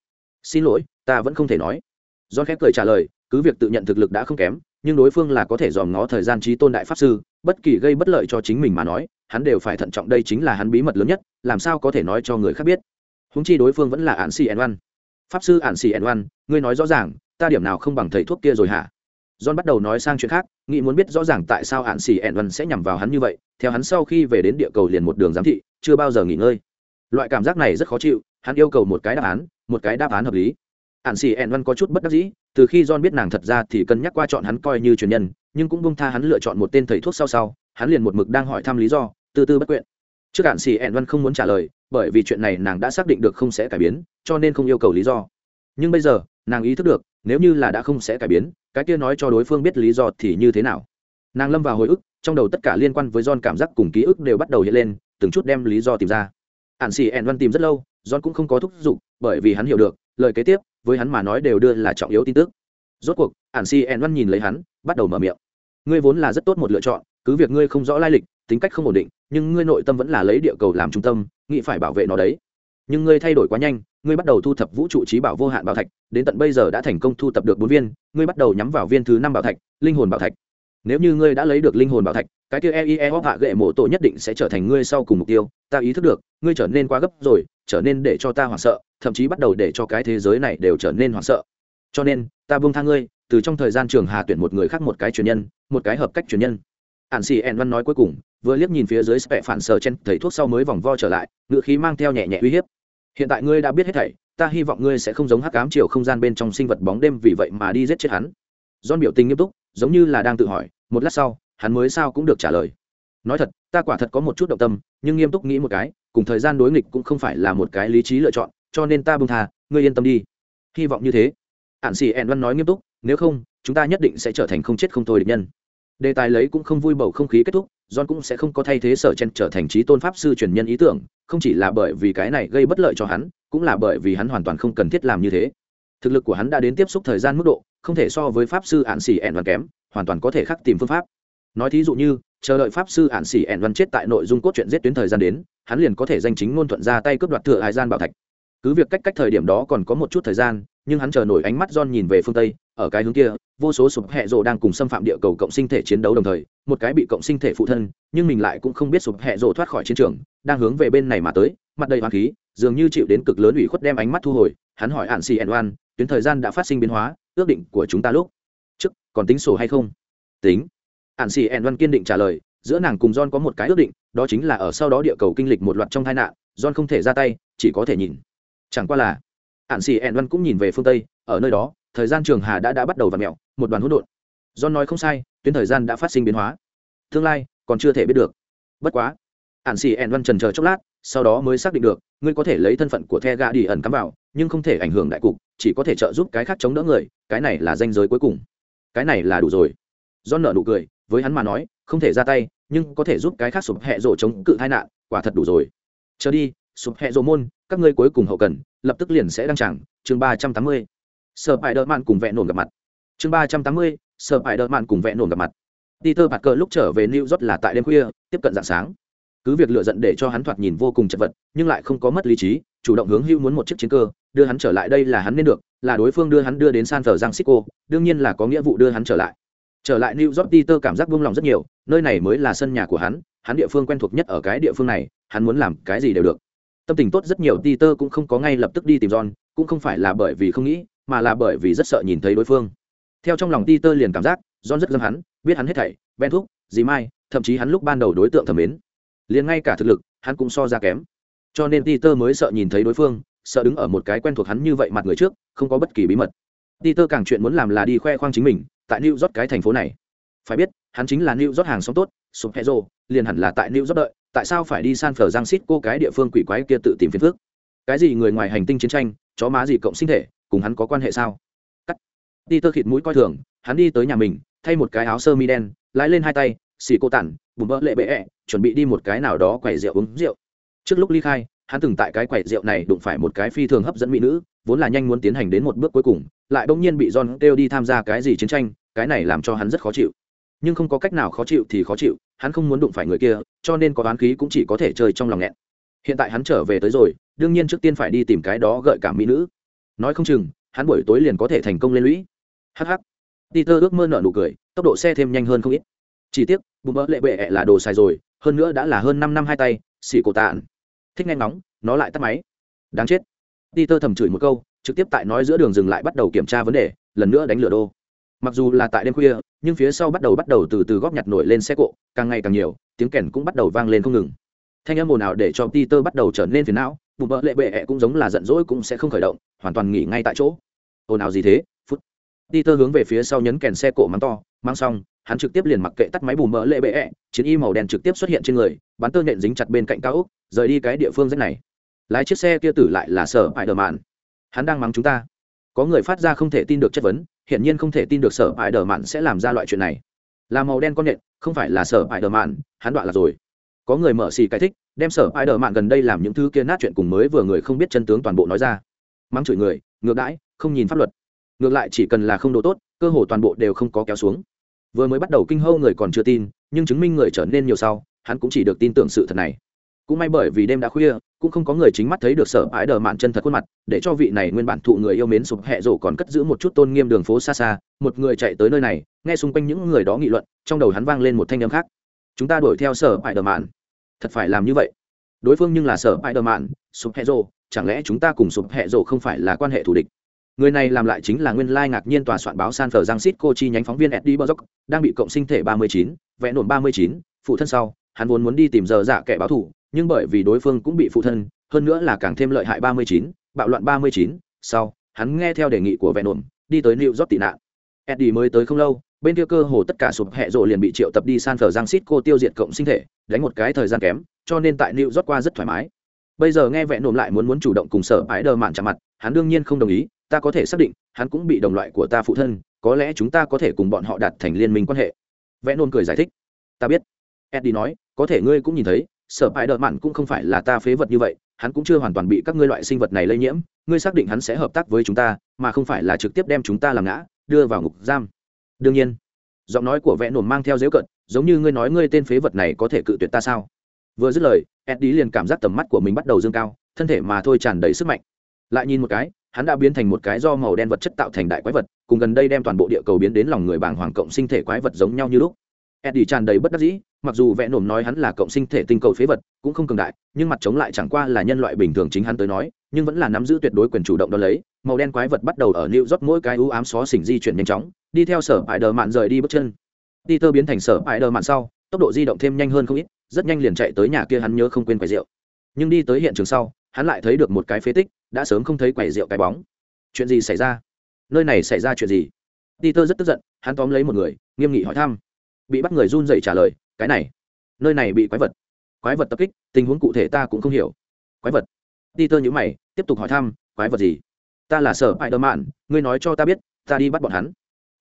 Xin lỗi, ta vẫn không thể nói. John khép cười trả lời, cứ việc tự nhận thực lực đã không kém, nhưng đối phương là có thể dòm ngó thời gian trí tôn đại pháp sư, bất kỳ gây bất lợi cho chính mình mà nói, hắn đều phải thận trọng đây chính là hắn bí mật lớn nhất, làm sao có thể nói cho người khác biết? Húng chi đối phương vẫn là ạn xì ẩn văn pháp sư ạn xì ẩn văn ngươi nói rõ ràng, ta điểm nào không bằng thầy thuốc kia rồi hả? John bắt đầu nói sang chuyện khác, nghĩ muốn biết rõ ràng tại sao hạn sĩ ẩn văn sẽ nhằm vào hắn như vậy, theo hắn sau khi về đến địa cầu liền một đường giám thị, chưa bao giờ nghỉ ngơi. Loại cảm giác này rất khó chịu, hắn yêu cầu một cái đáp án, một cái đáp án hợp lý. Hạn sĩ ẩn văn có chút bất đắc dĩ, từ khi john biết nàng thật ra thì cân nhắc qua chọn hắn coi như truyền nhân, nhưng cũng bông tha hắn lựa chọn một tên thầy thuốc sau sau, hắn liền một mực đang hỏi thăm lý do, từ từ bất quyện. Trước hạn sĩ ẩn văn không muốn trả lời, bởi vì chuyện này nàng đã xác định được không sẽ cải biến, cho nên không yêu cầu lý do. Nhưng bây giờ, nàng ý thức được nếu như là đã không sẽ cải biến, cái kia nói cho đối phương biết lý do thì như thế nào. Nàng lâm vào hồi ức, trong đầu tất cả liên quan với John cảm giác cùng ký ức đều bắt đầu hiện lên, từng chút đem lý do tìm ra. Ạn xì ẹn văn tìm rất lâu, John cũng không có thúc giục, bởi vì hắn hiểu được, lời kế tiếp với hắn mà nói đều đưa là trọng yếu tin tức. Rốt cuộc ạn xì ẹn văn nhìn lấy hắn, bắt đầu mở miệng. Ngươi vốn là rất tốt một lựa chọn, cứ việc ngươi không rõ lai lịch, tính cách không ổn định, nhưng ngươi nội tâm vẫn là lấy địa cầu làm trung tâm, nghĩ phải bảo vệ nó đấy nhưng ngươi thay đổi quá nhanh, ngươi bắt đầu thu thập vũ trụ trí bảo vô hạn bảo thạch, đến tận bây giờ đã thành công thu thập được bốn viên, ngươi bắt đầu nhắm vào viên thứ năm bảo thạch, linh hồn bảo thạch. Nếu như ngươi đã lấy được linh hồn bảo thạch, cái kia eie hoặc hạ gệ mộ tổ nhất định sẽ trở thành ngươi sau cùng mục tiêu, ta ý thức được, ngươi trở nên quá gấp rồi, trở nên để cho ta hoảng sợ, thậm chí bắt đầu để cho cái thế giới này đều trở nên hoảng sợ. Cho nên, ta buông tha ngươi, từ trong thời gian trường hà tuyển một người khác một cái truyền nhân, một cái hợp cách truyền nhân. Ạn xì ẹn văn nói cuối cùng, vừa liếc nhìn phía dưới spẹ phản sờ chen thầy thuốc sau mới vòng vo trở lại ngự khí mang theo nhẹ nhẹ uy hiếp hiện tại ngươi đã biết hết thảy, ta hy vọng ngươi sẽ không giống hắc cám chiều không gian bên trong sinh vật bóng đêm vì vậy mà đi giết chết hắn. Don biểu tình nghiêm túc, giống như là đang tự hỏi, một lát sau, hắn mới sao cũng được trả lời. Nói thật, ta quả thật có một chút động tâm, nhưng nghiêm túc nghĩ một cái, cùng thời gian đối nghịch cũng không phải là một cái lý trí lựa chọn, cho nên ta bông tha, ngươi yên tâm đi. Hy vọng như thế. Ạn xì ẹn văn nói nghiêm túc, nếu không, chúng ta nhất định sẽ trở thành không chết không thôi địch nhân đề tài lấy cũng không vui bầu không khí kết thúc, john cũng sẽ không có thay thế sở chen trở thành trí tôn pháp sư truyền nhân ý tưởng, không chỉ là bởi vì cái này gây bất lợi cho hắn, cũng là bởi vì hắn hoàn toàn không cần thiết làm như thế. Thực lực của hắn đã đến tiếp xúc thời gian mức độ, không thể so với pháp sư ạn xỉ ẹn văn kém, hoàn toàn có thể khắc tìm phương pháp. Nói thí dụ như, chờ đợi pháp sư ạn xỉ ẹn văn chết tại nội dung cốt truyện giết tuyến thời gian đến, hắn liền có thể danh chính ngôn thuận ra tay cướp đoạt thừa hải gian bảo thạch. Cứ việc cách cách thời điểm đó còn có một chút thời gian nhưng hắn chờ nổi ánh mắt John nhìn về phương tây, ở cái hướng kia, vô số sụp hệ rồ đang cùng xâm phạm địa cầu cộng sinh thể chiến đấu đồng thời, một cái bị cộng sinh thể phụ thân, nhưng mình lại cũng không biết sụp hệ rồ thoát khỏi chiến trường, đang hướng về bên này mà tới, mặt đầy hoang khí, dường như chịu đến cực lớn ủy khuất đem ánh mắt thu hồi, hắn hỏi Ản xì ẩn tuyến thời gian đã phát sinh biến hóa, ước định của chúng ta lúc trước, còn tính sổ hay không? Tính. Ản xì ẩn kiên định trả lời, giữa nàng cùng john có một cái ước định, đó chính là ở sau đó địa cầu kinh lịch một loạt trong tai nạn, john không thể ra tay, chỉ có thể nhìn. Chẳng qua là ạn xì ẹn văn cũng nhìn về phương tây, ở nơi đó, thời gian trường hà đã đã bắt đầu v ặ mẹo, một đoàn hỗn độn. John nói không sai, tuyến thời gian đã phát sinh biến hóa. Tương lai, còn chưa thể biết được. Bất quá ạn xì ẹn văn trần chờ chốc lát, sau đó mới xác định được, ngươi có thể lấy thân phận của the gà đi ẩn cắm vào, nhưng không thể ảnh hưởng đại cục, chỉ có thể trợ giúp cái khác chống đỡ người, cái này là danh giới cuối cùng. Cái này là đủ rồi. Do nợ nụ cười, với hắn mà nói, không thể ra tay, nhưng có thể giúp cái khác sụp hẹ rổ chống cự tai nạn, quả thật đủ rồi. Chờ đi sụp hẹ rộ môn, các ngươi cuối cùng hậu cần, lập tức liền sẽ đăng chẳng chương ba trăm tám mươi sợ bài đợt mạn cùng vẹn nổn gặp mặt. Chương ba trăm tám mươi sợ bài đợt mạn cùng vẹn nổn gặp mặt. Peter bạt cờ lúc trở về new york là tại đêm khuya, tiếp cận dạng sáng. Cứ việc lựa giận để cho hắn thoạt nhìn vô cùng chật vật, nhưng lại không có mất lý trí, chủ động hướng hưu muốn một chiếc chiến cơ, đưa hắn trở lại đây là hắn nên được, là đối phương đưa hắn đưa đến san francisco, đương nhiên là có nghĩa vụ đưa hắn trở lại. Trở lại new york, peter cảm giác buông lòng rất nhiều, nơi này mới là sân nhà của hắn hắn địa phương quen thuộc nhất ở cái địa phương này, hắn muốn làm cái gì đều được tâm tình tốt rất nhiều peter cũng không có ngay lập tức đi tìm john, cũng không phải là bởi vì không nghĩ, mà là bởi vì rất sợ nhìn thấy đối phương. Theo trong lòng peter liền cảm giác, john rất dâm hắn, biết hắn hết thảy ben thúc dì mai, thậm chí hắn lúc ban đầu đối tượng thẩm mến. Liền ngay cả thực lực, hắn cũng so ra kém. Cho nên peter mới sợ nhìn thấy đối phương, sợ đứng ở một cái quen thuộc hắn như vậy mặt người trước, không có bất kỳ bí mật. Peter càng chuyện muốn làm là đi khoe khoang chính mình, tại new york cái thành phố này. Phải biết, hắn chính là new york hàng xóm tốt, sụp hệ rô liền hẳn là tại new york đợi tại sao phải đi san phở giang xít cô cái địa phương quỷ quái kia tự tìm phiền phước cái gì người ngoài hành tinh chiến tranh chó má gì cộng sinh thể cùng hắn có quan hệ sao? Cắt. Đi tơ khịt mũi coi thường hắn đi tới nhà mình thay một cái áo sơ mi đen lái lên hai tay xì cô tản bùm bỡ lệ bệ ẹ、e, chuẩn bị đi một cái nào đó quầy rượu uống rượu. Trước lúc ly khai hắn từng tại cái quầy rượu này đụng phải một cái phi thường hấp dẫn mỹ nữ vốn là nhanh muốn tiến hành đến một bước cuối cùng lại bỗng nhiên bị john kêu đi tham gia cái gì chiến tranh cái này làm cho hắn rất khó chịu. Nhưng không có cách nào khó chịu thì khó chịu hắn không muốn đụng phải người kia, cho nên có đoán khí cũng chỉ có thể chơi trong lòng nghẹn. Hiện tại hắn trở về tới rồi, đương nhiên trước tiên phải đi tìm cái đó gợi cảm mỹ nữ. Nói không chừng, hắn buổi tối liền có thể thành công lên lũy. Hh peter ước mơ nở nụ cười, tốc độ xe thêm nhanh hơn không ít. Chỉ tiếc, bùm bỡ lệ bệ -ẹ là đồ xài rồi, hơn nữa đã là hơn năm năm hai tay xỉ cổ tạn. Thích nghe ngóng, nó lại tắt máy. Đáng chết. Peter thầm chửi một câu, trực tiếp tại nói giữa đường dừng lại bắt đầu kiểm tra vấn đề, lần nữa đánh lửa đô mặc dù là tại đêm khuya, nhưng phía sau bắt đầu bắt đầu từ từ góp nhặt nổi lên xe cộ, càng ngày càng nhiều, tiếng kèn cũng bắt đầu vang lên không ngừng. Thanh âm ồn ào để cho peter bắt đầu trở nên phiền não, bụng bỡ lệ bệ -ẹ cũng giống là giận dỗi cũng sẽ không khởi động, hoàn toàn nghỉ ngay tại chỗ. Ồn ào gì thế? Phút. Peter hướng về phía sau nhấn kèn xe cộ mắng to mang xong, hắn trực tiếp liền mặc kệ tắt máy bùm mỡ lệ bệ -ẹ. chiến y màu đen trực tiếp xuất hiện trên người, bắn tơ nhện dính chặt bên cạnh cao úc rời đi cái địa phương rách này. Lái chiếc xe kia tử lại là sở bại đờ mạn hắn đang mắng chúng ta. Có người phát ra không thể tin được chất vấn hiển nhiên không thể tin được sở bại đờ mạn sẽ làm ra loại chuyện này. Là màu đen con nhện, không phải là sở bại đờ mạn, hắn đoạn là rồi. Có người mở xì cái thích, đem sở bại đờ mạn gần đây làm những thứ kia nát chuyện cùng mới vừa người không biết chân tướng toàn bộ nói ra. Mắng chửi người, ngược đãi, không nhìn pháp luật. Ngược lại chỉ cần là không độ tốt, cơ hồ toàn bộ đều không có kéo xuống. Vừa mới bắt đầu kinh hâu người còn chưa tin, nhưng chứng minh người trở nên nhiều sau, hắn cũng chỉ được tin tưởng sự thật này cũng may bởi vì đêm đã khuya cũng không có người chính mắt thấy được sở ái đờ mạn chân thật khuôn mặt để cho vị này nguyên bản thụ người yêu mến sụp hẹ rổ còn cất giữ một chút tôn nghiêm đường phố xa xa một người chạy tới nơi này nghe xung quanh những người đó nghị luận trong đầu hắn vang lên một thanh âm khác. Chúng ta đuổi theo sở ái đờ mạn. Thật phải làm như vậy. Đối phương nhưng là sở ái đờ mạn sụp hẹ rổ chẳng lẽ chúng ta cùng sụp hẹ rổ không phải là quan hệ thù địch? Người này làm lại chính là nguyên lai ngạc nhiên tòa soạn báo san phờ giang xít cô chi nhánh phóng viên eddie bozok đang bị cộng sinh thể 39, vẽ nổi ba mươi chín, phụ thân sau hắn vốn muốn đi tìm giờ dạ kẻ báo thủ nhưng bởi vì đối phương cũng bị phụ thân hơn nữa là càng thêm lợi hại 39, bạo loạn 39, sau hắn nghe theo đề nghị của vẽ ổn đi tới new york tị nạn. Eddie mới tới không lâu bên kia cơ hồ tất cả sụp hẹ rộ liền bị triệu tập đi san phở giang xít cô tiêu diệt cộng sinh thể đánh một cái thời gian kém cho nên tại new york qua rất thoải mái. Bây giờ nghe vẽ ổn lại muốn muốn chủ động cùng sở ái đờ mạn chạm mặt hắn đương nhiên không đồng ý ta có thể xác định hắn cũng bị đồng loại của ta phụ thân có lẽ chúng ta có thể cùng bọn họ đạt thành liên minh quan hệ. Vẽ nôn cười giải thích. Ta biết eddie nói có thể ngươi cũng nhìn thấy sở hại đợt mặn cũng không phải là ta phế vật như vậy, hắn cũng chưa hoàn toàn bị các ngươi loại sinh vật này lây nhiễm, ngươi xác định hắn sẽ hợp tác với chúng ta, mà không phải là trực tiếp đem chúng ta làm ngã, đưa vào ngục giam. Đương nhiên, giọng nói của vẽ nổm mang theo dễu cận, giống như ngươi nói ngươi tên phế vật này có thể cự tuyệt ta sao? Vừa dứt lời, eddie liền cảm giác tầm mắt của mình bắt đầu dâng cao, thân thể mà thôi tràn đầy sức mạnh. Lại nhìn một cái, hắn đã biến thành một cái do màu đen vật chất tạo thành đại quái vật, cùng gần đây đem toàn bộ địa cầu biến đến lòng người bàng hoàng cộng sinh thể quái vật giống nhau như lúc. Eddie tràn đầy bất đắc dĩ mặc dù vẽ nổm nói hắn là cộng sinh thể tinh cầu phế vật, cũng không cường đại, nhưng mặt chống lại chẳng qua là nhân loại bình thường chính hắn tới nói, nhưng vẫn là nắm giữ tuyệt đối quyền chủ động đo lấy. Màu đen quái vật bắt đầu ở nịu rót mỗi cái ưu ám xó xỉnh di chuyển nhanh chóng, đi theo sở ải đờ mạn rời đi bước chân. Đi tơ biến thành sở ải đờ mạn sau, tốc độ di động thêm nhanh hơn không ít, rất nhanh liền chạy tới nhà kia hắn nhớ không quên quầy rượu. Nhưng đi tới hiện trường sau, hắn lại thấy được một cái phế tích, đã sớm không thấy quầy rượu cái bóng. Chuyện gì xảy ra? Nơi này xảy ra chuyện gì? Đi tơ rất tức giận, hắn tóm lấy một người, nghiêm nghị hỏi thăm. Bị bắt người run dậy trả lời cái này nơi này bị quái vật quái vật tập kích tình huống cụ thể ta cũng không hiểu. Quái vật. Đi tơ nhữ mày tiếp tục hỏi thăm quái vật gì? Ta là sở bại đơ mạn ngươi nói cho ta biết ta đi bắt bọn hắn.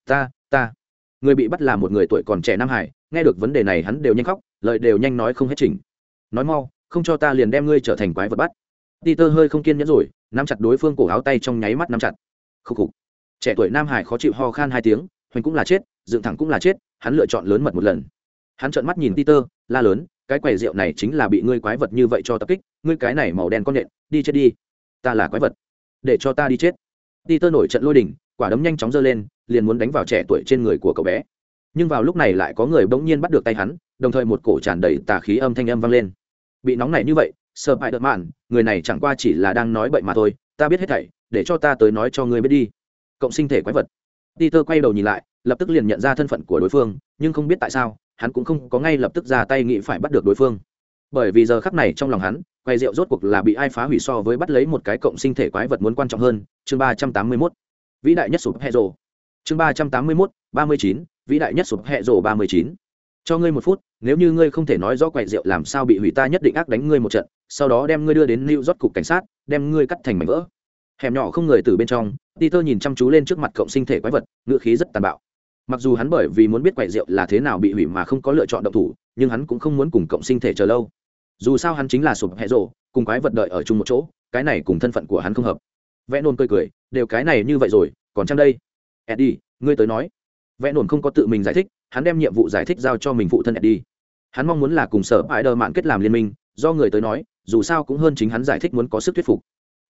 Ta ta. Người bị bắt là một người tuổi còn trẻ nam hải nghe được vấn đề này hắn đều nhanh khóc lời đều nhanh nói không hết trình nói mau không cho ta liền đem ngươi trở thành quái vật bắt. Đi tơ hơi không kiên nhẫn rồi, nắm chặt đối phương cổ áo tay trong nháy mắt nắm chặt. khúc khục. Trẻ tuổi Nam Hải khó chịu ho khan hai tiếng, hoành cũng là chết, dựng thẳng cũng là chết, hắn lựa chọn lớn mật một lần. Hắn trợn mắt nhìn Peter, la lớn, cái quầy rượu này chính là bị ngươi quái vật như vậy cho tập kích, ngươi cái này màu đen con nhện, đi chết đi. Ta là quái vật, để cho ta đi chết. Peter nổi trận lôi đình, quả đấm nhanh chóng giơ lên, liền muốn đánh vào trẻ tuổi trên người của cậu bé. Nhưng vào lúc này lại có người bỗng nhiên bắt được tay hắn, đồng thời một cổ tràn đầy tà khí âm thanh âm vang lên. bị nóng này như vậy sợ bại đợt mạn người này chẳng qua chỉ là đang nói bậy mà thôi ta biết hết thảy để cho ta tới nói cho ngươi biết đi cộng sinh thể quái vật peter quay đầu nhìn lại lập tức liền nhận ra thân phận của đối phương nhưng không biết tại sao hắn cũng không có ngay lập tức ra tay nghĩ phải bắt được đối phương. Bởi vì giờ khắc này trong lòng hắn, quay rượu rốt cuộc là bị ai phá hủy so với bắt lấy một cái cộng sinh thể quái vật muốn quan trọng hơn, chương ba trăm tám mươi mốt. Vĩ đại nhất sụp hệ rồ. Chương ba trăm tám mươi mốt, ba mươi chín, vĩ đại nhất sụp hệ rồ ba mươi chín. Cho ngươi một phút, nếu như ngươi không thể nói rõ quậy rượu làm sao bị hủy ta nhất định ác đánh ngươi một trận, sau đó đem ngươi đưa đến lưu rót cục cảnh sát, đem ngươi cắt thành mảnh vỡ. Hẻm nhỏ không người từ bên trong, peter nhìn chăm chú lên trước mặt cộng sinh thể quái vật, ngữ khí rất tàn bạo mặc dù hắn bởi vì muốn biết quậy rượu là thế nào bị hủy mà không có lựa chọn động thủ, nhưng hắn cũng không muốn cùng cộng sinh thể chờ lâu. Dù sao hắn chính là sụp hẹ rộ, cùng quái vật đợi ở chung một chỗ, cái này cùng thân phận của hắn không hợp. Vẽ nôn cười cười, đều cái này như vậy rồi, còn chăng đây? Eddie, ngươi tới nói. Vẽ nôn không có tự mình giải thích, hắn đem nhiệm vụ giải thích giao cho mình phụ thân eddie. Hắn mong muốn là cùng sở ải đờ mạn kết làm liên minh, do người tới nói, dù sao cũng hơn chính hắn giải thích muốn có sức thuyết phục.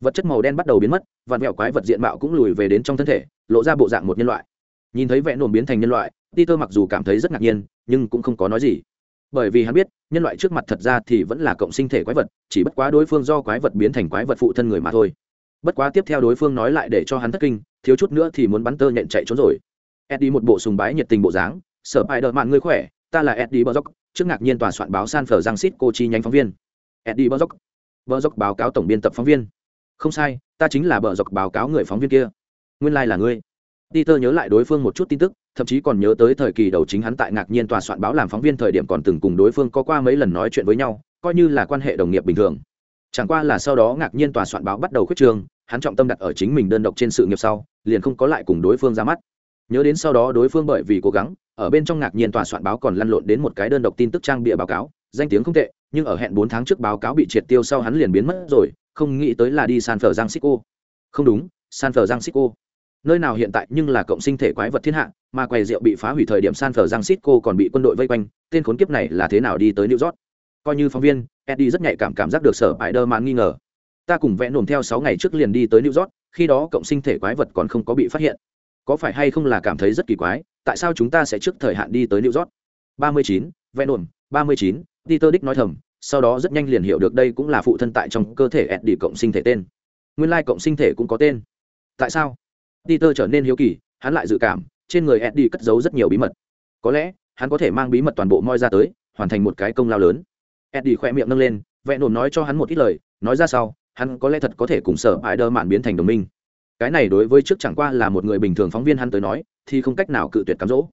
Vật chất màu đen bắt đầu biến mất, vạn vẹo quái vật diện mạo cũng lùi về đến trong thân thể, lộ ra bộ dạng một nhân loại nhìn thấy vẽ nổm biến thành nhân loại, peter mặc dù cảm thấy rất ngạc nhiên, nhưng cũng không có nói gì. Bởi vì hắn biết, nhân loại trước mặt thật ra thì vẫn là cộng sinh thể quái vật, chỉ bất quá đối phương do quái vật biến thành quái vật phụ thân người mà thôi. Bất quá tiếp theo đối phương nói lại để cho hắn thất kinh, thiếu chút nữa thì muốn bắn tơ nhện chạy trốn rồi. Eddie một bộ sùng bái nhiệt tình bộ dáng, sở bài đợt mạn ngươi khỏe? Ta là eddie bờ trước ngạc nhiên tòa soạn báo san phở giang xít cô chi nhánh phóng viên. Eddie bờ dốc báo cáo tổng biên tập phóng viên. Không sai, ta chính là bờ dọc báo cáo người phóng viên kia. Nguyên lai、like、là ngươi peter nhớ lại đối phương một chút tin tức, thậm chí còn nhớ tới thời kỳ đầu chính hắn tại ngạc nhiên tòa soạn báo làm phóng viên thời điểm còn từng cùng đối phương có qua mấy lần nói chuyện với nhau, coi như là quan hệ đồng nghiệp bình thường. Chẳng qua là sau đó ngạc nhiên tòa soạn báo bắt đầu khuyết trường hắn trọng tâm đặt ở chính mình đơn độc trên sự nghiệp sau, liền không có lại cùng đối phương ra mắt. Nhớ đến sau đó đối phương bởi vì cố gắng, ở bên trong ngạc nhiên tòa soạn báo còn lăn lộn đến một cái đơn độc tin tức trang bịa báo cáo, danh tiếng không tệ, nhưng ở hẹn bốn tháng trước báo cáo bị triệt tiêu sau hắn liền biến mất rồi, không nghĩ tới là đi san Francisco. không đúng, san Francisco nơi nào hiện tại nhưng là cộng sinh thể quái vật thiên hạ, mà quầy rượu bị phá hủy thời điểm san phở giang xích còn bị quân đội vây quanh, tên khốn kiếp này là thế nào đi tới new york? Coi như phóng viên, eddie rất nhạy cảm cảm giác được sở bãi đơ mạn nghi ngờ. Ta cùng vẽ nổm theo sáu ngày trước liền đi tới new york, khi đó cộng sinh thể quái vật còn không có bị phát hiện. Có phải hay không là cảm thấy rất kỳ quái, tại sao chúng ta sẽ trước thời hạn đi tới new york? Ba mươi chín, vẽ nổm, ba mươi chín, peter dick nói thầm, sau đó rất nhanh liền hiểu được đây cũng là phụ thân tại trong cơ thể eddie cộng sinh thể tên. Nguyên lai cộng sinh thể cũng có tên. Tại sao? Peter trở nên hiếu kỳ, hắn lại dự cảm, trên người eddie cất giấu rất nhiều bí mật. Có lẽ, hắn có thể mang bí mật toàn bộ moi ra tới, hoàn thành một cái công lao lớn. Eddie khoe miệng nâng lên, vẽ nổm nói cho hắn một ít lời, nói ra sau, hắn có lẽ thật có thể cùng sở bãi đơ mạn biến thành đồng minh. Cái này đối với trước chẳng qua là một người bình thường phóng viên hắn tới nói, thì không cách nào cự tuyệt cám dỗ.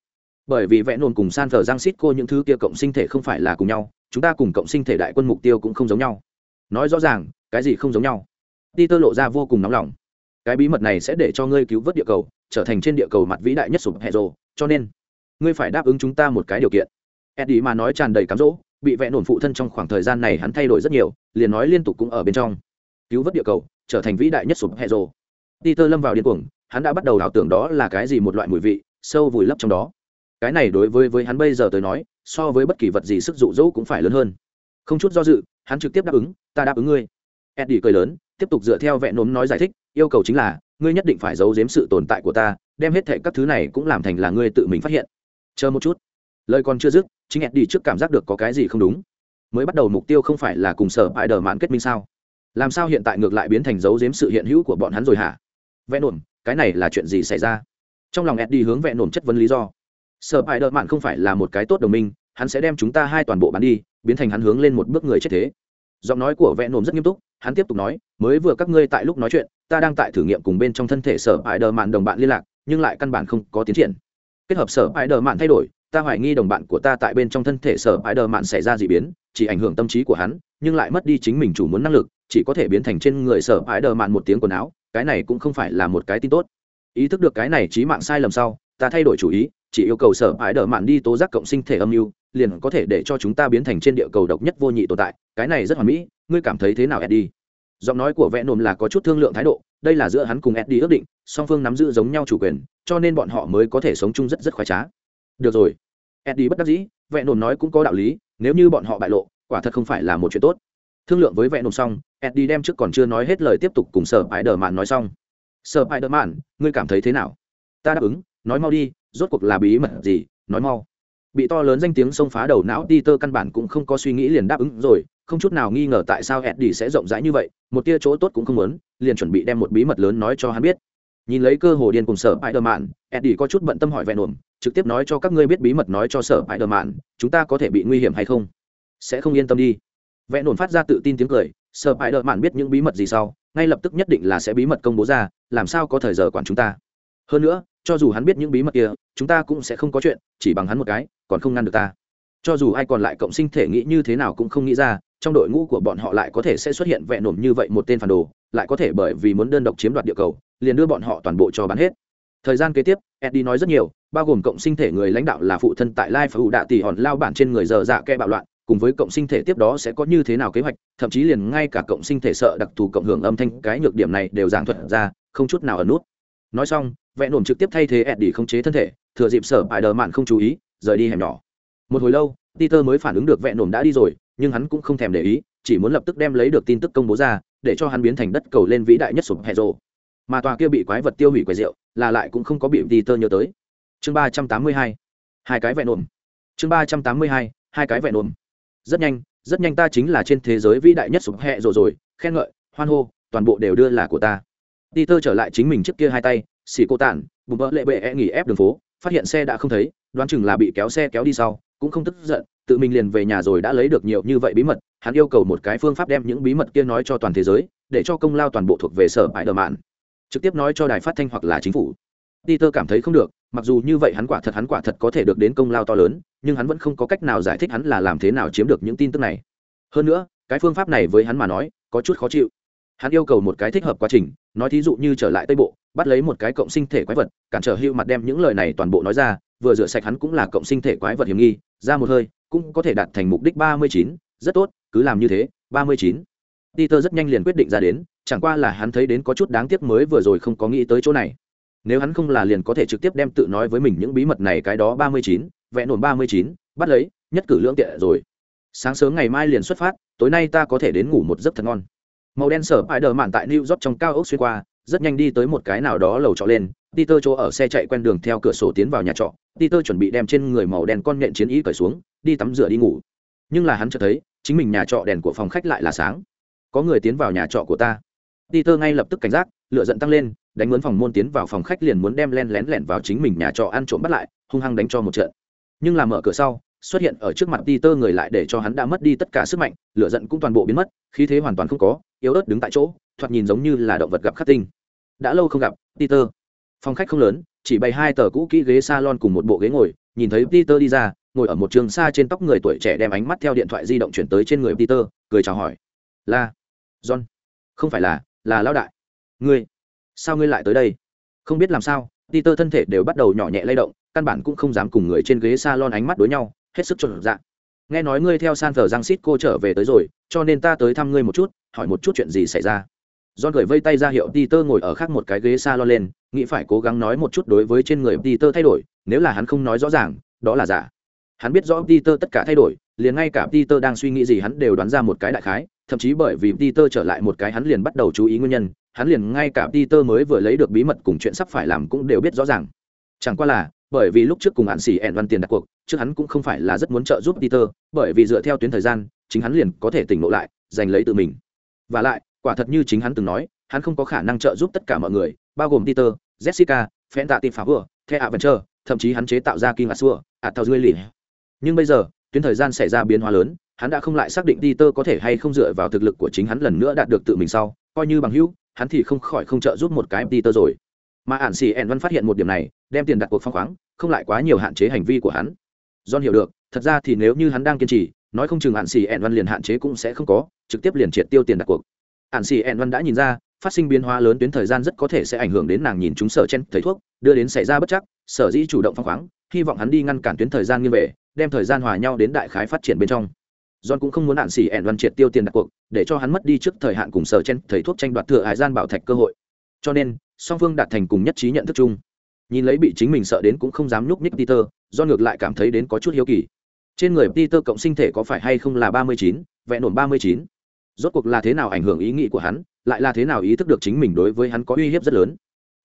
Bởi vì vẽ nồn cùng san thờ giang xít cô những thứ kia cộng sinh thể không phải là cùng nhau, chúng ta cùng cộng sinh thể đại quân mục tiêu cũng không giống nhau. Nói rõ ràng, cái gì không giống nhau? Ti tơ lộ ra vô cùng nóng lòng cái bí mật này sẽ để cho ngươi cứu vớt địa cầu, trở thành trên địa cầu mặt vĩ đại nhất sụp hẹ rồ, cho nên, ngươi phải đáp ứng chúng ta một cái điều kiện. Eddie mà nói tràn đầy cám dỗ, bị vẽ nổn phụ thân trong khoảng thời gian này hắn thay đổi rất nhiều, liền nói liên tục cũng ở bên trong. Cứu vớt địa cầu, trở thành vĩ đại nhất sụp hẹ rồ. Peter lâm vào điên cuồng, hắn đã bắt đầu ảo tưởng đó là cái gì một loại mùi vị, sâu vùi lấp trong đó. Cái này đối với với hắn bây giờ tới nói, so với bất kỳ vật gì sức dụ dỗ cũng phải lớn hơn. Không chút do dự, hắn trực tiếp đáp ứng, ta đáp ứng ngươi eddie cười lớn, tiếp tục dựa theo vẹn nốm nói giải thích, yêu cầu chính là, ngươi nhất định phải giấu giếm sự tồn tại của ta, đem hết thệ các thứ này cũng làm thành là ngươi tự mình phát hiện. Chờ một chút. Lời còn chưa dứt, chính eddie trước cảm giác được có cái gì không đúng. Mới bắt đầu mục tiêu không phải là cùng sở bại đờ mãn kết minh sao? Làm sao hiện tại ngược lại biến thành giấu giếm sự hiện hữu của bọn hắn rồi hả? Vẽ nổm cái này là chuyện gì xảy ra? Trong lòng eddie hướng vẽ nổm chất vấn lý do. Sở Bại Đờm mạn không phải là một cái tốt đồng minh, hắn sẽ đem chúng ta hai toàn bộ bán đi, biến thành hắn hướng lên một bước người chết thế giọng nói của vẽ nồm rất nghiêm túc, hắn tiếp tục nói, mới vừa các ngươi tại lúc nói chuyện, ta đang tại thử nghiệm cùng bên trong thân thể sở hại đờ mạn đồng bạn liên lạc, nhưng lại căn bản không có tiến triển. Kết hợp sở hại đờ mạn thay đổi, ta hoài nghi đồng bạn của ta tại bên trong thân thể sở hại đờ mạn xảy ra d ị biến, chỉ ảnh hưởng tâm trí của hắn, nhưng lại mất đi chính mình chủ muốn năng lực, chỉ có thể biến thành trên người sở hại đờ mạn một tiếng quần áo, cái này cũng không phải là một cái tin tốt. Ý thức được cái này trí mạng sai lầm sau, ta thay đổi chủ ý, chỉ yêu cầu sở hại đờ mạn đi tố giác cộng sinh thể âm mưu, liền có thể để cho chúng ta biến thành trên địa cầu độc nhất vô nhị tồn tại cái này rất hoàn mỹ, ngươi cảm thấy thế nào, eddie? Giọng nói của vẽ nồm là có chút thương lượng thái độ, đây là giữa hắn cùng eddie ước định, song phương nắm giữ giống nhau chủ quyền, cho nên bọn họ mới có thể sống chung rất rất khoái trá. Được rồi. Eddie bất đắc dĩ, vẽ nồm nói cũng có đạo lý, nếu như bọn họ bại lộ, quả thật không phải là một chuyện tốt. Thương lượng với vẽ nồm xong, eddie đem trước còn chưa nói hết lời tiếp tục cùng sở ái đờ mạn nói xong. Sở ái đờ mạn ngươi cảm thấy thế nào? Ta đáp ứng, nói mau đi, rốt cuộc là bí mật gì, nói mau bị to lớn danh tiếng xông phá đầu não Peter căn bản cũng không có suy nghĩ liền đáp ứng rồi, không chút nào nghi ngờ tại sao Eddie sẽ rộng rãi như vậy, một tia chỗ tốt cũng không muốn, liền chuẩn bị đem một bí mật lớn nói cho hắn biết. Nhìn lấy cơ hồ điên cùng sở Spider-Man, Eddie có chút bận tâm hỏi vẹn ổn, trực tiếp nói cho các ngươi biết bí mật nói cho sở Spider-Man, chúng ta có thể bị nguy hiểm hay không? Sẽ không yên tâm đi. Vẹn ổn phát ra tự tin tiếng cười, sở Spider-Man biết những bí mật gì sau, ngay lập tức nhất định là sẽ bí mật công bố ra, làm sao có thời giờ quản chúng ta. Hơn nữa, cho dù hắn biết những bí mật kia, chúng ta cũng sẽ không có chuyện, chỉ bằng hắn một cái, còn không ngăn được ta. Cho dù ai còn lại cộng sinh thể nghĩ như thế nào cũng không nghĩ ra, trong đội ngũ của bọn họ lại có thể sẽ xuất hiện vẹn nổm như vậy một tên phản đồ, lại có thể bởi vì muốn đơn độc chiếm đoạt địa cầu, liền đưa bọn họ toàn bộ cho bán hết. Thời gian kế tiếp, eddie nói rất nhiều, bao gồm cộng sinh thể người lãnh đạo là phụ thân tại lai phải ủ đạ tỷ hòn lao bản trên người giờ dạ kẽ bạo loạn, cùng với cộng sinh thể tiếp đó sẽ có như thế nào kế hoạch, thậm chí liền ngay cả cộng sinh thể sợ đặc thù cộng hưởng âm thanh, cái nhược điểm này đều giảng thuật ra, không chút nào ở nút. Nói xong vẹn nổm trực tiếp thay thế eddie khống chế thân thể, thừa dịp sở bài đờ mạn không chú ý rời đi hẻm nhỏ. Một hồi lâu, peter mới phản ứng được vẹn nổm đã đi rồi, nhưng hắn cũng không thèm để ý, chỉ muốn lập tức đem lấy được tin tức công bố ra, để cho hắn biến thành đất cầu lên vĩ đại nhất sụp hệ rộ mà tòa kia bị quái vật tiêu hủy quầy rượu, là lại cũng không có bị peter nhớ tới. Chương ba trăm tám mươi hai hai cái vẹn nổm. Chương ba trăm tám mươi hai hai cái vẹn nổm. Rất nhanh rất nhanh ta chính là trên thế giới vĩ đại nhất sụp hệ rộ rồi, khen ngợi, hoan hô, toàn bộ đều đưa là của ta. Peter trở lại chính mình trước kia hai tay, xì cô tản, bùm bỡ lệ bệ e nghỉ ép đường phố, phát hiện xe đã không thấy đoán chừng là bị kéo xe kéo đi sau, cũng không tức giận, tự mình liền về nhà rồi đã lấy được nhiều như vậy bí mật, hắn yêu cầu một cái phương pháp đem những bí mật kia nói cho toàn thế giới, để cho công lao toàn bộ thuộc về sở bãi đờ mạn trực tiếp nói cho đài phát thanh hoặc là chính phủ. Peter cảm thấy không được, mặc dù như vậy hắn quả thật hắn quả thật có thể được đến công lao to lớn, nhưng hắn vẫn không có cách nào giải thích hắn là làm thế nào chiếm được những tin tức này. Hơn nữa, cái phương pháp này với hắn mà nói, có chút khó chịu. Hắn yêu cầu một cái thích hợp quá trình, nói thí dụ như trở lại tây bộ bắt lấy một cái cộng sinh thể quái vật, cản trở hưu mặt đem những lời này toàn bộ nói ra, vừa rửa sạch hắn cũng là cộng sinh thể quái vật hiểm nghi, ra một hơi, cũng có thể đạt thành mục đích ba mươi chín, rất tốt, cứ làm như thế, ba mươi chín. Peter rất nhanh liền quyết định ra đến, chẳng qua là hắn thấy đến có chút đáng tiếc mới vừa rồi không có nghĩ tới chỗ này. Nếu hắn không là liền có thể trực tiếp đem tự nói với mình những bí mật này cái đó ba mươi chín, vẽ nổn ba mươi chín, bắt lấy, nhất cử lưỡng tiện rồi. Sáng sớm ngày mai liền xuất phát, tối nay ta có thể đến ngủ một giấc thật ngon. Màu đen sở ải đờ mạn tại new york trong cao ốc xuyên qua rất nhanh đi tới một cái nào đó lầu trọ lên Peter chỗ ở xe chạy quen đường theo cửa sổ tiến vào nhà trọ. Peter chuẩn bị đem trên người màu đen con nhện chiến ý cởi xuống, đi tắm rửa đi ngủ. Nhưng là hắn chợt thấy, chính mình nhà trọ đèn của phòng khách lại là sáng. Có người tiến vào nhà trọ của ta. Peter ngay lập tức cảnh giác, lửa giận tăng lên, đánh muốn phòng môn tiến vào phòng khách liền muốn đem len lén lẻn vào chính mình nhà trọ ăn trộm bắt lại, hung hăng đánh cho một trận. Nhưng là mở cửa sau, xuất hiện ở trước mặt Peter người lại để cho hắn đã mất đi tất cả sức mạnh, lửa giận cũng toàn bộ biến mất, khí thế hoàn toàn không có, yếu ớt đứng tại chỗ, thoạt nhìn giống như là động vật gặp khắc tinh. Đã lâu không gặp, Peter. Phòng khách không lớn chỉ bày hai tờ cũ kỹ ghế salon cùng một bộ ghế ngồi nhìn thấy peter đi ra ngồi ở một trường xa trên tóc người tuổi trẻ đem ánh mắt theo điện thoại di động chuyển tới trên người peter cười chào hỏi. Là john không phải là là lão đại. Ngươi sao ngươi lại tới đây? Không biết làm sao peter thân thể đều bắt đầu nhỏ nhẹ lay động căn bản cũng không dám cùng người trên ghế salon ánh mắt đối nhau hết sức chuẩn dạng nghe nói ngươi theo san thờ giang xít cô trở về tới rồi cho nên ta tới thăm ngươi một chút hỏi một chút chuyện gì xảy ra John gửi vây tay ra hiệu Peter ngồi ở khác một cái ghế salon lên, nghĩ phải cố gắng nói một chút đối với trên người Peter thay đổi, nếu là hắn không nói rõ ràng, đó là giả. Hắn biết rõ Peter tất cả thay đổi, liền ngay cả Peter đang suy nghĩ gì hắn đều đoán ra một cái đại khái, thậm chí bởi vì Peter trở lại một cái hắn liền bắt đầu chú ý nguyên nhân, hắn liền ngay cả Peter mới vừa lấy được bí mật cùng chuyện sắp phải làm cũng đều biết rõ ràng. Chẳng qua là, bởi vì lúc trước cùng hạn xỉ ẻn văn tiền đặt cuộc, trước hắn cũng không phải là rất muốn trợ giúp Peter, bởi vì dựa theo tuyến thời gian, chính hắn liền có thể tỉnh lộ lại, giành lấy tự mình. Và lại, quả thật như chính hắn từng nói hắn không có khả năng trợ giúp tất cả mọi người bao gồm peter jessica phen tạ tìm phá vừa the adventure thậm chí hắn chế tạo ra Kim asua ạt thao dưới lì nhưng bây giờ tuyến thời gian xảy ra biến hóa lớn hắn đã không lại xác định peter có thể hay không dựa vào thực lực của chính hắn lần nữa đạt được tự mình sau coi như bằng hữu hắn thì không khỏi không trợ giúp một cái peter rồi mà ản xì ẻn văn phát hiện một điểm này đem tiền đặt cuộc phong khoáng, không lại quá nhiều hạn chế hành vi của hắn. John hiểu được, thật ra thì nếu như hắn đang kiên trì, nói không chừng hạn xì ẹn văn liền hạn chế cũng sẽ không có, trực tiếp liền triệt tiêu tiền đặt cuộc. Hạn xì ẹn văn đã nhìn ra, phát sinh biến hóa lớn tuyến thời gian rất có thể sẽ ảnh hưởng đến nàng nhìn chúng sở chen thầy thuốc, đưa đến xảy ra bất chắc, sở dĩ chủ động phong khoáng, hy vọng hắn đi ngăn cản tuyến thời gian như về, đem thời gian hòa nhau đến đại khái phát triển bên trong. John cũng không muốn hạn xì ẹn văn triệt tiêu tiền đặt cuộc, để cho hắn mất đi trước thời hạn cùng sở chen thầy thuốc tranh đoạt thừa hải gian bảo thạch cơ hội. Cho nên, song phương đạt thành cùng nhất trí nhận thức chung nhìn lấy bị chính mình sợ đến cũng không dám nhúc nhích peter, do ngược lại cảm thấy đến có chút hiếu kỳ. Trên người peter cộng sinh thể có phải hay không là ba mươi chín, vẹn ổn ba mươi chín? Rốt cuộc là thế nào ảnh hưởng ý nghĩ của hắn, lại là thế nào ý thức được chính mình đối với hắn có uy hiếp rất lớn?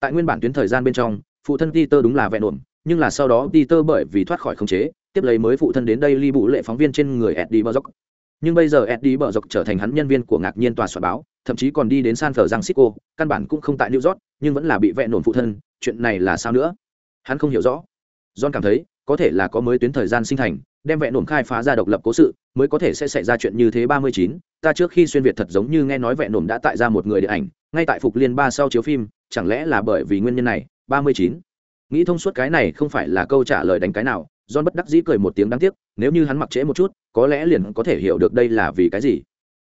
Tại nguyên bản tuyến thời gian bên trong, phụ thân peter đúng là vẹn ổn nhưng là sau đó peter bởi vì thoát khỏi khống chế, tiếp lấy mới phụ thân đến đây ly bụ lệ phóng viên trên người eddie bờ dốc nhưng bây giờ eddie bờ dốc trở thành hắn nhân viên của ngạc nhiên tòa soạn báo, thậm chí còn đi đến san francisco, căn bản cũng không tại new york, nhưng vẫn là bị vẹn ổn phụ thân chuyện này là sao nữa? Hắn không hiểu rõ. John cảm thấy có thể là có mới tuyến thời gian sinh thành đem vẹn nổm khai phá ra độc lập cố sự mới có thể sẽ xảy ra chuyện như thế ba mươi chín. Ta trước khi xuyên việt thật giống như nghe nói vẹn nổm đã tại ra một người điện ảnh ngay tại phục liên ba sau chiếu phim chẳng lẽ là bởi vì nguyên nhân này? ba mươi chín. Nghĩ thông suốt cái này không phải là câu trả lời đánh cái nào John bất đắc dĩ cười một tiếng đáng tiếc, nếu như hắn mặc trễ một chút, có lẽ liền có thể hiểu được đây là vì cái gì.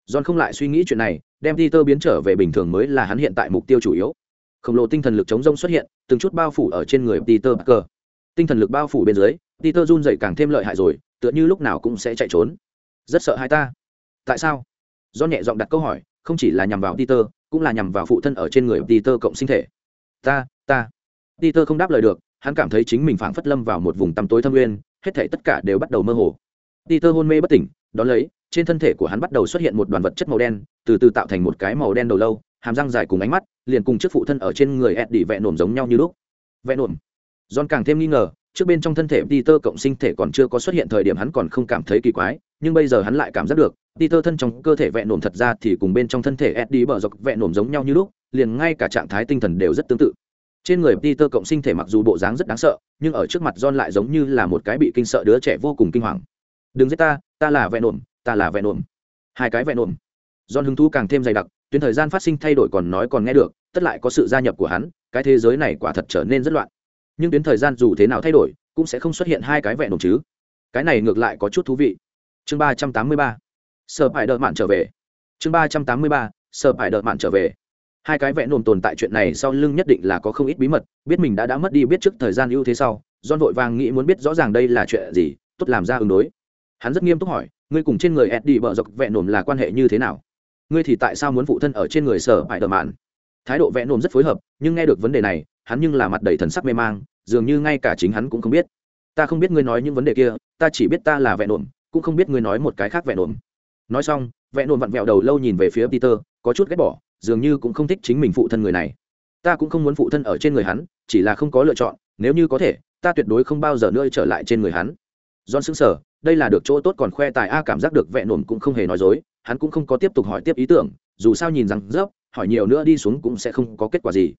John không lại suy nghĩ chuyện này, đem Peter biến trở về bình thường mới là hắn hiện tại mục tiêu chủ yếu. Khổng lồ tinh thần lực chống rông xuất hiện, từng chút bao phủ ở trên người Peter Parker. Tinh thần lực bao phủ bên dưới, Peter run rẩy càng thêm lợi hại rồi, tựa như lúc nào cũng sẽ chạy trốn. Rất sợ hai ta. Tại sao? Do nhẹ giọng đặt câu hỏi, không chỉ là nhằm vào Peter, cũng là nhằm vào phụ thân ở trên người Peter cộng sinh thể. Ta, ta. Peter không đáp lời được, hắn cảm thấy chính mình phảng phất lâm vào một vùng tăm tối thâm nguyên hết thảy tất cả đều bắt đầu mơ hồ peter hôn mê bất tỉnh đón lấy trên thân thể của hắn bắt đầu xuất hiện một đoàn vật chất màu đen từ từ tạo thành một cái màu đen đầu lâu hàm răng dài cùng ánh mắt, liền cùng trước phụ thân ở trên người Eddie vẹn nổm giống nhau như lúc. Vẹn nổm. John càng thêm nghi ngờ, trước bên trong thân thể Peter cộng sinh thể còn chưa có xuất hiện thời điểm hắn còn không cảm thấy kỳ quái, nhưng bây giờ hắn lại cảm giác được, Peter thân trong cơ thể vẹn nổm thật ra thì cùng bên trong thân thể Eddie bờ dọc vẹn nổm giống nhau như lúc, liền ngay cả trạng thái tinh thần đều rất tương tự. Trên người peter cộng sinh thể mặc dù bộ dáng rất đáng sợ, nhưng ở trước mặt john lại giống như là một cái bị kinh sợ đứa trẻ vô cùng kinh hoàng. Đừng giết ta ta là vẹn nổm, ta là vẹn nổm. Hai cái vẹn nổm. John hứng thú càng thêm dày đặc tuyến thời gian phát sinh thay đổi còn nói còn nghe được, tất lại có sự gia nhập của hắn, cái thế giới này quả thật trở nên rất loạn. Nhưng tuyến thời gian dù thế nào thay đổi, cũng sẽ không xuất hiện hai cái vẹn đồng chứ. Cái này ngược lại có chút thú vị. Chương ba trăm tám mươi ba. Sợ phải đợi mạn trở về. Chương ba trăm tám mươi ba. Sợ phải đợi mạn trở về. Hai cái vẽ nồm tồn tại chuyện này sau lưng nhất định là có không ít bí mật, biết mình đã đã mất đi biết trước thời gian ưu thế sau don vội vàng nghĩ muốn biết rõ ràng đây là chuyện gì, tốt làm ra ứng đối. Hắn rất nghiêm túc hỏi, ngươi cùng trên người eddie bợ dọc vẽ nồm là quan hệ như thế nào? Ngươi thì tại sao muốn phụ thân ở trên người sở bại đờ mạn? Thái độ vẽ nồm rất phối hợp, nhưng nghe được vấn đề này, hắn nhưng là mặt đầy thần sắc mê mang, dường như ngay cả chính hắn cũng không biết. Ta không biết ngươi nói những vấn đề kia, ta chỉ biết ta là vẽ nồm, cũng không biết ngươi nói một cái khác vẽ nồm. Nói xong, vẽ nồm vặn vẹo đầu lâu nhìn về phía peter, có chút ghét bỏ, dường như cũng không thích chính mình phụ thân người này. Ta cũng không muốn phụ thân ở trên người hắn, chỉ là không có lựa chọn, nếu như có thể, ta tuyệt đối không bao giờ nữa trở lại trên người hắn. John xứng sở đây là được chỗ tốt còn khoe tài a cảm giác được vẹn nổm cũng không hề nói dối, hắn cũng không có tiếp tục hỏi tiếp ý tưởng, dù sao nhìn rằng dốc, hỏi nhiều nữa đi xuống cũng sẽ không có kết quả gì.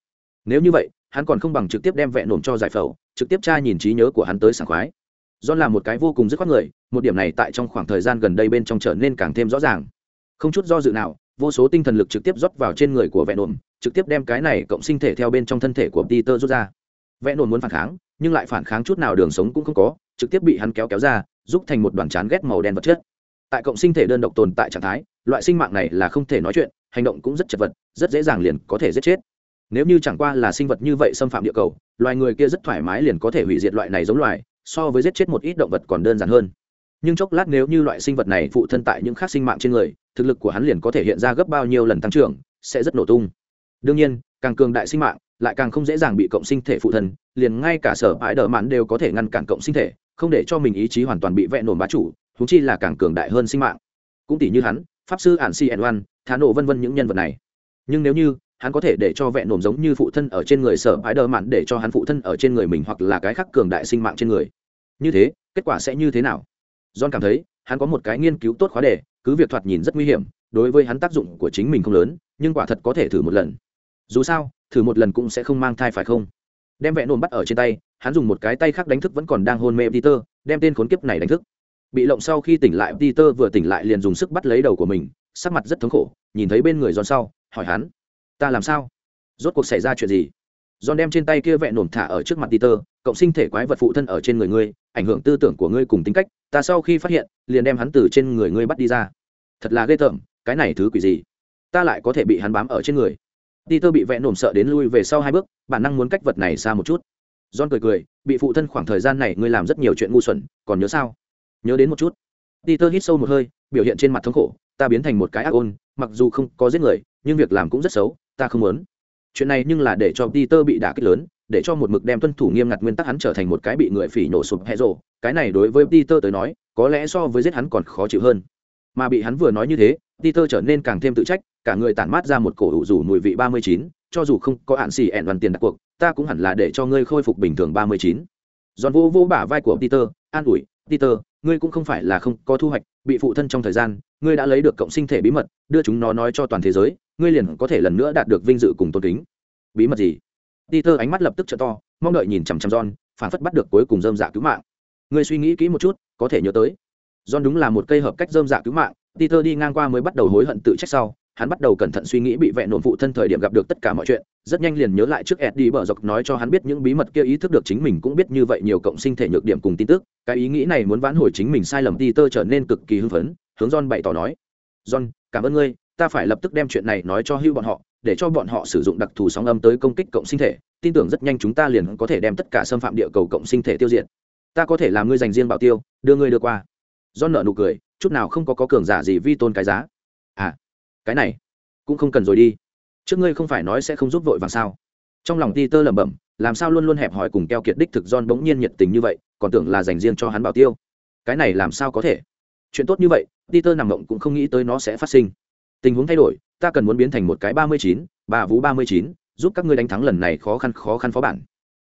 Nếu như vậy, hắn còn không bằng trực tiếp đem vẹn nổm cho giải phẫu, trực tiếp tra nhìn trí nhớ của hắn tới sảng khoái. Do là một cái vô cùng dứt khoát người, một điểm này tại trong khoảng thời gian gần đây bên trong trở nên càng thêm rõ ràng. Không chút do dự nào, vô số tinh thần lực trực tiếp rót vào trên người của vẹn nổm trực tiếp đem cái này cộng sinh thể theo bên trong thân thể của peter rút ra. Vẹn nổm muốn phản kháng, nhưng lại phản kháng chút nào đường sống cũng không có, trực tiếp bị hắn kéo kéo ra giúp thành một đoàn chán ghét màu đen vật chất. Tại cộng sinh thể đơn độc tồn tại trạng thái, loại sinh mạng này là không thể nói chuyện, hành động cũng rất chật vật, rất dễ dàng liền có thể giết chết. Nếu như chẳng qua là sinh vật như vậy xâm phạm địa cầu, loài người kia rất thoải mái liền có thể hủy diệt loại này giống loài, so với giết chết một ít động vật còn đơn giản hơn. Nhưng chốc lát nếu như loại sinh vật này phụ thân tại những khác sinh mạng trên người, thực lực của hắn liền có thể hiện ra gấp bao nhiêu lần tăng trưởng, sẽ rất nổ tung. Đương nhiên càng cường đại sinh mạng, lại càng không dễ dàng bị cộng sinh thể phụ thân, liền ngay cả sở bãi đờ mạn đều có thể ngăn cản cộng sinh thể, không để cho mình ý chí hoàn toàn bị vẹn nổn bá chủ thúng chi là càng cường đại hơn sinh mạng. Cũng tỷ như hắn, pháp sư ản si oan thả nổ vân vân những nhân vật này. Nhưng nếu như, hắn có thể để cho vẹn nổm giống như phụ thân ở trên người sở bãi đờ mạn để cho hắn phụ thân ở trên người mình hoặc là cái khác cường đại sinh mạng trên người. Như thế, kết quả sẽ như thế nào? John cảm thấy, hắn có một cái nghiên cứu tốt khóa đề, cứ việc thoạt nhìn rất nguy hiểm, đối với hắn tác dụng của chính mình không lớn, nhưng quả thật có thể thử một lần dù sao, thử một lần cũng sẽ không mang thai phải không? Đem vẹn nồm bắt ở trên tay, hắn dùng một cái tay khác đánh thức vẫn còn đang hôn mê peter, đem tên khốn kiếp này đánh thức. Bị lộng sau khi tỉnh lại, peter vừa tỉnh lại liền dùng sức bắt lấy đầu của mình, sắc mặt rất thống khổ, nhìn thấy bên người giòn sau, hỏi hắn, ta làm sao? Rốt cuộc xảy ra chuyện gì? Giòn đem trên tay kia vẹn nổm thả ở trước mặt peter cộng sinh thể quái vật phụ thân ở trên người ngươi, ảnh hưởng tư tưởng của ngươi cùng tính cách, ta sau khi phát hiện, liền đem hắn từ trên người ngươi bắt đi ra. Thật là ghê tởm, cái này thứ quỷ gì? Ta lại có thể bị hắn bám ở trên người. Peter bị vẽ nổm sợ đến lui về sau hai bước, bản năng muốn cách vật này xa một chút. John cười cười, bị phụ thân khoảng thời gian này ngươi làm rất nhiều chuyện ngu xuẩn, còn nhớ sao? Nhớ đến một chút. Peter hít sâu một hơi, biểu hiện trên mặt thống khổ, ta biến thành một cái ác ôn, mặc dù không có giết người, nhưng việc làm cũng rất xấu, ta không muốn. Chuyện này nhưng là để cho Peter bị đả kích lớn, để cho một mực đem tuân thủ nghiêm ngặt nguyên tắc hắn trở thành một cái bị người phỉ nổ sụp hệ rồ, cái này đối với Peter tới nói, có lẽ so với giết hắn còn khó chịu hơn. Mà bị hắn vừa nói như thế, Peter trở nên càng thêm tự trách, cả người tản mát ra một cổ ủ rủ mùi vị ba mươi chín, cho dù không có hạn xì ẹn đoàn tiền đặt cuộc, ta cũng hẳn là để cho ngươi khôi phục bình thường ba mươi chín. Giòn vô vô bả vai của Peter, an ủi, peter ngươi cũng không phải là không có thu hoạch bị phụ thân trong thời gian ngươi đã lấy được cộng sinh thể bí mật đưa chúng nó nói cho toàn thế giới ngươi liền có thể lần nữa đạt được vinh dự cùng tôn kính. Bí mật gì? Peter ánh mắt lập tức t to mong đợi nhìn chằm chằm john phản phất bắt được cuối cùng dơm dạ cứu mạng. Ngươi suy nghĩ kỹ một chút có thể nhớ tới. John đúng là một cây hợp cách dơm dạ cứu mạng peter đi ngang qua mới bắt đầu hối hận tự trách sau hắn bắt đầu cẩn thận suy nghĩ bị vẹn nộn phụ thân thời điểm gặp được tất cả mọi chuyện rất nhanh liền nhớ lại trước eddie bờ dọc nói cho hắn biết những bí mật kia ý thức được chính mình cũng biết như vậy nhiều cộng sinh thể nhược điểm cùng tin tức cái ý nghĩ này muốn vãn hồi chính mình sai lầm peter trở nên cực kỳ hưng phấn hướng john bày tỏ nói john cảm ơn ngươi ta phải lập tức đem chuyện này nói cho hưu bọn họ để cho bọn họ sử dụng đặc thù sóng âm tới công kích cộng sinh thể tin tưởng rất nhanh chúng ta liền có thể đem tất cả xâm phạm địa cầu cộng sinh thể tiêu diệt. Ta có thể làm ngươi dành riêng bảo tiêu đưa ngươi đưa qua. John nợ nụ cười chút nào không có, có cường giả gì vi tôn cái giá. À cái này cũng không cần rồi đi. Trước ngươi không phải nói sẽ không giúp vội vàng sao? Trong lòng ti tơ lẩm bẩm làm sao luôn luôn hẹp hòi cùng keo kiệt đích thực don bỗng nhiên nhiệt tình như vậy còn tưởng là dành riêng cho hắn bảo tiêu. Cái này làm sao có thể? Chuyện tốt như vậy ti tơ nằm mộng cũng không nghĩ tới nó sẽ phát sinh. Tình huống thay đổi ta cần muốn biến thành một cái ba mươi chín bà vũ ba mươi chín giúp các ngươi đánh thắng lần này khó khăn khó khăn phó bản.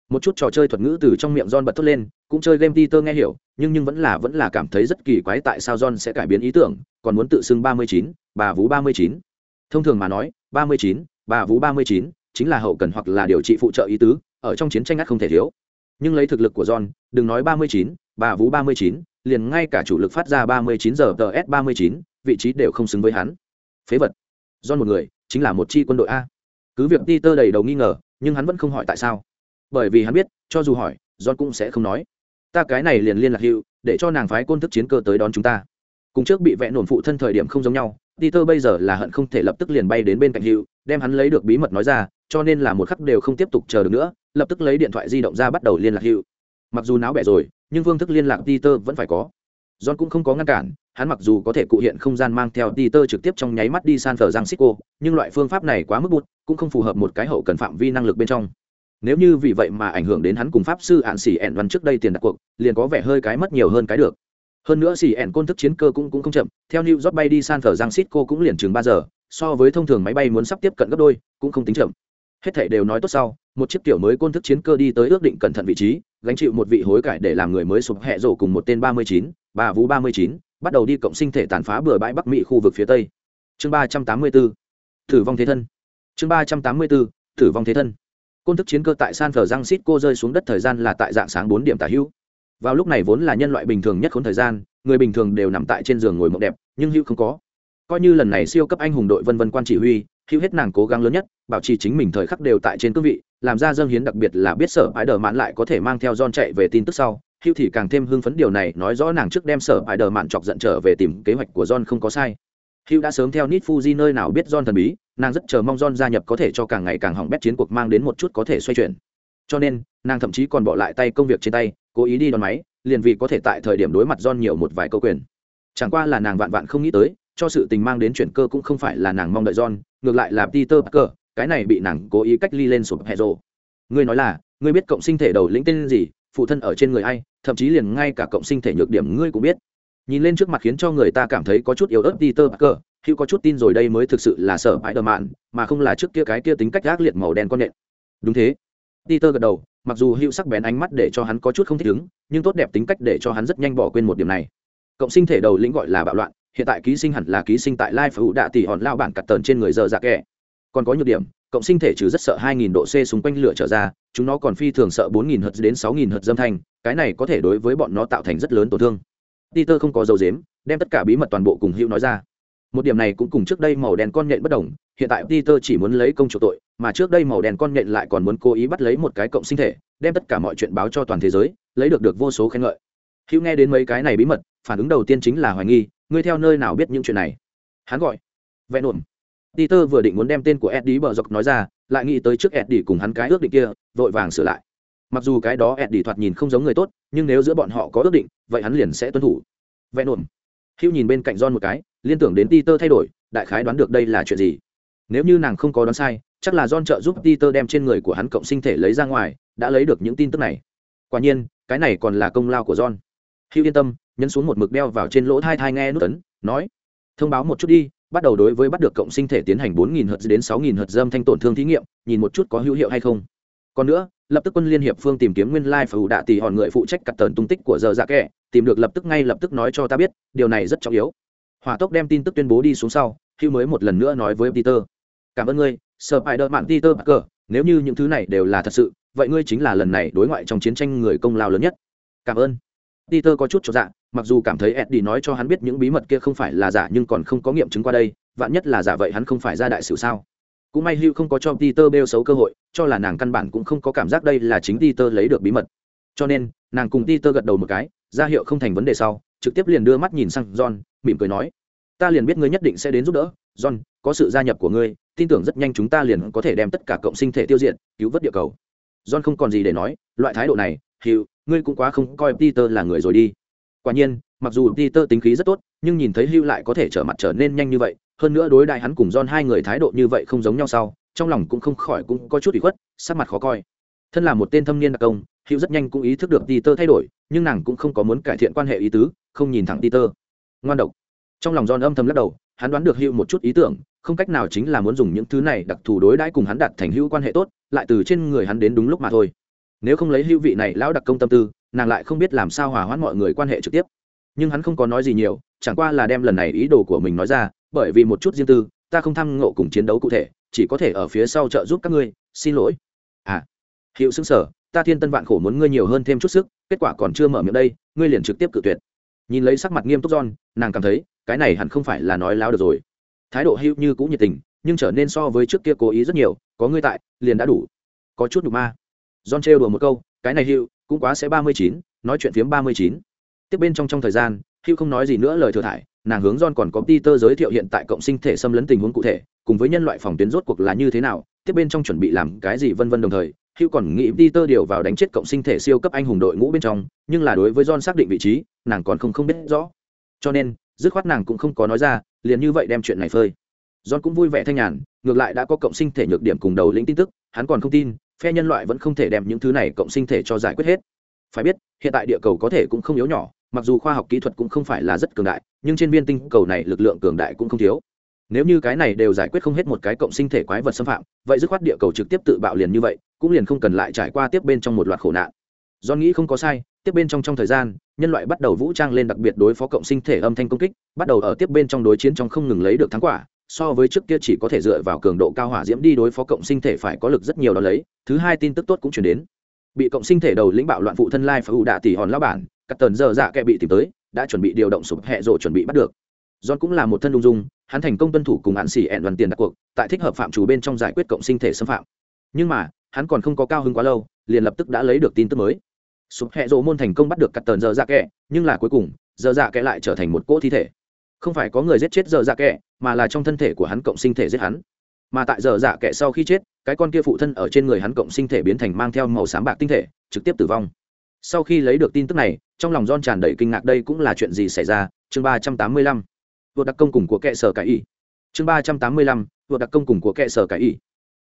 Một chút trò chơi thuật ngữ từ trong miệng John bật thốt lên, cũng chơi game Peter nghe hiểu, nhưng nhưng vẫn là vẫn là cảm thấy rất kỳ quái tại sao John sẽ cải biến ý tưởng, còn muốn tự xưng 39, bà Vũ 39. Thông thường mà nói, 39, bà Vũ 39 chính là hậu cần hoặc là điều trị phụ trợ ý tứ, ở trong chiến tranh ngắt không thể thiếu. Nhưng lấy thực lực của John, đừng nói 39, bà Vũ 39, liền ngay cả chủ lực phát ra 39 giờ TS 39, vị trí đều không xứng với hắn. Phế vật. John một người, chính là một chi quân đội a. Cứ việc Peter đầy đầu nghi ngờ, nhưng hắn vẫn không hỏi tại sao bởi vì hắn biết cho dù hỏi john cũng sẽ không nói ta cái này liền liên lạc hữu để cho nàng phái côn thức chiến cơ tới đón chúng ta cùng trước bị vẽ nổn phụ thân thời điểm không giống nhau peter bây giờ là hận không thể lập tức liền bay đến bên cạnh hữu đem hắn lấy được bí mật nói ra cho nên là một khắc đều không tiếp tục chờ được nữa lập tức lấy điện thoại di động ra bắt đầu liên lạc hữu mặc dù náo bẻ rồi nhưng phương thức liên lạc peter vẫn phải có. John cũng không có ngăn cản hắn mặc dù có thể cụ hiện không gian mang theo Peter trực tiếp trong nháy mắt đi San Francisco, nhưng loại phương pháp này quá mức bụt, cũng không phù hợp một cái hậu cần phạm vi năng lực bên trong. Nếu như vì vậy mà ảnh hưởng đến hắn cùng pháp sư ạn Sỉ ẻn văn trước đây tiền đặt cuộc liền có vẻ hơi cái mất nhiều hơn cái được hơn nữa xì ẻn côn thức chiến cơ cũng cũng không chậm, theo new york bay đi san thờ giang cô cũng liền chừng ba giờ, so với thông thường máy bay muốn sắp tiếp cận gấp đôi, cũng không tính chậm. Hết thảy đều nói tốt sau, một chiếc kiểu mới côn thức chiến cơ đi tới ước định cẩn thận vị trí, gánh chịu một vị hối cải để làm người mới sụp hẹ rổ cùng một tên ba mươi chín bà vũ ba mươi chín, bắt đầu đi cộng sinh thể tàn phá bừa bãi bắc mỹ khu vực phía tây. Chương ba trăm tám mươi bốn tử vong thế thân. Chương ba trăm tám mươi bốn tử vong thế thân. Côn thức chiến cơ tại san thờ giang xít cô rơi xuống đất thời gian là tại dạng sáng bốn điểm tả hữu vào lúc này vốn là nhân loại bình thường nhất khốn thời gian người bình thường đều nằm tại trên giường ngồi mộng đẹp nhưng hữu không có coi như lần này siêu cấp anh hùng đội vân vân quan chỉ huy hữu hết nàng cố gắng lớn nhất bảo trì chính mình thời khắc đều tại trên cương vị làm ra dâng hiến đặc biệt là biết sở ái đờ mạn lại có thể mang theo don chạy về tin tức sau hữu thì càng thêm hưng phấn điều này nói rõ nàng trước đem sở ái đờ mạn chọc giận trở về tìm kế hoạch của don không có sai hữu đã sớm theo nít fuji nơi nào biết don thần bí nàng rất chờ mong John gia nhập có thể cho càng ngày càng hỏng bét chiến cuộc mang đến một chút có thể xoay chuyển. Cho nên, nàng thậm chí còn bỏ lại tay công việc trên tay, cố ý đi đón máy, liền vì có thể tại thời điểm đối mặt John nhiều một vài câu quyền. Chẳng qua là nàng vạn vạn không nghĩ tới, cho sự tình mang đến chuyển cơ cũng không phải là nàng mong đợi John, ngược lại là Peter Parker, cái này bị nàng cố ý cách ly lên sụp hệ rồ. Ngươi nói là, ngươi biết cộng sinh thể đầu lĩnh tên gì, phụ thân ở trên người ai, thậm chí liền ngay cả cộng sinh thể nhược điểm ngươi cũng biết. Nhìn lên trước mặt khiến cho người ta cảm thấy có chút yếu ớt Peter Parker, hữu có chút tin rồi đây mới thực sự là sợ bãi đờ mạn mà không là trước kia cái kia tính cách ác liệt màu đen con nện đúng thế peter gật đầu mặc dù hữu sắc bén ánh mắt để cho hắn có chút không thích ứng nhưng tốt đẹp tính cách để cho hắn rất nhanh bỏ quên một điểm này. Cộng sinh thể đầu lĩnh gọi là bạo loạn hiện tại ký sinh hẳn là ký sinh tại lai phủ đạ tỷ hòn lao bản cặt tờn trên người giờ dạ kẻ còn có nhược điểm cộng sinh thể trừ rất sợ 2000 độ C xung quanh lửa trở ra, chúng nó còn phi thường sợ 4000 Hz đến 6000 Hz dâm thanh, cái này có thể đối với bọn nó tạo thành rất lớn tổn thương. Peter không có dầu dếm, đem tất cả bí mật toàn bộ cùng Hữu nói ra. Một điểm này cũng cùng trước đây màu đen con nhện bất đồng hiện tại peter chỉ muốn lấy công chủ tội mà trước đây màu đen con nhện lại còn muốn cố ý bắt lấy một cái cộng sinh thể, đem tất cả mọi chuyện báo cho toàn thế giới, lấy được được vô số khen ngợi. Hữu nghe đến mấy cái này bí mật, phản ứng đầu tiên chính là hoài nghi, ngươi theo nơi nào biết những chuyện này? Hắn gọi, vẹn ổn. Peter vừa định muốn đem tên của eddie bờ dọc nói ra, lại nghĩ tới trước eddie cùng hắn cái ước định kia, vội vàng sửa lại. Mặc dù cái đó eddie thoạt nhìn không giống người tốt, nhưng nếu giữa bọn họ có ước định, vậy hắn liền sẽ tuân thủ. Vẹn ổn. Hữu nhìn bên cạnh John một cái, liên tưởng đến peter thay đổi, đại khái đoán được đây là chuyện gì. Nếu như nàng không có đoán sai chắc là John trợ giúp peter đem trên người của hắn cộng sinh thể lấy ra ngoài đã lấy được những tin tức này. Quả nhiên cái này còn là công lao của john. Hugh yên tâm nhấn xuống một mực đeo vào trên lỗ thai thai nghe nút tấn nói thông báo một chút đi bắt đầu đối với bắt được cộng sinh thể tiến hành 4.000 Hz đến 6.000 Hz dâm thanh tổn thương thí nghiệm, nhìn một chút có hữu hiệu hay không. còn nữa lập tức quân liên hiệp phương tìm kiếm nguyên lai phải ủ đạ tỷ hòn người phụ trách cắt tần tung tích của giờ dạ kẻ tìm được lập tức ngay lập tức nói cho ta biết điều này rất trọng yếu. Hỏa tốc đem tin tức tuyên bố đi xuống sau Hugh mới một lần nữa nói với peter cảm ơn ngươi sợ hãi đỡ mạng peter parker, nếu như những thứ này đều là thật sự, vậy ngươi chính là lần này đối ngoại trong chiến tranh người công lao lớn nhất. Cảm ơn. Peter có chút cho dạ mặc dù cảm thấy eddie nói cho hắn biết những bí mật kia không phải là giả nhưng còn không có nghiệm chứng qua đây, vạn nhất là giả vậy hắn không phải ra đại sự sao? Cũng may hugh không có cho peter bêu xấu cơ hội, cho là nàng căn bản cũng không có cảm giác đây là chính peter lấy được bí mật. Cho nên, nàng cùng peter gật đầu một cái, ra hiệu không thành vấn đề sau, trực tiếp liền đưa mắt nhìn sang john, mỉm cười nói ta liền biết ngươi nhất định sẽ đến giúp đỡ john có sự gia nhập của ngươi tin tưởng rất nhanh chúng ta liền có thể đem tất cả cộng sinh thể tiêu diệt cứu vớt địa cầu john không còn gì để nói loại thái độ này hiệu ngươi cũng quá không coi peter là người rồi đi quả nhiên mặc dù peter tính khí rất tốt nhưng nhìn thấy hưu lại có thể trở mặt trở nên nhanh như vậy hơn nữa đối đại hắn cùng John hai người thái độ như vậy không giống nhau sau, trong lòng cũng không khỏi cũng có chút ủy khuất, sắc mặt khó coi. Thân là một tên thâm niên đặc công, Hữu rất nhanh cũng ý thức được Peter thay đổi, nhưng nàng cũng không có muốn cải thiện quan hệ ý tứ, không nhìn thẳng Peter. Ngoan độc. Trong lòng John âm thầm lắc đầu, hắn đoán được Hữu một chút ý tưởng, không cách nào chính là muốn dùng những thứ này đặc thù đối đãi cùng hắn đạt thành hữu quan hệ tốt, lại từ trên người hắn đến đúng lúc mà thôi. Nếu không lấy hữu vị này lão đặc công tâm tư, nàng lại không biết làm sao hòa hoãn mọi người quan hệ trực tiếp. Nhưng hắn không có nói gì nhiều, chẳng qua là đem lần này ý đồ của mình nói ra, bởi vì một chút riêng tư ta không tham ngộ cùng chiến đấu cụ thể chỉ có thể ở phía sau trợ giúp các ngươi xin lỗi à hiệu xứng sở ta thiên tân vạn khổ muốn ngươi nhiều hơn thêm chút sức kết quả còn chưa mở miệng đây ngươi liền trực tiếp cự tuyệt nhìn lấy sắc mặt nghiêm túc john nàng cảm thấy cái này hẳn không phải là nói láo được rồi. Thái độ hữu như cũng nhiệt tình nhưng trở nên so với trước kia cố ý rất nhiều có ngươi tại liền đã đủ. Có chút đục ma. John trêu đùa một câu cái này hữu cũng quá sẽ ba mươi chín nói chuyện phiếm ba mươi chín. Tiếp bên trong trong thời gian hữu không nói gì nữa lời thừa thải nàng hướng John còn có Peter giới thiệu hiện tại cộng sinh thể xâm lấn tình huống cụ thể, cùng với nhân loại phòng tuyến rốt cuộc là như thế nào, tiếp bên trong chuẩn bị làm cái gì vân vân đồng thời, hữu còn nghĩ Peter điều vào đánh chết cộng sinh thể siêu cấp anh hùng đội ngũ bên trong, nhưng là đối với John xác định vị trí, nàng còn không không biết rõ. Cho nên, dứt khoát nàng cũng không có nói ra, liền như vậy đem chuyện này phơi. John cũng vui vẻ thanh nhàn, ngược lại đã có cộng sinh thể nhược điểm cùng đầu lĩnh tin tức, hắn còn không tin, phe nhân loại vẫn không thể đem những thứ này cộng sinh thể cho giải quyết hết. Phải biết, hiện tại địa cầu có thể cũng không yếu nhỏ, mặc dù khoa học kỹ thuật cũng không phải là rất cường đại nhưng trên viên tinh cầu này lực lượng cường đại cũng không thiếu nếu như cái này đều giải quyết không hết một cái cộng sinh thể quái vật xâm phạm vậy dứt khoát địa cầu trực tiếp tự bạo liền như vậy cũng liền không cần lại trải qua tiếp bên trong một loạt khổ nạn do nghĩ không có sai tiếp bên trong trong thời gian nhân loại bắt đầu vũ trang lên đặc biệt đối phó cộng sinh thể âm thanh công kích, bắt đầu ở tiếp bên trong đối chiến trong không ngừng lấy được thắng quả. So với trước kia chỉ có thể dựa vào cường độ cao hỏa diễm đi đối phó cộng sinh thể phải có lực rất nhiều đó lấy. Thứ hai tin tức tốt cũng chuyển đến. Bị cộng sinh thể đầu lĩnh bạo loạn phụ thân lai phải ủ đạ tỷ hòn lao bản, các tần giờ dạ kệ bị tìm tới, đã chuẩn bị điều động sụp hẹ rộ chuẩn bị bắt được. John cũng là một thân ung dung, hắn thành công tuân thủ cùng hạn xỉ ẹn đoàn tiền đặt cuộc, tại thích hợp phạm chủ bên trong giải quyết cộng sinh thể xâm phạm. Nhưng mà, hắn còn không có cao hứng quá lâu, liền lập tức đã lấy được tin tức mới sụp hẹ rộ môn thành công bắt được cắt tần giờ dạ kệ nhưng là cuối cùng, giờ dạ kệ lại trở thành một cỗ thi thể. Không phải có người giết chết giờ dạ kệ mà là trong thân thể của hắn cộng sinh thể giết hắn. Mà tại giờ dạ kệ sau khi chết, cái con kia phụ thân ở trên người hắn cộng sinh thể biến thành mang theo màu xám bạc tinh thể, trực tiếp tử vong. Sau khi lấy được tin tức này, trong lòng John tràn đầy kinh ngạc đây cũng là chuyện gì xảy ra? Chương ba trăm tám mươi lăm. Vượt đặc công cùng của kệ sở cải y. Chương ba trăm tám mươi lăm. Vượt đặc công cùng của kệ sở cải y.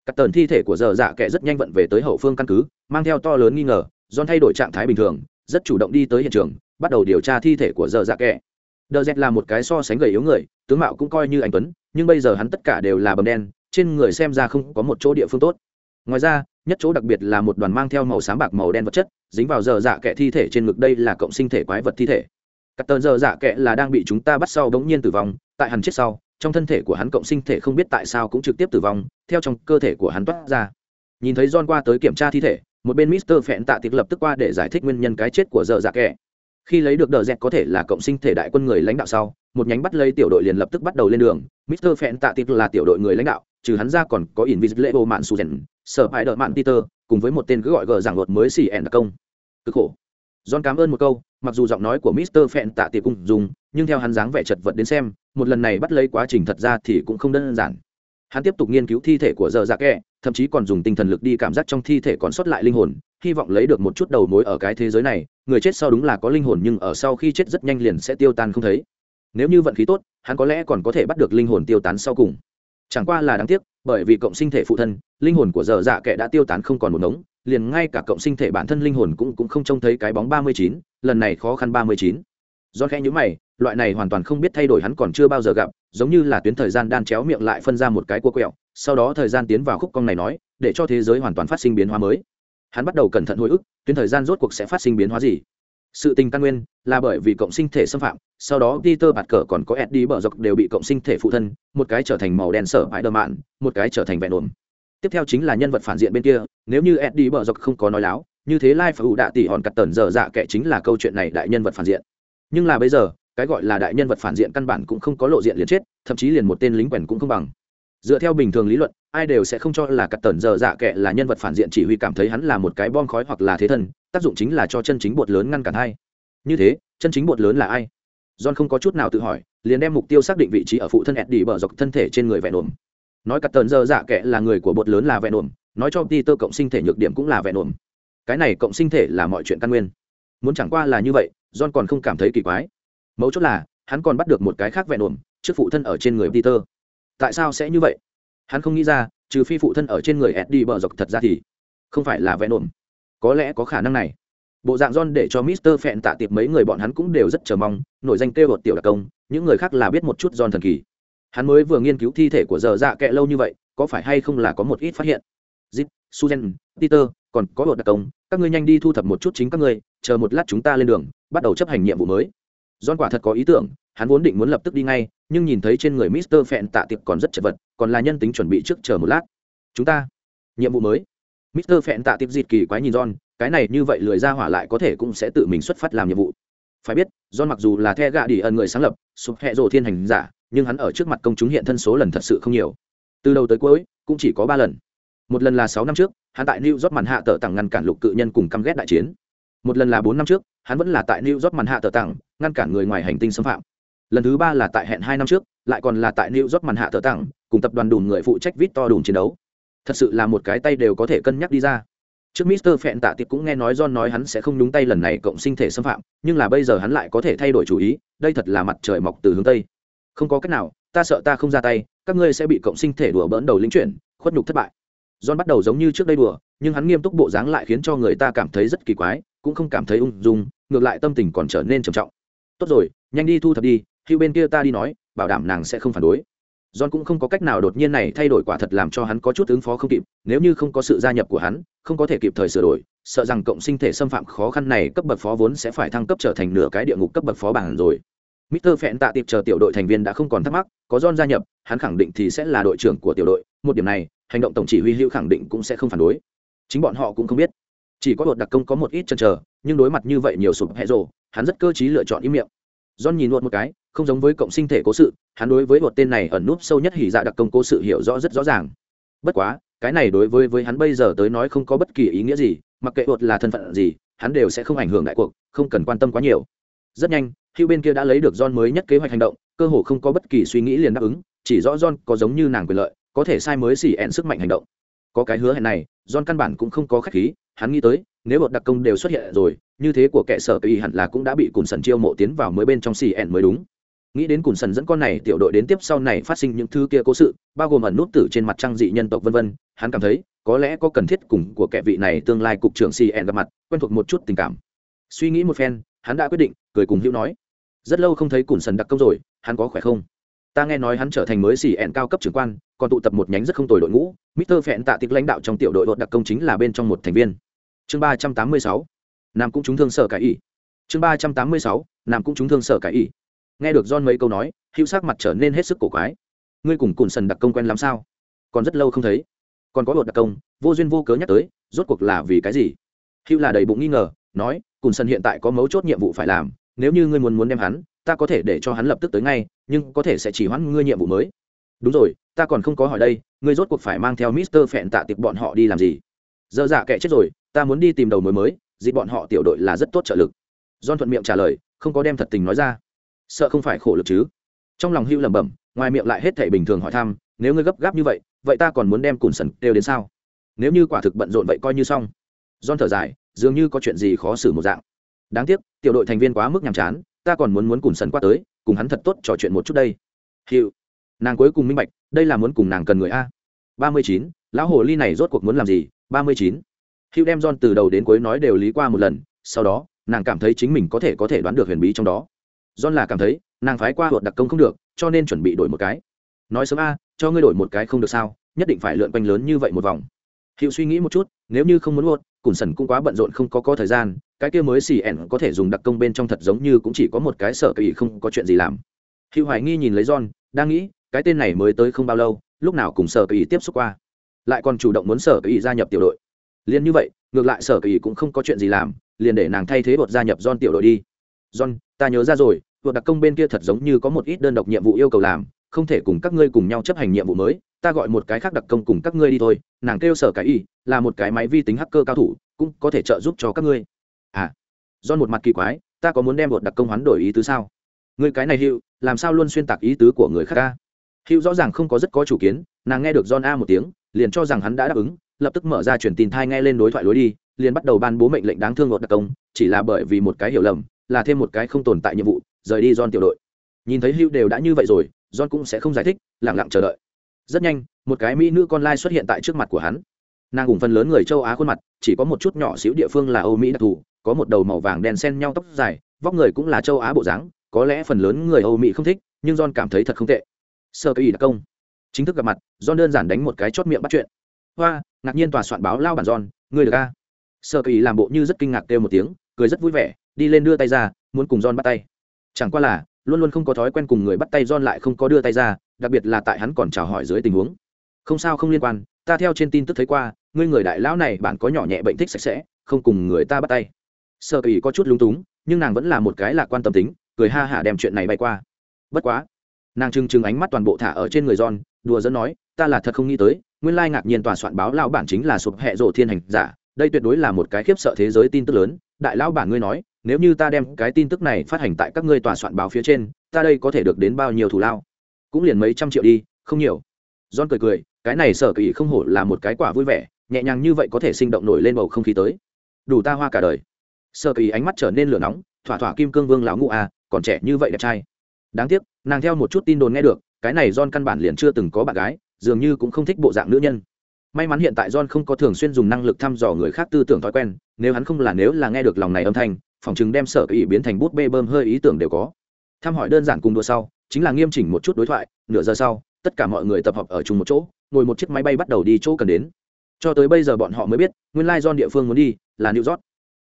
Các tần thi thể của giờ dạ kệ rất nhanh vận về tới hậu phương căn cứ, mang theo to lớn nghi ngờ John thay đổi trạng thái bình thường, rất chủ động đi tới hiện trường, bắt đầu điều tra thi thể của giờ dạ kệ đờ dẹt là một cái so sánh gầy yếu người, tướng mạo cũng coi như anh tuấn, nhưng bây giờ hắn tất cả đều là bầm đen, trên người xem ra không có một chỗ địa phương tốt. Ngoài ra, nhất chỗ đặc biệt là một đoàn mang theo màu sáng bạc màu đen vật chất, dính vào giờ dạ kệ thi thể trên ngực đây là cộng sinh thể quái vật thi thể. Các tờ giờ dạ kệ là đang bị chúng ta bắt sau bỗng nhiên tử vong, tại hắn chết sau, trong thân thể của hắn cộng sinh thể không biết tại sao cũng trực tiếp tử vong, theo trong cơ thể của hắn toát ra. Nhìn thấy john qua tới kiểm tra thi thể một bên mister phẹn tạ tiệc lập tức qua để giải thích nguyên nhân cái chết của dợ dạ Kẻ. khi lấy được đờ dẹt dạ có thể là cộng sinh thể đại quân người lãnh đạo sau, một nhánh bắt lấy tiểu đội liền lập tức bắt đầu lên đường mister phẹn tạ tiệc là tiểu đội người lãnh đạo, trừ hắn ra còn có invisible mạn su rèn sở hại đợi mạn peter, cùng với một tên cứ gọi gờ giảng luật mới xì ẻn đặc công cực khổ john cảm ơn một câu, mặc dù giọng nói của mister phẹn tạ tiệc cùng dùng, nhưng theo hắn dáng vẻ chật vật đến xem, một lần này bắt lấy quá trình thật ra thì cũng không đơn giản hắn tiếp tục nghiên cứu thi thể của giờ dạ Kẻ thậm chí còn dùng tinh thần lực đi cảm giác trong thi thể còn sót lại linh hồn, hy vọng lấy được một chút đầu mối ở cái thế giới này, người chết sau đúng là có linh hồn nhưng ở sau khi chết rất nhanh liền sẽ tiêu tan không thấy. Nếu như vận khí tốt, hắn có lẽ còn có thể bắt được linh hồn tiêu tán sau cùng. Chẳng qua là đáng tiếc, bởi vì cộng sinh thể phụ thân, linh hồn của dở dạ kệ đã tiêu tán không còn một ngống, liền ngay cả cộng sinh thể bản thân linh hồn cũng cũng không trông thấy cái bóng ba mươi chín, lần này khó khăn ba mươi chín. Do khẽ nhữ mày, loại này hoàn toàn không biết thay đổi hắn còn chưa bao giờ gặp, giống như là tuyến thời gian đan chéo miệng lại phân ra một cái cua quẹo sau đó thời gian tiến vào khúc cong này nói, để cho thế giới hoàn toàn phát sinh biến hóa mới. Hắn bắt đầu cẩn thận hồi ức, tuyến thời gian rốt cuộc sẽ phát sinh biến hóa gì. Sự tình căn nguyên là bởi vì cộng sinh thể xâm phạm, sau đó peter bạt cờ còn có eddie bờ dọc đều bị cộng sinh thể phụ thân, một cái trở thành màu đen sở bãi đờ mạn, một cái trở thành vẹn ổn tiếp theo chính là nhân vật phản diện bên kia, nếu như eddie bờ dọc không có nói láo, như thế lai phải ủ đạ tỷ hòn cặt tần dở dạ kệ chính là câu chuyện này đại nhân vật phản diện. Nhưng là bây giờ, cái gọi là đại nhân vật phản diện căn bản cũng không có lộ diện liền chết, thậm chí liền một tên lính quèn cũng không bằng dựa theo bình thường lý luận, ai đều sẽ không cho là cắt tần giờ dạ kệ là nhân vật phản diện chỉ huy cảm thấy hắn là một cái bom khói hoặc là thế thân, tác dụng chính là cho chân chính bột lớn ngăn cản hay như thế, chân chính bột lớn là ai? John không có chút nào tự hỏi, liền đem mục tiêu xác định vị trí ở phụ thân eddie bờ dọc thân thể trên người vẹn ổn. Nói cắt tần giờ dạ kệ là người của bột lớn là vẹn ổn, nói cho peter cộng sinh thể nhược điểm cũng là vẹn ổn. Cái này cộng sinh thể là mọi chuyện căn nguyên. Muốn chẳng qua là như vậy, john còn không cảm thấy kỳ quái. Mấu chốt là, hắn còn bắt được một cái khác vẹn ổn trước phụ thân ở trên người peter tại sao sẽ như vậy? Hắn không nghĩ ra trừ phi phụ thân ở trên người eddie bờ dọc thật ra thì không phải là vẽ nổm có lẽ có khả năng này. Bộ dạng john để cho mister phẹn tạ tiệp mấy người bọn hắn cũng đều rất chờ mong nổi danh kêu Bột tiểu đặc công những người khác là biết một chút john thần kỳ. Hắn mới vừa nghiên cứu thi thể của giờ dạ kệ lâu như vậy có phải hay không là có một ít phát hiện? Zip suzen peter còn có Bột đặc công các ngươi nhanh đi thu thập một chút chính các ngươi chờ một lát chúng ta lên đường bắt đầu chấp hành nhiệm vụ mới. John quả thật có ý tưởng, hắn vốn định muốn lập tức đi ngay, nhưng nhìn thấy trên người Mister Phẹn tạ tiệp còn rất chật vật, còn là nhân tính chuẩn bị trước chờ một lát. Chúng ta, nhiệm vụ mới. Mister Phẹn tạ tiệp dịt kỳ quái nhìn John, cái này như vậy lười ra hỏa lại có thể cũng sẽ tự mình xuất phát làm nhiệm vụ. Phải biết, John mặc dù là The gạ đi ẩn người sáng lập, sụp hệ rồ thiên hành giả, nhưng hắn ở trước mặt công chúng hiện thân số lần thật sự không nhiều. Từ đầu tới cuối, cũng chỉ có ba lần. Một lần là sáu năm trước, hắn tại New York màn hạ tở tặng ngăn cản lục cự nhân cùng căm ghét đại chiến. Một lần là bốn năm trước, hắn vẫn là tại New York màn hạ tở tặng, ngăn cản người ngoài hành tinh xâm phạm lần thứ ba là tại hẹn hai năm trước, lại còn là tại new york màn hạ thợ tặng, cùng tập đoàn đùm người phụ trách vít to đùm chiến đấu. Thật sự là một cái tay đều có thể cân nhắc đi ra. Trước mister phẹn tạ tiệp cũng nghe nói john nói hắn sẽ không nhúng tay lần này cộng sinh thể xâm phạm, nhưng là bây giờ hắn lại có thể thay đổi chủ ý, đây thật là mặt trời mọc từ hướng tây. Không có cách nào, ta sợ ta không ra tay, các ngươi sẽ bị cộng sinh thể đùa bỡn đầu lính chuyển, khuất nhục thất bại. John bắt đầu giống như trước đây đùa, nhưng hắn nghiêm túc bộ dáng lại khiến cho người ta cảm thấy rất kỳ quái, cũng không cảm thấy ung dung, ngược lại tâm tình còn trở nên trầm trọng. Tốt rồi, nhanh đi thu thập đi hữu bên kia ta đi nói bảo đảm nàng sẽ không phản đối john cũng không có cách nào đột nhiên này thay đổi quả thật làm cho hắn có chút ứng phó không kịp nếu như không có sự gia nhập của hắn không có thể kịp thời sửa đổi sợ rằng cộng sinh thể xâm phạm khó khăn này cấp bậc phó vốn sẽ phải thăng cấp trở thành nửa cái địa ngục cấp bậc phó bản rồi Mr. Phẹn tạ tiệp chờ tiểu đội thành viên đã không còn thắc mắc, có John gia nhập, hắn khẳng định thì sẽ là đội trưởng của tiểu đội, một điểm này, hành động tổng chỉ huy Hữu khẳng định cũng sẽ không phản đối. Chính bọn họ cũng không biết. Chỉ có đột đặc công có một ít chần chờ, nhưng đối mặt như vậy nhiều sụp hệ rồ, hắn rất cơ trí lựa chọn im miệng. John nhìn luật một cái, không giống với cộng sinh thể cố sự, hắn đối với luật tên này ẩn núp sâu nhất hỉ dạ đặc công cố sự hiểu rõ rất rõ ràng. Bất quá, cái này đối với với hắn bây giờ tới nói không có bất kỳ ý nghĩa gì, mặc kệ luật là thân phận gì, hắn đều sẽ không ảnh hưởng đại cuộc, không cần quan tâm quá nhiều. Rất nhanh, Hugh bên kia đã lấy được John mới nhất kế hoạch hành động, cơ hồ không có bất kỳ suy nghĩ liền đáp ứng, chỉ rõ John có giống như nàng quyền lợi, có thể sai mới xỉ ẹn sức mạnh hành động. Có cái hứa hẹn này, John căn bản cũng không có khách khí, hắn nghĩ tới, nếu một đặc công đều xuất hiện rồi, như thế của kẻ sở kỳ hẳn là cũng đã bị cùn sần chiêu mộ tiến vào mới bên trong xì ẻn mới đúng. Nghĩ đến cùn sần dẫn con này tiểu đội đến tiếp sau này phát sinh những thứ kia cố sự bao gồm ẩn nút tử trên mặt trăng dị nhân tộc vân vân hắn cảm thấy có lẽ có cần thiết cùng của kẻ vị này tương lai cục trưởng cn gặp mặt quen thuộc một chút tình cảm. Suy nghĩ một phen hắn đã quyết định cười cùng hữu nói. Rất lâu không thấy cùn sần đặc công rồi hắn có khỏe không? Ta nghe nói hắn trở thành mới cn cao cấp trưởng quan còn tụ tập một nhánh rất không tồi đội ngũ mister phẹn tạ tiệc lãnh đạo trong tiểu đội đội đặc công chính là bên trong một thành viên chương ba trăm tám mươi sáu, nam cũng chúng thương sở cải y. Chương ba trăm tám mươi sáu, nam cũng chúng thương sở cải y. Nghe được john mấy câu nói, hữu sắc mặt trở nên hết sức cổ quái. Ngươi cùng cùn sần đặc công quen lắm sao? Còn rất lâu không thấy. Còn có đột đặc công, vô duyên vô cớ nhắc tới, rốt cuộc là vì cái gì? Hữu là đầy bụng nghi ngờ, nói cùn sần hiện tại có mấu chốt nhiệm vụ phải làm, nếu như ngươi muốn muốn đem hắn, ta có thể để cho hắn lập tức tới ngay, nhưng có thể sẽ chỉ hoãn ngươi nhiệm vụ mới. Đúng rồi, ta còn không có hỏi đây, ngươi rốt cuộc phải mang theo mister phẹn tạ tiệc bọn họ đi làm gì? Dơ dạ kệ chết rồi, ta muốn đi tìm đầu mối mới, dịp bọn họ tiểu đội là rất tốt trợ lực. Don thuận miệng trả lời, không có đem thật tình nói ra. Sợ không phải khổ lực chứ? Trong lòng hưu lẩm bẩm, ngoài miệng lại hết thể bình thường hỏi thăm, nếu ngươi gấp gáp như vậy vậy ta còn muốn đem cùn sần đều đến sao? Nếu như quả thực bận rộn vậy coi như xong. Don thở dài, dường như có chuyện gì khó xử một dạng. Đáng tiếc, tiểu đội thành viên quá mức nhàm chán, ta còn muốn muốn cùn sần qua tới, cùng hắn thật tốt trò chuyện một chút đây. Hiệu nàng cuối cùng minh bạch, đây là muốn cùng nàng cần người a. Ba mươi chín, lão hồ ly này rốt cuộc muốn làm gì? Ba mươi chín. Hữu đem john từ đầu đến cuối nói đều lý qua một lần, sau đó, nàng cảm thấy chính mình có thể có thể đoán được huyền bí trong đó. John là cảm thấy, nàng phái qua hột đặc công không được, cho nên chuẩn bị đổi một cái. Nói sớm, a, cho ngươi đổi một cái không được sao, nhất định phải lượn quanh lớn như vậy một vòng. Hiệu suy nghĩ một chút, nếu như không muốn buộc cùn sần cũng quá bận rộn không có có thời gian, cái kia mới xì ẻn có thể dùng đặc công bên trong thật giống như cũng chỉ có một cái sở kỳ không có chuyện gì làm. Hiệu hoài nghi nhìn lấy john, đang nghĩ, cái tên này mới tới không bao lâu, lúc nào cùng sở kỳ tiếp xúc qua lại còn chủ động muốn sở kỳ gia nhập tiểu đội. Liền như vậy, ngược lại sở kỳ cũng không có chuyện gì làm, liền để nàng thay thế bột gia nhập john tiểu đội đi. John, ta nhớ ra rồi vượt đặc công bên kia thật giống như có một ít đơn độc nhiệm vụ yêu cầu làm, không thể cùng các ngươi cùng nhau chấp hành nhiệm vụ mới, ta gọi một cái khác đặc công cùng các ngươi đi thôi, nàng kêu sở cái y là một cái máy vi tính hacker cao thủ, cũng có thể trợ giúp cho các ngươi. À do một mặt kỳ quái, ta có muốn đem một đặc công hoán đổi ý tứ sao? Người cái này hữu, làm sao luôn xuyên tạc ý tứ của người khác ca hữu rõ ràng không có rất có chủ kiến, nàng nghe được john a một tiếng liền cho rằng hắn đã đáp ứng, lập tức mở ra truyền tin thai nghe lên đối thoại lối đi, liền bắt đầu ban bố mệnh lệnh đáng thương ngột đặc công, chỉ là bởi vì một cái hiểu lầm, là thêm một cái không tồn tại nhiệm vụ, rời đi John tiểu đội. Nhìn thấy hưu đều đã như vậy rồi, John cũng sẽ không giải thích lẳng lặng chờ đợi. Rất nhanh, một cái mỹ nữ con lai xuất hiện tại trước mặt của hắn. Nàng cùng phần lớn người châu á khuôn mặt, chỉ có một chút nhỏ xíu địa phương là âu mỹ đặc thù, có một đầu màu vàng đen xen nhau tóc dài, vóc người cũng là châu á bộ dáng, có lẽ phần lớn người âu mỹ không thích, nhưng john cảm thấy thật không tệ. Sơ cái ý đặc công chính thức gặp mặt, john đơn giản đánh một cái chót miệng bắt chuyện. Hoa, ngạc nhiên tòa soạn báo lao bản john người được a? Sơ kỳ làm bộ như rất kinh ngạc kêu một tiếng, cười rất vui vẻ, đi lên đưa tay ra, muốn cùng john bắt tay. Chẳng qua là, luôn luôn không có thói quen cùng người bắt tay john lại không có đưa tay ra, đặc biệt là tại hắn còn chào hỏi dưới tình huống. Không sao không liên quan, ta theo trên tin tức thấy qua, ngươi người đại lão này bạn có nhỏ nhẹ bệnh thích sạch sẽ, không cùng người ta bắt tay. Sợ kỳ có chút lúng túng, nhưng nàng vẫn là một cái lạc quan tâm tính, cười ha hả đem chuyện này bay qua. Bất quá, nàng trừng trừng ánh mắt toàn bộ thả ở trên người john đùa dẫn nói, ta là thật không nghĩ tới, nguyên lai ngạc nhiên tòa soạn báo lao bản chính là sụp hẹ rộ thiên hành giả, đây tuyệt đối là một cái khiếp sợ thế giới tin tức lớn. Đại lao bản ngươi nói, nếu như ta đem cái tin tức này phát hành tại các ngươi tòa soạn báo phía trên, ta đây có thể được đến bao nhiêu thù lao? Cũng liền mấy trăm triệu đi, không nhiều. John cười cười, cái này sở kỳ không hổ là một cái quả vui vẻ, nhẹ nhàng như vậy có thể sinh động nổi lên bầu không khí tới. Đủ ta hoa cả đời. Sở kỳ ánh mắt trở nên lửa nóng, thỏa thỏa kim cương vương lão ngụ à còn trẻ như vậy đẹp trai. Đáng tiếc, nàng theo một chút tin đồn nghe được cái này john căn bản liền chưa từng có bạn gái, dường như cũng không thích bộ dạng nữ nhân. May mắn hiện tại john không có thường xuyên dùng năng lực thăm dò người khác tư tưởng thói quen, nếu hắn không là nếu là nghe được lòng này âm thanh, phòng chứng đem sở ý biến thành bút bê bơm hơi ý tưởng đều có. Thăm hỏi đơn giản cùng đua sau, chính là nghiêm chỉnh một chút đối thoại, nửa giờ sau, tất cả mọi người tập hợp ở chung một chỗ, ngồi một chiếc máy bay bắt đầu đi chỗ cần đến. Cho tới bây giờ bọn họ mới biết, nguyên lai John địa phương muốn đi là new york.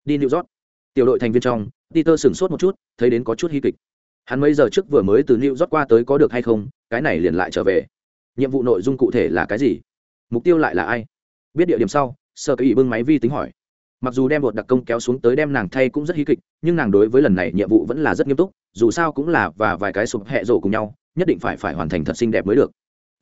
Đi new york. Tiểu đội thành viên trong, peter sửng sốt một chút, thấy đến có chút hy kịch hắn mấy giờ trước vừa mới từ new york qua tới có được hay không cái này liền lại trở về. Nhiệm vụ nội dung cụ thể là cái gì? Mục tiêu lại là ai? Biết địa điểm sau sơ cái ý bưng máy vi tính hỏi. Mặc dù đem bột đặc công kéo xuống tới đem nàng thay cũng rất hí kịch nhưng nàng đối với lần này nhiệm vụ vẫn là rất nghiêm túc dù sao cũng là và vài cái sụp hẹ rổ cùng nhau nhất định phải phải hoàn thành thật xinh đẹp mới được.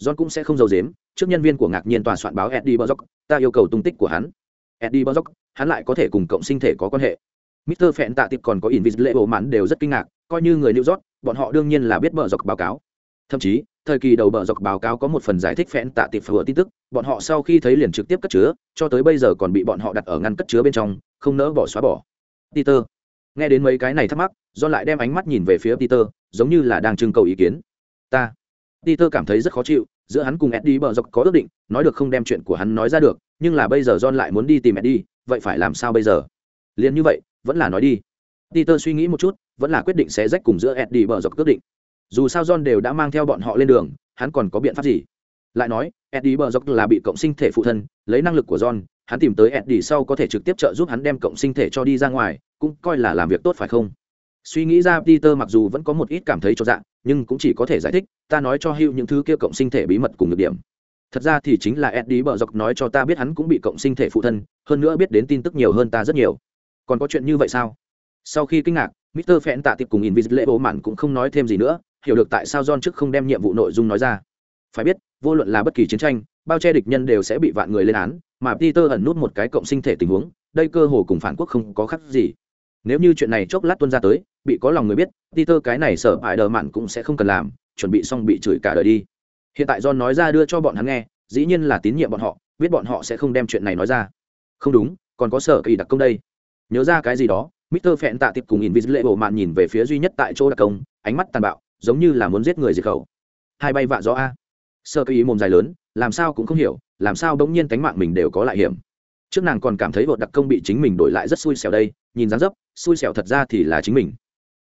John cũng sẽ không giấu dếm trước nhân viên của ngạc nhiên tòa soạn báo eddie bozok ta yêu cầu tung tích của hắn. Eddie bozok hắn lại có thể cùng cộng sinh thể có quan hệ. Mr. Phẹn tạ tiệp còn có Invisible bộ mắn đều rất kinh ngạc, coi như người New York, bọn họ đương nhiên là biết bờ dọc báo cáo. Thậm chí, thời kỳ đầu bờ dọc báo cáo có một phần giải thích phẽn tạ tịp vừa tin tức, bọn họ sau khi thấy liền trực tiếp cất chứa, cho tới bây giờ còn bị bọn họ đặt ở ngăn cất chứa bên trong, không nỡ bỏ xóa bỏ. Peter, nghe đến mấy cái này thắc mắc, do lại đem ánh mắt nhìn về phía Peter, giống như là đang trưng cầu ý kiến. Ta. Peter cảm thấy rất khó chịu, giữa hắn cùng Eddie bờ dọc có ước định, nói được không đem chuyện của hắn nói ra được, nhưng là bây giờ John lại muốn đi tìm Eddie, vậy phải làm sao bây giờ? Liên như vậy, vẫn là nói đi. Peter suy nghĩ một chút, vẫn là quyết định sẽ rách cùng giữa Eddie bờ dọc quyết định. Dù sao John đều đã mang theo bọn họ lên đường, hắn còn có biện pháp gì? Lại nói, Eddie bờ dọc là bị cộng sinh thể phụ thân, lấy năng lực của John, hắn tìm tới Eddie sau có thể trực tiếp trợ giúp hắn đem cộng sinh thể cho đi ra ngoài, cũng coi là làm việc tốt phải không? Suy nghĩ ra Peter mặc dù vẫn có một ít cảm thấy cho dạng, nhưng cũng chỉ có thể giải thích, ta nói cho Hugh những thứ kia cộng sinh thể bí mật cùng nhược điểm. Thật ra thì chính là Eddie bờ dọc nói cho ta biết hắn cũng bị cộng sinh thể phụ thân, hơn nữa biết đến tin tức nhiều hơn ta rất nhiều còn có chuyện như vậy sao sau khi kinh ngạc Mr. Phẹn tạ tiệp cùng Invisible bố mạn cũng không nói thêm gì nữa, hiểu được tại sao John trước không đem nhiệm vụ nội dung nói ra. Phải biết, vô luận là bất kỳ chiến tranh, bao che địch nhân đều sẽ bị vạn người lên án, mà Peter ẩn nút một cái cộng sinh thể tình huống, đây cơ hồ cùng phản quốc không có khác gì. Nếu như chuyện này chốc lát tuôn ra tới, bị có lòng người biết, Peter cái này sợ hại đờ mạn cũng sẽ không cần làm, chuẩn bị xong bị chửi cả đời đi. Hiện tại John nói ra đưa cho bọn hắn nghe, dĩ nhiên là tín nhiệm bọn họ, biết bọn họ sẽ không đem chuyện này nói ra. Không đúng, còn có sở kỳ đặc công đây nhớ ra cái gì đó Mr. Phẹn tạ tiệp cùng Invisible bộ mạn nhìn về phía duy nhất tại chỗ đặc công, ánh mắt tàn bạo, giống như là muốn giết người diệt khẩu. Hai bay vạ gió a. Sơ cái ý mồm dài lớn, làm sao cũng không hiểu, làm sao bỗng nhiên cánh mạng mình đều có lại hiểm. Trước nàng còn cảm thấy bộ đặc công bị chính mình đổi lại rất xui xẻo đây, nhìn dáng dấp, xui xẻo thật ra thì là chính mình.